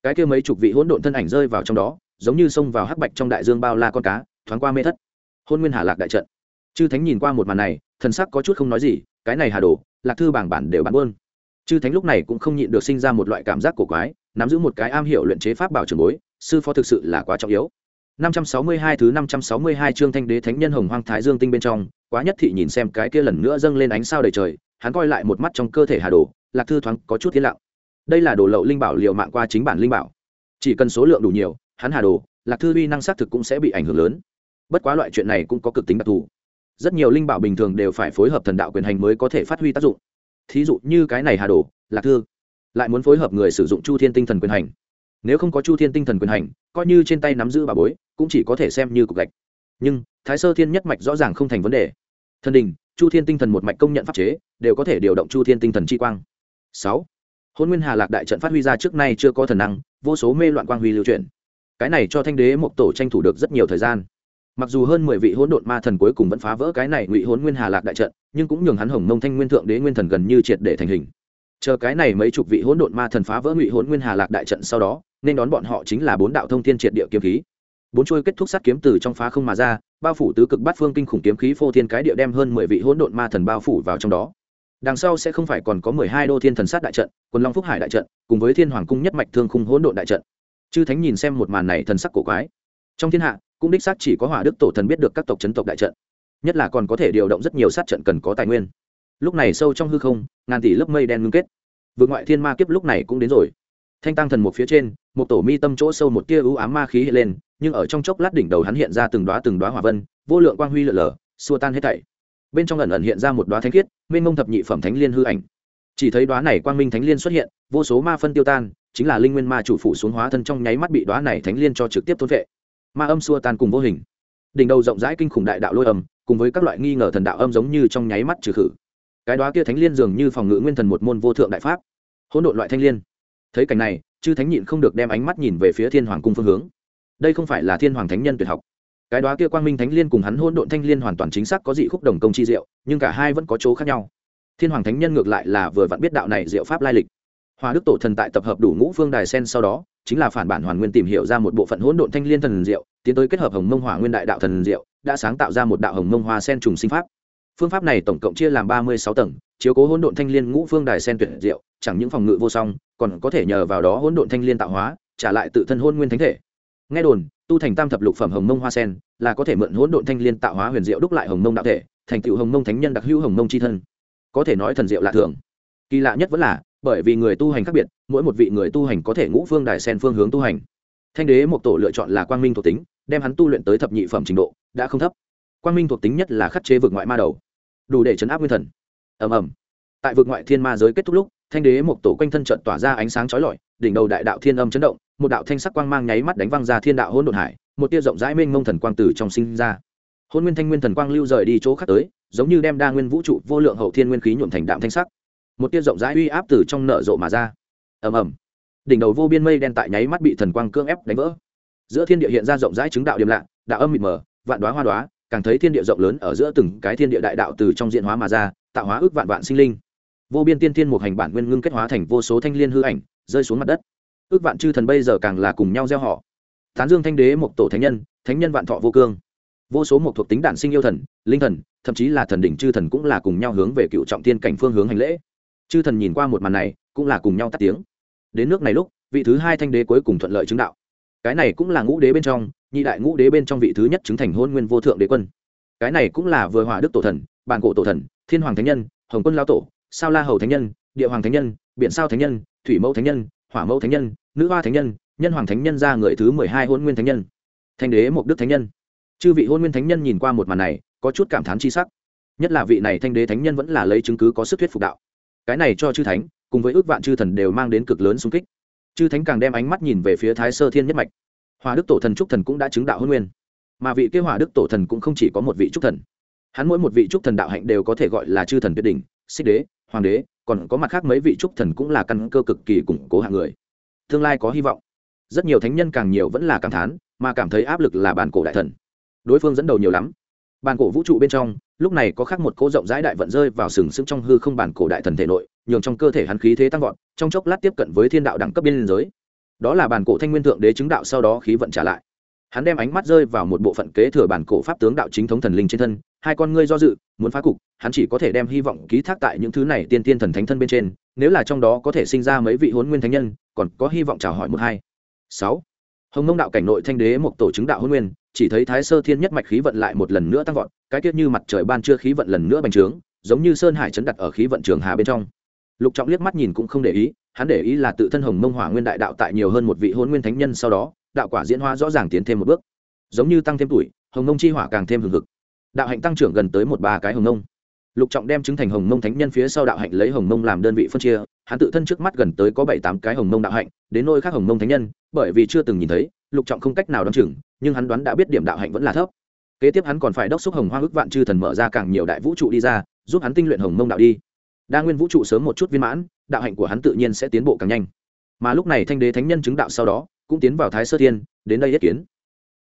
Cái kia mấy chục vị hỗn độn thân ảnh rơi vào trong đó giống như xông vào hắc bạch trong đại dương bao la con cá thoáng qua mê thất hôn nguyên hà lạc đại trận chư thánh nhìn qua một màn này thần sắc có chút không nói gì cái này hà đồ lạc thư bảng bản đều bán buôn chư thánh lúc này cũng không nhịn được sinh ra một loại cảm giác cổ quái nắm giữ một cái am hiểu luyện chế pháp bảo trường bối sư phó thực sự là quá trọng yếu 562 thứ 562 chương Thanh Đế Thánh Nhân Hồng Hoang Thái Dương Tinh bên trong, quá nhất thị nhìn xem cái kia lần nữa dâng lên ánh sao đầy trời, hắn coi lại một mắt trong cơ thể Hà Đồ, Lạc Thư thoáng có chút thiên lặng. Đây là đồ lậu linh bảo liều mạng qua chính bản linh bảo. Chỉ cần số lượng đủ nhiều, hắn Hà Đồ, Lạc Thư uy năng xác thực cũng sẽ bị ảnh hưởng lớn. Bất quá loại chuyện này cũng có cực tính đặc thù. Rất nhiều linh bảo bình thường đều phải phối hợp thần đạo quyền hành mới có thể phát huy tác dụng. Thí dụ như cái này Hà Đồ, Lạc Thư, lại muốn phối hợp người sử dụng Chu Thiên Tinh Thần quyền hành. Nếu không có Chu Thiên Tinh Thần quyền hành, coi như trên tay nắm giữ bà bối, cũng chỉ có thể xem như cục gạch nhưng thái sơ thiên nhất mạch rõ ràng không thành vấn đề thần đình chu thiên tinh thần một mạch công nhận pháp chế đều có thể điều động chu thiên tinh thần chi quang sáu hôn nguyên hà lạc đại trận phát huy ra trước nay chưa có thần năng vô số mê loạn quang huy lưu truyền cái này cho thanh đế mộc tổ tranh thủ được rất nhiều thời gian. Mặc dù hơn mười vị hỗn độn ma thần cuối cùng vẫn phá vỡ cái này ngụy hỗn nguyên hà lạc đại trận, nhưng cũng nhường hắn hồng mông thanh nguyên thượng đế nguyên thần gần như triệt để thành hình. Chờ cái này mấy chục vị hỗn độn ma thần phá vỡ ngụy hỗn nguyên hà lạc đại trận sau đó, nên đón bọn họ chính là bốn đạo thông thiên triệt địa kiếm khí. Bốn chuôi kết thúc sát kiếm từ trong phá không mà ra, bao phủ tứ cực bát phương kinh khủng kiếm khí phô thiên cái địa đem hơn mười vị hỗn độn ma thần bao phủ vào trong đó. Đằng sau sẽ không phải còn có mười hai đô thiên thần sát đại trận quân long phúc hải đại trận, cùng với thiên hoàng cung nhất mạch thương khung hỗn độn đại trận chư thánh nhìn xem một màn này thần sắc cổ quái. Trong thiên hạ, cũng đích xác chỉ có hỏa đức tổ thần biết được các tộc chấn tộc đại trận, nhất là còn có thể điều động rất nhiều sát trận cần có tài nguyên. Lúc này sâu trong hư không, ngàn tỷ lớp mây đen ngưng kết. Vượt ngoại thiên ma kiếp lúc này cũng đến rồi. Thanh tăng thần một phía trên, một tổ mi tâm chỗ sâu một tia ưu ám ma khí hiện lên, nhưng ở trong chốc lát đỉnh đầu hắn hiện ra từng đoá từng đoá hỏa vân, vô lượng quang huy lở lở, xua tan hết thảy. Bên trong ẩn ẩn hiện ra một đoá thánh khiết, mênh mông thập nhị phẩm thánh liên hư ảnh. Chỉ thấy đoá này quang minh thánh liên xuất hiện, vô số ma phân tiêu tan chính là linh nguyên ma chủ phủ xuống hóa thân trong nháy mắt bị đoá này thánh liên cho trực tiếp thôn vệ. Ma âm xua tan cùng vô hình. Đỉnh đầu rộng rãi kinh khủng đại đạo lôi âm, cùng với các loại nghi ngờ thần đạo âm giống như trong nháy mắt trừ khử. Cái đoá kia thánh liên dường như phòng ngự nguyên thần một môn vô thượng đại pháp. Hỗn độn loại thanh liên. Thấy cảnh này, chư thánh nhịn không được đem ánh mắt nhìn về phía thiên hoàng cung phương hướng. Đây không phải là thiên hoàng thánh nhân tuyệt học. Cái đoá kia quang minh thánh liên cùng hắn hỗn độn thanh liên hoàn toàn chính xác có dị khúc đồng công chi diệu, nhưng cả hai vẫn có chỗ khác nhau. Thiên hoàng thánh nhân ngược lại là vừa vặn biết đạo này diệu pháp lai lịch hòa đức tổ thần tại tập hợp đủ ngũ phương đài sen sau đó, chính là phản bản hoàn nguyên tìm hiểu ra một bộ phận hỗn độn thanh liên thần diệu, tiến tới kết hợp hồng mông hỏa nguyên đại đạo thần diệu, đã sáng tạo ra một đạo hồng mông hoa sen trùng sinh pháp. Phương pháp này tổng cộng chia làm ba mươi sáu tầng, chiếu cố hỗn độn thanh liên ngũ phương đài sen tuyệt diệu, chẳng những phòng ngự vô song, còn có thể nhờ vào đó hỗn độn thanh liên tạo hóa, trả lại tự thân hôn nguyên thánh thể. Nghe đồn, tu thành tam thập lục phẩm hồng mông hoa sen là có thể mượn hỗn độn thanh liên tạo hóa huyền diệu đúc lại hồng mông đạo thể, thành tựu hồng mông thánh nhân đặc hữu hồng mông c h i thân. Có thể nói thần diệu lạ thường. Kỳ lạ nhất vẫn là bởi vì người tu hành khác biệt, mỗi một vị người tu hành có thể ngũ phương đại sen phương hướng tu hành. Thanh đế một tổ lựa chọn là quang minh thuộc tính, đem hắn tu luyện tới thập nhị phẩm trình độ, đã không thấp. Quang minh thuộc tính nhất là khắc chế vượt ngoại ma đầu, đủ để chấn áp nguyên thần. Ầm ầm. Tại vực ngoại thiên ma giới kết thúc lúc, thanh đế một tổ quanh thân trận tỏa ra ánh sáng chói lọi, đỉnh đầu đại đạo thiên âm chấn động, một đạo thanh sắc quang mang nháy mắt đánh văng ra thiên đạo hỗn độn hải, một tia rộng rãi mênh mông thần quang từ trong sinh ra. Hôn nguyên thanh nguyên thần quang lưu rời đi chỗ khác tới, giống như đem đa nguyên vũ trụ vô lượng hậu thiên nguyên khí nhuộm thành đạm thanh sắc một tia rộng rãi uy áp từ trong nở rộ mà ra. Ầm ầm. Đỉnh đầu vô biên mây đen tại nháy mắt bị thần quang cưỡng ép đánh vỡ. Giữa thiên địa hiện ra rộng rãi chứng đạo điểm lạ, đạo âm mịt mờ, vạn đoá hoa đoá càng thấy thiên địa rộng lớn ở giữa từng cái thiên địa đại đạo từ trong diện hóa mà ra, tạo hóa ước vạn vạn sinh linh. Vô biên tiên thiên một hành bản nguyên ngưng kết hóa thành vô số thanh liên hư ảnh, rơi xuống mặt đất. Ước vạn chư thần bây giờ càng là cùng nhau gieo họ. Tán dương thanh đế một tổ thánh nhân thánh nhân vạn thọ vô cương. Vô số một thuộc tính đản sinh yêu thần, linh thần, thậm chí là thần đỉnh chư thần cũng là cùng nhau hướng về cựu trọng tiên cảnh phương hướng hành lễ chư thần nhìn qua một màn này, cũng là cùng nhau tắt tiếng. Đến nước này lúc, vị thứ hai thanh đế cuối cùng thuận lợi chứng đạo. Cái này cũng là ngũ đế bên trong, nhị đại ngũ đế bên trong vị thứ nhất chứng thành hôn nguyên vô thượng đế quân. Cái này cũng là vừa hỏa đức tổ thần bàn cổ tổ thần, thiên hoàng thánh nhân, hồng quân lao tổ, sao la hầu thánh nhân, địa hoàng thánh nhân, biển sao thánh nhân, thủy mẫu thánh nhân, hỏa mẫu thánh nhân, nữ hoa thánh nhân nhân hoàng thánh nhân ra người thứ mười hai hôn nguyên thánh nhân. Thanh đế mục đức thánh nhân. Chư vị hôn nguyên thánh nhân nhìn qua một màn này, có chút cảm thán c h i sắc. Nhất là vị này thanh đế thánh nhân vẫn là lấy chứng cứ có sức thuyết phục đạo cái này cho chư thánh, cùng với ước vạn chư thần đều mang đến cực lớn xung kích. Chư thánh càng đem ánh mắt nhìn về phía thái sơ thiên nhất mạch. Hòa đức tổ thần trúc thần cũng đã chứng đạo hôn nguyên. Mà vị kế hòa đức tổ thần cũng không chỉ có một vị trúc thần. Hắn mỗi một vị trúc thần đạo hạnh đều có thể gọi là chư thần tuyệt đỉnh, xích đế, hoàng đế, còn có mặt khác mấy vị trúc thần cũng là căn cơ cực kỳ củng cố hạng người. Tương lai có hy vọng. Rất nhiều thánh nhân càng nhiều vẫn là cảm thán, mà cảm thấy áp lực là bản cổ đại thần. Đối phương dẫn đầu nhiều lắm bàn cổ vũ trụ bên trong, lúc này có khác một cỗ rộng rãi đại vận rơi vào sừng sững trong hư không bản cổ đại thần thể nội, nhường trong cơ thể hắn khí thế tăng vọt, trong chốc lát tiếp cận với thiên đạo đẳng cấp biên giới đó là bản cổ thanh nguyên thượng đế chứng đạo sau đó khí vận trả lại. Hắn đem ánh mắt rơi vào một bộ phận kế thừa bản cổ pháp tướng đạo chính thống thần linh trên thân, hai con ngươi do dự, muốn phá cục, hắn chỉ có thể đem hy vọng ký thác tại những thứ này tiên tiên thần thánh thân bên trên, nếu là trong đó có thể sinh ra mấy vị hôn nguyên thánh nhân, còn có hy vọng chào hỏi một hai. Sáu. Hồng mông đạo cảnh nội thanh đế một tổ chứng đạo hôn nguyên chỉ thấy thái sơ thiên nhất mạch khí vận lại một lần nữa tăng vọt, cái tiết như mặt trời ban trưa khí vận lần nữa bành trướng, giống như sơn hải chấn đặt ở khí vận trường hà bên trong. Lục trọng liếc mắt nhìn cũng không để ý, hắn để ý là tự thân hồng mông hỏa nguyên đại đạo tại nhiều hơn một vị hôn nguyên thánh nhân sau đó, đạo quả diễn hóa rõ ràng tiến thêm một bước. Giống như tăng thêm tuổi, hồng mông chi hỏa càng thêm hừng hực. Đạo hạnh tăng trưởng gần tới một ba cái hồng mông. Lục trọng đem chứng thành hồng mông thánh nhân phía sau đạo hạnh lấy hồng mông làm đơn vị phân chia, hắn tự thân trước mắt gần tới có bảy tám cái hồng mông đạo hạnh, đến nôi khác hồng mông thánh nhân, bởi vì chưa từng nhìn thấy, lục trọng không cách nào đ o chừng nhưng hắn đoán đã biết điểm đạo hạnh vẫn là thấp. Kế tiếp hắn còn phải đốc xúc hồng hoang ước vạn chư thần mở ra càng nhiều đại vũ trụ đi ra, giúp hắn tinh luyện hồng mông đạo đi. Đa nguyên vũ trụ sớm một chút viên mãn, đạo hạnh của hắn tự nhiên sẽ tiến bộ càng nhanh. Mà lúc này thanh đế thánh nhân chứng đạo sau đó, cũng tiến vào thái sơ thiên, đến đây yết kiến.